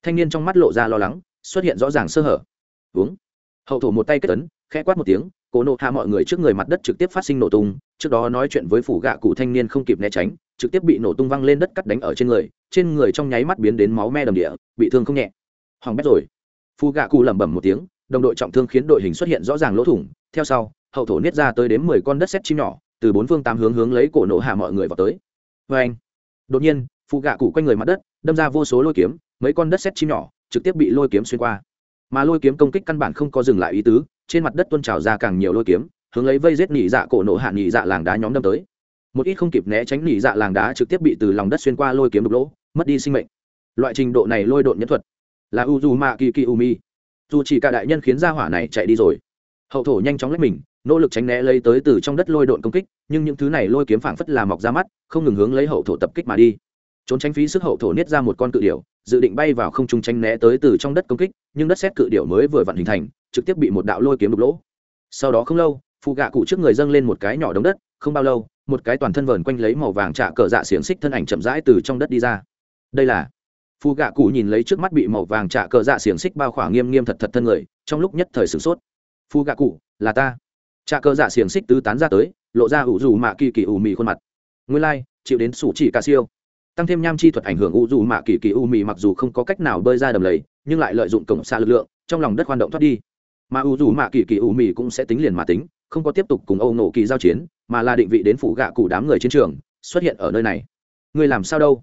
Thanh niên trong mắt lộ ra lo lắng, xuất hiện rõ ràng sơ hở. Uống hậu thổ một tay kết tấn khẽ quát một tiếng, cố nộ hạ mọi người trước người mặt đất trực tiếp phát sinh nổ tung, trước đó nói chuyện với phủ gạ cụ thanh niên không kịp né tránh, trực tiếp bị nổ tung văng lên đất cắt đánh ở trên người trên người trong nháy mắt biến đến máu me đầm địa, bị thương không nhẹ. Hoàng bét rồi. Phu gạ cụ lẩm bẩm một tiếng, đồng đội trọng thương khiến đội hình xuất hiện rõ ràng lỗ thủng. Theo sau, hậu thổ niết ra tới đến mười con đất xét chim nhỏ, từ bốn phương tám hướng hướng lấy cổ nổ hạ mọi người vào tới. Vê anh, đột nhiên phụ gạ cụ quanh người mặt đất, đâm ra vô số lôi kiếm, mấy con đất xét chim nhỏ trực tiếp bị lôi kiếm xuyên qua. Mà lôi kiếm công kích căn bản không có dừng lại ý tứ, trên mặt đất tuôn trào ra càng nhiều lôi kiếm, hướng lấy vây giết nỉ dạ cổ nổ hạ nỉ dạ làng đá nhóm đâm tới. Một ít không kịp né tránh nỉ dạ làng đá trực tiếp bị từ lòng đất xuyên qua lôi kiếm đục lỗ, mất đi sinh mệnh. Loại trình độ này lôi độn nhẫn thuật là u dù mạ kỳ kỳ u mi dù chỉ cả đại nhân khiến ra hỏa này chạy đi rồi. Hậu thổ nhanh chóng lấy mình, nỗ lực tránh né lấy tới từ trong đất lôi độn công kích, nhưng những thứ này lôi kiếm phảng phất là mọc ra mắt, không ngừng hướng lấy hậu thổ tập kích mà đi. Trốn tránh phí sức hậu thổ niết ra một con cự điểu, dự định bay vào không trung tránh né tới từ trong đất công kích, nhưng đất xét cự điểu mới vừa vặn hình thành, trực tiếp bị một đạo lôi kiếm đục lỗ. Sau đó không lâu, phụ gạ cụ trước người dâng lên một cái nhỏ đống đất, không bao lâu, một cái toàn thân vờn quanh lấy màu vàng trạ cờ dạ xiềng xích thân ảnh chậm rãi từ trong đất đi ra. Đây là phù gạ cụ nhìn lấy trước mắt bị màu vàng trả cờ dạ xiềng xích bao khỏa nghiêm nghiêm thật thật thân người trong lúc nhất thời sửng sốt. Phù gạ cụ là ta. Trả cờ dạ xiềng xích tứ tán ra tới lộ ra ủ dù mạ kỳ kỳ ủ mì khuôn mặt. Nguyên lai、like, chịu đến sủ chỉ ca siêu. Tăng thêm nham chi thuật ảnh hưởng u dù mạ kỳ kỳ u mì mặc dù không có cách nào bơi ra đầm lầy nhưng lại lợi dụng cổng xa lực lượng trong lòng đất hoạt động thoát đi. Mà u dù mạ kỳ kỳ u mì cũng sẽ tính liền mà tính không có tiếp tục cùng âu nổ kỳ giao chiến mà là định vị đến phủ gạ cụ đám người chiến trường xuất hiện ở nơi này. Người làm sao đâu?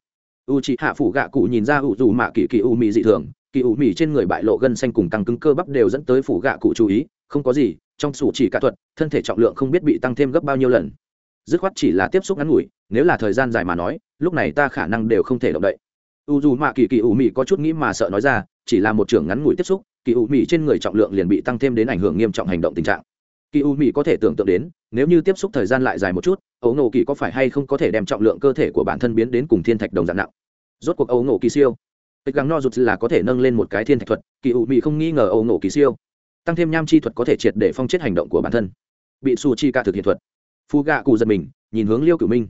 U chị hạ phủ gạ cụ nhìn ra u dù mạ kỳ kỳ u mị dị thường, kỳ u mị trên người bại lộ gân xanh cùng tăng cứng cơ bắp đều dẫn tới phủ gạ cụ chú ý, không có gì, trong sủ chỉ cả thuật, thân thể trọng lượng không biết bị tăng thêm gấp bao nhiêu lần. Dứt khoát chỉ là tiếp xúc ngắn ngủi, nếu là thời gian dài mà nói, lúc này ta khả năng đều không thể động đậy. U dù mạ kỳ kỳ u mị có chút nghĩ mà sợ nói ra, chỉ là một trưởng ngắn ngủi tiếp xúc, kỳ u mị trên người trọng lượng liền bị tăng thêm đến ảnh hưởng nghiêm trọng hành động tình trạng. Kỳ u mị có thể tưởng tượng đến nếu như tiếp xúc thời gian lại dài một chút, ấu nổ kỳ có phải hay không có thể đem trọng lượng cơ thể của bản thân biến đến cùng thiên thạch đồng dạng nặng? Rốt cuộc ấu nổ kỳ siêu. Tịch gắng no rụt là có thể nâng lên một cái thiên thạch thuật, kỳ ủ mị không nghi ngờ ấu nổ kỳ siêu. Tăng thêm nham chi thuật có thể triệt để phong chết hành động của bản thân. Bị su chi ca thực hiện thuật. Phu gạ cụ giật mình, nhìn hướng liêu cửu minh.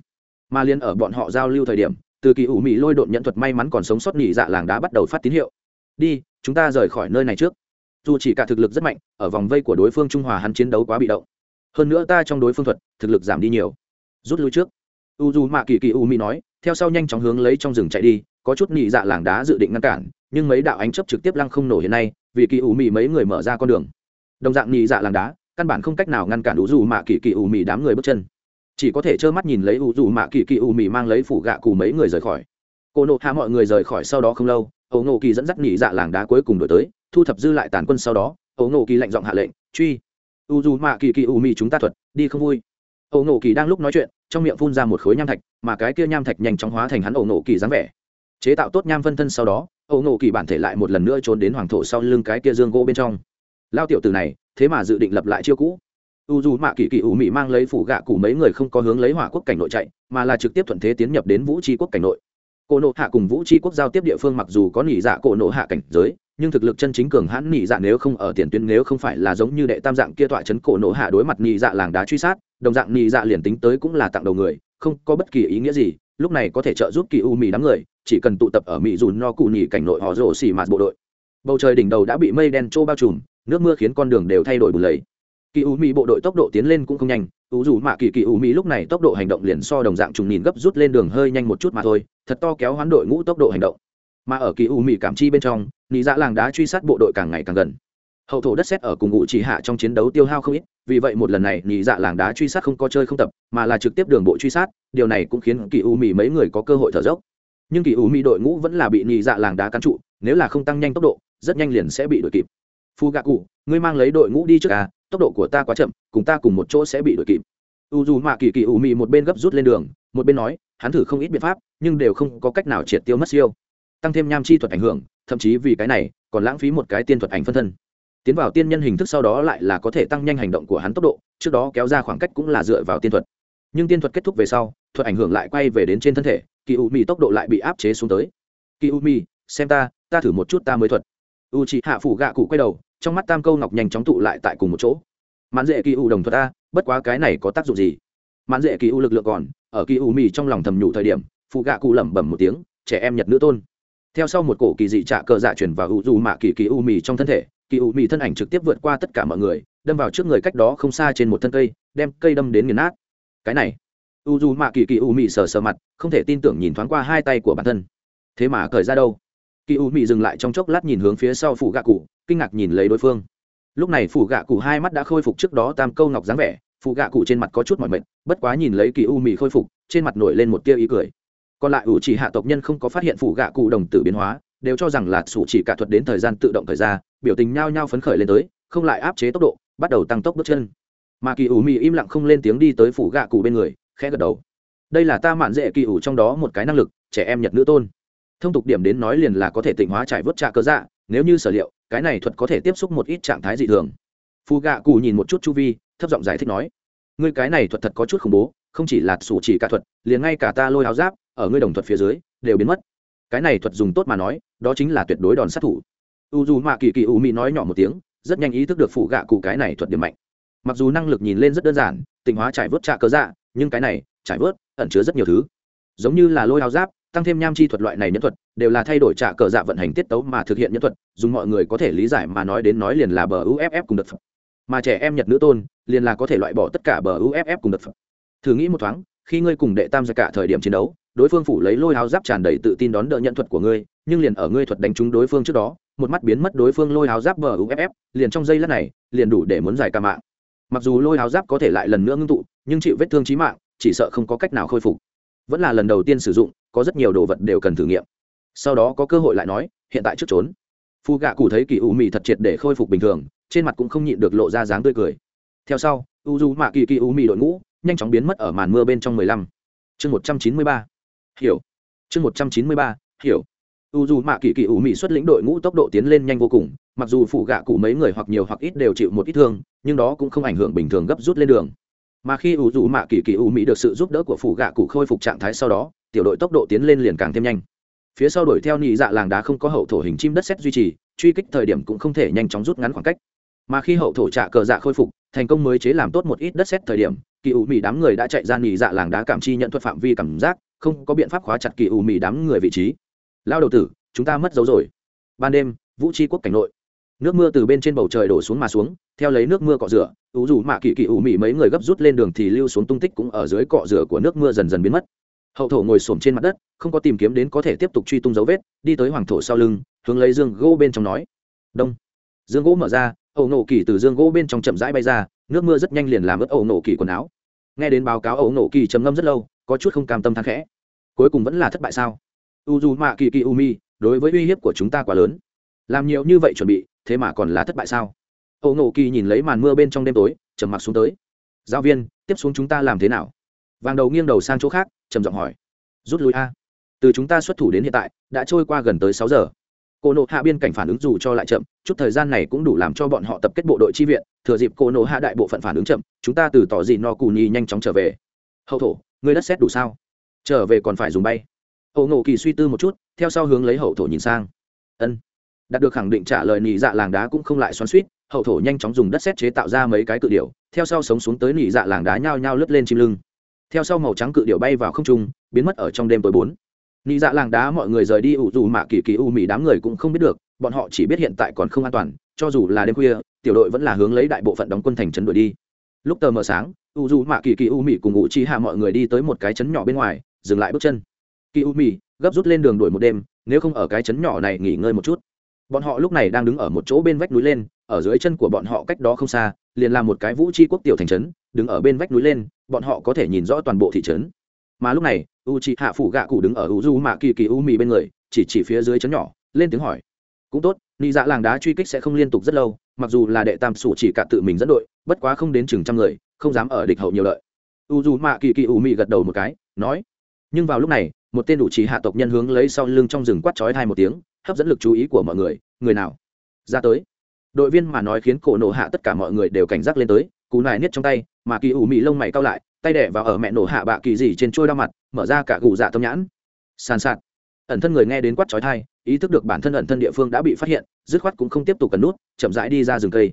Mà liên ở bọn họ giao lưu thời điểm, từ kỳ ủ mị lôi độn nhận thuật may mắn còn sống sót nhị dạ làng đã bắt đầu phát tín hiệu. Đi, chúng ta rời khỏi nơi này trước. Dù chỉ cả thực lực rất mạnh, ở vòng vây của đối phương trung hòa hắn chiến đấu quá bị động hơn nữa ta trong đối phương thuật, thực lực giảm đi nhiều. Rút lui trước. U dù mạ kỳ kỳ u mỹ nói, theo sau nhanh chóng hướng lấy trong rừng chạy đi, có chút nhị dạ làng đá dự định ngăn cản, nhưng mấy đạo ánh chấp trực tiếp lăng không nổ hiện nay, vì kỳ u mỹ mấy người mở ra con đường. Đồng dạng nhị dạ làng đá, căn bản không cách nào ngăn cản u dù mạ kỳ kỳ u mỹ đám người bước chân. Chỉ có thể trơ mắt nhìn lấy u dù mạ kỳ kỳ u mi mang lấy phủ gạ cù mấy người rời khỏi. Cô nộ hạ mọi người rời khỏi sau đó không lâu ấu nộ kỳ dẫn dắt nhị dạ làng đá cuối cùng đổi tới, thu thập dư lại tàn quân sau đó ấu nộ kỳ lạnh giọng hạ lệnh, truy! U dù mạ kỳ kỳ u mì chúng ta thuật, đi không vui. Ẩu nổ kỳ đang lúc nói chuyện, trong miệng phun ra một khối nham thạch, mà cái kia nham thạch nhanh chóng hóa thành hắn ẩu nổ kỳ dáng vẻ. Chế tạo tốt nham phân thân sau đó ẩu nổ kỳ bản thể lại một lần nữa trốn đến hoàng thổ sau lưng cái kia dương gỗ bên trong. Lao tiểu từ này, thế mà dự định lập lại chiêu cũ. U dù mạ kỳ kỳ u mi mang lấy phủ gạ cụ mấy người không có hướng lấy hỏa quốc cảnh nội chạy, mà là trực tiếp thuận thế tiến nhập đến vũ tri quốc cảnh nội. Cổ nộ hạ cùng vũ tri quốc giao tiếp địa phương mặc dù có nỉ dạ cổ nộ hạ cảnh giới nhưng thực lực chân chính cường hãn nhị dạ nếu không ở tiền tuyến nếu không phải là giống như đệ tam dạng kia tọa chấn cổ nổ hạ đối mặt nhị dạ làng đá truy sát, đồng dạng nhị dạ liền tính tới cũng là tặng đầu người, không có bất kỳ ý nghĩa gì, lúc này có thể trợ giúp kỳ u mì đám người, chỉ cần tụ tập ở mỹ dùn no cụ nhị cảnh nội họ rổ xỉ mạt bộ đội. Bầu trời đỉnh đầu đã bị mây đen trô bao trùm, nước mưa khiến con đường đều thay đổi bùn lầy. Kỳ u mỹ bộ đội tốc độ tiến lên cũng không nhanh ưu dù mạ kỳ kỳ u mỹ lúc này tốc độ hành động liền so đồng dạng trùng nhìn gấp rút lên đường hơi nhanh một chút mà thôi, thật to kéo hoán đội ngũ tốc độ hành động mà ở kỳ u mỹ cảm chi bên trong, nị dạ làng đá truy sát bộ đội càng ngày càng gần. Hậu thổ đất xét ở cùng ngụ chỉ hạ trong chiến đấu tiêu hao không ít, vì vậy một lần này, nị dạ làng đá truy sát không có chơi không tập, mà là trực tiếp đường bộ truy sát, điều này cũng khiến kỳ u mỹ mấy người có cơ hội thở dốc. Nhưng kỳ u mỹ đội ngũ vẫn là bị nị dạ làng đá cắn trụ, nếu là không tăng nhanh tốc độ, rất nhanh liền sẽ bị đuổi kịp. Phu gạ cụ, ngươi mang lấy đội ngũ đi trước à tốc độ của ta quá chậm, cùng ta cùng một chỗ sẽ bị đuổi kịp. U dù mạ kỳ kỳ u mị một bên gấp rút lên đường, một bên nói, hắn thử không ít biện pháp, nhưng đều không có cách nào triệt tiêu mất siêu tăng thêm nham chi thuật ảnh hưởng, thậm chí vì cái này, còn lãng phí một cái tiên thuật ảnh phân thân. Tiến vào tiên nhân hình thức sau đó lại là có thể tăng nhanh hành động của hắn tốc độ, trước đó kéo ra khoảng cách cũng là dựa vào tiên thuật. Nhưng tiên thuật kết thúc về sau, thuật ảnh hưởng lại quay về đến trên thân thể, kỳ u mi tốc độ lại bị áp chế xuống tới. Kỳ u mi, xem ta ta thử một chút ta mới thuật. U chị hạ phủ gạ cụ quay đầu, trong mắt tam câu ngọc nhanh chóng tụ lại tại cùng một chỗ. Mãn dễ kỳ u đồng thuật ta bất quá cái này có tác dụng gì? Mãn dễ kỳ u lực lượng còn, ở kỳ u mi trong lòng thầm nhủ thời điểm phụ gạ cụ lẩm bẩm một tiếng, trẻ em nhật nữ tôn theo sau một cổ kỳ dị trạ cờ dạ chuyển vào u dù mạ kỳ kỳ u mì trong thân thể, kỳ u mì thân ảnh trực tiếp vượt qua tất cả mọi người, đâm vào trước người cách đó không xa trên một thân cây, đem cây đâm đến nghiền nát. Cái này, u dù mạ kỳ kỳ u mì sờ sờ mặt, không thể tin tưởng nhìn thoáng qua hai tay của bản thân. Thế mà cởi ra đâu? Kỳ u mì dừng lại trong chốc lát nhìn hướng phía sau phủ gạ cụ, kinh ngạc nhìn lấy đối phương. Lúc này phủ gạ cụ hai mắt đã khôi phục trước đó tam câu ngọc dáng vẻ phụ gạ cụ trên mặt có chút mỏi mệt, bất quá nhìn lấy kỳ u mì khôi phục, trên mặt nổi lên một tia ý cười còn lại ủ chỉ hạ tộc nhân không có phát hiện phủ gạ cụ đồng tử biến hóa, đều cho rằng là sủ chỉ cả thuật đến thời gian tự động thời ra, biểu tình nhao nhao phấn khởi lên tới, không lại áp chế tốc độ, bắt đầu tăng tốc bước chân. Mà kỳ ủ mị im lặng không lên tiếng đi tới phủ gạ cụ bên người, khẽ gật đầu. Đây là ta mạn dễ kỳ ủ trong đó một cái năng lực, trẻ em nhật nữ tôn. Thông tục điểm đến nói liền là có thể tịnh hóa trải vớt trạ cơ dạ nếu như sở liệu, cái này thuật có thể tiếp xúc một ít trạng thái dị thường. Phù gạ cụ nhìn một chút chu vi, thấp giọng giải thích nói, ngươi cái này thuật thật có chút khủng bố không chỉ là sủ chỉ cả thuật, liền ngay cả ta lôi áo giáp, ở ngươi đồng thuật phía dưới, đều biến mất. Cái này thuật dùng tốt mà nói, đó chính là tuyệt đối đòn sát thủ. U dù mạ kỳ kỳ u mỹ nói nhỏ một tiếng, rất nhanh ý thức được phụ gạ cụ cái này thuật điểm mạnh. Mặc dù năng lực nhìn lên rất đơn giản tình hóa trải vớt trạ cơ dạ nhưng cái này, trải vớt, ẩn chứa rất nhiều thứ. Giống như là lôi áo giáp, tăng thêm nham chi thuật loại này nhân thuật, đều là thay đổi trạ cờ dạ vận hành tiết tấu mà thực hiện nhân thuật, dùng mọi người có thể lý giải mà nói đến nói liền là bờ uff cùng đợt phật. Mà trẻ em nhật nữ tôn, liền là có thể loại bỏ tất cả bờ uff cùng đợt phật thử nghĩ một thoáng, khi ngươi cùng đệ tam ra cả thời điểm chiến đấu, đối phương phủ lấy lôi áo giáp tràn đầy tự tin đón đỡ nhận thuật của ngươi, nhưng liền ở ngươi thuật đánh trúng đối phương trước đó, một mắt biến mất đối phương lôi áo giáp bờ uff liền trong giây lát này, liền đủ để muốn giải ca mạng. Mặc dù lôi áo giáp có thể lại lần nữa ngưng tụ, nhưng chịu vết thương trí mạng, chỉ sợ không có cách nào khôi phục. Vẫn là lần đầu tiên sử dụng, có rất nhiều đồ vật đều cần thử nghiệm. Sau đó có cơ hội lại nói, hiện tại trước trốn. Phu gạ cụ thấy kỳ u mì thật triệt để khôi phục bình thường, trên mặt cũng không nhịn được lộ ra dáng tươi cười. Theo sau, u du mạ kỳ kỳ u mì đội ngũ nhanh chóng biến mất ở màn mưa bên trong mười lăm. Chương một trăm chín mươi ba. Hiểu. Chương một trăm chín mươi ba. Hiểu. U dù mạ kỳ kỳ ủ mị xuất lĩnh đội ngũ tốc độ tiến lên nhanh vô cùng, mặc dù phụ gạ cụ mấy người hoặc nhiều hoặc ít đều chịu một ít thương, nhưng đó cũng không ảnh hưởng bình thường gấp rút lên đường. Mà khi u dù mạ kỳ kỳ ủ mị được sự giúp đỡ của phụ gạ cụ khôi phục trạng thái sau đó, tiểu đội tốc độ tiến lên liền càng thêm nhanh. Phía sau đuổi theo nhị dạ làng đá không có hậu thổ hình chim đất xét duy trì, truy kích thời điểm cũng không thể nhanh chóng rút ngắn khoảng cách. Mà khi hậu thổ trạ cờ dạ khôi phục, thành công mới chế làm tốt một ít đất xét thời điểm kỳ ủ mị đám người đã chạy ra nghỉ dạ làng đá cảm chi nhận thuật phạm vi cảm giác, không có biện pháp khóa chặt kỳ ủ mị đám người vị trí. Lao đầu tử, chúng ta mất dấu rồi. Ban đêm, vũ tri quốc cảnh nội. Nước mưa từ bên trên bầu trời đổ xuống mà xuống, theo lấy nước mưa cọ rửa, ủ dù mạ kỳ kỳ ủ mị mấy người gấp rút lên đường thì lưu xuống tung tích cũng ở dưới cọ rửa của nước mưa dần dần biến mất. Hậu thổ ngồi xổm trên mặt đất, không có tìm kiếm đến có thể tiếp tục truy tung dấu vết, đi tới hoàng thổ sau lưng, hướng lấy dương gỗ bên trong nói. Đông. Dương gỗ mở ra, ẩu nổ kỳ từ dương gỗ bên trong chậm rãi bay ra nước mưa rất nhanh liền làm ướt ẩu nổ kỳ quần áo. Nghe đến báo cáo ẩu nổ kỳ trầm ngâm rất lâu, có chút không cam tâm thang khẽ. Cuối cùng vẫn là thất bại sao? U dù mạ kỳ kỳ u mi đối với uy hiếp của chúng ta quá lớn. Làm nhiều như vậy chuẩn bị, thế mà còn là thất bại sao? Ẩu nổ kỳ nhìn lấy màn mưa bên trong đêm tối, trầm mặc xuống tới. Giáo viên, tiếp xuống chúng ta làm thế nào? Vàng đầu nghiêng đầu sang chỗ khác, trầm giọng hỏi. Rút lui a. Từ chúng ta xuất thủ đến hiện tại, đã trôi qua gần tới sáu giờ cô nộ hạ biên cảnh phản ứng dù cho lại chậm, chút thời gian này cũng đủ làm cho bọn họ tập kết bộ đội chi viện, thừa dịp cô nộ hạ đại bộ phận phản ứng chậm, chúng ta từ tỏ gì no cù nhi nhanh chóng trở về. Hậu thổ, người đất xét đủ sao? Trở về còn phải dùng bay. Hậu ngộ kỳ suy tư một chút, theo sau hướng lấy hậu thổ nhìn sang. Ân. Đạt được khẳng định trả lời nỉ dạ làng đá cũng không lại xoắn suýt hậu thổ nhanh chóng dùng đất xét chế tạo ra mấy cái cự điệu theo sau sống xuống tới nỉ dạ làng đá nhao nhao lướt lên chim lưng. Theo sau màu trắng cự điệu bay vào không trung, biến mất ở trong đêm tối bốn nị dạ làng đá mọi người rời đi ủ dù mạ kỳ kỳ u mỹ đám người cũng không biết được, bọn họ chỉ biết hiện tại còn không an toàn, cho dù là đêm khuya, tiểu đội vẫn là hướng lấy đại bộ phận đóng quân thành trấn đuổi đi. Lúc tờ mờ sáng u dù mạ kỳ kỳ u mỹ cùng ngụ chi hạ mọi người đi tới một cái trấn nhỏ bên ngoài, dừng lại bước chân. Kỳ u mỹ gấp rút lên đường đuổi một đêm, nếu không ở cái trấn nhỏ này nghỉ ngơi một chút. Bọn họ lúc này đang đứng ở một chỗ bên vách núi lên, ở dưới chân của bọn họ cách đó không xa, liền là một cái vũ tri quốc tiểu thành trấn, đứng ở bên vách núi lên, bọn họ có thể nhìn rõ toàn bộ thị trấn. Mà lúc này u chị hạ phủ gạ cụ đứng ở u du mạ kỳ kỳ u mì bên người, chỉ chỉ phía dưới chấn nhỏ, lên tiếng hỏi. Cũng tốt nị dạ làng đá truy kích sẽ không liên tục rất lâu, mặc dù là đệ tam sủ chỉ cả tự mình dẫn đội, bất quá không đến chừng trăm người, không dám ở địch hậu nhiều lợi. U du mạ kỳ kỳ u mì gật đầu một cái, nói. Nhưng vào lúc này, một tên đủ trí hạ tộc nhân hướng lấy sau lưng trong rừng quát chói thai một tiếng, hấp dẫn lực chú ý của mọi người. Người nào? Ra tới. Đội viên mà nói khiến cổ nổ hạ tất cả mọi người đều cảnh giác lên tới, cú nài niết trong tay, mà kỳ ủ mị lông mày cao lại tay đẻ vào ở mẹ nổ hạ bạ kỳ gì trên trôi đau mặt mở ra cả gù dạ tâm nhãn. Sàn sạt. Ẩn thân người nghe đến quát chói thai ý thức được bản thân ẩn thân địa phương đã bị phát hiện dứt khoát cũng không tiếp tục cần nút chậm rãi đi ra rừng cây.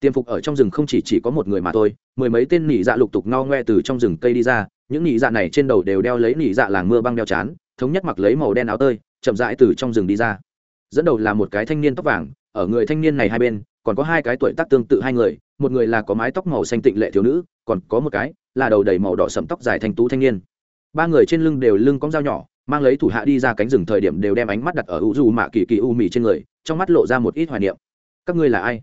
Tiêm phục ở trong rừng không chỉ, chỉ có một người mà thôi mười mấy tên nỉ dạ lục tục no ngoe từ trong rừng cây đi ra những nỉ dạ này trên đầu đều đeo lấy nỉ dạ làng mưa băng đeo chán thống nhất mặc lấy màu đen áo tơi chậm rãi từ trong rừng đi ra. Dẫn đầu là một cái thanh niên tóc vàng ở người thanh niên này hai bên còn có hai cái tuổi tác tương tự hai người một người là có mái tóc màu xanh tịnh lệ thiếu nữ còn có một cái, là đầu đầy màu đỏ sẫm tóc dài thanh tú thanh niên. Ba người trên lưng đều lưng cong dao nhỏ, mang lấy thủ hạ đi ra cánh rừng thời điểm đều đem ánh mắt đặt ở u du mạ kỳ kỳ u mì trên người, trong mắt lộ ra một ít hoài niệm. Các ngươi là ai?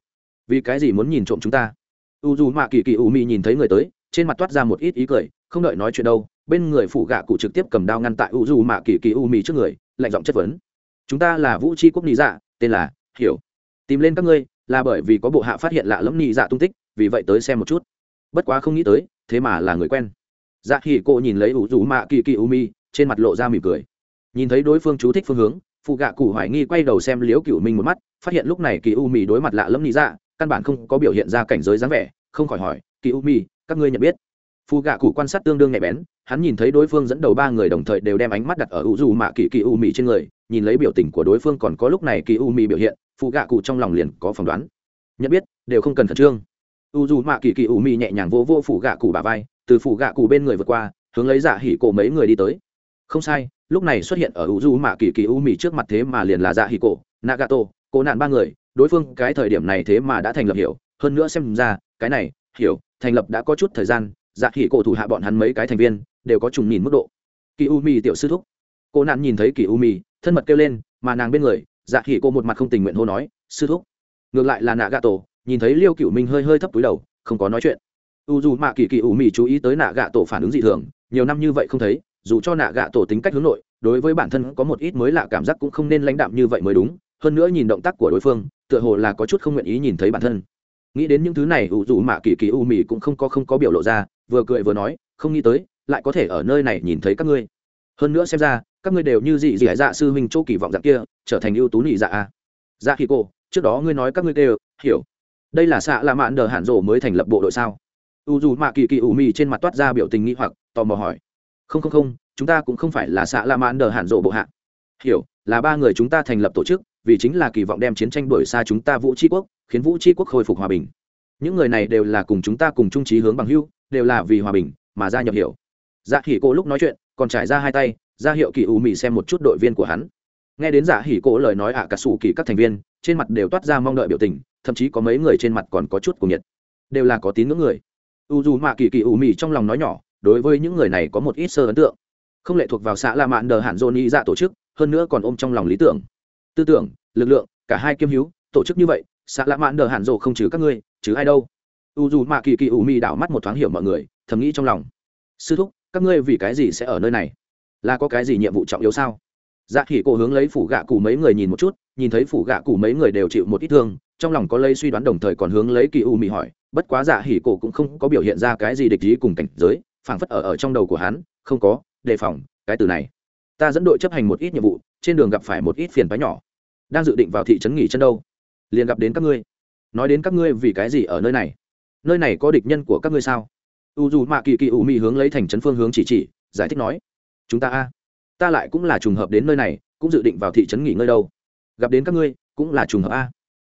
Vì cái gì muốn nhìn trộm chúng ta? U du mạ kỳ kỳ u mì nhìn thấy người tới, trên mặt toát ra một ít ý cười, không đợi nói chuyện đâu, bên người phụ gạ cụ trực tiếp cầm đao ngăn tại u du mạ kỳ kỳ u mì trước người, lạnh giọng chất vấn. Chúng ta là vũ tri quốc nị dạ tên là hiểu. Tìm lên các ngươi, là bởi vì có bộ hạ phát hiện lạ lẫm nị dạ tung tích, vì vậy tới xem một chút bất quá không nghĩ tới, thế mà là người quen. Dạ hỉ cô nhìn lấy ủ rủ mạ kỳ kỳ u mi trên mặt lộ ra mỉm cười. Nhìn thấy đối phương chú thích phương hướng, phụ gạ cụ hoài nghi quay đầu xem liếu cựu minh một mắt, phát hiện lúc này kỳ u mi đối mặt lạ lẫm nghĩ ra dạ, căn bản không có biểu hiện ra cảnh giới dáng vẻ, không khỏi hỏi, kỳ u mi các ngươi nhận biết? Phụ gạ cụ quan sát tương đương nhạy bén, hắn nhìn thấy đối phương dẫn đầu ba người đồng thời đều đem ánh mắt đặt ở u dù mạ kỳ kỳ u mì trên người, nhìn lấy biểu tình của đối phương còn có lúc này kỳ u mì biểu hiện, phụ gạ cụ trong lòng liền có phỏng đoán. Nhận biết, đều không cần khẩn trương u dù mạ kỳ kỳ ủ mị nhẹ nhàng vô vô phủ gạ cụ bà vai, từ phủ gạ cụ bên người vượt qua, hướng lấy dạ hỉ cổ mấy người đi tới. Không sai, lúc này xuất hiện ở u dù mạ kỳ kỳ ủ mị trước mặt thế mà liền là dạ hỉ cổ, nagato, cô nạn ba người, đối phương cái thời điểm này thế mà đã thành lập hiểu, hơn nữa xem ra, cái này, hiểu, thành lập đã có chút thời gian dạ hỉ cổ thủ hạ bọn hắn mấy cái thành viên, đều có trùng nhìn mức độ. Kỳ u mị tiểu sư thúc. Cô nạn nhìn thấy kỳ u mị thân mật kêu lên, mà nàng bên người dạ hỉ cô một mặt không tình nguyện hô nói, sư thúc. Ngược lại là nạ gà tổ nhìn thấy liêu cựu minh hơi hơi thấp túi đầu, không có nói chuyện. U dù mạ kỳ kỳ u mị chú ý tới nạ gạ tổ phản ứng dị thường, nhiều năm như vậy không thấy, dù cho nạ gạ tổ tính cách hướng nội, đối với bản thân có một ít mới lạ cảm giác cũng không nên lãnh đạm như vậy mới đúng, hơn nữa nhìn động tác của đối phương, tựa hồ là có chút không nguyện ý nhìn thấy bản thân. Nghĩ đến những thứ này, u dù mạ kỳ kỳ u mị cũng không có không có biểu lộ ra, vừa cười vừa nói, không nghĩ tới, lại có thể ở nơi này nhìn thấy các ngươi. Hơn nữa xem ra, các ngươi đều như dị dị dạ sư huynh chỗ kỳ vọng dạng kia, trở thành ưu tú nhị dạ a. Dạ khi cô trước đó ngươi nói các ngươi đều hiểu đây là xạ lạ mạn đờ hạn rổ mới thành lập bộ đội sao? U dù mạ kỳ kỳ ủ mì trên mặt toát ra biểu tình nghĩ hoặc, tò mò hỏi. Không không không, chúng ta cũng không phải là xạ lạ mạn đờ hạn rổ bộ hạ. Hiểu, là ba người chúng ta thành lập tổ chức, vì chính là kỳ vọng đem chiến tranh đổi xa chúng ta vũ tri quốc, khiến vũ tri quốc khôi phục hòa bình. Những người này đều là cùng chúng ta cùng chung trí hướng bằng hưu đều là vì hòa bình mà ra nhập hiểu. Dạ hỉ cô lúc nói chuyện, còn trải ra hai tay ra hiệu kỳ ủ mị xem một chút đội viên của hắn. Nghe đến dạ hỉ cô lời nói ạ cả sủ kỳ các thành viên, trên mặt đều toát ra mong đợi biểu tình thậm chí có mấy người trên mặt còn có chút cùng nhiệt. Đều là có tín ngưỡng người. U dù mạ kỳ kỳ ủ mị trong lòng nói nhỏ, đối với những người này có một ít sơ ấn tượng. Không lệ thuộc vào xã la mạn đờ hạn dôn y dạ tổ chức, hơn nữa còn ôm trong lòng lý tưởng. Tư tưởng, lực lượng, cả hai kiêm hữu, tổ chức như vậy, xã la mạn đờ hạn dô không trừ các ngươi chứ ai đâu. U dù mạ kỳ kỳ ủ mị đảo mắt một thoáng hiểu mọi người, thầm nghĩ trong lòng. Sư thúc, các ngươi vì cái gì sẽ ở nơi này? Là có cái gì nhiệm vụ trọng yếu sao? Dạ khỉ Cô hướng lấy phủ gạ cụ mấy người nhìn một chút, nhìn thấy phủ gạ cụ mấy người đều chịu một ít thương trong lòng có lấy suy đoán đồng thời còn hướng lấy kỳ u mị hỏi, bất quá dạ hỉ cổ cũng không có biểu hiện ra cái gì địch ý cùng cảnh giới, phảng phất ở ở trong đầu của hắn, không có, đề phòng, cái từ này. Ta dẫn đội chấp hành một ít nhiệm vụ, trên đường gặp phải một ít phiền phái nhỏ. Đang dự định vào thị trấn nghỉ chân đâu? Liền gặp đến các ngươi. Nói đến các ngươi vì cái gì ở nơi này? Nơi này có địch nhân của các ngươi sao? U dù mạ kỳ kỳ u mị hướng lấy thành trấn phương hướng chỉ chỉ, giải thích nói. Chúng ta a. Ta lại cũng là trùng hợp đến nơi này, cũng dự định vào thị trấn nghỉ ngơi đâu. Gặp đến các ngươi, cũng là trùng hợp a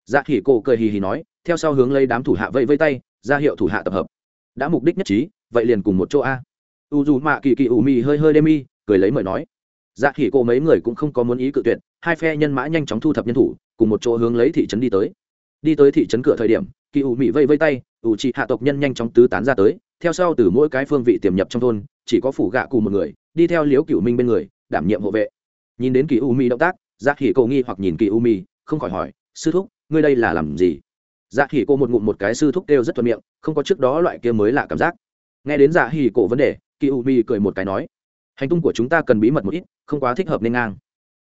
dạ khỉ cổ cười hì hì nói, theo sau hướng lấy đám thủ hạ vây vây tay, ra hiệu thủ hạ tập hợp. Đã mục đích nhất trí, vậy liền cùng một chỗ a. U dù mạ kỳ kỳ u mị hơi hơi đêm mi, cười lấy mời nói. Dạ khỉ cổ mấy người cũng không có muốn ý cự tuyệt, hai phe nhân mã nhanh chóng thu thập nhân thủ, cùng một chỗ hướng lấy thị trấn đi tới. Đi tới thị trấn cửa thời điểm, kỳ u mị vây vây tay ủ trị hạ tộc nhân nhanh chóng tứ tán ra tới, theo sau từ mỗi cái phương vị tiềm nhập trong thôn, chỉ có phủ gạ cụ một người, đi theo liếu cựu minh bên người, đảm nhiệm hộ vệ. Nhìn đến kỳ u mi động tác giác hỉ cô nghi hoặc nhìn kỳ u mi, không khỏi hỏi, sư thúc ngươi đây là làm gì? Dạ hỉ cô một ngụm một cái sư thúc kêu rất thuận miệng, không có trước đó loại kia mới lạ cảm giác. Nghe đến dạ hỉ cổ vấn đề, kỳ u mi cười một cái nói, hành tung của chúng ta cần bí mật một ít, không quá thích hợp nên ngang.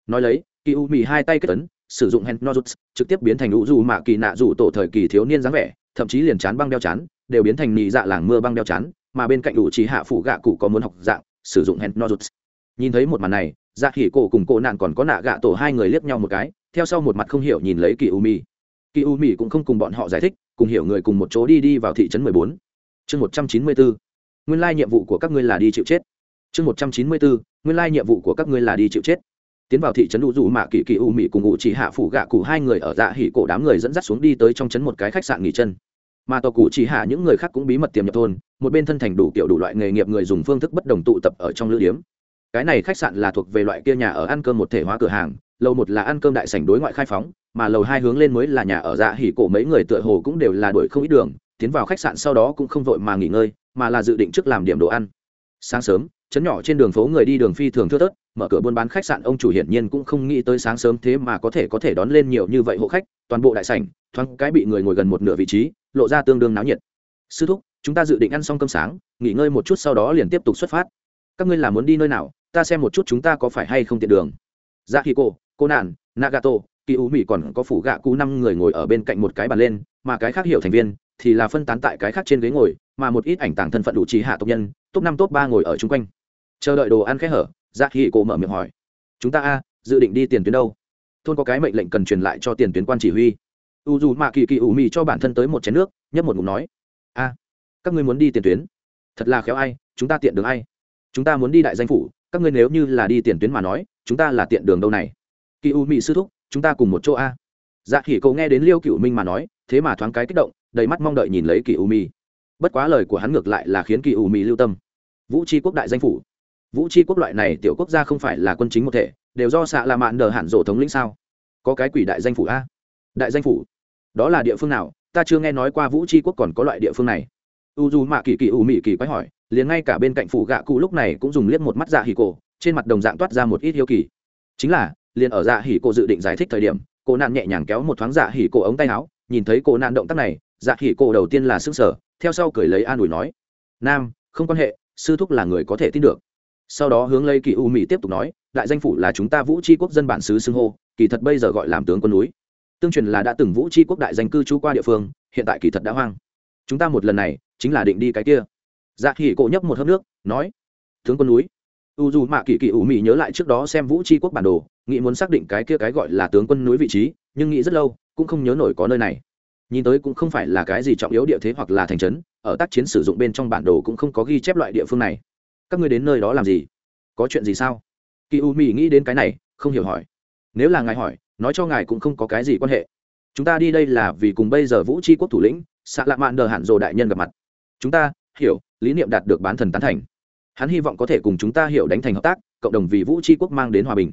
Nói lấy, kỳ u mi hai tay kết ấn, sử dụng hand nozuts trực tiếp biến thành ủ dù mạ kỳ nạ dù tổ thời kỳ thiếu niên dáng vẻ, thậm chí liền chán băng đeo chán, đều biến thành nị dạ làng mưa băng đeo chán, mà bên cạnh ủ trí hạ phụ gạ cụ có muốn học dạng, sử dụng hand nozuts nhìn thấy một màn này dạ hỉ cổ cùng cổ nạn còn có nạ gạ tổ hai người liếc nhau một cái, theo sau một mặt không hiểu nhìn lấy kỳ u mi kỳ u mỹ cũng không cùng bọn họ giải thích, cùng hiểu người cùng một chỗ đi đi vào thị trấn mười bốn. Chương một trăm chín mươi bốn. Nguyên lai nhiệm vụ của các ngươi là đi chịu chết. Chương một trăm chín mươi bốn. Nguyên lai nhiệm vụ của các ngươi là đi chịu chết. Tiến vào thị trấn u dù mạ kỳ kỳ u mỹ cùng ngụ chỉ hạ phủ gạ cụ hai người ở dạ hỉ cổ đám người dẫn dắt xuống đi tới trong trấn một cái khách sạn nghỉ chân. Mà tàu cụ chỉ hạ những người khác cũng bí mật tiềm nhập thôn, một bên thân thành đủ kiểu đủ loại nghề nghiệp người dùng phương thức bất đồng tụ tập ở trong lữ điếm. Cái này khách sạn là thuộc về loại kia nhà ở ăn cơm một thể hóa cửa hàng lầu một là ăn cơm đại sảnh đối ngoại khai phóng, mà lầu hai hướng lên mới là nhà ở dạ hỉ cổ mấy người tựa hồ cũng đều là đuổi không ít đường, tiến vào khách sạn sau đó cũng không vội mà nghỉ ngơi, mà là dự định trước làm điểm đồ ăn. Sáng sớm chấn nhỏ trên đường phố người đi đường phi thường thưa thớt, mở cửa buôn bán khách sạn, ông chủ hiển nhiên cũng không nghĩ tới sáng sớm thế mà có thể có thể đón lên nhiều như vậy hộ khách, toàn bộ đại sảnh, thoáng cái bị người ngồi gần một nửa vị trí, lộ ra tương đương náo nhiệt. Sư thúc, chúng ta dự định ăn xong cơm sáng, nghỉ ngơi một chút sau đó liền tiếp tục xuất phát. Các ngươi là muốn đi nơi nào, ta xem một chút chúng ta có phải hay không tiện đường. Dạ khi cô cô nạn, nagato kỳ ú mỹ còn có phủ gạ cú năm người ngồi ở bên cạnh một cái bàn lên, mà cái khác hiểu thành viên thì là phân tán tại cái khác trên ghế ngồi, mà một ít ảnh tàng thân phận đủ trí hạ tộc nhân, top năm, top ba ngồi ở chung quanh. Chờ đợi đồ ăn khẽ hở dạ khi cô mở miệng hỏi. Chúng ta a, dự định đi tiền tuyến đâu? Thôn có cái mệnh lệnh cần truyền lại cho tiền tuyến quan chỉ huy. U dù mạ kỳ kỳ ủ mì cho bản thân tới một chén nước, nhấp một ngụm nói. A, các ngươi muốn đi tiền tuyến? Thật là khéo ai, chúng ta tiện đường ai? Chúng ta muốn đi đại danh phủ, các ngươi nếu như là đi tiền tuyến mà nói, chúng ta là tiện đường đâu này? Kỳ u mỹ sư thúc, chúng ta cùng một chỗ a. Dạ khỉ cậu nghe đến liêu cựu minh mà nói, thế mà thoáng cái kích động, đầy mắt mong đợi nhìn lấy kỳ u mỹ bất quá lời của hắn ngược lại là khiến kỳ u mỹ lưu tâm. Vũ tri quốc đại danh phủ. Vũ tri quốc loại này tiểu quốc gia không phải là quân chính một thể, đều do xạ là mạn đờ hạn rổ thống lĩnh sao? Có cái quỷ đại danh phủ a? Đại danh phủ? Đó là địa phương nào? Ta chưa nghe nói qua vũ tri quốc còn có loại địa phương này. U dù mạ kỳ kỳ u mị kỳ quái hỏi, liền ngay cả bên cạnh phủ gạ cụ lúc này cũng dùng liếc một mắt dạ hỉ cổ trên mặt đồng dạng toát ra một ít hiếu kỳ. Chính là liền ở dạ hỉ cổ dự định giải thích thời điểm, cô nạn nhẹ nhàng kéo một thoáng dạ hỉ cổ ống tay áo, nhìn thấy cô nạn động tác này dạ hỉ cổ đầu tiên là sức sở theo sau cười lấy an ủi nói, nam, không quan hệ, sư thúc là người có thể tin được. Sau đó hướng lấy kỳ u mỹ tiếp tục nói, đại danh phủ là chúng ta vũ tri quốc dân bản xứ xưng hô, kỳ thật bây giờ gọi làm tướng quân núi. Tương truyền là đã từng vũ tri quốc đại danh cư trú qua địa phương, hiện tại kỳ thật đã hoang. Chúng ta một lần này, chính là định đi cái kia. Dạ hỉ cổ nhấp một hớp nước, nói, tướng quân núi. U dù mạ kỳ kỳ ủ mỹ nhớ lại trước đó xem vũ tri quốc bản đồ nghĩ muốn xác định cái kia cái gọi là tướng quân núi vị trí, nhưng nghĩ rất lâu, cũng không nhớ nổi có nơi này. Nhìn tới cũng không phải là cái gì trọng yếu địa thế hoặc là thành trấn, ở tác chiến sử dụng bên trong bản đồ cũng không có ghi chép loại địa phương này. Các ngươi đến nơi đó làm gì? Có chuyện gì sao? Kỳ u mỹ nghĩ đến cái này, không hiểu hỏi. Nếu là ngài hỏi, nói cho ngài cũng không có cái gì quan hệ. Chúng ta đi đây là vì cùng bây giờ vũ tri quốc thủ lĩnh xạ lạ mạn đờ hạn rồ đại nhân gặp mặt. Chúng ta, hiểu, lý niệm đạt được bán thần tán thành. Hắn hy vọng có thể cùng chúng ta hiểu đánh thành hợp tác, cộng đồng vì vũ tri quốc mang đến hòa bình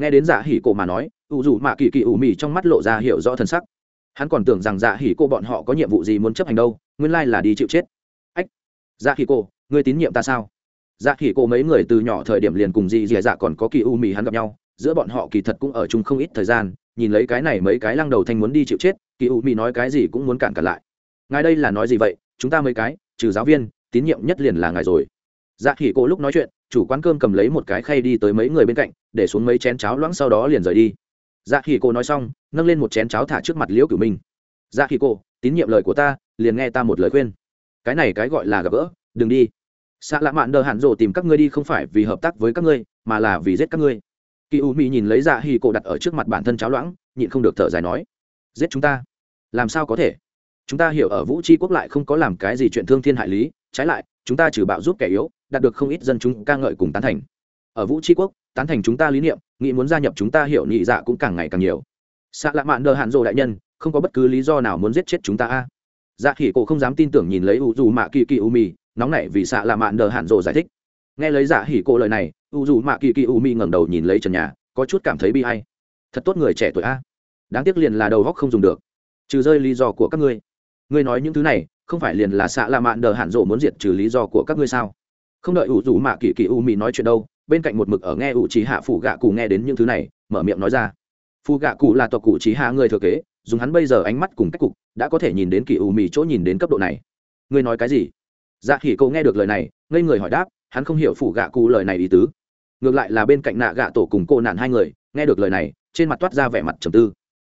nghe đến dạ hỉ cổ mà nói ủ dù mạ kỳ kỳ ủ mì trong mắt lộ ra hiểu rõ thân sắc. Hắn còn tưởng rằng dạ hỉ cô bọn họ có nhiệm vụ gì muốn chấp hành đâu, nguyên lai là đi chịu chết. Ách dạ hỉ cô ngươi tín nhiệm ta sao? Dạ hỉ cô mấy người từ nhỏ thời điểm liền cùng dì dì dạ còn có kỳ u mì hắn gặp nhau, giữa bọn họ kỳ thật cũng ở chung không ít thời gian, nhìn lấy cái này mấy cái lăng đầu thanh muốn đi chịu chết, kỳ u mì nói cái gì cũng muốn cản cản lại. Ngài đây là nói gì vậy? Chúng ta mấy cái, trừ giáo viên, tín nhiệm nhất liền là ngài rồi. Dạ hỉ cô lúc nói chuyện chủ quán cơm cầm lấy một cái khay đi tới mấy người bên cạnh, để xuống mấy chén cháo loãng sau đó liền rời đi. Dạ khi cô nói xong, nâng lên một chén cháo thả trước mặt liễu cửu minh. Dạ khi cô tín nhiệm lời của ta, liền nghe ta một lời khuyên. Cái này cái gọi là gặp gỡ, đừng đi. Xạ lạ mạn đờ hạn rộ tìm các ngươi đi không phải vì hợp tác với các ngươi, mà là vì giết các ngươi. Kỳ u mỹ nhìn lấy dạ hi cổ đặt ở trước mặt bản thân cháo loãng, nhịn không được thở dài nói, giết chúng ta? Làm sao có thể? Chúng ta hiểu ở vũ tri quốc lại không có làm cái gì chuyện thương thiên hại lý, trái lại, chúng ta trừ bạo giúp kẻ yếu đạt được không ít dân chúng ca ngợi cùng tán thành. Ở vũ tri quốc, tán thành chúng ta lý niệm, nghĩ muốn gia nhập chúng ta hiểu nhị dạ cũng càng ngày càng nhiều. Xạ lạ mạn đờ hạn rộ đại nhân, không có bất cứ lý do nào muốn giết chết chúng ta a. Dạ khỉ cổ không dám tin tưởng nhìn lấy u dù mạ kỳ kỳ u mì, nóng nảy vì xạ lạ mạn đờ hạn rộ giải thích. Nghe lấy dạ hỉ cổ lời này, u dù mạ kỳ kỳ u mì ngẩng đầu nhìn lấy trần nhà, có chút cảm thấy bi hay thật tốt người trẻ tuổi a. Đáng tiếc liền là đầu góc không dùng được. Trừ rơi lý do của các ngươi. Ngươi nói những thứ này, không phải liền là xạ lạ mạn đờ hạn rộ muốn diệt trừ lý do của các ngươi sao? Không đợi ủ rủ mạ kỳ kỳ u mì nói chuyện đâu, bên cạnh một mực ở nghe ủ trí hạ phủ gạ cụ nghe đến những thứ này, mở miệng nói ra. Phù gạ cụ là tộc cụ trí hạ người thừa kế, dùng hắn bây giờ ánh mắt cùng cách cục, đã có thể nhìn đến kỳ u mì chỗ nhìn đến cấp độ này. Ngươi nói cái gì? Dạ khỉ cậu nghe được lời này, ngây người hỏi đáp, hắn không hiểu phủ gạ cụ lời này ý tứ. Ngược lại là bên cạnh nạ gạ tổ cùng cô nạn hai người, nghe được lời này, trên mặt toát ra vẻ mặt trầm tư.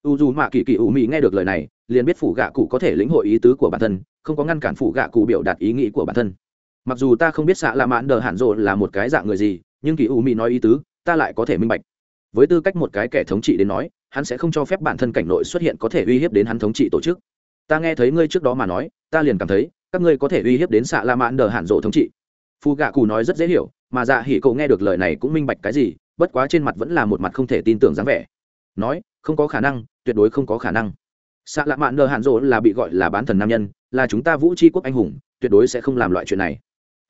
U dù mạ kỳ kỳ U mị nghe được lời này, liền biết phủ gạ cụ có thể lĩnh hội ý tứ của bản thân, không có ngăn cản phủ gạ cụ biểu đạt ý nghĩ của bản thân mặc dù ta không biết xạ lạ mãn đờ hạn rộ là một cái dạng người gì, nhưng kỳ u mỹ nói ý tứ, ta lại có thể minh bạch. Với tư cách một cái kẻ thống trị đến nói, hắn sẽ không cho phép bản thân cảnh nội xuất hiện có thể uy hiếp đến hắn thống trị tổ chức. Ta nghe thấy ngươi trước đó mà nói, ta liền cảm thấy, các ngươi có thể uy hiếp đến xạ la mãn đờ hạn rộ thống trị. Phù gạ cù nói rất dễ hiểu, mà dạ hỉ cậu nghe được lời này cũng minh bạch cái gì, bất quá trên mặt vẫn là một mặt không thể tin tưởng dáng vẻ. Nói, không có khả năng, tuyệt đối không có khả năng. Xạ lạ mạn đờ hạn rộ là bị gọi là bán thần nam nhân, là chúng ta vũ tri quốc anh hùng, tuyệt đối sẽ không làm loại chuyện này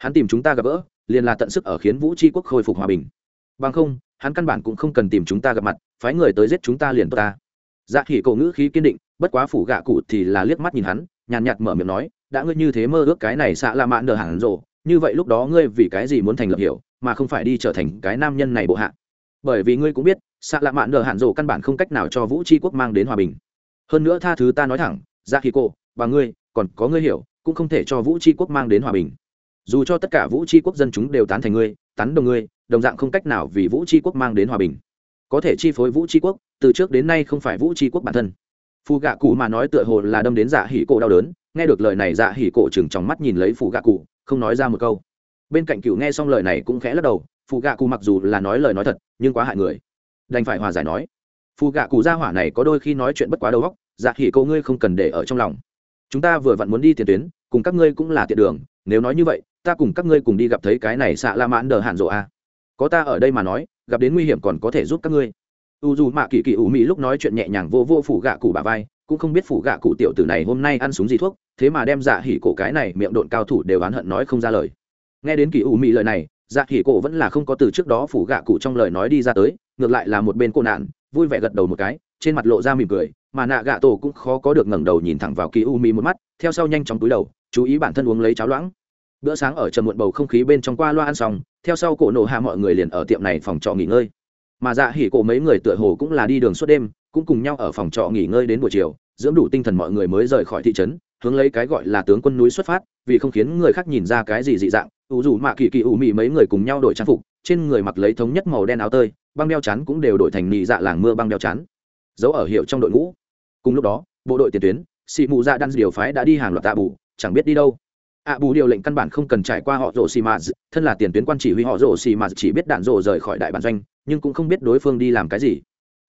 hắn tìm chúng ta gặp gỡ, liền là tận sức ở khiến vũ tri quốc khôi phục hòa bình. Bằng không, hắn căn bản cũng không cần tìm chúng ta gặp mặt, phái người tới giết chúng ta liền tốt ta. Dạ khỉ cổ ngữ khí kiên định, bất quá phủ gạ cụ thì là liếc mắt nhìn hắn, nhàn nhạt mở miệng nói, đã ngươi như thế mơ ước cái này xạ la mạn nở hẳn rộ như vậy lúc đó ngươi vì cái gì muốn thành lập hiểu, mà không phải đi trở thành cái nam nhân này bộ hạ? Bởi vì ngươi cũng biết, xạ lạ mạn nở hạn rộ căn bản không cách nào cho vũ tri quốc mang đến hòa bình. Hơn nữa tha thứ ta nói thẳng ra khi cô và ngươi, còn có ngươi hiểu, cũng không thể cho vũ tri quốc mang đến hòa bình dù cho tất cả vũ tri quốc dân chúng đều tán thành ngươi, tán đồng ngươi, đồng dạng không cách nào vì vũ tri quốc mang đến hòa bình. Có thể chi phối vũ tri quốc, từ trước đến nay không phải vũ tri quốc bản thân. Phù gạ cụ mà nói tựa hồ là đâm đến dạ hỉ cổ đau đớn, nghe được lời này dạ hỉ cổ chừng trong mắt nhìn lấy phù gạ cụ, không nói ra một câu. Bên cạnh cựu nghe xong lời này cũng khẽ lắc đầu, phù gạ cụ mặc dù là nói lời nói thật, nhưng quá hại người. Đành phải hòa giải nói. Phù gạ cụ gia hỏa này có đôi khi nói chuyện bất quá đầu óc dạ hỉ cổ ngươi không cần để ở trong lòng. Chúng ta vừa vặn muốn đi tiền tuyến, cùng các ngươi cũng là tiện đường, nếu nói như vậy ta cùng các ngươi cùng đi gặp thấy cái này xạ la mãn đờ hạn rộ a. Có ta ở đây mà nói, gặp đến nguy hiểm còn có thể giúp các ngươi. U dù mạ kỳ kỳ ủ mỹ lúc nói chuyện nhẹ nhàng vô vô phủ gạ cụ bà vai, cũng không biết phủ gạ cụ tiểu tử này hôm nay ăn súng gì thuốc, thế mà đem dạ hỉ cổ cái này miệng độn cao thủ đều oán hận nói không ra lời. Nghe đến kỳ ủ mỹ lời này dạ hỉ cổ vẫn là không có từ trước đó phủ gạ cụ trong lời nói đi ra tới, ngược lại là một bên cô nạn, vui vẻ gật đầu một cái, trên mặt lộ ra mỉm cười, mà nạ gạ tổ cũng khó có được ngẩng đầu nhìn thẳng vào kỳ u mỹ một mắt, theo sau nhanh chóng túi đầu, chú ý bản thân uống lấy cháo loãng bữa sáng ở trầm muộn bầu không khí bên trong qua loa ăn xong, theo sau cổ nổ hạ mọi người liền ở tiệm này phòng trọ nghỉ ngơi. Mà dạ hỉ cổ mấy người tựa hồ cũng là đi đường suốt đêm, cũng cùng nhau ở phòng trọ nghỉ ngơi đến buổi chiều, dưỡng đủ tinh thần mọi người mới rời khỏi thị trấn, hướng lấy cái gọi là tướng quân núi xuất phát, vì không khiến người khác nhìn ra cái gì dị dạng. Ủ dù mạ kỳ kỳ ủ mị mấy người cùng nhau đổi trang phục, trên người mặc lấy thống nhất màu đen áo tơi, băng đeo chắn cũng đều đổi thành nị dạ làng mưa băng đeo chắn. Giấu ở hiệu trong đội ngũ. Cùng lúc đó, bộ đội tiền tuyến, xị mụ dạ đan điều phái đã đi hàng loạt tạ bù, chẳng biết đi đâu ạ bù điều lệnh căn bản không cần trải qua họ rổ xì mạt thân là tiền tuyến quan chỉ huy họ rổ xì mạt chỉ biết đạn rổ rời khỏi đại bản doanh, nhưng cũng không biết đối phương đi làm cái gì.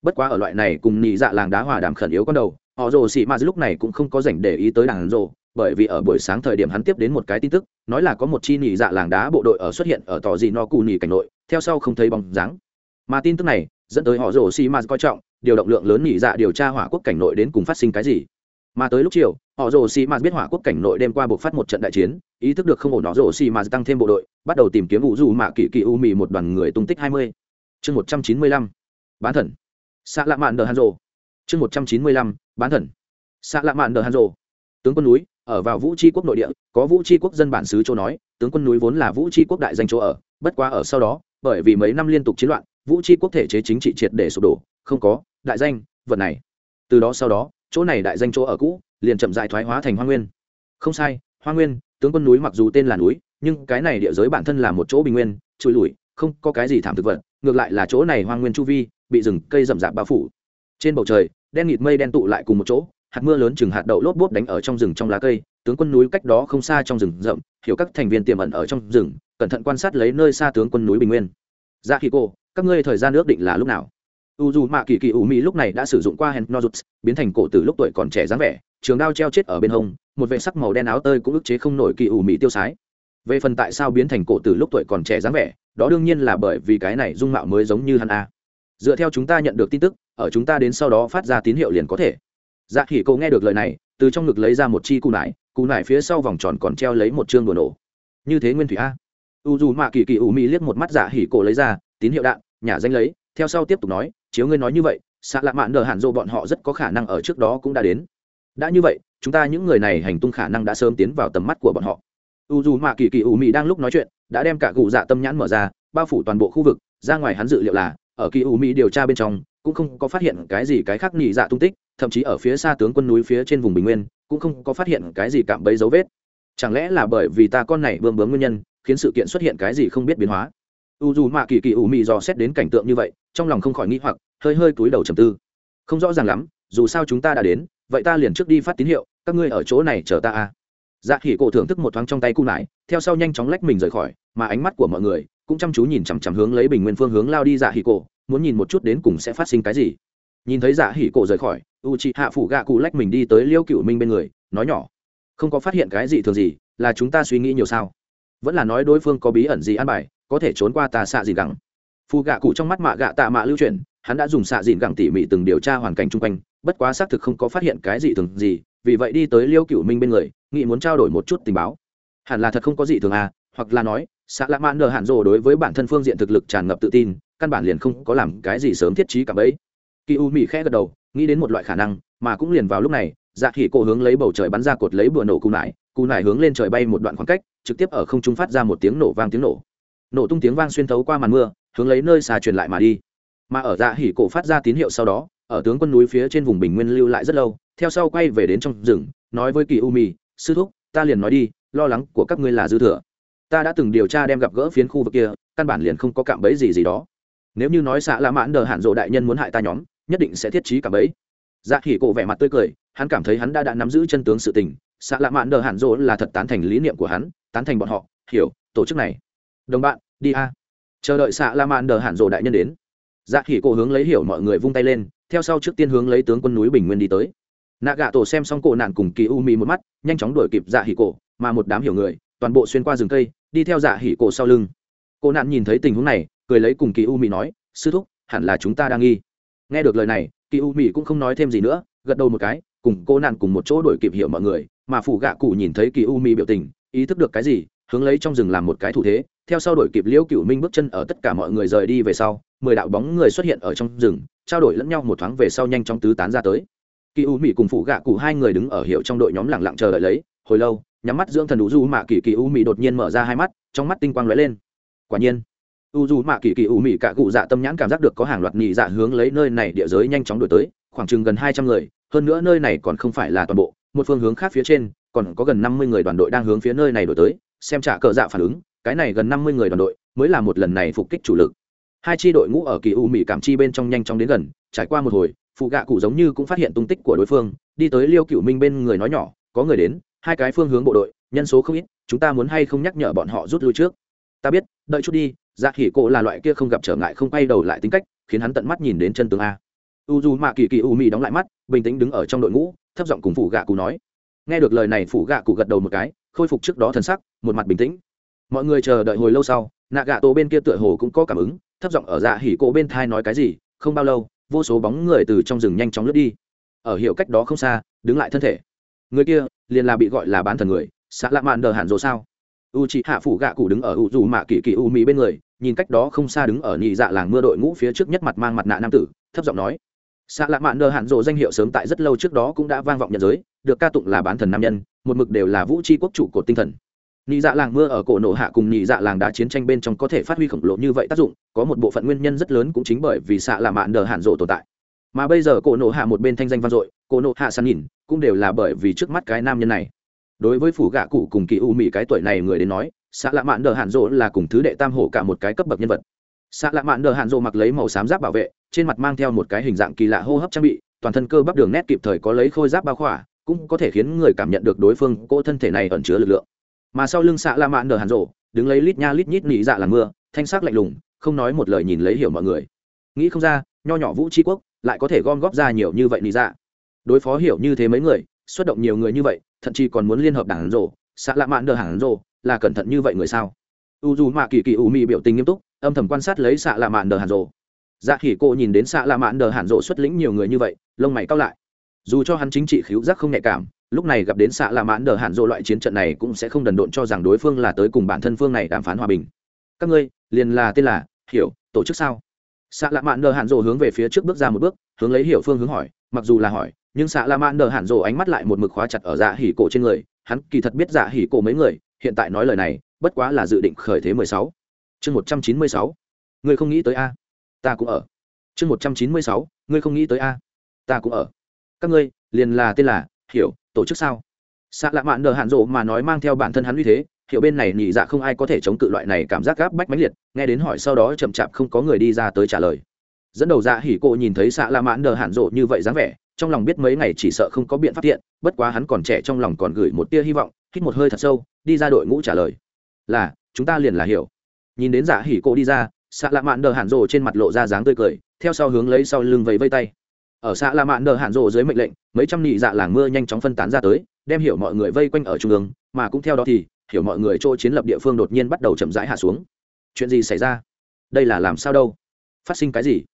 Bất quá ở loại này cùng nhị dạ làng đá hòa đàm khẩn yếu con đầu, họ rổ xì mạt lúc này cũng không có dành để ý tới đạn rổ bởi vì ở buổi sáng thời điểm hắn tiếp đến một cái tin tức, nói là có một chi nhị dạ làng đá bộ đội ở xuất hiện ở tò gì no cù nhị cảnh nội, theo sau không thấy bóng dáng. Mà tin tức này dẫn tới họ rổ xì mạt coi trọng, điều động lượng lớn nhị dạ điều tra hỏa quốc cảnh nội đến cùng phát sinh cái gì mà tới lúc chiều, họ rồ xì m biết hỏa quốc cảnh nội đêm qua buộc phát một trận đại chiến, ý thức được không ổn, họ rồ xì m tăng thêm bộ đội, bắt đầu tìm kiếm vụ dù mạ kỳ kỳ u mì một đoàn người tung tích hai mươi. Chương một trăm chín mươi lăm. Bán thần. Xạ lạ mạn đờ hàn rồ. Chương một trăm chín mươi lăm. Bán thần. Xạ lạ mạn đờ hàn rồ. Tướng quân núi, ở vào vũ tri quốc nội địa, có vũ tri quốc dân bản xứ châu nói, tướng quân núi vốn là vũ tri quốc đại danh chỗ ở, bất quá ở sau đó, bởi vì mấy năm liên tục chiến loạn, vũ tri quốc thể chế chính trị triệt để sụp đổ, không có đại danh, vật này. Từ đó sau đó chỗ này đại danh chỗ ở cũ, liền chậm dại thoái hóa thành hoa nguyên. Không sai, hoa nguyên, tướng quân núi mặc dù tên là núi, nhưng cái này địa giới bản thân là một chỗ bình nguyên trụi lủi, không có cái gì thảm thực vật, ngược lại là chỗ này hoa nguyên chu vi, bị rừng, cây rậm rạp bao phủ. Trên bầu trời, đen nghịt mây đen tụ lại cùng một chỗ, hạt mưa lớn chừng hạt đậu lốp bốp đánh ở trong rừng trong lá cây, tướng quân núi cách đó không xa trong rừng rậm, hiểu các thành viên tiềm ẩn ở trong rừng, cẩn thận quan sát lấy nơi xa tướng quân núi bình nguyên. Ra dạ khi cô, các ngươi thời gian ước định là lúc nào? U dù mạ kỳ kỳ ủ mỹ lúc này đã sử dụng qua hen nozuts biến thành cổ từ lúc tuổi còn trẻ dáng vẻ, trường đao treo chết ở bên hông, một vệ sắc màu đen áo tơi cũng ức chế không nổi kỳ ủ mỹ tiêu sái. Về phần tại sao biến thành cổ từ lúc tuổi còn trẻ dáng vẻ, đó đương nhiên là bởi vì cái này dung mạo mới giống như hắn a. Dựa theo chúng ta nhận được tin tức, ở chúng ta đến sau đó phát ra tín hiệu liền có thể. Dạ khỉ cậu nghe được lời này, từ trong ngực lấy ra một chi cù nải cù nải phía sau vòng tròn còn treo lấy một chương đồ nổ. Như thế nguyên thủy a. U dù mạ kỳ kỳ ủ mỹ liếc một mắt dạ hỉ cổ lấy ra, tín hiệu đạn, nhả danh lấy, theo sau tiếp tục nói chiếu ngươi nói như vậy, xạ lạ mạn đờ hạn dô bọn họ rất có khả năng ở trước đó cũng đã đến. Đã như vậy, chúng ta những người này hành tung khả năng đã sớm tiến vào tầm mắt của bọn họ. U dù mạ kỳ kỳ ủ mị đang lúc nói chuyện, đã đem cả cụ dạ tâm nhãn mở ra, bao phủ toàn bộ khu vực, ra ngoài hắn dự liệu là, ở kỳ ủ mị điều tra bên trong, cũng không có phát hiện cái gì cái khác nhị dạ tung tích, thậm chí ở phía xa tướng quân núi phía trên vùng bình nguyên, cũng không có phát hiện cái gì cạm bẫy dấu vết. Chẳng lẽ là bởi vì ta con này bơm bướm nguyên nhân, khiến sự kiện xuất hiện cái gì không biết biến hóa? U dù mạ kỳ kỳ ủ mị dò xét đến cảnh tượng như vậy, trong lòng không khỏi nghĩ hoặc hơi hơi cúi đầu trầm tư. Không rõ ràng lắm, dù sao chúng ta đã đến, vậy ta liền trước đi phát tín hiệu, các ngươi ở chỗ này chờ ta à. Dạ khỉ cổ thưởng thức một thoáng trong tay cung lại theo sau nhanh chóng lách mình rời khỏi, mà ánh mắt của mọi người cũng chăm chú nhìn chằm chằm hướng lấy bình nguyên phương hướng lao đi dạ hỉ cổ, muốn nhìn một chút đến cùng sẽ phát sinh cái gì. Nhìn thấy dạ hỉ cổ rời khỏi u chị hạ phủ gạ cụ lách mình đi tới liêu cựu minh bên người, nói nhỏ, không có phát hiện cái gì thường gì, là chúng ta suy nghĩ nhiều sao? Vẫn là nói đối phương có bí ẩn gì ăn bài, có thể trốn qua tà xạ gì gẳng. Phù gạ cụ trong mắt mạ gạ tạ mạ lưu chuyển hắn đã dùng xạ dìn gẳng tỉ mỉ từng điều tra hoàn cảnh chung quanh, bất quá xác thực không có phát hiện cái gì thường gì, vì vậy đi tới liêu cựu minh bên người nghị muốn trao đổi một chút tình báo. Hẳn là thật không có gì thường à hoặc là nói, xạ lạ mãn nờ hạn rồ đối với bản thân phương diện thực lực tràn ngập tự tin, căn bản liền không có làm cái gì sớm thiết trí cả bấy kỳ u mỹ khẽ gật đầu, nghĩ đến một loại khả năng, mà cũng liền vào lúc này dạ khỉ cổ hướng lấy bầu trời bắn ra cột lấy bừa nổ cù nải cù nải hướng lên trời bay một đoạn khoảng cách, trực tiếp ở không trung phát ra một tiếng nổ vang tiếng nổ. Nổ tung tiếng vang xuyên thấu qua màn mưa, hướng lấy nơi xa truyền lại mà đi mà ở dạ hỉ cổ phát ra tín hiệu sau đó, ở tướng quân núi phía trên vùng bình nguyên lưu lại rất lâu, theo sau quay về đến trong rừng, nói với kỳ u mì sư thúc, ta liền nói đi, lo lắng của các ngươi là dư thừa. Ta đã từng điều tra đem gặp gỡ phiến khu vực kia, căn bản liền không có cạm bẫy gì gì đó. Nếu như nói xạ lã mãn đờ hạn rộ đại nhân muốn hại ta nhóm, nhất định sẽ thiết trí cạm bẫy. Dạ hỉ cổ vẻ mặt tươi cười, hắn cảm thấy hắn đã đã nắm giữ chân tướng sự tình. Xạ lã mãn đờ hạn rộ là thật tán thành lý niệm của hắn, tán thành bọn họ, hiểu, tổ chức này. Đồng bạn, đi a. Chờ đợi xạ la mãn đờ hạn rộ đại nhân đến dạ khỉ cổ hướng lấy hiểu mọi người vung tay lên, theo sau trước tiên hướng lấy tướng quân núi bình nguyên đi tới. Nạ gạ tổ xem xong cổ nạn cùng kỳ u mi một mắt, nhanh chóng đuổi kịp dạ hỉ cổ, mà một đám hiểu người, toàn bộ xuyên qua rừng cây, đi theo dạ hỉ cổ sau lưng. Cô nạn nhìn thấy tình huống này, cười lấy cùng kỳ u mi nói, sư thúc, hẳn là chúng ta đang nghi. Nghe được lời này, kỳ u mi cũng không nói thêm gì nữa, gật đầu một cái, cùng cô nạn cùng một chỗ đuổi kịp hiểu mọi người, mà phủ gạ cụ nhìn thấy kỳ u mi biểu tình, ý thức được cái gì hướng lấy trong rừng làm một cái thủ thế, theo sau đổi kịp liễu cựu minh bước chân ở tất cả mọi người rời đi về sau, mười đạo bóng người xuất hiện ở trong rừng, trao đổi lẫn nhau một thoáng về sau nhanh chóng tứ tán ra tới. Kỳ u mỹ cùng phụ gạ cụ hai người đứng ở hiệu trong đội nhóm lẳng lặng chờ đợi lấy, hồi lâu, nhắm mắt dưỡng thần u du mạ kỳ kỳ u mỹ đột nhiên mở ra hai mắt, trong mắt tinh quang lóe lên. Quả nhiên, u du mạ kỳ kỳ u mỹ cả cụ dạ tâm nhãn cảm giác được có hàng loạt nhị dạ hướng lấy nơi này địa giới nhanh chóng đổi tới, khoảng chừng gần hai trăm người, hơn nữa nơi này còn không phải là toàn bộ, một phương hướng khác phía trên, còn có gần năm mươi người đoàn đội đang hướng phía nơi này đổi tới xem trả cờ dạ phản ứng, cái này gần năm mươi người đoàn đội mới là một lần này phục kích chủ lực. Hai tri đội ngũ ở kỳ u mỹ cảm chi bên trong nhanh chóng đến gần, trải qua một hồi, phụ gạ cụ giống như cũng phát hiện tung tích của đối phương, đi tới liêu cựu minh bên người nói nhỏ, có người đến, hai cái phương hướng bộ đội, nhân số không ít, chúng ta muốn hay không nhắc nhở bọn họ rút lui trước? Ta biết, đợi chút đi dạ khỉ cổ là loại kia không gặp trở ngại không quay đầu lại tính cách, khiến hắn tận mắt nhìn đến chân tướng a. U dù mạ kỳ kỳ u mỹ đóng lại mắt, bình tĩnh đứng ở trong đội ngũ, thấp giọng cùng phụ gạ cụ nói. Nghe được lời này, phụ gạ cụ gật đầu một cái khôi phục trước đó thần sắc, một mặt bình tĩnh. Mọi người chờ đợi hồi lâu sau nạ gạ tổ bên kia tựa hồ cũng có cảm ứng, thấp giọng ở dạ hỉ cổ bên thai nói cái gì, không bao lâu, vô số bóng người từ trong rừng nhanh chóng lướt đi. Ở hiệu cách đó không xa, đứng lại thân thể. Người kia, liền là bị gọi là bán thần người xã lạ mạn đờ hẳn rồi sao? U chị hạ phủ gạ cụ đứng ở u dù mạ kỳ kỳ u mỹ bên người, nhìn cách đó không xa đứng ở nhị dạ làng mưa đội ngũ phía trước nhất mặt mang mặt nạ nam tử, thấp giọng nói. Xã lạ mạn đờ hạn rộ danh hiệu sớm tại rất lâu trước đó cũng đã vang vọng nhận giới, được ca tụng là bán thần nam nhân một mực đều là vũ tri quốc chủ cột tinh thần Nhị dạ làng mưa ở cổ nổ hạ cùng nhị dạ làng đá chiến tranh bên trong có thể phát huy khổng lồ như vậy tác dụng, có một bộ phận nguyên nhân rất lớn cũng chính bởi vì xạ là mạn đờ hạn rộ tồn tại. Mà bây giờ cổ nổ hạ một bên thanh danh vang dội, cổ nổ hạ săn nhìn, cũng đều là bởi vì trước mắt cái nam nhân này. Đối với phủ gạ cụ cùng kỳ u mị cái tuổi này người đến nói, xạ lạ mạn đờ hạn rộ là cùng thứ đệ tam hổ cả một cái cấp bậc nhân vật. Xạ lạ mạn đờ hạn rộ mặc lấy màu xám giáp bảo vệ, trên mặt mang theo một cái hình dạng kỳ lạ hô hấp trang bị, toàn thân cơ bắp đường nét kịp thời có lấy khôi giáp bao khỏa, cũng có thể khiến người cảm nhận được đối phương cỗ thân thể này ẩn chứa lực lượng. Mà sau lưng xạ la mạn nở hàn rộ, đứng lấy lít nha lít nhít nỉ dạ làm mưa, thanh sắc lạnh lùng, không nói một lời nhìn lấy hiểu mọi người. Nghĩ không ra, nho nhỏ vũ tri quốc lại có thể gom góp ra nhiều như vậy nỉ dạ. Đối phó hiểu như thế mấy người, xuất động nhiều người như vậy, thậm chí còn muốn liên hợp đảng rộ, xạ la mạn nở hàn rộ, là cẩn thận như vậy người sao? U dù mạ kỳ kỳ u mị biểu tình nghiêm túc, âm thầm quan sát lấy xạ la mạn nở hàn rộ. Dạ khỉ cô nhìn đến xạ la mạn nở hàn rộ xuất lĩnh nhiều người như vậy, lông mày cao lại dù cho hắn chính trị khiếu giác không nhạy cảm, lúc này gặp đến xạ là mãn đờ hạn dỗ loại chiến trận này cũng sẽ không đần độn cho rằng đối phương là tới cùng bản thân phương này đàm phán hòa bình. Các ngươi, liền là tên là, hiểu, tổ chức sao? Xạ lạ mạn đờ hạn dỗ hướng về phía trước bước ra một bước, hướng lấy hiểu phương hướng hỏi, mặc dù là hỏi, nhưng xạ lạ mạn đờ hạn dỗ ánh mắt lại một mực khóa chặt ở dạ hỉ cổ trên người, hắn kỳ thật biết dạ hỉ cổ mấy người, hiện tại nói lời này, bất quá là dự định khởi thế mười sáu. Chương một trăm chín mươi sáu. Ngươi không nghĩ tới a. Ta cũng ở. Chương một trăm chín mươi sáu. Ngươi không nghĩ tới a. Ta cũng ở các ngươi, liền là tên là, hiểu, tổ chức sao? Xạ lạ mạn đờ hạn rộ mà nói mang theo bản thân hắn uy thế hiệu bên này nhị dạ không ai có thể chống cự loại này cảm giác gáp bách mãnh liệt, nghe đến hỏi sau đó chậm chạp không có người đi ra tới trả lời. Dẫn đầu dạ hỉ cộ nhìn thấy xạ la mãn đờ hạn rộ như vậy dáng vẻ, trong lòng biết mấy ngày chỉ sợ không có biện pháp tiện, bất quá hắn còn trẻ trong lòng còn gửi một tia hy vọng, hít một hơi thật sâu, đi ra đội ngũ trả lời. Là, chúng ta liền là hiểu. Nhìn đến dạ hỉ cộ đi ra, xạ la mãn đờ hạn rộ trên mặt lộ ra dáng tươi cười, theo sau hướng lấy sau lưng vẫy vây tay ở xã la mạn đờ hạn rộ dưới mệnh lệnh, mấy trăm nhị dạ làng mưa nhanh chóng phân tán ra tới, đem hiểu mọi người vây quanh ở trung ương, mà cũng theo đó thì, hiểu mọi người chỗ chiến lập địa phương đột nhiên bắt đầu chậm rãi hạ xuống. Chuyện gì xảy ra? Đây là làm sao đâu? Phát sinh cái gì?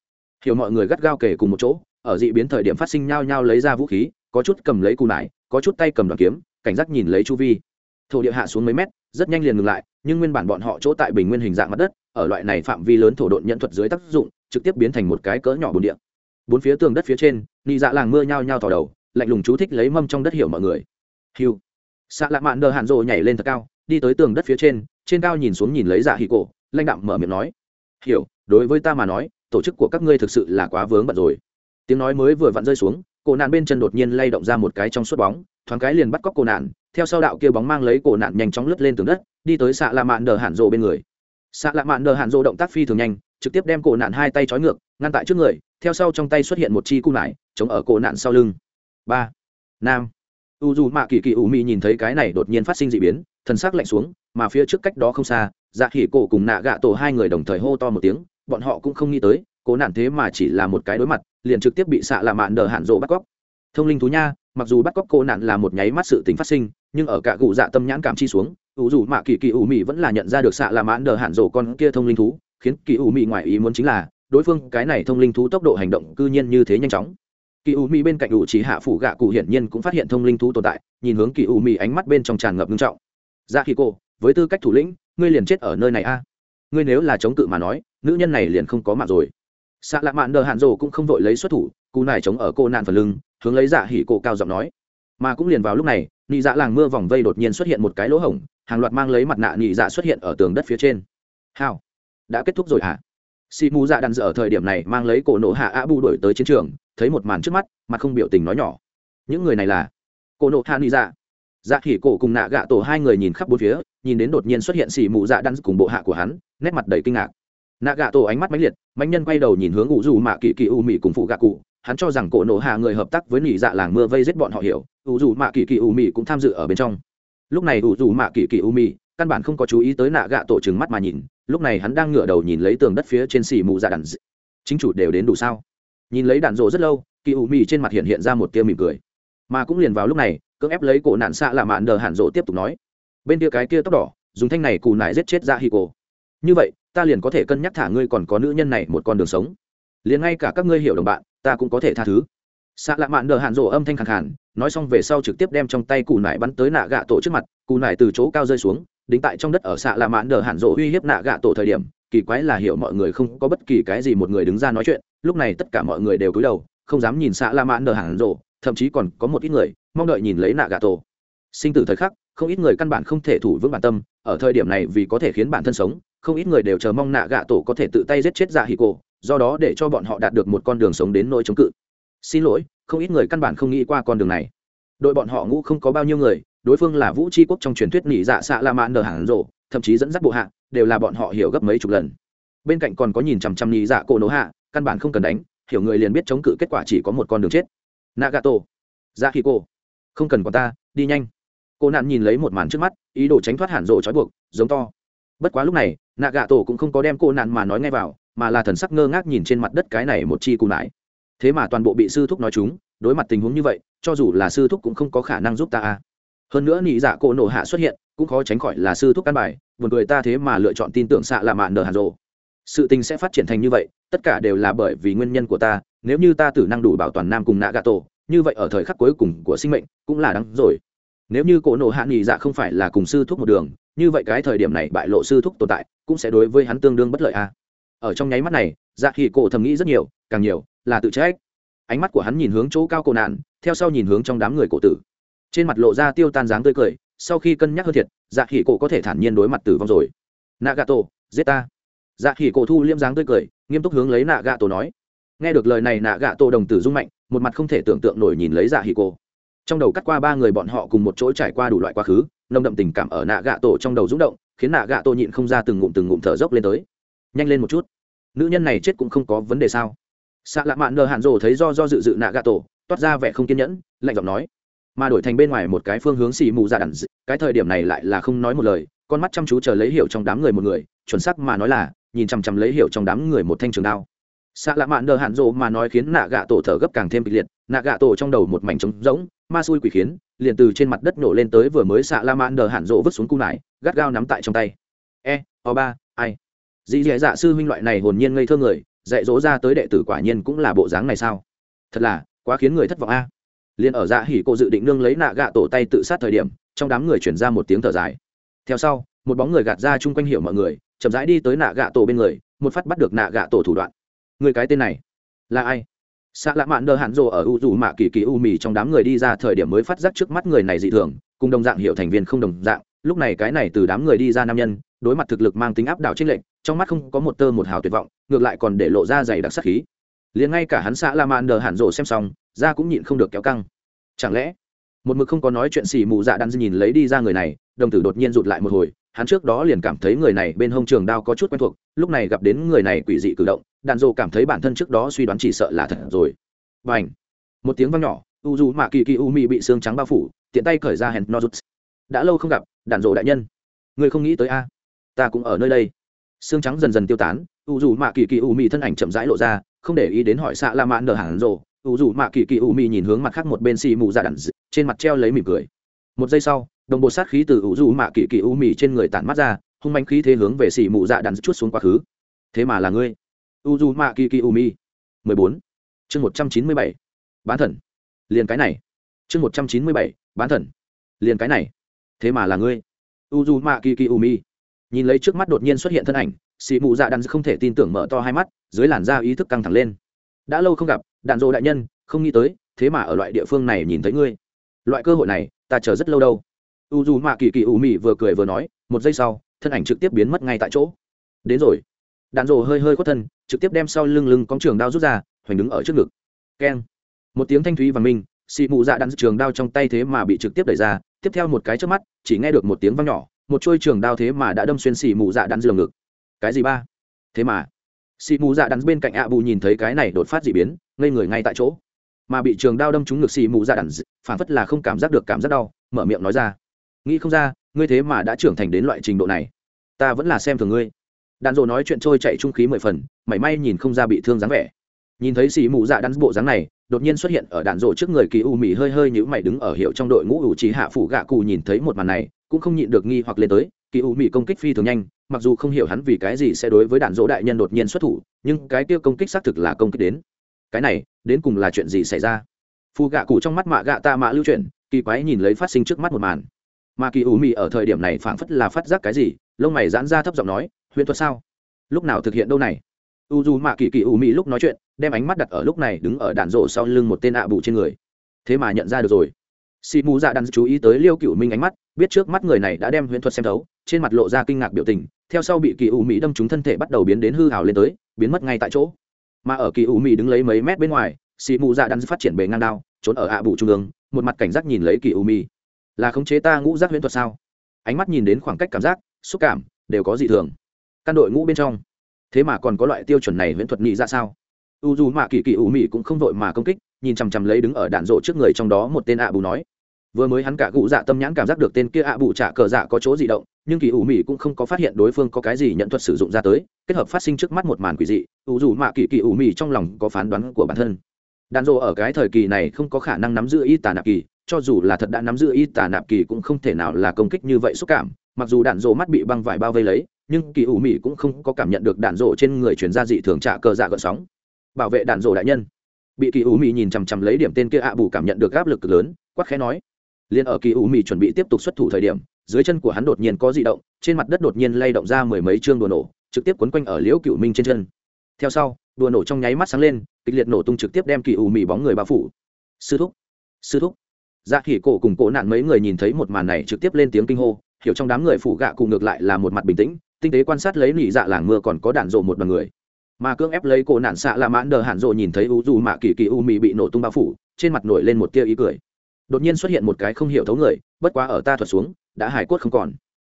Hiểu mọi người gắt gao kể cùng một chỗ, ở dị biến thời điểm phát sinh nhao nhao lấy ra vũ khí, có chút cầm lấy cù nải, có chút tay cầm đoàn kiếm, cảnh giác nhìn lấy chu vi. Thổ địa hạ xuống mấy mét, rất nhanh liền ngừng lại, nhưng nguyên bản bọn họ chỗ tại bình nguyên hình dạng mặt đất, ở loại này phạm vi lớn thổ độn nhận thuật dưới tác dụng, trực tiếp biến thành một cái cỡ nhỏ bồn địa bốn phía tường đất phía trên, nị dạ làng mưa nhao nhao tỏ đầu, lạnh lùng chú thích lấy mâm trong đất hiểu mọi người. Hiu. Xạ lạ mạn đờ hạn rộ nhảy lên thật cao, đi tới tường đất phía trên trên cao nhìn xuống nhìn lấy dạ hì cổ, lãnh đạm mở miệng nói. Hiểu, đối với ta mà nói, tổ chức của các ngươi thực sự là quá vướng bận rồi. Tiếng nói mới vừa vặn rơi xuống, cổ nạn bên chân đột nhiên lay động ra một cái trong suốt bóng, thoáng cái liền bắt cóc cổ nạn, theo sau đạo kia bóng mang lấy cổ nạn nhanh chóng lướt lên tường đất, đi tới xạ lạ mạn đờ hạn rộ bên người. Xạ lạ mạn đờ hạn rộ động tác phi thường nhanh, trực tiếp đem cổ nạn hai tay trói ngược, ngăn tại trước người theo sau trong tay xuất hiện một chi cung nải chống ở cổ nạn sau lưng. Ba. Nam. U dù mạ kỳ kỳ ủ mị nhìn thấy cái này đột nhiên phát sinh d ị biến, thần sắc lạnh xuống, mà phía trước cách đó không xa dạ khỉ cổ cùng nạ gạ tổ hai người đồng thời hô to một tiếng, bọn họ cũng không nghĩ tới cố nạn thế mà chỉ là một cái đối mặt, liền trực tiếp bị xạ lạ mạn đờ hạn rộ bắt cóc. Thông linh thú nha, mặc dù bắt cóc cố nạn là một nháy mắt sự tính phát sinh, nhưng ở cả cụ dạ tâm nhãn cảm chi xuống, u dù mạ kỳ kỳ ủ mị vẫn là nhận ra được xạ lạ mạn đờ hạn rộ con kia thông linh thú, khiến kỳ ủ mị ngoài ý muốn chính là đối phương cái này thông linh thú tốc độ hành động cư nhiên như thế nhanh chóng. Kỳ u mỹ bên cạnh ủ chỉ hạ phủ gạ cụ hiển nhiên cũng phát hiện thông linh thú tồn tại, nhìn hướng kỳ u mỹ ánh mắt bên trong tràn ngập nghiêm trọng. Dạ Ra khi cô, với tư cách thủ lĩnh, ngươi liền chết ở nơi này a. Ngươi nếu là chống cự mà nói, nữ nhân này liền không có mạng rồi. Xạ lạ mạn đờ hạn rồ cũng không vội lấy xuất thủ cụ này chống ở cô nạn phần lưng, hướng lấy dạ hỉ cổ cao giọng nói. Mà cũng liền vào lúc này, nị dạ làng mưa vòng vây đột nhiên xuất hiện một cái lỗ hổng, hàng loạt mang lấy mặt nạ nị dạ xuất hiện ở tường đất phía trên. Hào, đã kết thúc rồi hả? Xì mù dạ đàn dở ở thời điểm này mang lấy cổ nộ hạ a bu đổi tới chiến trường, thấy một màn trước mắt, mà không biểu tình nói nhỏ. Những người này là cổ nộ hạ nị dạ. Dạ khỉ cổ cùng nạ gạ tổ hai người nhìn khắp bốn phía, nhìn đến đột nhiên xuất hiện xì mù dạ đan cùng bộ hạ của hắn, nét mặt đầy kinh ngạc. Nạ gạ tổ ánh mắt mãnh liệt mãnh nhân quay đầu nhìn hướng ủ dù mạ kỳ kỳ u mị cùng phụ gạ cụ, hắn cho rằng cổ nộ hạ người hợp tác với nị dạ làng mưa vây giết bọn họ hiểu, ủ dù mạ kỳ kỳ u mị cũng tham dự ở bên trong. Lúc này ủ dù mạ kỳ kỳ u mị, căn bản không có chú ý tới nạ gạ tổ trừng mắt mà nhìn lúc này hắn đang ngửa đầu nhìn lấy tường đất phía trên xì mù dạ đàn chính chủ đều đến đủ sao? Nhìn lấy đạn rộ rất lâu, kỳ ủ mì trên mặt hiện hiện ra một tia mỉm cười. Mà cũng liền vào lúc này, cưỡng ép lấy cổ nạn xạ là mạn đờ hạn rộ tiếp tục nói. Bên kia cái kia tóc đỏ, dùng thanh này cù nại giết chết ra hi cổ như vậy, ta liền có thể cân nhắc thả ngươi còn có nữ nhân này một con đường sống. Liền ngay cả các ngươi hiểu đồng bạn, ta cũng có thể tha thứ. Xạ lạ mạn đờ hạn rộ âm thanh khẳng hẳn nói xong về sau trực tiếp đem trong tay cù nại bắn tới nạ gạ tổ trước mặt, cù nại từ chỗ cao rơi xuống đính tại trong đất ở xạ là mãn đờ hạn rộ uy hiếp nạ gạ tổ thời điểm, kỳ quái là hiểu mọi người không có bất kỳ cái gì một người đứng ra nói chuyện, lúc này tất cả mọi người đều cúi đầu, không dám nhìn xạ La Mãn đờ hạn rộ, thậm chí còn có một ít người mong đợi nhìn lấy nạ gạ tổ. Sinh tử thời khắc, không ít người căn bản không thể thủ vững bản tâm, ở thời điểm này vì có thể khiến bản thân sống, không ít người đều chờ mong nạ gạ tổ có thể tự tay giết chết dạ hì cổ, do đó để cho bọn họ đạt được một con đường sống đến nỗi chống cự. Xin lỗi, không ít người căn bản không nghĩ qua con đường này. Đội bọn họ ngũ không có bao nhiêu người đối phương là vũ tri quốc trong truyền thuyết nỉ dạ xạ la mãn nở hẳn rộ, thậm chí dẫn dắt bộ hạ, đều là bọn họ hiểu gấp mấy chục lần. Bên cạnh còn có nhìn chằm chằm nỉ dạ cổ nổ hạ, căn bản không cần đánh, hiểu người liền biết chống cự kết quả chỉ có một con đường chết. Nagato. Ra khi cô không cần còn ta, đi nhanh. Cô nạn nhìn lấy một màn trước mắt, ý đồ tránh thoát hẳn rộ trói buộc, giống to. Bất quá lúc này nạ gạ tổ cũng không có đem cô nạn mà nói ngay vào, mà là thần sắc ngơ ngác nhìn trên mặt đất cái này một chi cù nải. Thế mà toàn bộ bị sư thúc nói chúng, đối mặt tình huống như vậy, cho dù là sư thúc cũng không có khả năng giúp ta a hơn nữa nị dạ cổ nổ hạ xuất hiện, cũng khó tránh khỏi là sư thúc căn bài, buồn cười ta thế mà lựa chọn tin tưởng xạ là mạn nở hàn rồ. Sự tình sẽ phát triển thành như vậy, tất cả đều là bởi vì nguyên nhân của ta, nếu như ta tử năng đủ bảo toàn nam cùng nạ gà tổ, như vậy ở thời khắc cuối cùng của sinh mệnh cũng là đáng rồi. Nếu như cổ nổ hạ nghỉ dạ không phải là cùng sư thúc một đường, như vậy cái thời điểm này bại lộ sư thúc tồn tại, cũng sẽ đối với hắn tương đương bất lợi a ở trong nháy mắt này dạ khi cổ thầm nghĩ rất nhiều, càng nhiều là tự trách. Ánh mắt của hắn nhìn hướng chỗ cao cổ nạn, theo sau nhìn hướng trong đám người cổ tử trên mặt lộ ra tiêu tan dáng tươi cười, sau khi cân nhắc hơn thiệt dạ khỉ cổ có thể thản nhiên đối mặt tử vong rồi. Nạ gà tổ giết ta. Dạ khỉ cổ thu liêm dáng tươi cười, nghiêm túc hướng lấy nạ gà tổ nói. Nghe được lời này nạ gà tổ đồng tử rung mạnh, một mặt không thể tưởng tượng nổi nhìn lấy dạ khỉ cổ. Trong đầu cắt qua ba người bọn họ cùng một chỗ trải qua đủ loại quá khứ, nồng đậm tình cảm ở nạ gà tổ trong đầu rung động, khiến nạ gà tổ nhịn không ra từng ngụm từng ngụm thở dốc lên tới. Nhanh lên một chút. Nữ nhân này chết cũng không có vấn đề sao? Xạ lạ mạn nờ hạn rồ thấy do do dự dự nạ gà tổ toát ra vẻ không kiên nhẫn, lạnh giọng nói mà đổi thành bên ngoài một cái phương hướng xì mù dạ đẳng cái thời điểm này lại là không nói một lời, con mắt chăm chú chờ lấy hiểu trong đám người một người, chuẩn sắc mà nói là, nhìn chằm chằm lấy hiểu trong đám người một thanh trường đao. Xạ lạ mạn đờ hạn rộ mà nói khiến nạ gạ tổ thở gấp càng thêm kịch liệt, nạ gạ tổ trong đầu một mảnh trống rỗng, ma xui quỷ khiến, liền từ trên mặt đất nổ lên tới vừa mới xạ la mạn đờ hạn rộ vứt xuống cung lại, gắt gao nắm tại trong tay. E o ba, ai? Dì dì dạ sư huynh loại này hồn nhiên ngây thơ người, dạy dỗ ra tới đệ tử quả nhiên cũng là bộ dáng này sao? Thật là, quá khiến người thất vọng a liền ở dạ hỉ cô dự định nương lấy nạ gạ tổ tay tự sát thời điểm, trong đám người chuyển ra một tiếng thở dài. Theo sau, một bóng người gạt ra chung quanh hiểu mọi người, chậm rãi đi tới nạ gạ tổ bên người, một phát bắt được nạ gạ tổ thủ đoạn. Người cái tên này là ai? Xạ lạ mạn đờ hạn rồ ở u dù mạ kỳ kỳ u mì trong đám người đi ra thời điểm mới phát giác trước mắt người này dị thường, cùng đồng dạng hiểu thành viên không đồng dạng. Lúc này cái này từ đám người đi ra nam nhân, đối mặt thực lực mang tính áp đảo trinh lệnh trong mắt không có một tơ một hào tuyệt vọng, ngược lại còn để lộ ra dày đặc sắc khí. Liền ngay cả hắn xạ la mạn đờ hạn rồ xem xong ra cũng nhịn không được kéo căng. Chẳng lẽ, một mực không có nói chuyện xì mù dạ đan nhìn lấy đi ra người này, đồng tử đột nhiên rụt lại một hồi, hắn trước đó liền cảm thấy người này bên hông trường đao có chút quen thuộc, lúc này gặp đến người này quỷ dị cử động đàn rộ cảm thấy bản thân trước đó suy đoán chỉ sợ là thật rồi. Và h một tiếng vang nhỏ, u dù mạ kỳ kỳ u mị bị xương trắng bao phủ, tiện tay cởi ra hèn nozuts đã lâu không gặp đàn rộ đại nhân. Người không nghĩ tới a. Ta cũng ở nơi đây. Xương trắng dần dần tiêu tán, u dù mạ kỳ kỳ u mị thân ảnh chậm rãi lộ ra, không để ý đến hỏi xạ la mãn nở hẳn rộ ủ rủ mạ kỳ kỳ u mị nhìn hướng mặt khác một bên xì mù dạ đàn trên mặt treo lấy mỉm cười. Một giây sau, đồng bộ sát khí từ ủ rủ mạ kỳ kỳ u mị trên người tản mắt ra, hung manh khí thế hướng về xì mù dạ đàn chút xuống quá khứ. Thế mà là ngươi. U dù mạ kỳ kỳ u mị. Mười bốn. Chương một trăm chín mươi bảy. Bán thần. Liền cái này. Chương một trăm chín mươi bảy. Bán thần. Liền cái này. Thế mà là ngươi. U dù mạ kỳ kỳ u mi nhìn lấy trước mắt đột nhiên xuất hiện thân ảnh, xì mụ dạ đàn không thể tin tưởng mở to hai mắt, dưới làn da ý thức căng thẳng lên. Đã lâu không gặp đạn dỗ đại nhân, không nghĩ tới, thế mà ở loại địa phương này nhìn thấy ngươi. Loại cơ hội này, ta chờ rất lâu đâu. U dù mạ kỳ kỳ ủ mị vừa cười vừa nói, một giây sau, thân ảnh trực tiếp biến mất ngay tại chỗ. Đến rồi. Đạn dỗ hơi hơi khuất thân, trực tiếp đem sau lưng lưng con trường đao rút ra, hoành đứng ở trước ngực. Keng. Một tiếng thanh thúy và minh xị mụ dạ đạn trường đao trong tay thế mà bị trực tiếp đẩy ra, tiếp theo một cái trước mắt, chỉ nghe được một tiếng văng nhỏ, một trôi trường đao thế mà đã đâm xuyên xỉ mụ dạ đạn giường ngực. Cái gì ba? Thế mà. Xì mù dạ đạn bên cạnh ạ bù nhìn thấy cái này đột phát d ị biến ngây người ngay tại chỗ. Mà bị trường đao đâm trúng ngực xì mù dạ đản, phản phất là không cảm giác được cảm giác đau mở miệng nói ra. Nghĩ không ra ngươi thế mà đã trưởng thành đến loại trình độ này. Ta vẫn là xem thường ngươi. Đàn rộ nói chuyện trôi chạy trung khí mười phần mảy may nhìn không ra bị thương dáng vẻ. Nhìn thấy xì mù dạ đắn bộ dáng này đột nhiên xuất hiện ở đạn rộ trước người kỳ u mì hơi hơi nhữ mày đứng ở hiệu trong đội ngũ ủ trí hạ phủ gạ cụ nhìn thấy một màn này cũng không nhịn được nghi hoặc lên tới. Kỳ u mì công kích phi thường nhanh mặc dù không hiểu hắn vì cái gì sẽ đối với đạn dỗ đại nhân đột nhiên xuất thủ, nhưng cái kia công kích xác thực là công kích đến. Cái này, đến cùng là chuyện gì xảy ra? Phù gạ cụ trong mắt mạ gạ ta mạ lưu chuyển, kỳ quái nhìn lấy phát sinh trước mắt một màn. Mà kỳ ủ mị ở thời điểm này phảng phất là phát giác cái gì, lông mày giãn ra thấp giọng nói, huyền thuật sao? Lúc nào thực hiện đâu này? U dù mạ kỳ kỳ ủ mị lúc nói chuyện, đem ánh mắt đặt ở lúc này đứng ở đạn rổ sau lưng một tên ạ bù trên người. Thế mà nhận ra được rồi. Xì mù dạ đàn chú ý tới liêu cựu minh ánh mắt, biết trước mắt người này đã đem huyễn thuật xem thấu trên mặt lộ ra kinh ngạc biểu tình, theo sau bị kỳ u mỹ đâm trúng thân thể bắt đầu biến đến hư hào lên tới, biến mất ngay tại chỗ. Mà ở kỳ u mỹ đứng lấy mấy mét bên ngoài, xì mù dạ đang phát triển bề ngang đao, trốn ở ạ bù trung ương, một mặt cảnh giác nhìn lấy kỳ u mỹ là khống chế ta ngũ giác huyễn thuật sao? Ánh mắt nhìn đến khoảng cách cảm giác, xúc cảm đều có dị thường. Căn đội ngũ bên trong, thế mà còn có loại tiêu chuẩn này huyễn thuật nhị ra sao? U dù mạ kỳ kỳ ủ mỹ cũng không vội mà công kích, nhìn chằm chằm lấy đứng ở đạn rộ trước người trong đó một tên ạ bù nói. Vừa mới hắn cả cụ dạ tâm nhãn cảm giác được tên kia ạ bù trả cờ dạ có chỗ di động nhưng kỳ ủ mỹ cũng không có phát hiện đối phương có cái gì nhận thuật sử dụng ra tới, kết hợp phát sinh trước mắt một màn quỷ dị, ủ dù mạ kỳ kỳ ủ mỹ trong lòng có phán đoán của bản thân. Đạn rộ ở cái thời kỳ này không có khả năng nắm giữ y tà nạp kỳ, cho dù là thật đã nắm giữ y tà nạp kỳ cũng không thể nào là công kích như vậy xúc cảm, mặc dù đạn rộ mắt bị băng vải bao vây lấy, nhưng kỳ ủ mỹ cũng không có cảm nhận được đạn rộ trên người chuyển ra dị thường trả cờ dạ gợn sóng. Bảo vệ đạn rộ đại nhân. Bị kỳ ủ mỹ nhìn chằm chằm lấy điểm tên kia ạ bù cảm nhận được áp lực cực lớn quắc khẽ nói. Liền ở kỳ ủ mỹ chuẩn bị tiếp tục xuất thủ thời điểm dưới chân của hắn đột nhiên có dị động, trên mặt đất đột nhiên lay động ra mười mấy chương đùa nổ, trực tiếp quấn quanh ở liễu cựu minh trên chân. Theo sau, đùa nổ trong nháy mắt sáng lên, kịch liệt nổ tung trực tiếp đem kỳ ủ mị bóng người bao phủ. Sư thúc sư thúc. Dạ khỉ cổ cùng cổ nạn mấy người nhìn thấy một màn này trực tiếp lên tiếng kinh hô, hiểu trong đám người phủ gạ cùng ngược lại là một mặt bình tĩnh, tinh tế quan sát lấy nỉ dạ làng mưa còn có đạn rộ một đoàn người. Mà cưỡng ép lấy cổ nạn xạ là mãn đờ hạn rộ nhìn thấy u dù mạ kỳ kỳ u mị bị nổ tung bao phủ, trên mặt nổi lên một tia ý cười. Đột nhiên xuất hiện một cái không hiểu thấu người, bất quá ở ta thuật xuống đã hải cốt không còn.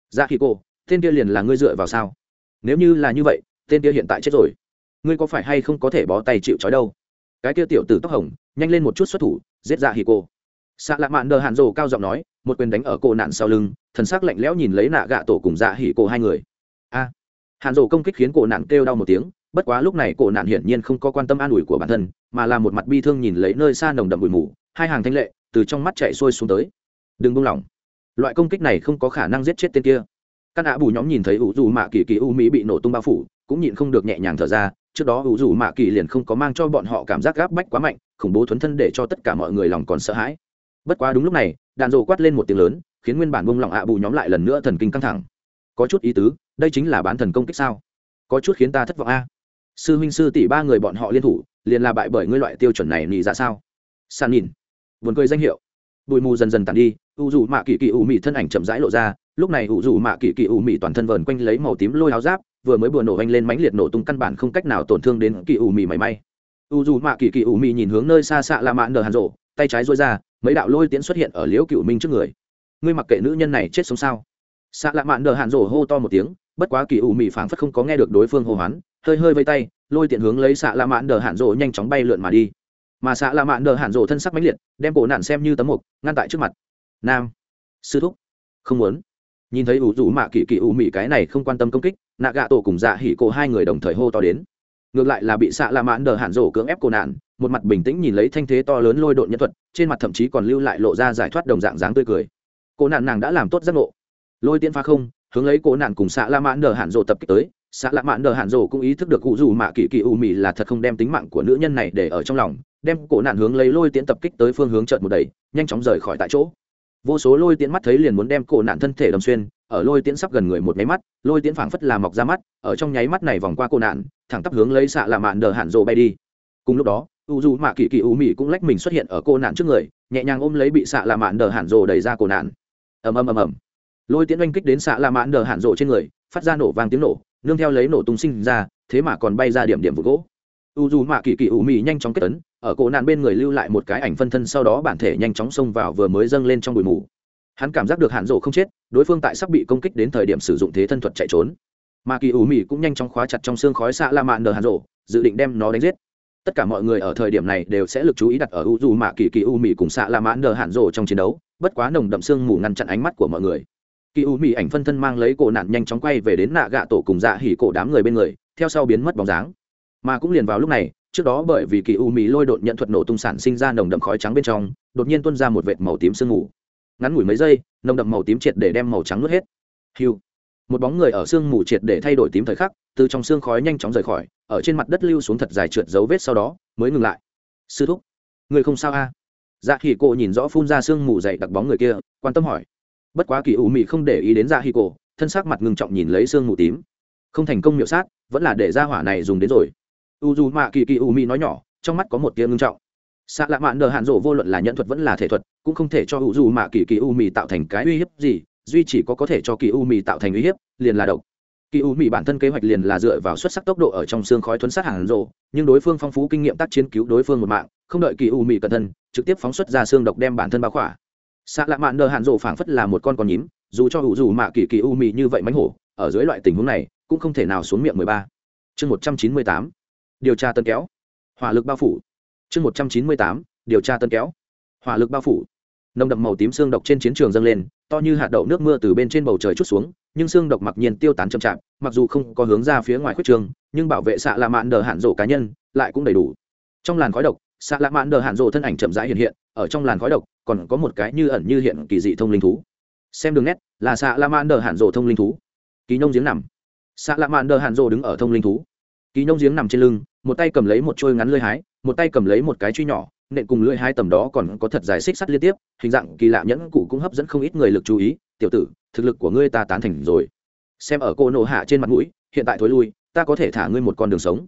Dạ Ra khi cô tên kia liền là ngươi dựa vào sao? Nếu như là như vậy tên kia hiện tại chết rồi. Ngươi có phải hay không có thể bó tay chịu trói đâu? Cái kia tiểu tử tóc hồng nhanh lên một chút xuất thủ giết dạ hì cô. Xạ lạ mạn đờ hạn rồ cao giọng nói một quyền đánh ở cô nạn sau lưng thần sắc lạnh lẽo nhìn lấy nạ gạ tổ cùng dạ hỉ cô hai người. A! À, hạn rồ công kích khiến cô nạn kêu đau một tiếng bất quá lúc này cô nạn hiển nhiên không có quan tâm an ủi của bản thân mà là một mặt bi thương nhìn lấy nơi xa nồng đậm bụi mù hai hàng thanh lệ từ trong mắt chạy xuôi xuống tới. Đừng buông lỏng loại công kích này không có khả năng giết chết tên kia. Căn ạ bù nhóm nhìn thấy ủ dù mạ kỳ kỳ u mỹ bị nổ tung bao phủ, cũng nhịn không được nhẹ nhàng thở ra, trước đó ủ dù mạ kỳ liền không có mang cho bọn họ cảm giác gáp bách quá mạnh, khủng bố thuấn thân để cho tất cả mọi người lòng còn sợ hãi. Bất quá đúng lúc này, đạn rồ quát lên một tiếng lớn, khiến nguyên bản bông lỏng ạ bù nhóm lại lần nữa thần kinh căng thẳng. Có chút ý tứ, đây chính là bán thần công kích sao? Có chút khiến ta thất vọng a. Sư huynh sư tỷ ba người bọn họ liên thủ, liền là bại bởi ngươi loại tiêu chuẩn này nghĩ ra dạ sao? San nhìn. Vườn cười danh hiệu bụi mù dần dần tàn đi, u dù mạ kỳ kỳ u mị thân ảnh chậm rãi lộ ra, lúc này u dù mạ kỳ kỳ u mị toàn thân vờn quanh lấy màu tím lôi áo giáp, vừa mới bừa nổ anh lên mánh liệt nổ tung căn bản không cách nào tổn thương đến kỳ u mị mảy may. U dù mạ kỳ kỳ u mị nhìn hướng nơi xa xạ la mạ đờ hàn rộ, tay trái dối ra, mấy đạo lôi tiễn xuất hiện ở liễu cựu minh trước người. Ngươi mặc kệ nữ nhân này chết sống sao? Xạ lạ mạn đờ hàn rộ hô to một tiếng, bất quá kỳ u mị phảng phất không có nghe được đối phương hô hoán, hơi hơi vây tay, lôi tiện hướng lấy xạ lạ mạn đờ hàn rộ nhanh chóng bay lượn mà đi mà xạ lạ mạn đờ hạn rộ thân sắc mãnh liệt, đem cổ nạn xem như tấm mục, ngăn tại trước mặt. Nam. Sư thúc. Không muốn. Nhìn thấy ủ rủ mạ kỳ kỳ ủ mị cái này không quan tâm công kích, nạ gạ tổ cùng dạ hỉ cổ hai người đồng thời hô to đến. Ngược lại là bị xạ la mãn đờ hạn rổ cưỡng ép cổ nạn, một mặt bình tĩnh nhìn lấy thanh thế to lớn lôi độn nhân thuật, trên mặt thậm chí còn lưu lại lộ ra giải thoát đồng dạng dáng tươi cười. Cổ nạn nàng đã làm tốt giác ngộ. Lôi tiên pha không, hướng lấy cổ nạn cùng xạ la mãn đờ hạn rổ tập kích tới, xạ la mãn đờ hạn rổ cũng ý thức được cụ dù mạ kỳ kỳ ủ mị là thật không đem tính mạng của nữ nhân này để ở trong lòng đem cổ nạn hướng lấy lôi tiễn tập kích tới phương hướng trợt một đẩy, nhanh chóng rời khỏi tại chỗ. Vô số lôi tiễn mắt thấy liền muốn đem cổ nạn thân thể đâm xuyên, ở lôi tiễn sắp gần người một nháy mắt, lôi tiễn phảng phất là mọc ra mắt, ở trong nháy mắt này vòng qua cổ nạn, thẳng tắp hướng lấy xạ là mạn đờ hạn rộ bay đi. Cùng lúc đó, u dù mạ kỳ kỳ u mị cũng lách mình xuất hiện ở cô nạn trước người, nhẹ nhàng ôm lấy bị xạ là mạn đờ hạn rộ đẩy ra cổ nạn. Ầm ầm ầm ầm. Lôi tiễn oanh kích đến xạ lạ mạn đờ hạn rộ trên người, phát ra nổ vang tiếng nổ, nương theo lấy nổ tung sinh ra, thế mà còn bay ra điểm điểm vụ gỗ. U dù mạ kỳ kỳ u mị nhanh chóng kết tấn ở cổ nạn bên người lưu lại một cái ảnh phân thân sau đó bản thể nhanh chóng xông vào vừa mới dâng lên trong bụi mù. Hắn cảm giác được hạn rộ không chết, đối phương tại sắp bị công kích đến thời điểm sử dụng thế thân thuật chạy trốn. Mà kỳ ủ mị cũng nhanh chóng khóa chặt trong xương khói xạ la mạn đờ hạn rộ, dự định đem nó đánh giết. Tất cả mọi người ở thời điểm này đều sẽ lực chú ý đặt ở u dù mạ kỳ kỳ u mị cùng xạ la mạn đờ hạn rộ trong chiến đấu, bất quá nồng đậm xương mù ngăn chặn ánh mắt của mọi người. Kỳ u mị ảnh phân thân mang lấy cổ nạn nhanh chóng quay về đến nạ gạ tổ cùng dạ hỉ cổ đám người bên người, theo sau biến mất bóng dáng. Mà cũng liền vào lúc này trước đó bởi vì kỳ u mì lôi đột nhận thuật nổ tung sản sinh ra nồng đậm khói trắng bên trong, đột nhiên tuôn ra một vệt màu tím sương mù. Ngắn ngủi mấy giây, nồng đậm màu tím triệt để đem màu trắng nuốt hết. Hiu. Một bóng người ở sương mù triệt để thay đổi tím thời khắc, từ trong sương khói nhanh chóng rời khỏi, ở trên mặt đất lưu xuống thật dài trượt dấu vết sau đó, mới ngừng lại. Sư thúc, người không sao a? À? dạ hỉ cổ nhìn rõ phun ra sương mù dày đặc bóng người kia, quan tâm hỏi. Bất quá kỳ u mị không để ý đến dạ hỉ cổ, thân xác mặt ngừng trọng nhìn lấy sương mù tím. Không thành công miệu sát, vẫn là để ra hỏa này dùng đến rồi u dù mạ kỳ kỳ u Mi nói nhỏ, trong mắt có một tia ngưng trọng. Xạ lạ mạn đờ hạn rộ vô luận là nhận thuật vẫn là thể thuật, cũng không thể cho u dù mạ kỳ kỳ u Mi tạo thành cái uy hiếp gì, duy chỉ có có thể cho kỳ u Mi tạo thành uy hiếp, liền là độc. Kỳ u Mi bản thân kế hoạch liền là dựa vào xuất sắc tốc độ ở trong xương khói thuấn sát hạn rộ, nhưng đối phương phong phú kinh nghiệm tác chiến cứu đối phương một mạng, không đợi kỳ u Mi cẩn thân trực tiếp phóng xuất ra xương độc đem bản thân bao khỏa. Xạ lạ mạn đờ hạn rộ phảng phất là một con con nhím, dù cho u dù mạ kỳ kỳ u Mi như vậy mánh hổ, ở dưới loại tình huống này, cũng không thể nào xuống miệng mười ba. Chương một trăm chín mươi tám điều tra tân kéo. Hỏa lực bao phủ. Chương một trăm chín mươi tám, điều tra tân kéo. Hỏa lực bao phủ. Nồng đậm màu tím xương độc trên chiến trường dâng lên, to như hạt đậu nước mưa từ bên trên bầu trời chút xuống, nhưng xương độc mặc nhiên tiêu tán chậm chạp, mặc dù không có hướng ra phía ngoài khuyết trường, nhưng bảo vệ xạ lạ mạn đờ hạn rộ cá nhân lại cũng đầy đủ. Trong làn khói độc xạ lạ mạn đờ hạn rộ thân ảnh chậm rãi hiện hiện, ở trong làn khói độc còn có một cái như ẩn như hiện kỳ dị thông linh thú. Xem đường nét, là xạ lạ mạn đờ hạn rộ thông linh thú. Kỳ nông giếng nằm. Xạ lạ mạn đờ hạn rộ đứng ở thông linh thú kỳ nông giếng nằm trên lưng, một tay cầm lấy một trôi ngắn lưỡi hái, một tay cầm lấy một cái truy nhỏ, nện cùng lưỡi hái tầm đó còn có thật dài xích sắt liên tiếp, hình dạng kỳ lạ nhẫn cụ cũng hấp dẫn không ít người lực chú ý. Tiểu tử, thực lực của ngươi ta tán thành rồi. Xem ở cô nổ hạ trên mặt mũi, hiện tại thối lui, ta có thể thả ngươi một con đường sống.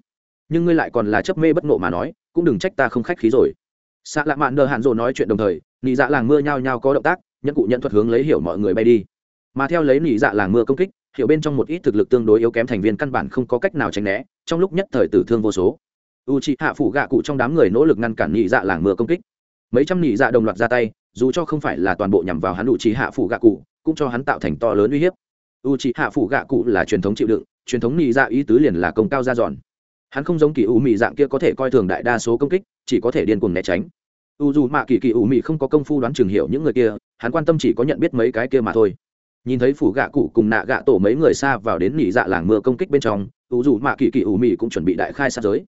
Nhưng ngươi lại còn là chấp mê bất nộ mà nói, cũng đừng trách ta không khách khí rồi. Xạ lạ mạn đờ hạn rồ nói chuyện đồng thời, nị dạ làng mưa nhao nhao có động tác, nhẫn cụ nhận thuật hướng lấy hiểu mọi người bay đi. Mà theo lấy nị dạ làng mưa công kích hiểu bên trong một ít thực lực tương đối yếu kém thành viên căn bản không có cách nào tránh né, trong lúc nhất thời tử thương vô số. U c h ị hạ phủ gạ cụ trong đám người nỗ lực ngăn cản nhị dạ làng mưa công kích. Mấy trăm nhị dạ đồng loạt ra tay, dù cho không phải là toàn bộ nhằm vào hắn u c h ị hạ phủ gạ cụ, cũng cho hắn tạo thành to lớn uy hiếp. U c h ị hạ phủ gạ cụ là truyền thống chịu đựng, truyền thống nhị dạ ý tứ liền là công cao ra giòn. Hắn không giống kỳ u mị dạng kia có thể coi thường đại đa số công kích, chỉ có thể điên cuồng né tránh. U dù mạ kỳ kỳ u mị không có công phu đoán trường hiểu những người kia, hắn quan tâm chỉ có nhận biết mấy cái kia mà thôi nhìn thấy phủ gạ cụ cùng nạ gạ tổ mấy người xa vào đến nỉ dạ làng mưa công kích bên trong u dù mạ kỳ kỳ ủ mị cũng chuẩn bị đại khai sát giới.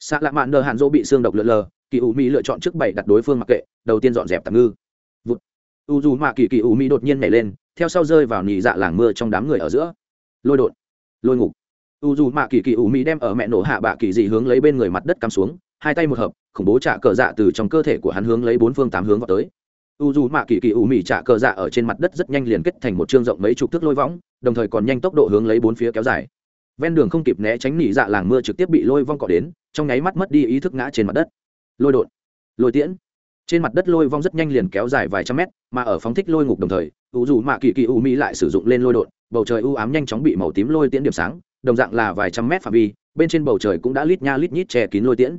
Xạ lạ mạn nờ hạn dỗ bị xương độc lượn lờ, kỳ ủ mị lựa chọn trước bảy đặt đối phương mặc kệ, đầu tiên dọn dẹp tạm ngư. Vụt. U dù mạ kỳ kỳ ủ mị đột nhiên nhảy lên, theo sau rơi vào nỉ dạ làng mưa trong đám người ở giữa. Lôi đột. Lôi ngục. U dù mạ kỳ kỳ ủ mị đem ở mẹ nổ hạ bạ kỳ dị hướng lấy bên người mặt đất cắm xuống, hai tay một hợp, khủng bố trả cờ dạ từ trong cơ thể của hắn hướng lấy bốn phương tám hướng vào tới u dù mạ kỳ kỳ u mị trả cờ dạ ở trên mặt đất rất nhanh liền kết thành một chương rộng mấy chục thước lôi võng, đồng thời còn nhanh tốc độ hướng lấy bốn phía kéo dài. Ven đường không kịp né tránh nỉ dạ làng mưa trực tiếp bị lôi vong cọ đến, trong nháy mắt mất đi ý thức ngã trên mặt đất. Lôi đột, lôi tiễn. Trên mặt đất lôi vong rất nhanh liền kéo dài vài trăm mét, mà ở phóng thích lôi ngục đồng thời, u dù mạ kỳ kỳ u mỹ lại sử dụng lên lôi đột, bầu trời u ám nhanh chóng bị màu tím lôi tiễn điểm sáng, đồng dạng là vài trăm mét phạm vi, bên trên bầu trời cũng đã lít nha lít nhít che kín lôi tiễn.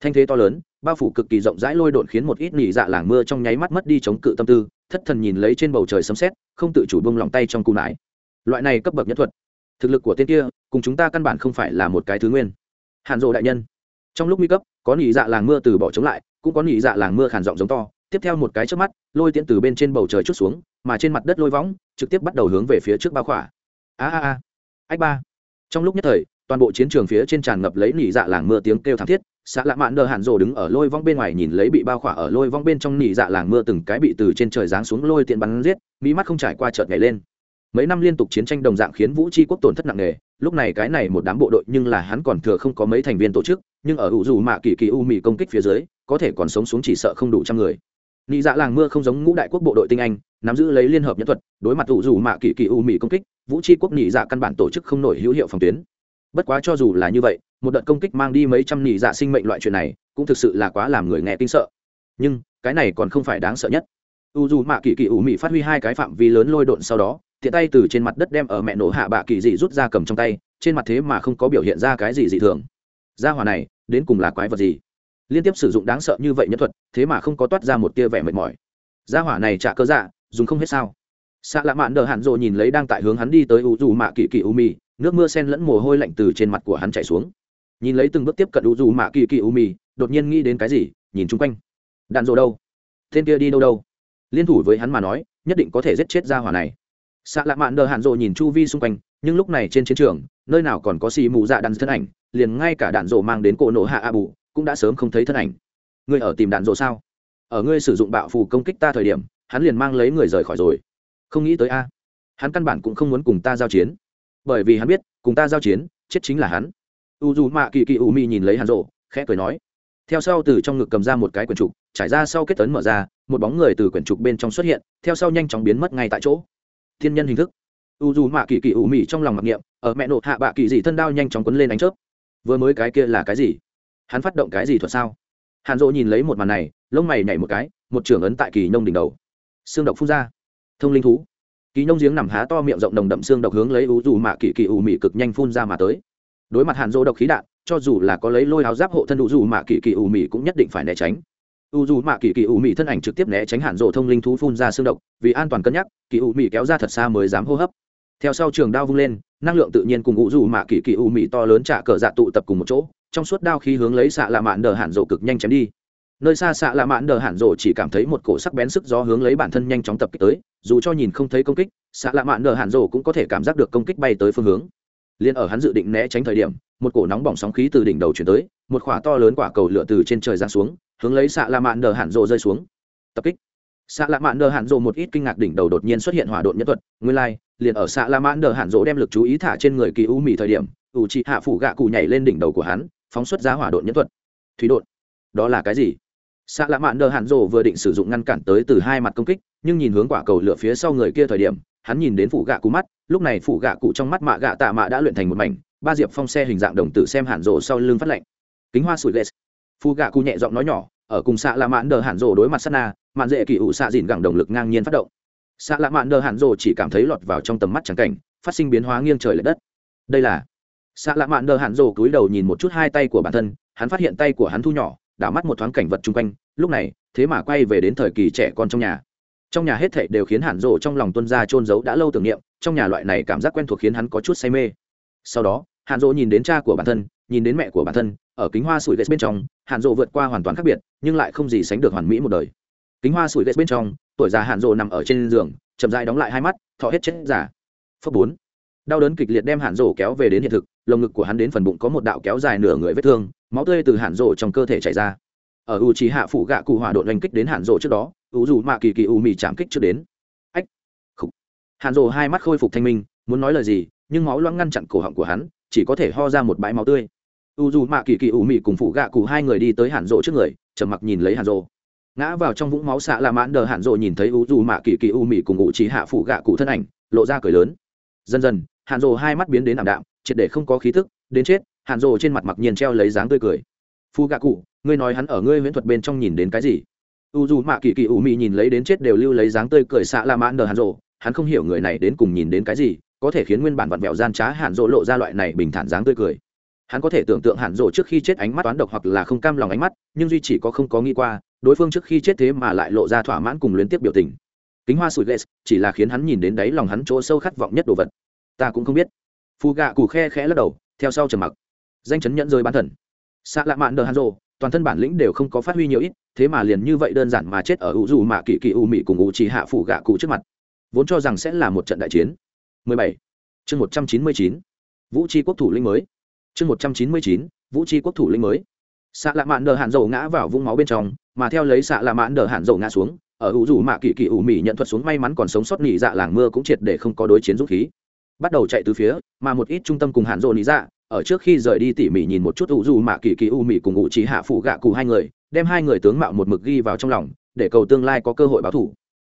Thanh thế to lớn bao phủ cực kỳ rộng rãi lôi đột khiến một ít nỉ dạ làng mưa trong nháy mắt mất đi chống cự tâm tư, thất thần nhìn lấy trên bầu trời sấm xét không tự chủ bông lòng tay trong cung nải. Loại này cấp bậc nhất thuật, thực lực của tên kia, cùng chúng ta căn bản không phải là một cái thứ nguyên. Hàn rộ đại nhân, trong lúc nguy cấp, có nỉ dạ làng mưa từ bỏ chống lại, cũng có nỉ dạ làng mưa khản giọng giống to, tiếp theo một cái trước mắt, lôi tiễn từ bên trên bầu trời chút xuống, mà trên mặt đất lôi võng, trực tiếp bắt đầu hướng về phía trước bao khỏa. A a a. Ách ba. Trong lúc nhất thời toàn bộ chiến trường phía trên tràn ngập lấy nỉ dạ làng mưa tiếng kêu thảm thiết xã lạ mạn đờ hạn rồ đứng ở lôi vong bên ngoài nhìn lấy bị bao khỏa ở lôi vong bên trong nỉ dạ làng mưa từng cái bị từ trên trời giáng xuống lôi tiện bắn giết mỹ mắt không trải qua chợt ngày lên. Mấy năm liên tục chiến tranh đồng dạng khiến vũ tri quốc tổn thất nặng nề, lúc này cái này một đám bộ đội nhưng là hắn còn thừa không có mấy thành viên tổ chức, nhưng ở ủ dù mạ kỳ kỳ u mì công kích phía dưới, có thể còn sống xuống chỉ sợ không đủ trăm người. Nị dạ làng mưa không giống ngũ đại quốc bộ đội tinh anh, nắm giữ lấy liên hợp nhân thuật, đối mặt ủ dù mạ kỳ kỳ u mì công kích, vũ tri quốc nị dạ căn bản tổ chức không nổi hữu hiệu phòng tuyến bất quá cho dù là như vậy, một đợt công kích mang đi mấy trăm nỉ dạ sinh mệnh loại chuyện này, cũng thực sự là quá làm người nghe kinh sợ. Nhưng, cái này còn không phải đáng sợ nhất. U dù mạ kỳ kỳ ủ mì phát huy hai cái phạm vi lớn lôi độn sau đó, tiện tay từ trên mặt đất đem ở mẹ nổ hạ bạ kỳ dị rút ra cầm trong tay, trên mặt thế mà không có biểu hiện ra cái gì dị thường. Gia hỏa này, đến cùng là quái vật gì? Liên tiếp sử dụng đáng sợ như vậy nhân thuật, thế mà không có toát ra một tia vẻ mệt mỏi. Gia hỏa này trả cơ dạ dùng không hết sao? Xạ lạ mạn đờ hạn rộ nhìn lấy đang tại hướng hắn đi tới u dù mạ kỳ kỳ u mì nước mưa sen lẫn mồ hôi lạnh từ trên mặt của hắn chảy xuống. Nhìn lấy từng bước tiếp cận u dù mạ kỳ kỳ u mì, đột nhiên nghĩ đến cái gì, nhìn chung quanh. Đạn rộ đâu? Tên kia đi đâu đâu? Liên thủ với hắn mà nói, nhất định có thể giết chết gia hỏa này. Xạ lạ mạn đờ hạn rộ nhìn chu vi xung quanh, nhưng lúc này trên chiến trường, nơi nào còn có xì mù dạ đạn thân ảnh, liền ngay cả đạn rộ mang đến cổ nổ hạ a bù, cũng đã sớm không thấy thân ảnh. Ngươi ở tìm đạn rộ sao? Ở ngươi sử dụng bạo phù công kích ta thời điểm, hắn liền mang lấy người rời khỏi rồi. Không nghĩ tới a. Hắn căn bản cũng không muốn cùng ta giao chiến bởi vì hắn biết, cùng ta giao chiến, chết chính là hắn. U dù mạ kỳ kỳ u mi nhìn lấy hắn rộ khẽ cười nói, theo sau từ trong ngực cầm ra một cái quyển trục, trải ra sau kết tấn mở ra, một bóng người từ quyển trục bên trong xuất hiện, theo sau nhanh chóng biến mất ngay tại chỗ. Thiên nhân hình thức. U dù mạ kỳ kỳ u mi trong lòng mặc niệm, ở mẹ nộ hạ bạ kỳ dị thân đao nhanh chóng quấn lên đánh chớp. Vừa mới cái kia là cái gì? Hắn phát động cái gì thuật sao? Hàn rộ nhìn lấy một màn này, lông mày nhảy một cái, một trưởng ấn tại kỳ nông đỉnh đầu. Xương độc phun ra. Thông linh thú kỳ nông giếng nằm há to miệng rộng nồng đậm xương độc hướng lấy u dù mạ kỳ kỳ ủ mị cực nhanh phun ra mà tới. Đối mặt hàn dỗ độc khí đạn, cho dù là có lấy lôi áo giáp hộ thân u dù mạ kỳ kỳ ủ mị cũng nhất định phải né tránh. U dù mạ kỳ kỳ ủ mị thân ảnh trực tiếp né tránh hàn dỗ thông linh thú phun ra xương độc, vì an toàn cân nhắc, kỳ ủ mị kéo ra thật xa mới dám hô hấp. Theo sau trường đao vung lên, năng lượng tự nhiên cùng u dù mạ kỳ kỳ ủ mị to lớn trả cờ dạ tụ tập cùng một chỗ, trong suốt đao khí hướng lấy xạ lạ mạn đờ hàn dỗ cực nhanh chém đi nơi xa xạ lạ mạn đờ hạn rộ chỉ cảm thấy một cổ sắc bén sức gió hướng lấy bản thân nhanh chóng tập kích tới dù cho nhìn không thấy công kích xạ lạ mạn đờ hạn rộ cũng có thể cảm giác được công kích bay tới phương hướng. Liền ở hắn dự định né tránh thời điểm một cổ nóng bỏng sóng khí từ đỉnh đầu chuyển tới một khỏa to lớn quả cầu lửa từ trên trời ra xuống hướng lấy xạ lạ mạn đờ hạn rộ rơi xuống. Tập kích. Xạ lạ mạn đờ hạn rộ một ít kinh ngạc đỉnh đầu đột nhiên xuất hiện hỏa độn nhân thuật nguyên lai、like, liền ở xạ lạ mạn đờ hạn rộ đem lực chú ý thả trên người kỳ u mì thời điểm ủ trị hạ phủ gạ cụ nhảy lên đỉnh đầu của hắn phóng xuất ra hỏa độn nhân thuật. Thủy độn. Đó là cái gì? Xạ lạ mạn đờ hạn rộ vừa định sử dụng ngăn cản tới từ hai mặt công kích nhưng nhìn hướng quả cầu lửa phía sau người kia thời điểm hắn nhìn đến phủ gạ cụ mắt lúc này phủ gạ cụ trong mắt mạ gạ tạ mạ đã luyện thành một mảnh ba diệp phong xe hình dạng đồng tử xem hạn rộ sau lưng phát lạnh. Kính hoa sủi ghét. Phù gạ cụ nhẹ giọng nói nhỏ ở cùng xạ lạ mạn đờ hạn rồ đối mặt sana, na mạn dễ kỳ ủ xạ dìn gẳng động lực ngang nhiên phát động. Xạ lạ mạn đờ hạn rồ chỉ cảm thấy lọt vào trong tầm mắt trắng cảnh phát sinh biến hóa nghiêng trời l ệ đất. Đây là xạ lạ mạn đờ hạn rồ cúi đầu nhìn một chút hai tay của bản thân hắn phát hiện tay của hắn thu nhỏ đảo mắt một thoáng cảnh vật chung quanh, lúc này, thế mà quay về đến thời kỳ trẻ con trong nhà. Trong nhà hết thảy đều khiến hàn rộ trong lòng tuân ra trôn giấu đã lâu tưởng niệm, trong nhà loại này cảm giác quen thuộc khiến hắn có chút say mê. Sau đó, hàn rộ nhìn đến cha của bản thân, nhìn đến mẹ của bản thân, ở kính hoa sủi vết bên trong, Hàn rộ vượt qua hoàn toàn khác biệt, nhưng lại không gì sánh được hoàn mỹ một đời. Kính hoa sủi vết bên trong, tuổi già Hàn rộ nằm ở trên giường, chậm dại đóng lại hai mắt, thọ hết chết giả phớp bốn đau đớn kịch liệt đem hạn rổ kéo về đến hiện thực lồng ngực của hắn đến phần bụng có một đạo kéo dài nửa người vết thương máu tươi từ hạn rổ trong cơ thể chảy ra. Ở u trí hạ phủ gạ cụ hỏa đội đánh kích đến hạn rổ trước đó u dù mạ kỳ kỳ u mì chạm kích trước đến. Ách! Khục! Hạn rổ hai mắt khôi phục thanh minh muốn nói lời gì nhưng máu loãng ngăn chặn cổ họng của hắn chỉ có thể ho ra một bãi máu tươi. U dù mạ kỳ kỳ u mì cùng phủ gạ cụ hai người đi tới hạn rổ trước người trầm mặc nhìn lấy hạn rổ, ngã vào trong vũng máu xạ là mãn đờ hạn rộ nhìn thấy u dù mạ kỳ kỳ u mì cùng u trí hạ phủ gạ cụ thân ảnh lộ ra cười lớn. Dần dần Hàn Rồ hai mắt biến đến ảm đạm, triệt để không có khí thức đến chết, Hàn Rồ trên mặt mặc nhiên treo lấy dáng tươi cười. Phu gạ cụ, ngươi nói hắn ở ngươi huyễn thuật bên trong nhìn đến cái gì? U dù mạ kỳ kỳ ủ mị nhìn lấy đến chết đều lưu lấy dáng tươi cười xạ la mãn đờ Hàn rộ hắn không hiểu người này đến cùng nhìn đến cái gì, có thể khiến nguyên bản vặn vẹo gian trá Hàn rộ lộ ra loại này bình thản dáng tươi cười. Hắn có thể tưởng tượng Hàn rộ trước khi chết ánh mắt toán độc hoặc là không cam lòng ánh mắt, nhưng duy chỉ có không có nghĩ qua, đối phương trước khi chết thế mà lại lộ ra thỏa mãn cùng liên tiếp biểu tình. Kính hoa sủi ghét chỉ là khiến hắn nhìn đến đáy lòng hắn chỗ sâu khát vọng nhất đồ vật ta cũng không biết. Phù gạ cù khe khẽ lắc đầu, theo sau trầm mặc. Danh chấn nhẫn rơi bán thần. Xạ lạ mạn đờ hàn rộ toàn thân bản lĩnh đều không có phát huy nhiều ít, thế mà liền như vậy đơn giản mà chết ở u dù mạ kỳ kỳ u mị cùng u trì hạ phủ gạ cụ trước mặt. Vốn cho rằng sẽ là một trận đại chiến. 17. chương 199. vũ tri quốc thủ linh mới. Chương 199. vũ tri quốc thủ linh mới. Xạ lạ mạn đờ hàn rộ ngã vào vũng máu bên trong, mà theo lấy xạ lạ mạn đờ hàn rộ ngã xuống, ở u dù mạ kỳ kỳ u mị nhận thuật xuống may mắn còn sống sót nhị dạ làng mưa cũng triệt để không có đối chiến dũng khí bắt đầu chạy từ phía, mà một ít trung tâm cùng hạn rộ lý dạ ở trước khi rời đi tỉ mỉ nhìn một chút u dù mạ kỳ kỳ u mị cùng ngụ trí hạ phụ gạ cụ hai người, đem hai người tướng mạo một mực ghi vào trong lòng, để cầu tương lai có cơ hội báo thủ.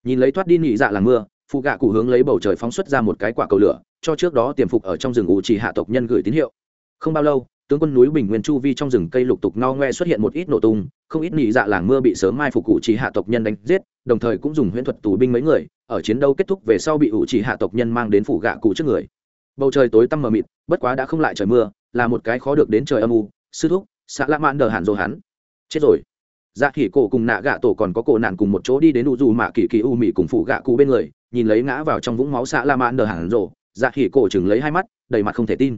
Nhìn lấy thoát đi nị dạ làng mưa phụ gạ cụ hướng lấy bầu trời phóng xuất ra một cái quả cầu lửa, cho trước đó tiềm phục ở trong rừng Ngụ trí hạ tộc nhân gửi tín hiệu. Không bao lâu, tướng quân núi bình nguyên chu vi trong rừng cây lục tục no ngoe xuất hiện một ít nổ tung, không ít nị dạ làng mưa bị sớm mai phục cụ trí hạ tộc nhân đánh giết, đồng thời cũng dùng huyễn thuật tù binh mấy người ở chiến đấu kết thúc về sau bị ủ chỉ hạ tộc nhân mang đến phủ gạ cụ trước người. Bầu trời tối tăm mờ mịt, bất quá đã không lại trời mưa, là một cái khó được đến trời âm u. Sư thúc xã lạ mãn đờ hẳn rồi hắn. Chết rồi. Dạ khỉ cổ cùng nạ gạ tổ còn có cổ nạn cùng một chỗ đi đến u dù mạ kỳ kỳ u mị cùng phụ gạ cụ bên người, nhìn lấy ngã vào trong vũng máu xã lạ mãn đờ hẳn rồ dạ khỉ cổ chừng lấy hai mắt, đầy mặt không thể tin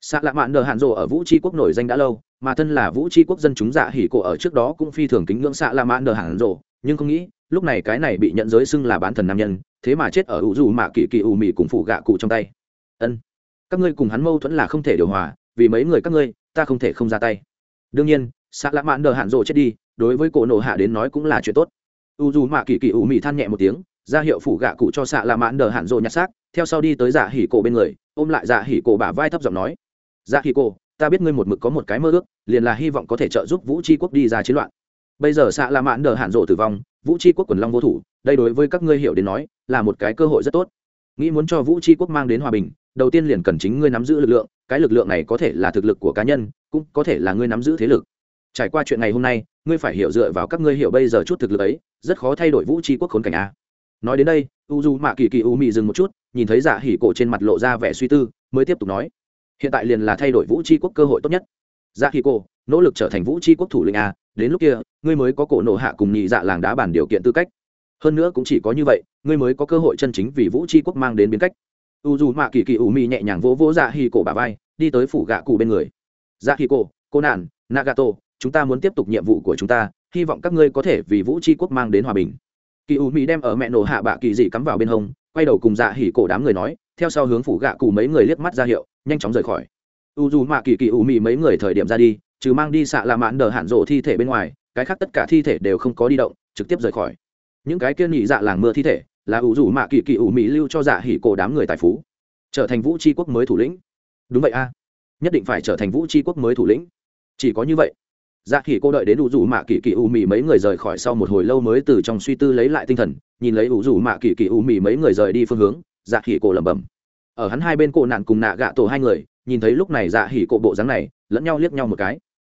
xạ lạ Mạn đờ Hạn rộ ở vũ tri quốc nổi danh đã lâu, mà thân là vũ tri quốc dân chúng dạ hỉ cổ ở trước đó cũng phi thường kính ngưỡng xạ lạ Mạn đờ Hạn rộ nhưng không nghĩ, lúc này cái này bị nhận giới xưng là bán thần nam nhân, thế mà chết ở u dù mạ kỳ kỳ u mị cùng phụ gạ cụ trong tay. Ân, các ngươi cùng hắn mâu thuẫn là không thể điều hòa, vì mấy người các ngươi, ta không thể không ra tay. Đương nhiên xạ lạ mạn đờ hạn rộ chết đi, đối với cổ nổ hạ đến nói cũng là chuyện tốt. U dù mạ kỳ kỳ ủ mị than nhẹ một tiếng, ra hiệu phủ gạ cụ cho xạ lạ mạn đờ hạn rộ nhặt xác, theo sau đi tới dạ hỉ cổ bên người, ôm lại dạ hỉ cổ bả vai thấp giọng nói dạ khi cô, ta biết ngươi một mực có một cái mơ ước liền là hy vọng có thể trợ giúp vũ tri quốc đi ra chiến loạn. Bây giờ xạ la mạn đờ hạn rộ tử vong vũ tri quốc quần long vô thủ đây đối với các ngươi hiểu đến nói là một cái cơ hội rất tốt. Nghĩ muốn cho vũ tri quốc mang đến hòa bình đầu tiên liền cần chính ngươi nắm giữ lực lượng cái lực lượng này có thể là thực lực của cá nhân cũng có thể là ngươi nắm giữ thế lực. Trải qua chuyện ngày hôm nay ngươi phải hiểu dựa vào các ngươi hiểu bây giờ chút thực lực ấy rất khó thay đổi vũ tri quốc khốn cảnh a. Nói đến đây u du mạ kỳ kỳ u mị dừng một chút nhìn thấy dạ hỉ cổ trên mặt lộ ra vẻ suy tư mới tiếp tục nói hiện tại liền là thay đổi vũ tri quốc cơ hội tốt nhất. Dạ hỉ cô, nỗ lực trở thành vũ tri quốc thủ lĩnh a đến lúc kia ngươi mới có cổ nộ hạ cùng nhị dạ làng đá bản điều kiện tư cách. Hơn nữa cũng chỉ có như vậy ngươi mới có cơ hội chân chính vì vũ tri quốc mang đến biến cách. U dù mạ kỳ kỳ u mi nhẹ nhàng vỗ vỗ dạ hi cổ bà vai đi tới phủ gạ cụ bên người. Dạ hi cổ cô nạn nagato chúng ta muốn tiếp tục nhiệm vụ của chúng ta hy vọng các ngươi có thể vì vũ tri quốc mang đến hòa bình. Kỳ u mi đem ở mẹ nổ hạ bạ kỳ dị cắm vào bên hông quay đầu cùng dạ hỉ cổ đám người nói theo sau hướng phủ gạ cụ mấy người liếc mắt ra hiệu nhanh chóng rời khỏi. U dù mạ kỳ kỳ ủ mị mấy người thời điểm ra đi, trừ mang đi xạ là mãn đờ hạn rộ thi thể bên ngoài, cái khác tất cả thi thể đều không có đi động, trực tiếp rời khỏi. Những cái kia nhị dạ làng mưa thi thể là u dù mạ kỳ kỳ ủ mị lưu cho dạ hỉ cổ đám người tài phú. Trở thành vũ tri quốc mới thủ lĩnh. Đúng vậy a. Nhất định phải trở thành vũ tri quốc mới thủ lĩnh. Chỉ có như vậy dạ hỉ cô đợi đến u dù mạ kỳ kỳ ủ mị mấy người rời khỏi sau một hồi lâu mới từ trong suy tư lấy lại tinh thần, nhìn lấy u dù mạ kỳ kỳ ủ mị mấy người rời đi phương hướng dạ hỉ cổ lẩm bẩm ở hắn hai bên cổ nạn cùng nạ gạ tổ hai người, nhìn thấy lúc này dạ hỉ cổ bộ dáng này, lẫn nhau liếc nhau một cái.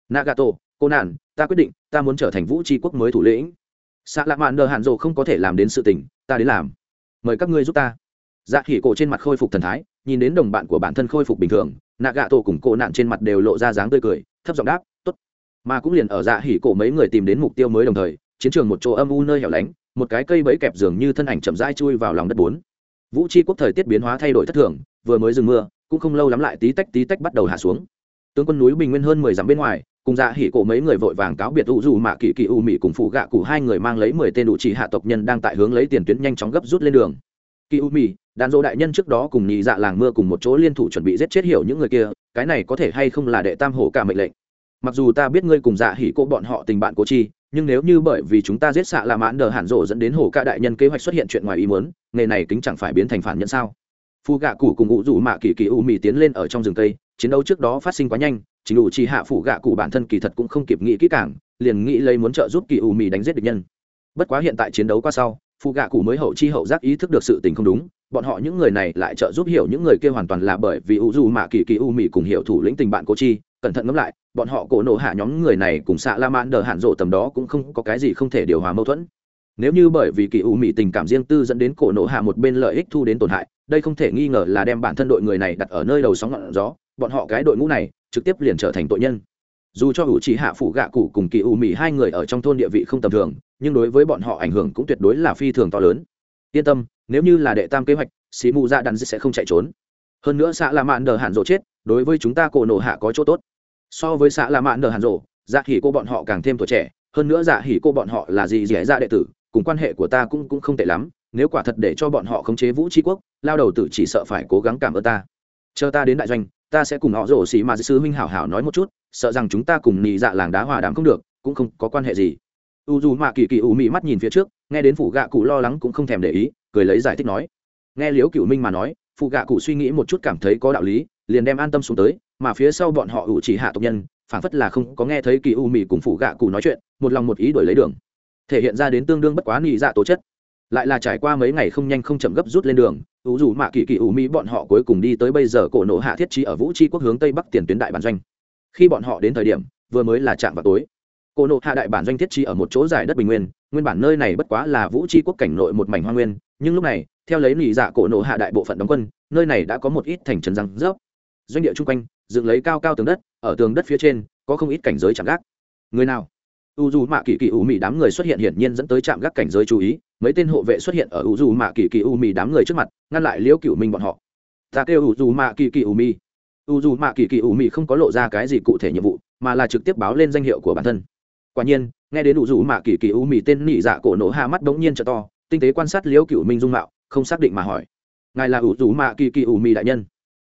Nạ gạ tổ, cô nạn, ta quyết định, ta muốn trở thành vũ tri quốc mới thủ lĩnh. Xạ lạ mạn đờ hạn rộ không có thể làm đến sự tình, ta đến làm. Mời các ngươi giúp ta. Dạ hỉ cổ trên mặt khôi phục thần thái, nhìn đến đồng bạn của bản thân khôi phục bình thường, nạ gạ tổ cùng cổ nạn trên mặt đều lộ ra dáng tươi cười, thấp giọng đáp t ố t mà cũng liền ở dạ hỉ cổ mấy người tìm đến mục tiêu mới đồng thời, chiến trường một chỗ âm u nơi hẻo lánh, một cái cây bẫy kẹp dường như thân ảnh chậm rãi chui vào lòng đất bốn vũ tri quốc thời tiết biến hóa thay đổi thất thường, vừa mới dừng mưa, cũng không lâu lắm lại tí tách tí tách bắt đầu hạ xuống. Tướng quân núi bình nguyên hơn mười dặm bên ngoài, cùng dạ hỉ cổ mấy người vội vàng cáo biệt u dù mạ kỳ kỳ u mỹ cùng phụ gạ cụ hai người mang lấy mười tên đủ chỉ hạ tộc nhân đang tại hướng lấy tiền tuyến nhanh chóng gấp rút lên đường. Kỳ u mỹ đàn dỗ đại nhân trước đó cùng nhị dạ làng mưa cùng một chỗ liên thủ chuẩn bị giết chết hiểu những người kia, cái này có thể hay không là đệ tam hổ cả mệnh lệnh. Mặc dù ta biết ngươi cùng dạ hỉ cô bọn họ tình bạn cố chi nhưng nếu như bởi vì chúng ta giết xạ là mãn đờ hẳn rộ dẫn đến hổ ca đại nhân kế hoạch xuất hiện chuyện ngoài ý muốn, nghề này kính chẳng phải biến thành phản nhân sao? Phu gạ cụ cùng ngụ rủ mạ kỳ kỳ u mì tiến lên ở trong rừng tây chiến đấu trước đó phát sinh quá nhanh, chính đủ chỉ hạ phụ gạ cụ bản thân kỳ thật cũng không kịp nghĩ kỹ càng, liền nghĩ lấy muốn trợ giúp kỳ u mì đánh giết địch nhân. Bất quá hiện tại chiến đấu qua sau phụ gạ cụ mới hậu chi hậu giác ý thức được sự tình không đúng, bọn họ những người này lại trợ giúp hiểu những người kia hoàn toàn là bởi vì u du mạ kỳ kỳ u mì cùng hiểu thủ lĩnh tình bạn cố chi cẩn thận ngẫm lại, bọn họ cổ nổ hạ nhóm người này cùng xạ la mãn đờ hạn rộ tầm đó cũng không có cái gì không thể điều hòa mâu thuẫn. Nếu như bởi vì kỳ u mị tình cảm riêng tư dẫn đến cổ nổ hạ một bên lợi ích thu đến tổn hại, đây không thể nghi ngờ là đem bản thân đội người này đặt ở nơi đầu sóng ngọn gió, bọn họ cái đội ngũ này trực tiếp liền trở thành tội nhân. Dù cho hữu chỉ hạ phụ gạ cụ cùng kỳ u mị hai người ở trong thôn địa vị không tầm thường, nhưng đối với bọn họ ảnh hưởng cũng tuyệt đối là phi thường to lớn. Yên tâm, nếu như là đệ tam kế hoạch, xì mù dạ đàn sẽ không chạy trốn. Hơn nữa xã la mạn đờ hạn rộ chết, đối với chúng ta cổ nổ hạ có chỗ tốt so với xã la mạn đờ hàn rộ dạ hỉ cô bọn họ càng thêm tuổi trẻ. Hơn nữa dạ hỉ cô bọn họ là gì dẻ dạ đệ tử, cùng quan hệ của ta cũng cũng không tệ lắm. Nếu quả thật để cho bọn họ khống chế vũ tri quốc, lao đầu tử chỉ sợ phải cố gắng cảm ơn ta. Chờ ta đến đại doanh, ta sẽ cùng họ rổ xì mà sư huynh hảo hảo nói một chút, sợ rằng chúng ta cùng nhị dạ làng đá hòa đàm không được, cũng không có quan hệ gì. U dù mạ kỳ kỳ ủ mị mắt nhìn phía trước, nghe đến phủ gạ cụ lo lắng cũng không thèm để ý, cười lấy giải thích nói. Nghe liếu cựu minh mà nói phụ gạ cụ suy nghĩ một chút cảm thấy có đạo lý, liền đem an tâm xuống tới, mà phía sau bọn họ ủ chỉ hạ tộc nhân, phảng phất là không có nghe thấy kỳ u mì cùng phụ gạ cụ nói chuyện, một lòng một ý đổi lấy đường. Thể hiện ra đến tương đương bất quá nị dạ tố chất. Lại là trải qua mấy ngày không nhanh không chậm gấp rút lên đường, ủ dù mạ kỳ kỳ ủ mỹ bọn họ cuối cùng đi tới bây giờ cổ nộ hạ thiết trí ở vũ tri quốc hướng tây bắc tiền tuyến đại bản doanh. Khi bọn họ đến thời điểm, vừa mới là chạm vào tối. Cổ nộ hạ đại bản doanh thiết trí ở một chỗ dài đất bình nguyên nguyên bản nơi này bất quá là vũ tri quốc cảnh nội một mảnh hoa nguyên, nhưng lúc này theo lấy nỉ dạ cổ nổ hạ đại bộ phận đóng quân, nơi này đã có một ít thành trấn răng rớp. Doanh địa chung quanh dựng lấy cao cao tường đất, ở tường đất phía trên có không ít cảnh giới chạm gác. Người nào? U dù mạ kỳ kỳ u mì đám người xuất hiện hiển nhiên dẫn tới trạm gác cảnh giới chú ý, mấy tên hộ vệ xuất hiện ở u dù mạ kỳ kỳ u mì đám người trước mặt, ngăn lại liễu cựu minh bọn họ. Ta kêu u dù mạ kỳ kỳ u mì u dù mạ kỳ kỳ u mì không có lộ ra cái gì cụ thể nhiệm vụ, mà là trực tiếp báo lên danh hiệu của bản thân. Quả nhiên, nghe đến u dù mạ kỳ kỳ u mì tên nỉ dạ cổ nổ hạ mắt bỗng nhiên t to, tinh tế quan sát liễu cựu minh dung mạo không xác định mà hỏi. Ngài là u rủ mạ kỳ kỳ u mì đại nhân.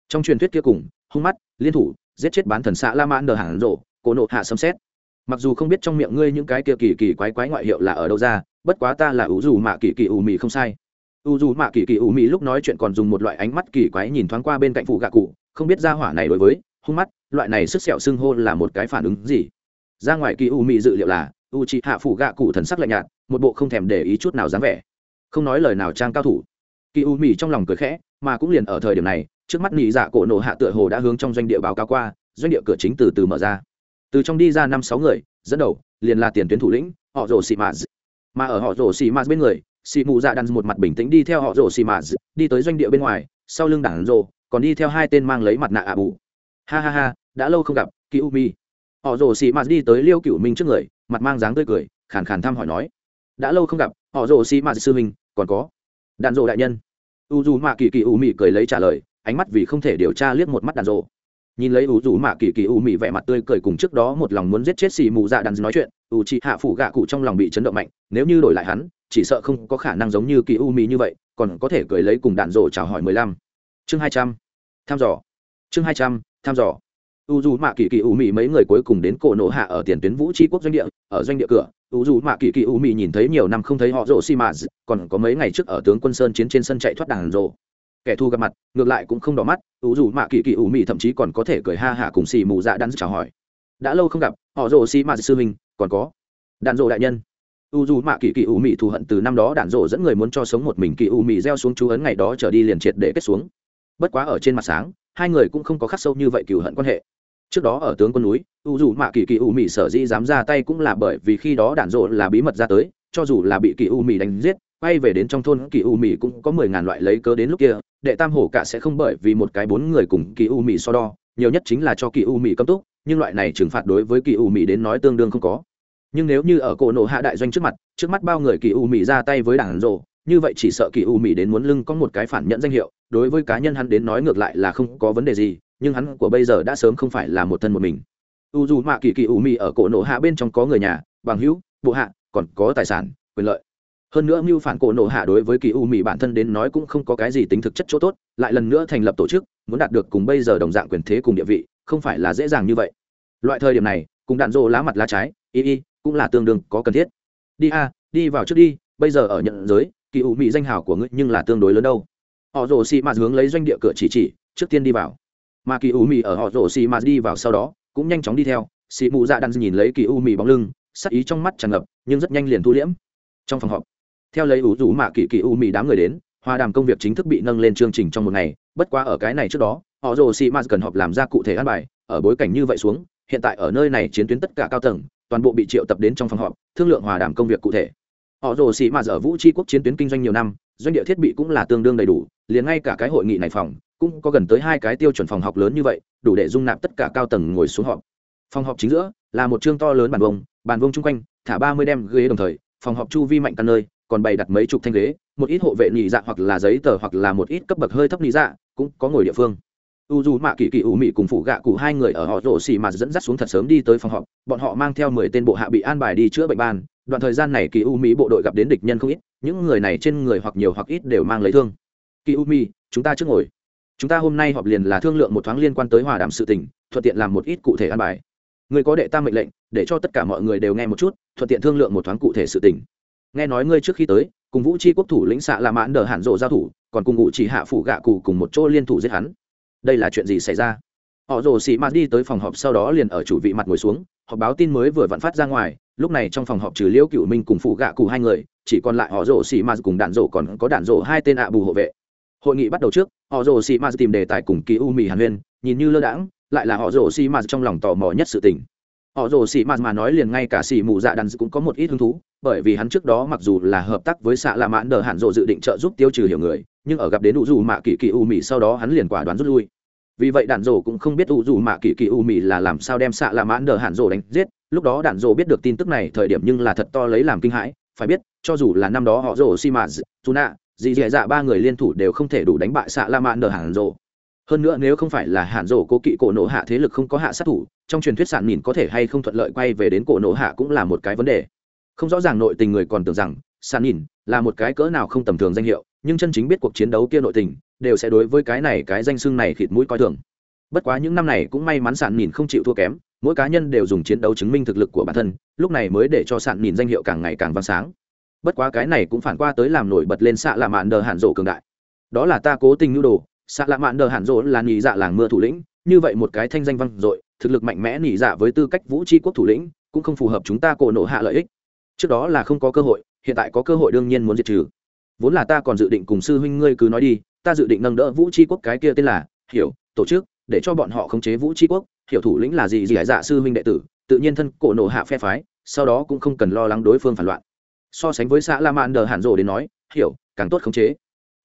Trong truyền thuyết kia cùng, hung mắt, liên thủ, giết chết bán thần xạ la mãn đờ hẳn rộ, cổ nộ hạ xâm xét mặc dù không biết trong miệng ngươi những cái kia kỳ kỳ quái quái ngoại hiệu là ở đâu ra, bất quá ta là ủ dù mạ kỳ kỳ ủ mì không sai. U dù mạ kỳ kỳ ủ mì lúc nói chuyện còn dùng một loại ánh mắt kỳ quái nhìn thoáng qua bên cạnh phụ gạ cụ, không biết ra hỏa này đối với, hung mắt, loại này sức sẹo xưng hô là một cái phản ứng gì. Ra ngoài kỳ ủ mì dự liệu là u chị hạ phụ gạ cụ thần sắc lạnh nhạt, một bộ không thèm để ý chút nào dáng vẻ. Không nói lời nào trang cao thủ kỳ u mì trong lòng cười khẽ, mà cũng liền ở thời điểm này, trước mắt nị dạ cổ nổ hạ tựa hồ đã hướng trong doanh địa báo cáo qua, doanh địa cửa chính từ từ mở ra. Từ trong đi ra năm sáu người, dẫn đầu, liền là tiền tuyến thủ lĩnh, họ rồ xì mạt mà ở họ rồ xì mạt bên người, xì mù dạ đàn một mặt bình tĩnh đi theo họ rồ xì mạt đi tới doanh địa bên ngoài, sau lưng đảng rồ, còn đi theo hai tên mang lấy mặt nạ ạ bù ha ha ha, đã lâu không gặp, kỳ u mi họ rồ xì mạt đi tới liêu cửu minh trước người, mặt mang dáng tươi cười, khàn khàn thăm hỏi nói. Đã lâu không gặp, họ rồ xì mạt sư minh còn có đàn rộ đại nhân. U dù mạ kỳ kỳ u mị cười lấy trả lời, ánh mắt vì không thể điều tra liếc một mắt đàn rộ. Nhìn lấy u dù mạ kỳ kỳ u mị vẻ mặt tươi cười cùng trước đó một lòng muốn giết chết xì mù dạ đàn nói chuyện u chị hạ phủ gạ cụ trong lòng bị chấn động mạnh, nếu như đổi lại hắn, chỉ sợ không có khả năng giống như kỳ u mị như vậy, còn có thể cười lấy cùng đàn rộ chào hỏi mười lăm. Chương hai trăm tham dò. Chương hai trăm tham dò u dù mạ kỳ kỳ u mị mấy người cuối cùng đến cổ nổ hạ ở tiền tuyến vũ tri quốc doanh địa, ở doanh địa cửa. U dù mạ kỳ kỳ u mị nhìn thấy nhiều năm không thấy họ rổ xi mã còn có mấy ngày trước ở tướng quân sơn chiến trên sân chạy thoát đàn rổ kẻ thù gặp mặt, ngược lại cũng không đỏ mắt, U dù mạ kỳ kỳ U mị thậm chí còn có thể cười ha hả cùng xì mù dạ đan chào hỏi. Đã lâu không gặp, họ rồ xi mã sư huynh, còn có đàn rộ đại nhân. U dù mạ kỳ kỳ U mị thù hận từ năm đó đàn rộ dẫn người muốn cho sống một mình kỳ U mị gieo xuống chú ấn ngày đó trở đi liền triệt để kết xuống. Bất quá ở trên mặt sáng, hai người cũng không có khắc sâu như vậy cừu hận quan hệ trước đó ở tướng quân núi, u dù mạ kỳ kỳ u mị sở dĩ dám ra tay cũng là bởi vì khi đó đạn rộ là bí mật ra tới, cho dù là bị kỳ u mị đánh giết, quay về đến trong thôn kỳ u mì cũng có mười ngàn loại lấy cớ đến lúc kia, đệ tam hổ cả sẽ không bởi vì một cái bốn người cùng kỳ u mì so đo, nhiều nhất chính là cho kỳ u mì cấm túc, nhưng loại này trừng phạt đối với kỳ u mì đến nói tương đương không có. Nhưng nếu như ở cổ nộ hạ đại doanh trước mặt, trước mắt bao người kỳ u mì ra tay với đảng rộ, như vậy chỉ sợ kỳ u mì đến muốn lưng có một cái phản nhận danh hiệu, đối với cá nhân hắn đến nói ngược lại là không có vấn đề gì nhưng hắn của bây giờ đã sớm không phải là một thân một mình. U dù mạ kỳ kỳ ủ mị ở cổ nổ hạ bên trong có người nhà, bằng hữu, bộ hạ, còn có tài sản, quyền lợi. Hơn nữa mưu phản cổ nổ hạ đối với kỳ u mị bản thân đến nói cũng không có cái gì tính thực chất chỗ tốt, lại lần nữa thành lập tổ chức, muốn đạt được cùng bây giờ đồng dạng quyền thế cùng địa vị, không phải là dễ dàng như vậy. Loại thời điểm này, cùng đạn rộ lá mặt lá trái, y y, cũng là tương đương có cần thiết. Đi a, đi vào trước đi, bây giờ ở nhận giới, kỳ u mị danh hào của ngươi nhưng là tương đối lớn đâu. Họ rồ xị mạt hướng lấy doanh địa cửa chỉ chỉ, trước tiên đi vào mà kỳ u mì ở họ rổ xì mạt đi vào sau đó, cũng nhanh chóng đi theo. Xì mụ dạ đan nhìn lấy kỳ u mì bóng lưng, sắc ý trong mắt tràn ngập, nhưng rất nhanh liền thu liễm. Trong phòng họp, theo lấy ủ rủ mạ kỳ kỳ u mì đám người đến, hòa đàm công việc chính thức bị nâng lên chương trình trong một ngày. Bất quá ở cái này trước đó, họ rồ xì mạt cần họp làm ra cụ thể ăn bài, ở bối cảnh như vậy xuống, hiện tại ở nơi này chiến tuyến tất cả cao tầng, toàn bộ bị triệu tập đến trong phòng họp, thương lượng hòa đàm công việc cụ thể. Họ rồ xì mạt ở vũ tri quốc chiến tuyến kinh doanh nhiều năm, doanh địa thiết bị cũng là tương đương đầy đủ, liền ngay cả cái hội nghị này phòng cũng có gần tới hai cái tiêu chuẩn phòng học lớn như vậy, đủ để dung nạp tất cả cao tầng ngồi xuống họp. Phòng họp chính giữa là một chương to lớn bàn vông bàn vông chung quanh thả ba mươi đem ghế đồng thời, phòng họp chu vi mạnh căn nơi, còn bày đặt mấy chục thanh ghế, một ít hộ vệ nhị dạ hoặc là giấy tờ hoặc là một ít cấp bậc hơi thấp nhị dạ cũng có ngồi địa phương. U dù mạ kỳ kỳ ủ mị cùng phụ gạ cụ hai người ở họ rổ xì mà dẫn dắt xuống thật sớm đi tới phòng họp, bọn họ mang theo mười tên bộ hạ bị an bài đi chữa bệnh ban. Đoạn thời gian này kỳ u mỹ bộ đội gặp đến địch nhân không ít, những người này trên người hoặc nhiều hoặc ít đều mang lấy thương. Kỳ u mi chúng ta trước ngồi chúng ta hôm nay họp liền là thương lượng một thoáng liên quan tới hòa đàm sự tình, thuận tiện làm một ít cụ thể an bài. Người có đệ tam mệnh lệnh, để cho tất cả mọi người đều nghe một chút, thuận tiện thương lượng một thoáng cụ thể sự tình. Nghe nói ngươi trước khi tới, cùng vũ chi quốc thủ lĩnh xạ là mãn đờ hạn rộ giao thủ, còn cùng ngụ chỉ hạ phủ gạ cụ cùng một chỗ liên thủ giết hắn. Đây là chuyện gì xảy ra? Họ rồ xị mạt đi tới phòng họp sau đó liền ở chủ vị mặt ngồi xuống, họp báo tin mới vừa vặn phát ra ngoài, lúc này trong phòng họp trừ liễu cựu minh cùng phụ gạ cụ hai người, chỉ còn lại họ rồ xị mạt cùng đạn rổ còn có đạn rổ hai tên ạ bù hộ vệ hội nghị bắt đầu trước, họ rồ xị mạt tìm đề tài cùng kỳ u mì hàn huyên, nhìn như lơ đãng, lại là họ rồ xì mạt trong lòng tò mò nhất sự tình. Họ rồ xì mạt mà nói liền ngay cả xì mù dạ đàn cũng có một ít hứng thú, bởi vì hắn trước đó mặc dù là hợp tác với xạ lạ mãn đờ hạn rộ dự định trợ giúp tiêu trừ hiểu người, nhưng ở gặp đến u dù mạ kỳ kỳ u mì sau đó hắn liền quả đoán rút lui. Vì vậy đạn rổ cũng không biết u dù mạ kỳ kỳ u mì là làm sao đem xạ lạ mãn đờ hạn rộ đánh giết. Lúc đó đạn rổ biết được tin tức này thời điểm nhưng là thật to lấy làm kinh hãi. Phải biết, cho dù là năm đó họ rổ xi mã dù nạ dì dì dạ ba người liên thủ đều không thể đủ đánh bại xạ la mạn nở hàn rộ. Hơn nữa nếu không phải là hàn rộ cố kỵ cổ nổ hạ thế lực không có hạ sát thủ, trong truyền thuyết sản nhìn có thể hay không thuận lợi quay về đến cổ nổ hạ cũng là một cái vấn đề. Không rõ ràng nội tình người còn tưởng rằng sản nhìn là một cái cỡ nào không tầm thường danh hiệu, nhưng chân chính biết cuộc chiến đấu kia nội tình, đều sẽ đối với cái này, cái danh xưng này khịt mũi coi thường. Bất quá những năm này cũng may mắn sản nhìn không chịu thua kém, mỗi cá nhân đều dùng chiến đấu chứng minh thực lực của bản thân, lúc này mới để cho sản nhìn danh hiệu càng ngày càng vang sáng bất quá cái này cũng phản qua tới làm nổi bật lên xạ lạ mạn đờ hạn rỗ cường đại. Đó là ta cố tình nhu đồ xạ lạ mạn đờ hạn rỗ là nhị dạ làng mưa thủ lĩnh, như vậy một cái thanh danh văn dội, thực lực mạnh mẽ nhị dạ với tư cách vũ tri quốc thủ lĩnh, cũng không phù hợp chúng ta cổ nộ hạ lợi ích. Trước đó là không có cơ hội, hiện tại có cơ hội đương nhiên muốn diệt trừ. Vốn là ta còn dự định cùng sư huynh ngươi cứ nói đi, ta dự định nâng đỡ vũ tri quốc cái kia tên là, hiểu, tổ chức, để cho bọn họ khống chế vũ tri quốc, hiểu thủ lĩnh là gì gì giải dạ sư huynh đệ tử, tự nhiên thân cổ nộ hạ phe phái, sau đó cũng không cần lo lắng đối phương phản loạn so sánh với xã la mạn đờ hàn rồ đến nói, hiểu, càng tốt khống chế.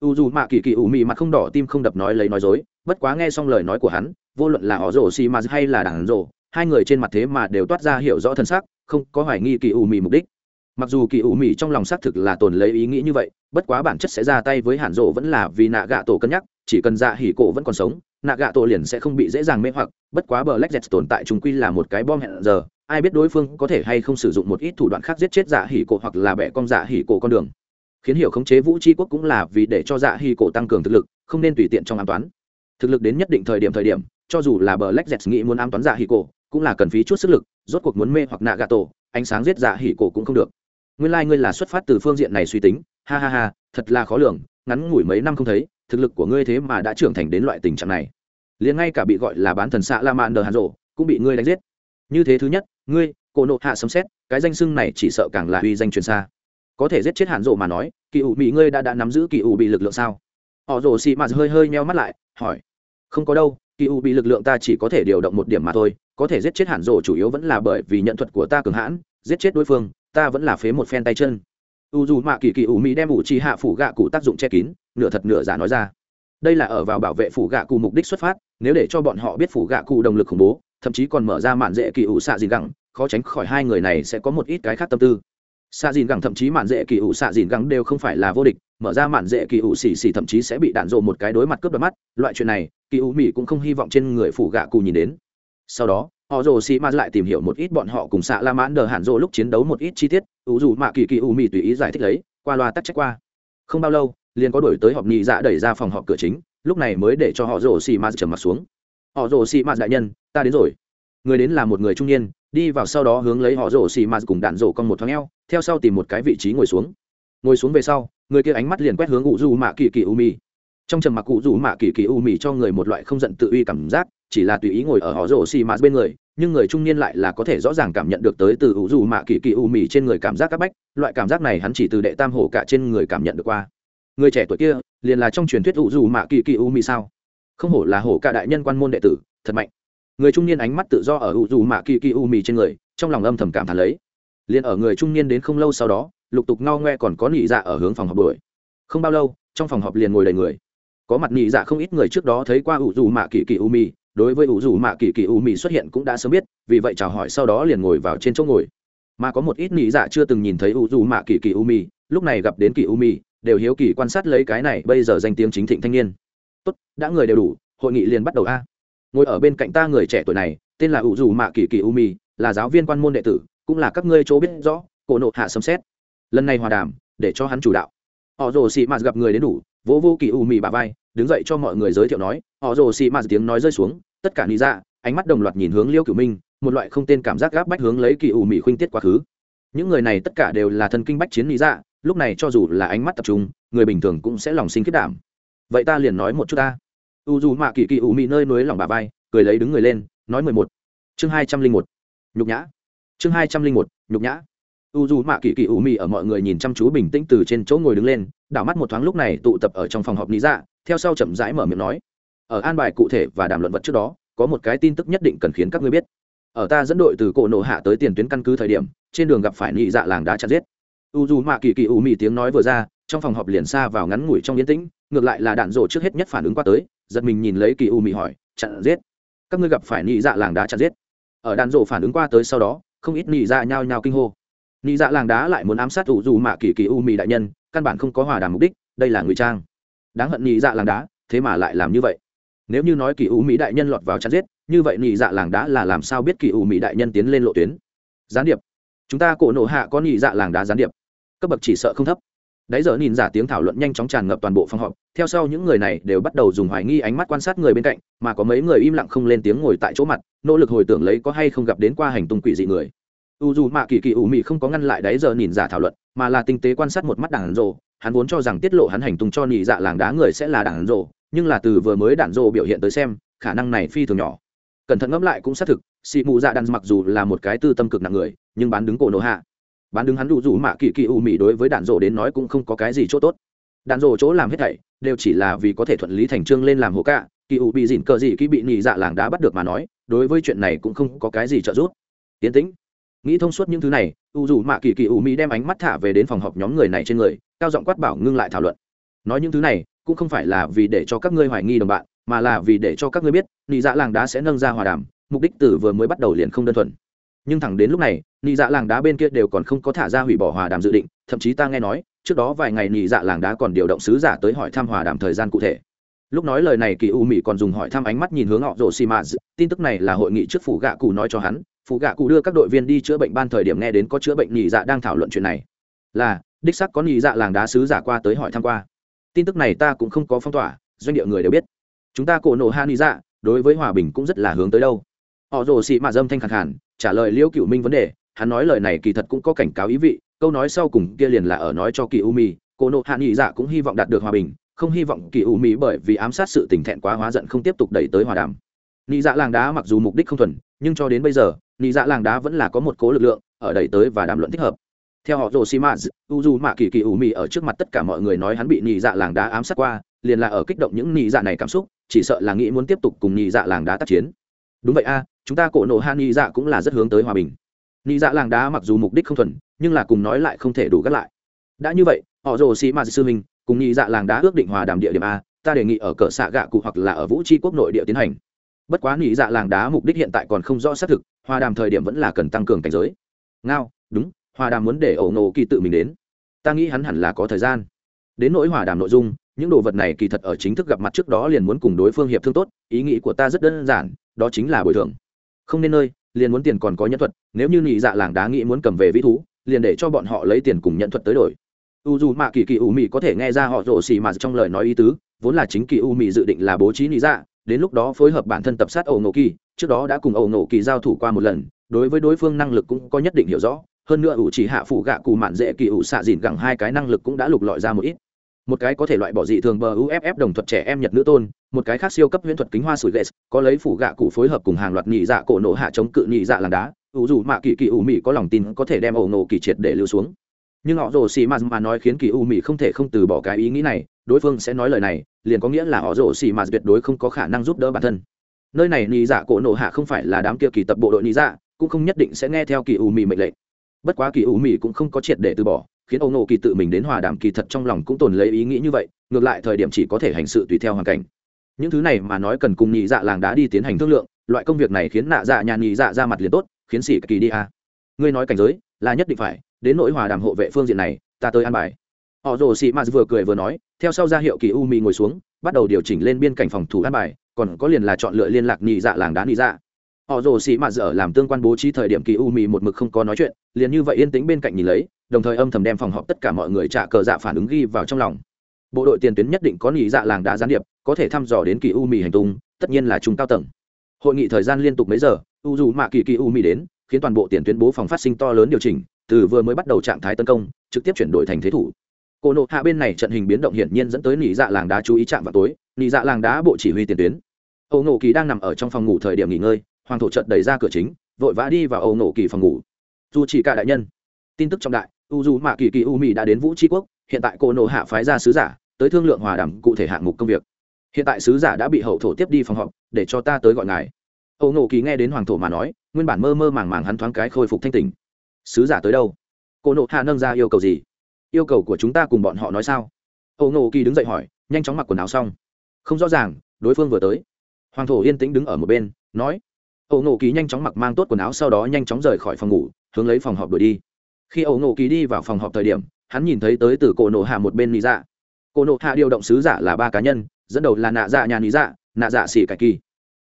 U dù mạ kỳ kỳ ủ mị mặt không đỏ tim không đập nói lấy nói dối, bất quá nghe xong lời nói của hắn, vô luận là họ rồ xì mà hay là đảng rồ, hai người trên mặt thế mà đều toát ra hiểu rõ thân sắc, không có hoài nghi kỳ ủ mị mục đích. Mặc dù kỳ ủ mị trong lòng xác thực là tồn lấy ý nghĩ như vậy, bất quá bản chất sẽ ra tay với hàn rộ vẫn là vì nạ gạ tổ cân nhắc, chỉ cần dạ hỉ cổ vẫn còn sống, nạ gạ tổ liền sẽ không bị dễ dàng mê hoặc, bất quá bờ lách dẹt tồn tại chúng quy là một cái bom hẹn giờ ai biết đối phương có thể hay không sử dụng một ít thủ đoạn khác giết chết dạ hỉ cổ hoặc là bẻ con dạ hỉ cổ con đường. Khiến hiểu khống chế vũ tri quốc cũng là vì để cho dạ hỉ cổ tăng cường thực lực, không nên tùy tiện trong an toán. Thực lực đến nhất định thời điểm thời điểm, cho dù là bờ lách dẹt nghĩ muốn an toán dạ hỉ cổ, cũng là cần phí chút sức lực, rốt cuộc muốn mê hoặc nạ gà tổ ánh sáng giết dạ hỉ cổ cũng không được. Nguyên lai、like、ngươi là xuất phát từ phương diện này suy tính, ha ha ha, thật là khó lường, ngắn ngủi mấy năm không thấy, thực lực của ngươi thế mà đã trưởng thành đến loại tình trạng này. Liền ngay cả bị gọi là bán thần xạ la mạn đờ hàn rộ cũng bị ngươi đánh giết. Như thế thứ nhất ngươi, cổ nộ hạ sấm xét cái danh xưng này chỉ sợ càng là uy danh truyền xa. Có thể giết chết hàn rộ mà nói, kỳ ủ bị ngươi đã đã nắm giữ kỳ ủ bị lực lượng sao? Họ rồ xị mạt hơi hơi meo mắt lại, hỏi. Không có đâu, kỳ ủ bị lực lượng ta chỉ có thể điều động một điểm mà thôi, có thể giết chết hàn rộ chủ yếu vẫn là bởi vì nhận thuật của ta cường hãn, giết chết đối phương, ta vẫn là phế một phen tay chân. U dù mạ kỳ kỳ ủ mỹ đem ủ trì hạ phủ gạ cụ tác dụng che kín, nửa thật nửa giả nói ra. Đây là ở vào bảo vệ phủ gạ cụ mục đích xuất phát, nếu để cho bọn họ biết phủ gạ cụ đồng lực khủng bố thậm chí còn mở ra mạn dễ kỳ ủ xạ dìn gẳng, khó tránh khỏi hai người này sẽ có một ít cái khác tâm tư. Xạ dìn gẳng thậm chí mạn dễ kỳ ủ xạ dìn gẳng đều không phải là vô địch, mở ra mạn dễ kỳ ủ xì xì thậm chí sẽ bị đạn rộ một cái đối mặt cướp đôi mắt, loại chuyện này, kỳ u mỹ cũng không hy vọng trên người phủ gạ cụ nhìn đến. Sau đó, họ rồ xì ma lại tìm hiểu một ít bọn họ cùng xạ la mãn đờ hạn rộ lúc chiến đấu một ít chi tiết, ủ dù mạ kỳ kỳ u mỹ tùy ý giải thích lấy, qua loa tắc trách qua. Không bao lâu, liền có đổi tới họp nhị dạ đẩy ra phòng họp cửa chính, lúc này mới để cho họ rồ xì ma trầm mặt xuống. Họ rồ xì ma đại nhân ta đến rồi. Người đến là một người trung niên, đi vào sau đó hướng lấy họ rổ xì mạt cùng đạn rổ con một thoáng eo, theo sau tìm một cái vị trí ngồi xuống. Ngồi xuống về sau, người kia ánh mắt liền quét hướng cụ dù mạ kỳ kỳ u mi trong trầm mặc cụ dù mạ kỳ kỳ u mi cho người một loại không giận tự uy cảm giác, chỉ là tùy ý ngồi ở họ rổ xì mạt bên người, nhưng người trung niên lại là có thể rõ ràng cảm nhận được tới từ cụ dù mạ kỳ kỳ u mi trên người cảm giác các bách, loại cảm giác này hắn chỉ từ đệ tam hổ cả trên người cảm nhận được qua. Người trẻ tuổi kia, liền là trong truyền thuyết cụ dù mạ kỳ kỳ u mi sao? Không hổ là hổ cả đại nhân quan môn đệ tử, thật mạnh người trung niên ánh mắt tự do ở ủ dù mạ kỳ kỳ u mi trên người, trong lòng âm thầm cảm thán lấy. Liền ở người trung niên đến không lâu sau đó, lục tục ngao ngoe còn có nị dạ ở hướng phòng họp đuổi. Không bao lâu, trong phòng họp liền ngồi đầy người. Có mặt nị dạ không ít người trước đó thấy qua ủ dù mạ kỳ kỳ u mi đối với ủ dù mạ kỳ kỳ u mi xuất hiện cũng đã sớm biết, vì vậy chào hỏi sau đó liền ngồi vào trên chỗ ngồi. Mà có một ít nị dạ chưa từng nhìn thấy ủ dù mạ kỳ kỳ u mi lúc này gặp đến kỳ u mi đều hiếu kỳ quan sát lấy cái này bây giờ danh tiếng chính thịnh thanh niên. Tốt, đã người đều đủ, hội nghị liền bắt đầu a ngồi ở bên cạnh ta người trẻ tuổi này, tên là ủ dù mạ kỳ kỳ u mi là giáo viên quan môn đệ tử, cũng là các ngươi chỗ biết rõ, cổ nộ hạ sấm xét lần này hòa đàm, để cho hắn chủ đạo. Họ rồ xị mạt gặp người đến đủ, vỗ vô kỳ u Mi bà vai, đứng dậy cho mọi người giới thiệu nói, họ rồ xị mạt tiếng nói rơi xuống, tất cả lý ra dạ, ánh mắt đồng loạt nhìn hướng liêu cửu minh, một loại không tên cảm giác gáp bách hướng lấy kỳ u Mi khuynh tiết quá khứ. Những người này tất cả đều là thân kinh bách chiến lý ra dạ, lúc này cho dù là ánh mắt tập trung, người bình thường cũng sẽ lòng sinh kết đảm. Vậy ta liền nói một chút ta u dù mạ kỳ kỳ ủ mị nơi núi lỏng bà vai, cười lấy đứng người lên, nói mười một. Chương hai trăm linh một. Nhục nhã. Chương hai trăm linh một, nhục nhã. U dù mạ kỳ kỳ ủ mị ở mọi người nhìn chăm chú bình tĩnh từ trên chỗ ngồi đứng lên, đảo mắt một thoáng lúc này tụ tập ở trong phòng họp lý dạ theo sau chậm rãi mở miệng nói. Ở an bài cụ thể và đàm luận vật trước đó, có một cái tin tức nhất định cần khiến các ngươi biết. Ở ta dẫn đội từ cổ nổ hạ tới tiền tuyến căn cứ thời điểm, trên đường gặp phải nhị dạ làng đá chặt giết. U dù mạ kỳ kỳ ủ mị tiếng nói vừa ra trong phòng họp liền xa vào ngắn ngủi trong yên tĩnh, ngược lại là đạn rổ trước hết nhất phản ứng qua tới, giật mình nhìn lấy kỳ u mị hỏi, chặn giết? Các ngươi gặp phải nhị dạ làng đá chặn giết? Ở đạn rổ phản ứng qua tới sau đó, không ít nhị dạ nhao nhao kinh hô. Nhị dạ làng đá lại muốn ám sát ủ dù mạ kỳ kỳ u mị đại nhân, căn bản không có hòa đàm mục đích, đây là ngụy trang. Đáng hận nhị dạ làng đá, thế mà lại làm như vậy. Nếu như nói kỳ u mỹ đại nhân lọt vào chặn giết, như vậy nhị dạ làng đá là làm sao biết kỳ u mỹ đại nhân tiến lên lộ tuyến? Gián điệp. Chúng ta cổ nộ hạ có nhị dạ làng đá gián điệp. Cấp bậc chỉ sợ không thấp đáy giờ nhìn giả tiếng thảo luận nhanh chóng tràn ngập toàn bộ phòng họp, theo sau những người này đều bắt đầu dùng hoài nghi ánh mắt quan sát người bên cạnh, mà có mấy người im lặng không lên tiếng ngồi tại chỗ mặt, nỗ lực hồi tưởng lấy có hay không gặp đến qua hành tung quỷ dị người. U dù mạ kỳ kỳ ủ mị không có ngăn lại đáy giờ nhìn giả thảo luận, mà là tinh tế quan sát một mắt đảng rộ hắn vốn cho rằng tiết lộ hắn hành tung cho nhị dạ làng đá người sẽ là đảng rộ nhưng là từ vừa mới đàn rộ biểu hiện tới xem, khả năng này phi thường nhỏ. Cẩn thận ngẫm lại cũng xác thực, xị mù dạ đàn mặc dù là một cái tư tâm cực nặng người, nhưng bán đứng cổ nổ hạ bán đứng hắn đủ rủ mạ kỳ kỳ ủ mị đối với đạn rổ đến nói cũng không có cái gì chỗ tốt. Đạn rổ chỗ làm hết thảy, đều chỉ là vì có thể thuận lý thành trương lên làm hộ cả kỳ ủ bị dỉn cờ gì khi bị nhị dạ làng đã bắt được mà nói, đối với chuyện này cũng không có cái gì trợ giúp. Tiến tĩnh. Nghĩ thông suốt những thứ này u dù mạ kỳ kỳ ủ mỹ đem ánh mắt thả về đến phòng họp nhóm người này trên người, cao giọng quát bảo ngưng lại thảo luận. Nói những thứ này, cũng không phải là vì để cho các ngươi hoài nghi đồng bạn, mà là vì để cho các ngươi biết, nị dạ làng đá sẽ nâng ra hòa đàm, mục đích từ vừa mới bắt đầu liền không đơn thuần nhưng thẳng đến lúc này, nị dạ làng đá bên kia đều còn không có thả ra hủy bỏ hòa đàm dự định, thậm chí ta nghe nói, trước đó vài ngày nị dạ làng đá còn điều động sứ giả tới hỏi thăm hòa đàm thời gian cụ thể. Lúc nói lời này kỳ u mỹ còn dùng hỏi thăm ánh mắt nhìn hướng họ rồ xì mã tin tức này là hội nghị trước phủ gạ cụ nói cho hắn, phủ gạ cụ đưa các đội viên đi chữa bệnh ban thời điểm nghe đến có chữa bệnh nhị dạ đang thảo luận chuyện này. Là, đích sắc có nhị dạ làng đá sứ giả qua tới hỏi thăm qua. Tin tức này ta cũng không có phong tỏa, doanh địa người đều biết. Chúng ta cổ nộ ha nhị dạ đối với hòa bình cũng rất là hướng tới đâu. Họ rồ xị mạ dâm thanh khẳng hẳn trả lời liễu cựu minh vấn đề, hắn nói lời này kỳ thật cũng có cảnh cáo ý vị, câu nói sau cùng kia liền là ở nói cho kỳ u mi, cô nộ hạ nhị dạ cũng hy vọng đạt được hòa bình, không hy vọng kỳ u mi bởi vì ám sát sự tình thẹn quá hóa giận không tiếp tục đẩy tới hòa đàm. Nhị dạ làng đá mặc dù mục đích không thuần, nhưng cho đến bây giờ, nghị dạ làng đá vẫn là có một cố lực lượng ở đẩy tới và đàm luận thích hợp. Theo họ rồ xi mã u dù mạ kỳ kỳ u mi ở trước mặt tất cả mọi người nói hắn bị nghị dạ làng đá ám sát qua, liền là ở kích động những nghị dạ này cảm xúc, chỉ sợ là nghĩ muốn tiếp tục cùng nghị dạ làng đá tác chiến đúng vậy a, chúng ta cổ nộ han nị dạ cũng là rất hướng tới hòa bình. Nị dạ làng đá mặc dù mục đích không thuần, nhưng là cùng nói lại không thể đủ gắt lại. Đã như vậy, họ rồ sĩ mã sư minh cùng nị dạ làng đá ước định hòa đàm địa điểm a, ta đề nghị ở cỡ xạ gạ cụ hoặc là ở vũ tri quốc nội địa tiến hành. Bất quá nị dạ làng đá mục đích hiện tại còn không rõ xác thực, hòa đàm thời điểm vẫn là cần tăng cường cảnh giới. Ngao, đúng, hòa đàm muốn để ẩu nổ kỳ tự mình đến. Ta nghĩ hắn hẳn là có thời gian. Đến nỗi hòa đàm nội dung, những đồ vật này kỳ thật ở chính thức gặp mặt trước đó liền muốn cùng đối phương hiệp thương tốt, ý nghĩ của ta rất đơn giản đó chính là bồi thường. Không nên nơi, liền muốn tiền còn có nhân thuật, nếu như nhị dạ làng đá nghĩ muốn cầm về vĩ thú, liền để cho bọn họ lấy tiền cùng nhận thuật tới đổi. U dù mạ kỳ kỳ u mị có thể nghe ra họ rộ xì mà trong lời nói ý tứ, vốn là chính kỳ u mị dự định là bố trí nhị dạ đến lúc đó phối hợp bản thân tập sát ẩu nổ kỳ, trước đó đã cùng ẩu nổ kỳ giao thủ qua một lần, đối với đối phương năng lực cũng có nhất định hiểu rõ, hơn nữa ủ chỉ hạ phụ gạ cù mạn dễ kỳ ủ xạ dìn gẳng hai cái năng lực cũng đã lục lọi ra một ít một cái có thể loại bỏ dị thường bờ uff đồng thuật trẻ em nhật nữ tôn, một cái khác siêu cấp huyễn thuật kính hoa sủi ghét có lấy phủ gạ cụ phối hợp cùng hàng loạt nhị dạ cổ nổ hạ chống cự nhị dạ làng đá, ủ dù mạ kỳ kỳ ủ mị có lòng tin có thể đem ẩu nổ kỳ triệt để lưu xuống. Nhưng họ rồ xì mạt mà nói khiến kỳ u mị không thể không từ bỏ cái ý nghĩ này, đối phương sẽ nói lời này, liền có nghĩa là họ rồ xì mạt tuyệt đối không có khả năng giúp đỡ bản thân. Nơi này nhị dạ cổ nổ hạ không phải là đám kia kỳ tập bộ đội nhị dạ cũng không nhất định sẽ nghe theo kỳ u mị mệnh lệnh. Bất quá kỳ u mị cũng không có triệt để từ bỏ khiến ông nổ kỳ tự mình đến hòa đàm kỳ thật trong lòng cũng tồn lấy ý nghĩ như vậy, ngược lại thời điểm chỉ có thể hành sự tùy theo hoàn cảnh. Những thứ này mà nói cần cùng nhị dạ làng đá đi tiến hành thương lượng, loại công việc này khiến nạ dạ nhà nhị dạ ra mặt liền tốt, khiến xỉ kỳ đi à. ngươi nói cảnh giới, là nhất định phải, đến nỗi hòa đàm hộ vệ phương diện này, ta tới an bài. Họ rồ sĩ mạt vừa cười vừa nói, theo sau ra hiệu kỳ u mi ngồi xuống, bắt đầu điều chỉnh lên biên cảnh phòng thủ an bài, còn có liền là chọn lựa liên lạc nhị dạ làng đá nhị dạ. Họ rồ sĩ mạt dở làm tương quan bố trí thời điểm kỳ u mi một mực không có nói chuyện, liền như vậy yên tĩnh bên cạnh nhìn lấy đồng thời âm thầm đem phòng họp tất cả mọi người trả cờ dạ phản ứng ghi vào trong lòng. Bộ đội tiền tuyến nhất định có nỉ dạ làng đá gián điệp, có thể thăm dò đến kỳ u mi hành tung, tất nhiên là trung cao tầng. Hội nghị thời gian liên tục mấy giờ, u dù mạ kỳ kỳ u mi đến, khiến toàn bộ tiền tuyến bố phòng phát sinh to lớn điều chỉnh, từ vừa mới bắt đầu trạng thái tấn công, trực tiếp chuyển đổi thành thế thủ. Cổ nộ hạ bên này trận hình biến động hiển nhiên dẫn tới nỉ dạ làng đá chú ý chạm vào tối, nỉ dạ làng đá bộ chỉ huy tiền tuyến. Âu nổ kỳ đang nằm ở trong phòng ngủ thời điểm nghỉ ngơi, hoàng thổ trận đẩy ra cửa chính, vội vã đi vào âu nổ kỳ phòng ngủ. Dù chỉ cả đại nhân, tin tức trọng đại u dù mạ kỳ kỳ u mỹ đã đến vũ tri quốc, hiện tại cổ nộ hạ phái ra sứ giả tới thương lượng hòa đàm cụ thể hạng mục công việc. Hiện tại sứ giả đã bị hậu thổ tiếp đi phòng họp, để cho ta tới gọi ngài. Âu Nộ kỳ nghe đến hoàng thổ mà nói, nguyên bản mơ mơ màng màng hắn thoáng cái khôi phục thanh tình sứ giả tới đâu? Cô nộ hạ nâng ra yêu cầu gì? Yêu cầu của chúng ta cùng bọn họ nói sao? Âu nộ kỳ đứng dậy hỏi, nhanh chóng mặc quần áo xong. Không rõ ràng, đối phương vừa tới. Hoàng thổ yên tĩnh đứng ở một bên, nói. Âu nộ kỳ nhanh chóng mặc mang tốt quần áo sau đó nhanh chóng rời khỏi phòng ngủ, hướng lấy phòng họp đuổi đi khi âu nổ kỳ đi vào phòng họp thời điểm, hắn nhìn thấy tới từ cổ nộ hạ một bên lý dạ. Cổ nộ hạ điều động sứ giả là ba cá nhân, dẫn đầu là nạ dạ nhà lý dạ nạ dạ xỉ cả kỳ.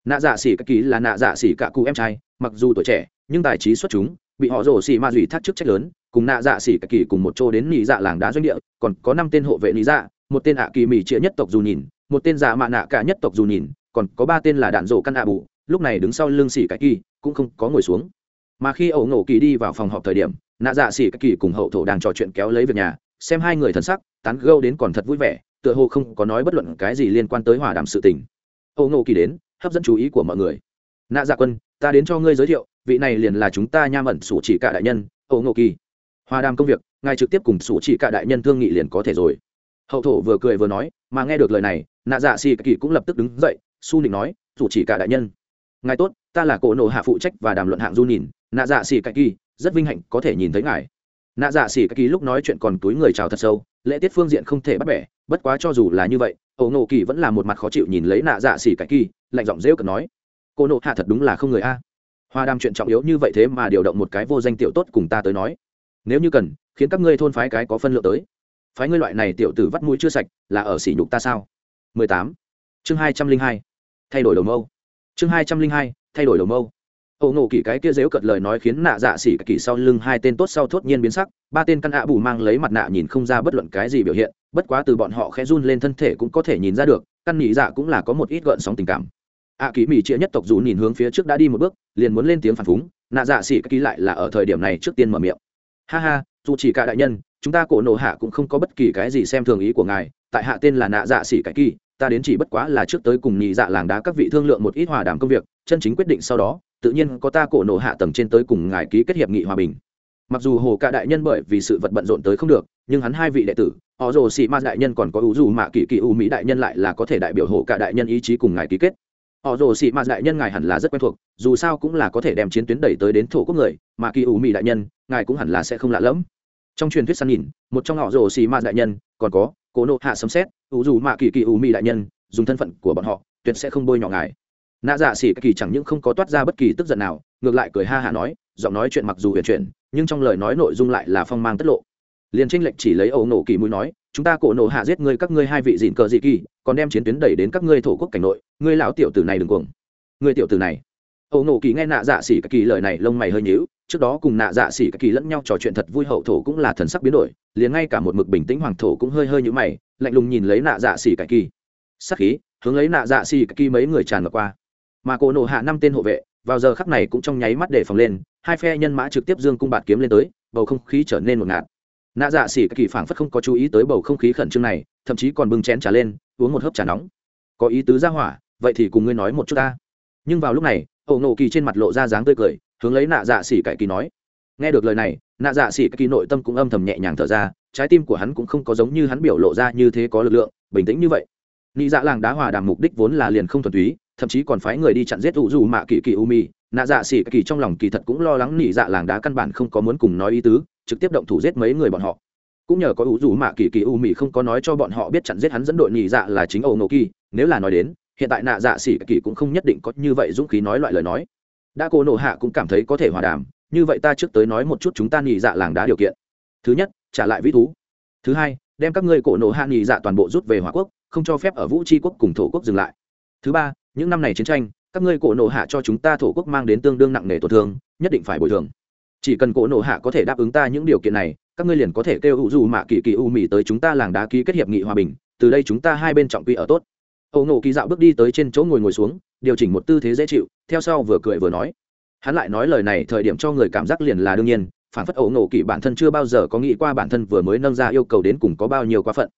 Nạ dạ xỉ cả kỳ là nạ dạ xỉ cả cụ em trai, mặc dù tuổi trẻ, nhưng tài trí xuất chúng, bị họ rổ xỉ ma dùy thác chức trách lớn, cùng nạ dạ xỉ cả kỳ cùng một chỗ đến nị dạ làng đá doanh địa, còn có năm tên hộ vệ nị dạ một tên ạ kỳ mỹ trịa nhất tộc dù nhìn, một tên dạ mạ nạ cả nhất tộc dù nhìn, còn có ba tên là đạn rổ căn ạ bù, lúc này đứng sau lưng xỉ cả kỳ, cũng không có ngồi xuống. Mà khi ẩu nổ kỳ đi vào phòng họp thời điểm nạ dạ xỉ các kỳ cùng hậu thổ đang trò chuyện kéo lấy việc nhà, xem hai người thân sắc, tán gâu đến còn thật vui vẻ, tựa hồ không có nói bất luận cái gì liên quan tới hòa đàm sự tình. Âu nô kỳ đến, hấp dẫn chú ý của mọi người. Nạ dạ quân, ta đến cho ngươi giới thiệu, vị này liền là chúng ta nham ẩn sủ chỉ cả đại nhân, âu nô kỳ. Hòa đàm công việc, ngài trực tiếp cùng sủ chỉ cả đại nhân thương nghị liền có thể rồi. Hậu thổ vừa cười vừa nói, mà nghe được lời này, nạ dạ xì kỳ cũng lập tức đứng dậy, su nịnh nói, sủ chỉ cả đại nhân. Ngài tốt, ta là cổ nộ hạ phụ trách và đàm luận hạng du nhìn. Nạ dạ xì kỳ rất vinh hạnh có thể nhìn thấy ngài nạ dạ xỉ kỳ lúc nói chuyện còn túi người chào thật sâu, lễ tiết phương diện không thể bắt bẻ, bất quá cho dù là như vậy ẩu nộ kỳ vẫn là một mặt khó chịu nhìn lấy nạ dạ xỉ kỳ, lạnh giọng rêu cực nói, cô nộ hạ thật đúng là không người a hoa đam chuyện trọng yếu như vậy thế mà điều động một cái vô danh tiểu tốt cùng ta tới nói nếu như cần, khiến các ngươi thôn phái cái có phân lượng tới phái ngươi loại này tiểu tử vắt mũi chưa sạch, là ở sỉ nhục ta sao 18. chương 202. thay đổi đầu mâu chương 202. thay đổi đầu mâu ẩu nổ kỳ cái kia dếu cợt lời nói khiến nạ dạ xỉ kỳ sau lưng hai tên tốt sau thốt nhiên biến sắc, ba tên căn ạ bù mang lấy mặt nạ nhìn không ra bất luận cái gì biểu hiện, bất quá từ bọn họ khẽ run lên thân thể cũng có thể nhìn ra được, căn nhị dạ cũng là có một ít gợn sóng tình cảm. Ạ kỳ mỹ chĩa nhất tộc dù nhìn hướng phía trước đã đi một bước, liền muốn lên tiếng phản phúng, nạ dạ xỉ kỳ lại là ở thời điểm này trước tiên mở miệng. Ha ha, dù chỉ cả đại nhân, chúng ta cổ nổ hạ cũng không có bất kỳ cái gì xem thường ý của ngài, tại hạ tên là nạ dạ xỉ cái kỳ ta đến chỉ bất quá là trước tới cùng nhị dạ làng đá các vị thương lượng một ít hòa đàm công việc, chân chính quyết định sau đó tự nhiên có ta cổ nổ hạ tầng trên tới cùng ngài ký kết hiệp nghị hòa bình. Mặc dù hồ cả đại nhân bởi vì sự vật bận rộn tới không được, nhưng hắn hai vị đệ tử, họ rồ sĩ ma đại nhân còn có ủ dù mạ kỳ kỳ ưu mỹ đại nhân lại là có thể đại biểu hồ cả đại nhân ý chí cùng ngài ký kết. Họ rồ sĩ ma đại nhân ngài hẳn là rất quen thuộc, dù sao cũng là có thể đem chiến tuyến đẩy tới đến thổ quốc người, mà kỳ ưu mỹ đại nhân, ngài cũng hẳn là sẽ không lạ lẫm. Trong truyền thuyết săn nhìn, một trong họ rồ sĩ ma đại nhân, còn có, cố nộ hạ sấm xét ủ dù mạ kỳ kỳ ưu mỹ đại nhân, dùng thân phận của bọn họ, tuyệt sẽ không bôi nhọ ngài nạ dạ xỉ kỳ chẳng những không có toát ra bất kỳ tức giận nào, ngược lại cười ha hả nói, giọng nói chuyện mặc dù huyền chuyển, nhưng trong lời nói nội dung lại là phong mang tất lộ. Liền tranh lệch chỉ lấy ẩu nổ kỳ mũi nói, chúng ta cổ nộ hạ giết ngươi các ngươi hai vị dịn cờ dị kỳ, còn đem chiến tuyến đẩy đến các ngươi thổ quốc cảnh nội, ngươi lão tiểu tử này đừng cuồng. Ngươi tiểu tử này? Ẩu nổ kỳ nghe nạ dạ xỉ kỳ lời này lông mày hơi nhíu, trước đó cùng nạ dạ xỉ kỳ lẫn nhau trò chuyện thật vui, hậu thổ cũng là thần sắc biến đổi, liền ngay cả một mực bình tĩnh hoàng thổ cũng hơi hơi nhíu mày, lạnh lùng nhìn lấy nạ dạ xỉ kỳ. Sắc khí, hướng lấy nạ dạ xỉ kỳ mấy người tràn ngập qua mà cổ nộ hạ năm tên hộ vệ, vào giờ khắc này cũng trong nháy mắt để phòng lên, hai phe nhân mã trực tiếp dương cung bạt kiếm lên tới, bầu không khí trở nên một ngạt. Nạ dạ xỉ kỳ phảng phất không có chú ý tới bầu không khí khẩn trương này, thậm chí còn bưng chén trà lên, uống một hớp trà nóng. Có ý tứ ra hỏa, vậy thì cùng ngươi nói một chút ta. Nhưng vào lúc này ẩu nộ kỳ trên mặt lộ ra dáng tươi cười, hướng lấy nạ dạ xỉ cải kỳ nói. Nghe được lời này, nạ dạ xỉ kỳ nội tâm cũng âm thầm nhẹ nhàng thở ra, trái tim của hắn cũng không có giống như hắn biểu lộ ra như thế có lực lượng, bình tĩnh như vậy nị dạ làng đá hòa đàm mục đích vốn là liền không thuần túy, thậm chí còn phái người đi chặn giết ủ dù mạ kỳ kỳ u mi nạ dạ xỉ kỳ trong lòng kỳ thật cũng lo lắng nị dạ làng đá căn bản không có muốn cùng nói ý tứ, trực tiếp động thủ giết mấy người bọn họ. Cũng nhờ có ủ dù mạ kỳ kỳ u mi không có nói cho bọn họ biết chặn giết hắn dẫn đội nị dạ là chính ẩu nộ kỳ nếu là nói đến, hiện tại nạ dạ xỉ kỳ cũng không nhất định có như vậy dũng khí nói loại lời nói. Đã cô nộ hạ cũng cảm thấy có thể hòa đàm, như vậy ta trước tới nói một chút chúng ta Nị dạ làng đá điều kiện. Thứ nhất, trả lại vĩ thú. Thứ hai, đem các ngươi cổ nộ hạ Nị dạ toàn bộ rút về hòa quốc không cho phép ở vũ tri quốc cùng thổ quốc dừng lại. Thứ ba, những năm này chiến tranh, các ngươi cổ nộ hạ cho chúng ta thổ quốc mang đến tương đương nặng nề tổn thương, nhất định phải bồi thường. Chỉ cần cổ nộ hạ có thể đáp ứng ta những điều kiện này, các ngươi liền có thể kêu hữu dù mạ kỳ kỳ u mì tới chúng ta làng đá ký kết hiệp nghị hòa bình, từ đây chúng ta hai bên trọng quy ở tốt. Âu nộ kỳ dạo bước đi tới trên chỗ ngồi ngồi xuống, điều chỉnh một tư thế dễ chịu, theo sau vừa cười vừa nói. Hắn lại nói lời này thời điểm cho người cảm giác liền là đương nhiên, phản phất ẩu nộ kỳ bản thân chưa bao giờ có nghĩ qua bản thân vừa mới nâng ra yêu cầu đến cùng có bao nhiêu quá phận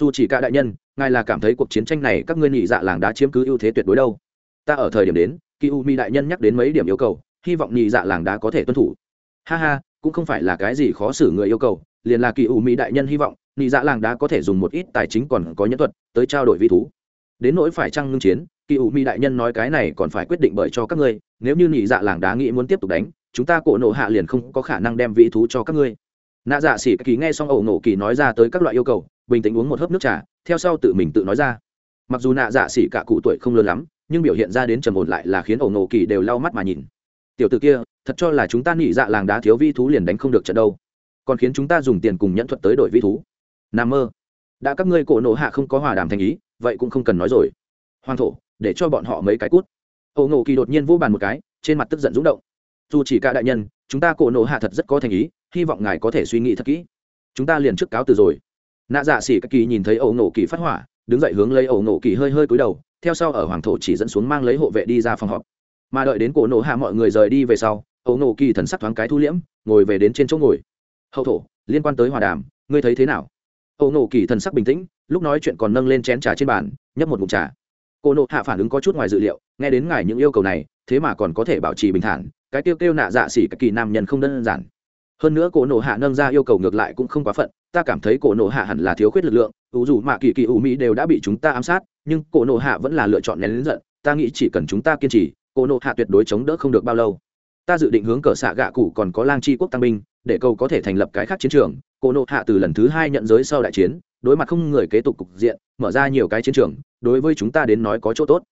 dù chỉ cả đại nhân, ngài là cảm thấy cuộc chiến tranh này các ngươi nhị dạ làng đã chiếm cứ ưu thế tuyệt đối đâu. Ta ở thời điểm đến, kỳ u mi đại nhân nhắc đến mấy điểm yêu cầu, hy vọng nhị dạ làng đã có thể tuân thủ. Ha ha, cũng không phải là cái gì khó xử người yêu cầu, liền là kỳ u mi đại nhân hy vọng, nhị dạ làng đã có thể dùng một ít tài chính còn có nhân thuật tới trao đổi vi thú. Đến nỗi phải trăng ngưng chiến, kỳ U mi đại nhân nói cái này còn phải quyết định bởi cho các ngươi, nếu như nhị dạ làng đá nghĩ muốn tiếp tục đánh, chúng ta cổ nộ hạ liền không có khả năng đem vị thú cho các ngươi. Nạ dạ xỉ kỳ nghe xong ẩu nổ kỳ nói ra tới các loại yêu cầu bình tĩnh uống một hớp nước trà, theo sau tự mình tự nói ra. Mặc dù nạ dạ xỉ cả cụ tuổi không lớn lắm, nhưng biểu hiện ra đến trầm ổn lại là khiến ổng nổ kỳ đều lau mắt mà nhìn. Tiểu t ử kia, thật cho là chúng ta nhị dạ làng đá thiếu vi thú liền đánh không được trận đâu. Còn khiến chúng ta dùng tiền cùng nhẫn thuật tới đổi vi thú. N a mơ. Đã các ngươi cổ nộ hạ không có hòa đàm thành ý, vậy cũng không cần nói rồi. Hoàng thổ, để cho bọn họ mấy cái cút. Ổng nổ kỳ đột nhiên vô bàn một cái, trên mặt tức giận rúng động. Dù chỉ cả đại nhân, chúng ta cổ nộ hạ thật rất có thành ý, hy vọng ngài có thể suy nghĩ thật kỹ. Chúng ta liền trước cáo từ rồi nạ dạ xỉ các kỳ nhìn thấy ẩu nổ kỳ phát hỏa, đứng dậy hướng lấy ẩu nổ kỳ hơi hơi cúi đầu, theo sau ở hoàng thổ chỉ dẫn xuống mang lấy hộ vệ đi ra phòng họp. Mà đợi đến cổ nổ hạ mọi người rời đi về sau ẩu nổ kỳ thần sắc thoáng cái thu liễm, ngồi về đến trên chỗ ngồi. Hậu thổ, liên quan tới hòa đàm, ngươi thấy thế nào? Ẩu nổ kỳ thần sắc bình tĩnh, lúc nói chuyện còn nâng lên chén trà trên bàn, nhấp một ngụm trà. Cô nộ hạ phản ứng có chút ngoài dự liệu, nghe đến ngài những yêu cầu này, thế mà còn có thể bảo trì bình thản, cái tiêu kêu nạ dạ xỉ các kỳ nam nhân không đơn giản. Hơn nữa cổ nộ hạ nâng ra yêu cầu ngược lại cũng không quá phận ta cảm thấy cổ nộ hạ hẳn là thiếu khuyết lực lượng, ủ dù mạ kỳ kỳ ủ mỹ đều đã bị chúng ta ám sát, nhưng cổ nộ hạ vẫn là lựa chọn nén lính giận, ta nghĩ chỉ cần chúng ta kiên trì, cổ nộ hạ tuyệt đối chống đỡ không được bao lâu. Ta dự định hướng cờ xạ gạ cụ còn có lang chi quốc tăng binh, để cầu có thể thành lập cái khác chiến trường. Cổ nộ hạ từ lần thứ hai nhận giới sau đại chiến, đối mặt không người kế tục cục diện, mở ra nhiều cái chiến trường, đối với chúng ta đến nói có chỗ tốt.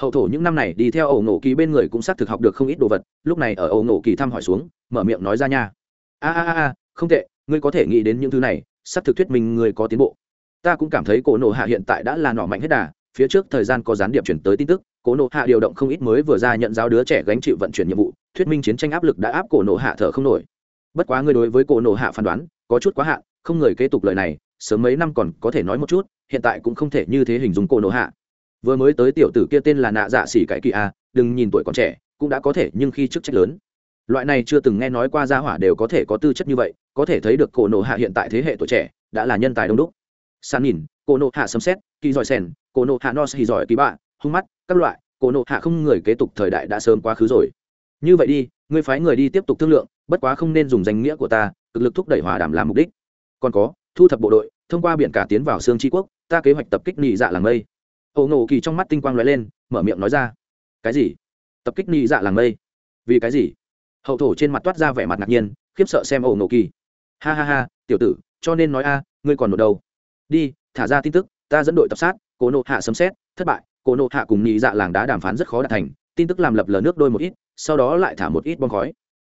Hậu thổ những năm này đi theo ẩu nổ kỳ bên người cũng xác thực học được không ít đồ vật, lúc này ở ẩu nổ kỳ thăm hỏi xuống, mở miệng nói ra nha. A a a, không tệ ngươi có thể nghĩ đến những thứ này, sắp thực thuyết minh ngươi có tiến bộ. Ta cũng cảm thấy cổ nổ hạ hiện tại đã là nọ mạnh hết đà, phía trước thời gian có gián điệp chuyển tới tin tức, cổ nổ hạ điều động không ít mới vừa ra nhận giáo đứa trẻ gánh chịu vận chuyển nhiệm vụ, thuyết minh chiến tranh áp lực đã áp cổ nổ hạ thở không nổi. Bất quá ngươi đối với cổ nổ hạ phán đoán, có chút quá hạn, không người kế tục lời này, sớm mấy năm còn có thể nói một chút, hiện tại cũng không thể như thế hình dung cổ nổ hạ. Vừa mới tới tiểu tử kia tên là nạ dạ xỉ cải kỳ a, đừng nhìn tuổi còn trẻ, cũng đã có thể, nhưng khi chức trách lớn, loại này chưa từng nghe nói qua gia hỏa đều có thể có tư chất như vậy có thể thấy được cổ nộ hạ hiện tại thế hệ tuổi trẻ, đã là nhân tài đông đúc. San nhìn, cổ nộ hạ sấm xét kỳ giỏi sèn, cổ nộ hạ no xì giỏi kỳ bạ, hung mắt, các loại, cổ nộ hạ không người kế tục thời đại đã sớm quá khứ rồi. Như vậy đi, ngươi phái người đi tiếp tục thương lượng, bất quá không nên dùng danh nghĩa của ta, cực lực thúc đẩy hòa đàm làm mục đích. Còn có, thu thập bộ đội, thông qua biển cả tiến vào Sương tri quốc, ta kế hoạch tập kích nị dạ làng mây. Hậu Nộ kỳ trong mắt tinh quang lóe lên, mở miệng nói ra. Cái gì? Tập kích nị dạ làng mây? Vì cái gì? Hậu thổ trên mặt toát ra vẻ mặt ngạc nhiên, khiếp sợ xem Hậu Nộ kỳ ha ha ha, tiểu tử, cho nên nói a, ngươi còn nổ đâu đi, thả ra tin tức, ta dẫn đội tập sát cổ nộ hạ sấm xét thất bại. Cổ nộ hạ cùng nhị dạ làng đá đàm phán rất khó đạt thành, tin tức làm lập lờ nước đôi một ít, sau đó lại thả một ít bom khói.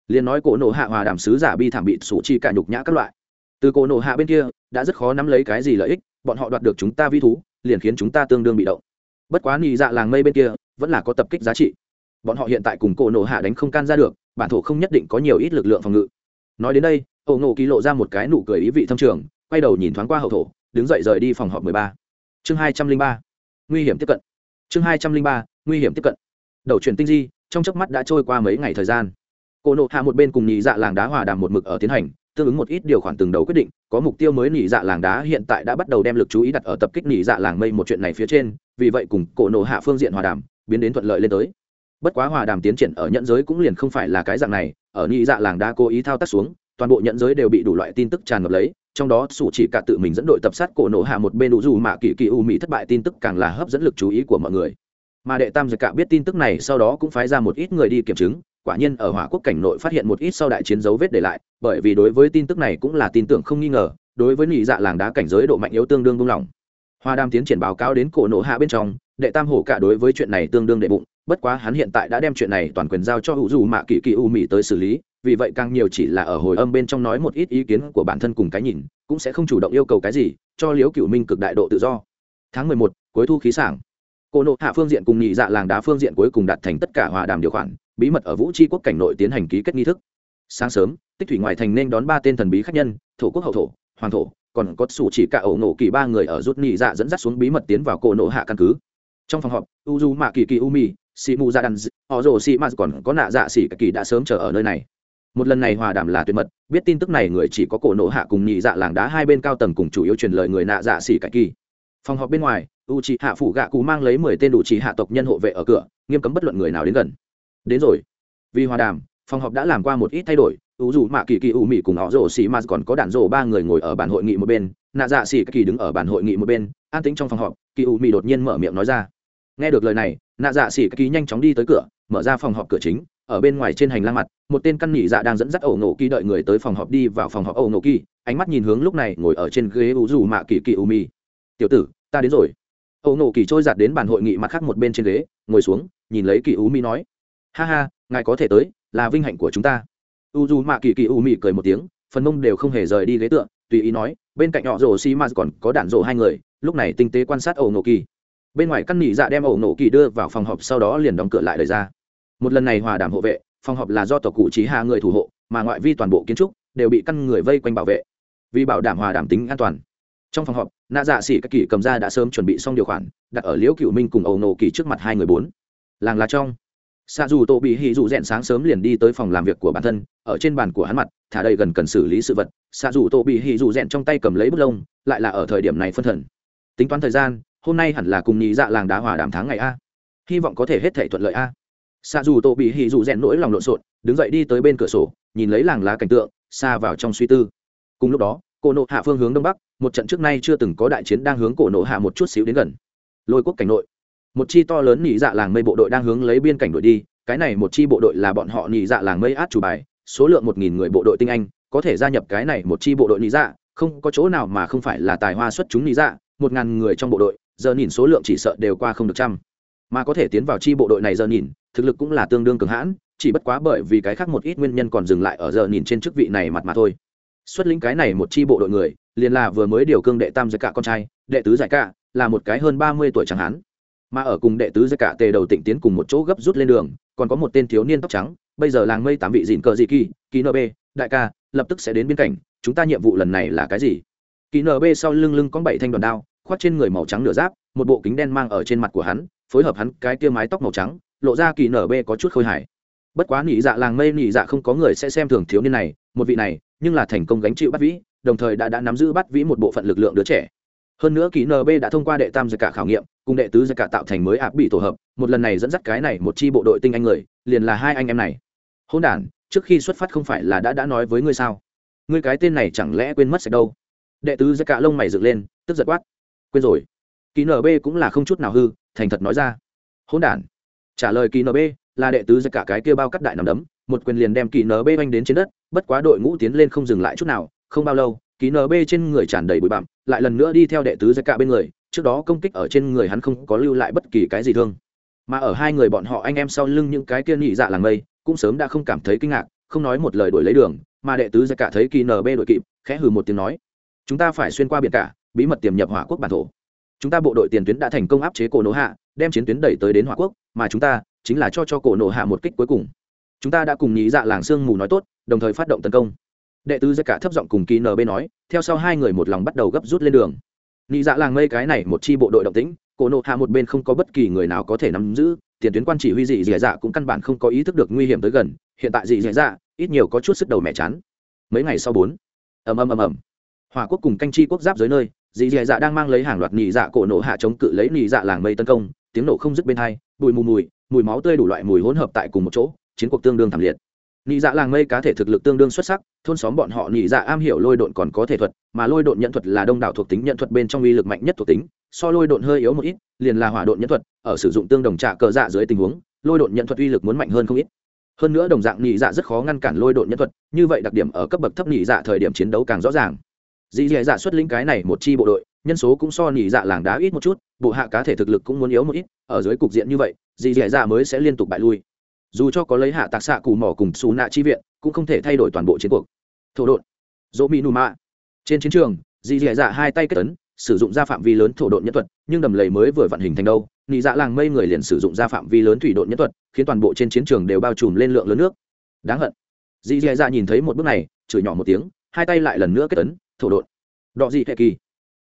Liền nói cổ nộ hạ hòa đàm sứ giả bi thảm bị sủ chi cả nhục nhã các loại. Từ cổ nổ hạ bên kia, đã rất khó nắm lấy cái gì lợi ích, bọn họ đoạt được chúng ta vi thú, liền khiến chúng ta tương đương bị động. Bất quá nhị dạ làng mây bên kia, vẫn là có tập kích giá trị. Bọn họ hiện tại cùng cổ nổ hạ đánh không can ra được, bản thổ không nhất định có nhiều ít lực lượng phòng ngự. Nói đến đây ổ ngộ ký lộ ra một cái nụ cười ý vị thâm trường, quay đầu nhìn thoáng qua hậu thổ, đứng dậy rời đi phòng họp mười ba. Chương hai trăm linh ba. Nguy hiểm tiếp cận. Chương hai trăm linh ba, nguy hiểm tiếp cận. Đầu chuyển tinh di, trong chớp mắt đã trôi qua mấy ngày thời gian. Cổ nộ hạ một bên cùng nhị dạ làng đá hòa đàm một mực ở tiến hành, tương ứng một ít điều khoản từng đầu quyết định, có mục tiêu mới nhị dạ làng đá hiện tại đã bắt đầu đem lực chú ý đặt ở tập kích nhị dạ làng mây một chuyện này phía trên, vì vậy cùng cổ nộ hạ phương diện hòa đàm, biến đến thuận lợi lên tới. Bất quá hòa đàm tiến triển ở nhận giới cũng liền không phải là cái dạng này, ở nhị dạ làng đá cố ý thao tác xuống toàn bộ nhận giới đều bị đủ loại tin tức tràn ngập lấy, trong đó sủ chỉ cả tự mình dẫn đội tập sát cổ nổ hạ một bên đủ dù mà kỳ kỳ u mỹ thất bại tin tức càng là hấp dẫn lực chú ý của mọi người. Mà đệ tam giật cả biết tin tức này sau đó cũng phái ra một ít người đi kiểm chứng, quả nhiên ở hỏa quốc cảnh nội phát hiện một ít sau đại chiến dấu vết để lại, bởi vì đối với tin tức này cũng là tin tưởng không nghi ngờ, đối với nhị dạ làng đá cảnh giới độ mạnh yếu tương đương buông lỏng. Hoa đam tiến triển báo cáo đến cổ nổ hạ bên trong, đệ tam hổ cả đối với chuyện này tương đương đệ bụng bất quá hắn hiện tại đã đem chuyện này toàn quyền giao cho hữu dù mạ kỳ kỳ u mỹ tới xử lý, vì vậy càng nhiều chỉ là ở hồi âm bên trong nói một ít ý kiến của bản thân cùng cái nhìn, cũng sẽ không chủ động yêu cầu cái gì, cho liễu cựu minh cực đại độ tự do. Tháng mười một, cuối thu khí sảng. Cô nộ hạ phương diện cùng nhị dạ làng đá phương diện cuối cùng đạt thành tất cả hòa đàm điều khoản, bí mật ở vũ tri quốc cảnh nội tiến hành ký kết nghi thức. Sáng sớm, tích thủy ngoại thành nên đón ba tên thần bí khách nhân, thổ quốc hậu thổ, hoàng thổ, còn có sủ chỉ cả ẩu nổ kỳ ba người ở rút nhị dạ dẫn dắt xuống bí mật tiến vào cổ nộ hạ căn cứ. Trong phòng họp u du mạ kỳ kỳ umi si mù dạ ra đan họ rồ si ma còn có nạ dạ xỉ kỳ đã sớm chờ ở nơi này. Một lần này hòa đàm là tuyệt mật, biết tin tức này người chỉ có cổ nộ hạ cùng nhị dạ làng đá hai bên cao tầng cùng chủ yếu truyền lời người nạ dạ xỉ cải kỳ. Phòng họp bên ngoài, u c hạ phủ gạ cụ mang lấy mười tên đủ chỉ hạ tộc nhân hộ vệ ở cửa, nghiêm cấm bất luận người nào đến gần. Đến rồi. Vì hòa đàm, phòng họp đã làm qua một ít thay đổi, u dù mạ kỳ kỳ u mị cùng họ rồ xì ma còn có đạn rồ ba người ngồi ở bàn hội nghị một bên, nạ dạ xì kỳ đứng ở bàn hội nghị một bên, an tĩnh trong phòng họp, kỳ u mị đột nhiên mở miệng nói ra nghe được lời này, nạ dạ xỉ kỳ nhanh chóng đi tới cửa, mở ra phòng họp cửa chính, ở bên ngoài trên hành lang mặt, một tên căn nhị dạ đang dẫn dắt ẩu nổ kỳ đợi người tới phòng họp đi vào phòng họp ẩu nổ kỳ, ánh mắt nhìn hướng lúc này ngồi ở trên ghế u dù mạ kỳ kỳ u mi. Tiểu tử, ta đến rồi. Ẩu nổ kỳ trôi giặt đến bàn hội nghị mặt khác một bên trên ghế, ngồi xuống, nhìn lấy kỳ u mi nói, ha ha, ngài có thể tới, là vinh hạnh của chúng ta. U dù mạ kỳ kỳ u mi cười một tiếng, phần mông đều không hề rời đi ghế tựa, tùy ý nói, bên cạnh họ rồ xi ma còn có đạn rồ hai người, lúc này tinh tế quan sát ẩu nổ kỳ bên ngoài căn nỉ dạ đem ổ nổ kỳ đưa vào phòng họp sau đó liền đóng cửa lại đời ra. Một lần này hòa đàm hộ vệ, phòng họp là do tộc cụ trí hạ người thủ hộ, mà ngoại vi toàn bộ kiến trúc đều bị căn người vây quanh bảo vệ. Vì bảo đảm hòa đảm tính an toàn, trong phòng họp, nạ dạ xỉ các kỳ cầm ra đã sớm chuẩn bị xong điều khoản, đặt ở liễu cựu minh cùng ẩu nổ kỳ trước mặt hai người bốn. Làng là trong xa dù tổ bị hì dù rẽn sáng sớm liền đi tới phòng làm việc của bản thân, ở trên bàn của hắn mặt, thả đây gần cần xử lý sự vật. Xa dù tổ bị hì dù rẽn trong tay cầm lấy bút lông, lại là ở thời điểm này phân thần. Tính toán thời gian hôm nay hẳn là cùng nhị dạ làng đá hòa đàm tháng ngày a. Hy vọng có thể hết thể thuận lợi a. Xa dù tổ bị hì dù rèn nỗi lòng lộn xộn, đứng dậy đi tới bên cửa sổ, nhìn lấy làng lá cảnh tượng, xa vào trong suy tư. Cùng lúc đó, cổ nộ hạ phương hướng đông bắc, một trận trước nay chưa từng có đại chiến đang hướng cổ nộ hạ một chút xíu đến gần. Lôi quốc cảnh nội, một chi to lớn nhị dạ làng mây bộ đội đang hướng lấy biên cảnh đội đi, cái này một chi bộ đội là bọn họ nhị dạ làng mây át chủ bài, số lượng một nghìn người bộ đội tinh anh, có thể gia nhập cái này một chi bộ đội nhị dạ không có chỗ nào mà không phải là tài hoa xuất chúng nhị dạ một ngàn người trong bộ đội giờ nhìn số lượng chỉ sợ đều qua không được trăm. Mà có thể tiến vào chi bộ đội này giờ nhìn, thực lực cũng là tương đương cường hãn, chỉ bất quá bởi vì cái khác một ít nguyên nhân còn dừng lại ở giờ nhìn trên chức vị này mặt mà thôi. Xuất lĩnh cái này một chi bộ đội người, liền là vừa mới điều cương đệ tam giải cả con trai, đệ tứ giải cả, là một cái hơn ba mươi tuổi chẳng hán mà ở cùng đệ tứ giải cả tề đầu tịnh tiến cùng một chỗ gấp rút lên đường, còn có một tên thiếu niên tóc trắng, bây giờ làng mây tám vị dịn cờ dị kỳ kỳ nb đại ca, lập tức sẽ đến biên cảnh chúng ta nhiệm vụ lần này là cái gì? Kỳ nb sau lưng lưng có bảy thanh đoàn đao khoác trên người màu trắng nửa giáp, một bộ kính đen mang ở trên mặt của hắn, phối hợp hắn cái kia mái tóc màu trắng, lộ ra kỳ nở bê có chút khôi hài. Bất quá nỉ dạ làng mây nỉ dạ không có người sẽ xem thường thiếu niên này, một vị này, nhưng là thành công gánh chịu bắt vĩ, đồng thời đã đã nắm giữ bắt vĩ một bộ phận lực lượng đứa trẻ. Hơn nữa kỳ nb đã thông qua đệ tam giải cả khảo nghiệm, cùng đệ tứ giải cả tạo thành mới áp bị tổ hợp, một lần này dẫn dắt cái này một chi bộ đội tinh anh người, liền là hai anh em này. Hôn đản, trước khi xuất phát không phải là đã đã nói với ngươi sao? Ngươi cái tên này chẳng lẽ quên mất sạch đâu? Đệ tứ giải cả lông mày dựng lên, tức giật quát quên rồi. Kỳ nb cũng là không chút nào hư, thành thật nói ra. Hôn đản. Trả lời kỳ nb là đệ tứ ra cả cái kia bao cắt đại nằm đấm, một quyền liền đem kỳ nb oanh đến trên đất, bất quá đội ngũ tiến lên không dừng lại chút nào, không bao lâu kỳ nb trên người tràn đầy bụi bặm, lại lần nữa đi theo đệ tứ ra cả bên người, trước đó công kích ở trên người hắn không có lưu lại bất kỳ cái gì thương. Mà ở hai người bọn họ anh em sau lưng những cái kia nhị dạ làng mây, cũng sớm đã không cảm thấy kinh ngạc, không nói một lời đổi lấy đường, mà đệ tứ ra cả thấy kỳ nb đội kịp, khẽ hừ một tiếng nói, chúng ta phải xuyên qua biển cả bí mật tiềm nhập hỏa quốc bản thổ. Chúng ta bộ đội tiền tuyến đã thành công áp chế cổ nổ hạ, đem chiến tuyến đẩy tới đến hỏa quốc, mà chúng ta chính là cho cho cổ nổ hạ một kích cuối cùng. Chúng ta đã cùng nhí dạ làng sương mù nói tốt, đồng thời phát động tấn công. Đệ tứ ra cả thấp giọng cùng kỳ nb nói, theo sau hai người một lòng bắt đầu gấp rút lên đường. Nhí dạ làng mây cái này một chi bộ đội động tĩnh, cổ nổ hạ một bên không có bất kỳ người nào có thể nắm giữ, tiền tuyến quan chỉ huy dị dạ dạ cũng căn bản không có ý thức được nguy hiểm tới gần, hiện tại dị dạ dạ ít nhiều có chút sức đầu mẹ chán. Mấy ngày sau bốn. Ầm ầm ầm ầm hòa quốc cùng canh chi quốc giáp dưới nơi dị dì dạ đang mang lấy hàng loạt nỉ dạ cổ nổ hạ chống cự lấy nỉ dạ làng mây tấn công, tiếng nổ không dứt bên hai, bụi mù mùi mùi máu tươi đủ loại mùi hỗn hợp tại cùng một chỗ, chiến cuộc tương đương thảm liệt. Nhị dạ làng mây cá thể thực lực tương đương xuất sắc, thôn xóm bọn họ nhị dạ am hiểu lôi độn còn có thể thuật, mà lôi độn nhận thuật là đông đảo thuộc tính nhận thuật bên trong uy lực mạnh nhất thuộc tính, so lôi độn hơi yếu một ít, liền là hỏa độn nhận thuật, ở sử dụng tương đồng trạ cờ dạ dưới tình huống, lôi độn nhận thuật uy lực muốn mạnh hơn không ít. Hơn nữa đồng dạng nhị dạ rất khó ngăn cản lôi độn nhận thuật, như vậy đặc điểm ở cấp bậc thấp nhị dạ thời điểm chiến đấu càng rõ ràng dì dì dạ xuất lĩnh cái này một chi bộ đội, nhân số cũng so nhị dạ làng đá ít một chút, bộ hạ cá thể thực lực cũng muốn yếu một ít, ở dưới cục diện như vậy dì dì dạ mới sẽ liên tục bại lui. Dù cho có lấy hạ tạc xạ cù mỏ cùng xù nạ chi viện, cũng không thể thay đổi toàn bộ chiến cuộc. Thổ đột dỗ mỹ nù mạ trên chiến trường dì dì dạ hai tay kết tấn sử dụng ra phạm vi lớn thổ độn nhân thuật, nhưng đầm lầy mới vừa vận hình thành đâu nhị dạ làng mây người liền sử dụng ra phạm vi lớn thủy độn nhân thuật, khiến toàn bộ trên chiến trường đều bao trùm lên lượng lớn nước. Đáng hận. Dì dì dạ nhìn thấy một bước này, chửi nhỏ một tiếng, hai tay lại lần nữa kết tấn thổ độn. Đọ dị hệ kỳ.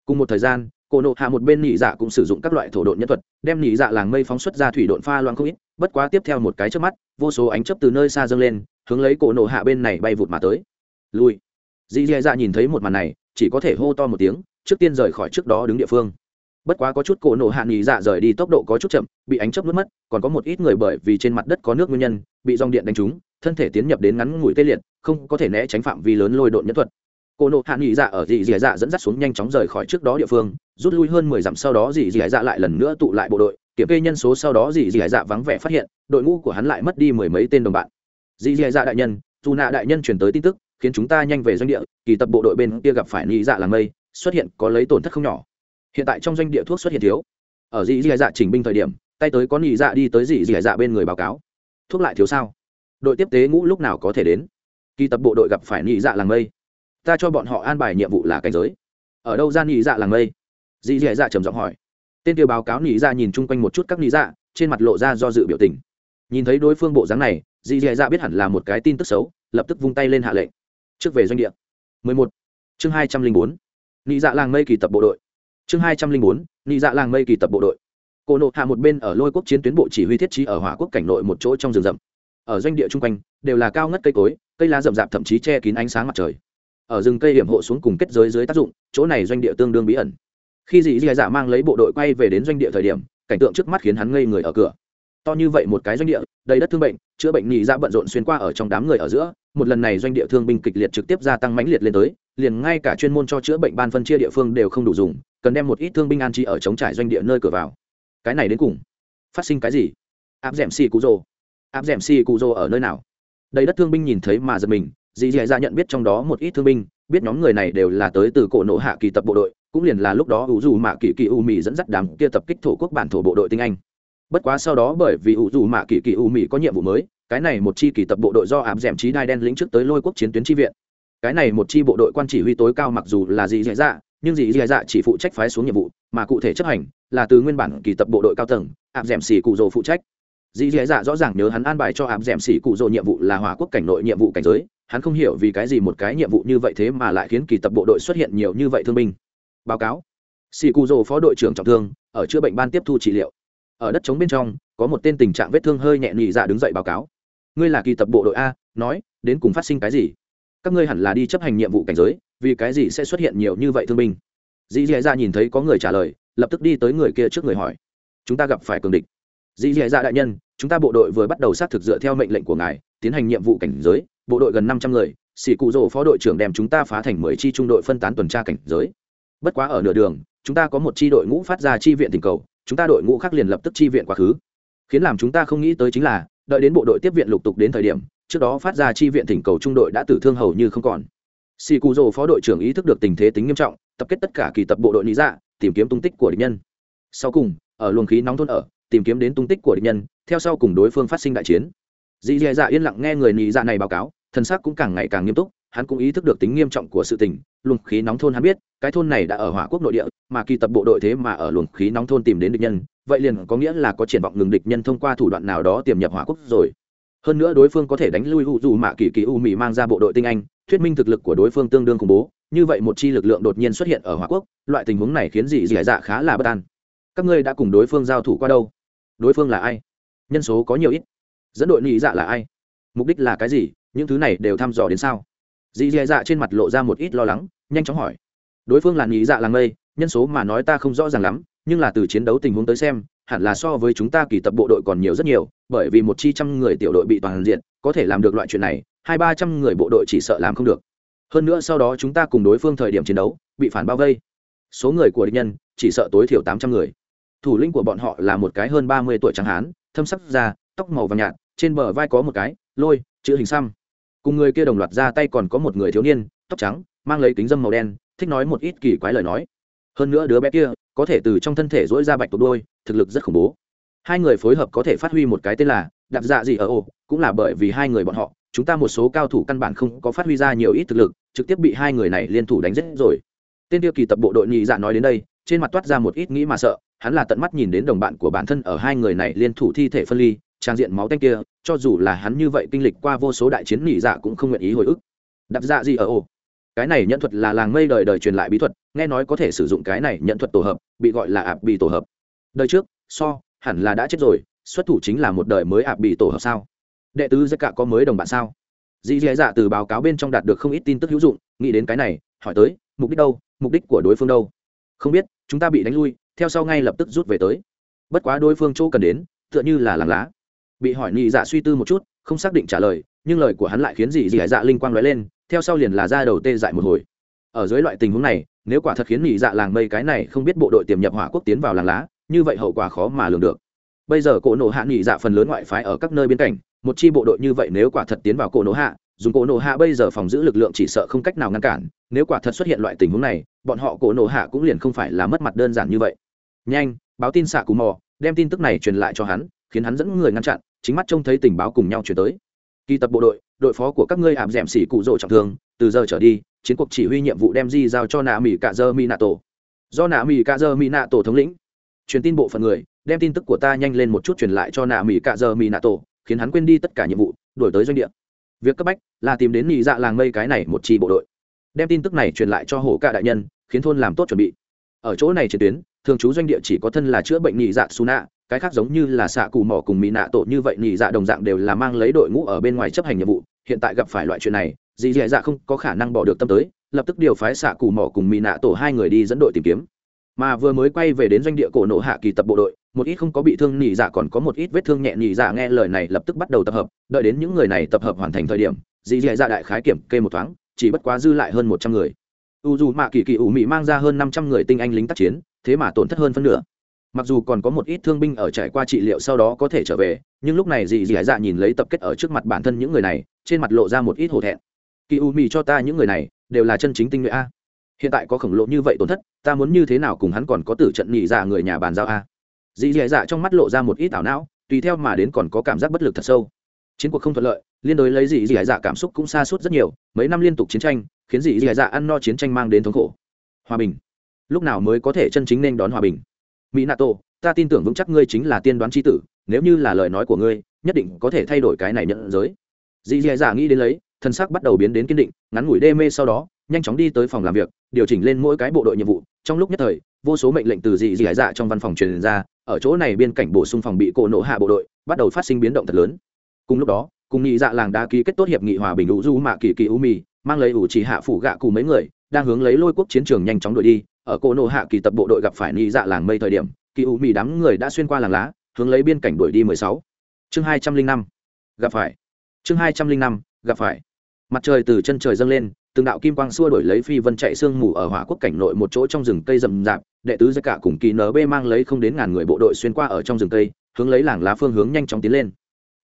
Cùng một thời gian, cổ nộ hạ một bên nhị dạ cũng sử dụng các loại thổ độn nhân thuật, đem nhị dạ làng mây phóng xuất ra thủy độn pha loang không ít, bất quá tiếp theo một cái trước mắt, vô số ánh chấp từ nơi xa dâng lên, hướng lấy cổ nộ hạ bên này bay vụt mà tới. Lui. Dì dì dạ nhìn thấy một màn này, chỉ có thể hô to một tiếng, trước tiên rời khỏi trước đó đứng địa phương. Bất quá có chút cổ nổ hạ nghỉ dạ rời đi tốc độ có chút chậm, bị ánh chớp nuốt mất, còn có một ít người bởi vì trên mặt đất có nước nguyên nhân, bị dòng điện đánh trúng, thân thể tiến nhập đến ngắn ngủi tê liệt, không có thể né tránh phạm vi lớn lôi độn nhất thuật cô nộ hạ nghỉ dạ ở dì dì dạ dẫn dắt xuống nhanh chóng rời khỏi trước đó địa phương, rút lui hơn mười dặm sau đó dì dì dạ lại lần nữa tụ lại bộ đội. Kiểm kê nhân số sau đó dì dì dạ vắng vẻ phát hiện, đội ngũ của hắn lại mất đi mười mấy tên đồng bạn. Dì dì dạ đại nhân, dù nạ đại nhân truyền tới tin tức, khiến chúng ta nhanh về doanh địa, kỳ tập bộ đội bên kia gặp phải nghĩ dạ làng mây, xuất hiện có lấy tổn thất không nhỏ. Hiện tại trong doanh địa thuốc xuất hiện thiếu. Ở dì dì dạ chỉnh binh thời điểm, tay tới có nghĩ dạ đi tới dì dì dạ bên người báo cáo. Thuốc lại thiếu sao? Đội tiếp tế ngũ lúc nào có thể đến? Kỳ tập bộ đội gặp phải nghĩ dạ làng mây ta cho bọn họ an bài nhiệm vụ là cảnh giới. Ở đâu ra nghĩ dạ làng mây? Dì dì dạ trầm giọng hỏi. Tên tiêu báo cáo nghĩ dạ nhìn chung quanh một chút các nghĩ dạ trên mặt lộ ra do dự biểu tình. Nhìn thấy đối phương bộ dáng này, dì dì dạ biết hẳn là một cái tin tức xấu, lập tức vung tay lên hạ lệnh. Trước về doanh địa. 11. chương 204. nị dạ làng mây kỳ tập bộ đội. Chương 204. nị dạ làng mây kỳ tập bộ đội. Cô nộ hạ một bên ở lôi quốc chiến tuyến bộ chỉ huy thiết trí ở hỏa quốc cảnh nội một chỗ trong rừng rậm. Ở doanh địa chung quanh, đều là cao ngất cây cối, cây lá rậm rạp thậm chí che kín ánh sáng mặt trời ở rừng cây hiểm hộ xuống cùng kết giới dưới tác dụng, chỗ này doanh địa tương đương bí ẩn. Khi Dĩ Dị dạ mang lấy bộ đội quay về đến doanh địa thời điểm, cảnh tượng trước mắt khiến hắn ngây người ở cửa. To như vậy một cái doanh địa, đầy đất thương bệnh, chữa bệnh nhị ra dạ bận rộn xuyên qua ở trong đám người ở giữa, một lần này doanh địa thương binh kịch liệt trực tiếp gia tăng mãnh liệt lên tới, liền ngay cả chuyên môn cho chữa bệnh ban phân chia địa phương đều không đủ dùng, cần đem một ít thương binh an trí ở chống trải doanh địa nơi cửa vào. Cái này đến cùng, phát sinh cái gì? Áp d ẻ m xì cụ rồ áp d ẻ m xì cụ rồ ở nơi nào? Đầy đất thương binh nhìn thấy mà giật mình dì dì ra nhận biết trong đó một ít thương binh, biết nhóm người này đều là tới từ cổ nộ hạ kỳ tập bộ đội, cũng liền là lúc đó ủ dù mạ kỳ kỳ u mì dẫn dắt đám kia tập kích thổ quốc bản thổ bộ đội tinh anh. Bất quá sau đó bởi vì ủ dù mạ kỳ kỳ u mỹ có nhiệm vụ mới, cái này một chi kỳ tập bộ đội do ám d ẻ m trí đai đen lĩnh trước tới lôi quốc chiến tuyến tri viện. Cái này một chi bộ đội quan chỉ huy tối cao mặc dù là dì dì dạ nhưng dì dì dạ chỉ phụ trách phái xuống nhiệm vụ, mà cụ thể chấp hành là từ nguyên bản kỳ tập bộ đội cao tầng áp d ẻ m xỉ cụ rồ phụ trách. Dì dì dạ rõ ràng nhớ hắn an bài cho áp d ẻ m xỉ cụ rồ nhiệm vụ là hòa quốc cảnh nội nhiệm vụ cảnh giới hắn không hiểu vì cái gì một cái nhiệm vụ như vậy thế mà lại khiến kỳ tập bộ đội xuất hiện nhiều như vậy thương binh. Báo cáo. Xỉ cù rồ phó đội trưởng trọng thương, ở chữa bệnh ban tiếp thu trị liệu. Ở đất trống bên trong, có một tên tình trạng vết thương hơi nhẹ nhị dạ đứng dậy báo cáo. Ngươi là kỳ tập bộ đội a, nói, đến cùng phát sinh cái gì? Các ngươi hẳn là đi chấp hành nhiệm vụ cảnh giới, vì cái gì sẽ xuất hiện nhiều như vậy thương binh? Dì dì dạ nhìn thấy có người trả lời, lập tức đi tới người kia trước người hỏi. Chúng ta gặp phải cường địch. Dì dì dạ đại nhân, chúng ta bộ đội vừa bắt đầu xác thực dựa theo mệnh lệnh của ngài, tiến hành nhiệm vụ cảnh giới bộ đội gần năm trăm người sĩ cụ rỗ phó đội trưởng đem chúng ta phá thành mười chi trung đội phân tán tuần tra cảnh giới. Bất quá ở nửa đường, chúng ta có một chi đội ngũ phát ra chi viện tình cầu, chúng ta đội ngũ khác liền lập tức chi viện quá khứ. Khiến làm chúng ta không nghĩ tới chính là, đợi đến bộ đội tiếp viện lục tục đến thời điểm, trước đó phát ra chi viện thỉnh cầu trung đội đã tử thương hầu như không còn. Sĩ cụ rồ phó đội trưởng ý thức được tình thế tính nghiêm trọng, tập kết tất cả kỳ tập bộ đội lý dạ tìm kiếm tung tích của địch nhân. Sau cùng, ở luồng khí nóng thôn ở, tìm kiếm đến tung tích của địch nhân, theo sau cùng đối phương phát sinh đại chiến. Dì dì dạ yên lặng nghe người nị dạ này báo cáo. Thần sắc cũng càng ngày càng nghiêm túc, hắn cũng ý thức được tính nghiêm trọng của sự tình, luồng khí nóng thôn hắn biết, cái thôn này đã ở hỏa quốc nội địa, mà kỳ tập bộ đội thế mà ở luồng khí nóng thôn tìm đến địch nhân, vậy liền có nghĩa là có triển vọng ngừng địch nhân thông qua thủ đoạn nào đó tiềm nhập hỏa quốc rồi. Hơn nữa đối phương có thể đánh lui u dù mạ kỳ kỳ u Mị mang ra bộ đội tinh anh, thuyết minh thực lực của đối phương tương đương khủng bố, như vậy một chi lực lượng đột nhiên xuất hiện ở hỏa quốc, loại tình huống này khiến dị dị dạ khá là bất an. Các ngươi đã cùng đối phương giao thủ qua đâu? Đối phương là ai? Nhân số có nhiều ít. Dẫn đội nhị dạ là ai? Mục đích là cái gì? Những thứ này đều thăm dò đến sao? Dì dè dạ trên mặt lộ ra một ít lo lắng, nhanh chóng hỏi. Đối phương là nghĩ dạ làng mây, nhân số mà nói ta không rõ ràng lắm, nhưng là từ chiến đấu tình huống tới xem, hẳn là so với chúng ta kỳ tập bộ đội còn nhiều rất nhiều, bởi vì một chi trăm người tiểu đội bị toàn diện, có thể làm được loại chuyện này, hai ba trăm người bộ đội chỉ sợ làm không được. Hơn nữa sau đó chúng ta cùng đối phương thời điểm chiến đấu, bị phản bao vây. Số người của địch nhân, chỉ sợ tối thiểu tám trăm người. Thủ lĩnh của bọn họ là một cái hơn ba mươi tuổi trắng hán, thâm sắc da, tóc màu vàng nhạt, trên bờ vai có một cái, lôi, chữ hình xăm cùng người kia đồng loạt ra tay còn có một người thiếu niên, tóc trắng, mang lấy kính dâm màu đen, thích nói một ít kỳ quái lời nói. Hơn nữa đứa bé kia, có thể từ trong thân thể dỗi ra bạch tuộc đôi, thực lực rất khủng bố. Hai người phối hợp có thể phát huy một cái tên là đặt dạ gì ở ồ, cũng là bởi vì hai người bọn họ, chúng ta một số cao thủ căn bản không có phát huy ra nhiều ít thực lực, trực tiếp bị hai người này liên thủ đánh giết rồi. Tên tiêu kỳ tập bộ đội nhị dạ nói đến đây, trên mặt toát ra một ít nghĩ mà sợ, hắn là tận mắt nhìn đến đồng bạn của bản thân ở hai người này liên thủ thi thể phân ly trang diện máu tanh kia, cho dù là hắn như vậy kinh lịch qua vô số đại chiến nỉ dạ cũng không nguyện ý hồi ức. Đặt dạ gì ở ồ cái này nhận thuật là làng mây đời đời truyền lại bí thuật, nghe nói có thể sử dụng cái này nhận thuật tổ hợp, bị gọi là ạp bị tổ hợp. Đời trước, so, hẳn là đã chết rồi, xuất thủ chính là một đời mới ạp bị tổ hợp sao? Đệ tứ giấc cả có mới đồng bạn sao? Dì dì dạ từ báo cáo bên trong đạt được không ít tin tức hữu dụng, nghĩ đến cái này, hỏi tới, mục đích đâu, mục đích của đối phương đâu? Không biết, chúng ta bị đánh lui, theo sau ngay lập tức rút về tới. Bất quá đối phương chỗ cần đến, tựa như là làng lá bị hỏi nhị dạ suy tư một chút, không xác định trả lời, nhưng lời của hắn lại khiến dì dì dạ linh quang nói lên, theo sau liền là ra đầu tê dại một hồi. Ở dưới loại tình huống này, nếu quả thật khiến nhị dạ làng mây cái này không biết bộ đội tiềm nhập hỏa quốc tiến vào làng lá, như vậy hậu quả khó mà lường được. Bây giờ cổ nổ hạ nhị dạ phần lớn ngoại phái ở các nơi biên cảnh một chi bộ đội như vậy nếu quả thật tiến vào cổ nổ hạ, dùng cổ nổ hạ bây giờ phòng giữ lực lượng chỉ sợ không cách nào ngăn cản, nếu quả thật xuất hiện loại tình huống này, bọn họ cổ nổ hạ cũng liền không phải là mất mặt đơn giản như vậy. Nhanh, báo tin xạ cù mò, đem tin tức này truyền lại cho hắn, khiến hắn dẫn người ngăn chặn chính mắt trông thấy tình báo cùng nhau chuyển tới. Kỳ tập bộ đội đội phó của các ngươi ảm d xỉ cụ rỗ trọng thương, từ giờ trở đi, chiến cuộc chỉ huy nhiệm vụ đem di giao cho nạ mỹ cạ dơ mỹ nạ tổ. Do nạ mỹ cạ dơ mỹ nạ tổ thống lĩnh, truyền tin bộ phận người, đem tin tức của ta nhanh lên một chút truyền lại cho nạ mỹ cạ dơ mỹ nạ tổ, khiến hắn quên đi tất cả nhiệm vụ đổi tới doanh địa. Việc cấp bách là tìm đến nhị dạ làng mây cái này một chi bộ đội. Đem tin tức này truyền lại cho hổ cạ đại nhân, khiến thôn làm tốt chuẩn bị. Ở chỗ này trên tuyến, thường trú doanh địa chỉ có thân là chữa bệnh nhị dạ su nạ cái khác giống như là xạ cụ mỏ cùng mỹ nạ tổ như vậy nhị dạ đồng dạng đều là mang lấy đội ngũ ở bên ngoài chấp hành nhiệm vụ. Hiện tại gặp phải loại chuyện này, dì dì dạ không có khả năng bỏ được tâm tới, lập tức điều phái xạ cụ mỏ cùng mỹ nạ tổ hai người đi dẫn đội tìm kiếm. Mà vừa mới quay về đến doanh địa cổ nộ hạ kỳ tập bộ đội, một ít không có bị thương nhị dạ còn có một ít vết thương nhẹ nhị dạ nghe lời này lập tức bắt đầu tập hợp. Đợi đến những người này tập hợp hoàn thành thời điểm, dì dì dạ đại khái kiểm kê một thoáng, chỉ bất quá dư lại hơn một trăm người. U dù mạ kỳ kỳ ủ mị mang ra hơn năm trăm người tinh anh lính tác chiến, thế mà tổn thất hơn phân nửa mặc dù còn có một ít thương binh ở trải qua trị liệu sau đó có thể trở về, nhưng lúc này dì dì dạ nhìn lấy tập kết ở trước mặt bản thân những người này, trên mặt lộ ra một ít hổ thẹn. Kỳ u mì cho ta những người này, đều là chân chính tinh nhuệ a. Hiện tại có khổng lồ như vậy tổn thất, ta muốn như thế nào cùng hắn còn có tử trận nhị dạ người nhà bàn giao a? Dì dì dạ trong mắt lộ ra một ít ảo não, tùy theo mà đến còn có cảm giác bất lực thật sâu. Chiến cuộc không thuận lợi, liên đối lấy dì dì dạ cảm xúc cũng xa suốt rất nhiều, mấy năm liên tục chiến tranh, khiến dì dì dạ ăn no chiến tranh mang đến thống khổ. Hòa bình. Lúc nào mới có thể chân chính nên đón hòa bình? Mỹ nato ta tin tưởng vững chắc ngươi chính là tiên đoán tri tử, nếu như là lời nói của ngươi, nhất định có thể thay đổi cái này nhận giới. Dì dì dạ nghĩ đến lấy, thân xác bắt đầu biến đến kiên định, ngắn ngủi đê mê sau đó, nhanh chóng đi tới phòng làm việc, điều chỉnh lên mỗi cái bộ đội nhiệm vụ. Trong lúc nhất thời, vô số mệnh lệnh từ dì dì dạ trong văn phòng truyền ra, ở chỗ này biên cảnh bổ sung phòng bị cổ nổ hạ bộ đội, bắt đầu phát sinh biến động thật lớn. Cùng lúc đó, cùng nghị dạ làng đã ký kết tốt hiệp nghị hòa bình đủ du mạ kỳ kỳ u mì, mang lấy ủ chỉ hạ phủ gạ cụ mấy người, đang hướng lấy lôi quốc chiến trường nhanh chóng đuổi đi ở cổ nổ hạ kỳ tập bộ đội gặp phải nghị dạ làng mây thời điểm, kỳ u mì đám người đã xuyên qua làng lá, hướng lấy biên cảnh đuổi đi mười sáu. Chương hai trăm linh năm. Gặp phải. Chương hai trăm linh năm, gặp phải. Mặt trời từ chân trời dâng lên, từng đạo kim quang xua đổi lấy phi vân chạy sương mù ở hỏa quốc cảnh nội một chỗ trong rừng cây rậm rạp, đệ tứ giới cả cùng kỳ nb mang lấy không đến ngàn người bộ đội xuyên qua ở trong rừng cây, hướng lấy làng lá phương hướng nhanh chóng tiến lên.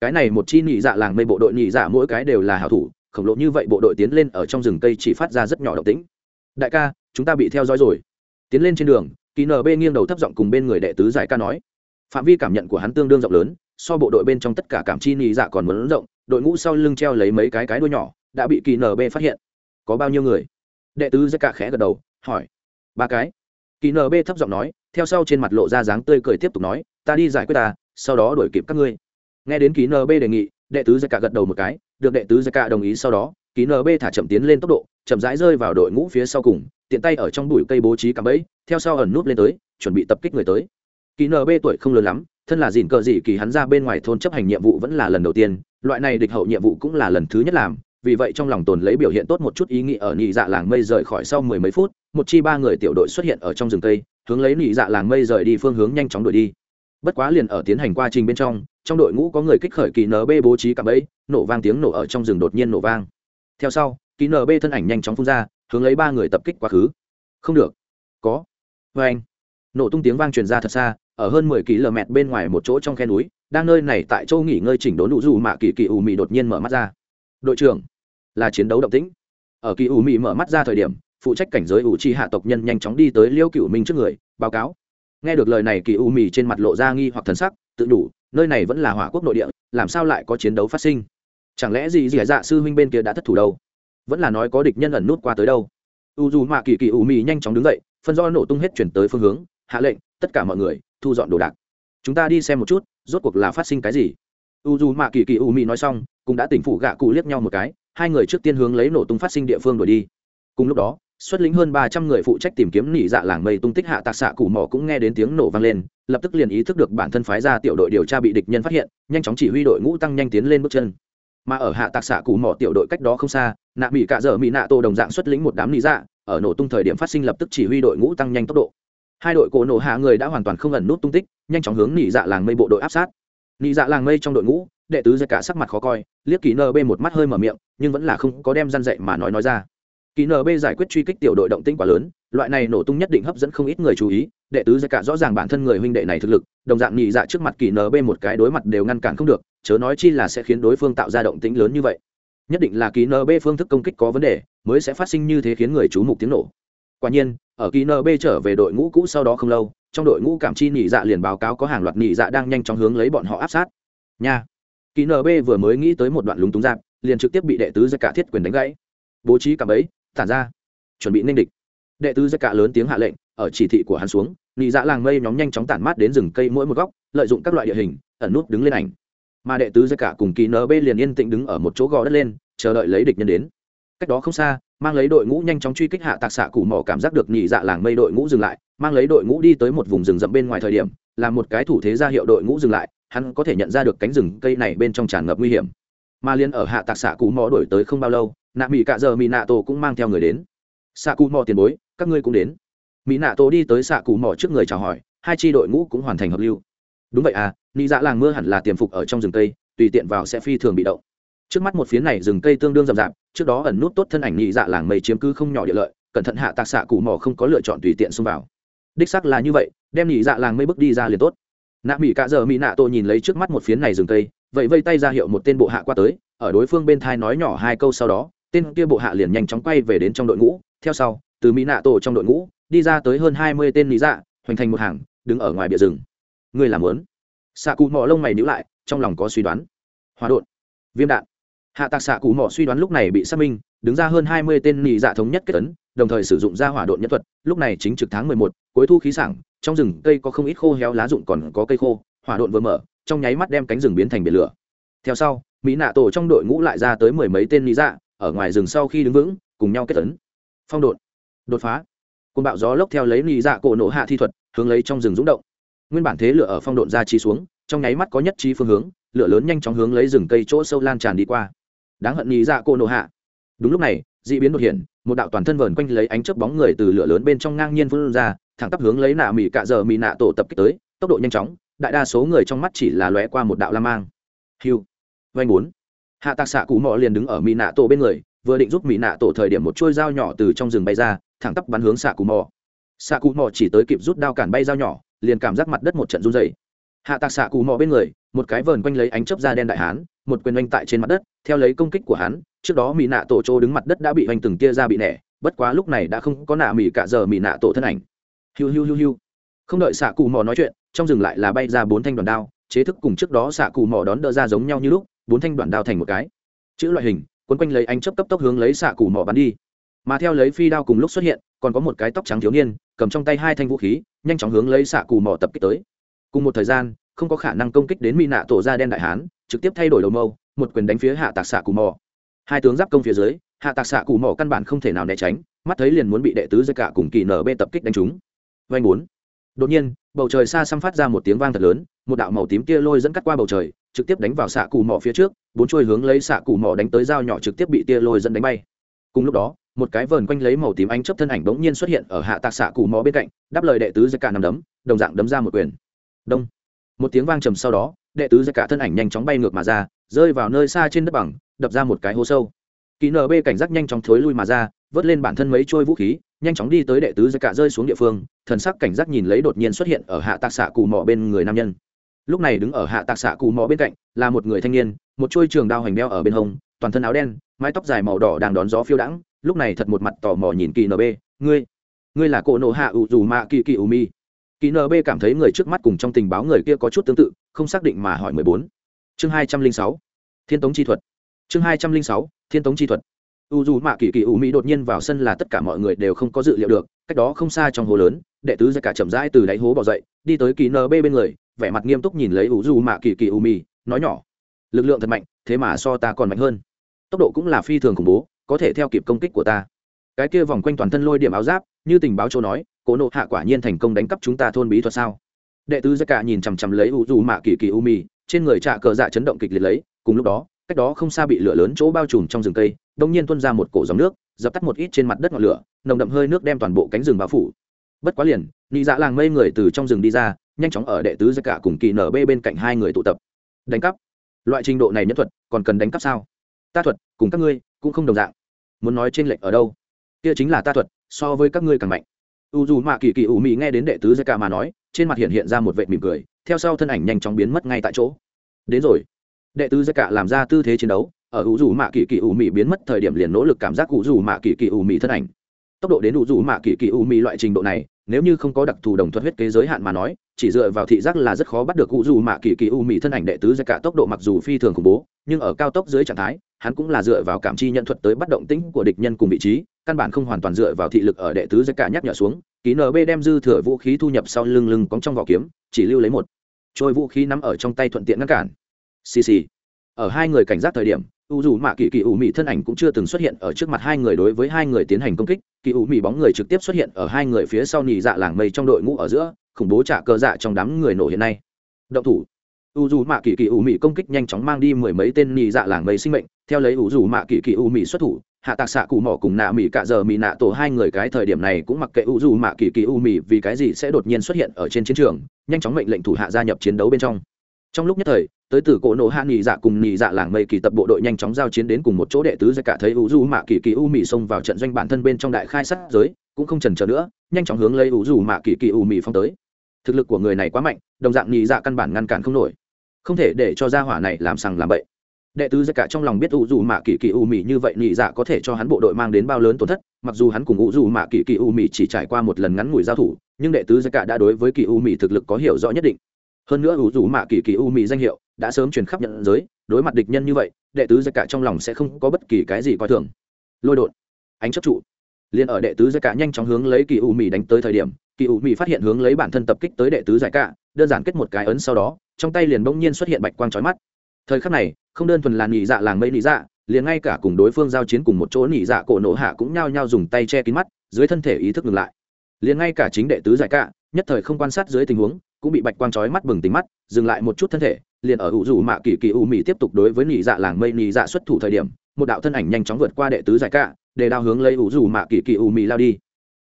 Cái này một chi nhị dạ làng mây bộ đội nhị dạ mỗi cái đều là hảo thủ, khổng lồ như vậy bộ đội tiến lên ở trong rừng cây chỉ phát ra rất nhỏ động tĩnh. Đại ca, chúng ta bị theo dõi rồi tiến lên trên đường, kỳ nb nghiêng đầu thấp giọng cùng bên người đệ tứ giải ca nói. Phạm vi cảm nhận của hắn tương đương rộng lớn, so bộ đội bên trong tất cả cảm chi nhị dạ còn muốn rộng, đội ngũ sau lưng treo lấy mấy cái cái đuôi nhỏ, đã bị kỳ nb phát hiện. Có bao nhiêu người? Đệ tứ giải ca khẽ gật đầu, hỏi. Ba cái. Kỳ nb thấp giọng nói, theo sau trên mặt lộ ra dáng tươi cười tiếp tục nói, ta đi giải quyết ta, sau đó đuổi kịp các ngươi. Nghe đến ký nb đề nghị, đệ tứ giải ca gật đầu một cái, được đệ tứ giải ca đồng ý sau đó ký nb thả chậm tiến lên tốc độ, chậm rãi rơi vào đội ngũ phía sau cùng tiện tay ở trong bụi cây bố trí cắm bẫy, theo sau ẩn núp lên tới, chuẩn bị tập kích người tới. Kỳ nb tuổi không lớn lắm, thân là dìn cờ dị kỳ hắn ra bên ngoài thôn chấp hành nhiệm vụ vẫn là lần đầu tiên, loại này địch hậu nhiệm vụ cũng là lần thứ nhất làm, vì vậy trong lòng tồn lấy biểu hiện tốt một chút ý nghĩ ở nhị dạ làng mây rời khỏi sau mười mấy phút, một chi ba người tiểu đội xuất hiện ở trong rừng cây, hướng lấy nhị dạ làng mây rời đi phương hướng nhanh chóng đuổi đi. Bất quá liền ở tiến hành quá trình bên trong trong đội ngũ có người kích khởi kỳ nb bố trí cạm ấy nổ vang tiếng nổ ở trong rừng đột nhiên nổ vang. Theo sau, kỳ nb thân ảnh nhanh chóng phun ra hướng lấy ba người tập kích quá khứ. Không được. Có. Vê anh, nổ tung tiếng vang truyền ra thật xa, ở hơn mười km bên ngoài một chỗ trong khe núi, đang nơi này tại châu nghỉ ngơi chỉnh đốn đủ dù mà kỳ kỳ ủ mị đột nhiên mở mắt ra. Đội trưởng, là chiến đấu động tĩnh. Ở kỳ ủ mị mở mắt ra thời điểm, phụ trách cảnh giới ủ chi hạ tộc nhân nhanh chóng đi tới liêu cựu minh trước người, báo cáo. Nghe được lời này, kỳ u mị trên mặt lộ ra nghi hoặc thần sắc, tự đủ, nơi này vẫn là hỏa quốc nội địa, làm sao lại có chiến đấu phát sinh? Chẳng lẽ gì dì dạ sư huynh bên kia đã thất thủ đâu? Vẫn là nói có địch nhân ẩn nút qua tới đâu. U dù mạ kỳ kỳ ủ mị nhanh chóng đứng dậy, phân do nổ tung hết chuyển tới phương hướng, hạ lệnh, tất cả mọi người, thu dọn đồ đạc. Chúng ta đi xem một chút, rốt cuộc là phát sinh cái gì. U dù mạ kỳ kỳ ủ mị nói xong, cũng đã tỉnh phủ gạ cụ liếc nhau một cái, hai người trước tiên hướng lấy nổ tung phát sinh địa phương đổi đi. Cùng lúc đó, xuất lĩnh hơn ba trăm người phụ trách tìm kiếm nỉ dạ làng mây tung tích hạ tạc xạ cụ mỏ cũng nghe đến tiếng nổ vang lên, lập tức liền ý thức được bản thân phái ra tiểu đội điều tra bị địch nhân phát hiện, nhanh chóng chỉ huy đội ngũ tăng nhanh tiến lên bước chân mà ở hạ tạc xạ cụ mỏ tiểu đội cách đó không xa, nạ mỹ cạ dở mỹ nạ tô đồng dạng xuất lĩnh một đám lý dạ ở nổ tung thời điểm phát sinh lập tức chỉ huy đội ngũ tăng nhanh tốc độ. Hai đội cổ nổ hạ người đã hoàn toàn không ẩn nút tung tích, nhanh chóng hướng nỉ dạ làng mây bộ đội áp sát. Nỉ dạ làng mây trong đội ngũ, đệ tứ giật cả sắc mặt khó coi, liếc kỳ nb một mắt hơi mở miệng, nhưng vẫn là không có đem răn dậy mà nói nói ra. Kỳ nb giải quyết truy kích tiểu đội động tĩnh quá lớn, loại này nổ tung nhất định hấp dẫn không ít người chú ý, đệ tứ giật cả rõ ràng bản thân người huynh đệ này thực lực, đồng dạng nị dạ trước mặt kỳ nb một cái đối mặt đều ngăn cản không được chớ nói chi là sẽ khiến đối phương tạo ra động tĩnh lớn như vậy. Nhất định là ký nb phương thức công kích có vấn đề, mới sẽ phát sinh như thế khiến người chú mục tiếng nổ. Quả nhiên, ở ký nb trở về đội ngũ cũ sau đó không lâu, trong đội ngũ cảm chi nhị dạ liền báo cáo có hàng loạt nhị dạ đang nhanh chóng hướng lấy bọn họ áp sát. Nha! Ký nb vừa mới nghĩ tới một đoạn lúng túng giáp liền trực tiếp bị đệ tứ giật cả thiết quyền đánh gãy. Bố trí cảm ấy tản ra. Chuẩn bị nên địch. Đệ tứ giật cả lớn tiếng hạ lệnh, ở chỉ thị của hắn xuống nhị dạ làng mây nhóm nhanh chóng tản mát đến rừng cây mỗi một góc, lợi dụng các loại địa hình, ẩn nút đứng lên ảnh mà đệ tứ giặc cả cùng kỳ nb liền yên tĩnh đứng ở một chỗ gò đất lên, chờ đợi lấy địch nhân đến. Cách đó không xa, mang lấy đội ngũ nhanh chóng truy kích hạ tạc xạ củ mỏ cảm giác được nhị dạ làng mây đội ngũ dừng lại, mang lấy đội ngũ đi tới một vùng rừng rậm bên ngoài thời điểm làm một cái thủ thế ra hiệu đội ngũ dừng lại, hắn có thể nhận ra được cánh rừng cây này bên trong tràn ngập nguy hiểm. Mà liên ở hạ tạc xạ củ mỏ đổi tới không bao lâu, nạ mỹ cạ giờ mỹ nạ tổ cũng mang theo người đến. Xạ củ mỏ tiền bối, các ngươi cũng đến. Mỹ nạ tổ đi tới xạ củ mỏ trước người chào hỏi, hai tri đội ngũ cũng hoàn thành hợp lưu. Đúng vậy à nị dạ làng mưa hẳn là tiềm phục ở trong rừng cây, tùy tiện vào sẽ phi thường bị động. Trước mắt một phía này rừng cây tương đương rậm rạp, trước đó ẩn nút tốt thân ảnh nị dạ làng mây chiếm cứ không nhỏ địa lợi, cẩn thận hạ tạc xạ cụ mỏ không có lựa chọn tùy tiện xông vào. Đích sắc là như vậy, đem nị dạ làng mây bước đi ra liền tốt. Nạ mỹ cạ giờ mỹ nạ tô nhìn lấy trước mắt một phiến này rừng cây, vậy vây tay ra hiệu một tên bộ hạ qua tới, ở đối phương bên thai nói nhỏ hai câu sau đó, tên kia bộ hạ liền nhanh chóng quay về đến trong đội ngũ. Theo sau, từ mỹ nạ tổ trong đội ngũ, đi ra tới hơn hai mươi tên lý dạ hoành thành một hàng, đứng ở ngoài bìa rừng. Người làm lớn xạ cụ mỏ lông mày nhữ lại, trong lòng có suy đoán. Hòa đột. Viêm đạn. Hạ tạc xạ cụ mỏ suy đoán lúc này bị xác minh, đứng ra hơn hai mươi tên nị dạ thống nhất kết tấn đồng thời sử dụng ra hỏa độn nhất thuật, lúc này chính trực tháng mười một, cuối thu khí sảng, trong rừng cây có không ít khô héo lá rụng còn có cây khô, hỏa độn vừa mở, trong nháy mắt đem cánh rừng biến thành biển lửa. Theo sau, mỹ nạ tổ trong đội ngũ lại ra tới mười mấy tên nị dạ ở ngoài rừng sau khi đứng vững, cùng nhau kết tấn phong độn đột phá. Côn bạo gió lốc theo lấy nị dạ cổ nổ hạ thi thuật, hướng lấy trong rừng rúng động nguyên bản thế lửa ở phong độn ra chi xuống, trong nháy mắt có nhất trí phương hướng, lửa lớn nhanh chóng hướng lấy rừng cây chỗ sâu lan tràn đi qua. Đáng hận nhị dạ cô nổ hạ. Đúng lúc này d ị biến đột hiện, một đạo toàn thân vờn quanh lấy ánh chớp bóng người từ lửa lớn bên trong ngang nhiên vươn ra, thẳng tắp hướng lấy nạ mỹ cạ giờ mỹ nạ tổ tập kích tới, tốc độ nhanh chóng, đại đa số người trong mắt chỉ là lóe qua một đạo la mang. Hiu. Vanh bốn. Hạ tạc xạ cụ mò liền đứng ở mỹ nạ tổ bên người, vừa định giúp mỹ nạ tổ thời điểm một chuôi dao nhỏ từ trong rừng bay ra, thẳng tắp bắn hướng xạ cụ mò xạ cụ mò chỉ tới kịp rút đao cản bay dao nhỏ liền cảm giác mặt đất một trận run dày hạ tạc xạ cụ mò bên người, một cái vờn quanh lấy ánh chớp da đen đại hán, một quyền oanh tại trên mặt đất, theo lấy công kích của hắn, trước đó mỹ nạ tổ chỗ đứng mặt đất đã bị oanh từng tia ra bị nẻ, bất quá lúc này đã không có nạ mỹ cả giờ mỹ nạ tổ thân ảnh. Hiu hiu hiu hiu. Không đợi xạ cụ mò nói chuyện, trong rừng lại là bay ra bốn thanh đoàn đao, chế thức cùng trước đó xạ cụ mò đón đỡ ra giống nhau như lúc, bốn thanh đoàn đao thành một cái. Chữ loại hình, quấn quanh lấy ánh chớp cấp tốc hướng lấy xạ cụ mò bắn đi. Mà theo lấy phi đao cùng lúc xuất hiện, còn có một cái tóc trắng thiếu niên cầm trong tay hai thanh vũ khí, nhanh chóng hướng lấy xạ cù mò tập kích tới. Cùng một thời gian, không có khả năng công kích đến mỹ nạ tổ ra đen đại hán, trực tiếp thay đổi đầu mâu, một quyền đánh phía hạ tạc xạ cù mò. Hai tướng giáp công phía dưới, hạ tạc xạ cù mò căn bản không thể nào né tránh, mắt thấy liền muốn bị đệ tứ dây cả cùng kỳ nở bê tập kích đánh trúng. Vanh bốn. Đột nhiên, bầu trời xa xăm phát ra một tiếng vang thật lớn, một đạo màu tím kia lôi dẫn cắt qua bầu trời, trực tiếp đánh vào xạ cù mỏ phía trước, bốn trôi hướng lấy xạ cù mỏ đánh tới dao nhỏ trực tiếp bị tia lôi dẫn đánh bay. Cùng lúc đó một cái vờn quanh lấy màu tím ánh chấp thân ảnh bỗng nhiên xuất hiện ở hạ tạc xạ cù mò bên cạnh, đáp lời đệ tứ dây cả nằm đấm, đồng dạng đấm ra một quyền. Đông. Một tiếng vang trầm sau đó, đệ tứ dây cả thân ảnh nhanh chóng bay ngược mà ra, rơi vào nơi xa trên đất bằng, đập ra một cái hố sâu. Kỹ nb cảnh giác nhanh chóng thối lui mà ra, vớt lên bản thân mấy trôi vũ khí, nhanh chóng đi tới đệ tứ dây cả rơi xuống địa phương, thần sắc cảnh giác nhìn lấy đột nhiên xuất hiện ở hạ tạc xạ cù mò bên người nam nhân. Lúc này đứng ở hạ tạc xạ cù mò bên cạnh, là một người thanh niên, một chuôi trường đao hành đeo ở bên hông, toàn thân áo đen, mái tóc dài màu đỏ đang đón gió phiêu đãng lúc này thật một mặt tò mò nhìn kỳ nb ngươi ngươi là cổ nộ hạ ủ dù mạ kỳ kỳ ủ mi? Kỳ nb cảm thấy người trước mắt cùng trong tình báo người kia có chút tương tự, không xác định mà hỏi mười bốn. Chương hai trăm linh sáu, thiên tống chi thuật. Chương hai trăm linh sáu, thiên tống chi thuật. U dù mạ kỳ kỳ ủ mỹ đột nhiên vào sân là tất cả mọi người đều không có dự liệu được, cách đó không xa trong hồ lớn, đệ tứ ra cả chậm rãi từ đáy hố bỏ dậy, đi tới kỳ nb bên người, vẻ mặt nghiêm túc nhìn lấy u dù mạ kỳ kỳ ủ mỹ nói nhỏ, lực lượng thật mạnh, thế mà so ta còn mạnh hơn. Tốc độ cũng là phi thường khủng bố có thể theo kịp công kích của ta. Cái kia vòng quanh toàn thân lôi điểm áo giáp, như tình báo châu nói, cố nộ hạ quả nhiên thành công đánh cắp chúng ta thôn bí thuật sao? Đệ tứ ra cả nhìn chằm chằm lấy u dù mạ kỳ kỳ u mì trên người trạ cờ dạ chấn động kịch liệt lấy, cùng lúc đó, cách đó không xa bị lửa lớn chỗ bao trùm trong rừng cây, đông nhiên tuôn ra một cổ dòng nước, dập tắt một ít trên mặt đất ngọn lửa, nồng đậm hơi nước đem toàn bộ cánh rừng bao phủ. Bất quá liền, nị dạ làng mây người từ trong rừng đi ra, nhanh chóng ở đệ tứ giặc cả cùng kỳ nở bê bên cạnh hai người tụ tập. Đánh cắp. Loại trình độ này nhất thuật còn cần đánh cắp sao? Ta thuật, cùng các ngươi cũng không đồng dạng. Muốn nói trên lệnh ở đâu? Kia chính là ta thuật, so với các ngươi càng mạnh. U dù mạ kỳ kỳ ủ mị nghe đến đệ tứ giặc ca mà nói, trên mặt hiện hiện ra một vệ mỉm cười, theo sau thân ảnh nhanh chóng biến mất ngay tại chỗ. Đến rồi. Đệ tứ giặc ca làm ra tư thế chiến đấu, ở U dù mạ kỳ kỳ ủ mị biến mất thời điểm liền nỗ lực cảm giác U dù mạ kỳ kỳ ủ mị thân ảnh tốc độ đến đủ dù mạ kỳ kỳ u mị loại trình độ này, nếu như không có đặc thù đồng thuận huyết kế giới hạn mà nói, chỉ dựa vào thị giác là rất khó bắt được u dù mạ kỳ kỳ u mị thân ảnh đệ tứ ra cả tốc độ mặc dù phi thường khủng bố, nhưng ở cao tốc dưới trạng thái, hắn cũng là dựa vào cảm chi nhận thuật tới bắt động tĩnh của địch nhân cùng vị trí, căn bản không hoàn toàn dựa vào thị lực ở đệ tứ ra cả nhắc nhở xuống, ký nb đem dư thừa vũ khí thu nhập sau lưng lưng cóng trong vỏ kiếm, chỉ lưu lấy một. Trôi vũ khí nắm ở trong tay thuận tiện ngăn cản. Xì xì. Ở hai người cảnh giác thời điểm, u dù mạ kỳ kỳ ủ mị thân ảnh cũng chưa từng xuất hiện ở trước mặt hai người đối với hai người tiến hành công kích kỳ ủ mị bóng người trực tiếp xuất hiện ở hai người phía sau nhị dạ làng mây trong đội ngũ ở giữa, khủng bố trả cơ dạ trong đám người nổ hiện nay. Động thủ. U dù mạ kỳ kỳ ủ mị công kích nhanh chóng mang đi mười mấy tên nhị dạ làng mây sinh mệnh, theo lấy u dù mạ kỳ kỳ ủ mị xuất thủ, hạ tạc xạ cụ mỏ cùng nạ mị cả giờ mị nạ tổ hai người cái thời điểm này cũng mặc kệ u dù mạ kỳ kỳ u mị vì cái gì sẽ đột nhiên xuất hiện ở trên chiến trường, nhanh chóng mệnh lệnh thủ hạ gia nhập chiến đấu bên trong trong lúc nhất thời, tới từ cổ nổ hạ nghỉ dạ cùng nghỉ dạ làng mây kỳ tập bộ đội nhanh chóng giao chiến đến cùng một chỗ đệ tứ ra cả thấy u du mạ kỳ kỳ u mì xông vào trận doanh bản thân bên trong đại khai sát giới, cũng không trần chờ nữa, nhanh chóng hướng lấy u du mạ kỳ kỳ u mì phong tới. Thực lực của người này quá mạnh, đồng dạng nghỉ dạ căn bản ngăn cản không nổi. Không thể để cho gia hỏa này làm sằng làm bậy. Đệ tứ ra cả trong lòng biết u du mạ kỳ kỳ u mì như vậy nghỉ dạ có thể cho hắn bộ đội mang đến bao lớn tổn thất, mặc dù hắn cùng u du mạ kỳ kỳ u mì chỉ trải qua một lần ngắn ngủi giao thủ, nhưng đệ tứ ra cả đã đối với kỳ u mì thực lực có hiểu rõ nhất định hơn nữa ủ rủ mạ kỳ kỳ u mị danh hiệu đã sớm truyền khắp nhận giới, đối mặt địch nhân như vậy, đệ tứ giai cả trong lòng sẽ không có bất kỳ cái gì coi thường. Lôi đột, ánh chấp trụ. Liền ở đệ tứ giai cả nhanh chóng hướng lấy kỳ u mị đánh tới thời điểm, kỳ u mị phát hiện hướng lấy bản thân tập kích tới đệ tứ giai cả, đơn giản kết một cái ấn sau đó, trong tay liền bỗng nhiên xuất hiện bạch quang trói mắt. Thời khắc này, không đơn thuần là nhị dạ làng mây nhị dạ liền ngay cả cùng đối phương giao chiến cùng một chỗ nhị dạ cổ nổ hạ cũng nhao nhao dùng tay che kín mắt, dưới thân thể ý thức ngừng lại. Liền ngay cả chính đệ tứ giải cả, nhất thời không quan sát dưới tình huống cũng bị bạch quang chói mắt bừng tính mắt, dừng lại một chút thân thể, liền ở ủ rủ mạ kỳ kỳ u mị tiếp tục đối với nị dạ làng mây nị dạ xuất thủ thời điểm, một đạo thân ảnh nhanh chóng vượt qua đệ tứ giải cả để đao hướng lấy ủ rủ mạ kỳ kỳ u mị lao đi.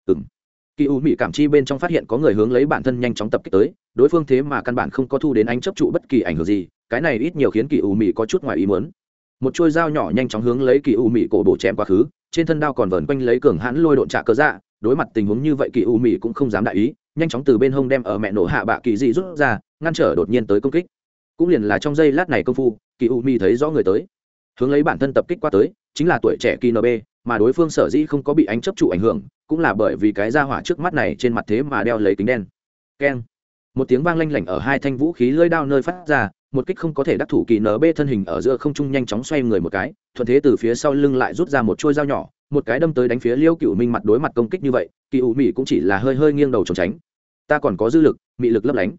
Ừng kỳ u mị cảm chi bên trong phát hiện có người hướng lấy bản thân nhanh chóng tập kích tới, đối phương thế mà căn bản không có thu đến ánh chấp trụ bất kỳ ảnh hưởng gì, cái này ít nhiều khiến kỳ u mị có chút ngoài ý muốn. Một chuôi dao nhỏ nhanh chóng hướng lấy kỳ u mị cổ bổ chém quá khứ, trên thân đao còn vờn quanh lấy cường hãn lôi độn trả cơ dạ đối mặt tình huống như vậy kỳ u mị cũng không dám đại ý nhanh chóng từ bên hông đem ở mẹ nổ hạ bạ kỳ dị rút ra, ngăn trở đột nhiên tới công kích. Cũng liền là trong giây lát này công phu, kỳ u mi thấy rõ người tới. Hướng lấy bản thân tập kích qua tới, chính là tuổi trẻ kỳ nb mà đối phương sở dĩ không có bị ánh chấp trụ ảnh hưởng, cũng là bởi vì cái ra hỏa trước mắt này trên mặt thế mà đeo lấy kính đen. Keng. Một tiếng vang lanh lảnh ở hai thanh vũ khí lơi đao nơi phát ra, một kích không có thể đắc thủ kỳ nb thân hình ở giữa không trung nhanh chóng xoay người một cái, thuận thế từ phía sau lưng lại rút ra một chuôi dao nhỏ một cái đâm tới đánh phía liêu cựu minh mặt đối mặt công kích như vậy, kỳ ủ mị cũng chỉ là hơi hơi nghiêng đầu trốn tránh. Ta còn có dư lực, mị lực lấp lánh.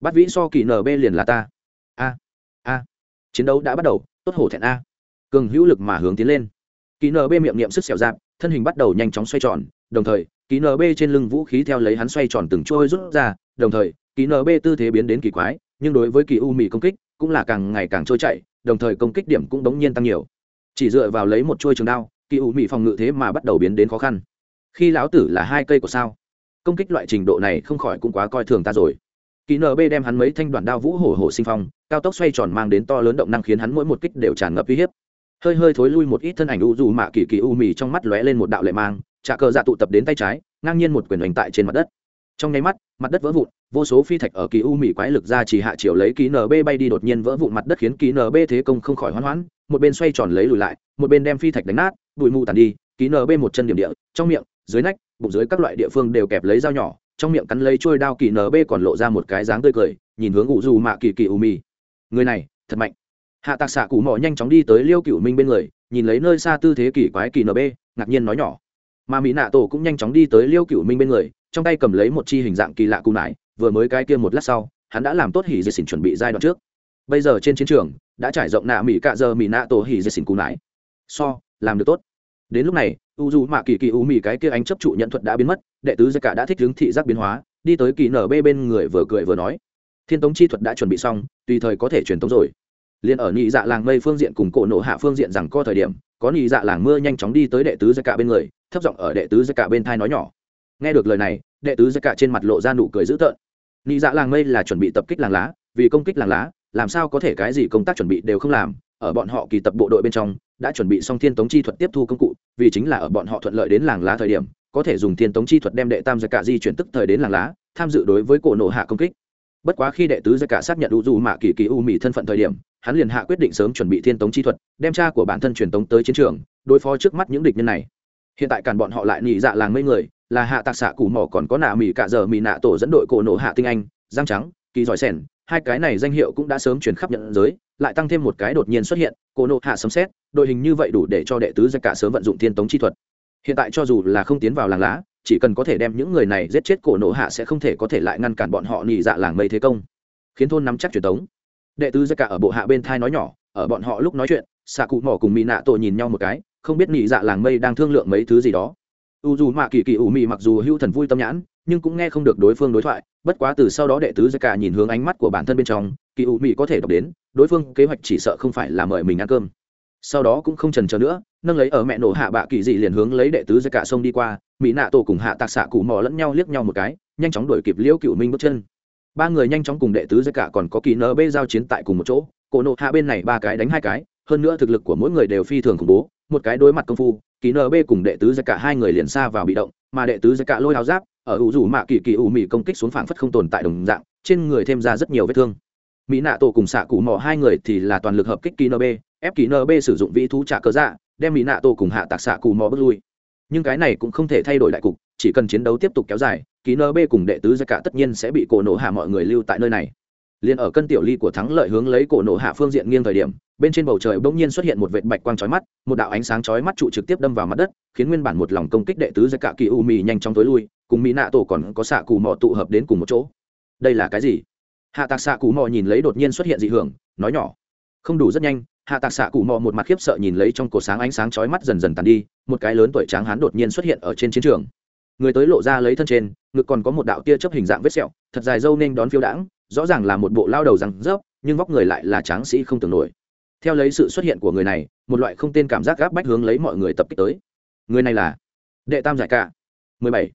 Bắt vĩ so kỳ nb liền là ta. A a. Chiến đấu đã bắt đầu, tốt hổ thẹn a. Cường hữu lực mà hướng tiến lên. Kỳ nb miệng niệm sức xẻo dạp, thân hình bắt đầu nhanh chóng xoay tròn, đồng thời, kỳ nb trên lưng vũ khí theo lấy hắn xoay tròn từng trôi rút ra, đồng thời, kỳ nb tư thế biến đến kỳ quái, nhưng đối với kỳ u mỹ công kích cũng là càng ngày càng trôi chạy đồng thời công kích điểm cũng đống nhiên tăng nhiều. Chỉ dựa vào lấy một trôi trường đao kỳ u mị phòng ngự thế mà bắt đầu biến đến khó khăn. Khi lão tử là hai cây của sao? Công kích loại trình độ này không khỏi cũng quá coi thường ta rồi. Kỳ nb đem hắn mấy thanh đoạn đao vũ hổ hổ sinh phong, cao tốc xoay tròn mang đến to lớn động năng khiến hắn mỗi một kích đều tràn ngập uy hiếp. Hơi hơi thối lui một ít thân ảnh u dù mạ kỳ kỳ u mì trong mắt lóe lên một đạo lệ mang trà cờ dạ tụ tập đến tay trái, ngang nhiên một quyền hoành tại trên mặt đất. Trong nháy mắt, mặt đất vỡ vụn, vô số phi thạch ở kỳ u mì quái lực ra chỉ hạ chiều lấy ký nb bay đi đột nhiên vỡ vụn mặt đất khiến ký nb thế công không khỏi hoán hoãn, một bên xoay tròn lấy lùi lại, một bên đem phi thạch đánh nát bụi mù tàn đi, ký nb một chân điểm địa, trong miệng, dưới nách, bụng dưới các loại địa phương đều kẹp lấy dao nhỏ, trong miệng cắn lấy trôi đao kỳ nb còn lộ ra một cái dáng tươi cười, nhìn hướng ủ dù mạ kỳ kỳ u mì. Người này, thật mạnh. Hạ tạc xạ cụ mỏ nhanh chóng đi tới liêu cựu minh bên người, nhìn lấy nơi xa tư thế kỳ quái kỳ nb ngạc nhiên nói nhỏ. Mà mỹ nạ tổ cũng nhanh chóng đi tới liêu cựu minh bên người, trong tay cầm lấy một chi hình dạng kỳ lạ cụ nải, vừa mới cái kia một lát sau, hắn đã làm tốt hỉ dây xỉn chuẩn bị giai đoạn trước. Bây giờ trên chiến trường, đã trải rộng nạ mỹ cạ giờ mỹ nạ tổ hỉ dây xỉn cụ nải. So, làm được tốt đến lúc này u dù mạ kỳ kỳ u mì cái kia ánh chấp trụ nhận thuật đã biến mất, đệ tứ giai cả đã thích hướng thị giác biến hóa, đi tới kỳ nở bê bên người vừa cười vừa nói. Thiên tống chi thuật đã chuẩn bị xong, tùy thời có thể truyền tống rồi. Liền ở nhị dạ làng mây phương diện cùng cổ nộ hạ phương diện rằng co thời điểm, có nhị dạ làng mưa nhanh chóng đi tới đệ tứ giai cả bên người, thấp giọng ở đệ tứ giai cả bên thai nói nhỏ. Nghe được lời này, đệ tứ giai cả trên mặt lộ ra nụ cười dữ tợn. Nhị dạ làng mây là chuẩn bị tập kích làng lá, vì công kích làng lá, làm sao có thể cái gì công tác chuẩn bị đều không làm ở bọn họ kỳ tập bộ đội bên trong, đã chuẩn bị xong thiên tống chi thuật tiếp thu công cụ, vì chính là ở bọn họ thuận lợi đến làng lá thời điểm, có thể dùng thiên tống chi thuật đem đệ tam giai cả di chuyển tức thời đến làng lá, tham dự đối với cổ nổ hạ công kích. Bất quá khi đệ tứ giai cả xác nhận u dù mạ kỳ kỳ u mỹ thân phận thời điểm, hắn liền hạ quyết định sớm chuẩn bị thiên tống chi thuật, đem cha của bản thân truyền tống tới chiến trường, đối phó trước mắt những địch nhân này. Hiện tại cản bọn họ lại nhị dạ làng mấy người, là hạ tạc xạ cù mỏ còn có nạ mỹ cả giờ mỹ nạ tổ dẫn đội cổ nổ hạ tinh anh, giang trắng, kỳ giỏi sẻn, hai cái này danh hiệu cũng đã sớm truyền khắp nhận giới lại tăng thêm một cái đột nhiên xuất hiện cổ nộ hạ sấm xét đội hình như vậy đủ để cho đệ tứ giai cả sớm vận dụng thiên tống chi thuật. Hiện tại cho dù là không tiến vào làng lá, chỉ cần có thể đem những người này giết chết cổ nộ hạ sẽ không thể có thể lại ngăn cản bọn họ nhị dạ làng mây thế công. Khiến thôn nắm chắc truyền tống đệ tứ giai cả ở bộ hạ bên thai nói nhỏ, ở bọn họ lúc nói chuyện, xạ cụ mỏ cùng mỹ nạ tội nhìn nhau một cái, không biết nhị dạ làng mây đang thương lượng mấy thứ gì đó. U dù mạ kỳ kỳ ủ mị mặc dù hưu thần vui tâm nhãn, nhưng cũng nghe không được đối phương đối thoại, bất quá từ sau đó đệ tứ giai cả nhìn hướng ánh mắt của bản thân bên trong kỳ ủ mị có thể đọc đến, đối phương kế hoạch chỉ sợ không phải là mời mình ăn cơm. Sau đó cũng không trần chờ nữa, nâng lấy ở mẹ nổ hạ bạ kỳ dị liền hướng lấy đệ tứ ra cả sông đi qua mỹ nạ tổ cùng hạ tạc xạ cụ mò lẫn nhau liếc nhau một cái, nhanh chóng đuổi kịp liễu cựu minh bước chân. Ba người nhanh chóng cùng đệ tứ ra cả còn có kỳ nơ bê giao chiến tại cùng một chỗ, cổ nộ hạ bên này ba cái đánh hai cái, hơn nữa thực lực của mỗi người đều phi thường khủng bố, một cái đối mặt công phu, kỳ nb cùng đệ tứ ra cả hai người liền xa vào bị động, mà đệ tứ ra cả lôi áo giáp, ở ủ rủ mạ kỳ kỳ ủ mị công kích xuống phảng phất không tồn tại đồng dạng, trên người thêm ra rất nhiều vết thương mỹ nạ tổ cùng xạ cụ mò hai người thì là toàn lực hợp kích kỳ nb ép kỳ nb sử dụng vĩ thú trả cớ dạ đem mỹ nạ tổ cùng hạ tạc xạ cụ mò bước lui. Nhưng cái này cũng không thể thay đổi đại cục, chỉ cần chiến đấu tiếp tục kéo dài kỳ nb cùng đệ tứ ra cả tất nhiên sẽ bị cổ nổ hạ mọi người lưu tại nơi này. Liền ở cân tiểu ly của thắng lợi hướng lấy cổ nổ hạ phương diện nghiêng thời điểm, bên trên bầu trời bỗng nhiên xuất hiện một vệt bạch quang chói mắt, một đạo ánh sáng chói mắt trụ trực tiếp đâm vào mặt đất, khiến nguyên bản một lòng công kích đệ tứ ra cả kỳ u mì nhanh chóng tối lui, cùng mỹ nạ tổ còn có xạ cù mò tụ hợp đến cùng một chỗ. Đây là cái gì? Hạ tạc xạ cụ mò nhìn lấy đột nhiên xuất hiện dị hưởng, nói nhỏ. Không đủ rất nhanh, hạ tạc xạ cụ mò một mặt khiếp sợ nhìn lấy trong cổ sáng ánh sáng chói mắt dần dần tàn đi, một cái lớn tuổi tráng hán đột nhiên xuất hiện ở trên chiến trường. Người tới lộ ra lấy thân trên, ngực còn có một đạo tia chấp hình dạng vết sẹo, thật dài dâu nên đón phiêu đãng, rõ ràng là một bộ lao đầu răng rớp, nhưng vóc người lại là tráng sĩ không tưởng nổi. Theo lấy sự xuất hiện của người này, một loại không tên cảm giác gáp bách hướng lấy mọi người tập kích tới. Người này là đệ tam giải cả 17.